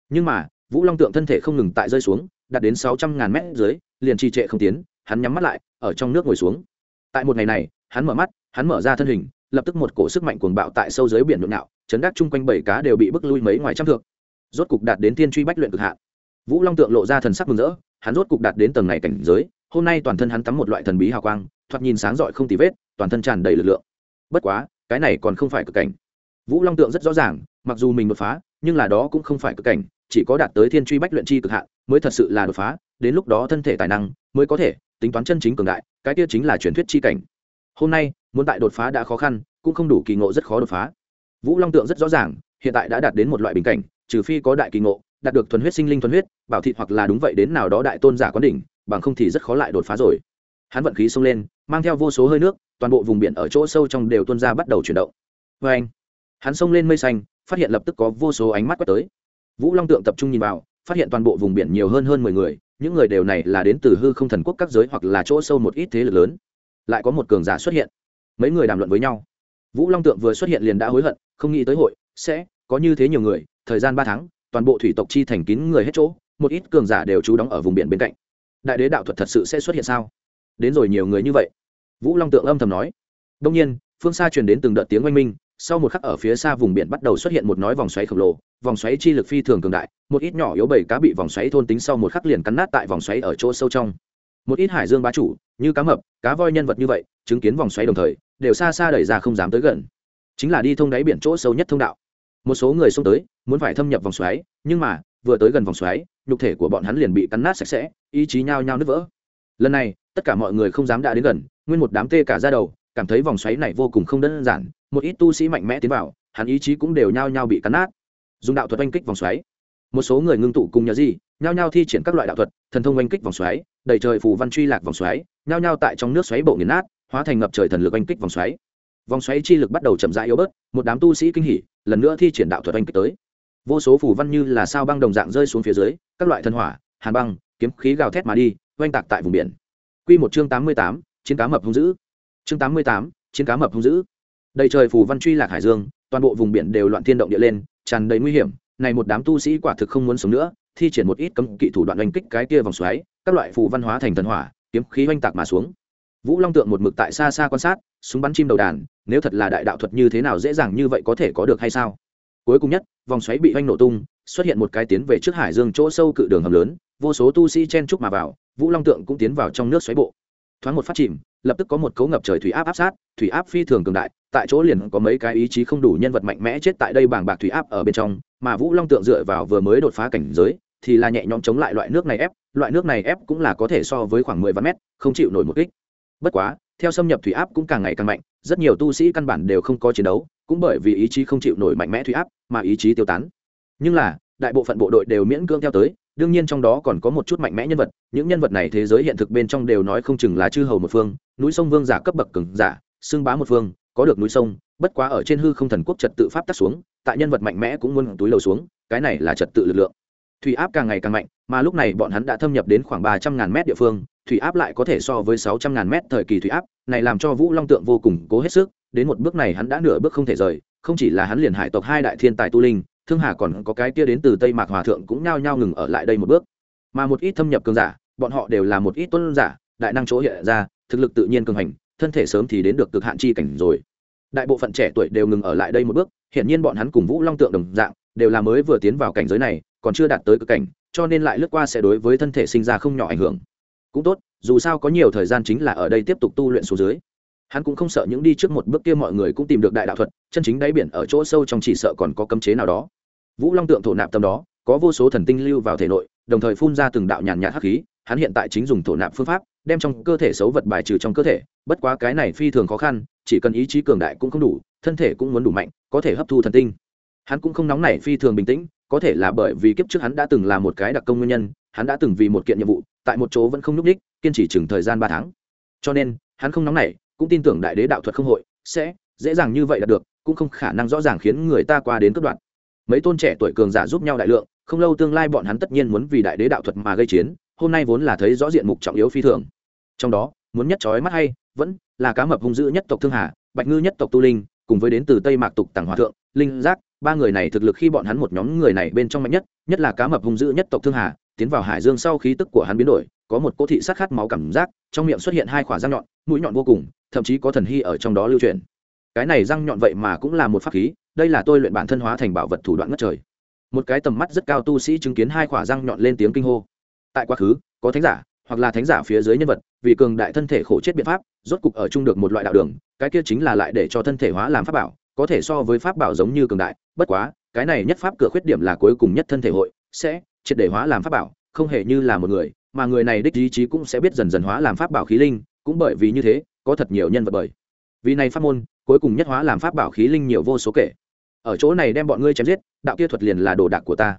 Nhưng mà, vũ long tượng thân thể không ngừng tại rơi xuống, đạt đến sáu trăm ngàn mét dưới, liền trì trệ không tiến, hắn nhắm mắt lại, ở trong nước ngồi xuống. Tại một ngày này, hắn mở mắt, hắn mở ra thân hình, lập tức một cổ sức mạnh cuồng bạo tại sâu dưới biển nhộn nhạo, chấn đắc chung quanh bảy cá đều bị bức lui mấy ngoài trăm thước. Rốt cục đạt đến tiên truy bách luyện cực hạn. Vũ long tượng lộ ra thần sắc mừng rỡ hắn rốt cục đạt đến tầng này cảnh giới, hôm nay toàn thân hắn tắm một loại thần bí hào quang, thoạt nhìn sáng rọi không tì vết, toàn thân tràn đầy lực lượng. Bất quá, cái này còn không phải cực cảnh. Vũ long tượng rất rõ ràng, mặc dù mình đột phá, nhưng là đó cũng không phải cực cảnh, chỉ có đạt tới thiên truy bách luyện chi cực hạn mới thật sự là đột phá, đến lúc đó thân thể tài năng mới có thể tính toán chân chính cường đại, cái kia chính là truyền thuyết chi cảnh. Hôm nay, muốn tại đột phá đã khó khăn, cũng không đủ kỳ ngộ rất khó đột phá. Vũ long tượng rất rõ ràng, hiện tại đã đạt đến một loại bình cảnh, trừ phi có đại kỳ ngộ đạt được thuần huyết sinh linh thuần huyết, bảo thị hoặc là đúng vậy đến nào đó đại tôn giả quán đỉnh, bằng không thì rất khó lại đột phá rồi. Hắn vận khí xông lên, mang theo vô số hơi nước, toàn bộ vùng biển ở chỗ sâu trong đều tuôn ra bắt đầu chuyển động. Vê anh, hắn xông lên mây xanh, phát hiện lập tức có vô số ánh mắt quét tới. Vũ long tượng tập trung nhìn vào, phát hiện toàn bộ vùng biển nhiều hơn hơn mười người, những người đều này là đến từ hư không thần quốc các giới hoặc là chỗ sâu một ít thế lực lớn. Lại có một cường giả xuất hiện. Mấy người đàm luận với nhau. Vũ long tượng vừa xuất hiện liền đã hối hận, không nghĩ tới hội sẽ có như thế nhiều người, thời gian ba tháng toàn bộ thủy tộc chi thành kín người hết chỗ, một ít cường giả đều trú đóng ở vùng biển bên cạnh. Đại đế đạo thuật thật sự sẽ xuất hiện sao? Đến rồi nhiều người như vậy. Vũ long tượng âm thầm nói. Đông nhiên, phương xa truyền đến từng đợt tiếng oanh minh, sau một khắc ở phía xa vùng biển bắt đầu xuất hiện một nói vòng xoáy khổng lồ, vòng xoáy chi lực phi thường cường đại, một ít nhỏ yếu bảy cá bị vòng xoáy thôn tính sau một khắc liền cắn nát tại vòng xoáy ở chỗ sâu trong. Một ít hải dương bá chủ, như cá mập, cá voi nhân vật như vậy, chứng kiến vòng xoáy đồng thời, đều xa xa đẩy ra không dám tới gần. Chính là đi thông đáy biển chỗ sâu nhất thông đạo một số người xông tới, muốn phải thâm nhập vòng xoáy, nhưng mà, vừa tới gần vòng xoáy, nhục thể của bọn hắn liền bị cắn nát sạch sẽ, ý chí nhao nhao nứt vỡ. Lần này, tất cả mọi người không dám đã đến gần, nguyên một đám tê cả ra đầu, cảm thấy vòng xoáy này vô cùng không đơn giản, một ít tu sĩ mạnh mẽ tiến vào, hắn ý chí cũng đều nhao nhao bị cắn nát. Dùng đạo thuật oanh kích vòng xoáy. Một số người ngưng tụ cùng nhờ gì, nhao nhao thi triển các loại đạo thuật, thần thông oanh kích vòng xoáy đầy trời phù văn truy lạc vòng xoáy, nhao nhao tại trong nước xoáy bộ nghiền nát, hóa thành ngập trời thần lực oanh kích vòng xoáy vòng xoáy chi lực bắt đầu chậm rãi yếu bớt, một đám tu sĩ kinh hỉ, lần nữa thi triển đạo thuật oanh kích tới. Vô số phủ văn như là sao băng đồng dạng rơi xuống phía dưới, các loại thần hỏa, hàn băng, kiếm khí gào thét mà đi, oanh tạc tại vùng biển. Quy một chương tám mươi tám, chiến cá mập hung dữ. Chương tám mươi tám, chiến cá mập hung dữ. Đầy trời phủ văn truy lạc hải dương, toàn bộ vùng biển đều loạn thiên động địa lên, tràn đầy nguy hiểm. Này một đám tu sĩ quả thực không muốn sống nữa, thi triển một ít cấm kỵ thủ đoạn oanh kích cái kia vòng xoáy, các loại phù văn hóa thành thần hỏa, kiếm khí oanh tạc mà xuống. Vũ long tượng một mực tại xa xa quan sát, súng bắn chim đầu đàn nếu thật là đại đạo thuật như thế nào dễ dàng như vậy có thể có được hay sao? Cuối cùng nhất, vòng xoáy bị oanh nổ tung, xuất hiện một cái tiến về trước hải dương chỗ sâu cự đường hầm lớn, vô số tu sĩ chen trúc mà vào, vũ long tượng cũng tiến vào trong nước xoáy bộ. Thoáng một phát chìm, lập tức có một cấu ngập trời thủy áp áp sát, thủy áp phi thường cường đại, tại chỗ liền có mấy cái ý chí không đủ nhân vật mạnh mẽ chết tại đây bảng bạc thủy áp ở bên trong, mà vũ long tượng dựa vào vừa mới đột phá cảnh giới, thì là nhẹ nhõm chống lại loại nước này ép, loại nước này ép cũng là có thể so với khoảng mười vạn mét, không chịu nổi một kích. Bất quá theo xâm nhập thủy áp cũng càng ngày càng mạnh, rất nhiều tu sĩ căn bản đều không có chiến đấu, cũng bởi vì ý chí không chịu nổi mạnh mẽ thủy áp mà ý chí tiêu tán. Nhưng là, đại bộ phận bộ đội đều miễn cưỡng theo tới, đương nhiên trong đó còn có một chút mạnh mẽ nhân vật, những nhân vật này thế giới hiện thực bên trong đều nói không chừng là chư hầu một phương, núi sông vương giả cấp bậc cứng giả, xưng bá một phương, có được núi sông, bất quá ở trên hư không thần quốc trật tự pháp tắt xuống, tại nhân vật mạnh mẽ cũng muốn túi lầu xuống, cái này là trật tự lực lượng. Thủy áp càng ngày càng mạnh, mà lúc này bọn hắn đã thâm nhập đến khoảng ba trăm ngàn mét địa phương thủy áp lại có thể so với sáu trăm ngàn mét thời kỳ thủy áp, này làm cho vũ long tượng vô cùng cố hết sức, đến một bước này hắn đã nửa bước không thể rời, không chỉ là hắn liền hải tộc hai đại thiên tài tu linh, thương hà còn có cái kia đến từ tây mạc hòa thượng cũng nhao nhao ngừng ở lại đây một bước. Mà một ít thâm nhập cường giả, bọn họ đều là một ít tuân giả, đại năng chỗ hiện ra, thực lực tự nhiên cường hành, thân thể sớm thì đến được cực hạn chi cảnh rồi. Đại bộ phận trẻ tuổi đều ngừng ở lại đây một bước, hiển nhiên bọn hắn cùng vũ long tượng đồng dạng, đều là mới vừa tiến vào cảnh giới này, còn chưa đạt tới cực cảnh, cho nên lại lướt qua sẽ đối với thân thể sinh ra không nhỏ ảnh hưởng cũng tốt, dù sao có nhiều thời gian chính là ở đây tiếp tục tu luyện xuống dưới. Hắn cũng không sợ những đi trước một bước kia mọi người cũng tìm được đại đạo thuật, chân chính đáy biển ở chỗ sâu trong chỉ sợ còn có cấm chế nào đó. Vũ long tượng thổ nạp tâm đó, có vô số thần tinh lưu vào thể nội, đồng thời phun ra từng đạo nhàn nhạt hắc khí, hắn hiện tại chính dùng thổ nạp phương pháp, đem trong cơ thể xấu vật bài trừ trong cơ thể, bất quá cái này phi thường khó khăn, chỉ cần ý chí cường đại cũng không đủ, thân thể cũng muốn đủ mạnh, có thể hấp thu thần tinh. Hắn cũng không nóng nảy phi thường bình tĩnh, có thể là bởi vì kiếp trước hắn đã từng là một cái đặc công nguyên nhân hắn đã từng vì một kiện nhiệm vụ, tại một chỗ vẫn không nhúc đích kiên trì chừng thời gian ba tháng. Cho nên, hắn không nóng nảy, cũng tin tưởng đại đế đạo thuật không hội, sẽ dễ dàng như vậy là được, cũng không khả năng rõ ràng khiến người ta qua đến cấp đoạn. Mấy tôn trẻ tuổi cường giả giúp nhau đại lượng, không lâu tương lai bọn hắn tất nhiên muốn vì đại đế đạo thuật mà gây chiến, hôm nay vốn là thấy rõ diện mục trọng yếu phi thường. Trong đó, muốn nhất trói mắt hay, vẫn là cá mập hung dữ nhất tộc thương hà, bạch ngư nhất tộc tu linh, cùng với đến từ tây mạc tục tàng hòa thượng, linh giác, ba người này thực lực khi bọn hắn một nhóm người này bên trong mạnh nhất nhất là cá mập hung dữ nhất tộc thương hà tiến vào hải dương sau khí tức của hắn biến đổi, có một cỗ thị sát khát máu cảm giác, trong miệng xuất hiện hai khỏa răng nhọn, mũi nhọn vô cùng, thậm chí có thần hy ở trong đó lưu truyền. Cái này răng nhọn vậy mà cũng là một pháp khí, đây là tôi luyện bản thân hóa thành bảo vật thủ đoạn ngất trời. Một cái tầm mắt rất cao tu sĩ chứng kiến hai khỏa răng nhọn lên tiếng kinh hô. Tại quá khứ, có thánh giả, hoặc là thánh giả phía dưới nhân vật, vì cường đại thân thể khổ chết biện pháp, rốt cục ở chung được một loại đạo đường, cái kia chính là lại để cho thân thể hóa làm pháp bảo, có thể so với pháp bảo giống như cường đại, bất quá, cái này nhất pháp cửa khuyết điểm là cuối cùng nhất thân thể hội, sẽ triệt để hóa làm pháp bảo, không hề như là một người, mà người này đích ý chí cũng sẽ biết dần dần hóa làm pháp bảo khí linh, cũng bởi vì như thế, có thật nhiều nhân vật bởi. Vì này pháp môn, cuối cùng nhất hóa làm pháp bảo khí linh nhiều vô số kể. Ở chỗ này đem bọn ngươi chém giết, đạo kia thuật liền là đồ đạc của ta.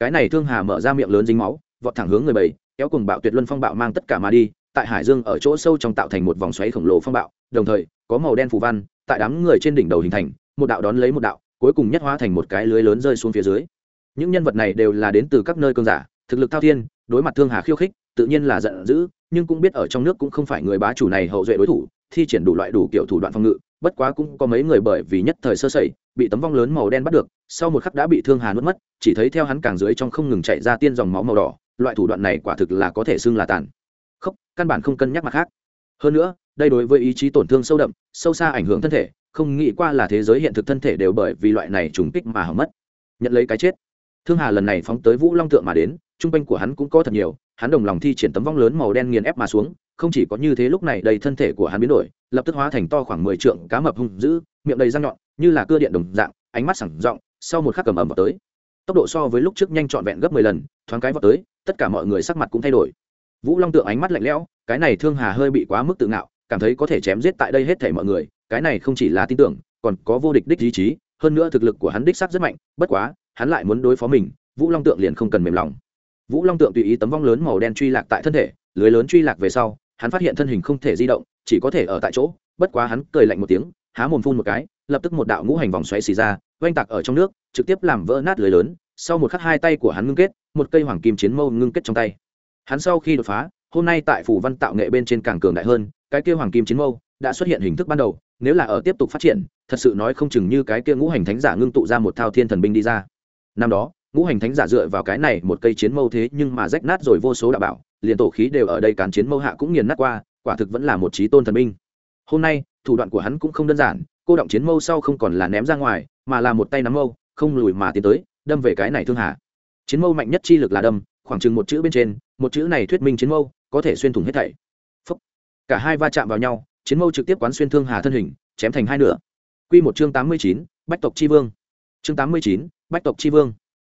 Cái này thương hà mở ra miệng lớn dính máu, vọt thẳng hướng người bầy, kéo cùng bạo tuyệt luân phong bạo mang tất cả mà đi, tại hải dương ở chỗ sâu trong tạo thành một vòng xoáy khổng lồ phong bạo, đồng thời, có màu đen phù văn, tại đám người trên đỉnh đầu hình thành, một đạo đón lấy một đạo, cuối cùng nhất hóa thành một cái lưới lớn rơi xuống phía dưới những nhân vật này đều là đến từ các nơi cơn giả, thực lực thao thiên, đối mặt thương hà khiêu khích, tự nhiên là giận dữ, nhưng cũng biết ở trong nước cũng không phải người bá chủ này hậu duệ đối thủ, thi triển đủ loại đủ kiểu thủ đoạn phòng ngự, bất quá cũng có mấy người bởi vì nhất thời sơ sẩy, bị tấm vong lớn màu đen bắt được, sau một khắc đã bị thương hà nuốt mất, chỉ thấy theo hắn càng dưới trong không ngừng chạy ra tiên dòng máu màu đỏ, loại thủ đoạn này quả thực là có thể xưng là tàn. Khốc, căn bản không cân nhắc mặt khác. Hơn nữa, đây đối với ý chí tổn thương sâu đậm, sâu xa ảnh hưởng thân thể, không nghĩ qua là thế giới hiện thực thân thể đều bởi vì loại này trùng kích mà hỏng mất. Nhận lấy cái chết thương hà lần này phóng tới vũ long tượng mà đến, trung quanh của hắn cũng có thật nhiều, hắn đồng lòng thi triển tấm vong lớn màu đen nghiền ép mà xuống, không chỉ có như thế lúc này đầy thân thể của hắn biến đổi, lập tức hóa thành to khoảng mười trượng cá mập hung dữ, miệng đầy răng nhọn, như là cưa điện đồng dạng, ánh mắt sẳng rộng, sau một khắc cầm ẩm vào tới. Tốc độ so với lúc trước nhanh trọn vẹn gấp mười lần, thoáng cái vào tới, tất cả mọi người sắc mặt cũng thay đổi. Vũ long tượng ánh mắt lạnh lẽo, cái này thương hà hơi bị quá mức tự ngạo, cảm thấy có thể chém giết tại đây hết thể mọi người, cái này không chỉ là tin tưởng, còn có vô địch đích ý chí, hơn nữa thực lực của hắn đích xác rất mạnh, bất quá hắn lại muốn đối phó mình, vũ long tượng liền không cần mềm lòng. Vũ long tượng tùy ý tấm vong lớn màu đen truy lạc tại thân thể, lưới lớn truy lạc về sau, hắn phát hiện thân hình không thể di động, chỉ có thể ở tại chỗ, bất quá hắn cười lạnh một tiếng, há mồm phun một cái, lập tức một đạo ngũ hành vòng xoáy xì ra, oanh tạc ở trong nước, trực tiếp làm vỡ nát lưới lớn, sau một khắc hai tay của hắn ngưng kết, một cây hoàng kim chiến mâu ngưng kết trong tay. Hắn sau khi đột phá, hôm nay tại phủ văn tạo nghệ bên trên càng cường đại hơn, cái kia hoàng kim chiến mâu đã xuất hiện hình thức ban đầu, nếu là ở tiếp tục phát triển, thật sự nói không chừng như cái kia ngũ hành thánh giả ngưng tụ ra một thao thiên thần binh đi ra năm đó, ngũ hành thánh giả dựa vào cái này một cây chiến mâu thế nhưng mà rách nát rồi vô số đạo bảo, liền tổ khí đều ở đây cán chiến mâu hạ cũng nghiền nát qua, quả thực vẫn là một trí tôn thần minh. hôm nay, thủ đoạn của hắn cũng không đơn giản, cô động chiến mâu sau không còn là ném ra ngoài, mà là một tay nắm mâu, không lùi mà tiến tới, đâm về cái này thương hạ. chiến mâu mạnh nhất chi lực là đâm, khoảng chừng một chữ bên trên, một chữ này thuyết minh chiến mâu có thể xuyên thủng hết thảy Phúc. cả hai va chạm vào nhau, chiến mâu trực tiếp quán xuyên thương hà thân hình, chém thành hai nửa Quy một chương tám mươi chín, bách tộc chi vương chương tám mươi chín bách tộc chi vương.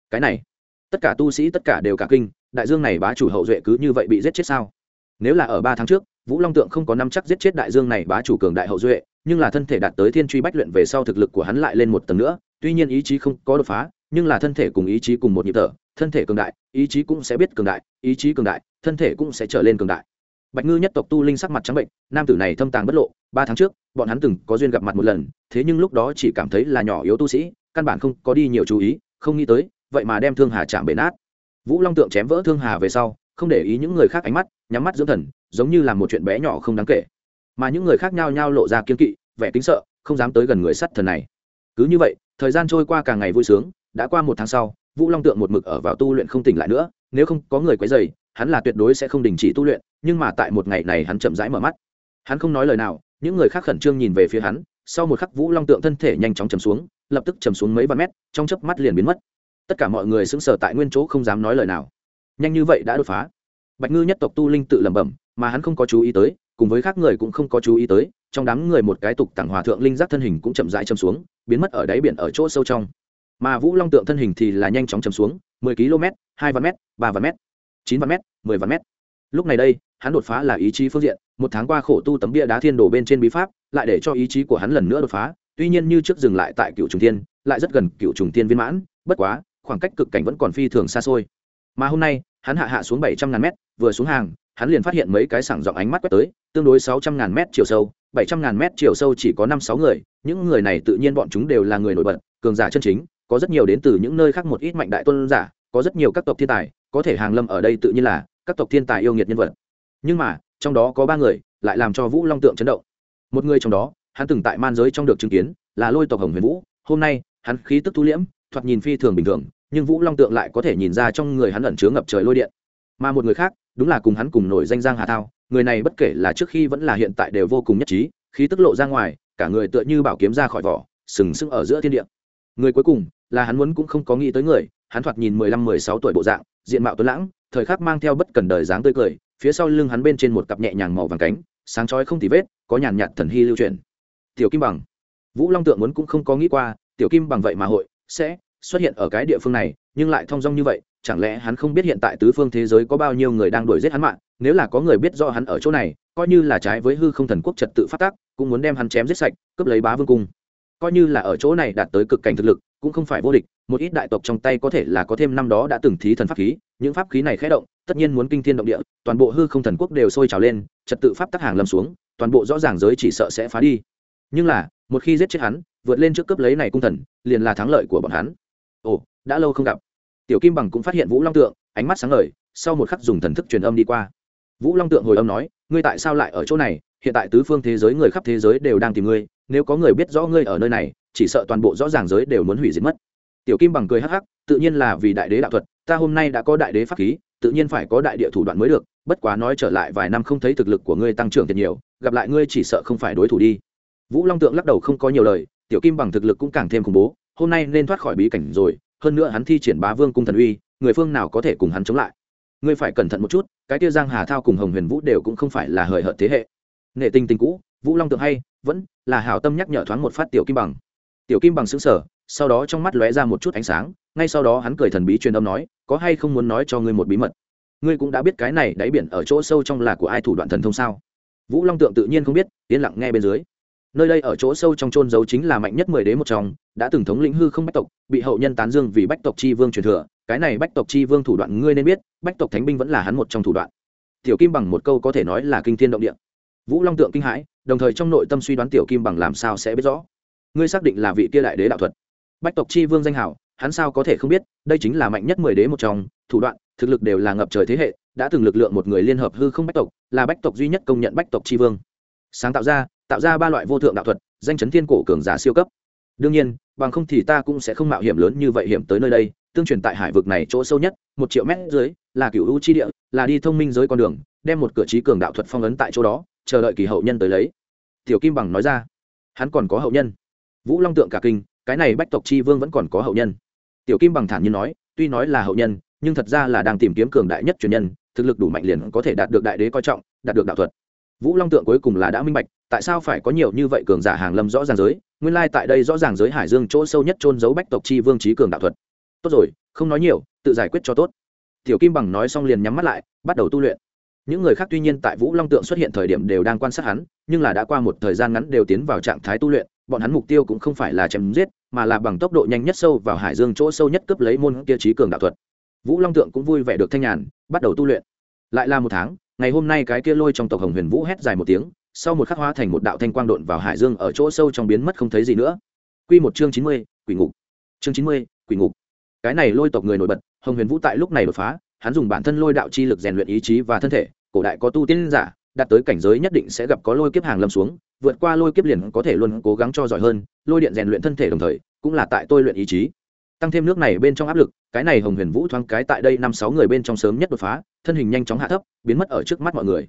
Cái này, tất cả tu sĩ, tất cả đều cả kinh, đại dương này bá chủ hậu duệ cứ như vậy bị giết chết sao? Nếu là ở ba tháng trước, vũ long tượng không có năm chắc giết chết đại dương này bá chủ cường đại hậu duệ, nhưng là thân thể đạt tới thiên truy bách luyện về sau thực lực của hắn lại lên một tầng nữa, tuy nhiên ý chí không có đột phá, nhưng là thân thể cùng ý chí cùng một nhịp thở, thân thể cường đại, ý chí cũng sẽ biết cường đại, ý chí cường đại, thân thể cũng sẽ trở lên cường đại. Bạch ngư nhất tộc tu linh sắc mặt trắng bệnh, nam tử này thâm tàng bất lộ, ba tháng trước, bọn hắn từng có duyên gặp mặt một lần, thế nhưng lúc đó chỉ cảm thấy là nhỏ yếu tu sĩ căn bản không có đi nhiều chú ý, không nghĩ tới, vậy mà đem thương hà chạm bể nát. Vũ long tượng chém vỡ thương hà về sau, không để ý những người khác ánh mắt, nhắm mắt dưỡng thần, giống như là một chuyện bé nhỏ không đáng kể. Mà những người khác nhao nhao lộ ra kiên kỵ, vẻ kính sợ, không dám tới gần người sắt thần này. Cứ như vậy, thời gian trôi qua càng ngày vui sướng, đã qua một tháng sau, vũ long tượng một mực ở vào tu luyện không tỉnh lại nữa, nếu không có người quấy dày hắn là tuyệt đối sẽ không đình chỉ tu luyện, nhưng mà tại một ngày này hắn chậm rãi mở mắt. Hắn không nói lời nào, những người khác khẩn trương nhìn về phía hắn sau một khắc vũ long tượng thân thể nhanh chóng chầm xuống, lập tức chầm xuống mấy vạn mét, trong chớp mắt liền biến mất. Tất cả mọi người sững sờ tại nguyên chỗ không dám nói lời nào. Nhanh như vậy đã đột phá. Bạch ngư nhất tộc tu linh tự lẩm bẩm, mà hắn không có chú ý tới, cùng với khác người cũng không có chú ý tới, trong đám người một cái tục tặng hòa thượng linh giác thân hình cũng chậm rãi chầm xuống, biến mất ở đáy biển ở chỗ sâu trong. Mà vũ long tượng thân hình thì là nhanh chóng chầm xuống, mười km, hai vạn m ba vạn m chín vạn m mười vạn m lúc này đây, hắn đột phá là ý chí phương diện, một tháng qua khổ tu tấm bia đá thiên đổ bên trên bí pháp lại để cho ý chí của hắn lần nữa đột phá, tuy nhiên như trước dừng lại tại cựu trùng thiên, lại rất gần cựu trùng thiên viên mãn, bất quá, khoảng cách cực cảnh vẫn còn phi thường xa xôi. Mà hôm nay, hắn hạ hạ xuống bảy trăm ngàn mét, vừa xuống hàng, hắn liền phát hiện mấy cái sảng giọng ánh mắt quét tới, tương đối sáu trăm ngàn mét chiều sâu, bảy trăm ngàn mét chiều sâu chỉ có năm sáu người, những người này tự nhiên bọn chúng đều là người nổi bật, cường giả chân chính, có rất nhiều đến từ những nơi khác một ít mạnh đại tôn giả, có rất nhiều các tộc thiên tài, có thể hàng lâm ở đây tự nhiên là các tộc thiên tài yêu nghiệt nhân vật. Nhưng mà, trong đó có ba người, lại làm cho vũ long tượng chấn động một người trong đó, hắn từng tại man giới trong được chứng kiến, là lôi tộc hồng huyền vũ. Hôm nay, hắn khí tức thu liễm, thoạt nhìn phi thường bình thường, nhưng vũ long tượng lại có thể nhìn ra trong người hắn ẩn chứa ngập trời lôi điện. Mà một người khác, đúng là cùng hắn cùng nổi danh giang hà thao, người này bất kể là trước khi vẫn là hiện tại đều vô cùng nhất trí, khí tức lộ ra ngoài, cả người tựa như bảo kiếm ra khỏi vỏ, sừng sững ở giữa thiên địa. Người cuối cùng, là hắn muốn cũng không có nghĩ tới người, hắn thoạt nhìn mười lăm, mười sáu tuổi bộ dạng, diện mạo tuấn lãng, thời khắc mang theo bất cần đời dáng tươi cười, phía sau lưng hắn bên trên một cặp nhẹ nhàng màu vàng cánh, sáng chói không tì vết có nhàn nhạt thần hy lưu truyền. Tiểu kim bằng. Vũ long tượng muốn cũng không có nghĩ qua, tiểu kim bằng vậy mà hội, sẽ xuất hiện ở cái địa phương này, nhưng lại thong dong như vậy, chẳng lẽ hắn không biết hiện tại tứ phương thế giới có bao nhiêu người đang đuổi giết hắn mạng, nếu là có người biết do hắn ở chỗ này, coi như là trái với hư không thần quốc trật tự phát tác cũng muốn đem hắn chém giết sạch, cướp lấy bá vương cung. Coi như là ở chỗ này đạt tới cực cảnh thực lực, cũng không phải vô địch, một ít đại tộc trong tay có thể là có thêm năm đó đã từng thí thần pháp khí những pháp khí này khẽ động, tất nhiên muốn kinh thiên động địa, toàn bộ hư không thần quốc đều sôi trào lên, trật tự pháp tắc hàng lâm xuống, toàn bộ rõ ràng giới chỉ sợ sẽ phá đi. Nhưng là, một khi giết chết hắn, vượt lên trước cướp lấy này cung thần, liền là thắng lợi của bọn hắn. Ồ, đã lâu không gặp. Tiểu kim bằng cũng phát hiện vũ long tượng, ánh mắt sáng ngời, sau một khắc dùng thần thức truyền âm đi qua. Vũ long tượng hồi âm nói, ngươi tại sao lại ở chỗ này? Hiện tại tứ phương thế giới người khắp thế giới đều đang tìm ngươi, nếu có người biết rõ ngươi ở nơi này, chỉ sợ toàn bộ rõ ràng giới đều muốn hủy diệt mất tiểu kim bằng cười hắc hắc, tự nhiên là vì đại đế đạo thuật, ta hôm nay đã có đại đế pháp khí, tự nhiên phải có đại địa thủ đoạn mới được, bất quá nói trở lại vài năm không thấy thực lực của ngươi tăng trưởng thật nhiều, gặp lại ngươi chỉ sợ không phải đối thủ đi. Vũ long tượng lắc đầu không có nhiều lời, tiểu kim bằng thực lực cũng càng thêm khủng bố, hôm nay nên thoát khỏi bí cảnh rồi, hơn nữa hắn thi triển bá vương cung thần uy, người phương nào có thể cùng hắn chống lại. Ngươi phải cẩn thận một chút, cái tia giang hà thao cùng hồng huyền vũ đều cũng không phải là hời hợt thế hệ. Nghệ tình tình cũ, vũ long tượng hay, vẫn là hảo tâm nhắc nhở thoáng một phát tiểu kim bằng. Tiểu kim bằng xứng sở sau đó trong mắt lóe ra một chút ánh sáng, ngay sau đó hắn cười thần bí truyền âm nói, có hay không muốn nói cho ngươi một bí mật? Ngươi cũng đã biết cái này đáy biển ở chỗ sâu trong là của ai thủ đoạn thần thông sao? Vũ long tượng tự nhiên không biết, yên lặng nghe bên dưới. Nơi đây ở chỗ sâu trong trôn giấu chính là mạnh nhất mười đế một trong, đã từng thống lĩnh hư không bách tộc, bị hậu nhân tán dương vì bách tộc chi vương truyền thừa, cái này bách tộc chi vương thủ đoạn ngươi nên biết, bách tộc thánh binh vẫn là hắn một trong thủ đoạn. Tiểu kim bằng một câu có thể nói là kinh thiên động địa. Vũ long tượng kinh hãi, đồng thời trong nội tâm suy đoán tiểu kim bằng làm sao sẽ biết rõ. Ngươi xác định là vị kia đại đế đạo thuật bách tộc chi vương danh hảo, hắn sao có thể không biết, đây chính là mạnh nhất mười đế một trong, thủ đoạn, thực lực đều là ngập trời thế hệ, đã từng lực lượng một người liên hợp hư không bách tộc, là bách tộc duy nhất công nhận bách tộc tri vương. Sáng tạo ra tạo ra ba loại vô thượng đạo thuật, danh chấn thiên cổ cường giả siêu cấp. Đương nhiên, bằng không thì ta cũng sẽ không mạo hiểm lớn như vậy hiểm tới nơi đây, tương truyền tại hải vực này chỗ sâu nhất, một triệu mét dưới, là cựu u chi địa, là đi thông minh dưới con đường, đem một cửa trí cường đạo thuật phong ấn tại chỗ đó, chờ đợi kỳ hậu nhân tới lấy. Tiểu kim bằng nói ra, hắn còn có hậu nhân. Vũ long tượng cả kinh cái này bách tộc chi vương vẫn còn có hậu nhân. Tiểu kim bằng thản nhiên nói, tuy nói là hậu nhân, nhưng thật ra là đang tìm kiếm cường đại nhất truyền nhân, thực lực đủ mạnh liền có thể đạt được đại đế coi trọng, đạt được đạo thuật. Vũ long tượng cuối cùng là đã minh bạch, tại sao phải có nhiều như vậy cường giả hàng lâm rõ ràng giới, nguyên lai tại đây rõ ràng giới hải dương chỗ sâu nhất trôn giấu bách tộc chi vương trí cường đạo thuật. Tốt rồi, không nói nhiều, tự giải quyết cho tốt. Tiểu kim bằng nói xong liền nhắm mắt lại, bắt đầu tu luyện. Những người khác tuy nhiên tại vũ long tượng xuất hiện thời điểm đều đang quan sát hắn, nhưng là đã qua một thời gian ngắn đều tiến vào trạng thái tu luyện bọn hắn mục tiêu cũng không phải là chém giết mà là bằng tốc độ nhanh nhất sâu vào hải dương chỗ sâu nhất cướp lấy môn kia trí cường đạo thuật vũ long tượng cũng vui vẻ được thanh nhàn bắt đầu tu luyện lại là một tháng ngày hôm nay cái kia lôi trong tộc hồng huyền vũ hét dài một tiếng sau một khắc hóa thành một đạo thanh quang độn vào hải dương ở chỗ sâu trong biến mất không thấy gì nữa Quy một chương chín mươi, quỷ ngục. Chương chín mươi, quỷ ngục. Cái này lôi tộc người nổi bật, Hồng Huyền Vũ tại lúc này đột phá, hắn dùng bản thân lôi đạo chi lực rèn luyện ý chí và thân thể, cổ đại có tu tiên giả, đạt tới cảnh giới nhất định sẽ gặp có lôi kiếp hàng lâm xuống, vượt qua lôi kiếp liền có thể luôn cố gắng cho giỏi hơn, lôi điện rèn luyện thân thể đồng thời, cũng là tại tôi luyện ý chí. Tăng thêm nước này bên trong áp lực, cái này Hồng Huyền Vũ thoáng cái tại đây năm sáu người bên trong sớm nhất đột phá, thân hình nhanh chóng hạ thấp, biến mất ở trước mắt mọi người.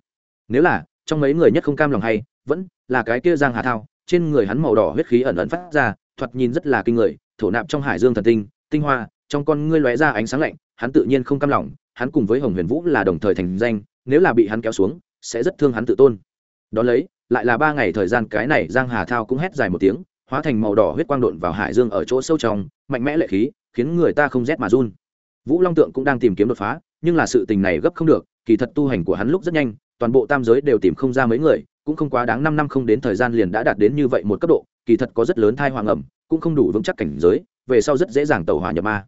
Nếu là trong mấy người nhất không cam lòng hay, vẫn là cái kia Giang Hà Thao, trên người hắn màu đỏ huyết khí ẩn ẩn phát ra, thoạt nhìn rất là kinh người, thổ nạp trong hải dương thần tinh, tinh hoa, trong con ngươi lóe ra ánh sáng lạnh, hắn tự nhiên không cam lòng, hắn cùng với Hồng Huyền Vũ là đồng thời thành danh, nếu là bị hắn kéo xuống, sẽ rất thương hắn tự tôn. Đó lấy, lại là ba ngày thời gian cái này Giang Hà Thao cũng hét dài một tiếng, hóa thành màu đỏ huyết quang độn vào hải dương ở chỗ sâu trong, mạnh mẽ lệ khí, khiến người ta không rét mà run. Vũ Long Tượng cũng đang tìm kiếm đột phá, nhưng là sự tình này gấp không được, kỳ thật tu hành của hắn lúc rất nhanh, toàn bộ tam giới đều tìm không ra mấy người, cũng không quá đáng năm năm không đến thời gian liền đã đạt đến như vậy một cấp độ, kỳ thật có rất lớn thai hoàng ẩm, cũng không đủ vững chắc cảnh giới, về sau rất dễ dàng tẩu hỏa nhập ma.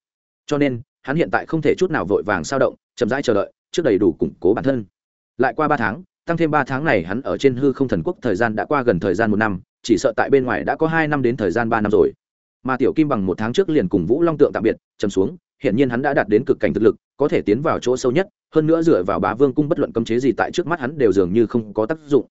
Cho nên, hắn hiện tại không thể chút nào vội vàng sao động, chậm rãi chờ đợi, trước đầy đủ củng cố bản thân. Lại qua ba tháng, tăng thêm ba tháng này hắn ở trên hư không thần quốc thời gian đã qua gần thời gian một năm, chỉ sợ tại bên ngoài đã có hai năm đến thời gian ba năm rồi. Mà Tiểu Kim bằng một tháng trước liền cùng Vũ Long tượng tạm biệt, trầm xuống, hiện nhiên hắn đã đạt đến cực cảnh thực lực, có thể tiến vào chỗ sâu nhất, hơn nữa dựa vào Bá Vương cung bất luận cấm chế gì tại trước mắt hắn đều dường như không có tác dụng.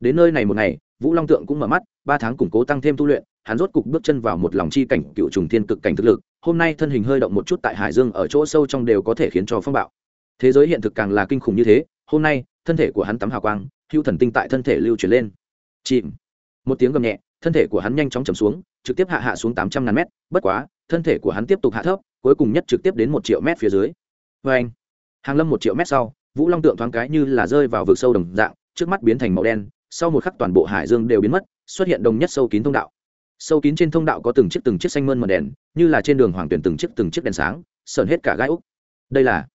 Đến nơi này một ngày, Vũ Long tượng cũng mở mắt, ba tháng củng cố tăng thêm tu luyện, hắn rốt cục bước chân vào một lòng chi cảnh cựu trùng thiên cực cảnh thực lực, hôm nay thân hình hơi động một chút tại Hải Dương ở chỗ sâu trong đều có thể khiến cho phong bạo. Thế giới hiện thực càng là kinh khủng như thế, hôm nay, thân thể của hắn tắm hào quang, hưu thần tinh tại thân thể lưu chuyển lên. Chìm. Một tiếng gầm nhẹ, thân thể của hắn nhanh chóng chầm xuống, trực tiếp hạ hạ xuống tám trăm ngàn mét, bất quá, thân thể của hắn tiếp tục hạ thấp, cuối cùng nhất trực tiếp đến một triệu mét phía dưới. vê anh, hàng lâm một triệu mét sau, Vũ Long tượng thoáng cái như là rơi vào vực sâu đồng dạng, trước mắt biến thành màu đen, sau một khắc toàn bộ hải dương đều biến mất, xuất hiện đồng nhất sâu kín thông đạo. Sâu kín trên thông đạo có từng chiếc từng chiếc xanh mơn mờ đèn, như là trên đường hoàng tuyển từng chiếc từng chiếc đèn sáng, sờn hết cả gai úc. Đây là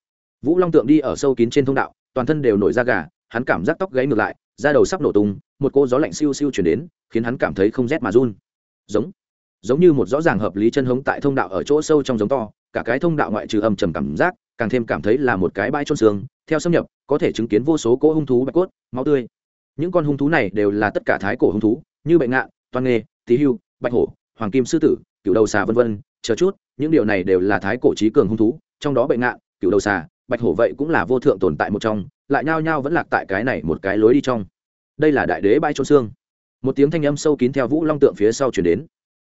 Vũ Long tượng đi ở sâu kín trên thông đạo, toàn thân đều nổi da gà, hắn cảm giác tóc gáy ngược lại, da đầu sắp nổ tung, một cô gió lạnh siêu siêu truyền đến, khiến hắn cảm thấy không rét mà run. Giống giống như một rõ ràng hợp lý chân hống tại thông đạo ở chỗ sâu trong giống to cả cái thông đạo ngoại trừ âm trầm cảm giác càng thêm cảm thấy là một cái bãi trôn xương theo xâm nhập có thể chứng kiến vô số cỗ hung thú bạch cốt máu tươi những con hung thú này đều là tất cả thái cổ hung thú như bệnh ngạn toan nghê tí hưu bạch hổ hoàng kim sư tử cựu đầu xà vân vân chờ chút những điều này đều là thái cổ trí cường hung thú trong đó bệnh ngạn cựu đầu xà bạch hổ vậy cũng là vô thượng tồn tại một trong, lại nhao nhao vẫn lạc tại cái này một cái lối đi trong. Đây là đại đế bãi trôn xương. Một tiếng thanh âm sâu kín theo vũ long tượng phía sau chuyển đến.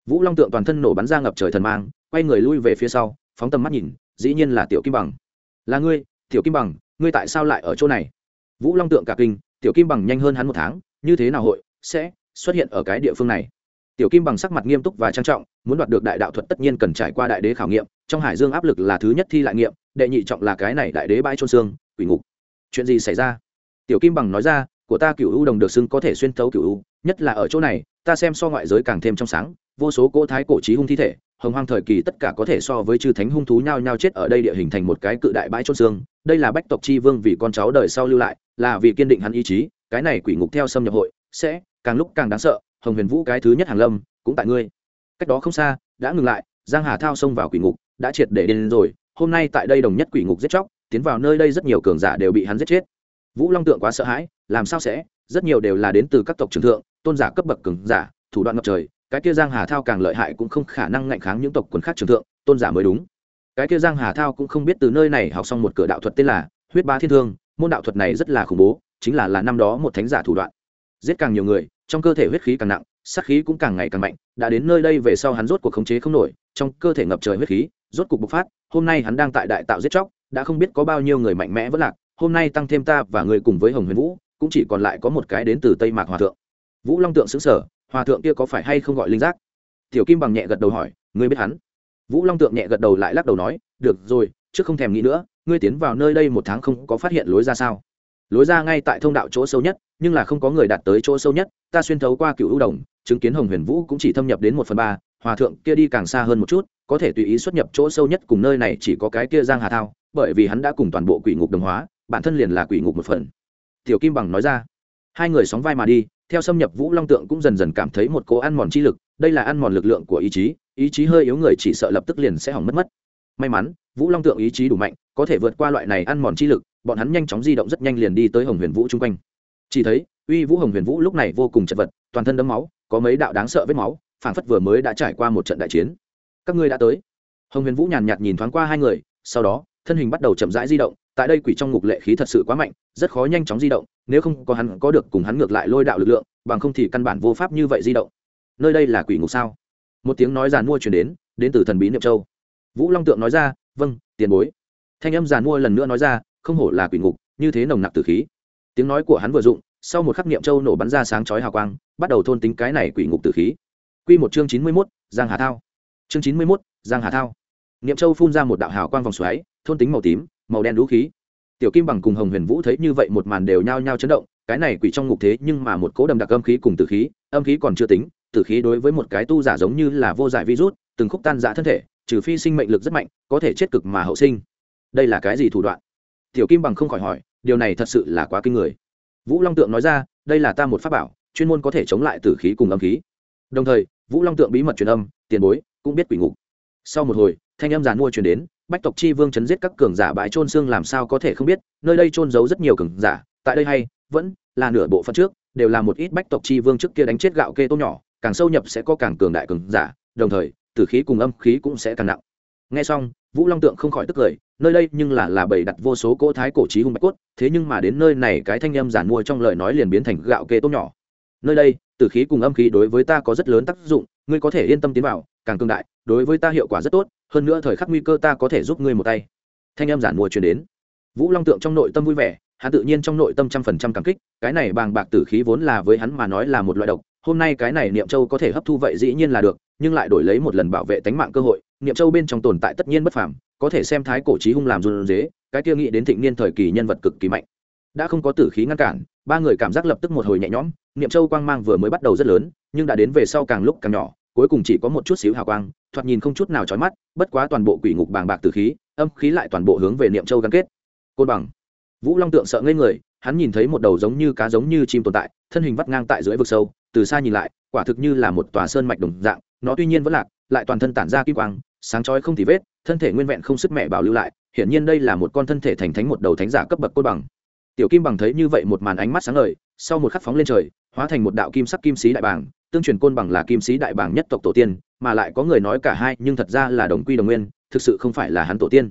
Vũ long tượng toàn thân nổ bắn ra ngập trời thần mang, quay người lui về phía sau, phóng tầm mắt nhìn, dĩ nhiên là tiểu kim bằng. Là ngươi, tiểu kim bằng, ngươi tại sao lại ở chỗ này? Vũ long tượng cả kinh, tiểu kim bằng nhanh hơn hắn một tháng, như thế nào hội sẽ xuất hiện ở cái địa phương này? Tiểu kim bằng sắc mặt nghiêm túc và trang trọng, muốn đoạt được đại đạo thuật tất nhiên cần trải qua đại đế khảo nghiệm, trong hải dương áp lực là thứ nhất thi lại nghiệm đệ nhị trọng là cái này đại đế bãi trôn xương, quỷ ngục. Chuyện gì xảy ra? Tiểu kim bằng nói ra, của ta cựu u đồng được xưng có thể xuyên thấu cựu u, nhất là ở chỗ này, ta xem so ngoại giới càng thêm trong sáng, vô số cỗ thái cổ trí hung thi thể, hồng hoang thời kỳ tất cả có thể so với chư thánh hung thú nhao nhao chết ở đây địa hình thành một cái cự đại bãi trôn xương. Đây là bách tộc chi vương vì con cháu đời sau lưu lại, là vì kiên định hắn ý chí, cái này quỷ ngục theo xâm nhập hội, sẽ, càng lúc càng đáng sợ, hồng huyền vũ cái thứ nhất hàng lâm, cũng tại ngươi. Cách đó không xa, đã ngừng lại, giang hà thao xông vào quỷ ngục, đã triệt để điên rồi hôm nay tại đây đồng nhất quỷ ngục giết chóc, tiến vào nơi đây rất nhiều cường giả đều bị hắn giết chết. Vũ long tượng quá sợ hãi, làm sao sẽ? Rất nhiều đều là đến từ các tộc trưởng thượng, tôn giả cấp bậc cường giả, thủ đoạn ngập trời, cái kia giang hà thao càng lợi hại cũng không khả năng ngạnh kháng những tộc quần khác trường thượng, tôn giả mới đúng. Cái kia giang hà thao cũng không biết từ nơi này học xong một cửa đạo thuật tên là huyết ba thiên thương, môn đạo thuật này rất là khủng bố, chính là là năm đó một thánh giả thủ đoạn. Giết càng nhiều người, trong cơ thể huyết khí càng nặng, sát khí cũng càng ngày càng mạnh, đã đến nơi đây về sau hắn rốt cuộc khống chế không nổi, trong cơ thể ngập trời huyết khí rốt cục bộc phát, hôm nay hắn đang tại đại tạo giết chóc, đã không biết có bao nhiêu người mạnh mẽ vẫn lạc, hôm nay tăng thêm ta và người cùng với hồng huyền vũ, cũng chỉ còn lại có một cái đến từ tây mạc hòa thượng. Vũ long tượng xứng sở hòa thượng kia có phải hay không gọi linh giác? Tiểu kim bằng nhẹ gật đầu hỏi, ngươi biết hắn? Vũ long tượng nhẹ gật đầu lại lắc đầu nói, được rồi, trước không thèm nghĩ nữa, ngươi tiến vào nơi đây một tháng không có phát hiện lối ra sao? Lối ra ngay tại thông đạo chỗ sâu nhất, nhưng là không có người đạt tới chỗ sâu nhất, ta xuyên thấu qua cựu ưu đồng, chứng kiến hồng huyền vũ cũng chỉ thâm nhập đến một phần ba, hòa thượng kia đi càng xa hơn một chút có thể tùy ý xuất nhập chỗ sâu nhất cùng nơi này chỉ có cái kia giang hà thao, bởi vì hắn đã cùng toàn bộ quỷ ngục đồng hóa, bản thân liền là quỷ ngục một phần. Tiểu kim bằng nói ra. Hai người sóng vai mà đi, theo xâm nhập vũ long tượng cũng dần dần cảm thấy một cố ăn mòn chi lực, đây là ăn mòn lực lượng của ý chí ý chí hơi yếu người chỉ sợ lập tức liền sẽ hỏng mất mất. May mắn, vũ long tượng ý chí đủ mạnh, có thể vượt qua loại này ăn mòn chi lực, bọn hắn nhanh chóng di động rất nhanh liền đi tới hồng huyền vũ chung quanh. Chỉ thấy, uy vũ hồng huyền vũ lúc này vô cùng chật vật, toàn thân đấm máu, có mấy đạo đáng sợ vết máu, phảng phất vừa mới đã trải qua một trận đại chiến các ngươi đã tới. Hồng huyền vũ nhàn nhạt nhìn thoáng qua hai người, sau đó, thân hình bắt đầu chậm rãi di động, tại đây quỷ trong ngục lệ khí thật sự quá mạnh, rất khó nhanh chóng di động, nếu không có hắn có được cùng hắn ngược lại lôi đạo lực lượng, bằng không thì căn bản vô pháp như vậy di động. Nơi đây là quỷ ngục sao? Một tiếng nói giàn mua chuyển đến đến từ thần bí niệm châu. Vũ long tượng nói ra vâng tiền bối. Thanh âm giàn mua lần nữa nói ra, không hổ là quỷ ngục, như thế nồng nặc từ khí. Tiếng nói của hắn vừa dụng, sau một khắc niệm châu nổ bắn ra sáng chói hào quang, bắt đầu thôn tính cái này quỷ ngục từ khí. Q một chương chín mươi mốt, giang hà thao chương chín mươi mốt, giang hà thao. Niệm châu phun ra một đạo hào quang vòng xoáy, thôn tính màu tím, màu đen lũ khí. Tiểu kim bằng cùng hồng huyền vũ thấy như vậy một màn đều nhao nhao chấn động, cái này quỷ trong ngục thế nhưng mà một cố đầm đặc âm khí cùng tử khí, âm khí còn chưa tính, tử khí đối với một cái tu giả giống như là vô giải virus, từng khúc tan giã thân thể, trừ phi sinh mệnh lực rất mạnh, có thể chết cực mà hậu sinh. Đây là cái gì thủ đoạn? Tiểu kim bằng không khỏi hỏi, điều này thật sự là quá kinh người. Vũ long tượng nói ra, đây là ta một pháp bảo, chuyên môn có thể chống lại tử khí cùng âm khí. Đồng thời, vũ long tượng bí mật truyền âm, tiền bối cũng biết quỷ ngục. Sau một hồi, thanh âm giàn mua truyền đến, bách tộc chi vương chấn giết các cường giả bãi trôn xương làm sao có thể không biết, nơi đây trôn giấu rất nhiều cường giả, tại đây hay, vẫn là nửa bộ phận trước, đều là một ít bách tộc chi vương trước kia đánh chết gạo kê tôm nhỏ, càng sâu nhập sẽ có càng cường đại cường giả, đồng thời, tử khí cùng âm khí cũng sẽ càng nặng. Nghe xong, vũ long tượng không khỏi tức cười, nơi đây nhưng là là bầy đặt vô số cỗ thái cổ trí hung bạch cốt, thế nhưng mà đến nơi này cái thanh âm giản mua trong lời nói liền biến thành gạo kê tôm nhỏ. Nơi đây, tử khí cùng âm khí đối với ta có rất lớn tác dụng, ngươi có thể yên tâm tiến vào càng cương đại, đối với ta hiệu quả rất tốt, hơn nữa thời khắc nguy cơ ta có thể giúp ngươi một tay. Thanh em giản mùa truyền đến. Vũ long tượng trong nội tâm vui vẻ, hắn tự nhiên trong nội tâm trăm phần trăm cảm kích, cái này bàng bạc tử khí vốn là với hắn mà nói là một loại độc, hôm nay cái này niệm châu có thể hấp thu vậy dĩ nhiên là được, nhưng lại đổi lấy một lần bảo vệ tánh mạng cơ hội, niệm châu bên trong tồn tại tất nhiên bất phàm, có thể xem thái cổ trí hung làm run dế cái kia nghĩ đến thịnh niên thời kỳ nhân vật cực kỳ mạnh. Đã không có tử khí ngăn cản, ba người cảm giác lập tức một hồi nhẹ nhõm, niệm châu quang mang vừa mới bắt đầu rất lớn, nhưng đã đến về sau càng lúc càng nhỏ cuối cùng chỉ có một chút xíu hào quang, thoạt nhìn không chút nào chói mắt, bất quá toàn bộ quỷ ngục bàng bạc tử khí, âm khí lại toàn bộ hướng về niệm châu gắn kết. Côn bằng. Vũ long tượng sợ ngây người, hắn nhìn thấy một đầu giống như cá giống như chim tồn tại, thân hình vắt ngang tại dưới vực sâu, từ xa nhìn lại, quả thực như là một tòa sơn mạch đồng dạng, nó tuy nhiên vẫn lạc, lại toàn thân tản ra kim quang, sáng chói không thì vết, thân thể nguyên vẹn không sức mẹ bảo lưu lại, hiển nhiên đây là một con thân thể thành thánh một đầu thánh giả cấp bậc côn bằng. Tiểu kim bằng thấy như vậy một màn ánh mắt sáng ngời sau một khắc phóng lên trời, hóa thành một đạo kim sắc kim sĩ đại bảng tương truyền côn bằng là kim sĩ đại bảng nhất tộc tổ tiên, mà lại có người nói cả hai, nhưng thật ra là đồng quy đồng nguyên, thực sự không phải là hắn tổ tiên.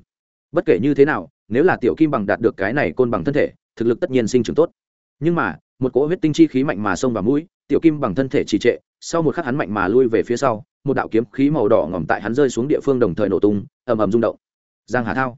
Bất kể như thế nào, nếu là tiểu kim bằng đạt được cái này côn bằng thân thể, thực lực tất nhiên sinh trưởng tốt. Nhưng mà, một cỗ huyết tinh chi khí mạnh mà xông vào mũi, tiểu kim bằng thân thể trì trệ, sau một khắc hắn mạnh mà lui về phía sau, một đạo kiếm khí màu đỏ ngỏm tại hắn rơi xuống địa phương đồng thời nổ tung, ầm ầm rung động. Giang hà thao.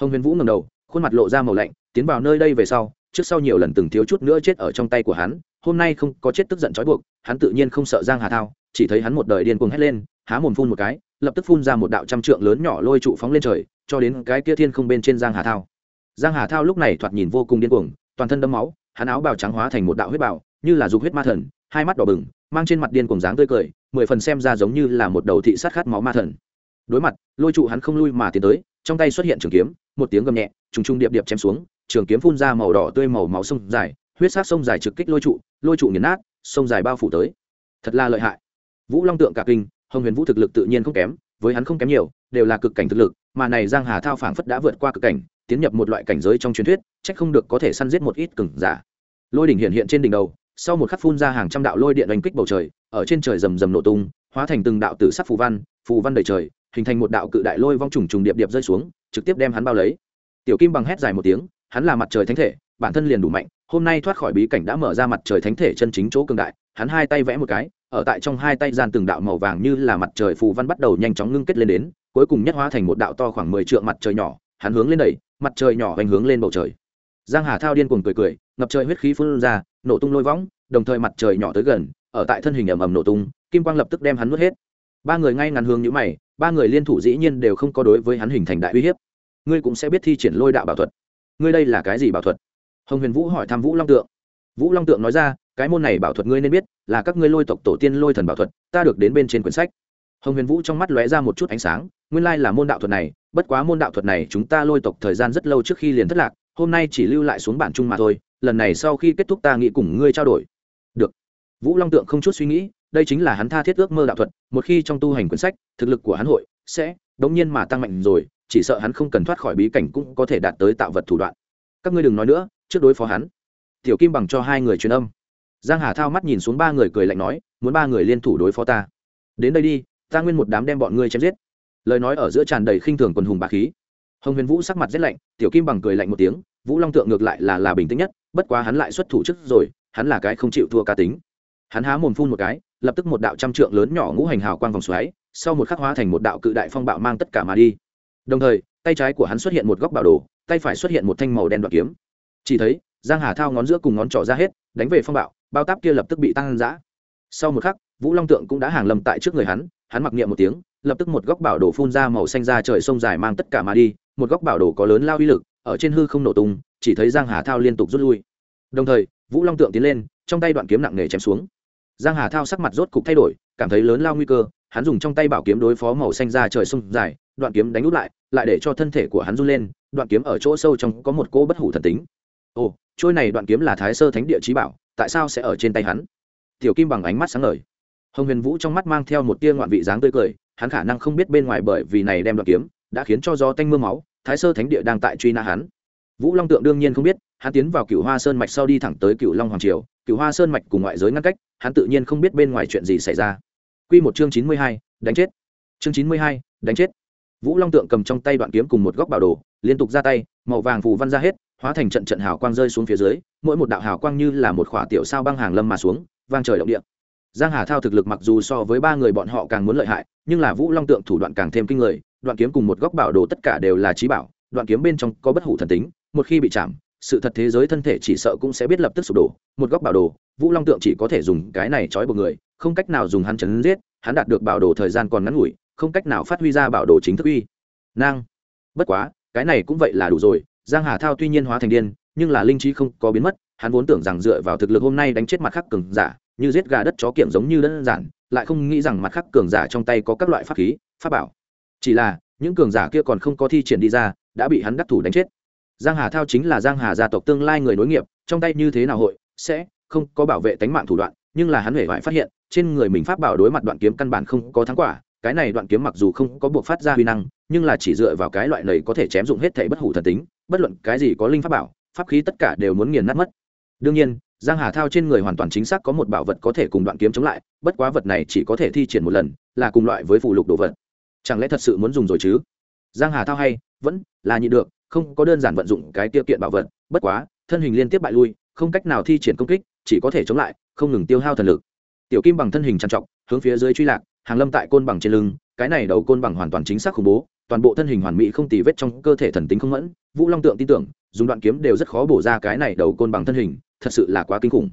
Hồng huyền vũ ngầm đầu, khuôn mặt lộ ra màu lạnh, tiến vào nơi đây về sau trước sau nhiều lần từng thiếu chút nữa chết ở trong tay của hắn, hôm nay không có chết tức giận trói buộc, hắn tự nhiên không sợ giang hà thao, chỉ thấy hắn một đời điên cuồng hét lên, há mồm phun một cái, lập tức phun ra một đạo trăm trượng lớn nhỏ lôi trụ phóng lên trời, cho đến cái kia thiên không bên trên giang hà thao. Giang hà thao lúc này thoạt nhìn vô cùng điên cuồng, toàn thân đấm máu, hắn áo bào trắng hóa thành một đạo huyết bào, như là dục huyết ma thần, hai mắt đỏ bừng, mang trên mặt điên cuồng dáng tươi cười, mười phần xem ra giống như là một đầu thị sát khát máu ma thần. Đối mặt, lôi trụ hắn không lui mà tiến tới, trong tay xuất hiện trường kiếm, một tiếng gầm nhẹ, trùng trùng điệp điệp chém xuống trường kiếm phun ra màu đỏ tươi màu máu sông dài, huyết sát sông dài trực kích lôi trụ lôi trụ nghiền nát, sông dài bao phủ tới. Thật là lợi hại. Vũ long tượng cả kinh, hồng huyền vũ thực lực tự nhiên không kém, với hắn không kém nhiều, đều là cực cảnh thực lực, mà này giang hà thao phảng phất đã vượt qua cực cảnh, tiến nhập một loại cảnh giới trong truyền thuyết trách không được có thể săn giết một ít cừng giả. Lôi đỉnh hiện hiện trên đỉnh đầu, sau một khắc phun ra hàng trăm đạo lôi điện đánh kích bầu trời, ở trên trời rầm rầm nổ tung, hóa thành từng đạo tử sắc phù văn phù văn đầy trời, hình thành một đạo cự đại lôi vong trùng trùng điệp điệp rơi xuống, trực tiếp đem hắn bao lấy. Tiểu kim bằng hét dài một tiếng hắn là mặt trời thánh thể, bản thân liền đủ mạnh, hôm nay thoát khỏi bí cảnh đã mở ra mặt trời thánh thể chân chính chỗ cường đại, hắn hai tay vẽ một cái, ở tại trong hai tay gian từng đạo màu vàng như là mặt trời phù văn bắt đầu nhanh chóng ngưng kết lên đến, cuối cùng nhất hóa thành một đạo to khoảng mười trượng mặt trời nhỏ, hắn hướng lên đẩy, mặt trời nhỏ hoành hướng lên bầu trời. Giang hà thao điên cuồng cười cười, ngập trời huyết khí phun ra, nổ tung lôi võng, đồng thời mặt trời nhỏ tới gần, ở tại thân hình ầm ầm nổ tung, kim quang lập tức đem hắn nuốt hết. Ba người ngay ngắn hướng như mày, ba người liên thủ dĩ nhiên đều không có đối với hắn hình thành đại uy hiếp. Ngươi cũng sẽ biết thi triển lôi đạo bảo thuật ngươi đây là cái gì bảo thuật? Hồng huyền vũ hỏi thăm vũ long tượng. Vũ long tượng nói ra, cái môn này bảo thuật ngươi nên biết, là các ngươi lôi tộc tổ tiên lôi thần bảo thuật, ta được đến bên trên quyển sách. Hồng huyền vũ trong mắt lóe ra một chút ánh sáng, nguyên lai là môn đạo thuật này, bất quá môn đạo thuật này chúng ta lôi tộc thời gian rất lâu trước khi liền thất lạc, hôm nay chỉ lưu lại xuống bản chung mà thôi, lần này sau khi kết thúc ta nghĩ cùng ngươi trao đổi. Được. Vũ long tượng không chút suy nghĩ, đây chính là hắn tha thiết ước mơ đạo thuật, một khi trong tu hành quyển sách, thực lực của hắn hội sẽ đống nhiên mà tăng mạnh rồi chỉ sợ hắn không cần thoát khỏi bí cảnh cũng có thể đạt tới tạo vật thủ đoạn. Các ngươi đừng nói nữa, trước đối phó hắn. Tiểu kim bằng cho hai người truyền âm. Giang hà thao mắt nhìn xuống ba người cười lạnh nói, muốn ba người liên thủ đối phó ta? Đến đây đi, ta nguyên một đám đem bọn ngươi chém giết. Lời nói ở giữa tràn đầy khinh thường quần hùng bá khí. Hồng huyền vũ sắc mặt rét lạnh, tiểu kim bằng cười lạnh một tiếng, vũ long tượng ngược lại là là bình tĩnh nhất, bất quá hắn lại xuất thủ trước rồi, hắn là cái không chịu thua cá tính. Hắn há mồm phun một cái, lập tức một đạo trăm trượng lớn nhỏ ngũ hành hào quang vòng xoáy, sau một khắc hóa thành một đạo cự đại phong bạo mang tất cả mà đi đồng thời, tay trái của hắn xuất hiện một góc bảo đồ, tay phải xuất hiện một thanh màu đen đoạn kiếm. Chỉ thấy, giang hà thao ngón giữa cùng ngón trỏ ra hết, đánh về phong bạo, bao táp kia lập tức bị tăng giã sau một khắc, vũ long tượng cũng đã hàng lầm tại trước người hắn hắn mặc niệm một tiếng, lập tức một góc bảo đồ phun ra màu xanh ra trời sông dài mang tất cả mà đi, một góc bảo đồ có lớn lao uy lực, ở trên hư không nổ tung, chỉ thấy giang hà thao liên tục rút lui. Đồng thời, vũ long tượng tiến lên, trong tay đoạn kiếm nặng nề chém xuống. Giang hà thao sắc mặt rốt cục thay đổi, cảm thấy lớn lao nguy cơ hắn dùng trong tay bảo kiếm đối phó màu xanh ra trời sông dài, đoạn kiếm đánh út lại lại để cho thân thể của hắn run lên, đoạn kiếm ở chỗ sâu trong có một cỗ bất hủ thần tính. Ồ, trôi này đoạn kiếm là thái sơ thánh địa trí bảo, tại sao sẽ ở trên tay hắn? Tiểu kim bằng ánh mắt sáng ngời. Hồng huyền vũ trong mắt mang theo một tia ngoạn vị dáng tươi cười, hắn khả năng không biết bên ngoài bởi vì này đem đoạn kiếm, đã khiến cho gió tanh mưa máu, thái sơ thánh địa đang tại truy nã hắn. Vũ long tượng đương nhiên không biết, hắn tiến vào cựu hoa sơn mạch sau đi thẳng tới cựu long hoàng triều cựu hoa sơn mạch cùng ngoại giới ngăn cách, hắn tự nhiên không biết bên ngoài chuyện gì xảy ra. Quy một chương chín mươi hai, đánh chết. Chương chín mươi hai, đánh chết. Vũ long tượng cầm trong tay đoạn kiếm cùng một góc bảo đồ, liên tục ra tay, màu vàng phù văn ra hết, hóa thành trận trận hào quang rơi xuống phía dưới, mỗi một đạo hào quang như là một khỏa tiểu sao băng hàng lâm mà xuống, vang trời động địa. Giang hà thao thực lực mặc dù so với ba người bọn họ càng muốn lợi hại, nhưng là vũ long tượng thủ đoạn càng thêm kinh người, đoạn kiếm cùng một góc bảo đồ tất cả đều là trí bảo, đoạn kiếm bên trong có bất hủ thần tính, một khi bị chạm sự thật thế giới thân thể chỉ sợ cũng sẽ biết lập tức sụp đổ. Một góc bảo đồ, vũ long tượng chỉ có thể dùng cái này trói buộc người, không cách nào dùng hắn chấn giết, hắn đạt được bảo đồ thời gian còn ngắn ngủi, không cách nào phát huy ra bảo đồ chính thức uy. Năng bất quá, cái này cũng vậy là đủ rồi, giang hà thao tuy nhiên hóa thành điên, nhưng là linh trí không có biến mất, hắn vốn tưởng rằng dựa vào thực lực hôm nay đánh chết mặt khắc cường giả, như giết gà đất chó kiệm giống như đơn giản, lại không nghĩ rằng mặt khắc cường giả trong tay có các loại pháp khí, pháp bảo. Chỉ là, những cường giả kia còn không có thi triển đi ra, đã bị hắn đắc thủ đánh chết giang hà thao chính là giang hà gia tộc tương lai người nối nghiệp, trong tay như thế nào hội, sẽ không có bảo vệ tánh mạng thủ đoạn, nhưng là hắn hề phải phát hiện, trên người mình pháp bảo đối mặt đoạn kiếm căn bản không có thắng quả, cái này đoạn kiếm mặc dù không có buộc phát ra huy năng, nhưng là chỉ dựa vào cái loại này có thể chém dụng hết thể bất hủ thần tính, bất luận cái gì có linh pháp bảo, pháp khí tất cả đều muốn nghiền nát mất. Đương nhiên, giang hà thao trên người hoàn toàn chính xác có một bảo vật có thể cùng đoạn kiếm chống lại, bất quá vật này chỉ có thể thi triển một lần, là cùng loại với phụ lục đồ vật. Chẳng lẽ thật sự muốn dùng rồi chứ? Giang hà thao hay, vẫn là nhịn được không có đơn giản vận dụng cái tiêu kiện bảo vật, bất quá, thân hình liên tiếp bại lui, không cách nào thi triển công kích, chỉ có thể chống lại, không ngừng tiêu hao thần lực. Tiểu kim bằng thân hình trằn trọc, hướng phía dưới truy lạc, hàng lâm tại côn bằng trên lưng, cái này đầu côn bằng hoàn toàn chính xác khủng bố, toàn bộ thân hình hoàn mỹ không tì vết trong cơ thể thần tính không mẫn, vũ long tượng tin tưởng, dùng đoạn kiếm đều rất khó bổ ra cái này đầu côn bằng thân hình, thật sự là quá kinh khủng.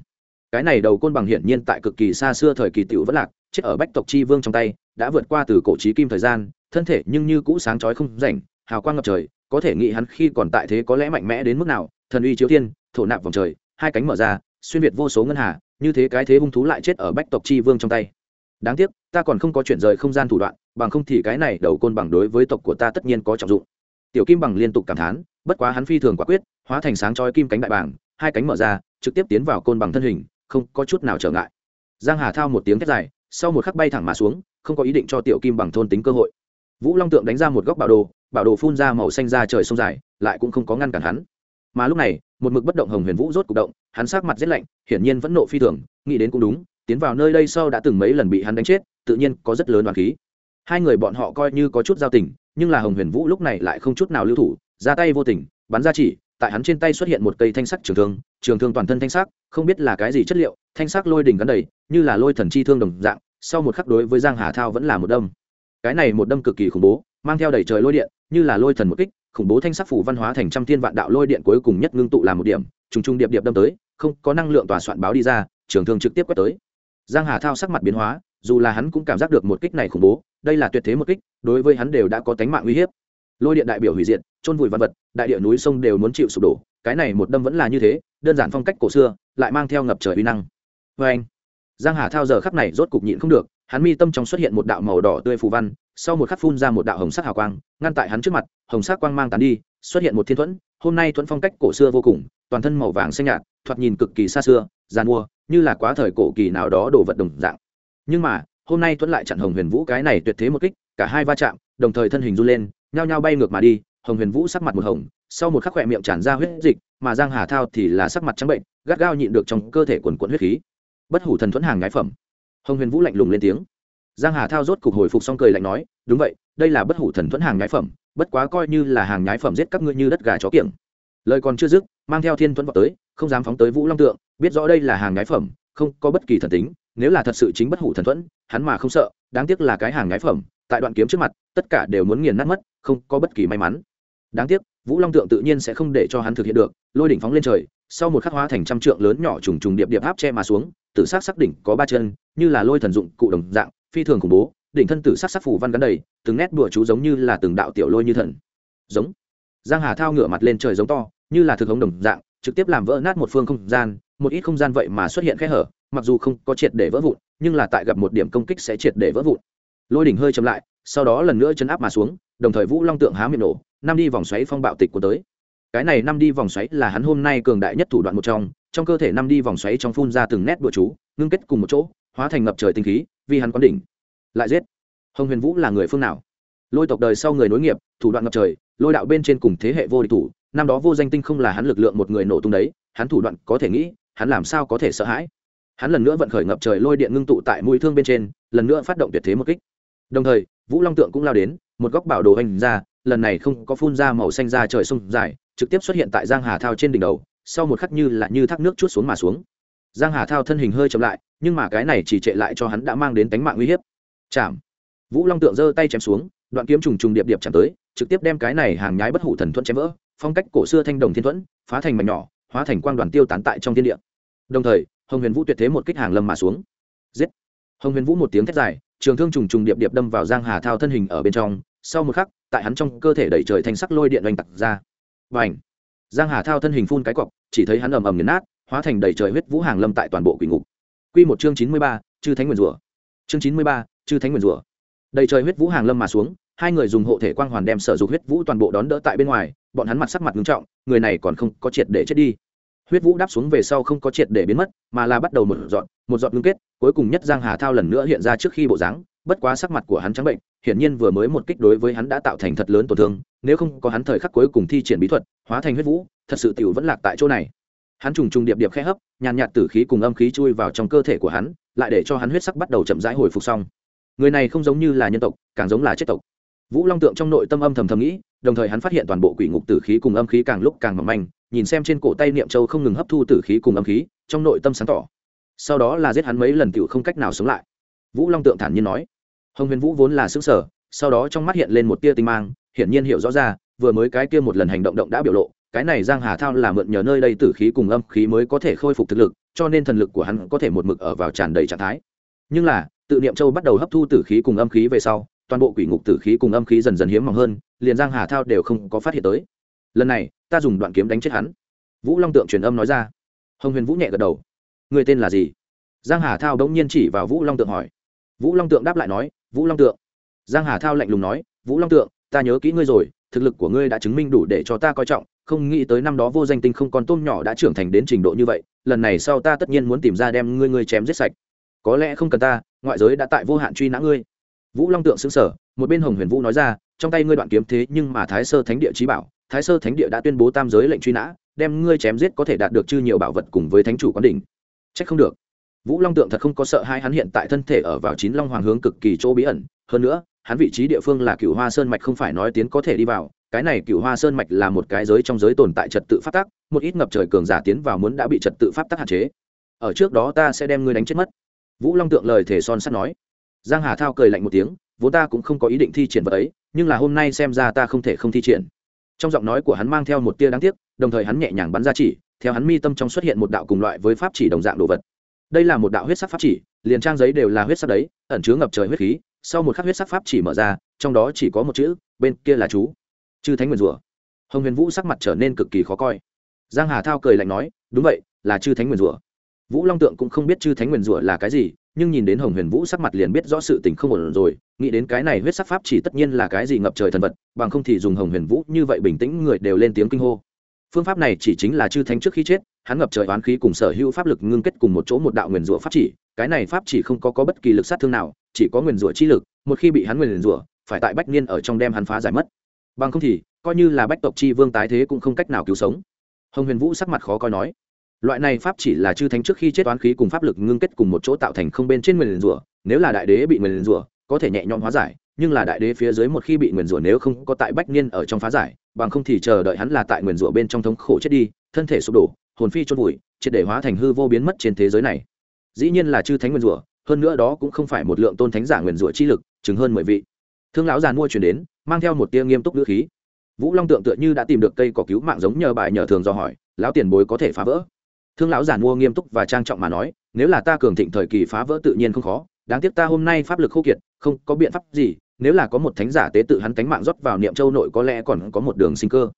Cái này đầu côn bằng hiển nhiên tại cực kỳ xa xưa thời kỳ tiểu vẫn lạc, chết ở bách tộc chi vương trong tay, đã vượt qua từ cổ trí kim thời gian, thân thể nhưng như cũ sáng chói không rảnh, hào quang ngập trời có thể nghĩ hắn khi còn tại thế có lẽ mạnh mẽ đến mức nào, thần uy chiếu thiên, thổ nạp vòng trời, hai cánh mở ra, xuyên việt vô số ngân hà, như thế cái thế hung thú lại chết ở bách tộc chi vương trong tay. Đáng tiếc, ta còn không có chuyển rời không gian thủ đoạn, bằng không thì cái này đầu côn bằng đối với tộc của ta tất nhiên có trọng dụng. Tiểu kim bằng liên tục cảm thán, bất quá hắn phi thường quả quyết, hóa thành sáng chói kim cánh đại bảng hai cánh mở ra, trực tiếp tiến vào côn bằng thân hình, không có chút nào trở ngại. Giang hà thao một tiếng thét dài, sau một khắc bay thẳng mà xuống, không có ý định cho tiểu kim bằng thôn tính cơ hội vũ long tượng đánh ra một góc bảo đồ bảo đồ phun ra màu xanh ra trời sông dài, lại cũng không có ngăn cản hắn. Mà lúc này, một mực bất động hồng huyền vũ rốt cục động, hắn sát mặt rét lạnh, hiển nhiên vẫn nộ phi thường, nghĩ đến cũng đúng, tiến vào nơi đây sau đã từng mấy lần bị hắn đánh chết, tự nhiên có rất lớn đoàn khí. Hai người bọn họ coi như có chút giao tình, nhưng là hồng huyền vũ lúc này lại không chút nào lưu thủ, ra tay vô tình, bắn ra chỉ, tại hắn trên tay xuất hiện một cây thanh sắc trường thương trường thương toàn thân thanh sắc, không biết là cái gì chất liệu, thanh sắc lôi đỉnh gắn đầy, như là lôi thần chi thương đồng dạng, sau một khắc đối với giang hà thao vẫn là một đâm cái này một đâm cực kỳ khủng bố, mang theo đầy trời lôi điện, như là lôi thần một kích, khủng bố thanh sắc phủ văn hóa thành trăm thiên vạn đạo lôi điện cuối cùng nhất ngưng tụ làm một điểm, trùng trùng điệp điệp đâm tới, không có năng lượng tòa soạn báo đi ra, trường thương trực tiếp quét tới. Giang hà thao sắc mặt biến hóa, dù là hắn cũng cảm giác được một kích này khủng bố, đây là tuyệt thế một kích, đối với hắn đều đã có tánh mạng uy hiếp. Lôi điện đại biểu hủy diệt trôn vùi văn vật, đại địa núi sông đều muốn chịu sụp đổ, cái này một đâm vẫn là như thế, đơn giản phong cách cổ xưa, lại mang theo ngập trời uy năng. Vê anh giang hà thao giờ khắc này rốt cục nhịn không được hắn mi tâm trong xuất hiện một đạo màu đỏ tươi phù văn, sau một khắc phun ra một đạo hồng sắc hào quang, ngăn tại hắn trước mặt, hồng sắc quang mang tán đi, xuất hiện một thiên thuẫn, hôm nay thuẫn phong cách cổ xưa vô cùng, toàn thân màu vàng xanh nhạt, thoạt nhìn cực kỳ xa xưa gian mua, như là quá thời cổ kỳ nào đó đồ vật đồng dạng. Nhưng mà, hôm nay thuẫn lại chặn hồng huyền vũ cái này tuyệt thế một kích, cả hai va chạm, đồng thời thân hình run lên, nhao nhao bay ngược mà đi, hồng huyền vũ sắc mặt một hồng, sau một khắc khỏe miệng tràn ra huyết dịch, mà giang hà thao thì là sắc mặt trắng bệnh, gắt gao nhịn được trong cơ thể quần quận huyết khí. Bất hủ thần thuẫn hàng ngái phẩm hồng huyền vũ lạnh lùng lên tiếng. Giang hà thao rốt cục hồi phục xong cười lạnh nói, đúng vậy, đây là bất hủ thần thuẫn hàng nhái phẩm, bất quá coi như là hàng nhái phẩm giết các ngươi như đất gà chó kiểng. Lời còn chưa dứt, mang theo thiên thuẫn vào tới, không dám phóng tới vũ long tượng, biết rõ đây là hàng nhái phẩm, không có bất kỳ thần tính, nếu là thật sự chính bất hủ thần thuẫn, hắn mà không sợ, đáng tiếc là cái hàng nhái phẩm, tại đoạn kiếm trước mặt, tất cả đều muốn nghiền nát mất, không có bất kỳ may mắn. Đáng tiếc, vũ long tượng tự nhiên sẽ không để cho hắn thực hiện được, lôi đỉnh phóng lên trời sau một khắc hóa thành trăm trượng lớn nhỏ trùng trùng điệp điệp áp che mà xuống, tử sắc sắc đỉnh có ba chân, như là lôi thần dụng cụ đồng dạng, phi thường khủng bố, đỉnh thân tử sắc sắc phủ văn gắn đầy, từng nét đùa chú giống như là từng đạo tiểu lôi như thần. Giống. Giang hà thao ngửa mặt lên trời giống to, như là thực hống đồng dạng, trực tiếp làm vỡ nát một phương không gian, một ít không gian vậy mà xuất hiện khe hở, mặc dù không có triệt để vỡ vụn, nhưng là tại gặp một điểm công kích sẽ triệt để vỡ vụn. Lôi đỉnh hơi chậm lại, sau đó lần nữa chấn áp mà xuống, đồng thời vũ long tượng há miệng nổ, năm đi vòng xoáy phong bạo tịch của tới cái này năm đi vòng xoáy là hắn hôm nay cường đại nhất thủ đoạn một trong trong cơ thể năm đi vòng xoáy trong phun ra từng nét bụa chú, ngưng kết cùng một chỗ, hóa thành ngập trời tinh khí, vì hắn quán đỉnh. Lại giết. Hồng huyền vũ là người phương nào? Lôi tộc đời sau người nối nghiệp, thủ đoạn ngập trời, lôi đạo bên trên cùng thế hệ vô địch thủ, năm đó vô danh tinh không là hắn lực lượng một người nổ tung đấy, hắn thủ đoạn có thể nghĩ, hắn làm sao có thể sợ hãi? Hắn lần nữa vận khởi ngập trời lôi điện ngưng tụ tại mũi thương bên trên, lần nữa phát động tuyệt thế một kích. Đồng thời, vũ long tượng cũng lao đến, một góc bảo đồ hành ra, lần này không có phun ra màu xanh ra trời sông dài trực tiếp xuất hiện tại giang hà thao trên đỉnh đầu, sau một khắc như là như thác nước chút xuống mà xuống. Giang hà thao thân hình hơi chậm lại, nhưng mà cái này chỉ trệ lại cho hắn đã mang đến tánh mạng uy hiếp. Chạm. Vũ long tượng giơ tay chém xuống, đoạn kiếm trùng trùng điệp điệp chạm tới, trực tiếp đem cái này hàng nhái bất hủ thần thuẫn chém vỡ, phong cách cổ xưa thanh đồng thiên thuẫn, phá thành mảnh nhỏ, hóa thành quang đoàn tiêu tán tại trong thiên địa. Đồng thời, hồng huyền vũ tuyệt thế một kích hàng lâm mà xuống. Giết. Hồng huyền vũ một tiếng thét dài, trường thương trùng trùng điệp điệp đâm vào giang hà thao thân hình ở bên trong, sau một khắc, tại hắn trong cơ thể đẩy trời thành sắc lôi điện oanh tặc ra và ảnh. Giang hà thao thân hình phun cái cọc chỉ thấy hắn ầm ầm nghiền nát hóa thành đầy trời huyết vũ hàng lâm tại toàn bộ quỷ ngục. Quy một chương chín mươi ba, chư thánh nguyên rủa. Chương chín mươi ba, chư thánh nguyên rủa. Đầy trời huyết vũ hàng lâm mà xuống hai người dùng hộ thể quang hoàn đem sở dục huyết vũ toàn bộ đón đỡ tại bên ngoài bọn hắn mặt sắc mặt nghiêm trọng người này còn không có triệt để chết đi. Huyết vũ đáp xuống về sau không có triệt để biến mất mà là bắt đầu một dọn một dọn ngưng kết cuối cùng nhất giang hà thao lần nữa hiện ra trước khi bộ dáng bất quá sắc mặt của hắn trắng bệnh, hiển nhiên vừa mới một kích đối với hắn đã tạo thành thật lớn tổn thương, nếu không có hắn thời khắc cuối cùng thi triển bí thuật, hóa thành huyết vũ, thật sự tiểu vẫn lạc tại chỗ này. Hắn trùng trùng điệp điệp khẽ hấp, nhàn nhạt tử khí cùng âm khí chui vào trong cơ thể của hắn, lại để cho hắn huyết sắc bắt đầu chậm rãi hồi phục xong. Người này không giống như là nhân tộc, càng giống là chết tộc. Vũ long tượng trong nội tâm âm thầm thầm nghĩ, đồng thời hắn phát hiện toàn bộ quỷ ngục tử khí cùng âm khí càng lúc càng mỏng manh, nhìn xem trên cổ tay niệm châu không ngừng hấp thu tử khí cùng âm khí, trong nội tâm sáng tỏ. Sau đó là giết hắn mấy lần tựu không cách nào sống lại. Vũ long tượng thản nhiên nói hồng huyền vũ vốn là xứng sở sau đó trong mắt hiện lên một tia tinh mang, hiển nhiên hiểu rõ ra, vừa mới cái kia một lần hành động động đã biểu lộ, cái này giang hà thao là mượn nhờ nơi đây tử khí cùng âm khí mới có thể khôi phục thực lực, cho nên thần lực của hắn có thể một mực ở vào tràn đầy trạng thái. Nhưng là, tự niệm châu bắt đầu hấp thu tử khí cùng âm khí về sau, toàn bộ quỷ ngục tử khí cùng âm khí dần dần hiếm mỏng hơn, liền giang hà thao đều không có phát hiện tới. Lần này, ta dùng đoạn kiếm đánh chết hắn. Vũ long tượng truyền âm nói ra. Hồng huyền vũ nhẹ gật đầu. Người tên là gì? Giang hà thao đống nhiên chỉ vào vũ long tượng hỏi. Vũ long tượng đáp lại nói vũ long tượng. Giang hà thao lạnh lùng nói, vũ long tượng, ta nhớ kỹ ngươi rồi, thực lực của ngươi đã chứng minh đủ để cho ta coi trọng, không nghĩ tới năm đó vô danh tinh không còn tôm nhỏ đã trưởng thành đến trình độ như vậy, lần này sau ta tất nhiên muốn tìm ra đem ngươi ngươi chém giết sạch. Có lẽ không cần ta, ngoại giới đã tại vô hạn truy nã ngươi. Vũ long tượng xứng sở một bên hồng huyền vũ nói ra, trong tay ngươi đoạn kiếm thế nhưng mà thái sơ thánh địa trí bảo, thái sơ thánh địa đã tuyên bố tam giới lệnh truy nã, đem ngươi chém giết có thể đạt được chư nhiều bảo vật cùng với thánh chủ quán đỉnh. Trách không được vũ long tượng thật không có sợ hai hắn hiện tại thân thể ở vào chín long hoàng hướng cực kỳ chỗ bí ẩn. Hơn nữa hắn vị trí địa phương là cựu hoa sơn mạch không phải nói tiến có thể đi vào cái này cựu hoa sơn mạch là một cái giới trong giới tồn tại trật tự phát tác, một ít ngập trời cường giả tiến vào muốn đã bị trật tự pháp tác hạn chế. Ở trước đó ta sẽ đem ngươi đánh chết mất. Vũ long tượng lời thể son sắt nói. Giang hà thao cười lạnh một tiếng vốn ta cũng không có ý định thi triển vật ấy nhưng là hôm nay xem ra ta không thể không thi triển. Trong giọng nói của hắn mang theo một tia đáng tiếc đồng thời hắn nhẹ nhàng bắn ra chỉ theo hắn mi tâm trong xuất hiện một đạo cùng loại với pháp chỉ đồng dạng đồ vật đây là một đạo huyết sắc pháp chỉ, liền trang giấy đều là huyết sắc đấy, ẩn chứa ngập trời huyết khí, sau một khắc huyết sắc pháp chỉ mở ra, trong đó chỉ có một chữ, bên kia là chú. Chư thánh nguyền rủa. Hồng huyền vũ sắc mặt trở nên cực kỳ khó coi. Giang hà thao cười lạnh nói, đúng vậy, là chư thánh nguyền rủa. Vũ long tượng cũng không biết chư thánh nguyền rủa là cái gì, nhưng nhìn đến hồng huyền vũ sắc mặt liền biết rõ sự tình không ổn rồi, nghĩ đến cái này huyết sắc pháp chỉ tất nhiên là cái gì ngập trời thần vật, bằng không thì dùng hồng huyền vũ như vậy bình tĩnh người đều lên tiếng kinh hô phương pháp này chỉ chính là chư thánh trước khi chết hắn ngập trời oán khí cùng sở hữu pháp lực ngưng kết cùng một chỗ một đạo nguyền rủa pháp chỉ cái này pháp chỉ không có, có bất kỳ lực sát thương nào chỉ có nguyền rủa chi lực một khi bị hắn nguyền rủa phải tại bách niên ở trong đem hắn phá giải mất. Bằng không thì coi như là bách tộc chi vương tái thế cũng không cách nào cứu sống. Hồng huyền vũ sắc mặt khó coi nói loại này pháp chỉ là chư thánh trước khi chết oán khí cùng pháp lực ngưng kết cùng một chỗ tạo thành không bên trên nguyền rủa nếu là đại đế bị nguyền rủa có thể nhẹ nhõm hóa giải nhưng là đại đế phía dưới một khi bị nguyền rủa nếu không có tại bách niên ở trong phá giải, bằng không thì chờ đợi hắn là tại nguyền rủa bên trong thống khổ chết đi, thân thể sụp đổ, hồn phi chôn vùi, triệt để hóa thành hư vô biến mất trên thế giới này. Dĩ nhiên là chư thánh nguyền rủa, hơn nữa đó cũng không phải một lượng tôn thánh giả nguyền rủa chi lực chứng hơn mười vị. Thương lão giàn mua chuyển đến, mang theo một tia nghiêm túc ngữ khí. Vũ long tượng tựa như đã tìm được cây cỏ cứu mạng giống nhờ bài nhờ thường do hỏi, lão tiền bối có thể phá vỡ? Thương lão giàn mua nghiêm túc và trang trọng mà nói, nếu là ta cường thịnh thời kỳ phá vỡ tự nhiên không khó, đáng tiếc ta hôm nay pháp lực khô kiệt, không có biện pháp gì nếu là có một thánh giả tế tự hắn cánh mạng rót vào niệm châu nội có lẽ còn có một đường sinh cơ.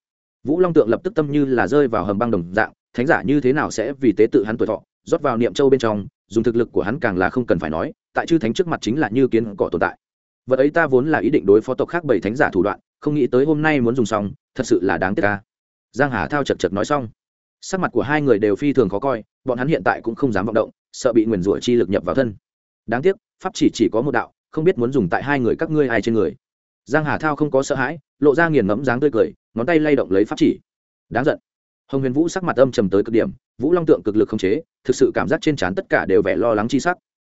Vũ long tượng lập tức tâm như là rơi vào hầm băng đồng dạng, thánh giả như thế nào sẽ vì tế tự hắn tuổi thọ, rót vào niệm châu bên trong, dùng thực lực của hắn càng là không cần phải nói, tại chư thánh trước mặt chính là như kiến cỏ tồn tại. Vật ấy ta vốn là ý định đối phó tộc khác bảy thánh giả thủ đoạn, không nghĩ tới hôm nay muốn dùng xong, thật sự là đáng tiếc ca giang hà thao chật chật nói xong. Sắc mặt của hai người đều phi thường khó coi, bọn hắn hiện tại cũng không dám vọng động, sợ bị nguyền rủa chi lực nhập vào thân. Đáng tiếc, pháp chỉ chỉ có một đạo không biết muốn dùng tại hai người các ngươi ai trên người. Giang hà thao không có sợ hãi, lộ ra nghiền ngẫm dáng tươi cười, ngón tay lay động lấy pháp chỉ. Đáng giận. Hồng huyền vũ sắc mặt âm trầm tới cực điểm, vũ long tượng cực lực không chế, thực sự cảm giác trên trán tất cả đều vẻ lo lắng chi sắc.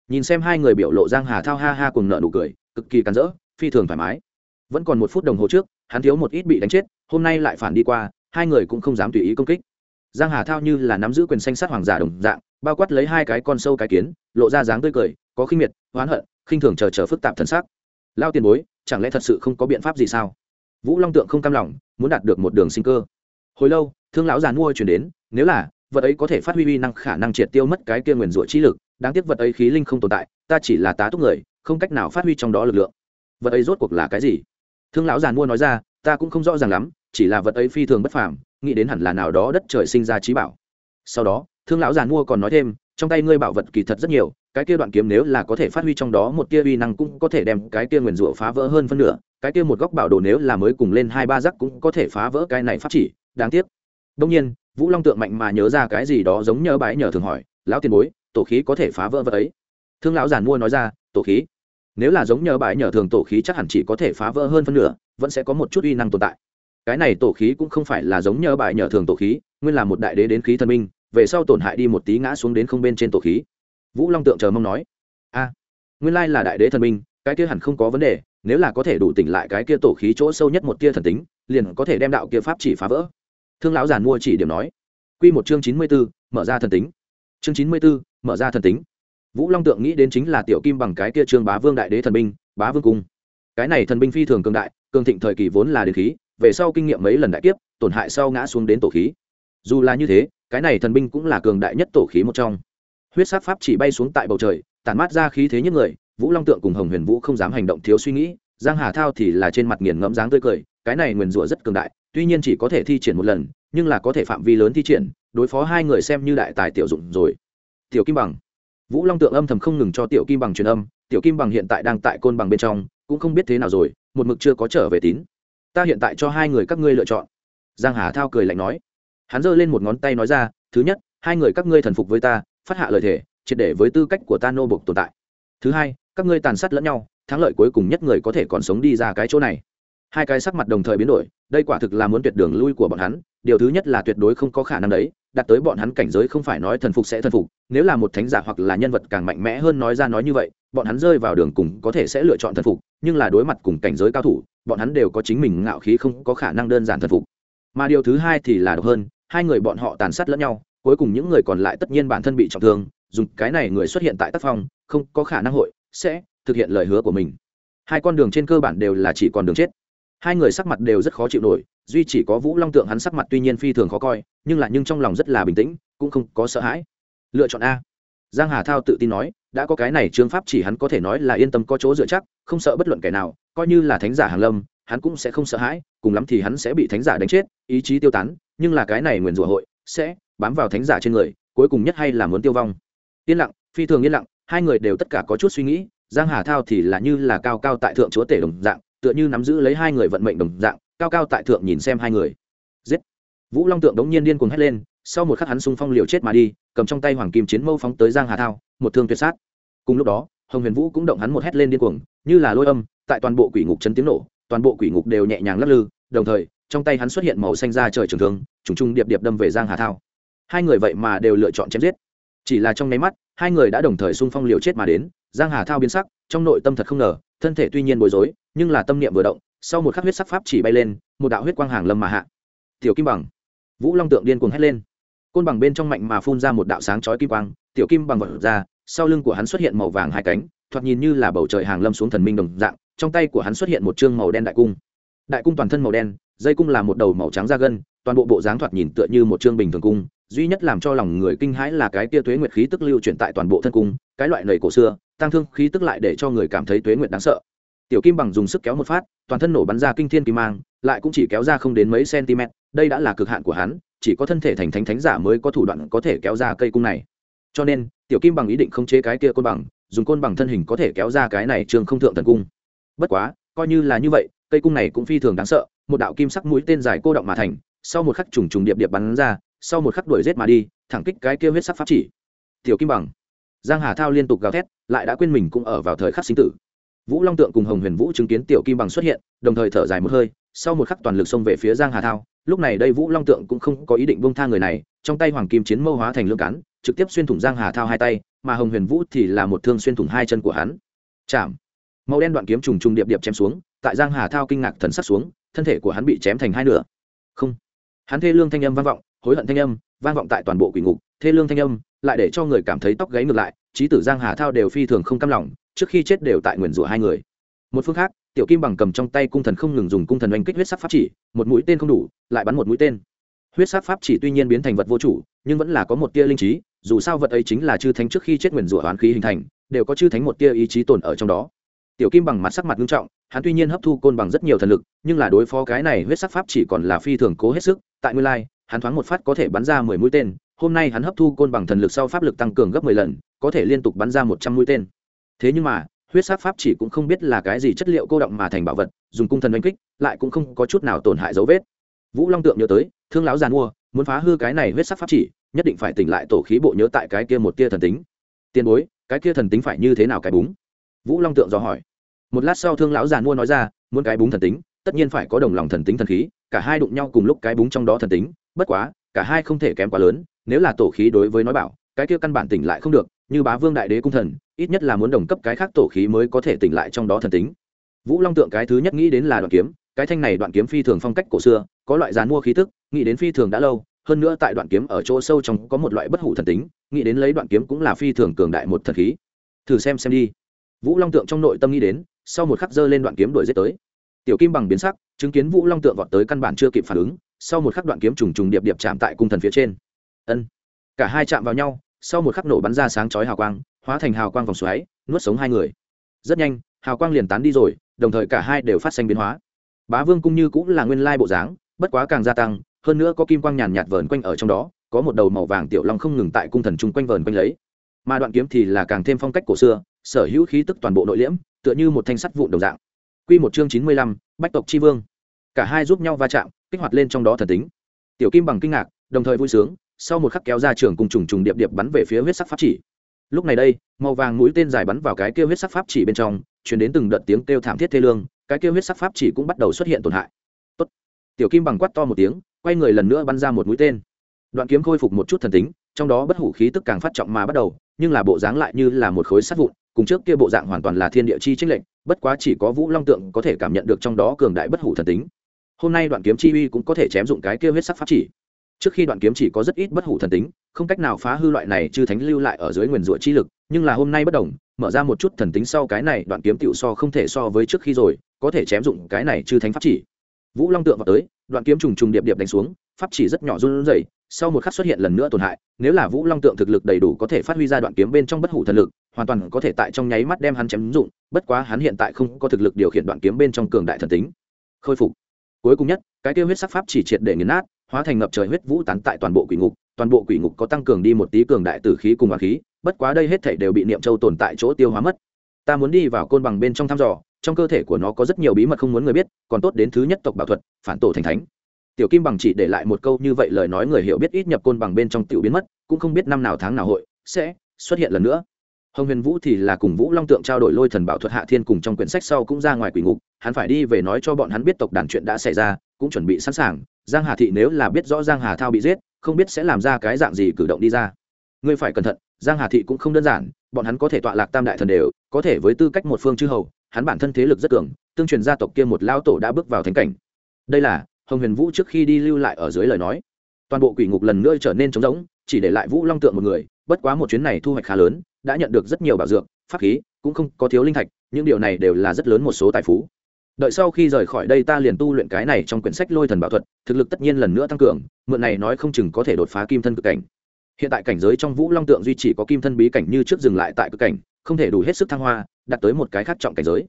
Nhìn xem hai người biểu lộ giang hà thao ha ha cùng nợ nụ cười, cực kỳ cắn rỡ, phi thường thoải mái. Vẫn còn một phút đồng hồ trước, hắn thiếu một ít bị đánh chết, hôm nay lại phản đi qua, hai người cũng không dám tùy ý công kích. Giang hà thao như là nắm giữ quyền xanh sát hoàng giả đồng dạng, bao quát lấy hai cái con sâu cái kiến, lộ ra dáng tươi cười, có khinh miệt, oán hận khinh thường chờ chờ phức tạp thân xác lao tiền bối, chẳng lẽ thật sự không có biện pháp gì sao? Vũ long tượng không cam lòng, muốn đạt được một đường sinh cơ. Hồi lâu, thương lão già mua chuyển đến, nếu là, vật ấy có thể phát huy uy năng khả năng triệt tiêu mất cái kia nguyền rủa trí lực, đáng tiếc vật ấy khí linh không tồn tại, ta chỉ là tá túc người, không cách nào phát huy trong đó lực lượng. Vật ấy rốt cuộc là cái gì? Thương lão già mua nói ra, ta cũng không rõ ràng lắm, chỉ là vật ấy phi thường bất phàm, nghĩ đến hẳn là nào đó đất trời sinh ra trí bảo. Sau đó, thương lão già mua còn nói thêm, trong tay ngươi bảo vật kỳ thật rất nhiều cái kia đoạn kiếm nếu là có thể phát huy trong đó một tia uy năng cũng có thể đem cái kia nguyền rủa phá vỡ hơn phân nửa, cái kia một góc bảo đồ nếu là mới cùng lên hai ba giác cũng có thể phá vỡ cái này pháp chỉ, đáng tiếc. Đông nhiên, vũ long tượng mạnh mà nhớ ra cái gì đó giống nhớ bái nhờ thường hỏi, lão tiền bối, tổ khí có thể phá vỡ vật ấy? Thương lão giản mua nói ra, tổ khí? Nếu là giống nhớ bãi nhờ thường tổ khí chắc hẳn chỉ có thể phá vỡ hơn phân nửa, vẫn sẽ có một chút uy năng tồn tại. Cái này tổ khí cũng không phải là giống nhớ bài nhờ thường tổ khí, nguyên là một đại đế đến khí thần minh, về sau tổn hại đi một tí ngã xuống đến không bên trên tổ khí vũ long tượng chờ mong nói. A, nguyên lai là đại đế thần minh cái kia hẳn không có vấn đề, nếu là có thể đủ tỉnh lại cái kia tổ khí chỗ sâu nhất một tia thần tính, liền có thể đem đạo kia pháp chỉ phá vỡ. Thương lão giàn mua chỉ điểm nói. Q một chương chín mươi b ố mở ra thần tính. Chương chín mươi b ố mở ra thần tính. Vũ long tượng nghĩ đến chính là tiểu kim bằng cái kia trương bá vương đại đế thần binh, bá vương cung. Cái này thần binh phi thường cường đại, cường thịnh thời kỳ vốn là đế khí, về sau kinh nghiệm mấy lần đại kiếp, tổn hại sau ngã xuống đến tổ khí. Dù là như thế, cái này thần binh cũng là cường đại nhất tổ khí một trong huyết sát pháp chỉ bay xuống tại bầu trời, tản mát ra khí thế nhất người, vũ long tượng cùng hồng huyền vũ không dám hành động thiếu suy nghĩ, giang hà thao thì là trên mặt nghiền ngẫm dáng tươi cười, cái này nguyền rủa rất cường đại, tuy nhiên chỉ có thể thi triển một lần, nhưng là có thể phạm vi lớn thi triển, đối phó hai người xem như đại tài tiểu dụng rồi. Tiểu kim bằng. Vũ long tượng âm thầm không ngừng cho tiểu kim bằng truyền âm, tiểu kim bằng hiện tại đang tại côn bằng bên trong, cũng không biết thế nào rồi, một mực chưa có trở về tín. Ta hiện tại cho hai người các ngươi lựa chọn. Giang hà thao cười lạnh nói. Hắn giơ lên một ngón tay nói ra, thứ nhất, hai người các ngươi thần phục với ta phát hạ lời thề, triệt để với tư cách của ta nô bộc tồn tại. Thứ hai, các ngươi tàn sát lẫn nhau, thắng lợi cuối cùng nhất người có thể còn sống đi ra cái chỗ này. Hai cái sắc mặt đồng thời biến đổi, đây quả thực là muốn tuyệt đường lui của bọn hắn, điều thứ nhất là tuyệt đối không có khả năng đấy, đạt tới bọn hắn cảnh giới không phải nói thần phục sẽ thần phục, nếu là một thánh giả hoặc là nhân vật càng mạnh mẽ hơn nói ra nói như vậy, bọn hắn rơi vào đường cùng có thể sẽ lựa chọn thần phục, nhưng là đối mặt cùng cảnh giới cao thủ, bọn hắn đều có chính mình ngạo khí không có khả năng đơn giản thần phục. Mà điều thứ hai thì là độc hơn, hai người bọn họ tàn sát lẫn nhau cuối cùng những người còn lại tất nhiên bản thân bị trọng thương, dùng cái này người xuất hiện tại tác phong, không có khả năng hội sẽ thực hiện lời hứa của mình. Hai con đường trên cơ bản đều là chỉ còn đường chết. Hai người sắc mặt đều rất khó chịu nổi, duy chỉ có vũ long tượng hắn sắc mặt tuy nhiên phi thường khó coi, nhưng là nhưng trong lòng rất là bình tĩnh, cũng không có sợ hãi. Lựa chọn a. Giang hà thao tự tin nói, đã có cái này trương pháp chỉ hắn có thể nói là yên tâm có chỗ dựa chắc, không sợ bất luận kẻ nào, coi như là thánh giả hàng lâm, hắn cũng sẽ không sợ hãi, cùng lắm thì hắn sẽ bị thánh giả đánh chết, ý chí tiêu tán, nhưng là cái này nguyền rủa hội sẽ bám vào thánh giả trên người, cuối cùng nhất hay là muốn tiêu vong. Yên lặng, phi thường yên lặng, hai người đều tất cả có chút suy nghĩ, giang hà thao thì là như là cao cao tại thượng chúa tể đồng dạng, tựa như nắm giữ lấy hai người vận mệnh đồng dạng, cao cao tại thượng nhìn xem hai người. Giết! Vũ long tượng đống nhiên điên cuồng hét lên, sau một khắc hắn xung phong liều chết mà đi, cầm trong tay hoàng kim chiến mâu phóng tới giang hà thao, một thương tuyệt sát. Cùng lúc đó, hồng huyền vũ cũng động hắn một hét lên điên cuồng, như là lôi âm, tại toàn bộ quỷ ngục chấn tiếng nổ, toàn bộ quỷ ngục đều nhẹ nhàng lắc lư, đồng thời, trong tay hắn xuất hiện màu xanh ra trời trường thương, trùng trùng điệp điệp đâm về giang hà thao hai người vậy mà đều lựa chọn chém giết. Chỉ là trong nháy mắt, hai người đã đồng thời xung phong liều chết mà đến, giang hà thao biến sắc, trong nội tâm thật không ngờ, thân thể tuy nhiên bối rối, nhưng là tâm niệm vừa động, sau một khắc huyết sắc pháp chỉ bay lên, một đạo huyết quang hàng lâm mà hạ. Tiểu kim bằng. Vũ long tượng điên cuồng hét lên. Côn bằng bên trong mạnh mà phun ra một đạo sáng chói kim quang, tiểu kim bằng vật ra, sau lưng của hắn xuất hiện màu vàng hai cánh, thoạt nhìn như là bầu trời hàng lâm xuống thần minh đồng dạng, trong tay của hắn xuất hiện một chương màu đen đại cung. Đại cung toàn thân màu đen, dây cung là một đầu màu trắng da gân, toàn bộ bộ dáng thoạt nhìn tựa như một chương bình thường cung duy nhất làm cho lòng người kinh hãi là cái tia tuế nguyệt khí tức lưu chuyển tại toàn bộ thân cung, cái loại lầy cổ xưa, tăng thương khí tức lại để cho người cảm thấy tuế nguyệt đáng sợ. Tiểu kim bằng dùng sức kéo một phát, toàn thân nổ bắn ra kinh thiên kim mang, lại cũng chỉ kéo ra không đến mấy cm, đây đã là cực hạn của hắn, chỉ có thân thể thành thánh thánh giả mới có thủ đoạn có thể kéo ra cây cung này. Cho nên, tiểu kim bằng ý định không chế cái kia côn bằng, dùng côn bằng thân hình có thể kéo ra cái này trường không thượng thần cung. Bất quá, coi như là như vậy, cây cung này cũng phi thường đáng sợ, một đạo kim sắc mũi tên dài cô động mà thành, sau một khắc trùng trùng điệp điệp bắn ra sau một khắc đuổi rết mà đi, thẳng kích cái kia huyết sắc pháp chỉ. Tiểu kim bằng, giang hà thao liên tục gào thét, lại đã quên mình cũng ở vào thời khắc sinh tử. Vũ long tượng cùng hồng huyền vũ chứng kiến tiểu kim bằng xuất hiện, đồng thời thở dài một hơi, sau một khắc toàn lực xông về phía giang hà thao. Lúc này đây vũ long tượng cũng không có ý định bông tha người này, trong tay hoàng kim chiến mâu hóa thành lương cắn trực tiếp xuyên thủng giang hà thao hai tay, mà hồng huyền vũ thì là một thương xuyên thủng hai chân của hắn. Chạm. Màu đen đoạn kiếm trùng trùng điệp điệp chém xuống, tại giang hà thao kinh ngạc thần sắc xuống, thân thể của hắn bị chém thành hai nửa. Không. Hắn thê lương thanh âm vang vọng hối hận thanh âm, vang vọng tại toàn bộ quỷ ngục, thê lương thanh âm, lại để cho người cảm thấy tóc gáy ngược lại trí tử giang hà thao đều phi thường không cam lòng, trước khi chết đều tại nguyền rủa hai người. Một phương khác, tiểu kim bằng cầm trong tay cung thần không ngừng dùng cung thần oanh kích huyết sắc pháp chỉ, một mũi tên không đủ, lại bắn một mũi tên. Huyết sắc pháp chỉ tuy nhiên biến thành vật vô chủ, nhưng vẫn là có một tia linh trí, dù sao vật ấy chính là chư thánh trước khi chết nguyền rủa hoán khí hình thành, đều có chư thánh một tia ý chí tồn ở trong đó. Tiểu kim bằng mặt sắc mặt nghiêm trọng, hắn tuy nhiên hấp thu côn bằng rất nhiều thần lực, nhưng là đối phó cái này huyết sắc pháp chỉ còn là phi thường cố hết sức, tại nguyên lai hắn thoáng một phát có thể bắn ra mười mũi tên, hôm nay hắn hấp thu côn bằng thần lực sau pháp lực tăng cường gấp mười lần, có thể liên tục bắn ra một trăm mũi tên. Thế nhưng mà, huyết sát pháp chỉ cũng không biết là cái gì chất liệu cô động mà thành bảo vật, dùng cung thần đánh kích, lại cũng không có chút nào tổn hại dấu vết. Vũ long tượng nhớ tới, thương lão giàn mua muốn phá hư cái này huyết sắc pháp chỉ, nhất định phải tỉnh lại tổ khí bộ nhớ tại cái kia một tia thần tính. Tiền bối, cái kia thần tính phải như thế nào cái búng? Vũ long tượng dò hỏi. Một lát sau thương lão giàn mua nói ra, muốn cái búng thần tính tất nhiên phải có đồng lòng thần tính thần khí, cả hai đụng nhau cùng lúc cái búng trong đó thần tính, bất quá, cả hai không thể kém quá lớn, nếu là tổ khí đối với nói bảo, cái kia căn bản tỉnh lại không được, như bá vương đại đế cung thần, ít nhất là muốn đồng cấp cái khác tổ khí mới có thể tỉnh lại trong đó thần tính. Vũ long tượng cái thứ nhất nghĩ đến là đoạn kiếm, cái thanh này đoạn kiếm phi thường phong cách cổ xưa, có loại dàn mua khí tức, nghĩ đến phi thường đã lâu, hơn nữa tại đoạn kiếm ở chỗ sâu trong có một loại bất hủ thần tính, nghĩ đến lấy đoạn kiếm cũng là phi thường cường đại một thần khí. Thử xem xem đi. Vũ long tượng trong nội tâm nghĩ đến, sau một khắc dơ lên đoạn kiếm đuổi giết tới tiểu kim bằng biến sắc, chứng kiến vũ long tượng vọt tới căn bản chưa kịp phản ứng, sau một khắc đoạn kiếm trùng trùng điệp điệp chạm tại cung thần phía trên. Ân. Cả hai chạm vào nhau, sau một khắc nổ bắn ra sáng chói hào quang, hóa thành hào quang vòng xoáy, nuốt sống hai người. Rất nhanh, hào quang liền tán đi rồi, đồng thời cả hai đều phát sinh biến hóa. Bá vương cung như cũng là nguyên lai bộ dáng, bất quá càng gia tăng, hơn nữa có kim quang nhàn nhạt vờn quanh ở trong đó, có một đầu màu vàng tiểu long không ngừng tại cung thần chung quanh vờn quanh lấy. Mà đoạn kiếm thì là càng thêm phong cách cổ xưa, sở hữu khí tức toàn bộ nội liễm, tựa như một thanh sắt vụn đồng dạng. Quy một chương chín mươi lăm, Bách tộc chi vương. Cả hai giúp nhau va chạm, kích hoạt lên trong đó thần tính. Tiểu Kim bằng kinh ngạc, đồng thời vui sướng, sau một khắc kéo ra trường cùng trùng trùng điệp điệp bắn về phía huyết sắc pháp chỉ lúc này đây màu vàng mũi tên dài bắn vào cái kia huyết sắc pháp chỉ bên trong truyền đến từng đợt tiếng kêu thảm thiết thê lương cái kia huyết sắc pháp chỉ cũng bắt đầu xuất hiện tổn hại Tốt. tiểu kim bằng quát to một tiếng quay người lần nữa bắn ra một mũi tên đoạn kiếm khôi phục một chút thần tính trong đó bất hủ khí tức càng phát trọng mà bắt đầu nhưng là bộ dáng lại như là một khối sắt vụn cùng trước kia bộ dạng hoàn toàn là thiên địa chi chính lệnh bất quá chỉ có vũ long tượng có thể cảm nhận được trong đó cường đại bất hủ thần tính. Hôm nay đoạn kiếm chi uy cũng có thể chém dụng cái kia huyết sắc pháp chỉ. Trước khi đoạn kiếm chỉ có rất ít bất hủ thần tính, không cách nào phá hư loại này chư thánh lưu lại ở dưới nguyền rủa chi lực, nhưng là hôm nay bất đồng, mở ra một chút thần tính sau cái này đoạn kiếm tiểu so không thể so với trước khi rồi, có thể chém dụng cái này chư thánh pháp chỉ. Vũ long tượng vào tới, đoạn kiếm trùng trùng điệp điệp đánh xuống, pháp chỉ rất nhỏ run rẩy sau một khắc xuất hiện lần nữa tổn hại, nếu là vũ long tượng thực lực đầy đủ có thể phát huy ra đoạn kiếm bên trong bất hủ thần lực, hoàn toàn có thể tại trong nháy mắt đem hắn chém dụng, bất quá hắn hiện tại không có thực lực điều khiển đoạn kiếm bên trong cường đại thần tính. Khôi phục. Cuối cùng nhất, cái tiêu huyết sắc pháp chỉ triệt để nghiền nát, hóa thành ngập trời huyết vũ tán tại toàn bộ quỷ ngục, toàn bộ quỷ ngục có tăng cường đi một tí cường đại tử khí cùng hoàng khí, bất quá đây hết thảy đều bị niệm châu tồn tại chỗ tiêu hóa mất. Ta muốn đi vào côn bằng bên trong thăm dò, trong cơ thể của nó có rất nhiều bí mật không muốn người biết, còn tốt đến thứ nhất tộc bảo thuật, phản tổ thành thánh tiểu kim bằng chỉ để lại một câu như vậy lời nói người hiểu biết ít nhập côn bằng bên trong tiểu biến mất, cũng không biết năm nào tháng nào hội sẽ xuất hiện lần nữa. Hồng huyền vũ thì là cùng vũ long tượng trao đổi lôi thần bảo thuật hạ thiên cùng trong quyển sách sau cũng ra ngoài quỷ ngục, hắn phải đi về nói cho bọn hắn biết tộc đàn chuyện đã xảy ra, cũng chuẩn bị sẵn sàng. Giang hà thị nếu là biết rõ giang hà thao bị giết, không biết sẽ làm ra cái dạng gì cử động đi ra. Ngươi phải cẩn thận, giang hà thị cũng không đơn giản, bọn hắn có thể tọa lạc tam đại thần đều, có thể với tư cách một phương chư hầu, hắn bản thân thế lực rất cường, tương truyền gia tộc kia một lao tổ đã bước vào thánh cảnh. Đây là hồng huyền vũ trước khi đi lưu lại ở dưới lời nói. Toàn bộ quỷ ngục lần nữa trở nên trống rỗng, chỉ để lại vũ long tượng một người, bất quá một chuyến này thu hoạch khá lớn, đã nhận được rất nhiều bảo dược, pháp khí, cũng không có thiếu linh thạch, những điều này đều là rất lớn một số tài phú. Đợi sau khi rời khỏi đây ta liền tu luyện cái này trong quyển sách lôi thần bảo thuật, thực lực tất nhiên lần nữa tăng cường, mượn này nói không chừng có thể đột phá kim thân cực cảnh. Hiện tại cảnh giới trong vũ long tượng duy chỉ có kim thân bí cảnh như trước dừng lại tại cực cảnh, không thể đủ hết sức thăng hoa, đạt tới một cái khác trọng cảnh giới.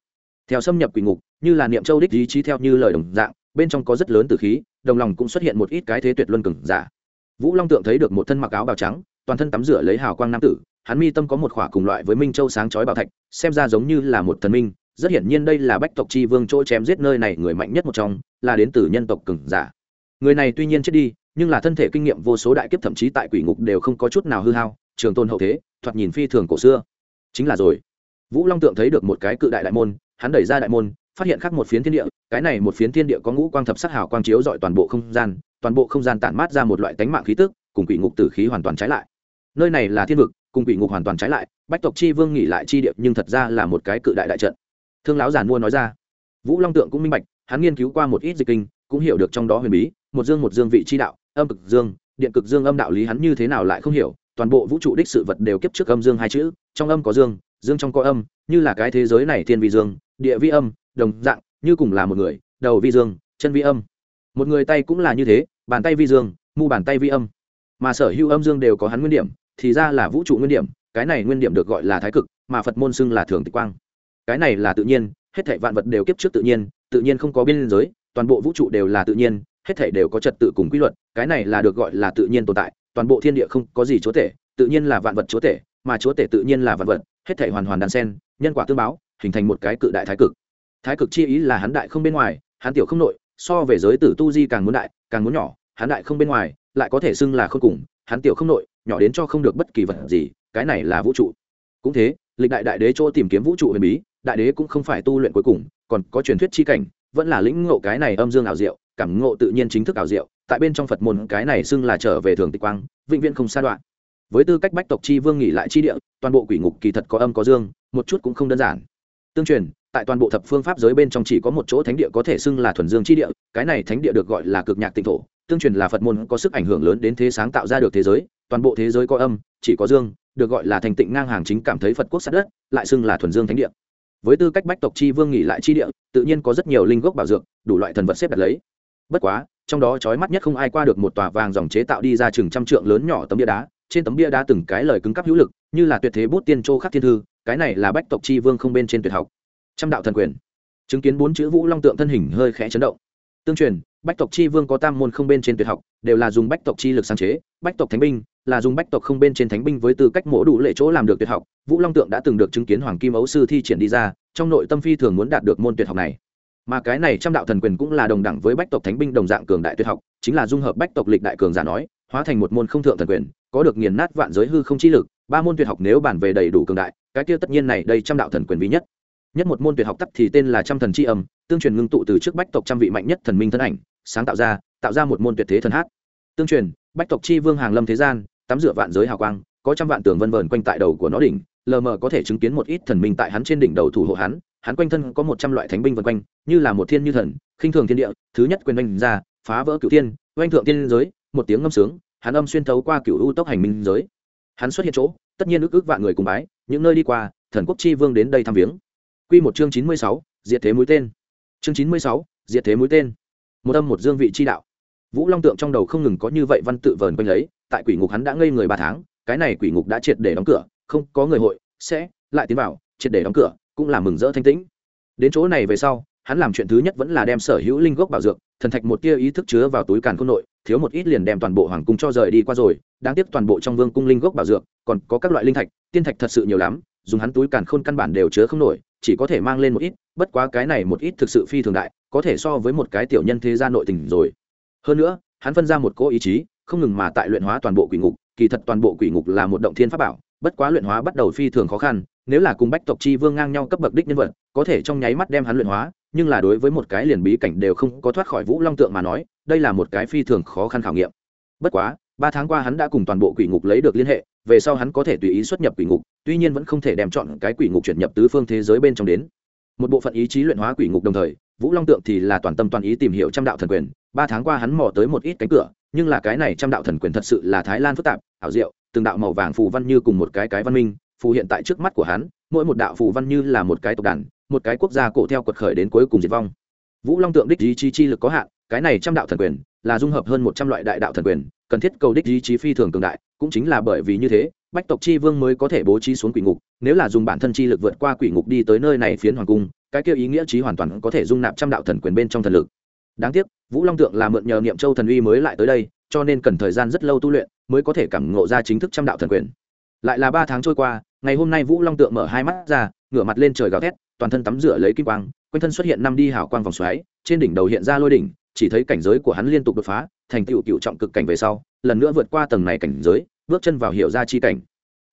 Theo xâm nhập quỷ ngục, như là niệm châu đích ý chí theo như lời đồng dạng bên trong có rất lớn từ khí, đồng lòng cũng xuất hiện một ít cái thế tuyệt luân cừng giả. Vũ long tượng thấy được một thân mặc áo bào trắng, toàn thân tắm rửa lấy hào quang nam tử, hắn mi tâm có một khỏa cùng loại với minh châu sáng chói bảo thạch, xem ra giống như là một thần minh, rất hiển nhiên đây là bách tộc chi vương chỗ chém giết nơi này người mạnh nhất một trong, là đến từ nhân tộc cừng giả. Người này tuy nhiên chết đi, nhưng là thân thể kinh nghiệm vô số đại kiếp thậm chí tại quỷ ngục đều không có chút nào hư hao, trường tôn hậu thế, thoạt nhìn phi thường cổ xưa. Chính là rồi. Vũ long tượng thấy được một cái cự đại đại môn, hắn đẩy ra đại môn phát hiện khác một phiến thiên địa, cái này một phiến thiên địa có ngũ quang thập sắc hào quang chiếu dọi toàn bộ không gian, toàn bộ không gian tản mát ra một loại tánh mạng khí tức, cùng quỷ ngục tử khí hoàn toàn trái lại. Nơi này là thiên vực, cùng quỷ ngục hoàn toàn trái lại, bách tộc chi vương nghỉ lại chi địa nhưng thật ra là một cái cự đại đại trận. Thương lão giàn mua nói ra. Vũ long tượng cũng minh bạch, hắn nghiên cứu qua một ít dịch kinh, cũng hiểu được trong đó huyền bí, một dương một dương vị chi đạo, âm cực dương, điện cực dương âm đạo lý hắn như thế nào lại không hiểu, toàn bộ vũ trụ đích sự vật đều kiếp trước âm dương hai chữ, trong âm có dương dương trong có âm, như là cái thế giới này thiên vi dương, địa vi âm đồng dạng, như cùng là một người, đầu vi dương, chân vi âm. Một người tay cũng là như thế, bàn tay vi dương, mu bàn tay vi âm. Mà sở hữu âm dương đều có hắn nguyên điểm, thì ra là vũ trụ nguyên điểm, cái này nguyên điểm được gọi là thái cực, mà phật môn xưng là thường tịch quang. Cái này là tự nhiên, hết thảy vạn vật đều kiếp trước tự nhiên tự nhiên không có biên giới, toàn bộ vũ trụ đều là tự nhiên, hết thảy đều có trật tự cùng quy luật, cái này là được gọi là tự nhiên tồn tại, toàn bộ thiên địa không có gì chúa tể, tự nhiên là vạn vật chúa tể, mà chúa tể tự nhiên là vạn vật, hết thảy hoàn hoàn đan sen, nhân quả tương báo, hình thành một cái cự đại thái cực thái cực chi ý là hắn đại không bên ngoài, hắn tiểu không nội, so về giới tử tu di càng muốn đại, càng muốn nhỏ, hắn đại không bên ngoài, lại có thể xưng là không cùng, hắn tiểu không nội, nhỏ đến cho không được bất kỳ vật gì, cái này là vũ trụ. Cũng thế, lịch đại đại đế chỗ tìm kiếm vũ trụ huyền bí, đại đế cũng không phải tu luyện cuối cùng, còn có truyền thuyết chi cảnh, vẫn là lĩnh ngộ cái này âm dương ảo diệu, cảm ngộ tự nhiên chính thức ảo diệu, tại bên trong phật môn cái này xưng là trở về thường tịch quang, vĩnh viễn không xa đoạn. Với tư cách bách tộc chi vương nghỉ lại chi địa, toàn bộ quỷ ngục kỳ thật có âm có dương, một chút cũng không đơn giản. Tương truyền tại toàn bộ thập phương pháp giới bên trong chỉ có một chỗ thánh địa có thể xưng là thuần dương chi địa, cái này thánh địa được gọi là cực nhạc tịnh thổ, tương truyền là phật môn có sức ảnh hưởng lớn đến thế sáng tạo ra được thế giới, toàn bộ thế giới có âm, chỉ có dương, được gọi là thành tịnh ngang hàng chính cảm thấy phật quốc sát đất, lại xưng là thuần dương thánh địa. Với tư cách bách tộc chi vương nghỉ lại chi địa, tự nhiên có rất nhiều linh gốc bảo dược, đủ loại thần vật xếp đặt lấy. Bất quá, trong đó trói mắt nhất không ai qua được một tòa vàng dòng chế tạo đi ra chừng trăm trượng lớn nhỏ tấm bia đá, trên tấm bia đá từng cái lời cứng cắp hữu lực, như là tuyệt thế bút tiên châu khắc thiên thư, cái này là bách tộc chi vương không bên trên tuyệt học trăm đạo thần quyền. Chứng kiến bốn chữ vũ long tượng thân hình hơi khẽ chấn động. Tương truyền, bách tộc chi vương có tam môn không bên trên tuyệt học, đều là dùng bách tộc chi lực sáng chế. Bách tộc thánh binh là dùng bách tộc không bên trên thánh binh với tư cách mổ đủ lệ chỗ làm được tuyệt học. Vũ long tượng đã từng được chứng kiến hoàng kim ấu sư thi triển đi ra, trong nội tâm phi thường muốn đạt được môn tuyệt học này. Mà cái này trăm đạo thần quyền cũng là đồng đẳng với bách tộc thánh binh đồng dạng cường đại tuyệt học, chính là dung hợp bách tộc lịch đại cường giả nói, hóa thành một môn không thượng thần quyền, có được nghiền nát vạn giới hư không chi lực, ba môn tuyệt học nếu bản về đầy đủ cường đại, cái kia tất nhiên này đây trăm đạo thần quyền ví nhất nhất một môn tuyệt học tắc thì tên là trăm thần c h i âm, tương truyền ngưng tụ từ trước bách tộc trăm vị mạnh nhất thần minh thân ảnh, sáng tạo ra tạo ra một môn tuyệt thế thần hát. Tương truyền, bách tộc chi vương hàng lâm thế gian, tắm rửa vạn giới hào quang, có trăm vạn tường vân vờn quanh tại đầu của nó đỉnh, lờ mờ có thể chứng kiến một ít thần minh tại hắn trên đỉnh đầu thủ hộ hắn hắn quanh thân có một trăm loại thánh binh vân quanh, như là một thiên như thần, khinh thường thiên địa, thứ nhất quyền oanh ra, phá vỡ cửu thiên, oanh thượng thiên giới, một tiếng ngâm sướng, hắn âm xuyên thấu qua cửu u tốc hành minh giới. Hắn xuất hiện chỗ, tất nhiên ước ước vạn người cùng bái, những nơi đi qua, thần quốc chi vương đến đây thăm viếng quy một chương chín mươi sáu, diệt thế mũi tên. Chương chín mươi sáu, diệt thế mũi tên. Một âm một dương vị chi đạo. Vũ long tượng trong đầu không ngừng có như vậy văn tự vờn quanh lấy, tại quỷ ngục hắn đã ngây người ba tháng, cái này quỷ ngục đã triệt để đóng cửa, không có người hội, sẽ lại tiến vào, triệt để đóng cửa, cũng là mừng rỡ thanh tĩnh. Đến chỗ này về sau, hắn làm chuyện thứ nhất vẫn là đem sở hữu linh gốc bảo dược, thần thạch một tia ý thức chứa vào túi càn khôn nội, thiếu một ít liền đem toàn bộ hoàng cung cho rời đi qua rồi, đáng tiếc toàn bộ trong vương cung linh gốc bảo dược, còn có các loại linh thạch, tiên thạch thật sự nhiều lắm, dùng hắn túi càn khôn căn bản đều chứa không nổi chỉ có thể mang lên một ít, bất quá cái này một ít thực sự phi thường đại, có thể so với một cái tiểu nhân thế gia nội tình rồi. Hơn nữa, hắn phân ra một cỗ ý chí, không ngừng mà tại luyện hóa toàn bộ quỷ ngục, kỳ thật toàn bộ quỷ ngục là một động thiên pháp bảo, bất quá luyện hóa bắt đầu phi thường khó khăn, nếu là cùng bách tộc chi vương ngang nhau cấp bậc đích nhân vật, có thể trong nháy mắt đem hắn luyện hóa, nhưng là đối với một cái liền bí cảnh đều không có thoát khỏi vũ long tượng mà nói, đây là một cái phi thường khó khăn khảo nghiệm. Bất quá, ba tháng qua hắn đã cùng toàn bộ quỷ ngục lấy được liên hệ về sau hắn có thể tùy ý xuất nhập quỷ ngục, tuy nhiên vẫn không thể đem chọn cái quỷ ngục chuyển nhập tứ phương thế giới bên trong đến. Một bộ phận ý chí luyện hóa quỷ ngục đồng thời, vũ long tượng thì là toàn tâm toàn ý tìm hiểu trăm đạo thần quyền. Ba tháng qua hắn mò tới một ít cánh cửa, nhưng là cái này trăm đạo thần quyền thật sự là thái lan phức tạp, ảo diệu, từng đạo màu vàng phù văn như cùng một cái cái văn minh, phù hiện tại trước mắt của hắn, mỗi một đạo phù văn như là một cái tộc đàn, một cái quốc gia cổ theo quật khởi đến cuối cùng diệt vong. Vũ long tượng đích ý chí chi lực có hạn, cái này trăm đạo thần quyền là dung hợp hơn một trăm loại đại đạo thần quyền, cần thiết cầu đích ý chí phi thường cường đại cũng chính là bởi vì như thế, bách tộc chi vương mới có thể bố trí xuống quỷ ngục, nếu là dùng bản thân chi lực vượt qua quỷ ngục đi tới nơi này phiến hoàng cung, cái kia ý nghĩa trí hoàn toàn có thể dung nạp trăm đạo thần quyền bên trong thần lực. Đáng tiếc, vũ long tượng là mượn nhờ niệm châu thần uy mới lại tới đây, cho nên cần thời gian rất lâu tu luyện mới có thể cảm ngộ ra chính thức trăm đạo thần quyền. Lại là ba tháng trôi qua, ngày hôm nay vũ long tượng mở hai mắt ra, ngửa mặt lên trời gào thét, toàn thân tắm rửa lấy kim quang, quanh thân xuất hiện năm đi hào quang vòng xoáy, trên đỉnh đầu hiện ra lôi đỉnh, chỉ thấy cảnh giới của hắn liên tục đột phá, thành tựu cựu trọng cực cảnh về sau lần nữa vượt qua tầng này cảnh giới, bước chân vào hiểu ra chi cảnh.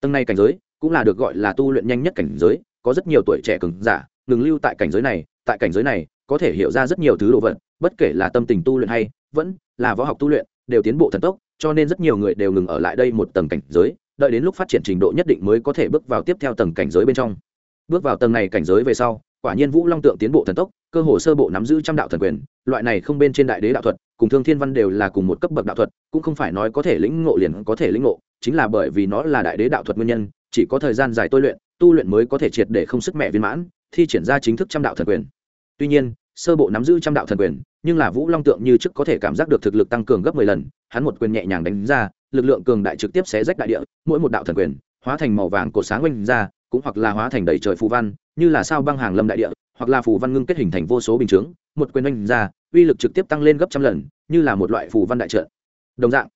Tầng này cảnh giới cũng là được gọi là tu luyện nhanh nhất cảnh giới, có rất nhiều tuổi trẻ cường giả, ngừng lưu tại cảnh giới này, tại cảnh giới này có thể hiểu ra rất nhiều thứ đồ vật, bất kể là tâm tình tu luyện hay vẫn là võ học tu luyện, đều tiến bộ thần tốc, cho nên rất nhiều người đều ngừng ở lại đây một tầng cảnh giới, đợi đến lúc phát triển trình độ nhất định mới có thể bước vào tiếp theo tầng cảnh giới bên trong. Bước vào tầng này cảnh giới về sau quả nhiên vũ long tượng tiến bộ thần tốc, cơ hồ sơ bộ nắm giữ trăm đạo thần quyền, loại này không bên trên đại đế đạo thuật, cùng thương thiên văn đều là cùng một cấp bậc đạo thuật, cũng không phải nói có thể lĩnh ngộ liền có thể lĩnh ngộ, chính là bởi vì nó là đại đế đạo thuật nguyên nhân, chỉ có thời gian dài tôi luyện, tu luyện mới có thể triệt để không sức mẹ viên mãn, thi triển ra chính thức trăm đạo thần quyền. Tuy nhiên, sơ bộ nắm giữ trăm đạo thần quyền, nhưng là vũ long tượng như trước có thể cảm giác được thực lực tăng cường gấp mười lần, hắn một quyền nhẹ nhàng đánh ra, lực lượng cường đại trực tiếp xé rách đại địa, mỗi một đạo thần quyền, hóa thành màu vàng cột sáng oanh ra, cũng hoặc là hóa thành đầy trời phù văn như là sao băng hàng lâm đại địa, hoặc là phù văn ngưng kết hình thành vô số bình chướng, một quyền oanh ra, uy lực trực tiếp tăng lên gấp trăm lần, như là một loại phù văn đại trợ đồng dạng,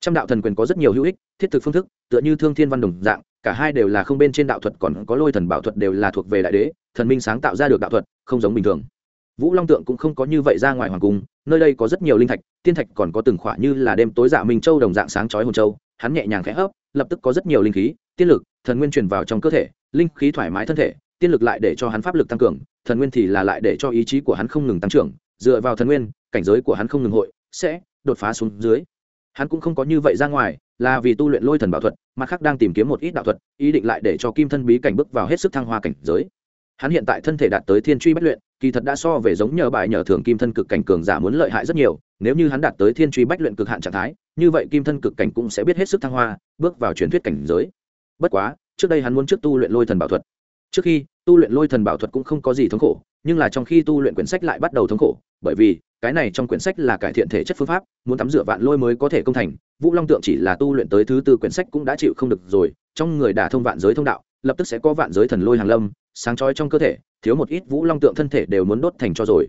trăm đạo thần quyền có rất nhiều hữu ích, thiết thực phương thức, tựa như thương thiên văn đồng dạng, cả hai đều là không bên trên đạo thuật còn có lôi thần bảo thuật đều là thuộc về đại đế, thần minh sáng tạo ra được đạo thuật, không giống bình thường. Vũ long tượng cũng không có như vậy ra ngoài hoàng cung, nơi đây có rất nhiều linh thạch, tiên thạch còn có từng khỏa như là đêm tối dạ minh châu đồng dạng sáng chói hồn châu, hắn nhẹ nhàng khẽ hấp, lập tức có rất nhiều linh khí, tiên lực, thần nguyên truyền vào trong cơ thể, linh khí thoải mái thân thể tiên lực lại để cho hắn pháp lực tăng cường, thần nguyên thì là lại để cho ý chí của hắn không ngừng tăng trưởng, dựa vào thần nguyên, cảnh giới của hắn không ngừng hội, sẽ đột phá xuống dưới. Hắn cũng không có như vậy ra ngoài, là vì tu luyện lôi thần bảo thuật mặt khác đang tìm kiếm một ít đạo thuật, ý định lại để cho kim thân bí cảnh bước vào hết sức thăng hoa cảnh giới. Hắn hiện tại thân thể đạt tới thiên truy bách luyện, kỳ thật đã so về giống nhờ bài nhờ thường kim thân cực cảnh cường giả muốn lợi hại rất nhiều, nếu như hắn đạt tới thiên truy bách luyện cực hạn trạng thái, như vậy kim thân cực cảnh cũng sẽ biết hết sức thăng hoa, bước vào truyền thuyết cảnh giới. Bất quá, trước đây hắn muốn trước tu luyện lôi thần bảo thuật trước khi, tu luyện lôi thần bảo thuật cũng không có gì thống khổ, nhưng là trong khi tu luyện quyển sách lại bắt đầu thống khổ, bởi vì, cái này trong quyển sách là cải thiện thể chất phương pháp, muốn tắm rửa vạn lôi mới có thể công thành, vũ long tượng chỉ là tu luyện tới thứ tư quyển sách cũng đã chịu không được rồi, trong người đả thông vạn giới thông đạo, lập tức sẽ có vạn giới thần lôi hàng lâm, sáng chói trong cơ thể, thiếu một ít vũ long tượng thân thể đều muốn đốt thành cho rồi.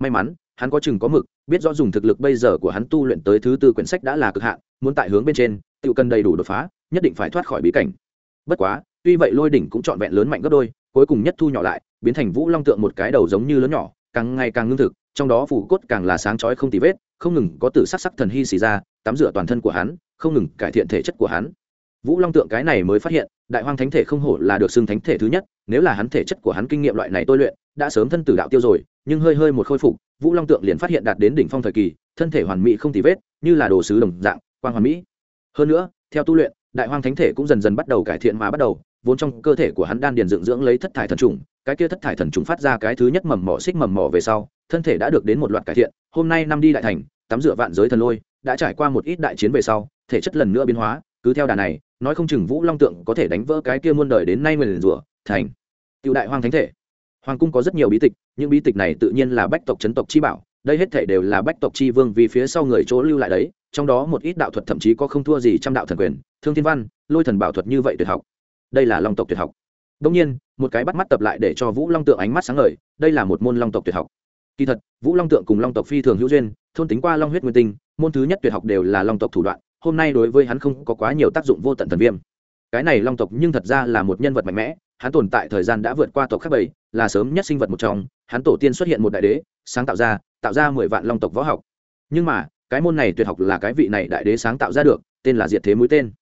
May mắn, hắn có chừng có mực, biết rõ dùng thực lực bây giờ của hắn tu luyện tới thứ tư quyển sách đã là cực hạn, muốn tại hướng bên trên, tự cần đầy đủ đột phá, nhất định phải thoát khỏi bí cảnh. Bất quá tuy vậy lôi đỉnh cũng trọn vẹn lớn mạnh gấp đôi, cuối cùng nhất thu nhỏ lại, biến thành vũ long tượng một cái đầu giống như lớn nhỏ, càng ngày càng ngưng thực, trong đó phủ cốt càng là sáng chói không tì vết, không ngừng có từ sắc sắc thần hy xì ra, tắm rửa toàn thân của hắn, không ngừng cải thiện thể chất của hắn. Vũ long tượng cái này mới phát hiện, đại hoang thánh thể không hổ là được xưng thánh thể thứ nhất, nếu là hắn thể chất của hắn kinh nghiệm loại này tôi luyện, đã sớm thân tử đạo tiêu rồi, nhưng hơi hơi một khôi phục, vũ long tượng liền phát hiện đạt đến đỉnh phong thời kỳ, thân thể hoàn mỹ không tì vết, như là đồ sứ đồng dạng, quang hoàn mỹ. Hơn nữa, theo tu luyện đại hoang thánh thể cũng dần dần bắt đầu cải thiện mà bắt đầu, vốn trong cơ thể của hắn đan điền dựng dưỡng lấy thất thải thần trùng, cái kia thất thải thần trùng phát ra cái thứ nhất mầm mỏ xích mầm mỏ về sau, thân thể đã được đến một loạt cải thiện, hôm nay năm đi đại thành, tắm rửa vạn giới thần lôi, đã trải qua một ít đại chiến về sau, thể chất lần nữa biến hóa, cứ theo đà này, nói không chừng vũ long tượng có thể đánh vỡ cái kia muôn đời đến nay mình rủa, thành Tiểu đại hoang thánh thể. Hoàng cung có rất nhiều bí tịch, những bí tịch này tự nhiên là bách tộc chấn tộc chi bảo, đây hết thể đều là bách tộc chi vương vì phía sau người chỗ lưu lại đấy trong đó một ít đạo thuật thậm chí có không thua gì trăm đạo thần quyền, thương thiên văn, lôi thần bảo thuật như vậy tuyệt học. Đây là long tộc tuyệt học. Đông nhiên, một cái bắt mắt tập lại để cho vũ long tượng ánh mắt sáng ngời, đây là một môn long tộc tuyệt học. Kỳ thật, vũ long tượng cùng long tộc phi thường hữu duyên, thôn tính qua long huyết nguyên tinh, môn thứ nhất tuyệt học đều là long tộc thủ đoạn, hôm nay đối với hắn không có quá nhiều tác dụng vô tận thần viêm. Cái này long tộc nhưng thật ra là một nhân vật mạnh mẽ, hắn tồn tại thời gian đã vượt qua tộc khác bảy, là sớm nhất sinh vật một trong, hắn tổ tiên xuất hiện một đại đế, sáng tạo ra tạo ra mười vạn long tộc võ học. Nhưng mà cái môn này tuyệt học là cái vị này đại đế sáng tạo ra được, tên là diệt thế mũi tên.